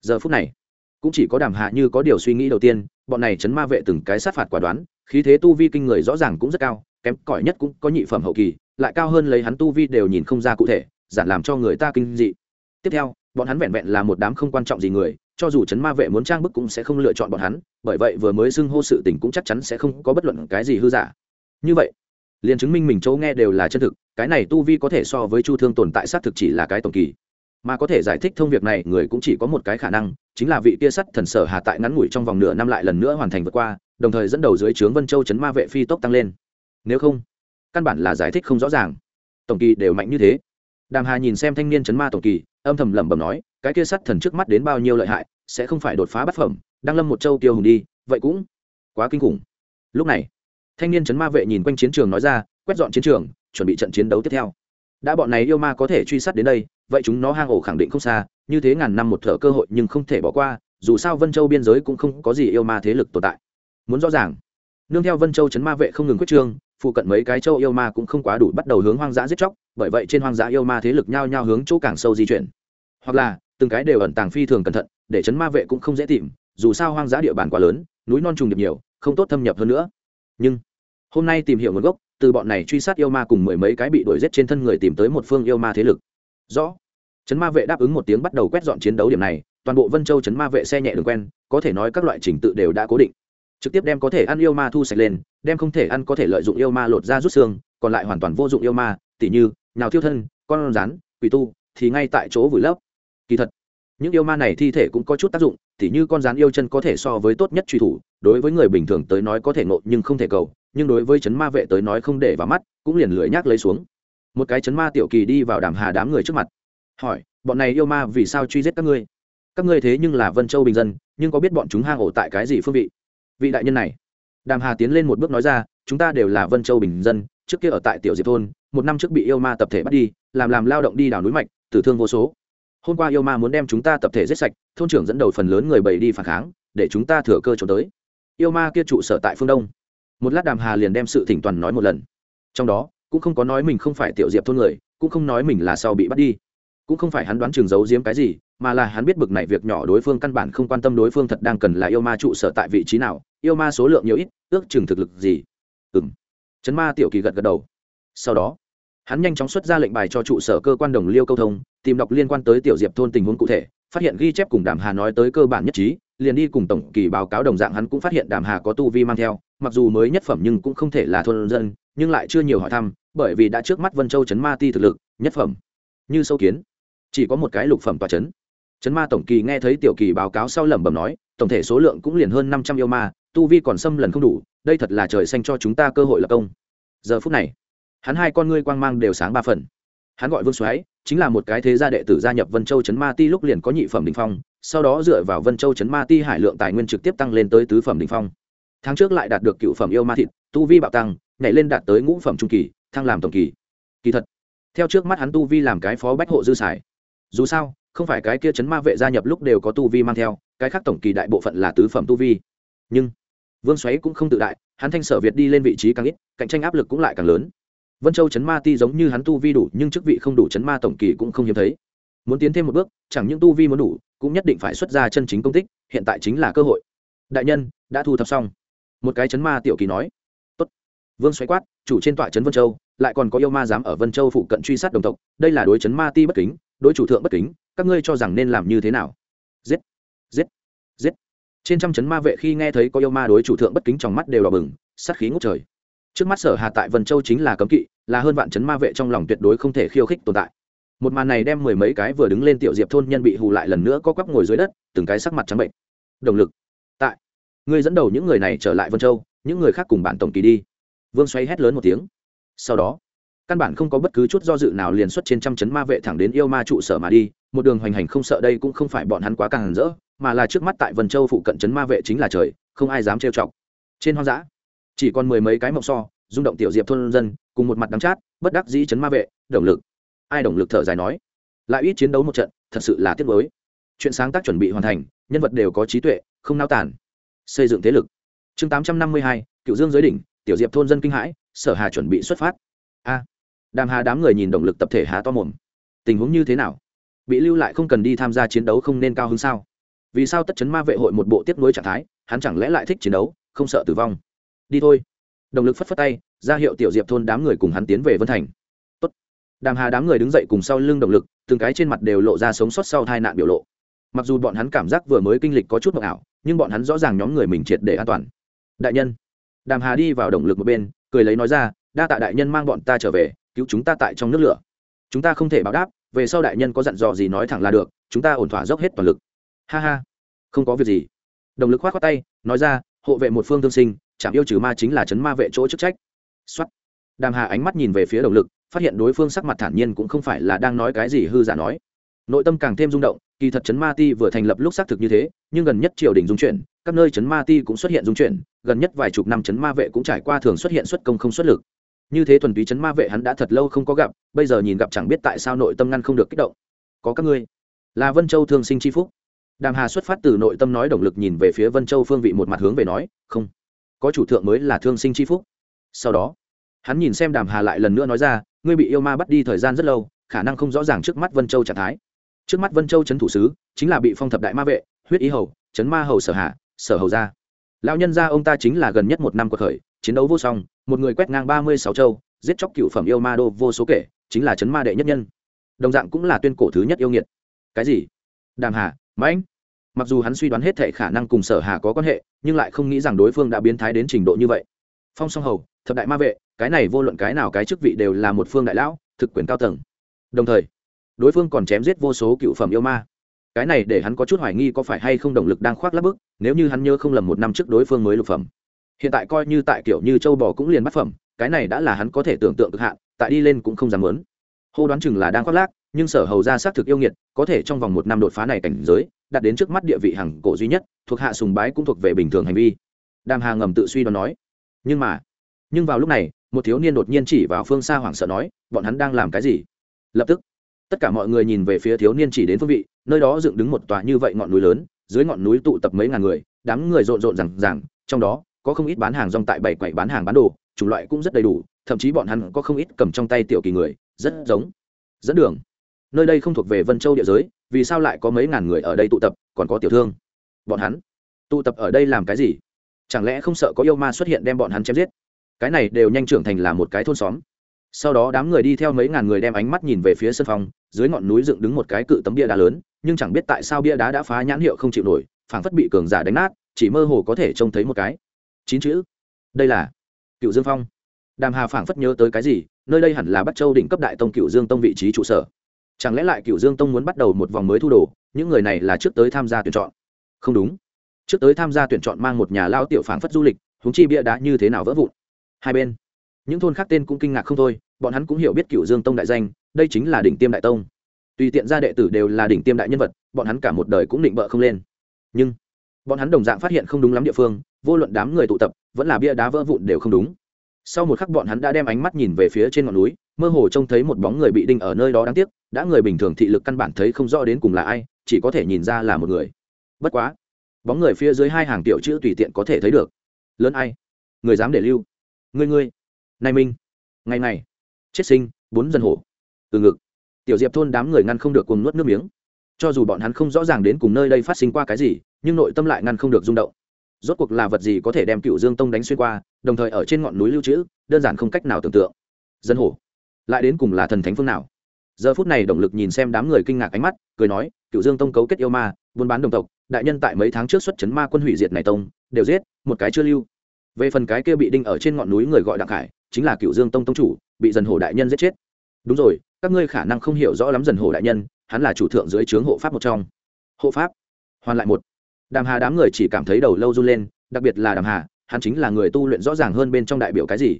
Giờ phút này, cũng chỉ có đàm hạ như có điều suy nghĩ đầu tiên, bọn này chấn ma vệ từng cái sát phạt quả đoán, khí thế tu vi kinh người rõ ràng cũng rất cao, kém cỏi nhất cũng có nhị phẩm hậu kỳ, lại cao hơn lấy hắn tu vi đều nhìn không ra cụ thể, giản làm cho người ta kinh dị. Tiếp theo, bọn hắn vẹn vẹn là một đám không quan trọng gì người cho dù chấn ma vệ muốn trang bức cũng sẽ không lựa chọn bọn hắn, bởi vậy vừa mới xưng hô sự tình cũng chắc chắn sẽ không có bất luận cái gì hư giả. Như vậy, liền chứng minh mình chỗ nghe đều là chân thực, cái này tu vi có thể so với chu thương tồn tại xác thực chỉ là cái tổng kỳ. Mà có thể giải thích thông việc này, người cũng chỉ có một cái khả năng, chính là vị kia sắt thần sở hà tại ngắn ngủi trong vòng nửa năm lại lần nữa hoàn thành vượt qua, đồng thời dẫn đầu dưới trướng vân châu chấn ma vệ phi tốc tăng lên. Nếu không, căn bản là giải thích không rõ ràng. Tổng kỳ đều mạnh như thế. Đàm hà nhìn xem thanh niên chấn ma tổng kỳ âm thầm lẩm bẩm nói, cái kia sắt thần trước mắt đến bao nhiêu lợi hại, sẽ không phải đột phá bất phẩm, đang lâm một châu tiêu hùng đi, vậy cũng quá kinh khủng. Lúc này, thanh niên chấn ma vệ nhìn quanh chiến trường nói ra, quét dọn chiến trường, chuẩn bị trận chiến đấu tiếp theo. Đã bọn này yêu ma có thể truy sát đến đây, vậy chúng nó hang ổ khẳng định không xa, như thế ngàn năm một thở cơ hội nhưng không thể bỏ qua, dù sao vân châu biên giới cũng không có gì yêu ma thế lực tồn tại. Muốn rõ ràng, nương theo vân châu chấn ma vệ không ngừng quyết trương phụ cận mấy cái châu yêu ma cũng không quá đủ bắt đầu hướng hoang dã giết chóc, bởi vậy trên hoang dã yêu ma thế lực nhao nhao hướng chỗ càng sâu di chuyển. Hoặc là, từng cái đều ẩn tàng phi thường cẩn thận, để chấn ma vệ cũng không dễ tìm, dù sao hoang dã địa bàn quá lớn, núi non trùng điệp nhiều, không tốt thâm nhập hơn nữa. Nhưng, hôm nay tìm hiểu nguồn gốc, từ bọn này truy sát yêu ma cùng mười mấy cái bị đuổi giết trên thân người tìm tới một phương yêu ma thế lực. Rõ. Chấn ma vệ đáp ứng một tiếng bắt đầu quét dọn chiến đấu điểm này, toàn bộ vân châu chấn ma vệ xe nhẹ đường quen, có thể nói các loại trình tự đều đã cố định trực tiếp đem có thể ăn yêu ma thu sạch lên, đem không thể ăn có thể lợi dụng yêu ma lột ra rút xương, còn lại hoàn toàn vô dụng yêu ma, tỉ như nhào thiêu thân, con rắn, quỷ tu, thì ngay tại chỗ vùi lấp. Kỳ thật, những yêu ma này thi thể cũng có chút tác dụng, tỉ như con rắn yêu chân có thể so với tốt nhất truy thủ, đối với người bình thường tới nói có thể ngộ nhưng không thể cầu, nhưng đối với chấn ma vệ tới nói không để vào mắt, cũng liền lưỡi nhác lấy xuống. Một cái chấn ma tiểu kỳ đi vào đàm hà đám người trước mặt, hỏi, bọn này yêu ma vì sao truy giết các ngươi? Các ngươi thế nhưng là vân châu bình dân, nhưng có biết bọn chúng hang ổ tại cái gì phương vị? Vị đại nhân này. Đàm hà tiến lên một bước nói ra, chúng ta đều là vân châu bình dân, trước kia ở tại tiểu diệp thôn, một năm trước bị yêu ma tập thể bắt đi, làm làm lao động đi đào núi mạch, tử thương vô số. Hôm qua yêu ma muốn đem chúng ta tập thể giết sạch, thôn trưởng dẫn đầu phần lớn người bày đi phản kháng, để chúng ta thừa cơ trốn tới. Yêu ma kia trụ sở tại phương đông. Một lát đàm hà liền đem sự thỉnh toàn nói một lần. Trong đó, cũng không có nói mình không phải tiểu diệp thôn người, cũng không nói mình là sau bị bắt đi. Cũng không phải hắn đoán trường giấu giếm cái gì mà là hắn biết bực này việc nhỏ đối phương căn bản không quan tâm đối phương thật đang cần là yêu ma trụ sở tại vị trí nào, yêu ma số lượng nhiều ít, ước chừng thực lực gì. Ừng chấn ma tiểu kỳ gật gật đầu. Sau đó, hắn nhanh chóng xuất ra lệnh bài cho trụ sở cơ quan đồng liêu câu thông, tìm đọc liên quan tới tiểu diệp thôn tình huống cụ thể, phát hiện ghi chép cùng đàm hà nói tới cơ bản nhất trí, liền đi cùng tổng kỳ báo cáo đồng dạng hắn cũng phát hiện đàm hà có tu vi mang theo, mặc dù mới nhất phẩm nhưng cũng không thể là thôn dân, nhưng lại chưa nhiều hỏi thăm, bởi vì đã trước mắt vân châu chấn ma ti thực lực, nhất phẩm. Như sâu kiến, chỉ có một cái lục phẩm tòa chấn. Trấn ma tổng kỳ nghe thấy tiểu kỳ báo cáo sau lẩm bẩm nói tổng thể số lượng cũng liền hơn năm trăm yêu ma tu vi còn xâm lần không đủ đây thật là trời xanh cho chúng ta cơ hội lập công. Giờ phút này hắn hai con ngươi quang mang đều sáng ba phần. Hắn gọi vương Soái, chính là một cái thế gia đệ tử gia nhập vân châu Trấn ma ti lúc liền có nhị phẩm đỉnh phong sau đó dựa vào vân châu Trấn ma ti hải lượng tài nguyên trực tiếp tăng lên tới tứ phẩm đỉnh phong. Tháng trước lại đạt được cựu phẩm yêu ma thịt tu vi bạo tăng nhảy lên đạt tới ngũ phẩm trung kỳ thăng làm tổng kỳ. Kỳ thật theo trước mắt hắn tu vi làm cái phó bách hộ dư xài. Dù sao không phải cái kia chấn ma vệ gia nhập lúc đều có tu vi mang theo, cái khác tổng kỳ đại bộ phận là tứ phẩm tu vi. Nhưng, vương xoáy cũng không tự đại, hắn thanh sở việt đi lên vị trí càng ít, cạnh tranh áp lực cũng lại càng lớn. Vân châu chấn ma ti giống như hắn tu vi đủ, nhưng chức vị không đủ chấn ma tổng kỳ cũng không hiếm thấy. Muốn tiến thêm một bước, chẳng những tu vi muốn đủ, cũng nhất định phải xuất ra chân chính công tích, hiện tại chính là cơ hội. Đại nhân, đã thu thập xong. Một cái chấn ma tiểu kỳ nói. Tốt. vương xoáy quát, chủ trên tọa trấn vân châu, lại còn có yêu ma dám ở vân châu phụ cận truy sát đồng tộc, đây là đối chấn ma ti bất kính, đối chủ thượng bất kính các ngươi cho rằng nên làm như thế nào? Giết! Giết! Giết! Trên trăm chấn ma vệ khi nghe thấy có yêu ma đối chủ thượng bất kính trong mắt đều đỏ bừng, sát khí ngút trời. Trước mắt sở hà tại vân châu chính là cấm kỵ, là hơn vạn chấn ma vệ trong lòng tuyệt đối không thể khiêu khích tồn tại. Một màn này đem mười mấy cái vừa đứng lên tiểu diệp thôn nhân bị hù lại lần nữa có quắp ngồi dưới đất, từng cái sắc mặt trắng bệnh. Động lực! Tại! Ngươi dẫn đầu những người này trở lại vân châu, những người khác cùng bạn tổng kỳ đi. Vương xoay hét lớn một tiếng. Sau đó, căn bản không có bất cứ chút do dự nào liền xuất trên trăm chấn ma vệ thẳng đến yêu ma trụ sở mà đi một đường hoành hành không sợ đây cũng không phải bọn hắn quá càng rỡ, mà là trước mắt tại vân châu phụ cận chấn ma vệ chính là trời, không ai dám trêu chọc. Trên hoang dã, chỉ còn mười mấy cái mộng so, rung động tiểu diệp thôn dân, cùng một mặt đắng chát, bất đắc dĩ chấn ma vệ, động lực. Ai động lực thở dài nói. Lại ít chiến đấu một trận, thật sự là tiếc mới chuyện sáng tác chuẩn bị hoàn thành, nhân vật đều có trí tuệ, không nao tản xây dựng thế lực. Chương tám trăm năm mươi hai cựu dương giới đỉnh, tiểu diệp thôn dân kinh hãi, sở hà chuẩn bị xuất phát. A. Đàm hà đám người nhìn động lực tập thể há to mồm. Tình huống như thế nào? Bị lưu lại không cần đi tham gia chiến đấu không nên cao hứng sao? Vì sao tất chấn ma vệ hội một bộ tiếp nối trạng thái, hắn chẳng lẽ lại thích chiến đấu, không sợ tử vong? Đi thôi. Động lực phất phất tay, ra hiệu tiểu diệp thôn đám người cùng hắn tiến về vân thành. Tốt. đàm hà đám người đứng dậy cùng sau lưng động lực, từng cái trên mặt đều lộ ra sống sót sau tai nạn biểu lộ. Mặc dù bọn hắn cảm giác vừa mới kinh lịch có chút mộng ảo, nhưng bọn hắn rõ ràng nhóm người mình triệt để an toàn. Đại nhân. Đàm hà đi vào động lực một bên, cười lấy nói ra, đa tạ đại nhân mang bọn ta trở về, cứu chúng ta tại trong nước lửa. Chúng ta không thể báo đáp về sau đại nhân có dặn dò gì nói thẳng là được, chúng ta ổn thỏa dốc hết toàn lực. Ha ha, không có việc gì. Đồng lực khoát khoát tay, nói ra, hộ vệ một phương thương sinh chạm yêu trừ ma chính là chấn ma vệ chỗ chức trách. Xuất đàm hà ánh mắt nhìn về phía đồng lực, phát hiện đối phương sắc mặt thản nhiên cũng không phải là đang nói cái gì hư giả nói. Nội tâm càng thêm rung động, kỳ thật chấn ma ti vừa thành lập lúc xác thực như thế, nhưng gần nhất triều đình dung chuyển, các nơi chấn ma ti cũng xuất hiện dung chuyển, gần nhất vài chục năm chấn ma vệ cũng trải qua thường xuất hiện xuất công không xuất lực như thế thuần túy chấn ma vệ hắn đã thật lâu không có gặp, bây giờ nhìn gặp chẳng biết tại sao nội tâm ngăn không được kích động. Có các ngươi, là vân châu thương sinh c phúc. Đàm hà xuất phát từ nội tâm nói động lực nhìn về phía vân châu phương vị một mặt hướng về nói, không, có chủ thượng mới là thương sinh c phúc. Sau đó, hắn nhìn xem đàm hà lại lần nữa nói ra, ngươi bị yêu ma bắt đi thời gian rất lâu, khả năng không rõ ràng trước mắt vân châu trạng thái. Trước mắt vân châu c thủ sứ chính là bị phong thập đại ma vệ, huyết ý hầu, chấn ma hầu sở hạ, sở hầu gia. Lão nhân gia ông ta chính là gần nhất một năm cuộc khởi chiến đấu vô song, một người quét ngang ba mươi sáu châu, giết chóc cựu phẩm yêu ma đô vô số kể, chính là chấn ma đệ nhất nhân. Đồng dạng cũng là tuyên cổ thứ nhất yêu nghiệt. Cái gì? Đàm hà, mãnh. Mặc dù hắn suy đoán hết thể khả năng cùng sở hà có quan hệ, nhưng lại không nghĩ rằng đối phương đã biến thái đến trình độ như vậy. Phong song hầu, thập đại ma vệ, cái này vô luận cái nào cái chức vị đều là một phương đại lão, thực quyền cao tầng. Đồng thời, đối phương còn chém giết vô số cựu phẩm yêu ma. Cái này để hắn có chút hoài nghi có phải hay không động lực đang khoác lắp bức, nếu như hắn nhớ không lầm một năm trước đối phương mới lục phẩm hiện tại coi như tại kiểu như châu bò cũng liền bắt phẩm, cái này đã là hắn có thể tưởng tượng cực hạn, tại đi lên cũng không dám muốn. Hô đoán chừng là đang khoác lác, nhưng sở hầu ra xác thực yêu nghiệt, có thể trong vòng một năm đột phá này cảnh giới đạt đến trước mắt địa vị hàng cổ duy nhất, thuộc hạ sùng bái cũng thuộc về bình thường hành vi. Đàm hà ngầm tự suy đoán nói. Nhưng mà, nhưng vào lúc này, một thiếu niên đột nhiên chỉ vào phương xa hoảng sợ nói, bọn hắn đang làm cái gì? Lập tức, tất cả mọi người nhìn về phía thiếu niên chỉ đến phương vị, nơi đó dựng đứng một tòa như vậy ngọn núi lớn, dưới ngọn núi tụ tập mấy ngàn người, đám người rộn rộn rằng rằng trong đó có không ít bán hàng rong tại bảy quầy bán hàng bán đồ, chủng loại cũng rất đầy đủ, thậm chí bọn hắn có không ít cầm trong tay tiểu kỳ người, rất giống. Dẫn đường. Nơi đây không thuộc về vân châu địa giới, vì sao lại có mấy ngàn người ở đây tụ tập, còn có tiểu thương? Bọn hắn tụ tập ở đây làm cái gì? Chẳng lẽ không sợ có yêu ma xuất hiện đem bọn hắn chém giết? Cái này đều nhanh trưởng thành là một cái thôn xóm. Sau đó đám người đi theo mấy ngàn người đem ánh mắt nhìn về phía sân phòng, dưới ngọn núi dựng đứng một cái cự tấm bia đá lớn, nhưng chẳng biết tại sao bia đá đã phá nhãn hiệu không chịu nổi, phảng phất bị cường giả đánh nát, chỉ mơ hồ có thể trông thấy một cái chín chữ. Đây là cựu dương phong. Đàm hà phảng phất nhớ tới cái gì, nơi đây hẳn là bắt châu đỉnh cấp đại tông cựu dương tông vị trí trụ sở. Chẳng lẽ lại cựu dương tông muốn bắt đầu một vòng mới thu đồ, những người này là trước tới tham gia tuyển chọn? Không đúng. Trước tới tham gia tuyển chọn mang một nhà lao tiểu phảng phất du lịch húng chi bia đá như thế nào vỡ vụn. Hai bên, những thôn khác tên cũng kinh ngạc không thôi, bọn hắn cũng hiểu biết cựu dương tông đại danh, đây chính là đỉnh tiêm đại tông. Tùy tiện gia đệ tử đều là đỉnh tiêm đại nhân vật, bọn hắn cả một đời cũng định bợ không lên. Nhưng bọn hắn đồng dạng phát hiện không đúng lắm địa phương, vô luận đám người tụ tập, vẫn là bia đá vỡ vụn đều không đúng. Sau một khắc bọn hắn đã đem ánh mắt nhìn về phía trên ngọn núi, mơ hồ trông thấy một bóng người bị đinh ở nơi đó đáng tiếc, đã người bình thường thị lực căn bản thấy không rõ đến cùng là ai, chỉ có thể nhìn ra là một người. Bất quá, bóng người phía dưới hai hàng tiểu chữ tùy tiện có thể thấy được. Lớn ai? Người dám để lưu. Ngươi ngươi. Nay minh. Ngày này chết sinh, bốn dân hổ. Từ ngực. Tiểu diệp thôn đám người ngăn không được cùng nuốt nước miếng cho dù bọn hắn không rõ ràng đến cùng nơi đây phát sinh qua cái gì, nhưng nội tâm lại ngăn không được rung động. Rốt cuộc là vật gì có thể đem cựu dương tông đánh xuyên qua, đồng thời ở trên ngọn núi lưu trữ, đơn giản không cách nào tưởng tượng. Dân hổ, lại đến cùng là thần thánh phương nào? Giờ phút này động lực nhìn xem đám người kinh ngạc ánh mắt, cười nói cựu dương tông cấu kết yêu ma, buôn bán đồng tộc, đại nhân tại mấy tháng trước xuất chấn ma quân hủy diệt này tông, đều giết, một cái chưa lưu. Về phần cái kia bị đinh ở trên ngọn núi người gọi đặng khải, chính là cựu dương tông tông chủ, bị dần hổ đại nhân giết chết. Đúng rồi, các ngươi khả năng không hiểu rõ lắm dần hổ đại nhân hắn là chủ thượng dưới trướng hộ pháp một trong. Hộ pháp? Hoàn lại một. Đàm hà đám người chỉ cảm thấy đầu lâu run lên, đặc biệt là đàm hà, hắn chính là người tu luyện rõ ràng hơn bên trong đại biểu cái gì.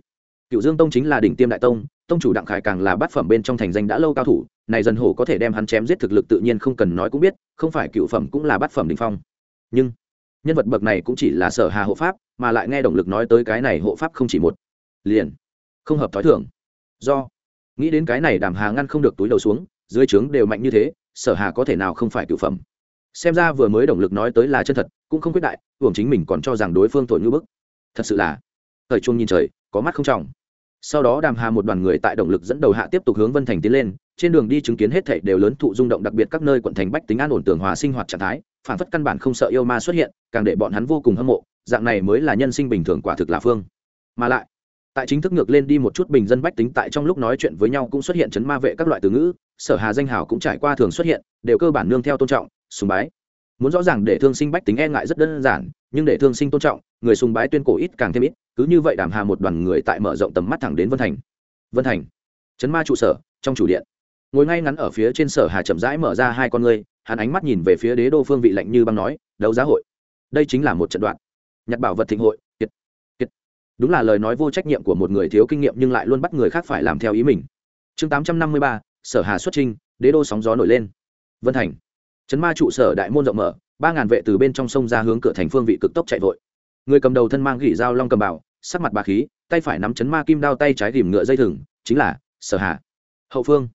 Cựu dương tông chính là đỉnh tiêm đại tông tông chủ đặng khải càng là bát phẩm bên trong thành danh đã lâu cao thủ, này dần hổ có thể đem hắn chém giết thực lực tự nhiên không cần nói cũng biết, không phải cựu phẩm cũng là bát phẩm đình phong. Nhưng, nhân vật bậc này cũng chỉ là sở hà hộ pháp, mà lại nghe động lực nói tới cái này hộ pháp không chỉ một. Liền, không hợp thói thường. Do, nghĩ đến cái này đàm hà ngăn không được túi đầu xuống dưới trướng đều mạnh như thế, sở hà có thể nào không phải cựu phẩm. Xem ra vừa mới động lực nói tới là chân thật, cũng không quyết đại, hưởng chính mình còn cho rằng đối phương thổi như bức. Thật sự là, thời chuông nhìn trời, có mắt không trọng. Sau đó đàm hà một đoàn người tại động lực dẫn đầu hạ tiếp tục hướng vân thành tiến lên, trên đường đi chứng kiến hết thảy đều lớn thụ rung động đặc biệt các nơi quận thành bách tính an ổn tường hòa sinh hoạt trạng thái, phản phất căn bản không sợ yêu ma xuất hiện, càng để bọn hắn vô cùng hâm mộ, dạng này mới là nhân sinh bình thường quả thực là phương. Mà lại tại chính thức ngược lên đi một chút bình dân bách tính tại trong lúc nói chuyện với nhau cũng xuất hiện chấn ma vệ các loại từ ngữ, sở hà danh hào cũng trải qua thường xuất hiện, đều cơ bản nương theo tôn trọng, sùng bái. Muốn rõ ràng để thương sinh bách tính e ngại rất đơn giản, nhưng để thương sinh tôn trọng, người sùng bái tuyên cổ ít càng thêm ít, cứ như vậy đảm hà một đoàn người tại mở rộng tầm mắt thẳng đến vân thành. Vân thành, chấn ma trụ sở, trong chủ điện. Ngồi ngay ngắn ở phía trên sở hà chậm rãi mở ra hai con ngươi, hắn ánh mắt nhìn về phía đế đô phương vị lạnh như băng nói, đấu giá hội, đây chính là một trận đoạn. Nhặt bảo vật thịnh hội đúng là lời nói vô trách nhiệm của một người thiếu kinh nghiệm nhưng lại luôn bắt người khác phải làm theo ý mình. Chương tám trăm năm mươi ba, sở hà xuất trinh đế đô sóng gió nổi lên. Vân thành. Trấn ma trụ sở đại môn rộng mở, ba ngàn vệ từ bên trong sông ra hướng cửa thành phương vị cực tốc chạy vội. Người cầm đầu thân mang gỉ dao long cầm bảo sắc mặt bà khí, tay phải nắm chấn ma kim đao tay trái ghìm ngựa dây thừng, chính là sở hà. Hậu phương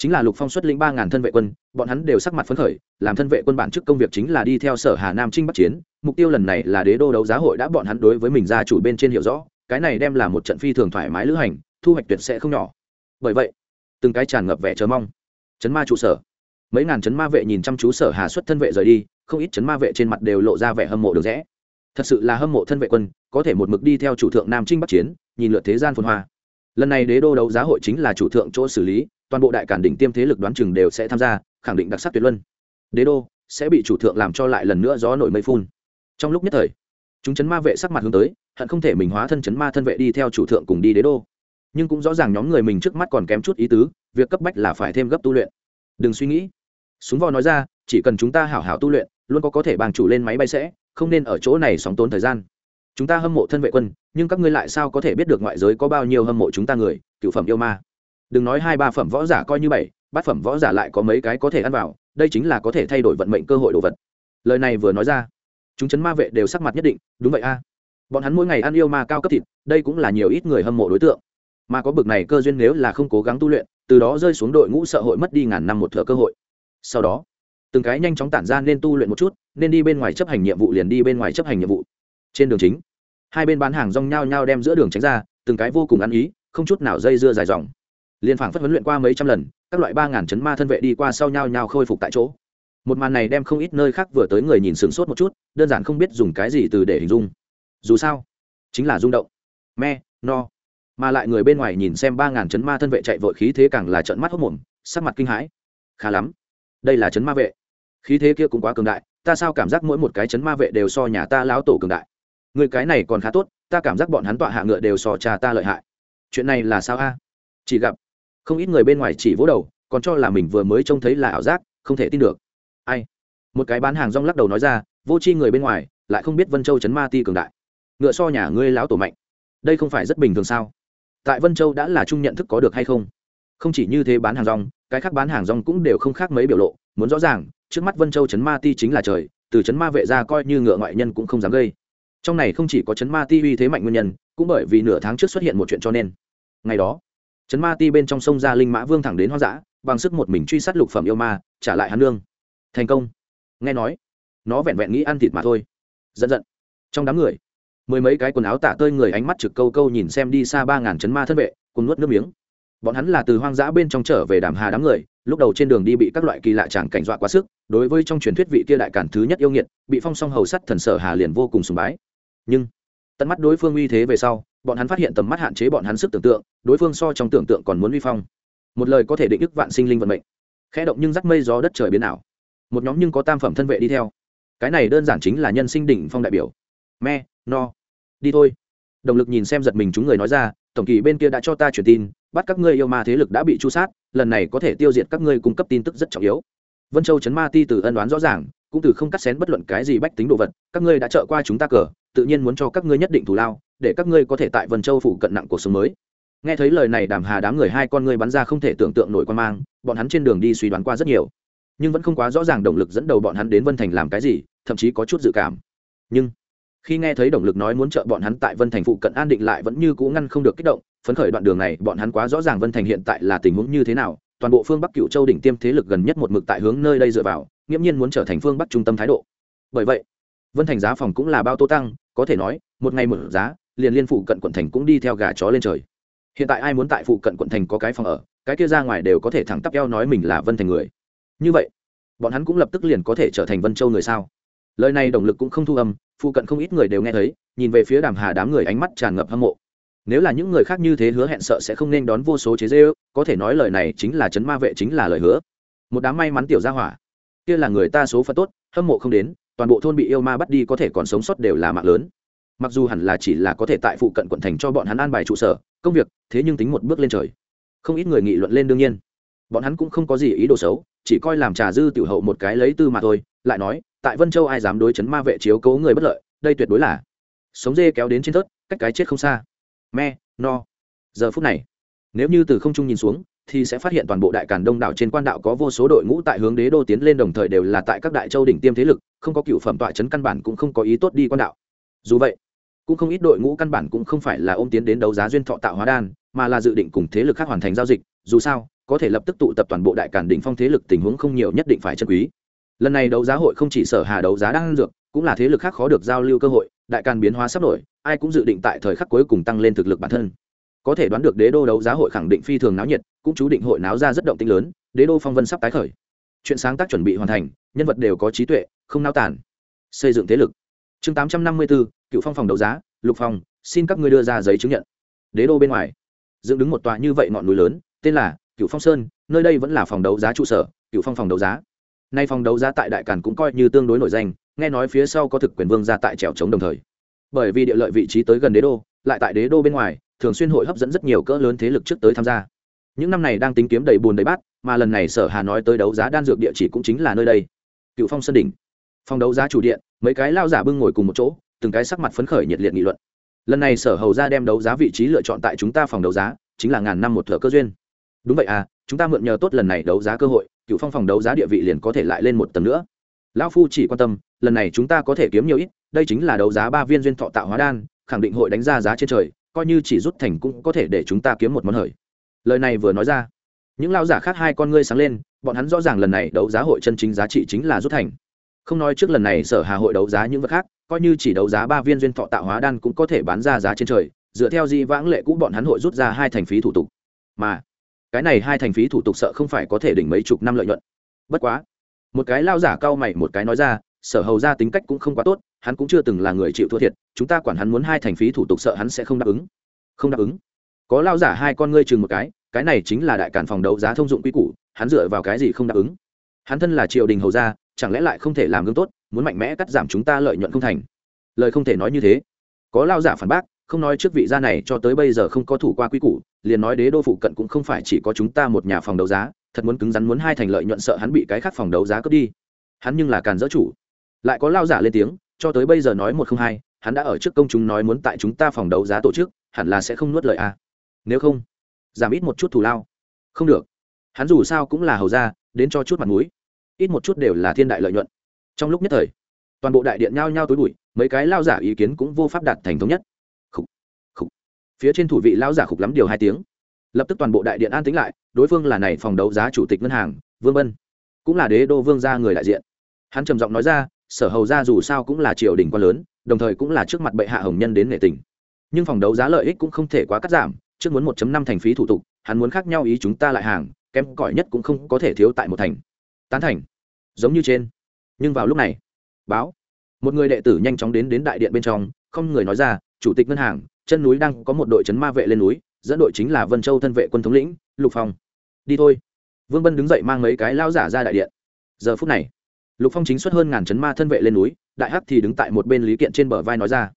chính là lục phong xuất lĩnh ba ngàn thân vệ quân, bọn hắn đều sắc mặt phấn khởi, làm thân vệ quân bản chức công việc chính là đi theo sở hà nam trinh bắc chiến. Mục tiêu lần này là đế đô đấu giá hội đã bọn hắn đối với mình ra chủ bên trên hiểu rõ, cái này đem là một trận phi thường thoải mái lữ hành, thu hoạch tuyệt sẽ không nhỏ. Bởi vậy, từng cái tràn ngập vẻ chờ mong. Chấn ma trụ sở. Mấy ngàn chấn ma vệ nhìn chăm chú sở hà xuất thân vệ rời đi, không ít chấn ma vệ trên mặt đều lộ ra vẻ hâm mộ được rẽ. Thật sự là hâm mộ thân vệ quân, có thể một mực đi theo chủ thượng nam trinh bắc chiến, nhìn lượt thế gian phồn hoa. Lần này đế đô đấu giá hội chính là chủ thượng chỗ xử lý toàn bộ đại cản đỉnh tiêm thế lực đoán chừng đều sẽ tham gia, khẳng định đặc sắc tuyệt luân. Đế đô sẽ bị chủ thượng làm cho lại lần nữa gió nổi mây phun. Trong lúc nhất thời, chúng chấn ma vệ sắc mặt hướng tới, hận không thể mình hóa thân chấn ma thân vệ đi theo chủ thượng cùng đi đế đô. Nhưng cũng rõ ràng nhóm người mình trước mắt còn kém chút ý tứ, việc cấp bách là phải thêm gấp tu luyện. Đừng suy nghĩ. Súng vò nói ra, chỉ cần chúng ta hảo hảo tu luyện, luôn có có thể bàn chủ lên máy bay sẽ, không nên ở chỗ này sóng tốn thời gian. Chúng ta hâm mộ thân vệ quân, nhưng các ngươi lại sao có thể biết được ngoại giới có bao nhiêu hâm mộ chúng ta người, cựu phẩm yêu ma? Đừng nói hai ba phẩm võ giả coi như bảy, bát phẩm võ giả lại có mấy cái có thể ăn vào, đây chính là có thể thay đổi vận mệnh cơ hội đồ vật. Lời này vừa nói ra, chúng chấn ma vệ đều sắc mặt nhất định, đúng vậy a. Bọn hắn mỗi ngày ăn yêu ma cao cấp thịt, đây cũng là nhiều ít người hâm mộ đối tượng. Mà có bực này cơ duyên nếu là không cố gắng tu luyện, từ đó rơi xuống đội ngũ sợ hội mất đi ngàn năm một thửa cơ hội. Sau đó, từng cái nhanh chóng tản ra nên tu luyện một chút, nên đi bên ngoài chấp hành nhiệm vụ liền đi bên ngoài chấp hành nhiệm vụ. Trên đường chính, hai bên bán hàng rong nhau nhau đem giữa đường tránh ra, từng cái vô cùng ăn ý, không chút nào dây dưa dài dòng liên phảng phất huấn luyện qua mấy trăm lần, các loại ba ngàn chấn ma thân vệ đi qua sau nhau nhau khôi phục tại chỗ. Một màn này đem không ít nơi khác vừa tới người nhìn sửng sốt một chút, đơn giản không biết dùng cái gì từ để hình dung. Dù sao, chính là rung động. Me, no. Mà lại người bên ngoài nhìn xem ba ngàn chấn ma thân vệ chạy vội khí thế càng là trận mắt hốc mồm, sắc mặt kinh hãi. Khá lắm. Đây là chấn ma vệ. Khí thế kia cũng quá cường đại, ta sao cảm giác mỗi một cái chấn ma vệ đều so nhà ta lão tổ cường đại? Người cái này còn khá tốt, ta cảm giác bọn hắn tọa hạ ngựa đều so cha ta lợi hại. Chuyện này là sao a? Chỉ gặp không ít người bên ngoài chỉ vỗ đầu, còn cho là mình vừa mới trông thấy là ảo giác, không thể tin được. Ai? Một cái bán hàng rong lắc đầu nói ra, vô c h i người bên ngoài, lại không biết vân châu chấn ma ti cường đại. Ngựa so nhà ngươi lão tổ mạnh. Đây không phải rất bình thường sao? Tại vân châu đã là chung nhận thức có được hay không? Không chỉ như thế bán hàng rong, cái khác bán hàng rong cũng đều không khác mấy biểu lộ. Muốn rõ ràng, trước mắt vân châu chấn ma ti chính là trời, từ chấn ma vệ ra coi như ngựa ngoại nhân cũng không dám gây. Trong này không chỉ có chấn ma ti uy thế mạnh nguyên nhân, cũng bởi vì nửa tháng trước xuất hiện một chuyện cho nên. Ngày đó chấn ma ti bên trong sông ra linh mã vương thẳng đến hoa dã, bằng sức một mình truy sát lục phẩm yêu ma, trả lại hắn lương thành công. Nghe nói, nó vẹn vẹn nghĩ ăn thịt mà thôi. Giận giận. Trong đám người, mười mấy cái quần áo tả tơi người ánh mắt trực câu câu nhìn xem đi xa ba ngàn chấn ma thân vệ, cùng nuốt nước miếng. Bọn hắn là từ hoang dã bên trong trở về đàm hà đám người, lúc đầu trên đường đi bị các loại kỳ lạ chẳng cảnh dọa quá sức, đối với trong truyền thuyết vị kia đại cản thứ nhất yêu nghiệt, bị phong song hầu sắt thần sở hà liền vô cùng sùng bái. Nhưng, tận mắt đối phương uy thế về sau bọn hắn phát hiện tầm mắt hạn chế bọn hắn sức tưởng tượng, đối phương so trong tưởng tượng còn muốn uy phong. Một lời có thể định ức vạn sinh linh vận mệnh. Khẽ động nhưng rắc mây gió đất trời biến ảo. Một nhóm nhưng có tam phẩm thân vệ đi theo. Cái này đơn giản chính là nhân sinh đỉnh phong đại biểu. Me, no. Đi thôi. Động lực nhìn xem giật mình chúng người nói ra, tổng kỳ bên kia đã cho ta truyền tin, bắt các ngươi yêu ma thế lực đã bị chu sát, lần này có thể tiêu diệt các ngươi cung cấp tin tức rất trọng yếu. Vân châu chấn ma ti từ ân đoán rõ ràng, cũng từ không cắt xén bất luận cái gì bách tính đồ vật, các ngươi đã trợ qua chúng ta cờ, tự nhiên muốn cho các ngươi nhất định thù lao để các ngươi có thể tại vân châu phủ cận nặng cuộc sống mới. Nghe thấy lời này đàm hà đám người hai con ngươi bắn ra không thể tưởng tượng nổi quan mang, bọn hắn trên đường đi suy đoán qua rất nhiều. Nhưng vẫn không quá rõ ràng động lực dẫn đầu bọn hắn đến vân thành làm cái gì, thậm chí có chút dự cảm. Nhưng, khi nghe thấy động lực nói muốn trợ bọn hắn tại vân thành phụ cận an định lại vẫn như cũ ngăn không được kích động, phấn khởi đoạn đường này, bọn hắn quá rõ ràng vân thành hiện tại là tình huống như thế nào, toàn bộ phương bắc cựu châu đỉnh tiêm thế lực gần nhất một mực tại hướng nơi đây dựa vào, nghiễm nhiên muốn trở thành phương bắc trung tâm thái độ. Bởi vậy, vân thành giá phòng cũng là bao tô tăng, có thể nói, một ngày mở giá liền liên phụ cận quận thành cũng đi theo gà chó lên trời. Hiện tại ai muốn tại phụ cận quận thành có cái phòng ở, cái kia ra ngoài đều có thể thẳng tắp eo nói mình là vân thành người. Như vậy, bọn hắn cũng lập tức liền có thể trở thành vân châu người sao? Lời này động lực cũng không thu âm, phụ cận không ít người đều nghe thấy, nhìn về phía đàm hà đám người ánh mắt tràn ngập hâm mộ. Nếu là những người khác như thế hứa hẹn sợ sẽ không nên đón vô số chế dê có thể nói lời này chính là chấn ma vệ chính là lời hứa. Một đám may mắn tiểu gia hỏa, kia là người ta số phận tốt, hâm mộ không đến, toàn bộ thôn bị yêu ma bắt đi có thể còn sống sót đều là mạng lớn mặc dù hẳn là chỉ là có thể tại phụ cận quận thành cho bọn hắn an bài trụ sở, công việc, thế nhưng tính một bước lên trời. Không ít người nghị luận lên đương nhiên. Bọn hắn cũng không có gì ý đồ xấu, chỉ coi làm trà dư tiểu hậu một cái lấy tư mà thôi, lại nói, tại vân châu ai dám đối chấn ma vệ chiếu cố người bất lợi, đây tuyệt đối là sống dê kéo đến trên tớt cách cái chết không xa. Me, no. Giờ phút này, nếu như từ không trung nhìn xuống, thì sẽ phát hiện toàn bộ đại càn đông đảo trên quan đạo có vô số đội ngũ tại hướng đế đô tiến lên đồng thời đều là tại các đại châu đỉnh tiêm thế lực, không có cựu phẩm tọa chấn căn bản cũng không có ý tốt đi quan đạo. Dù vậy cũng không ít đội ngũ căn bản cũng không phải là ôm tiến đến đấu giá duyên thọ tạo hóa đan, mà là dự định cùng thế lực khác hoàn thành giao dịch, dù sao, có thể lập tức tụ tập toàn bộ đại càn đỉnh phong thế lực tình huống không nhiều nhất định phải chân quý. Lần này đấu giá hội không chỉ sở hà đấu giá đang dược, cũng là thế lực khác khó được giao lưu cơ hội, đại càn biến hóa sắp nổi ai cũng dự định tại thời khắc cuối cùng tăng lên thực lực bản thân. Có thể đoán được đế đô đấu giá hội khẳng định phi thường náo nhiệt, cũng chú định hội náo ra rất động tinh lớn, đế đô phong vân sắp tái khởi. Chuyện sáng tác chuẩn bị hoàn thành, nhân vật đều có trí tuệ, không nao tản xây dựng thế lực chương tám trăm năm mươi bốn, cựu phong phòng đấu giá, lục phong, xin các ngươi đưa ra giấy chứng nhận. Đế đô bên ngoài, dựng đứng một tòa như vậy ngọn núi lớn, tên là cựu phong sơn, nơi đây vẫn là phòng đấu giá trụ sở, cựu phong phòng đấu giá. Nay phòng đấu giá tại đại càn cũng coi như tương đối nổi danh, nghe nói phía sau có thực quyền vương ra tại trèo trống đồng thời. Bởi vì địa lợi vị trí tới gần đế đô, lại tại đế đô bên ngoài, thường xuyên hội hấp dẫn rất nhiều cỡ lớn thế lực trước tới tham gia. Những năm này đang tính kiếm đầy bùn đầy bát, mà lần này sở hà nói tới đấu giá đan dược địa chỉ cũng chính là nơi đây. Cựu phong sơn đỉnh phòng đấu giá chủ điện, mấy cái lao giả bưng ngồi cùng một chỗ, từng cái sắc mặt phấn khởi nhiệt liệt nghị luận. Lần này sở hầu ra đem đấu giá vị trí lựa chọn tại chúng ta phòng đấu giá, chính là ngàn năm một thợ cơ duyên. Đúng vậy à chúng ta mượn nhờ tốt lần này đấu giá cơ hội, cựu phong phòng đấu giá địa vị liền có thể lại lên một tầng nữa. Lão phu chỉ quan tâm, lần này chúng ta có thể kiếm nhiều ít, đây chính là đấu giá ba viên duyên thọ tạo hóa đan, khẳng định hội đánh ra giá trên trời, coi như chỉ rút thành cũng có thể để chúng ta kiếm một món hời. Lời này vừa nói ra, những lao giả khác hai con ngươi sáng lên, bọn hắn rõ ràng lần này đấu giá hội chân chính giá trị chính là rút thành không nói trước lần này sở hà hội đấu giá những vật khác, coi như chỉ đấu giá ba viên duyên thọ tạo hóa đan cũng có thể bán ra giá trên trời, dựa theo di vãng lệ cũ bọn hắn hội rút ra hai thành phí thủ tục. Mà, cái này hai thành phí thủ tục sợ không phải có thể đỉnh mấy chục năm lợi nhuận. Bất quá, một cái lao giả cao mày một cái nói ra, sở hầu ra tính cách cũng không quá tốt, hắn cũng chưa từng là người chịu thua thiệt, chúng ta quản hắn muốn hai thành phí thủ tục sợ hắn sẽ không đáp ứng. Không đáp ứng. Có lao giả hai con ngươi chừng một cái cái này chính là đại cản phòng đấu giá thông dụng quy củ, hắn dựa vào cái gì không đáp ứng? Hắn thân là triều đình hầu gia chẳng lẽ lại không thể làm gương tốt, muốn mạnh mẽ cắt giảm chúng ta lợi nhuận không thành? Lời không thể nói như thế. Có lao giả phản bác, không nói trước vị gia này cho tới bây giờ không có thủ qua quy củ, liền nói đế đô phụ cận cũng không phải chỉ có chúng ta một nhà phòng đấu giá, thật muốn cứng rắn muốn hai thành lợi nhuận sợ hắn bị cái khác phòng đấu giá cướp đi. Hắn nhưng là càn dỡ chủ. Lại có lao giả lên tiếng, cho tới bây giờ nói một không hai, hắn đã ở trước công chúng nói muốn tại chúng ta phòng đấu giá tổ chức, hẳn là sẽ không nuốt lời a à. nếu không, giảm ít một chút thù lao. Không được. Hắn dù sao cũng là hầu gia, đến cho chút mặt mũi ít một chút đều là thiên đại lợi nhuận. Trong lúc nhất thời toàn bộ đại điện nhao nhao tối bụi mấy cái lao giả ý kiến cũng vô pháp đạt thành thống nhất. Khủ, khủ. phía trên thủ vị lao giả khục lắm điều hai tiếng. Lập tức toàn bộ đại điện an tính lại đối phương là này phòng đấu giá chủ tịch ngân hàng vương vân, cũng là đế đô vương gia người đại diện. Hắn trầm giọng nói ra sở hầu gia dù sao cũng là triều đình quan lớn đồng thời cũng là trước mặt bệ hạ hồng nhân đến nghệ tình. Nhưng phòng đấu giá lợi ích cũng không thể quá cắt giảm trước muốn 1 năm thành phí thủ tục hắn muốn khác nhau ý chúng ta lại hàng kém cỏi nhất cũng không có thể thiếu tại một thành tán thành. Giống như trên. Nhưng vào lúc này, báo, một người đệ tử nhanh chóng đến đến đại điện bên trong, không người nói ra, chủ tịch ngân hàng, chân núi đang có một đội chấn ma vệ lên núi, dẫn đội chính là vân châu thân vệ quân thống lĩnh, lục phong. Đi thôi. Vương bân đứng dậy mang mấy cái lao giả ra đại điện. Giờ phút này, lục phong chính xuất hơn ngàn chấn ma thân vệ lên núi, đại hắc thì đứng tại một bên lý kiện trên bờ vai nói ra,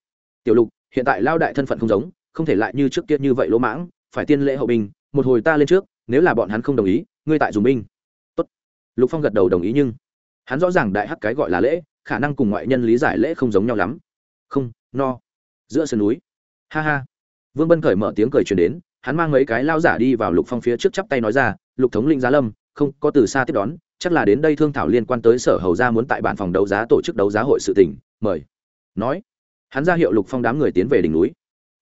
tiểu lục, hiện tại lao đại thân phận không giống, không thể lại như trước kia như vậy lỗ mãng, phải tiên lễ hậu binh, một hồi ta lên trước, nếu là bọn hắn không đồng ý, ngươi tại dùng binh lục phong gật đầu đồng ý nhưng hắn rõ ràng đại hắc cái gọi là lễ, khả năng cùng ngoại nhân lý giải lễ không giống nhau lắm. Không, no. Giữa sườn núi. Ha ha. Vương bân khởi mở tiếng cười truyền đến, hắn mang mấy cái lao giả đi vào lục phong phía trước chắp tay nói ra, lục thống linh giá lâm, không, có từ xa tiếp đón, chắc là đến đây thương thảo liên quan tới sở hầu gia muốn tại bản phòng đấu giá tổ chức đấu giá hội sự tỉnh mời. Nói, hắn ra hiệu lục phong đám người tiến về đỉnh núi.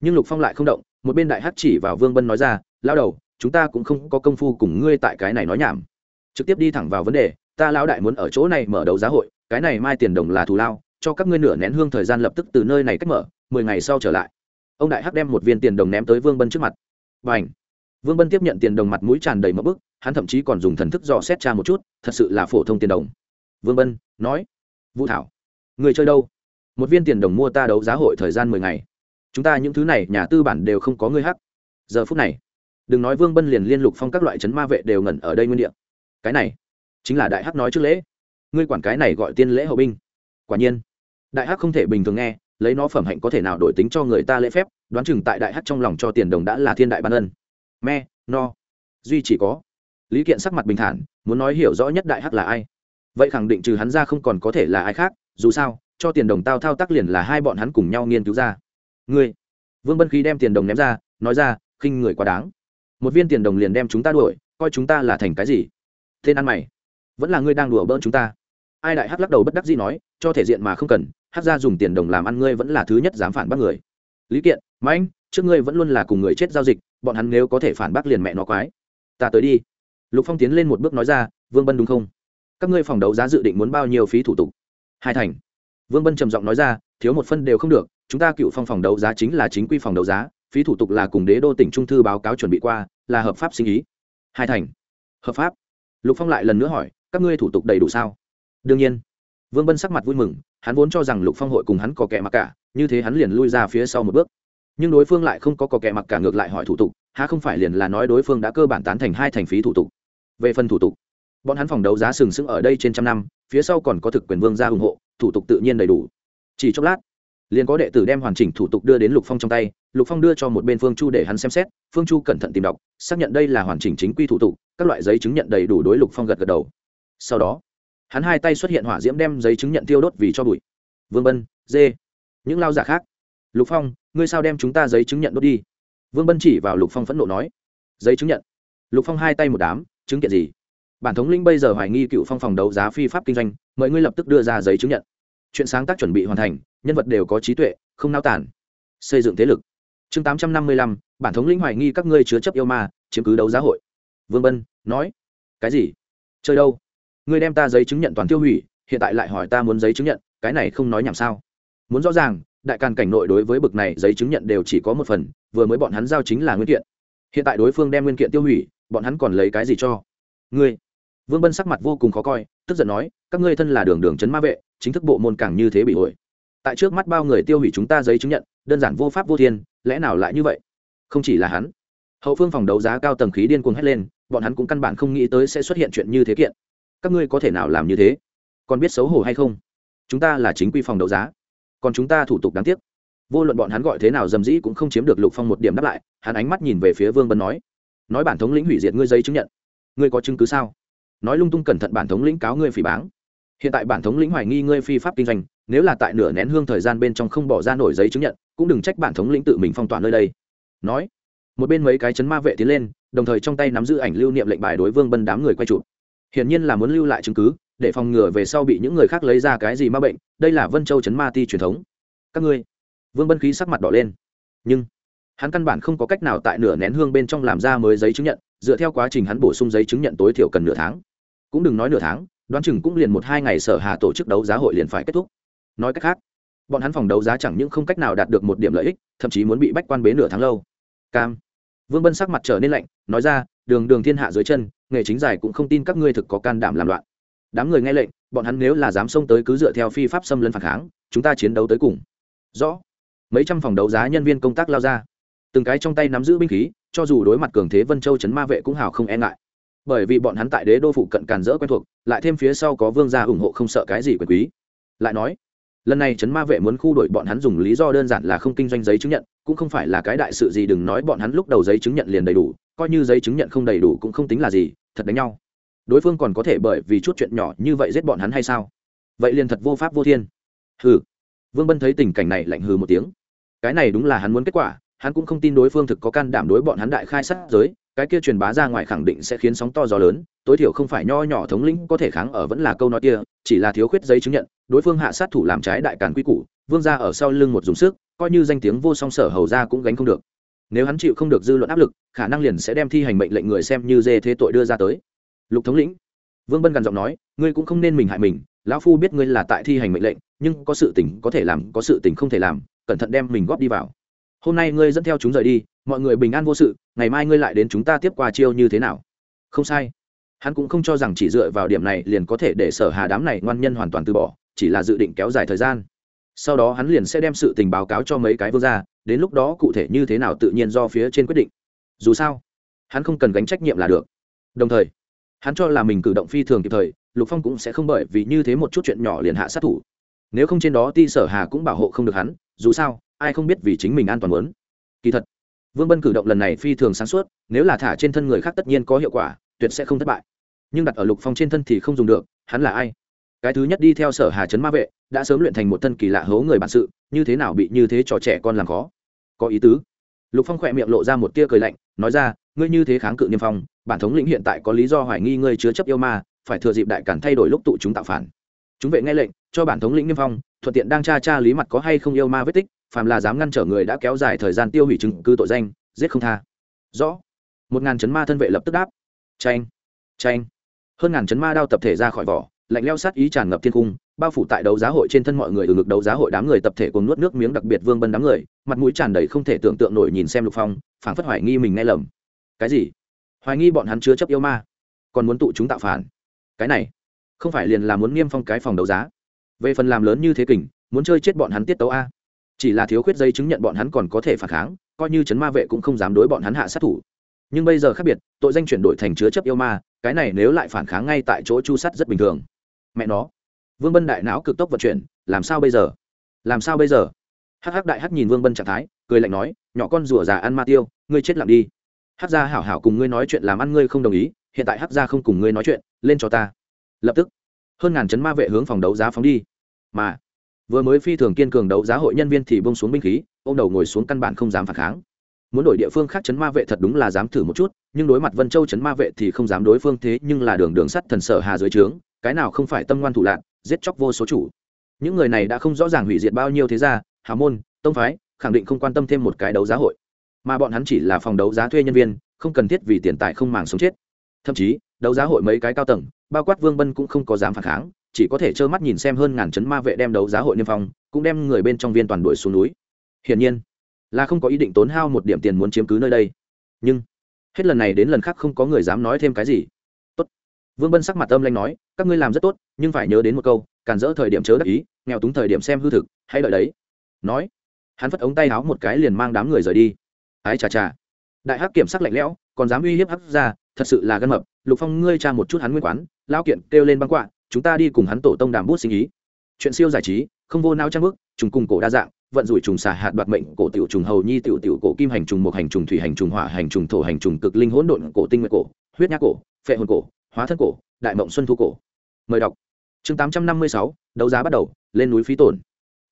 Nhưng lục phong lại không động, một bên đại hát chỉ vào vương bân nói ra lao đầu, chúng ta cũng không có công phu cùng ngươi tại cái này nói nhảm trực tiếp đi thẳng vào vấn đề, ta lão đại muốn ở chỗ này mở đầu giá hội, cái này mai tiền đồng là thù lao, cho các ngươi nửa nén hương thời gian lập tức từ nơi này cách mở, mười ngày sau trở lại. Ông đại hắc đem một viên tiền đồng ném tới vương bân trước mặt. B à n h vương bân tiếp nhận tiền đồng mặt mũi tràn đầy mỡ bức, hắn thậm chí còn dùng thần thức dò xét cha một chút, thật sự là phổ thông tiền đồng. Vương bân nói, vũ thảo, người chơi đâu? Một viên tiền đồng mua ta đấu giá hội thời gian mười ngày. Chúng ta những thứ này, nhà tư bản đều không có người hắc. Giờ phút này, đừng nói vương bân liền liên lục phong các loại trấn ma vệ đều ngẩn ở đây nguyên đ ị a cái này chính là đại hắc nói trước lễ. Ngươi quản cái này gọi tiên lễ hậu binh. Quả nhiên, đại hắc không thể bình thường nghe, lấy nó phẩm hạnh có thể nào đổi tính cho người ta lễ phép, đoán chừng tại đại hắc trong lòng cho tiền đồng đã là thiên đại ban ân. Me, no. Duy chỉ có, lý kiện sắc mặt bình thản, muốn nói hiểu rõ nhất đại hắc là ai. Vậy khẳng định trừ hắn ra không còn có thể là ai khác, dù sao, cho tiền đồng tao thao tác liền là hai bọn hắn cùng nhau nghiên cứu ra. Ngươi, vương bân khí đem tiền đồng ném ra, nói ra, khinh người quá đáng. Một viên tiền đồng liền đem chúng ta đuổi, coi chúng ta là thành cái gì? Tên ăn mày. Vẫn là ngươi đang đùa bỡn chúng ta. Ai đại hắc lắc đầu bất đắc dĩ nói, cho thể diện mà không cần, hắc ra dùng tiền đồng làm ăn ngươi vẫn là thứ nhất dám phản bác người. Lý kiện mà anh trước ngươi vẫn luôn là cùng người chết giao dịch, bọn hắn nếu có thể phản bác liền mẹ nó quái. Ta tới đi. Lục phong tiến lên một bước nói ra, vương bân đúng không? Các ngươi phòng đấu giá dự định muốn bao nhiêu phí thủ tục? Hai thành. Vương bân trầm giọng nói ra, thiếu một phân đều không được, chúng ta cựu phong phòng đấu giá chính là chính quy phòng đấu giá, phí thủ tục là cùng đế đô tỉnh trung thư báo cáo chuẩn bị qua, là hợp pháp sinh ý. Hai thành. Hợp pháp lục phong lại lần nữa hỏi, các ngươi thủ tục đầy đủ sao? Đương nhiên. Vương bân sắc mặt vui mừng, hắn vốn cho rằng lục phong hội cùng hắn có kẻ mặc cả, như thế hắn liền lui ra phía sau một bước. Nhưng đối phương lại không có có kẻ mặc cả ngược lại hỏi thủ tục, há không phải liền là nói đối phương đã cơ bản tán thành hai thành phí thủ tục. Về phần thủ tục, bọn hắn phòng đấu giá sừng sững ở đây trên trăm năm, phía sau còn có thực quyền vương gia ủng hộ, thủ tục tự nhiên đầy đủ. Chỉ chốc lát, liền có đệ tử đem hoàn chỉnh thủ tục đưa đến lục phong trong tay, lục phong đưa cho một bên phương chu để hắn xem xét, phương chu cẩn thận tìm đọc, xác nhận đây là hoàn chỉnh chính quy thủ tục các loại giấy chứng nhận đầy đủ đối lục phong gật gật đầu. Sau đó, hắn hai tay xuất hiện hỏa diễm đem giấy chứng nhận tiêu đốt vì cho bụi. Vương bân, dê, những lao giả khác. Lục phong, ngươi sao đem chúng ta giấy chứng nhận đốt đi? Vương bân chỉ vào lục phong phẫn nộ nói. Giấy chứng nhận. Lục phong hai tay một đám, chứng kiện gì? Bản thống linh bây giờ hoài nghi cựu phong phòng đấu giá phi pháp kinh doanh, mời ngươi lập tức đưa ra giấy chứng nhận. Chuyện sáng tác chuẩn bị hoàn thành, nhân vật đều có trí tuệ, không nao tản xây dựng thế lực. Chương tám trăm năm mươi lăm, bản thống linh hoài nghi các ngươi chứa chấp yêu ma, chiếm cứ đấu giá hội vương bân, nói, cái gì? Chơi đâu? Ngươi đem ta giấy chứng nhận toàn tiêu hủy, hiện tại lại hỏi ta muốn giấy chứng nhận, cái này không nói nhảm sao? Muốn rõ ràng, đại càn cảnh nội đối với bực này giấy chứng nhận đều chỉ có một phần, vừa mới bọn hắn giao chính là nguyên kiện. Hiện tại đối phương đem nguyên kiện tiêu hủy, bọn hắn còn lấy cái gì cho? Ngươi? Vương bân sắc mặt vô cùng khó coi, tức giận nói, các ngươi thân là đường đường chấn ma vệ, chính thức bộ môn càng như thế bị ổi tại trước mắt bao người tiêu hủy chúng ta giấy chứng nhận, đơn giản vô pháp vô thiên, lẽ nào lại như vậy? Không chỉ là hắn hậu phương phòng đấu giá cao tầng khí điên cuồng hét lên, bọn hắn cũng căn bản không nghĩ tới sẽ xuất hiện chuyện như thế kiện. Các ngươi có thể nào làm như thế? Còn biết xấu hổ hay không? Chúng ta là chính quy phòng đấu giá. Còn chúng ta thủ tục đáng tiếc. Vô luận bọn hắn gọi thế nào dầm dĩ cũng không chiếm được lục phong một điểm đáp lại, hắn ánh mắt nhìn về phía vương bân nói nói bản thống lĩnh hủy diệt ngươi giấy chứng nhận. Ngươi có chứng cứ sao? Nói lung tung cẩn thận bản thống lĩnh cáo ngươi phỉ báng. Hiện tại bản thống lĩnh hoài nghi ngươi phi pháp kinh doanh, nếu là tại nửa nén hương thời gian bên trong không bỏ ra nổi giấy chứng nhận, cũng đừng trách bản thống lĩnh tự mình phong tỏa nơi đây. Nói một bên mấy cái chấn ma vệ tiến lên, đồng thời trong tay nắm giữ ảnh lưu niệm lệnh bài đối vương bân đám người quay chụp. Hiển nhiên là muốn lưu lại chứng cứ, để phòng ngừa về sau bị những người khác lấy ra cái gì ma bệnh, đây là vân châu chấn ma ti truyền thống. Các ngươi. Vương bân khí sắc mặt đỏ lên. Nhưng, hắn căn bản không có cách nào tại nửa nén hương bên trong làm ra mới giấy chứng nhận, dựa theo quá trình hắn bổ sung giấy chứng nhận tối thiểu cần nửa tháng. Cũng đừng nói nửa tháng, đoán chừng cũng liền một hai ngày sở hà tổ chức đấu giá hội liền phải kết thúc. Nói cách khác, bọn hắn phòng đấu giá chẳng những không cách nào đạt được một điểm lợi ích, thậm chí muốn bị bách quan bế nửa tháng lâu cam. Vương bân sắc mặt trở nên lạnh, nói ra, đường đường thiên hạ dưới chân, nghề chính giải cũng không tin các ngươi thực có can đảm làm loạn. Đám người nghe lệnh, bọn hắn nếu là dám xông tới cứ dựa theo phi pháp xâm lấn phản kháng, chúng ta chiến đấu tới cùng. Rõ. Mấy trăm phòng đấu giá nhân viên công tác lao ra. Từng cái trong tay nắm giữ binh khí, cho dù đối mặt cường thế vân châu chấn ma vệ cũng hào không e ngại. Bởi vì bọn hắn tại đế đô phụ cận càn rỡ quen thuộc, lại thêm phía sau có vương gia ủng hộ không sợ cái gì quyền quý. Lại nói lần này chấn ma vệ muốn khu đổi bọn hắn dùng lý do đơn giản là không kinh doanh giấy chứng nhận, cũng không phải là cái đại sự gì đừng nói bọn hắn lúc đầu giấy chứng nhận liền đầy đủ, coi như giấy chứng nhận không đầy đủ cũng không tính là gì, thật đánh nhau. Đối phương còn có thể bởi vì chút chuyện nhỏ như vậy giết bọn hắn hay sao? Vậy liền thật vô pháp vô thiên. Hừ. Vương bân thấy tình cảnh này lạnh hừ một tiếng. Cái này đúng là hắn muốn kết quả, hắn cũng không tin đối phương thực có can đảm đối bọn hắn đại khai sát giới cái kia truyền bá ra ngoài khẳng định sẽ khiến sóng to gió lớn, tối thiểu không phải nho nhỏ thống lĩnh có thể kháng ở vẫn là câu nói kia, chỉ là thiếu khuyết giấy chứng nhận, đối phương hạ sát thủ làm trái đại càn quy củ, vương ra ở sau lưng một dùng sức, coi như danh tiếng vô song sở hầu ra cũng gánh không được. Nếu hắn chịu không được dư luận áp lực, khả năng liền sẽ đem thi hành mệnh lệnh người xem như dê thế tội đưa ra tới. Lục thống lĩnh, vương bân gần giọng nói, ngươi cũng không nên mình hại mình, lão phu biết ngươi là tại thi hành mệnh lệnh, nhưng có sự tình có thể làm, có sự tình không thể làm, cẩn thận đem mình góp đi vào. Hôm nay ngươi dẫn theo chúng rời đi mọi người bình an vô sự, ngày mai ngươi lại đến chúng ta tiếp qua chiêu như thế nào? Không sai. Hắn cũng không cho rằng chỉ dựa vào điểm này liền có thể để sở hà đám này ngoan nhân hoàn toàn từ bỏ, chỉ là dự định kéo dài thời gian. Sau đó hắn liền sẽ đem sự tình báo cáo cho mấy cái vương gia, đến lúc đó cụ thể như thế nào tự nhiên do phía trên quyết định. Dù sao, hắn không cần gánh trách nhiệm là được. Đồng thời, hắn cho là mình cử động phi thường kịp thời, lục phong cũng sẽ không bởi vì như thế một chút chuyện nhỏ liền hạ sát thủ. Nếu không trên đó ti sở hà cũng bảo hộ không được hắn, dù sao, ai không biết vì chính mình an toàn muốn. Kỳ thật vương bân cử động lần này phi thường sáng suốt, nếu là thả trên thân người khác tất nhiên có hiệu quả, tuyệt sẽ không thất bại. Nhưng đặt ở lục phong trên thân thì không dùng được, hắn là ai? Cái thứ nhất đi theo sở hà trấn ma vệ, đã sớm luyện thành một thân kỳ lạ hố người bản sự, như thế nào bị như thế trò trẻ con làm khó? Có ý tứ. Lục phong khỏe miệng lộ ra một tia cười lạnh, nói ra, ngươi như thế kháng cự niêm phong, bản thống lĩnh hiện tại có lý do hoài nghi ngươi chứa chấp yêu ma, phải thừa dịp đại cản thay đổi lúc tụ chúng tạo phản. Chúng vệ nghe lệnh, cho bản thống lĩnh niêm phong, thuận tiện đang tra tra lý mặt có hay không yêu ma vết tích phàm là dám ngăn trở người đã kéo dài thời gian tiêu hủy chứng cứ tội danh, giết không tha. Rõ. Một ngàn chấn ma thân vệ lập tức đáp. Tranh tranh hơn ngàn chấn ma đao tập thể ra khỏi vỏ, lạnh leo sát ý tràn ngập thiên cung, bao phủ tại đấu giá hội trên thân mọi người ở ngực đấu giá hội đám người tập thể cùng nuốt nước miếng đặc biệt vương bân đám người, mặt mũi tràn đầy không thể tưởng tượng nổi nhìn xem lục phong, phảng phất hoài nghi mình nghe lầm. Cái gì? Hoài nghi bọn hắn chứa chấp yêu ma, còn muốn tụ chúng tạo phản. Cái này, không phải liền là muốn niêm phong cái phòng đấu giá. Về phần làm lớn như thế kình, muốn chơi chết bọn hắn tiết tấu a chỉ là thiếu khuyết giấy chứng nhận bọn hắn còn có thể phản kháng, coi như chấn ma vệ cũng không dám đối bọn hắn hạ sát thủ. Nhưng bây giờ khác biệt, tội danh chuyển đổi thành chứa chấp yêu ma, cái này nếu lại phản kháng ngay tại chỗ chu sắt rất bình thường. Mẹ nó, vương bân đại não cực tốc vận chuyển, làm sao bây giờ? Làm sao bây giờ? Hắc hắc đại hắc nhìn vương bân trạng thái, cười lạnh nói, nhỏ con rủa già ăn ma tiêu, ngươi chết lặng đi. Hắc gia hảo hảo cùng ngươi nói chuyện làm ăn ngươi không đồng ý, hiện tại hắc gia không cùng ngươi nói chuyện, lên cho ta. Lập tức, hơn ngàn chấn ma vệ hướng phòng đấu giá phóng đi. Mà vừa mới phi thường kiên cường đấu giá hội nhân viên thì bông xuống binh khí ô m đầu ngồi xuống căn bản không dám phản kháng. Muốn đổi địa phương khác chấn ma vệ thật đúng là dám thử một chút, nhưng đối mặt vân châu chấn ma vệ thì không dám đối phương thế, nhưng là đường đường sắt thần sở hà dưới trướng, cái nào không phải tâm ngoan thủ lạc giết chóc vô số chủ. Những người này đã không rõ ràng hủy diệt bao nhiêu thế gia, hà môn, tông phái, khẳng định không quan tâm thêm một cái đấu giá hội. Mà bọn hắn chỉ là phòng đấu giá thuê nhân viên, không cần thiết vì tiền tài không màng sống chết. Thậm chí, đấu giá hội mấy cái cao tầng, bao quát vương bân cũng không có dám phản kháng chỉ có thể trơ mắt nhìn xem hơn ngàn chấn ma vệ đem đấu giá hội niêm phong, cũng đem người bên trong viên toàn đội xuống núi. Hiển nhiên, là không có ý định tốn hao một điểm tiền muốn chiếm cứ nơi đây. Nhưng, hết lần này đến lần khác không có người dám nói thêm cái gì. Tốt. Vương bân sắc mặt âm lanh nói, các ngươi làm rất tốt, nhưng phải nhớ đến một câu cản dỡ thời điểm chớ đắc ý, nghèo túng thời điểm xem hư thực hay đợi đấy. Nói, hắn phất ống tay áo một cái liền mang đám người rời đi. Ái chà chà. Đại hắc kiểm sắc lạnh lẽo, còn dám uy hiếp hắc ra thật sự là gân mập. Lục phong, ngươi tra một chút hắn nguyên quán lao kiện kêu lên băng quạ chúng ta đi cùng hắn tổ tông đàm bút sinh ý. Chuyện siêu giải trí, không vô nao trang bức, trùng cùng cổ đa dạng, vận rủi trùng xà hạt đoạt mệnh, cổ tiểu trùng hầu nhi, tiểu tiểu cổ kim hành trùng một hành trùng, thủy hành trùng, hỏa hành trùng, thổ hành trùng, cực linh hỗn độn cổ, tinh nguyện cổ, huyết nhác cổ, phệ hồn cổ, hóa thân cổ, đại mộng xuân thu cổ. Mời đọc. Chương tám trăm năm mươi sáu, đấu giá bắt đầu, lên núi phí tổn.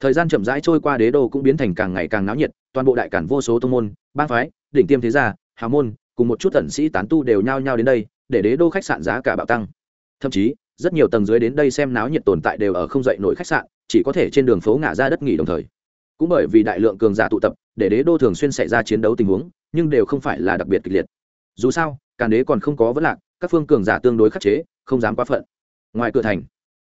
Thời gian chậm rãi trôi qua đế đô cũng biến thành càng ngày càng náo nhiệt, toàn bộ đại cản vô số tông môn ba phái, đỉnh tiêm thế gia, hào môn, cùng một chút thần sĩ tán tu đều nhao nhao đến đây, để đế đô khách sạn giá cả bạo tăng. Thậm chí rất nhiều tầng dưới đến đây xem náo nhiệt tồn tại đều ở không dậy nổi khách sạn, chỉ có thể trên đường phố ngả ra đất nghỉ đồng thời. Cũng bởi vì đại lượng cường giả tụ tập, để đế đô thường xuyên xảy ra chiến đấu tình huống, nhưng đều không phải là đặc biệt kịch liệt. Dù sao, càn đế còn không có vấn lạc, các phương cường giả tương đối khắc chế, không dám quá phận. Ngoài cửa thành,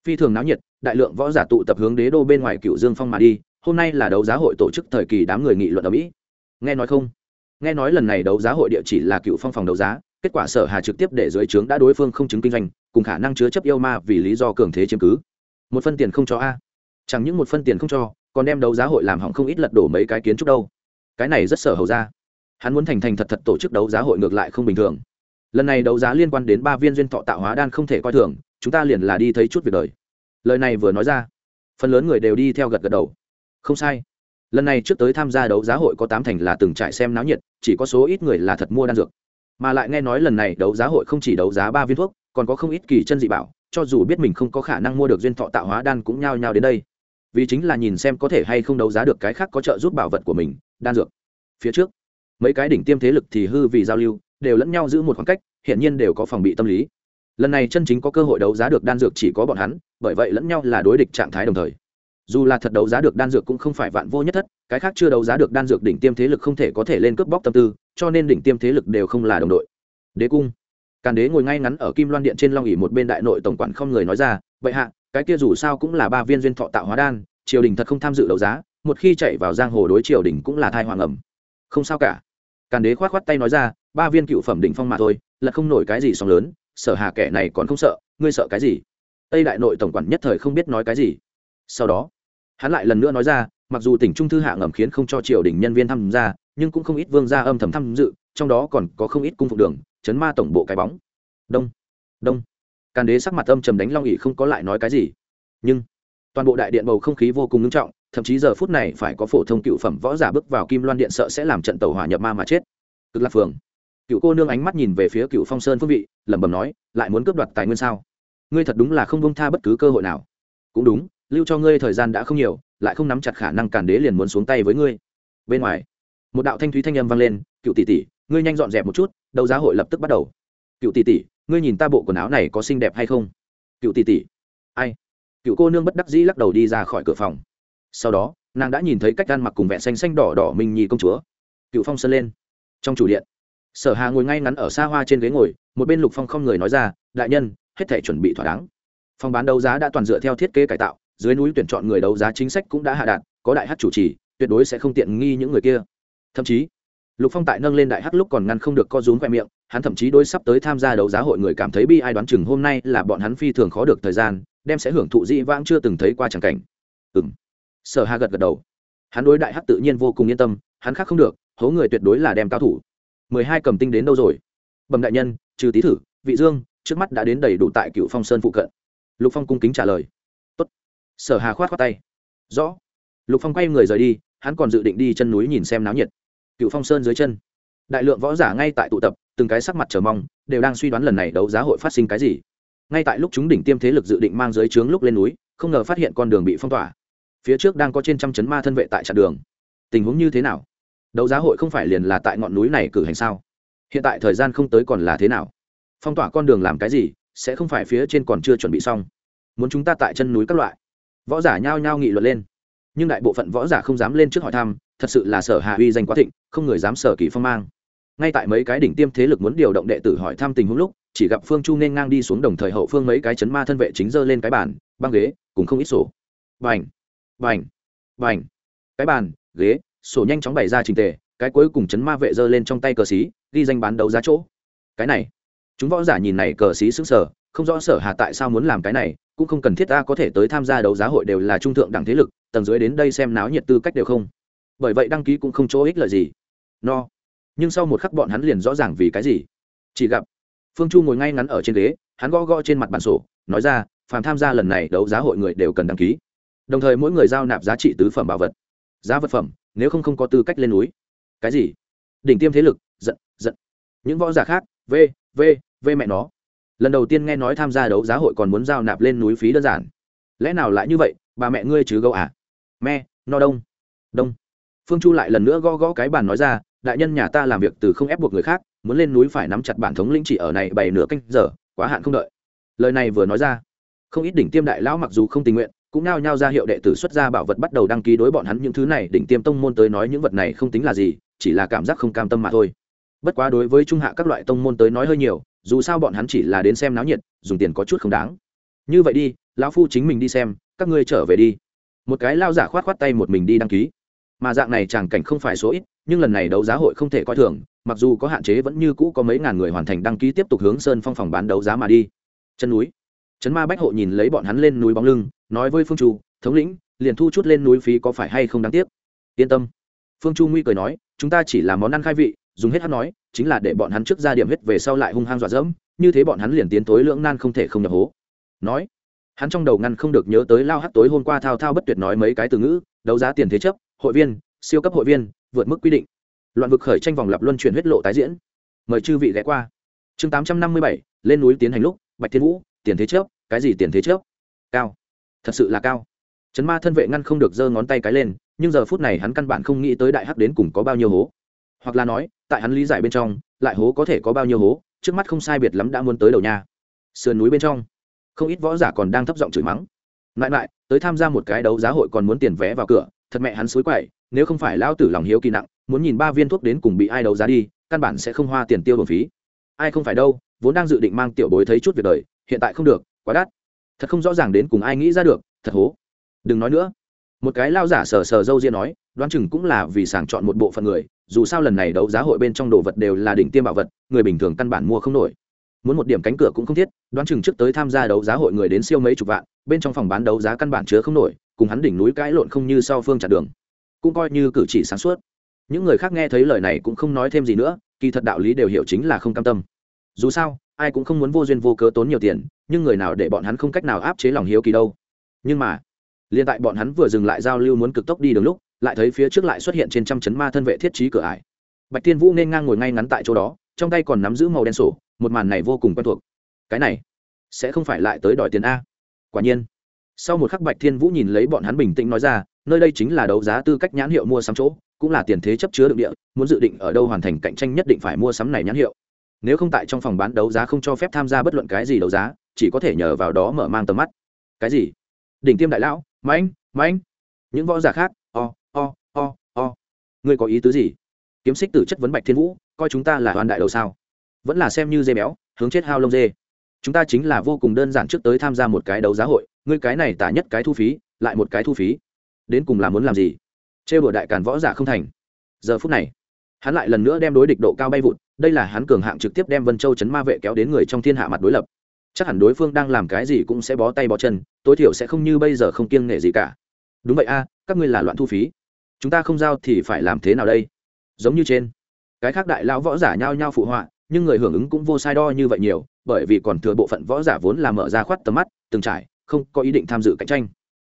phi thường náo nhiệt, đại lượng võ giả tụ tập hướng đế đô bên ngoài cựu dương phong mà đi, hôm nay là đấu giá hội tổ chức thời kỳ đám người nghị luận ở mỹ. Nghe nói không? Nghe nói lần này đấu giá hội địa chỉ là cựu phong phòng đấu giá kết quả sở hà trực tiếp để dưới trướng đã đối phương không chứng kinh doanh, cùng khả năng chứa chấp yêu ma vì lý do cường thế chiếm cứ. Một phân tiền không cho a. Chẳng những một phân tiền không cho, còn đem đấu giá hội làm hỏng không ít lật đổ mấy cái kiến trúc đâu. Cái này rất sở hầu ra. Hắn muốn thành thành thật thật tổ chức đấu giá hội ngược lại không bình thường. Lần này đấu giá liên quan đến ba viên duyên thọ tạo hóa đan không thể coi thường, chúng ta liền là đi thấy chút việc đời. Lời này vừa nói ra, phần lớn người đều đi theo gật gật đầu. Không sai. Lần này trước tới tham gia đấu giá hội có tám thành là từng trải xem náo nhiệt, chỉ có số ít người là thật mua đan dược mà lại nghe nói lần này đấu giá hội không chỉ đấu giá ba viên thuốc, còn có không ít kỳ chân dị bảo, cho dù biết mình không có khả năng mua được duyên thọ tạo hóa đan cũng nhao nhao đến đây. Vì chính là nhìn xem có thể hay không đấu giá được cái khác có trợ giúp bảo vật của mình, đan dược. Phía trước, mấy cái đỉnh tiêm thế lực thì hư vì giao lưu, đều lẫn nhau giữ một khoảng cách hiện nhiên đều có phòng bị tâm lý. Lần này chân chính có cơ hội đấu giá được đan dược chỉ có bọn hắn, bởi vậy lẫn nhau là đối địch trạng thái đồng thời dù là thật đấu giá được đan dược cũng không phải vạn vô nhất thất, cái khác chưa đấu giá được đan dược đỉnh tiêm thế lực không thể có thể lên cướp bóc tâm tư, cho nên đỉnh tiêm thế lực đều không là đồng đội. Đế cung. Càn đế ngồi ngay ngắn ở kim loan điện trên long ỉ một bên đại nội tổng quản không người nói ra vậy hạ, cái kia dù sao cũng là ba viên duyên thọ tạo hóa đan, triều đình thật không tham dự đấu giá, một khi chạy vào giang hồ đối triều đình cũng là thai hoàng ẩm. Không sao cả. Càn đế khoát khoát tay nói ra, ba viên cựu phẩm đỉnh phong mà thôi, là không nổi cái gì sóng lớn, sở hà kẻ này còn không sợ, ngươi sợ cái gì? Tây đại nội tổng quản nhất thời không biết nói cái gì. Sau đó hắn lại lần nữa nói ra, mặc dù tỉnh trung thư hạ ngầm khiến không cho triều đình nhân viên tham gia, nhưng cũng không ít vương gia âm thầm tham dự, trong đó còn có không ít cung phục đường, chấn ma tổng bộ cái bóng. Đông đông. Càn đế sắc mặt âm trầm đánh long ỉ không có lại nói cái gì. Nhưng, toàn bộ đại điện bầu không khí vô cùng nghiêm trọng, thậm chí giờ phút này phải có phổ thông cựu phẩm võ giả bước vào kim loan điện sợ sẽ làm trận tàu hỏa nhập ma mà chết. Cực lạc phường cựu cô nương ánh mắt nhìn về phía cựu phong sơn phước vị, lẩm bẩm nói, lại muốn cướp đoạt tài nguyên sao? Ngươi thật đúng là không bông tha bất cứ cơ hội nào. Cũng đúng lưu cho ngươi thời gian đã không nhiều, lại không nắm chặt khả năng càn đế liền muốn xuống tay với ngươi. Bên ngoài, một đạo thanh thúy thanh âm vang lên, cựu tỷ tỷ, ngươi nhanh dọn dẹp một chút, đấu giá hội lập tức bắt đầu. Cựu tỷ tỷ, ngươi nhìn ta bộ quần áo này có xinh đẹp hay không? Cựu tỷ tỷ. Ai? Cựu cô nương bất đắc dĩ lắc đầu đi ra khỏi cửa phòng. Sau đó, nàng đã nhìn thấy cách ăn mặc cùng vẹn xanh xanh đỏ đỏ minh nhi công chúa. Cựu phong sơn lên. Trong chủ điện, sở hà ngồi ngay ngắn ở xa hoa trên ghế ngồi, một bên lục phong không người nói ra, đại nhân, hết thể chuẩn bị thỏa đáng. Phòng bán đấu giá đã toàn dựa theo thiết kế cải tạo dưới núi tuyển chọn người đấu giá chính sách cũng đã hạ đạt, có đại hát chủ trì, tuyệt đối sẽ không tiện nghi những người kia. Thậm chí, lục phong tại nâng lên đại hát lúc còn ngăn không được co rúm khoe miệng, hắn thậm chí đối sắp tới tham gia đấu giá hội người cảm thấy bi ai đoán chừng hôm nay là bọn hắn phi thường khó được thời gian, đem sẽ hưởng thụ dĩ vãng chưa từng thấy qua tràng cảnh. Ừng sở hà gật gật đầu. Hắn đối đại hát tự nhiên vô cùng yên tâm, hắn khác không được, hố người tuyệt đối là đem cao thủ. Mười hai cầm tinh đến đâu rồi? Bẩm đại nhân, trừ tý thử, vị dương, trước mắt đã đến đầy đủ tại cựu phong sơn phụ cận. Lục phong cung kính trả lời sở hà khoát khoát tay. Rõ. Lục phong quay người rời đi, hắn còn dự định đi chân núi nhìn xem náo nhiệt. Cựu phong sơn dưới chân. Đại lượng võ giả ngay tại tụ tập, từng cái sắc mặt chờ mong, đều đang suy đoán lần này đấu giá hội phát sinh cái gì. Ngay tại lúc chúng đỉnh tiêm thế lực dự định mang dưới trướng lúc lên núi, không ngờ phát hiện con đường bị phong tỏa. Phía trước đang có trên trăm chấn ma thân vệ tại chặn đường. Tình huống như thế nào? Đấu giá hội không phải liền là tại ngọn núi này cử hành sao? Hiện tại thời gian không tới còn là thế nào? Phong tỏa con đường làm cái gì, sẽ không phải phía trên còn chưa chuẩn bị xong. Muốn chúng ta tại chân núi các loại võ giả nhao nhao nghị luận lên. Nhưng đại bộ phận võ giả không dám lên trước hỏi thăm, thật sự là sở hạ uy danh quá thịnh, không người dám sở kỳ phong mang. Ngay tại mấy cái đỉnh tiêm thế lực muốn điều động đệ tử hỏi thăm tình huống lúc, chỉ gặp phương chu nên ngang đi xuống đồng thời hậu phương mấy cái chấn ma thân vệ chính giơ lên cái bàn, băng ghế, cùng không ít sổ. Vành vành vành cái bàn, ghế, sổ nhanh chóng bày ra trình tề, cái cuối cùng chấn ma vệ giơ lên trong tay cờ xí, ghi danh bán đấu giá chỗ. Cái này. Chúng võ giả nhìn này cờ xí xứng sở không rõ sở hà tại sao muốn làm cái này cũng không cần thiết ta có thể tới tham gia đấu giá hội đều là trung thượng đẳng thế lực, tầng dưới đến đây xem náo nhiệt tư cách đều không. Bởi vậy đăng ký cũng không chỗ ích lợi gì. No. Nhưng sau một khắc bọn hắn liền rõ ràng vì cái gì. Chỉ gặp, phương chu ngồi ngay ngắn ở trên ghế, hắn gõ gõ trên mặt bản sổ, nói ra, phàm tham gia lần này đấu giá hội người đều cần đăng ký. Đồng thời mỗi người giao nạp giá trị tứ phẩm bảo vật. Giá vật phẩm, nếu không không có tư cách lên núi. Cái gì? Đỉnh tiêm thế lực, giận giận. Những võ giả khác, v v v mẹ nó lần đầu tiên nghe nói tham gia đấu giá hội còn muốn giao nạp lên núi phí đơn giản. Lẽ nào lại như vậy? Bà mẹ ngươi chứ gấu à? Me no đông. Đông. Phương chu lại lần nữa gõ gõ cái bàn nói ra, đại nhân nhà ta làm việc từ không ép buộc người khác, muốn lên núi phải nắm chặt bản thống lĩnh chỉ ở này bảy nửa canh giờ, quá hạn không đợi. Lời này vừa nói ra, không ít đỉnh tiêm đại lão mặc dù không tình nguyện, cũng nao nhao ra hiệu đệ tử xuất ra bảo vật bắt đầu đăng ký đối bọn hắn những thứ này. Đỉnh tiêm tông môn tới nói những vật này không tính là gì, chỉ là cảm giác không cam tâm mà thôi. Bất quá đối với trung hạ các loại tông môn tới nói hơi nhiều dù sao bọn hắn chỉ là đến xem náo nhiệt, dùng tiền có chút không đáng. Như vậy đi, lão phu chính mình đi xem, các ngươi trở về đi. Một cái lao giả khoát khoát tay một mình đi đăng ký. Mà dạng này chàng cảnh không phải số ít, nhưng lần này đấu giá hội không thể coi thường, mặc dù có hạn chế vẫn như cũ có mấy ngàn người hoàn thành đăng ký tiếp tục hướng sơn phong phòng bán đấu giá mà đi. Chân núi. Trấn ma bách hộ nhìn lấy bọn hắn lên núi bóng lưng, nói với phương chu, thống lĩnh, liền thu chút lên núi phí có phải hay không đáng tiếc? Yên tâm. Phương chu nguy cười nói, chúng ta chỉ là món ăn khai vị. Dùng hết hát nói chính là để bọn hắn trước ra điểm hết về sau lại hung hăng dọa dẫm, như thế bọn hắn liền tiến tối lưỡng nan không thể không nhập hố. Nói, hắn trong đầu ngăn không được nhớ tới lao hắt tối hôm qua thao thao bất tuyệt nói mấy cái từ ngữ, đấu giá tiền thế chấp, hội viên, siêu cấp hội viên, vượt mức quy định. Loạn vực khởi tranh vòng lập luân chuyển huyết lộ tái diễn. Mời chư vị ghé qua. Chương tám trăm năm mươi bảy, lên núi tiến hành lúc, bạch thiên vũ, tiền thế chấp, cái gì tiền thế chấp? Cao. Thật sự là cao. Trấn ma thân vệ ngăn không được giơ ngón tay cái lên, nhưng giờ phút này hắn căn bản không nghĩ tới đại hắc đến cùng có bao nhiêu hố hoặc là nói, tại hắn lý giải bên trong, lại hố có thể có bao nhiêu hố, trước mắt không sai biệt lắm đã muốn tới đầu nhà sườn núi bên trong, không ít võ giả còn đang thấp giọng chửi mắng. Lại lại, tới tham gia một cái đấu giá hội còn muốn tiền vé vào cửa, thật mẹ hắn xối quậy, nếu không phải lao tử lòng hiếu kỳ nặng, muốn nhìn ba viên thuốc đến cùng bị ai đấu giá đi, căn bản sẽ không hoa tiền tiêu bổn phí. Ai không phải đâu, vốn đang dự định mang tiểu bối thấy chút việc đời, hiện tại không được, quá đắt. Thật không rõ ràng đến cùng ai nghĩ ra được, thật hố. Đừng nói nữa một cái lao giả sờ sờ dâu ria nói, đoán chừng cũng là vì sàng chọn một bộ phận người, dù sao lần này đấu giá hội bên trong đồ vật đều là đỉnh tiêm bảo vật, người bình thường căn bản mua không nổi. Muốn một điểm cánh cửa cũng không thiết, đoán chừng trước tới tham gia đấu giá hội người đến siêu mấy chục vạn, bên trong phòng bán đấu giá căn bản chứa không nổi, cùng hắn đỉnh núi cãi lộn không như sau phương chặt đường. Cũng coi như cử chỉ sáng suốt. Những người khác nghe thấy lời này cũng không nói thêm gì nữa, kỳ thật đạo lý đều hiểu chính là không cam tâm. Dù sao, ai cũng không muốn vô duyên vô cớ tốn nhiều tiền, nhưng người nào để bọn hắn không cách nào áp chế lòng hiếu kỳ đâu. Nhưng mà liên tại bọn hắn vừa dừng lại giao lưu muốn cực tốc đi đường lúc, lại thấy phía trước lại xuất hiện trên trăm chấn ma thân vệ thiết trí cửa ải. Bạch tiên vũ nên ngang ngồi ngay ngắn tại chỗ đó, trong tay còn nắm giữ màu đen sổ, một màn này vô cùng quen thuộc. Cái này, sẽ không phải lại tới đòi tiền a. Quả nhiên, sau một khắc bạch thiên vũ nhìn lấy bọn hắn bình tĩnh nói ra, nơi đây chính là đấu giá tư cách nhãn hiệu mua sắm chỗ, cũng là tiền thế chấp chứa đựng địa, muốn dự định ở đâu hoàn thành cạnh tranh nhất định phải mua sắm này nhãn hiệu. Nếu không tại trong phòng bán đấu giá không cho phép tham gia bất luận cái gì đấu giá, chỉ có thể nhờ vào đó mở mang tầm mắt. Cái gì? Đỉnh tiêm đại lão mãnh mãnh những võ giả khác, o o o o. Ngươi có ý tứ gì? Kiếm xích tử chất vấn bạch thiên vũ, coi chúng ta là hoàn đại đầu sao? Vẫn là xem như dê béo, hướng chết hao lông dê. Chúng ta chính là vô cùng đơn giản trước tới tham gia một cái đấu giá hội, ngươi cái này tả nhất cái thu phí, lại một cái thu phí. Đến cùng là muốn làm gì? Trêu đùa đại càn võ giả không thành. Giờ phút này, hắn lại lần nữa đem đối địch độ cao bay vụt, đây là hắn cường hạng trực tiếp đem vân châu chấn ma vệ kéo đến người trong thiên hạ mặt đối lập chắc hẳn đối phương đang làm cái gì cũng sẽ bó tay bó chân, tối thiểu sẽ không như bây giờ không kiêng nể gì cả. Đúng vậy a, các ngươi là loạn thu phí. Chúng ta không giao thì phải làm thế nào đây? Giống như trên, cái khác đại lão võ giả nhao nhao phụ họa, nhưng người hưởng ứng cũng vô sai đo như vậy nhiều, bởi vì còn thừa bộ phận võ giả vốn là mở ra khoát tầm mắt, từng trải, không có ý định tham dự cạnh tranh.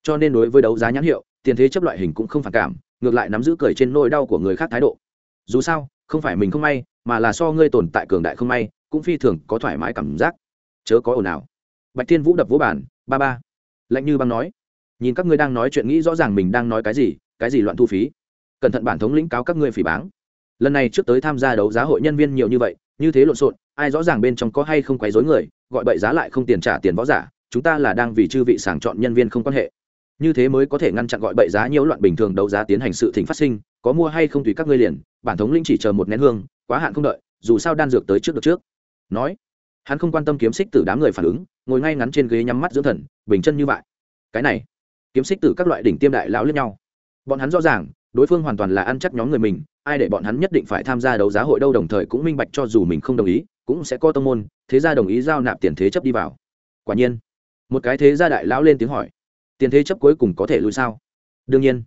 Cho nên đối với đấu giá nhãn hiệu, tiền thế chấp loại hình cũng không phản cảm, ngược lại nắm giữ cười trên nỗi đau của người khác thái độ. Dù sao, không phải mình không may, mà là so ngươi tồn tại cường đại không may, cũng phi thường có thoải mái cảm giác chớ có ồn ào. Bạch thiên vũ đập vỗ bản ba ba. Lạnh như băng nói, nhìn các ngươi đang nói chuyện nghĩ rõ ràng mình đang nói cái gì cái gì loạn thu phí. Cẩn thận bản thống lĩnh cáo các ngươi phỉ báng. Lần này trước tới tham gia đấu giá hội nhân viên nhiều như vậy, như thế lộn xộn, ai rõ ràng bên trong có hay không quấy dối người, gọi bậy giá lại không tiền trả tiền võ giả, chúng ta là đang vì chư vị sàng chọn nhân viên không quan hệ. Như thế mới có thể ngăn chặn gọi bậy giá nhiễu loạn bình thường đấu giá tiến hành sự thỉnh phát sinh, có mua hay không tùy các ngươi liền, bản thống linh chỉ chờ một nén hương, quá hạn không đợi, dù sao đan dược tới trước được trước. Nói hắn không quan tâm kiếm xích tử đám người phản ứng, ngồi ngay ngắn trên ghế nhắm mắt dưỡng thần, bình chân như vậy. Cái này, kiếm xích tử các loại đỉnh tiêm đại lão lẫn nhau. Bọn hắn rõ ràng, đối phương hoàn toàn là ăn chắc nhóm người mình, ai để bọn hắn nhất định phải tham gia đấu giá hội đâu đồng thời cũng minh bạch cho dù mình không đồng ý, cũng sẽ có tông môn, thế gia đồng ý giao nạp tiền thế chấp đi vào. Quả nhiên, một cái thế gia đại lão lên tiếng hỏi, tiền thế chấp cuối cùng có thể lui sao? Đương nhiên.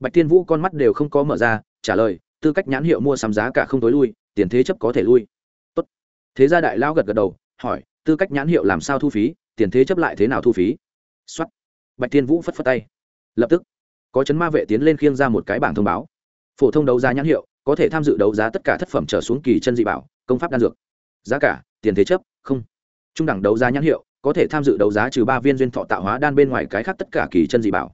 Bạch thiên vũ con mắt đều không có mở ra, trả lời, tư cách nhãn hiệu mua sắm giá cả không tối lui, tiền thế chấp có thể lui. Tốt. thế gia đại lão gật gật đầu hỏi, tư cách nhãn hiệu làm sao thu phí, tiền thế chấp lại thế nào thu phí? Xuất bạch thiên vũ phất phất tay. Lập tức, có chấn ma vệ tiến lên khiêng ra một cái bảng thông báo. Phổ thông đấu giá nhãn hiệu, có thể tham dự đấu giá tất cả thất phẩm trở xuống kỳ chân dị bảo, công pháp đan dược. Giá cả, tiền thế chấp, không. Trung đẳng đấu giá nhãn hiệu, có thể tham dự đấu giá trừ ba viên duyên thọ tạo hóa đan bên ngoài cái khác tất cả kỳ chân dị bảo.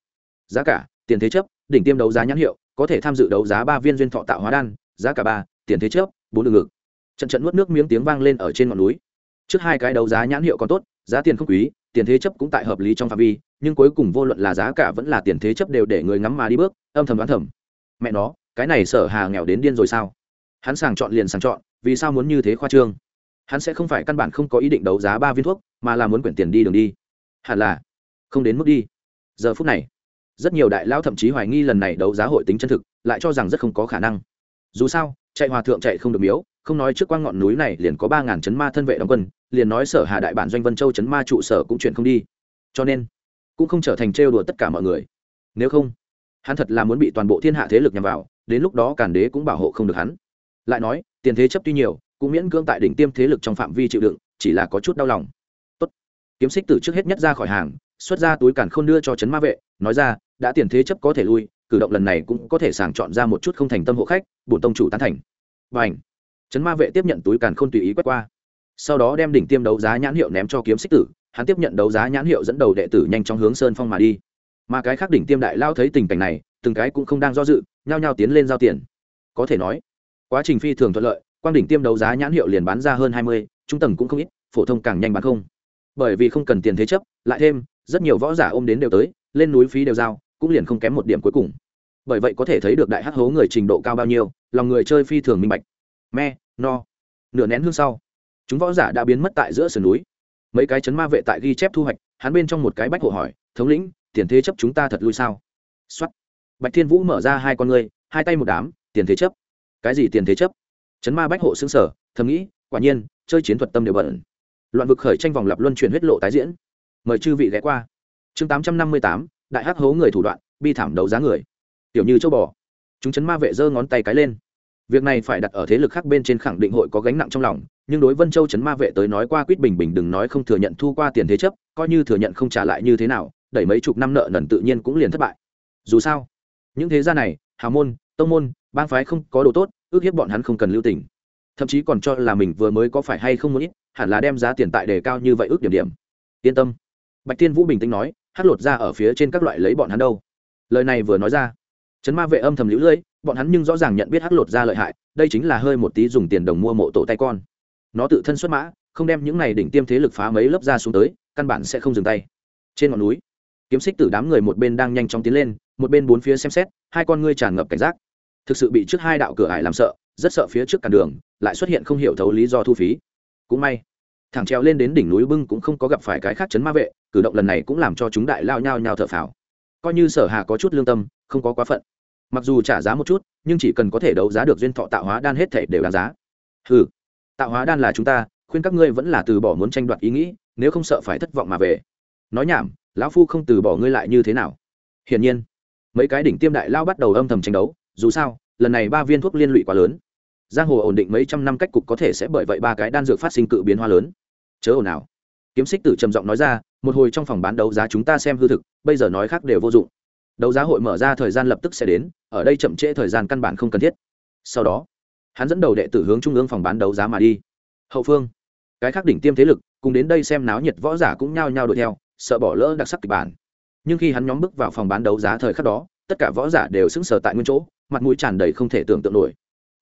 Giá cả, tiền thế chấp, đỉnh tiêm đấu giá nhãn hiệu, có thể tham dự đấu giá ba viên duyên thọ tạo hóa đan. Giá cả ba, tiền thế chấp, bốn đường ngực trận trận nuốt nước miếng tiếng vang lên ở trên ngọn núi trước hai cái đấu giá nhãn hiệu còn tốt, giá tiền không quý, tiền thế chấp cũng tại hợp lý trong phạm vi, nhưng cuối cùng vô luận là giá cả vẫn là tiền thế chấp đều để người ngắm mà đi bước, âm thầm đoán thầm. Mẹ nó, cái này sở hà nghèo đến điên rồi sao? Hắn sàng chọn liền sàng chọn, vì sao muốn như thế khoa trương? Hắn sẽ không phải căn bản không có ý định đấu giá ba viên thuốc, mà là muốn quyển tiền đi đường đi. Hẳn là, không đến mức đi. Giờ phút này, rất nhiều đại lao thậm chí hoài nghi lần này đấu giá hội tính chân thực, lại cho rằng rất không có khả năng. Dù sao, chạy hòa thượng chạy không được miếu, không nói trước quang ngọn núi này liền có ba ngàn chấn ma thân vệ đóng quân liền nói sở hà đại bản doanh vân châu chấn ma trụ sở cũng chuyển không đi. Cho nên, cũng không trở thành trêu đùa tất cả mọi người. Nếu không, hắn thật là muốn bị toàn bộ thiên hạ thế lực nhằm vào, đến lúc đó càn đế cũng bảo hộ không được hắn. Lại nói, tiền thế chấp tuy nhiều, cũng miễn cưỡng tại đỉnh tiêm thế lực trong phạm vi chịu đựng, chỉ là có chút đau lòng. Tốt. kiếm xích từ trước hết nhất ra khỏi hàng, xuất ra túi càn không đưa cho trấn ma vệ, nói ra, đã tiền thế chấp có thể lui, cử động lần này cũng có thể sàng chọn ra một chút không thành tâm hộ khách, bổn tông chủ tán thành. Và ảnh trấn ma vệ tiếp nhận túi càn không tùy ý quét qua sau đó đem đỉnh tiêm đấu giá nhãn hiệu ném cho kiếm xích tử, hắn tiếp nhận đấu giá nhãn hiệu dẫn đầu đệ tử nhanh chóng hướng sơn phong mà đi. Mà cái khác đỉnh tiêm đại lao thấy tình cảnh này, từng cái cũng không đang do dự, nhao nhao tiến lên giao tiền. Có thể nói, quá trình phi thường thuận lợi, quang đỉnh tiêm đấu giá nhãn hiệu liền bán ra hơn hai mươi, trung tầng cũng không ít, phổ thông càng nhanh bán không. Bởi vì không cần tiền thế chấp, lại thêm, rất nhiều võ giả ôm đến đều tới, lên núi phí đều giao, cũng liền không kém một điểm cuối cùng. Bởi vậy có thể thấy được đại hắc hố người trình độ cao bao nhiêu, lòng người chơi phi thường minh bạch. Me, no. Nửa nén hương sau chúng võ giả đã biến mất tại giữa sườn núi. Mấy cái chấn ma vệ tại ghi chép thu hoạch, hắn bên trong một cái bách hộ hỏi, thống lĩnh, tiền thế chấp chúng ta thật lui sao? Xuất bạch thiên vũ mở ra hai con ngươi, hai tay một đám, tiền thế chấp. Cái gì tiền thế chấp? Chấn ma bách hộ xứng sở thầm nghĩ, quả nhiên, chơi chiến thuật tâm đều bẩn. Loạn vực khởi tranh vòng lập luân chuyển huyết lộ tái diễn. Mời chư vị ghé qua. Chương tám trăm năm mươi tám, đại hắc hố người thủ đoạn, bi thảm đấu giá người. Tiểu như châu bò. Chúng chấn ma vệ giơ ngón tay cái lên việc này phải đặt ở thế lực khác bên trên khẳng định hội có gánh nặng trong lòng, nhưng đối vân châu Trấn ma vệ tới nói qua quýt bình bình đừng nói không thừa nhận thu qua tiền thế chấp, coi như thừa nhận không trả lại như thế nào, đẩy mấy chục năm nợ nần tự nhiên cũng liền thất bại. Dù sao, những thế gia này, hào môn, tông môn, bang phái không có đồ tốt, ước hiếp bọn hắn không cần lưu tình. Thậm chí còn cho là mình vừa mới có phải hay không muốn ít, hẳn là đem giá tiền tại đề cao như vậy ước điểm điểm. Yên tâm. Bạch thiên vũ bình tĩnh nói, hát lột ra ở phía trên các loại lấy bọn hắn đâu. Lời này vừa nói ra trấn ma vệ âm thầm lũ lưỡi bọn hắn nhưng rõ ràng nhận biết hắc lột ra lợi hại, đây chính là hơi một tí dùng tiền đồng mua mộ tổ tay con. Nó tự thân xuất mã, không đem những này đỉnh tiêm thế lực phá mấy lớp ra xuống tới, căn bản sẽ không dừng tay. Trên ngọn núi, kiếm xích tử đám người một bên đang nhanh chóng tiến lên, một bên bốn phía xem xét, hai con ngươi tràn ngập cảnh giác. Thực sự bị trước hai đạo cửa ải làm sợ, rất sợ phía trước cản đường, lại xuất hiện không hiểu thấu lý do thu phí. Cũng may, thẳng treo lên đến đỉnh núi bưng cũng không có gặp phải cái khác chấn ma vệ, cử động lần này cũng làm cho chúng đại lao nhao nhao thở phào. Coi như sở hà có chút lương tâm, không có quá phận mặc dù trả giá một chút, nhưng chỉ cần có thể đấu giá được duyên thọ tạo hóa đan hết thể đều đáng giá. Ừ tạo hóa đan là chúng ta, khuyên các ngươi vẫn là từ bỏ muốn tranh đoạt ý nghĩ, nếu không sợ phải thất vọng mà về. Nói nhảm, lão phu không từ bỏ ngươi lại như thế nào? Hiển nhiên, mấy cái đỉnh tiêm đại lao bắt đầu âm thầm tranh đấu, dù sao, lần này ba viên thuốc liên lụy quá lớn. Giang hồ ổn định mấy trăm năm cách cục có thể sẽ bởi vậy ba cái đan dược phát sinh cự biến hoa lớn. Chớ ồn nào kiếm xích tử trầm giọng nói ra, một hồi trong phòng bán đấu giá chúng ta xem hư thực, bây giờ nói khác đều vô dụng đấu giá hội mở ra thời gian lập tức sẽ đến, ở đây chậm trễ thời gian căn bản không cần thiết. Sau đó, hắn dẫn đầu đệ tử hướng trung ương phòng bán đấu giá mà đi. Hậu phương, cái khác đỉnh tiêm thế lực cùng đến đây xem náo nhiệt võ giả cũng nhao nhao đuổi theo, sợ bỏ lỡ đặc sắc kịch bản. Nhưng khi hắn nhóm bước vào phòng bán đấu giá thời khắc đó, tất cả võ giả đều sững sờ tại nguyên chỗ, mặt mũi tràn đầy không thể tưởng tượng nổi.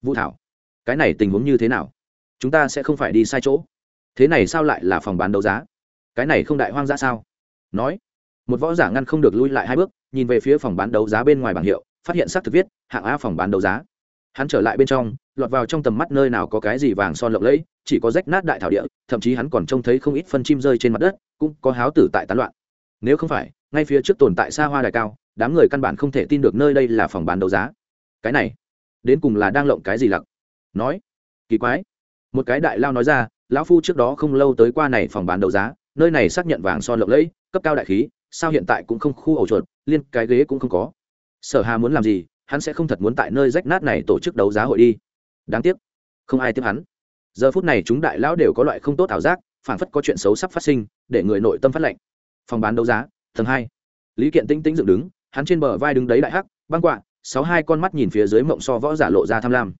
Vũ thảo, cái này tình huống như thế nào? Chúng ta sẽ không phải đi sai chỗ. Thế này sao lại là phòng bán đấu giá? Cái này không đại hoang dã sao? Nói, một võ giả ngăn không được lui lại hai bước nhìn về phía phòng bán đấu giá bên ngoài bảng hiệu, phát hiện xác thực viết, hạng a phòng bán đấu giá. Hắn trở lại bên trong, lọt vào trong tầm mắt nơi nào có cái gì vàng son lộng lẫy, chỉ có rách nát đại thảo địa, thậm chí hắn còn trông thấy không ít phân chim rơi trên mặt đất, cũng có háo tử tại tán loạn. Nếu không phải, ngay phía trước tồn tại xa hoa đài cao, đám người căn bản không thể tin được nơi đây là phòng bán đấu giá. Cái này, đến cùng là đang lộng cái gì lặc? Nói, kỳ quái. Một cái đại lao nói ra, lão phu trước đó không lâu tới qua này phòng bán đấu giá, nơi này xác nhận vàng son lộng lẫy, cấp cao đại khí, sao hiện tại cũng không khu ổ chuột liên cái ghế cũng không có. Sở hà muốn làm gì, hắn sẽ không thật muốn tại nơi rách nát này tổ chức đấu giá hội đi. Đáng tiếc, không ai tiếp hắn. Giờ phút này chúng đại lão đều có loại không tốt ảo giác phản phất có chuyện xấu sắp phát sinh, để người nội tâm phát lệnh. Phòng bán đấu giá, tầng hai. Lý kiện tĩnh tĩnh dựng đứng, hắn trên bờ vai đứng đấy đại hắc, băng quạ, sáu hai con mắt nhìn phía dưới mộng so võ giả lộ ra tham lam.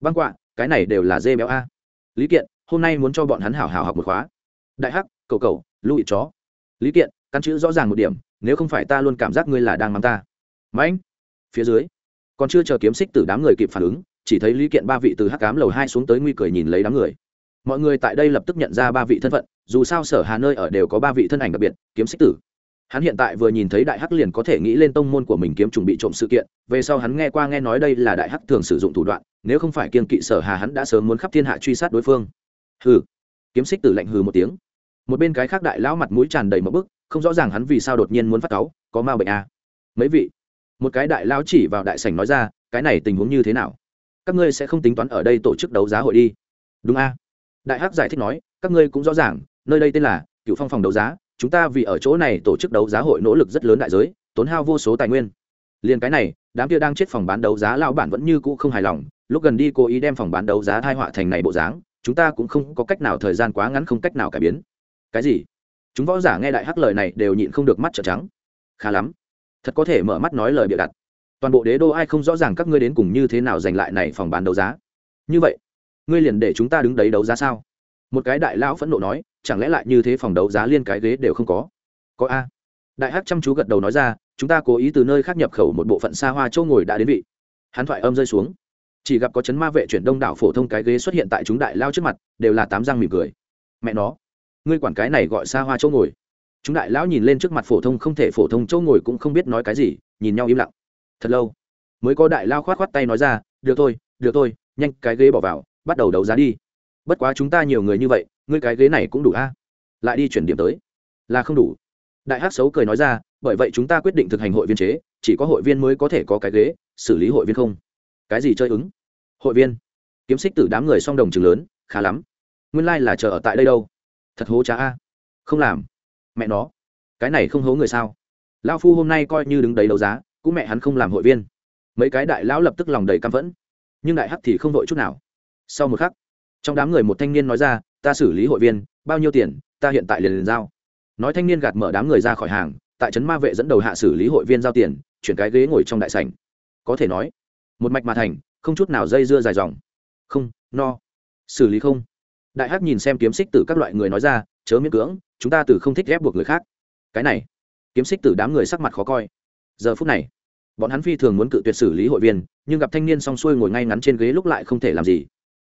Băng quạ, cái này đều là dê béo a. Lý kiện, hôm nay muốn cho bọn hắn hảo hảo học một khóa. Đại hắc cầu cầu lụi chó. Lý kiện căn chữ rõ ràng một điểm nếu không phải ta luôn cảm giác ngươi là đang mắng ta. Mãnh phía dưới, còn chưa chờ kiếm xích từ đám người kịp phản ứng, chỉ thấy lý kiện ba vị từ hắc cám lầu hai xuống tới nguy cười nhìn lấy đám người. Mọi người tại đây lập tức nhận ra ba vị thân phận, dù sao sở hà nơi ở đều có ba vị thân ảnh đặc biệt, kiếm xích tử. Hắn hiện tại vừa nhìn thấy đại hắc liền có thể nghĩ lên tông môn của mình kiếm chuẩn bị trộm sự kiện, về sau hắn nghe qua nghe nói đây là đại hắc thường sử dụng thủ đoạn, nếu không phải kiên kỵ sở hà hắn đã sớm muốn khắp thiên hạ truy sát đối phương. Hừ! Kiếm xích tử lạnh hừ một tiếng. Một bên cái khác đại lão mặt mũi tràn đầy một bức không rõ ràng hắn vì sao đột nhiên muốn phát cáu, có ma bệnh à. mấy vị, một cái đại lão chỉ vào đại sảnh nói ra, cái này tình huống như thế nào? Các ngươi sẽ không tính toán ở đây tổ chức đấu giá hội đi. Đúng a đại hắc giải thích nói, các ngươi cũng rõ ràng, nơi đây tên là cựu phong phòng đấu giá, chúng ta vì ở chỗ này tổ chức đấu giá hội nỗ lực rất lớn đại giới, tốn hao vô số tài nguyên. Liền cái này, đám kia đang chết phòng bán đấu giá lao bản vẫn như cũ không hài lòng, lúc gần đi cố ý đem phòng bán đấu giá thai họa thành này bộ dáng, chúng ta cũng không có cách nào thời gian quá ngắn không cách nào cải biến. Cái gì? Chúng võ giả nghe đại hắc lời này đều nhịn không được mắt trợn trắng. Khá lắm. Thật có thể mở mắt nói lời bịa đặt. Toàn bộ đế đô ai không rõ ràng các ngươi đến cùng như thế nào giành lại này phòng bán đấu giá. Như vậy, ngươi liền để chúng ta đứng đấy đấu giá sao? Một cái đại lão phẫn nộ nói, chẳng lẽ lại như thế phòng đấu giá liên cái ghế đều không có? Có a. Đại hắc chăm chú gật đầu nói ra, chúng ta cố ý từ nơi khác nhập khẩu một bộ phận xa hoa châu ngồi đã đến vị. Hắn thoại âm rơi xuống. Chỉ gặp có chấn ma vệ chuyển đông đảo phổ thông cái ghế xuất hiện tại chúng đại lao trước mặt, đều là tám răng mỉm cười. Mẹ nó ngươi quản cái này gọi xa hoa châu ngồi. Chúng đại lão nhìn lên trước mặt phổ thông không thể phổ thông châu ngồi cũng không biết nói cái gì, nhìn nhau im lặng. Thật lâu, mới có đại lao khoát khoát tay nói ra, được thôi được thôi, nhanh cái ghế bỏ vào, bắt đầu đấu giá đi. Bất quá chúng ta nhiều người như vậy, ngươi cái ghế này cũng đủ a. Lại đi chuyển điểm tới. Là không đủ. Đại hát xấu cười nói ra, bởi vậy chúng ta quyết định thực hành hội viên chế, chỉ có hội viên mới có thể có cái ghế, xử lý hội viên không. Cái gì chơi ứng? Hội viên. Kiếm xích tử đám người song đồng chừng lớn, khá lắm. Nguyên lai、like、là chờ ở tại đây đâu thật hố trá a. Không làm. Mẹ nó. Cái này không hố người sao? Lao phu hôm nay coi như đứng đấy đấu giá, cũng mẹ hắn không làm hội viên. Mấy cái đại lão lập tức lòng đầy căm phẫn. Nhưng đại hắc thì không vội chút nào. Sau một khắc, trong đám người một thanh niên nói ra, ta xử lý hội viên, bao nhiêu tiền, ta hiện tại liền liền giao. Nói thanh niên gạt mở đám người ra khỏi hàng, tại trấn ma vệ dẫn đầu hạ xử lý hội viên giao tiền, chuyển cái ghế ngồi trong đại sảnh. Có thể nói, một mạch mà thành, không chút nào dây dưa dài dòng. Không, no. Xử lý không đại hắc nhìn xem kiếm xích tử các loại người nói ra, chớ miễn cưỡng, chúng ta từ không thích ghép buộc người khác. Cái này, kiếm xích tử đám người sắc mặt khó coi. Giờ phút này, bọn hắn phi thường muốn cự tuyệt xử lý hội viên, nhưng gặp thanh niên xong xuôi ngồi ngay ngắn trên ghế lúc lại không thể làm gì.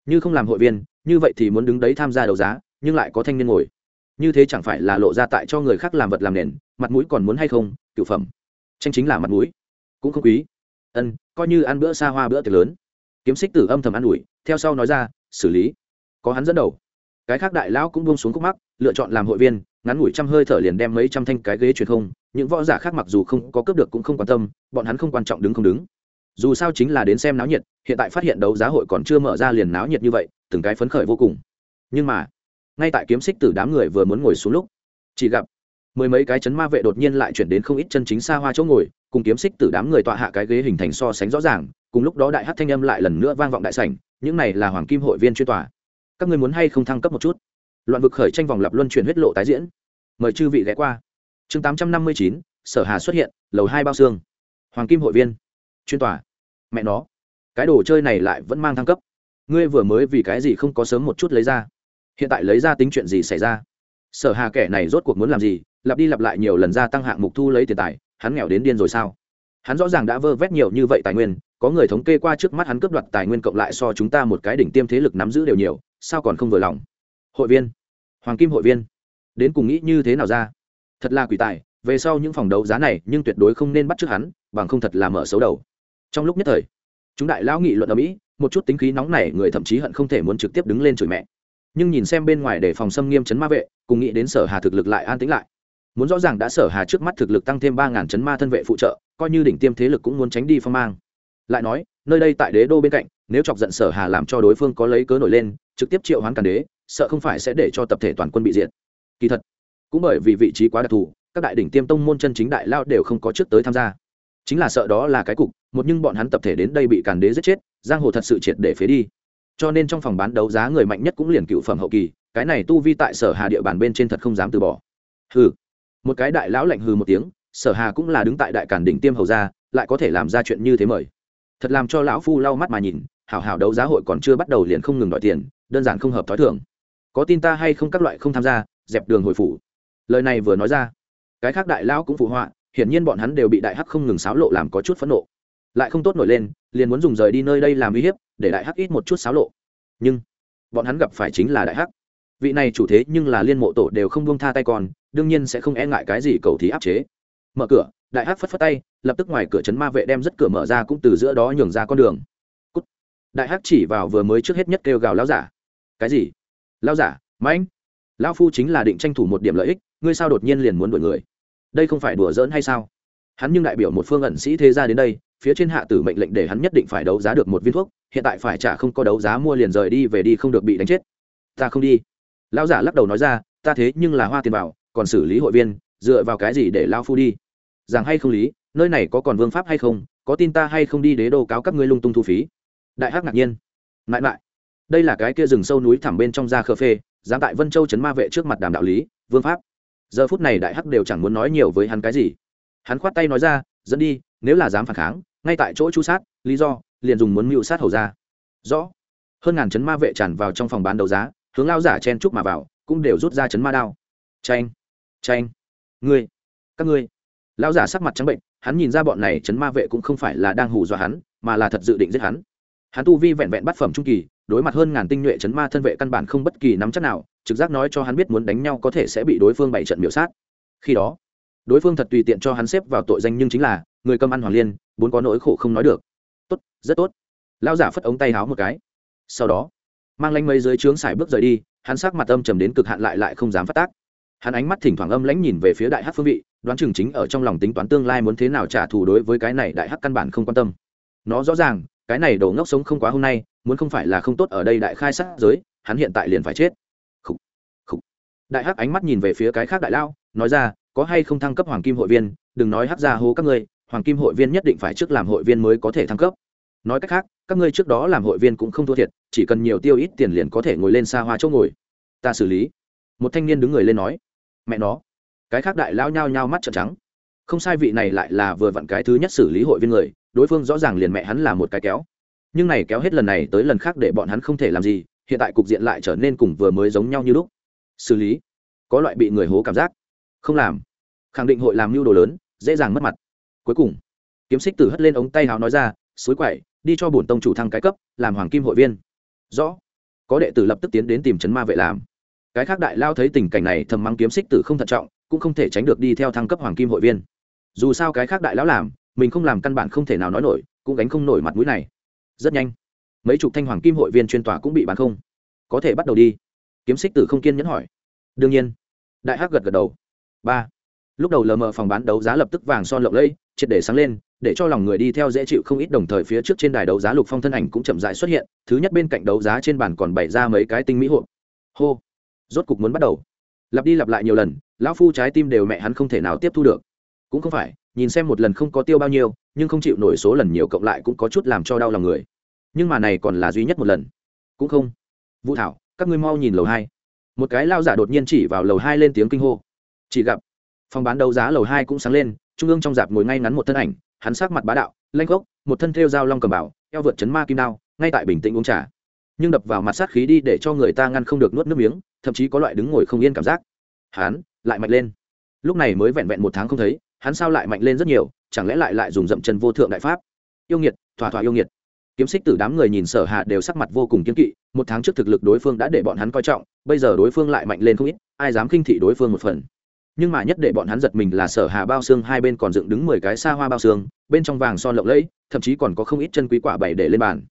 Như không làm hội viên, như vậy thì muốn đứng đấy tham gia đấu giá, nhưng lại có thanh niên ngồi. Như thế chẳng phải là lộ ra tại cho người khác làm vật làm nền, mặt mũi còn muốn hay không? Cựu phẩm. Tranh chính là mặt mũi. Cũng không quý. Ân, coi như ăn bữa xa hoa bữa tiệc lớn. Kiếm xích tử âm thầm ăn ủi, theo sau nói ra, xử lý có hắn dẫn đầu. Cái khác đại lão cũng buông xuống khúc mắc, lựa chọn làm hội viên, ngắn ngủi trăm hơi thở liền đem mấy trăm thanh cái ghế truyền không, những võ giả khác mặc dù không có cướp được cũng không quan tâm, bọn hắn không quan trọng đứng không đứng. Dù sao chính là đến xem náo nhiệt, hiện tại phát hiện đấu giá hội còn chưa mở ra liền náo nhiệt như vậy, từng cái phấn khởi vô cùng. Nhưng mà, ngay tại kiếm xích tử đám người vừa muốn ngồi xuống lúc, chỉ gặp mười mấy cái chấn ma vệ đột nhiên lại chuyển đến không ít chân chính xa hoa chỗ ngồi, cùng kiếm xích tử đám người tọa hạ cái ghế hình thành so sánh rõ ràng, cùng lúc đó đại hát thanh âm lại lần nữa vang vọng đại sảnh, những này là hoàng kim hội viên chuyên tòa các người muốn hay không thăng cấp một chút? Loạn vực khởi tranh vòng lập luân chuyển huyết lộ tái diễn. Mời chư vị ghé qua. Chương tám trăm năm mươi chín, sở hà xuất hiện, lầu hai bao xương. Hoàng kim hội viên. Chuyên tòa. Mẹ nó. Cái đồ chơi này lại vẫn mang thăng cấp. Ngươi vừa mới vì cái gì không có sớm một chút lấy ra? Hiện tại lấy ra tính chuyện gì xảy ra? Sở hà kẻ này rốt cuộc muốn làm gì? Lặp đi lặp lại nhiều lần ra tăng hạng mục thu lấy tiền tài, hắn nghèo đến điên rồi sao? Hắn rõ ràng đã vơ vét nhiều như vậy tài nguyên, có người thống kê qua trước mắt hắn cướp đoạt tài nguyên cộng lại so chúng ta một cái đỉnh tiêm thế lực nắm giữ đều nhiều sao còn không vừa lòng? Hội viên. Hoàng kim hội viên. Đến cùng nghĩ như thế nào ra? Thật là quỷ tài, về sau những phòng đấu giá này nhưng tuyệt đối không nên bắt trước hắn, bằng không thật là mở xấu đầu. Trong lúc nhất thời, chúng đại lão nghị luận ở mỹ, một chút tính khí nóng này người thậm chí hận không thể muốn trực tiếp đứng lên chửi mẹ. Nhưng nhìn xem bên ngoài để phòng xâm nghiêm chấn ma vệ, cùng nghĩ đến sở hà thực lực lại an tĩnh lại. Muốn rõ ràng đã sở hà trước mắt thực lực tăng thêm ba ngàn chấn ma thân vệ phụ trợ, coi như đỉnh tiêm thế lực cũng muốn tránh đi phong mang. Lại nói, nơi đây tại đế đô bên cạnh, nếu chọc giận sở hà làm cho đối phương có lấy cớ nổi lên trực tiếp triệu hoán càn đế, sợ không phải sẽ để cho tập thể toàn quân bị diệt. Kỳ thật, cũng bởi vì vị trí quá đặc thù, các đại đỉnh tiêm tông môn chân chính đại lao đều không có trước tới tham gia. Chính là sợ đó là cái cục, một nhưng bọn hắn tập thể đến đây bị càn đế giết chết, giang hồ thật sự triệt để phế đi. Cho nên trong phòng bán đấu giá người mạnh nhất cũng liền cựu phẩm hậu kỳ, cái này tu vi tại sở hà địa bàn bên trên thật không dám từ bỏ. Hừ. Một cái đại lão lạnh hừ một tiếng, sở hà cũng là đứng tại đại cản đỉnh tiêm hầu ra lại có thể làm ra chuyện như thế mời. Thật làm cho lão phu lau mắt mà nhìn hảo hảo đấu giá hội còn chưa bắt đầu liền không ngừng đòi tiền, đơn giản không hợp thói thường. Có tin ta hay không các loại không tham gia, dẹp đường hồi phủ. Lời này vừa nói ra, cái khác đại lão cũng phụ họa, hiển nhiên bọn hắn đều bị đại hắc không ngừng xáo lộ làm có chút phẫn nộ. Lại không tốt nổi lên, liền muốn dùng rời đi nơi đây làm uy hiếp, để đại hắc ít một chút xáo lộ. Nhưng, bọn hắn gặp phải chính là đại hắc. Vị này chủ thế nhưng là liên mộ tổ đều không buông tha tay còn, đương nhiên sẽ không e ngại cái gì cầu thí áp chế. Mở cửa, đại hắc phất phất tay, lập tức ngoài cửa trấn ma vệ đem rất cửa mở ra cũng từ giữa đó nhường ra con đường đại hắc chỉ vào vừa mới trước hết nhất kêu gào lao giả. Cái gì? Lao giả, mãnh. Lao phu chính là định tranh thủ một điểm lợi ích, ngươi sao đột nhiên liền muốn đuổi người? Đây không phải đùa giỡn hay sao? Hắn nhưng đại biểu một phương ẩn sĩ thế ra đến đây, phía trên hạ tử mệnh lệnh để hắn nhất định phải đấu giá được một viên thuốc, hiện tại phải trả không có đấu giá mua liền rời đi về đi không được bị đánh chết. Ta không đi. Lão giả lắc đầu nói ra, ta thế nhưng là hoa tiền bảo còn xử lý hội viên, dựa vào cái gì để lao phu đi? Rằng hay không lý, nơi này có còn vương pháp hay không, có tin ta hay không đi đế đô cáo các ngươi lung tung thu phí đại hắc ngạc nhiên. Mãi mãi, đây là cái kia rừng sâu núi thẳm bên trong da khờ phê, dám tại vân châu trấn ma vệ trước mặt đàm đạo lý, vương pháp. Giờ phút này đại hắc đều chẳng muốn nói nhiều với hắn cái gì. Hắn khoát tay nói ra, dẫn đi, nếu là dám phản kháng, ngay tại chỗ chu sát, lý do, liền dùng muốn mưu sát hầu ra. Rõ. Hơn ngàn chấn ma vệ tràn vào trong phòng bán đấu giá, hướng lao giả chen chúc mà vào, cũng đều rút ra chấn ma đao. Tranh tranh ngươi, các ngươi. Lao giả sắc mặt trắng bệnh, hắn nhìn ra bọn này chấn ma vệ cũng không phải là đang hù dọa hắn, mà là thật dự định giết hắn hắn tu vi vẹn vẹn bát phẩm trung kỳ, đối mặt hơn ngàn tinh nhuệ chấn ma thân vệ căn bản không bất kỳ nắm chắc nào, trực giác nói cho hắn biết muốn đánh nhau có thể sẽ bị đối phương bảy trận miểu sát. Khi đó, đối phương thật tùy tiện cho hắn xếp vào tội danh nhưng chính là, người cầm ăn hoàng liên, bốn có nỗi khổ không nói được. Tốt, rất tốt. Lao giả phất ống tay háo một cái. Sau đó, mang lanh mây dưới trướng xài bước rời đi, hắn sắc mặt âm trầm đến cực hạn lại lại không dám phát tác. Hắn ánh mắt thỉnh thoảng âm lãnh nhìn về phía đại hát phương vị, đoán chừng chính ở trong lòng tính toán tương lai muốn thế nào trả thù đối với cái này đại hắc căn bản không quan tâm. Nó rõ ràng cái này đồ ngốc sống không quá hôm nay muốn không phải là không tốt ở đây đại khai sát giới hắn hiện tại liền phải chết. Khủ, khủ. đại hắc ánh mắt nhìn về phía cái khác đại lao nói ra có hay không thăng cấp hoàng kim hội viên đừng nói hắc ra hố các ngươi hoàng kim hội viên nhất định phải trước làm hội viên mới có thể thăng cấp. Nói cách khác các ngươi trước đó làm hội viên cũng không thua thiệt chỉ cần nhiều tiêu ít tiền liền có thể ngồi lên xa hoa chỗ ngồi. Ta xử lý. Một thanh niên đứng người lên nói. Mẹ nó. Cái khác đại lao nhao nhao mắt trợn trắng không sai vị này lại là vừa vặn cái thứ nhất xử lý hội viên người, đối phương rõ ràng liền mẹ hắn là một cái kéo. Nhưng này kéo hết lần này tới lần khác để bọn hắn không thể làm gì, hiện tại cục diện lại trở nên cùng vừa mới giống nhau như lúc. Xử lý. Có loại bị người hố cảm giác. Không làm. Khẳng định hội làm mưu đồ lớn, dễ dàng mất mặt. Cuối cùng, kiếm xích tử hất lên ống tay hào nói ra, suối quậy, đi cho bổn tông chủ thăng cái cấp, làm hoàng kim hội viên. Rõ. Có đệ tử lập tức tiến đến tìm trấn ma vệ làm. Cái khác đại lao thấy tình cảnh này thầm mắng kiếm xích tử không thận trọng, cũng không thể tránh được đi theo thăng cấp hoàng kim hội viên dù sao cái khác đại lão làm, mình không làm căn bản không thể nào nói nổi, cũng gánh không nổi mặt mũi này. Rất nhanh, mấy chục thanh hoàng kim hội viên chuyên tòa cũng bị bán không. Có thể bắt đầu đi. Kiếm xích tử không kiên nhẫn hỏi. Đương nhiên, đại hắc gật gật đầu. Ba. Lúc đầu lờ mờ phòng bán đấu giá lập tức vàng son lộng lẫy, triệt để sáng lên, để cho lòng người đi theo dễ chịu không ít đồng thời phía trước trên đài đấu giá lục phong thân ảnh cũng chậm rãi xuất hiện, thứ nhất bên cạnh đấu giá trên bàn còn bày ra mấy cái tinh mỹ hộp. Hô. Rốt cục muốn bắt đầu. Lặp đi lặp lại nhiều lần, lão phu trái tim đều mẹ hắn không thể nào tiếp thu được cũng không phải, nhìn xem một lần không có tiêu bao nhiêu, nhưng không chịu nổi số lần nhiều cộng lại cũng có chút làm cho đau lòng người. Nhưng mà này còn là duy nhất một lần. Cũng không. Vũ thảo, các ngươi mau nhìn lầu hai. Một cái lao giả đột nhiên chỉ vào lầu hai lên tiếng kinh hô. Chỉ gặp, phòng bán đấu giá lầu hai cũng sáng lên, trung ương trong dạp ngồi ngay ngắn một thân ảnh, hắn sắc mặt bá đạo, lanh gốc, một thân thêu dao long cầm bảo, eo vượt chấn ma kim đao, ngay tại bình tĩnh uống trà. Nhưng đập vào mặt sát khí đi để cho người ta ngăn không được nuốt nước miếng, thậm chí có loại đứng ngồi không yên cảm giác. Hắn lại mạnh lên. Lúc này mới vẹn vẹn một tháng không thấy hắn sao lại mạnh lên rất nhiều, chẳng lẽ lại lại dùng dậm chân vô thượng đại pháp? Yêu nghiệt, thỏa thỏa yêu nghiệt. Kiếm xích tử đám người nhìn sở hạ đều sắc mặt vô cùng kiếm kỵ, một tháng trước thực lực đối phương đã để bọn hắn coi trọng, bây giờ đối phương lại mạnh lên không ít, ai dám khinh thị đối phương một phần. Nhưng mà nhất để bọn hắn giật mình là sở hà bao xương hai bên còn dựng đứng mười cái xa hoa bao xương, bên trong vàng son lộng lẫy, thậm chí còn có không ít chân quý quả bày để lên bàn.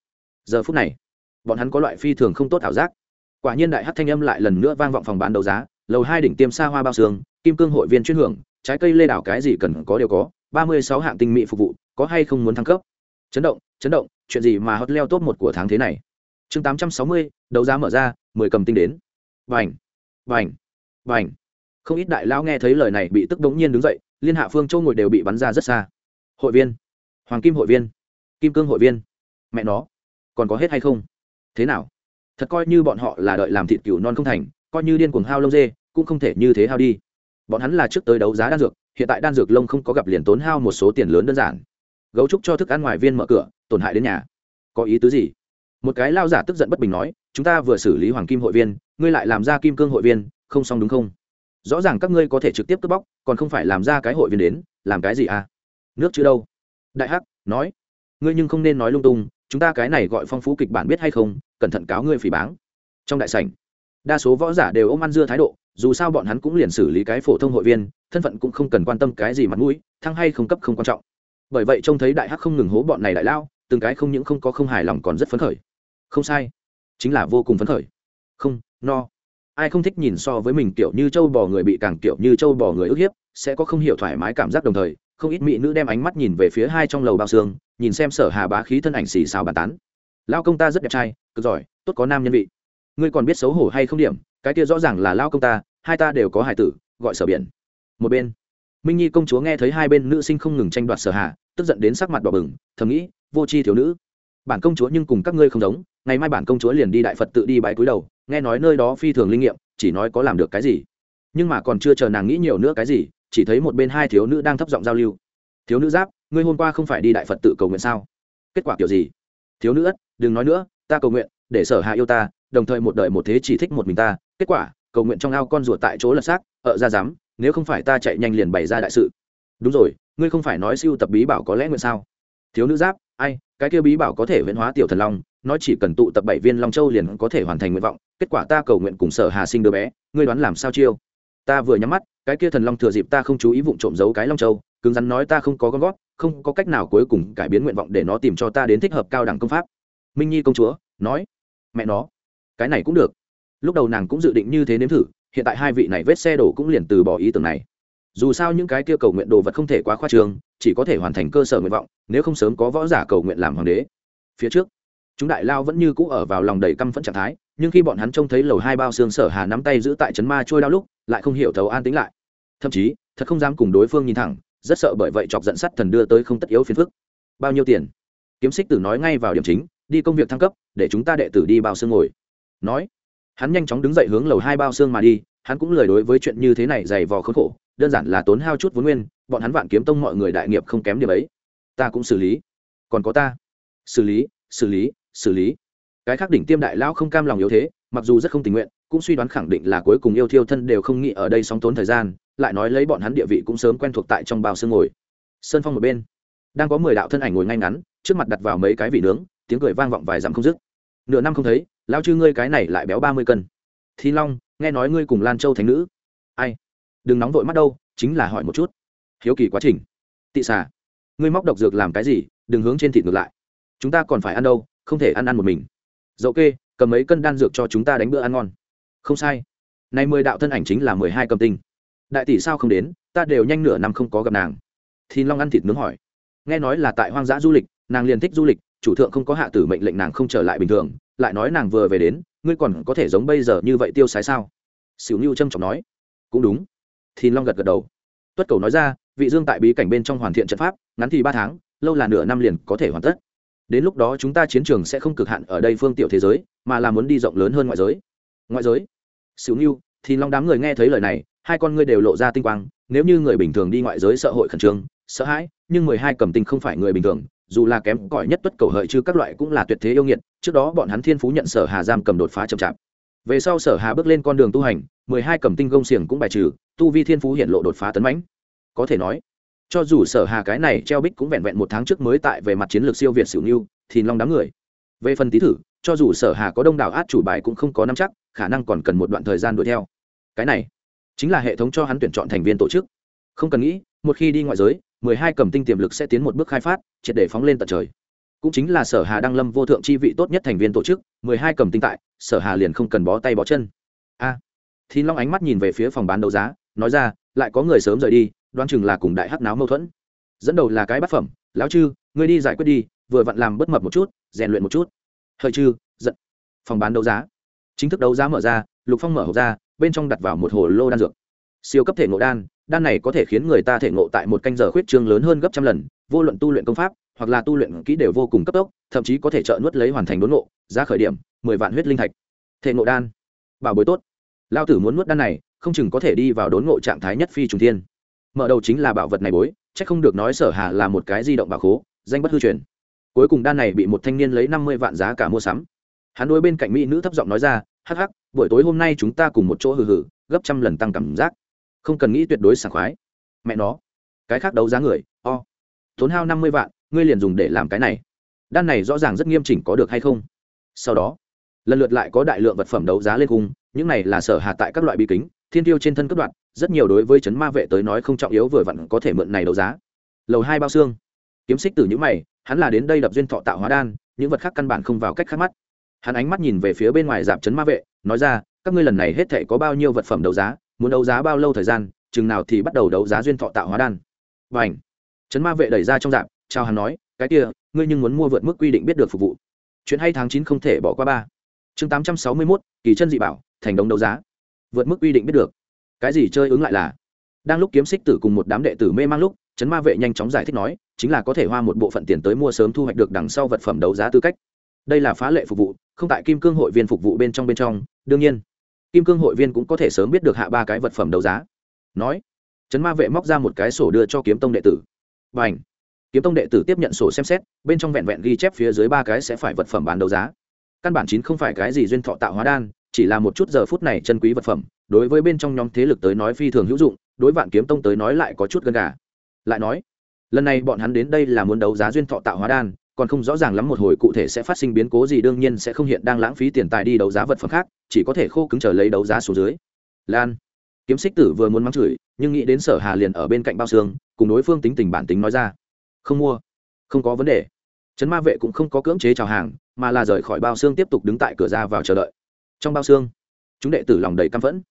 Giờ phút này, bọn hắn có loại phi thường không tốt ảo giác. Quả nhiên đại hát thanh âm lại lần nữa vang vọng phòng bán đấu giá, lầu hai đỉnh tiêm xa hoa bao xương, kim cương hội viên chuyên hưởng trái cây lê đảo cái gì cần có đều có, ba mươi sáu hạng tinh mỹ phục vụ, có hay không muốn thăng cấp? Chấn động chấn động, chuyện gì mà hot leo top một của tháng thế này? Chương tám trăm sáu mươi, đấu giá mở ra, mười cầm tinh đến. Vành vành vành không ít đại lão nghe thấy lời này bị tức đống nhiên đứng dậy, liên hạ phương, châu ngồi đều bị bắn ra rất xa. Hội viên, hoàng kim hội viên, kim cương hội viên. Mẹ nó, còn có hết hay không? Thế nào? Thật coi như bọn họ là đợi làm thịt cừu non không thành, coi như điên cuồng hao lông dê, cũng không thể như thế hao đi bọn hắn là trước tới đấu giá đan dược, hiện tại đan dược lông không có gặp liền tốn hao một số tiền lớn đơn giản. Gấu trúc cho thức ăn ngoài viên mở cửa, tổn hại đến nhà. Có ý tứ gì? Một cái lao giả tức giận bất bình nói, chúng ta vừa xử lý hoàng kim hội viên, ngươi lại làm ra kim cương hội viên, không xong đúng không? Rõ ràng các ngươi có thể trực tiếp cướp bóc, còn không phải làm ra cái hội viên đến, làm cái gì à? Nước chứ đâu? Đại hắc nói, ngươi nhưng không nên nói lung tung, chúng ta cái này gọi phong phú kịch bản biết hay không, cẩn thận cáo ngươi phỉ báng. Trong đại sảnh đa số võ giả đều ôm ăn dưa thái độ, dù sao bọn hắn cũng liền xử lý cái phổ thông hội viên, thân phận cũng không cần quan tâm cái gì mặt mũi, thăng hay không cấp không quan trọng. Bởi vậy trông thấy đại hắc không ngừng hố bọn này đại lao, từng cái không những không có không hài lòng còn rất phấn khởi. Không sai, chính là vô cùng phấn khởi. Không, no. Ai không thích nhìn so với mình kiểu như châu bò người bị càng kiểu như châu bò người ức hiếp, sẽ có không hiểu thoải mái cảm giác đồng thời, không ít mỹ nữ đem ánh mắt nhìn về phía hai trong lầu bao xương, nhìn xem sở hà bá khí thân ảnh xì xào bàn tán. Lao công ta rất đẹp trai, cực giỏi, tốt có nam nhân vị ngươi còn biết xấu hổ hay không điểm, cái kia rõ ràng là lao công ta, hai ta đều có hải tử, gọi sở biển. Một bên, minh nhi công chúa nghe thấy hai bên nữ sinh không ngừng tranh đoạt sở hà, tức giận đến sắc mặt đỏ bừng, thầm nghĩ, vô tri thiếu nữ, bản công chúa nhưng cùng các ngươi không giống, ngày mai bản công chúa liền đi đại phật tự đi bái cúi đầu, nghe nói nơi đó phi thường linh nghiệm, chỉ nói có làm được cái gì. Nhưng mà còn chưa chờ nàng nghĩ nhiều nữa cái gì, chỉ thấy một bên hai thiếu nữ đang thấp giọng giao lưu. Thiếu nữ giáp, ngươi hôm qua không phải đi đại phật tự cầu nguyện sao? Kết quả kiểu gì? Thiếu nữ ất, đừng nói nữa, ta cầu nguyện, để sở hạ yêu ta đồng thời một đời một thế chỉ thích một mình ta, kết quả, cầu nguyện trong ao con ruột tại chỗ lật xác ợ ra dám, nếu không phải ta chạy nhanh liền bày ra đại sự. Đúng rồi, ngươi không phải nói siêu tập bí bảo có lẽ nguyện sao? Thiếu nữ giáp, ai, cái kia bí bảo có thể viễn hóa tiểu thần long, nó chỉ cần tụ tập bảy viên long châu liền có thể hoàn thành nguyện vọng, kết quả ta cầu nguyện cùng sở hà sinh đứa bé, ngươi đoán làm sao chiêu? Ta vừa nhắm mắt, cái kia thần long thừa dịp ta không chú ý vụng trộm giấu cái long châu, cứng rắn nói ta không có con gót, không có cách nào cuối cùng cải biến nguyện vọng để nó tìm cho ta đến thích hợp cao đẳng công pháp. Minh nhi công chúa, nói, mẹ nó cái này cũng được. Lúc đầu nàng cũng dự định như thế nếm thử, hiện tại hai vị này vết xe đổ cũng liền từ bỏ ý tưởng này. Dù sao những cái kia cầu nguyện đồ vật không thể quá khoa trương, chỉ có thể hoàn thành cơ sở nguyện vọng, nếu không sớm có võ giả cầu nguyện làm hoàng đế. Phía trước, chúng đại lao vẫn như cũ ở vào lòng đầy căm phẫn trạng thái, nhưng khi bọn hắn trông thấy lầu hai bao xương sở hà nắm tay giữ tại trấn ma trôi đau lúc, lại không hiểu thấu an tính lại. Thậm chí, thật không dám cùng đối phương nhìn thẳng, rất sợ bởi vậy chọc giận sắt thần đưa tới không tất yếu phiền phức. Bao nhiêu tiền? Kiếm xích tử nói ngay vào điểm chính, đi công việc thăng cấp, để chúng ta đệ tử đi bao xương ngồi nói. Hắn nhanh chóng đứng dậy hướng lầu hai bao xương mà đi, hắn cũng lời đối với chuyện như thế này dày vò khốn khổ, đơn giản là tốn hao chút vốn nguyên, bọn hắn vạn kiếm tông mọi người đại nghiệp không kém điểm ấy. Ta cũng xử lý. Còn có ta. Xử lý xử lý xử lý. Cái khác đỉnh tiêm đại lão không cam lòng yếu thế, mặc dù rất không tình nguyện, cũng suy đoán khẳng định là cuối cùng yêu thiêu thân đều không nghĩ ở đây sóng tốn thời gian, lại nói lấy bọn hắn địa vị cũng sớm quen thuộc tại trong bao xương ngồi. Sơn phong một bên. Đang có mười đạo thân ảnh ngồi ngay ngắn, trước mặt đặt vào mấy cái vị nướng, tiếng cười vang vọng vài dặm không dứt. Nửa năm không thấy lao chư ngươi cái này lại béo ba mươi cân. Thi long, nghe nói ngươi cùng lan châu thánh nữ. Ai? Đừng nóng vội mắt đâu, chính là hỏi một chút. Hiếu kỳ quá trình. Tị xà, ngươi móc độc dược làm cái gì, đừng hướng trên thịt ngược lại. Chúng ta còn phải ăn đâu, không thể ăn ăn một mình. Dậu kê, cầm mấy cân đan dược cho chúng ta đánh bữa ăn ngon. Không sai. Nay mười đạo thân ảnh chính là mười hai cầm tinh. Đại tỷ sao không đến, ta đều nhanh nửa năm không có gặp nàng. Thì long ăn thịt nướng hỏi. Nghe nói là tại hoang dã du lịch, nàng liền thích du lịch chủ thượng không có hạ tử mệnh lệnh nàng không trở lại bình thường, lại nói nàng vừa về đến, ngươi còn có thể giống bây giờ như vậy tiêu sái sao? Xỉu nhu trâm trọng nói. Cũng đúng. Thì long gật gật đầu. Tuất cầu nói ra, vị dương tại bí cảnh bên trong hoàn thiện trận pháp, ngắn thì ba tháng, lâu là nửa năm liền có thể hoàn tất. Đến lúc đó chúng ta chiến trường sẽ không cực hạn ở đây phương tiểu thế giới, mà là muốn đi rộng lớn hơn ngoại giới. Ngoại giới? Xỉu nhu thì long đám người nghe thấy lời này, hai con ngươi đều lộ ra tinh quang, nếu như người bình thường đi ngoại giới sợ hội khẩn trương, sợ hãi, nhưng mười hai cầm tinh không phải người bình thường dù là kém cỏi nhất tuất cầu hợi chứ các loại cũng là tuyệt thế yêu nghiệt, trước đó bọn hắn thiên phú nhận sở hà giam cầm đột phá chậm chạp. Về sau sở hà bước lên con đường tu hành, mười hai cầm tinh gông xiềng cũng bài trừ, tu vi thiên phú hiện lộ đột phá tấn mãnh. Có thể nói, cho dù sở hà cái này treo bích cũng vẹn vẹn một tháng trước mới tại về mặt chiến lược siêu việt xỉu nhiêu thì long đám người. Về phần tí thử, cho dù sở hà có đông đảo át chủ bài cũng không có nắm chắc, khả năng còn cần một đoạn thời gian đuổi theo. Cái này chính là hệ thống cho hắn tuyển chọn thành viên tổ chức. Không cần nghĩ, một khi đi ngoại giới mười hai cầm tinh tiềm lực sẽ tiến một bước khai phát triệt để phóng lên tận trời. Cũng chính là sở hà đang lâm vô thượng chi vị tốt nhất thành viên tổ chức mười hai cầm tinh tại sở hà liền không cần bó tay bó chân. A. À, thì long ánh mắt nhìn về phía phòng bán đấu giá nói ra lại có người sớm rời đi đoán chừng là cùng đại hắc náo mâu thuẫn. Dẫn đầu là cái bát phẩm lão chư ngươi đi giải quyết đi vừa vặn làm bất mập một chút rèn luyện một chút. Hơi chư giận. Phòng bán đấu giá. Chính thức đấu giá mở ra lục phong mở hộp ra bên trong đặt vào một hồ lô đan dược siêu cấp thể ngộ đan đan này có thể khiến người ta thể ngộ tại một canh giờ khuyết trương lớn hơn gấp trăm lần, vô luận tu luyện công pháp, hoặc là tu luyện kỹ đều vô cùng cấp tốc, thậm chí có thể trợ nuốt lấy hoàn thành đốn ngộ, giá khởi điểm, mười vạn huyết linh thạch. Thể ngộ đan. Bảo bối tốt. Lao tử muốn nuốt đan này, không chừng có thể đi vào đốn ngộ trạng thái nhất phi trùng thiên. Mở đầu chính là bảo vật này bối c h ắ c không được nói sở hà là một cái di động bảo khố, danh bất hư truyền. Cuối cùng đan này bị một thanh niên lấy năm mươi vạn giá cả mua sắm. Hắn đối bên cạnh mỹ nữ thấp giọng nói ra, hắc hắc, buổi tối hôm nay chúng ta cùng một chỗ hừ hừ, gấp trăm lần tăng cảm giác không cần nghĩ tuyệt đối sảng khoái. Mẹ nó, cái khác đấu giá người, o. Tốn hao năm mươi vạn, ngươi liền dùng để làm cái này. Đan này rõ ràng rất nghiêm chỉnh có được hay không? Sau đó, lần lượt lại có đại lượng vật phẩm đấu giá lên cung, những này là sở hạ tại các loại bí kính, thiên tiêu trên thân cấp đoạn rất nhiều đối với chấn ma vệ tới nói không trọng yếu vừa vặn có thể mượn này đấu giá. Lầu hai bao xương. Kiếm xích từ những mày, hắn là đến đây đập duyên thọ tạo hóa đan, những vật khác căn bản không vào cách khác mắt. Hắn ánh mắt nhìn về phía bên ngoài dạp chấn ma vệ, nói ra, các ngươi lần này hết thể có bao nhiêu vật phẩm đấu giá? Muốn đấu giá bao lâu thời gian, chừng nào thì bắt đầu đấu giá duyên thọ tạo hóa đan. Và ảnh chấn ma vệ đẩy ra trong dạp, chào hắn nói, cái kia, ngươi nhưng muốn mua vượt mức quy định biết được phục vụ. Chuyện hay tháng chín không thể bỏ qua ba. Chương tám trăm sáu mươi mốt, kỳ chân dị bảo, thành đống đấu giá. Vượt mức quy định biết được. Cái gì chơi ứng lại là? Đang lúc kiếm xích tử cùng một đám đệ tử mê mang lúc chấn ma vệ nhanh chóng giải thích nói, chính là có thể hoa một bộ phận tiền tới mua sớm thu hoạch được đằng sau vật phẩm đấu giá tư cách. Đây là phá lệ phục vụ, không tại kim cương hội viên phục vụ bên trong bên trong, đương nhiên kim cương hội viên cũng có thể sớm biết được hạ ba cái vật phẩm đấu giá. Nói, Trấn ma vệ móc ra một cái sổ đưa cho kiếm tông đệ tử. B à n h kiếm tông đệ tử tiếp nhận sổ xem xét, bên trong vẹn vẹn ghi chép phía dưới ba cái sẽ phải vật phẩm bán đấu giá. Căn bản chín không phải cái gì duyên thọ tạo hóa đan, chỉ là một chút giờ phút này chân quý vật phẩm, đối với bên trong nhóm thế lực tới nói phi thường hữu dụng, đối vạn kiếm tông tới nói lại có chút gần gà. Lại nói, lần này bọn hắn đến đây là muốn đấu giá duyên thọ tạo hóa đan còn không rõ ràng lắm một hồi cụ thể sẽ phát sinh biến cố gì, đương nhiên sẽ không hiện đang lãng phí tiền tài đi đấu giá vật phẩm khác, chỉ có thể khô cứng chờ lấy đấu giá số dưới. Lan, kiếm xích tử vừa muốn mắng chửi, nhưng nghĩ đến sở hà liền ở bên cạnh bao xương, cùng đối phương tính tình bản tính nói ra. Không mua, không có vấn đề. Trấn ma vệ cũng không có cưỡng chế chào hàng, mà là rời khỏi bao xương tiếp tục đứng tại cửa ra vào chờ đợi. Trong bao xương, chúng đệ tử lòng đầy căm phẫn.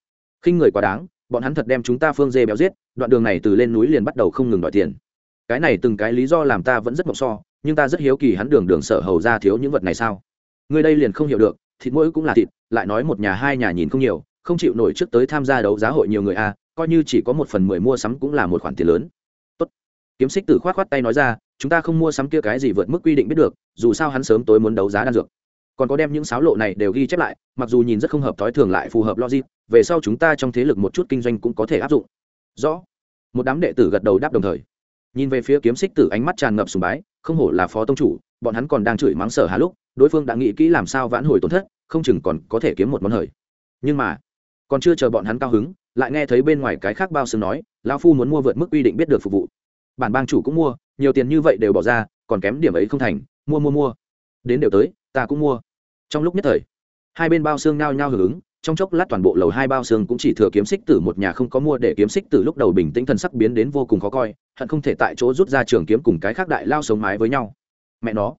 Khinh người quá đáng, bọn hắn thật đem chúng ta phương dê béo giết, đoạn đường này từ lên núi liền bắt đầu không ngừng đòi tiền. Cái này từng cái lý do làm ta vẫn rất mộng so nhưng ta rất hiếu kỳ hắn đường đường sở hầu ra thiếu những vật này sao? Người đây liền không hiểu được, thịt mỗi cũng là thịt, lại nói một nhà hai nhà nhìn không nhiều, không chịu nổi trước tới tham gia đấu giá hội nhiều người a coi như chỉ có một phần mười mua sắm cũng là một khoản tiền lớn. Tốt. Kiếm xích tử khoát khoát tay nói ra, chúng ta không mua sắm kia cái gì vượt mức quy định biết được, dù sao hắn sớm tối muốn đấu giá đan dược. Còn có đem những sáo lộ này đều ghi chép lại, mặc dù nhìn rất không hợp thói thường lại phù hợp logic, về sau chúng ta trong thế lực một chút kinh doanh cũng có thể áp dụng. Rõ. Một đám đệ tử gật đầu đáp đồng thời. Nhìn về phía kiếm xích tử ánh mắt tràn ngập sùng bái không hổ là phó tông chủ, bọn hắn còn đang chửi mắng sở hà lúc, đối phương đã nghĩ kỹ làm sao vãn hồi tổn thất, không chừng còn có thể kiếm một món hời. Nhưng mà, còn chưa chờ bọn hắn cao hứng, lại nghe thấy bên ngoài cái khác bao xương nói, lão phu muốn mua vượt mức quy định biết được phục vụ. Bản bang chủ cũng mua, nhiều tiền như vậy đều bỏ ra, còn kém điểm ấy không thành, mua mua mua. Đến đều tới, ta cũng mua. Trong lúc nhất thời, hai bên bao xương nao nhao hưởng ứng trong chốc lát toàn bộ lầu hai bao xương cũng chỉ thừa kiếm xích tử một nhà không có mua để kiếm xích tử lúc đầu bình tĩnh thần sắc biến đến vô cùng khó coi, hận không thể tại chỗ rút ra trường kiếm cùng cái khác đại lao sống mái với nhau. Mẹ nó,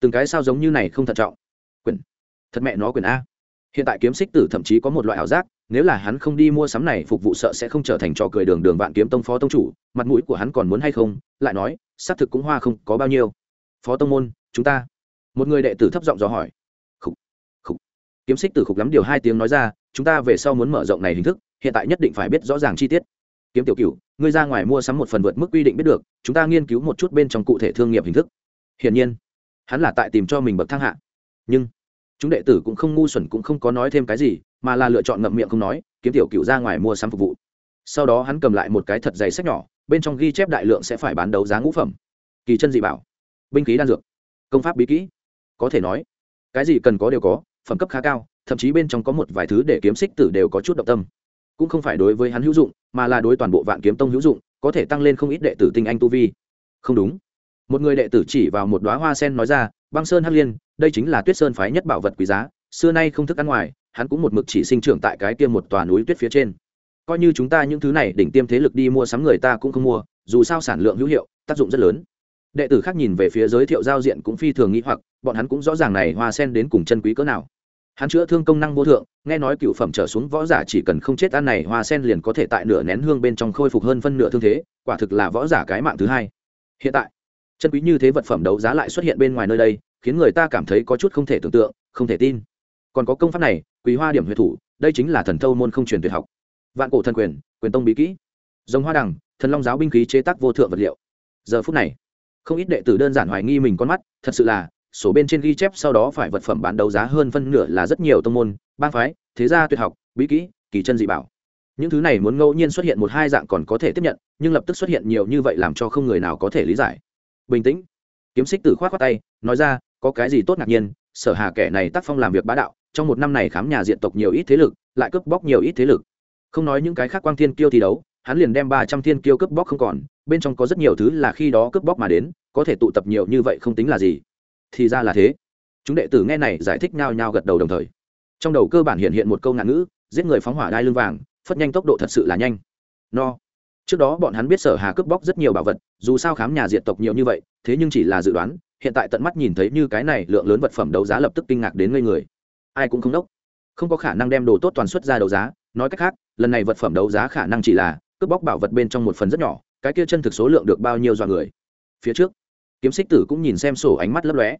từng cái sao giống như này không thận trọng. Quyền, thật mẹ nó quyền a. Hiện tại kiếm xích tử thậm chí có một loại ảo giác, nếu là hắn không đi mua sắm này phục vụ sợ sẽ không trở thành trò cười đường đường vạn kiếm tông phó tông chủ, mặt mũi của hắn còn muốn hay không, lại nói, xác thực cũng hoa không có bao nhiêu. Phó tông môn, chúng ta. Một người đệ tử thấp giọng dò hỏi kiếm xích tử khục lắm điều hai tiếng nói ra, chúng ta về sau muốn mở rộng này hình thức, hiện tại nhất định phải biết rõ ràng chi tiết. Kiếm tiểu cửu, ngươi ra ngoài mua sắm một phần vượt mức quy định biết được, chúng ta nghiên cứu một chút bên trong cụ thể thương nghiệp hình thức. Hiển nhiên, hắn là tại tìm cho mình bậc thang hạ. Nhưng, chúng đệ tử cũng không ngu xuẩn cũng không có nói thêm cái gì, mà là lựa chọn ngậm miệng không nói, kiếm tiểu cựu ra ngoài mua sắm phục vụ. Sau đó hắn cầm lại một cái thật dày sách nhỏ, bên trong ghi chép đại lượng sẽ phải bán đấu giá ngũ phẩm. Kỳ chân dị bảo, binh khí đan dược, công pháp bí kỹ. Có thể nói, cái gì cần có đều có phẩm cấp khá cao, thậm chí bên trong có một vài thứ để kiếm xích tử đều có chút động tâm. Cũng không phải đối với hắn hữu dụng, mà là đối toàn bộ vạn kiếm tông hữu dụng, có thể tăng lên không ít đệ tử tinh anh tu vi. Không đúng. Một người đệ tử chỉ vào một đoá hoa sen nói ra, băng sơn hắc liên, đây chính là tuyết sơn phái nhất bảo vật quý giá, xưa nay không thức ăn ngoài, hắn cũng một mực chỉ sinh trưởng tại cái kia một tòa núi tuyết phía trên. Coi như chúng ta những thứ này đỉnh tiêm thế lực đi mua sắm người ta cũng không mua, dù sao sản lượng hữu hiệu, tác dụng rất lớn. Đệ tử khác nhìn về phía giới thiệu giao diện cũng phi thường nghĩ hoặc, bọn hắn cũng rõ ràng này hoa sen đến cùng chân quý cỡ nào hắn chữa thương công năng vô thượng, nghe nói cựu phẩm trở xuống võ giả chỉ cần không chết ăn này hoa sen liền có thể tại nửa nén hương bên trong khôi phục hơn phân nửa thương thế, quả thực là võ giả cái mạng thứ hai. Hiện tại, chân quý như thế vật phẩm đấu giá lại xuất hiện bên ngoài nơi đây, khiến người ta cảm thấy có chút không thể tưởng tượng, không thể tin. Còn có công pháp này quý hoa điểm huyệt thủ, đây chính là thần thâu môn không truyền tuyệt học. Vạn cổ thần quyền quyền tông bí kỹ. Giống hoa đằng, thần long giáo binh khí chế tác vô thượng vật liệu. Giờ phút này, không ít đệ tử đơn giản hoài nghi mình con mắt, thật sự là sổ bên trên ghi chép sau đó phải vật phẩm bán đấu giá hơn phân nửa là rất nhiều tông môn, bang phái, thế gia tuyệt học, bí kỹ, kỳ chân dị bảo. Những thứ này muốn ngẫu nhiên xuất hiện một hai dạng còn có thể tiếp nhận, nhưng lập tức xuất hiện nhiều như vậy làm cho không người nào có thể lý giải. Bình tĩnh. Kiếm xích tử khoát khoát tay, nói ra, có cái gì tốt ngạc nhiên? Sở hà kẻ này tác phong làm việc bá đạo, trong một năm này khám nhà diện tộc nhiều ít thế lực, lại cướp bóc nhiều ít thế lực. Không nói những cái khác quang thiên kiêu thi đấu, hắn liền đem ba trăm thiên kiêu cướp bóc không còn, bên trong có rất nhiều thứ là khi đó cướp bóc mà đến, có thể tụ tập nhiều như vậy không tính là gì thì ra là thế. Chúng đệ tử nghe này giải thích nhao nhao gật đầu đồng thời. Trong đầu cơ bản hiện hiện một câu ngạn ngữ, giết người phóng hỏa đai lưng vàng, phất nhanh tốc độ thật sự là nhanh. No. Trước đó bọn hắn biết sở hà cướp bóc rất nhiều bảo vật, dù sao khám nhà diệt tộc nhiều như vậy, thế nhưng chỉ là dự đoán, hiện tại tận mắt nhìn thấy như cái này lượng lớn vật phẩm đấu giá lập tức kinh ngạc đến ngây người. Ai cũng không đốc không có khả năng đem đồ tốt toàn xuất ra đấu giá, nói cách khác, lần này vật phẩm đấu giá khả năng chỉ là cướp bóc bảo vật bên trong một phần rất nhỏ, cái kia chân thực số lượng được bao nhiêu dọa người. Phía trước kiếm xích tử cũng nhìn xem sổ ánh mắt lấp lóe.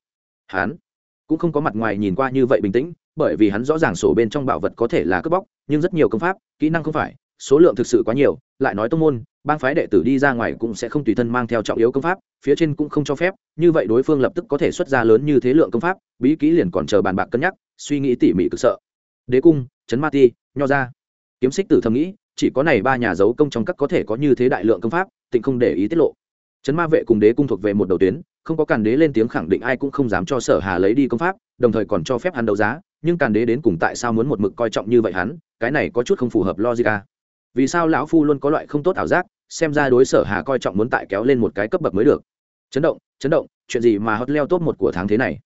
Hắn cũng không có mặt ngoài nhìn qua như vậy bình tĩnh, bởi vì hắn rõ ràng sổ bên trong bảo vật có thể là cướp bóc, nhưng rất nhiều công pháp, kỹ năng không phải, số lượng thực sự quá nhiều, lại nói tông môn, bang phái đệ tử đi ra ngoài cũng sẽ không tùy thân mang theo trọng yếu công pháp, phía trên cũng không cho phép, như vậy đối phương lập tức có thể xuất ra lớn như thế lượng công pháp, bí kỹ liền còn chờ bàn bạc cân nhắc, suy nghĩ tỉ mỉ cực sợ. Đế cung trấn ma ti, nho ra kiếm xích tử thầm nghĩ, chỉ có này ba nhà giấu công trong các có thể có như thế đại lượng công pháp, tịnh không để ý tiết lộ trấn ma vệ cùng đế cung thuộc về một đầu tuyến, không có càn đế lên tiếng khẳng định ai cũng không dám cho sở hà lấy đi công pháp, đồng thời còn cho phép hắn đấu giá, nhưng càn đế đến cùng tại sao muốn một mực coi trọng như vậy hắn, cái này có chút không phù hợp logica à. vì sao lão phu luôn có loại không tốt ảo giác, xem ra đối sở hà coi trọng muốn tại kéo lên một cái cấp bậc mới được. Chấn động chấn động, chuyện gì mà hot leo top một của tháng thế này?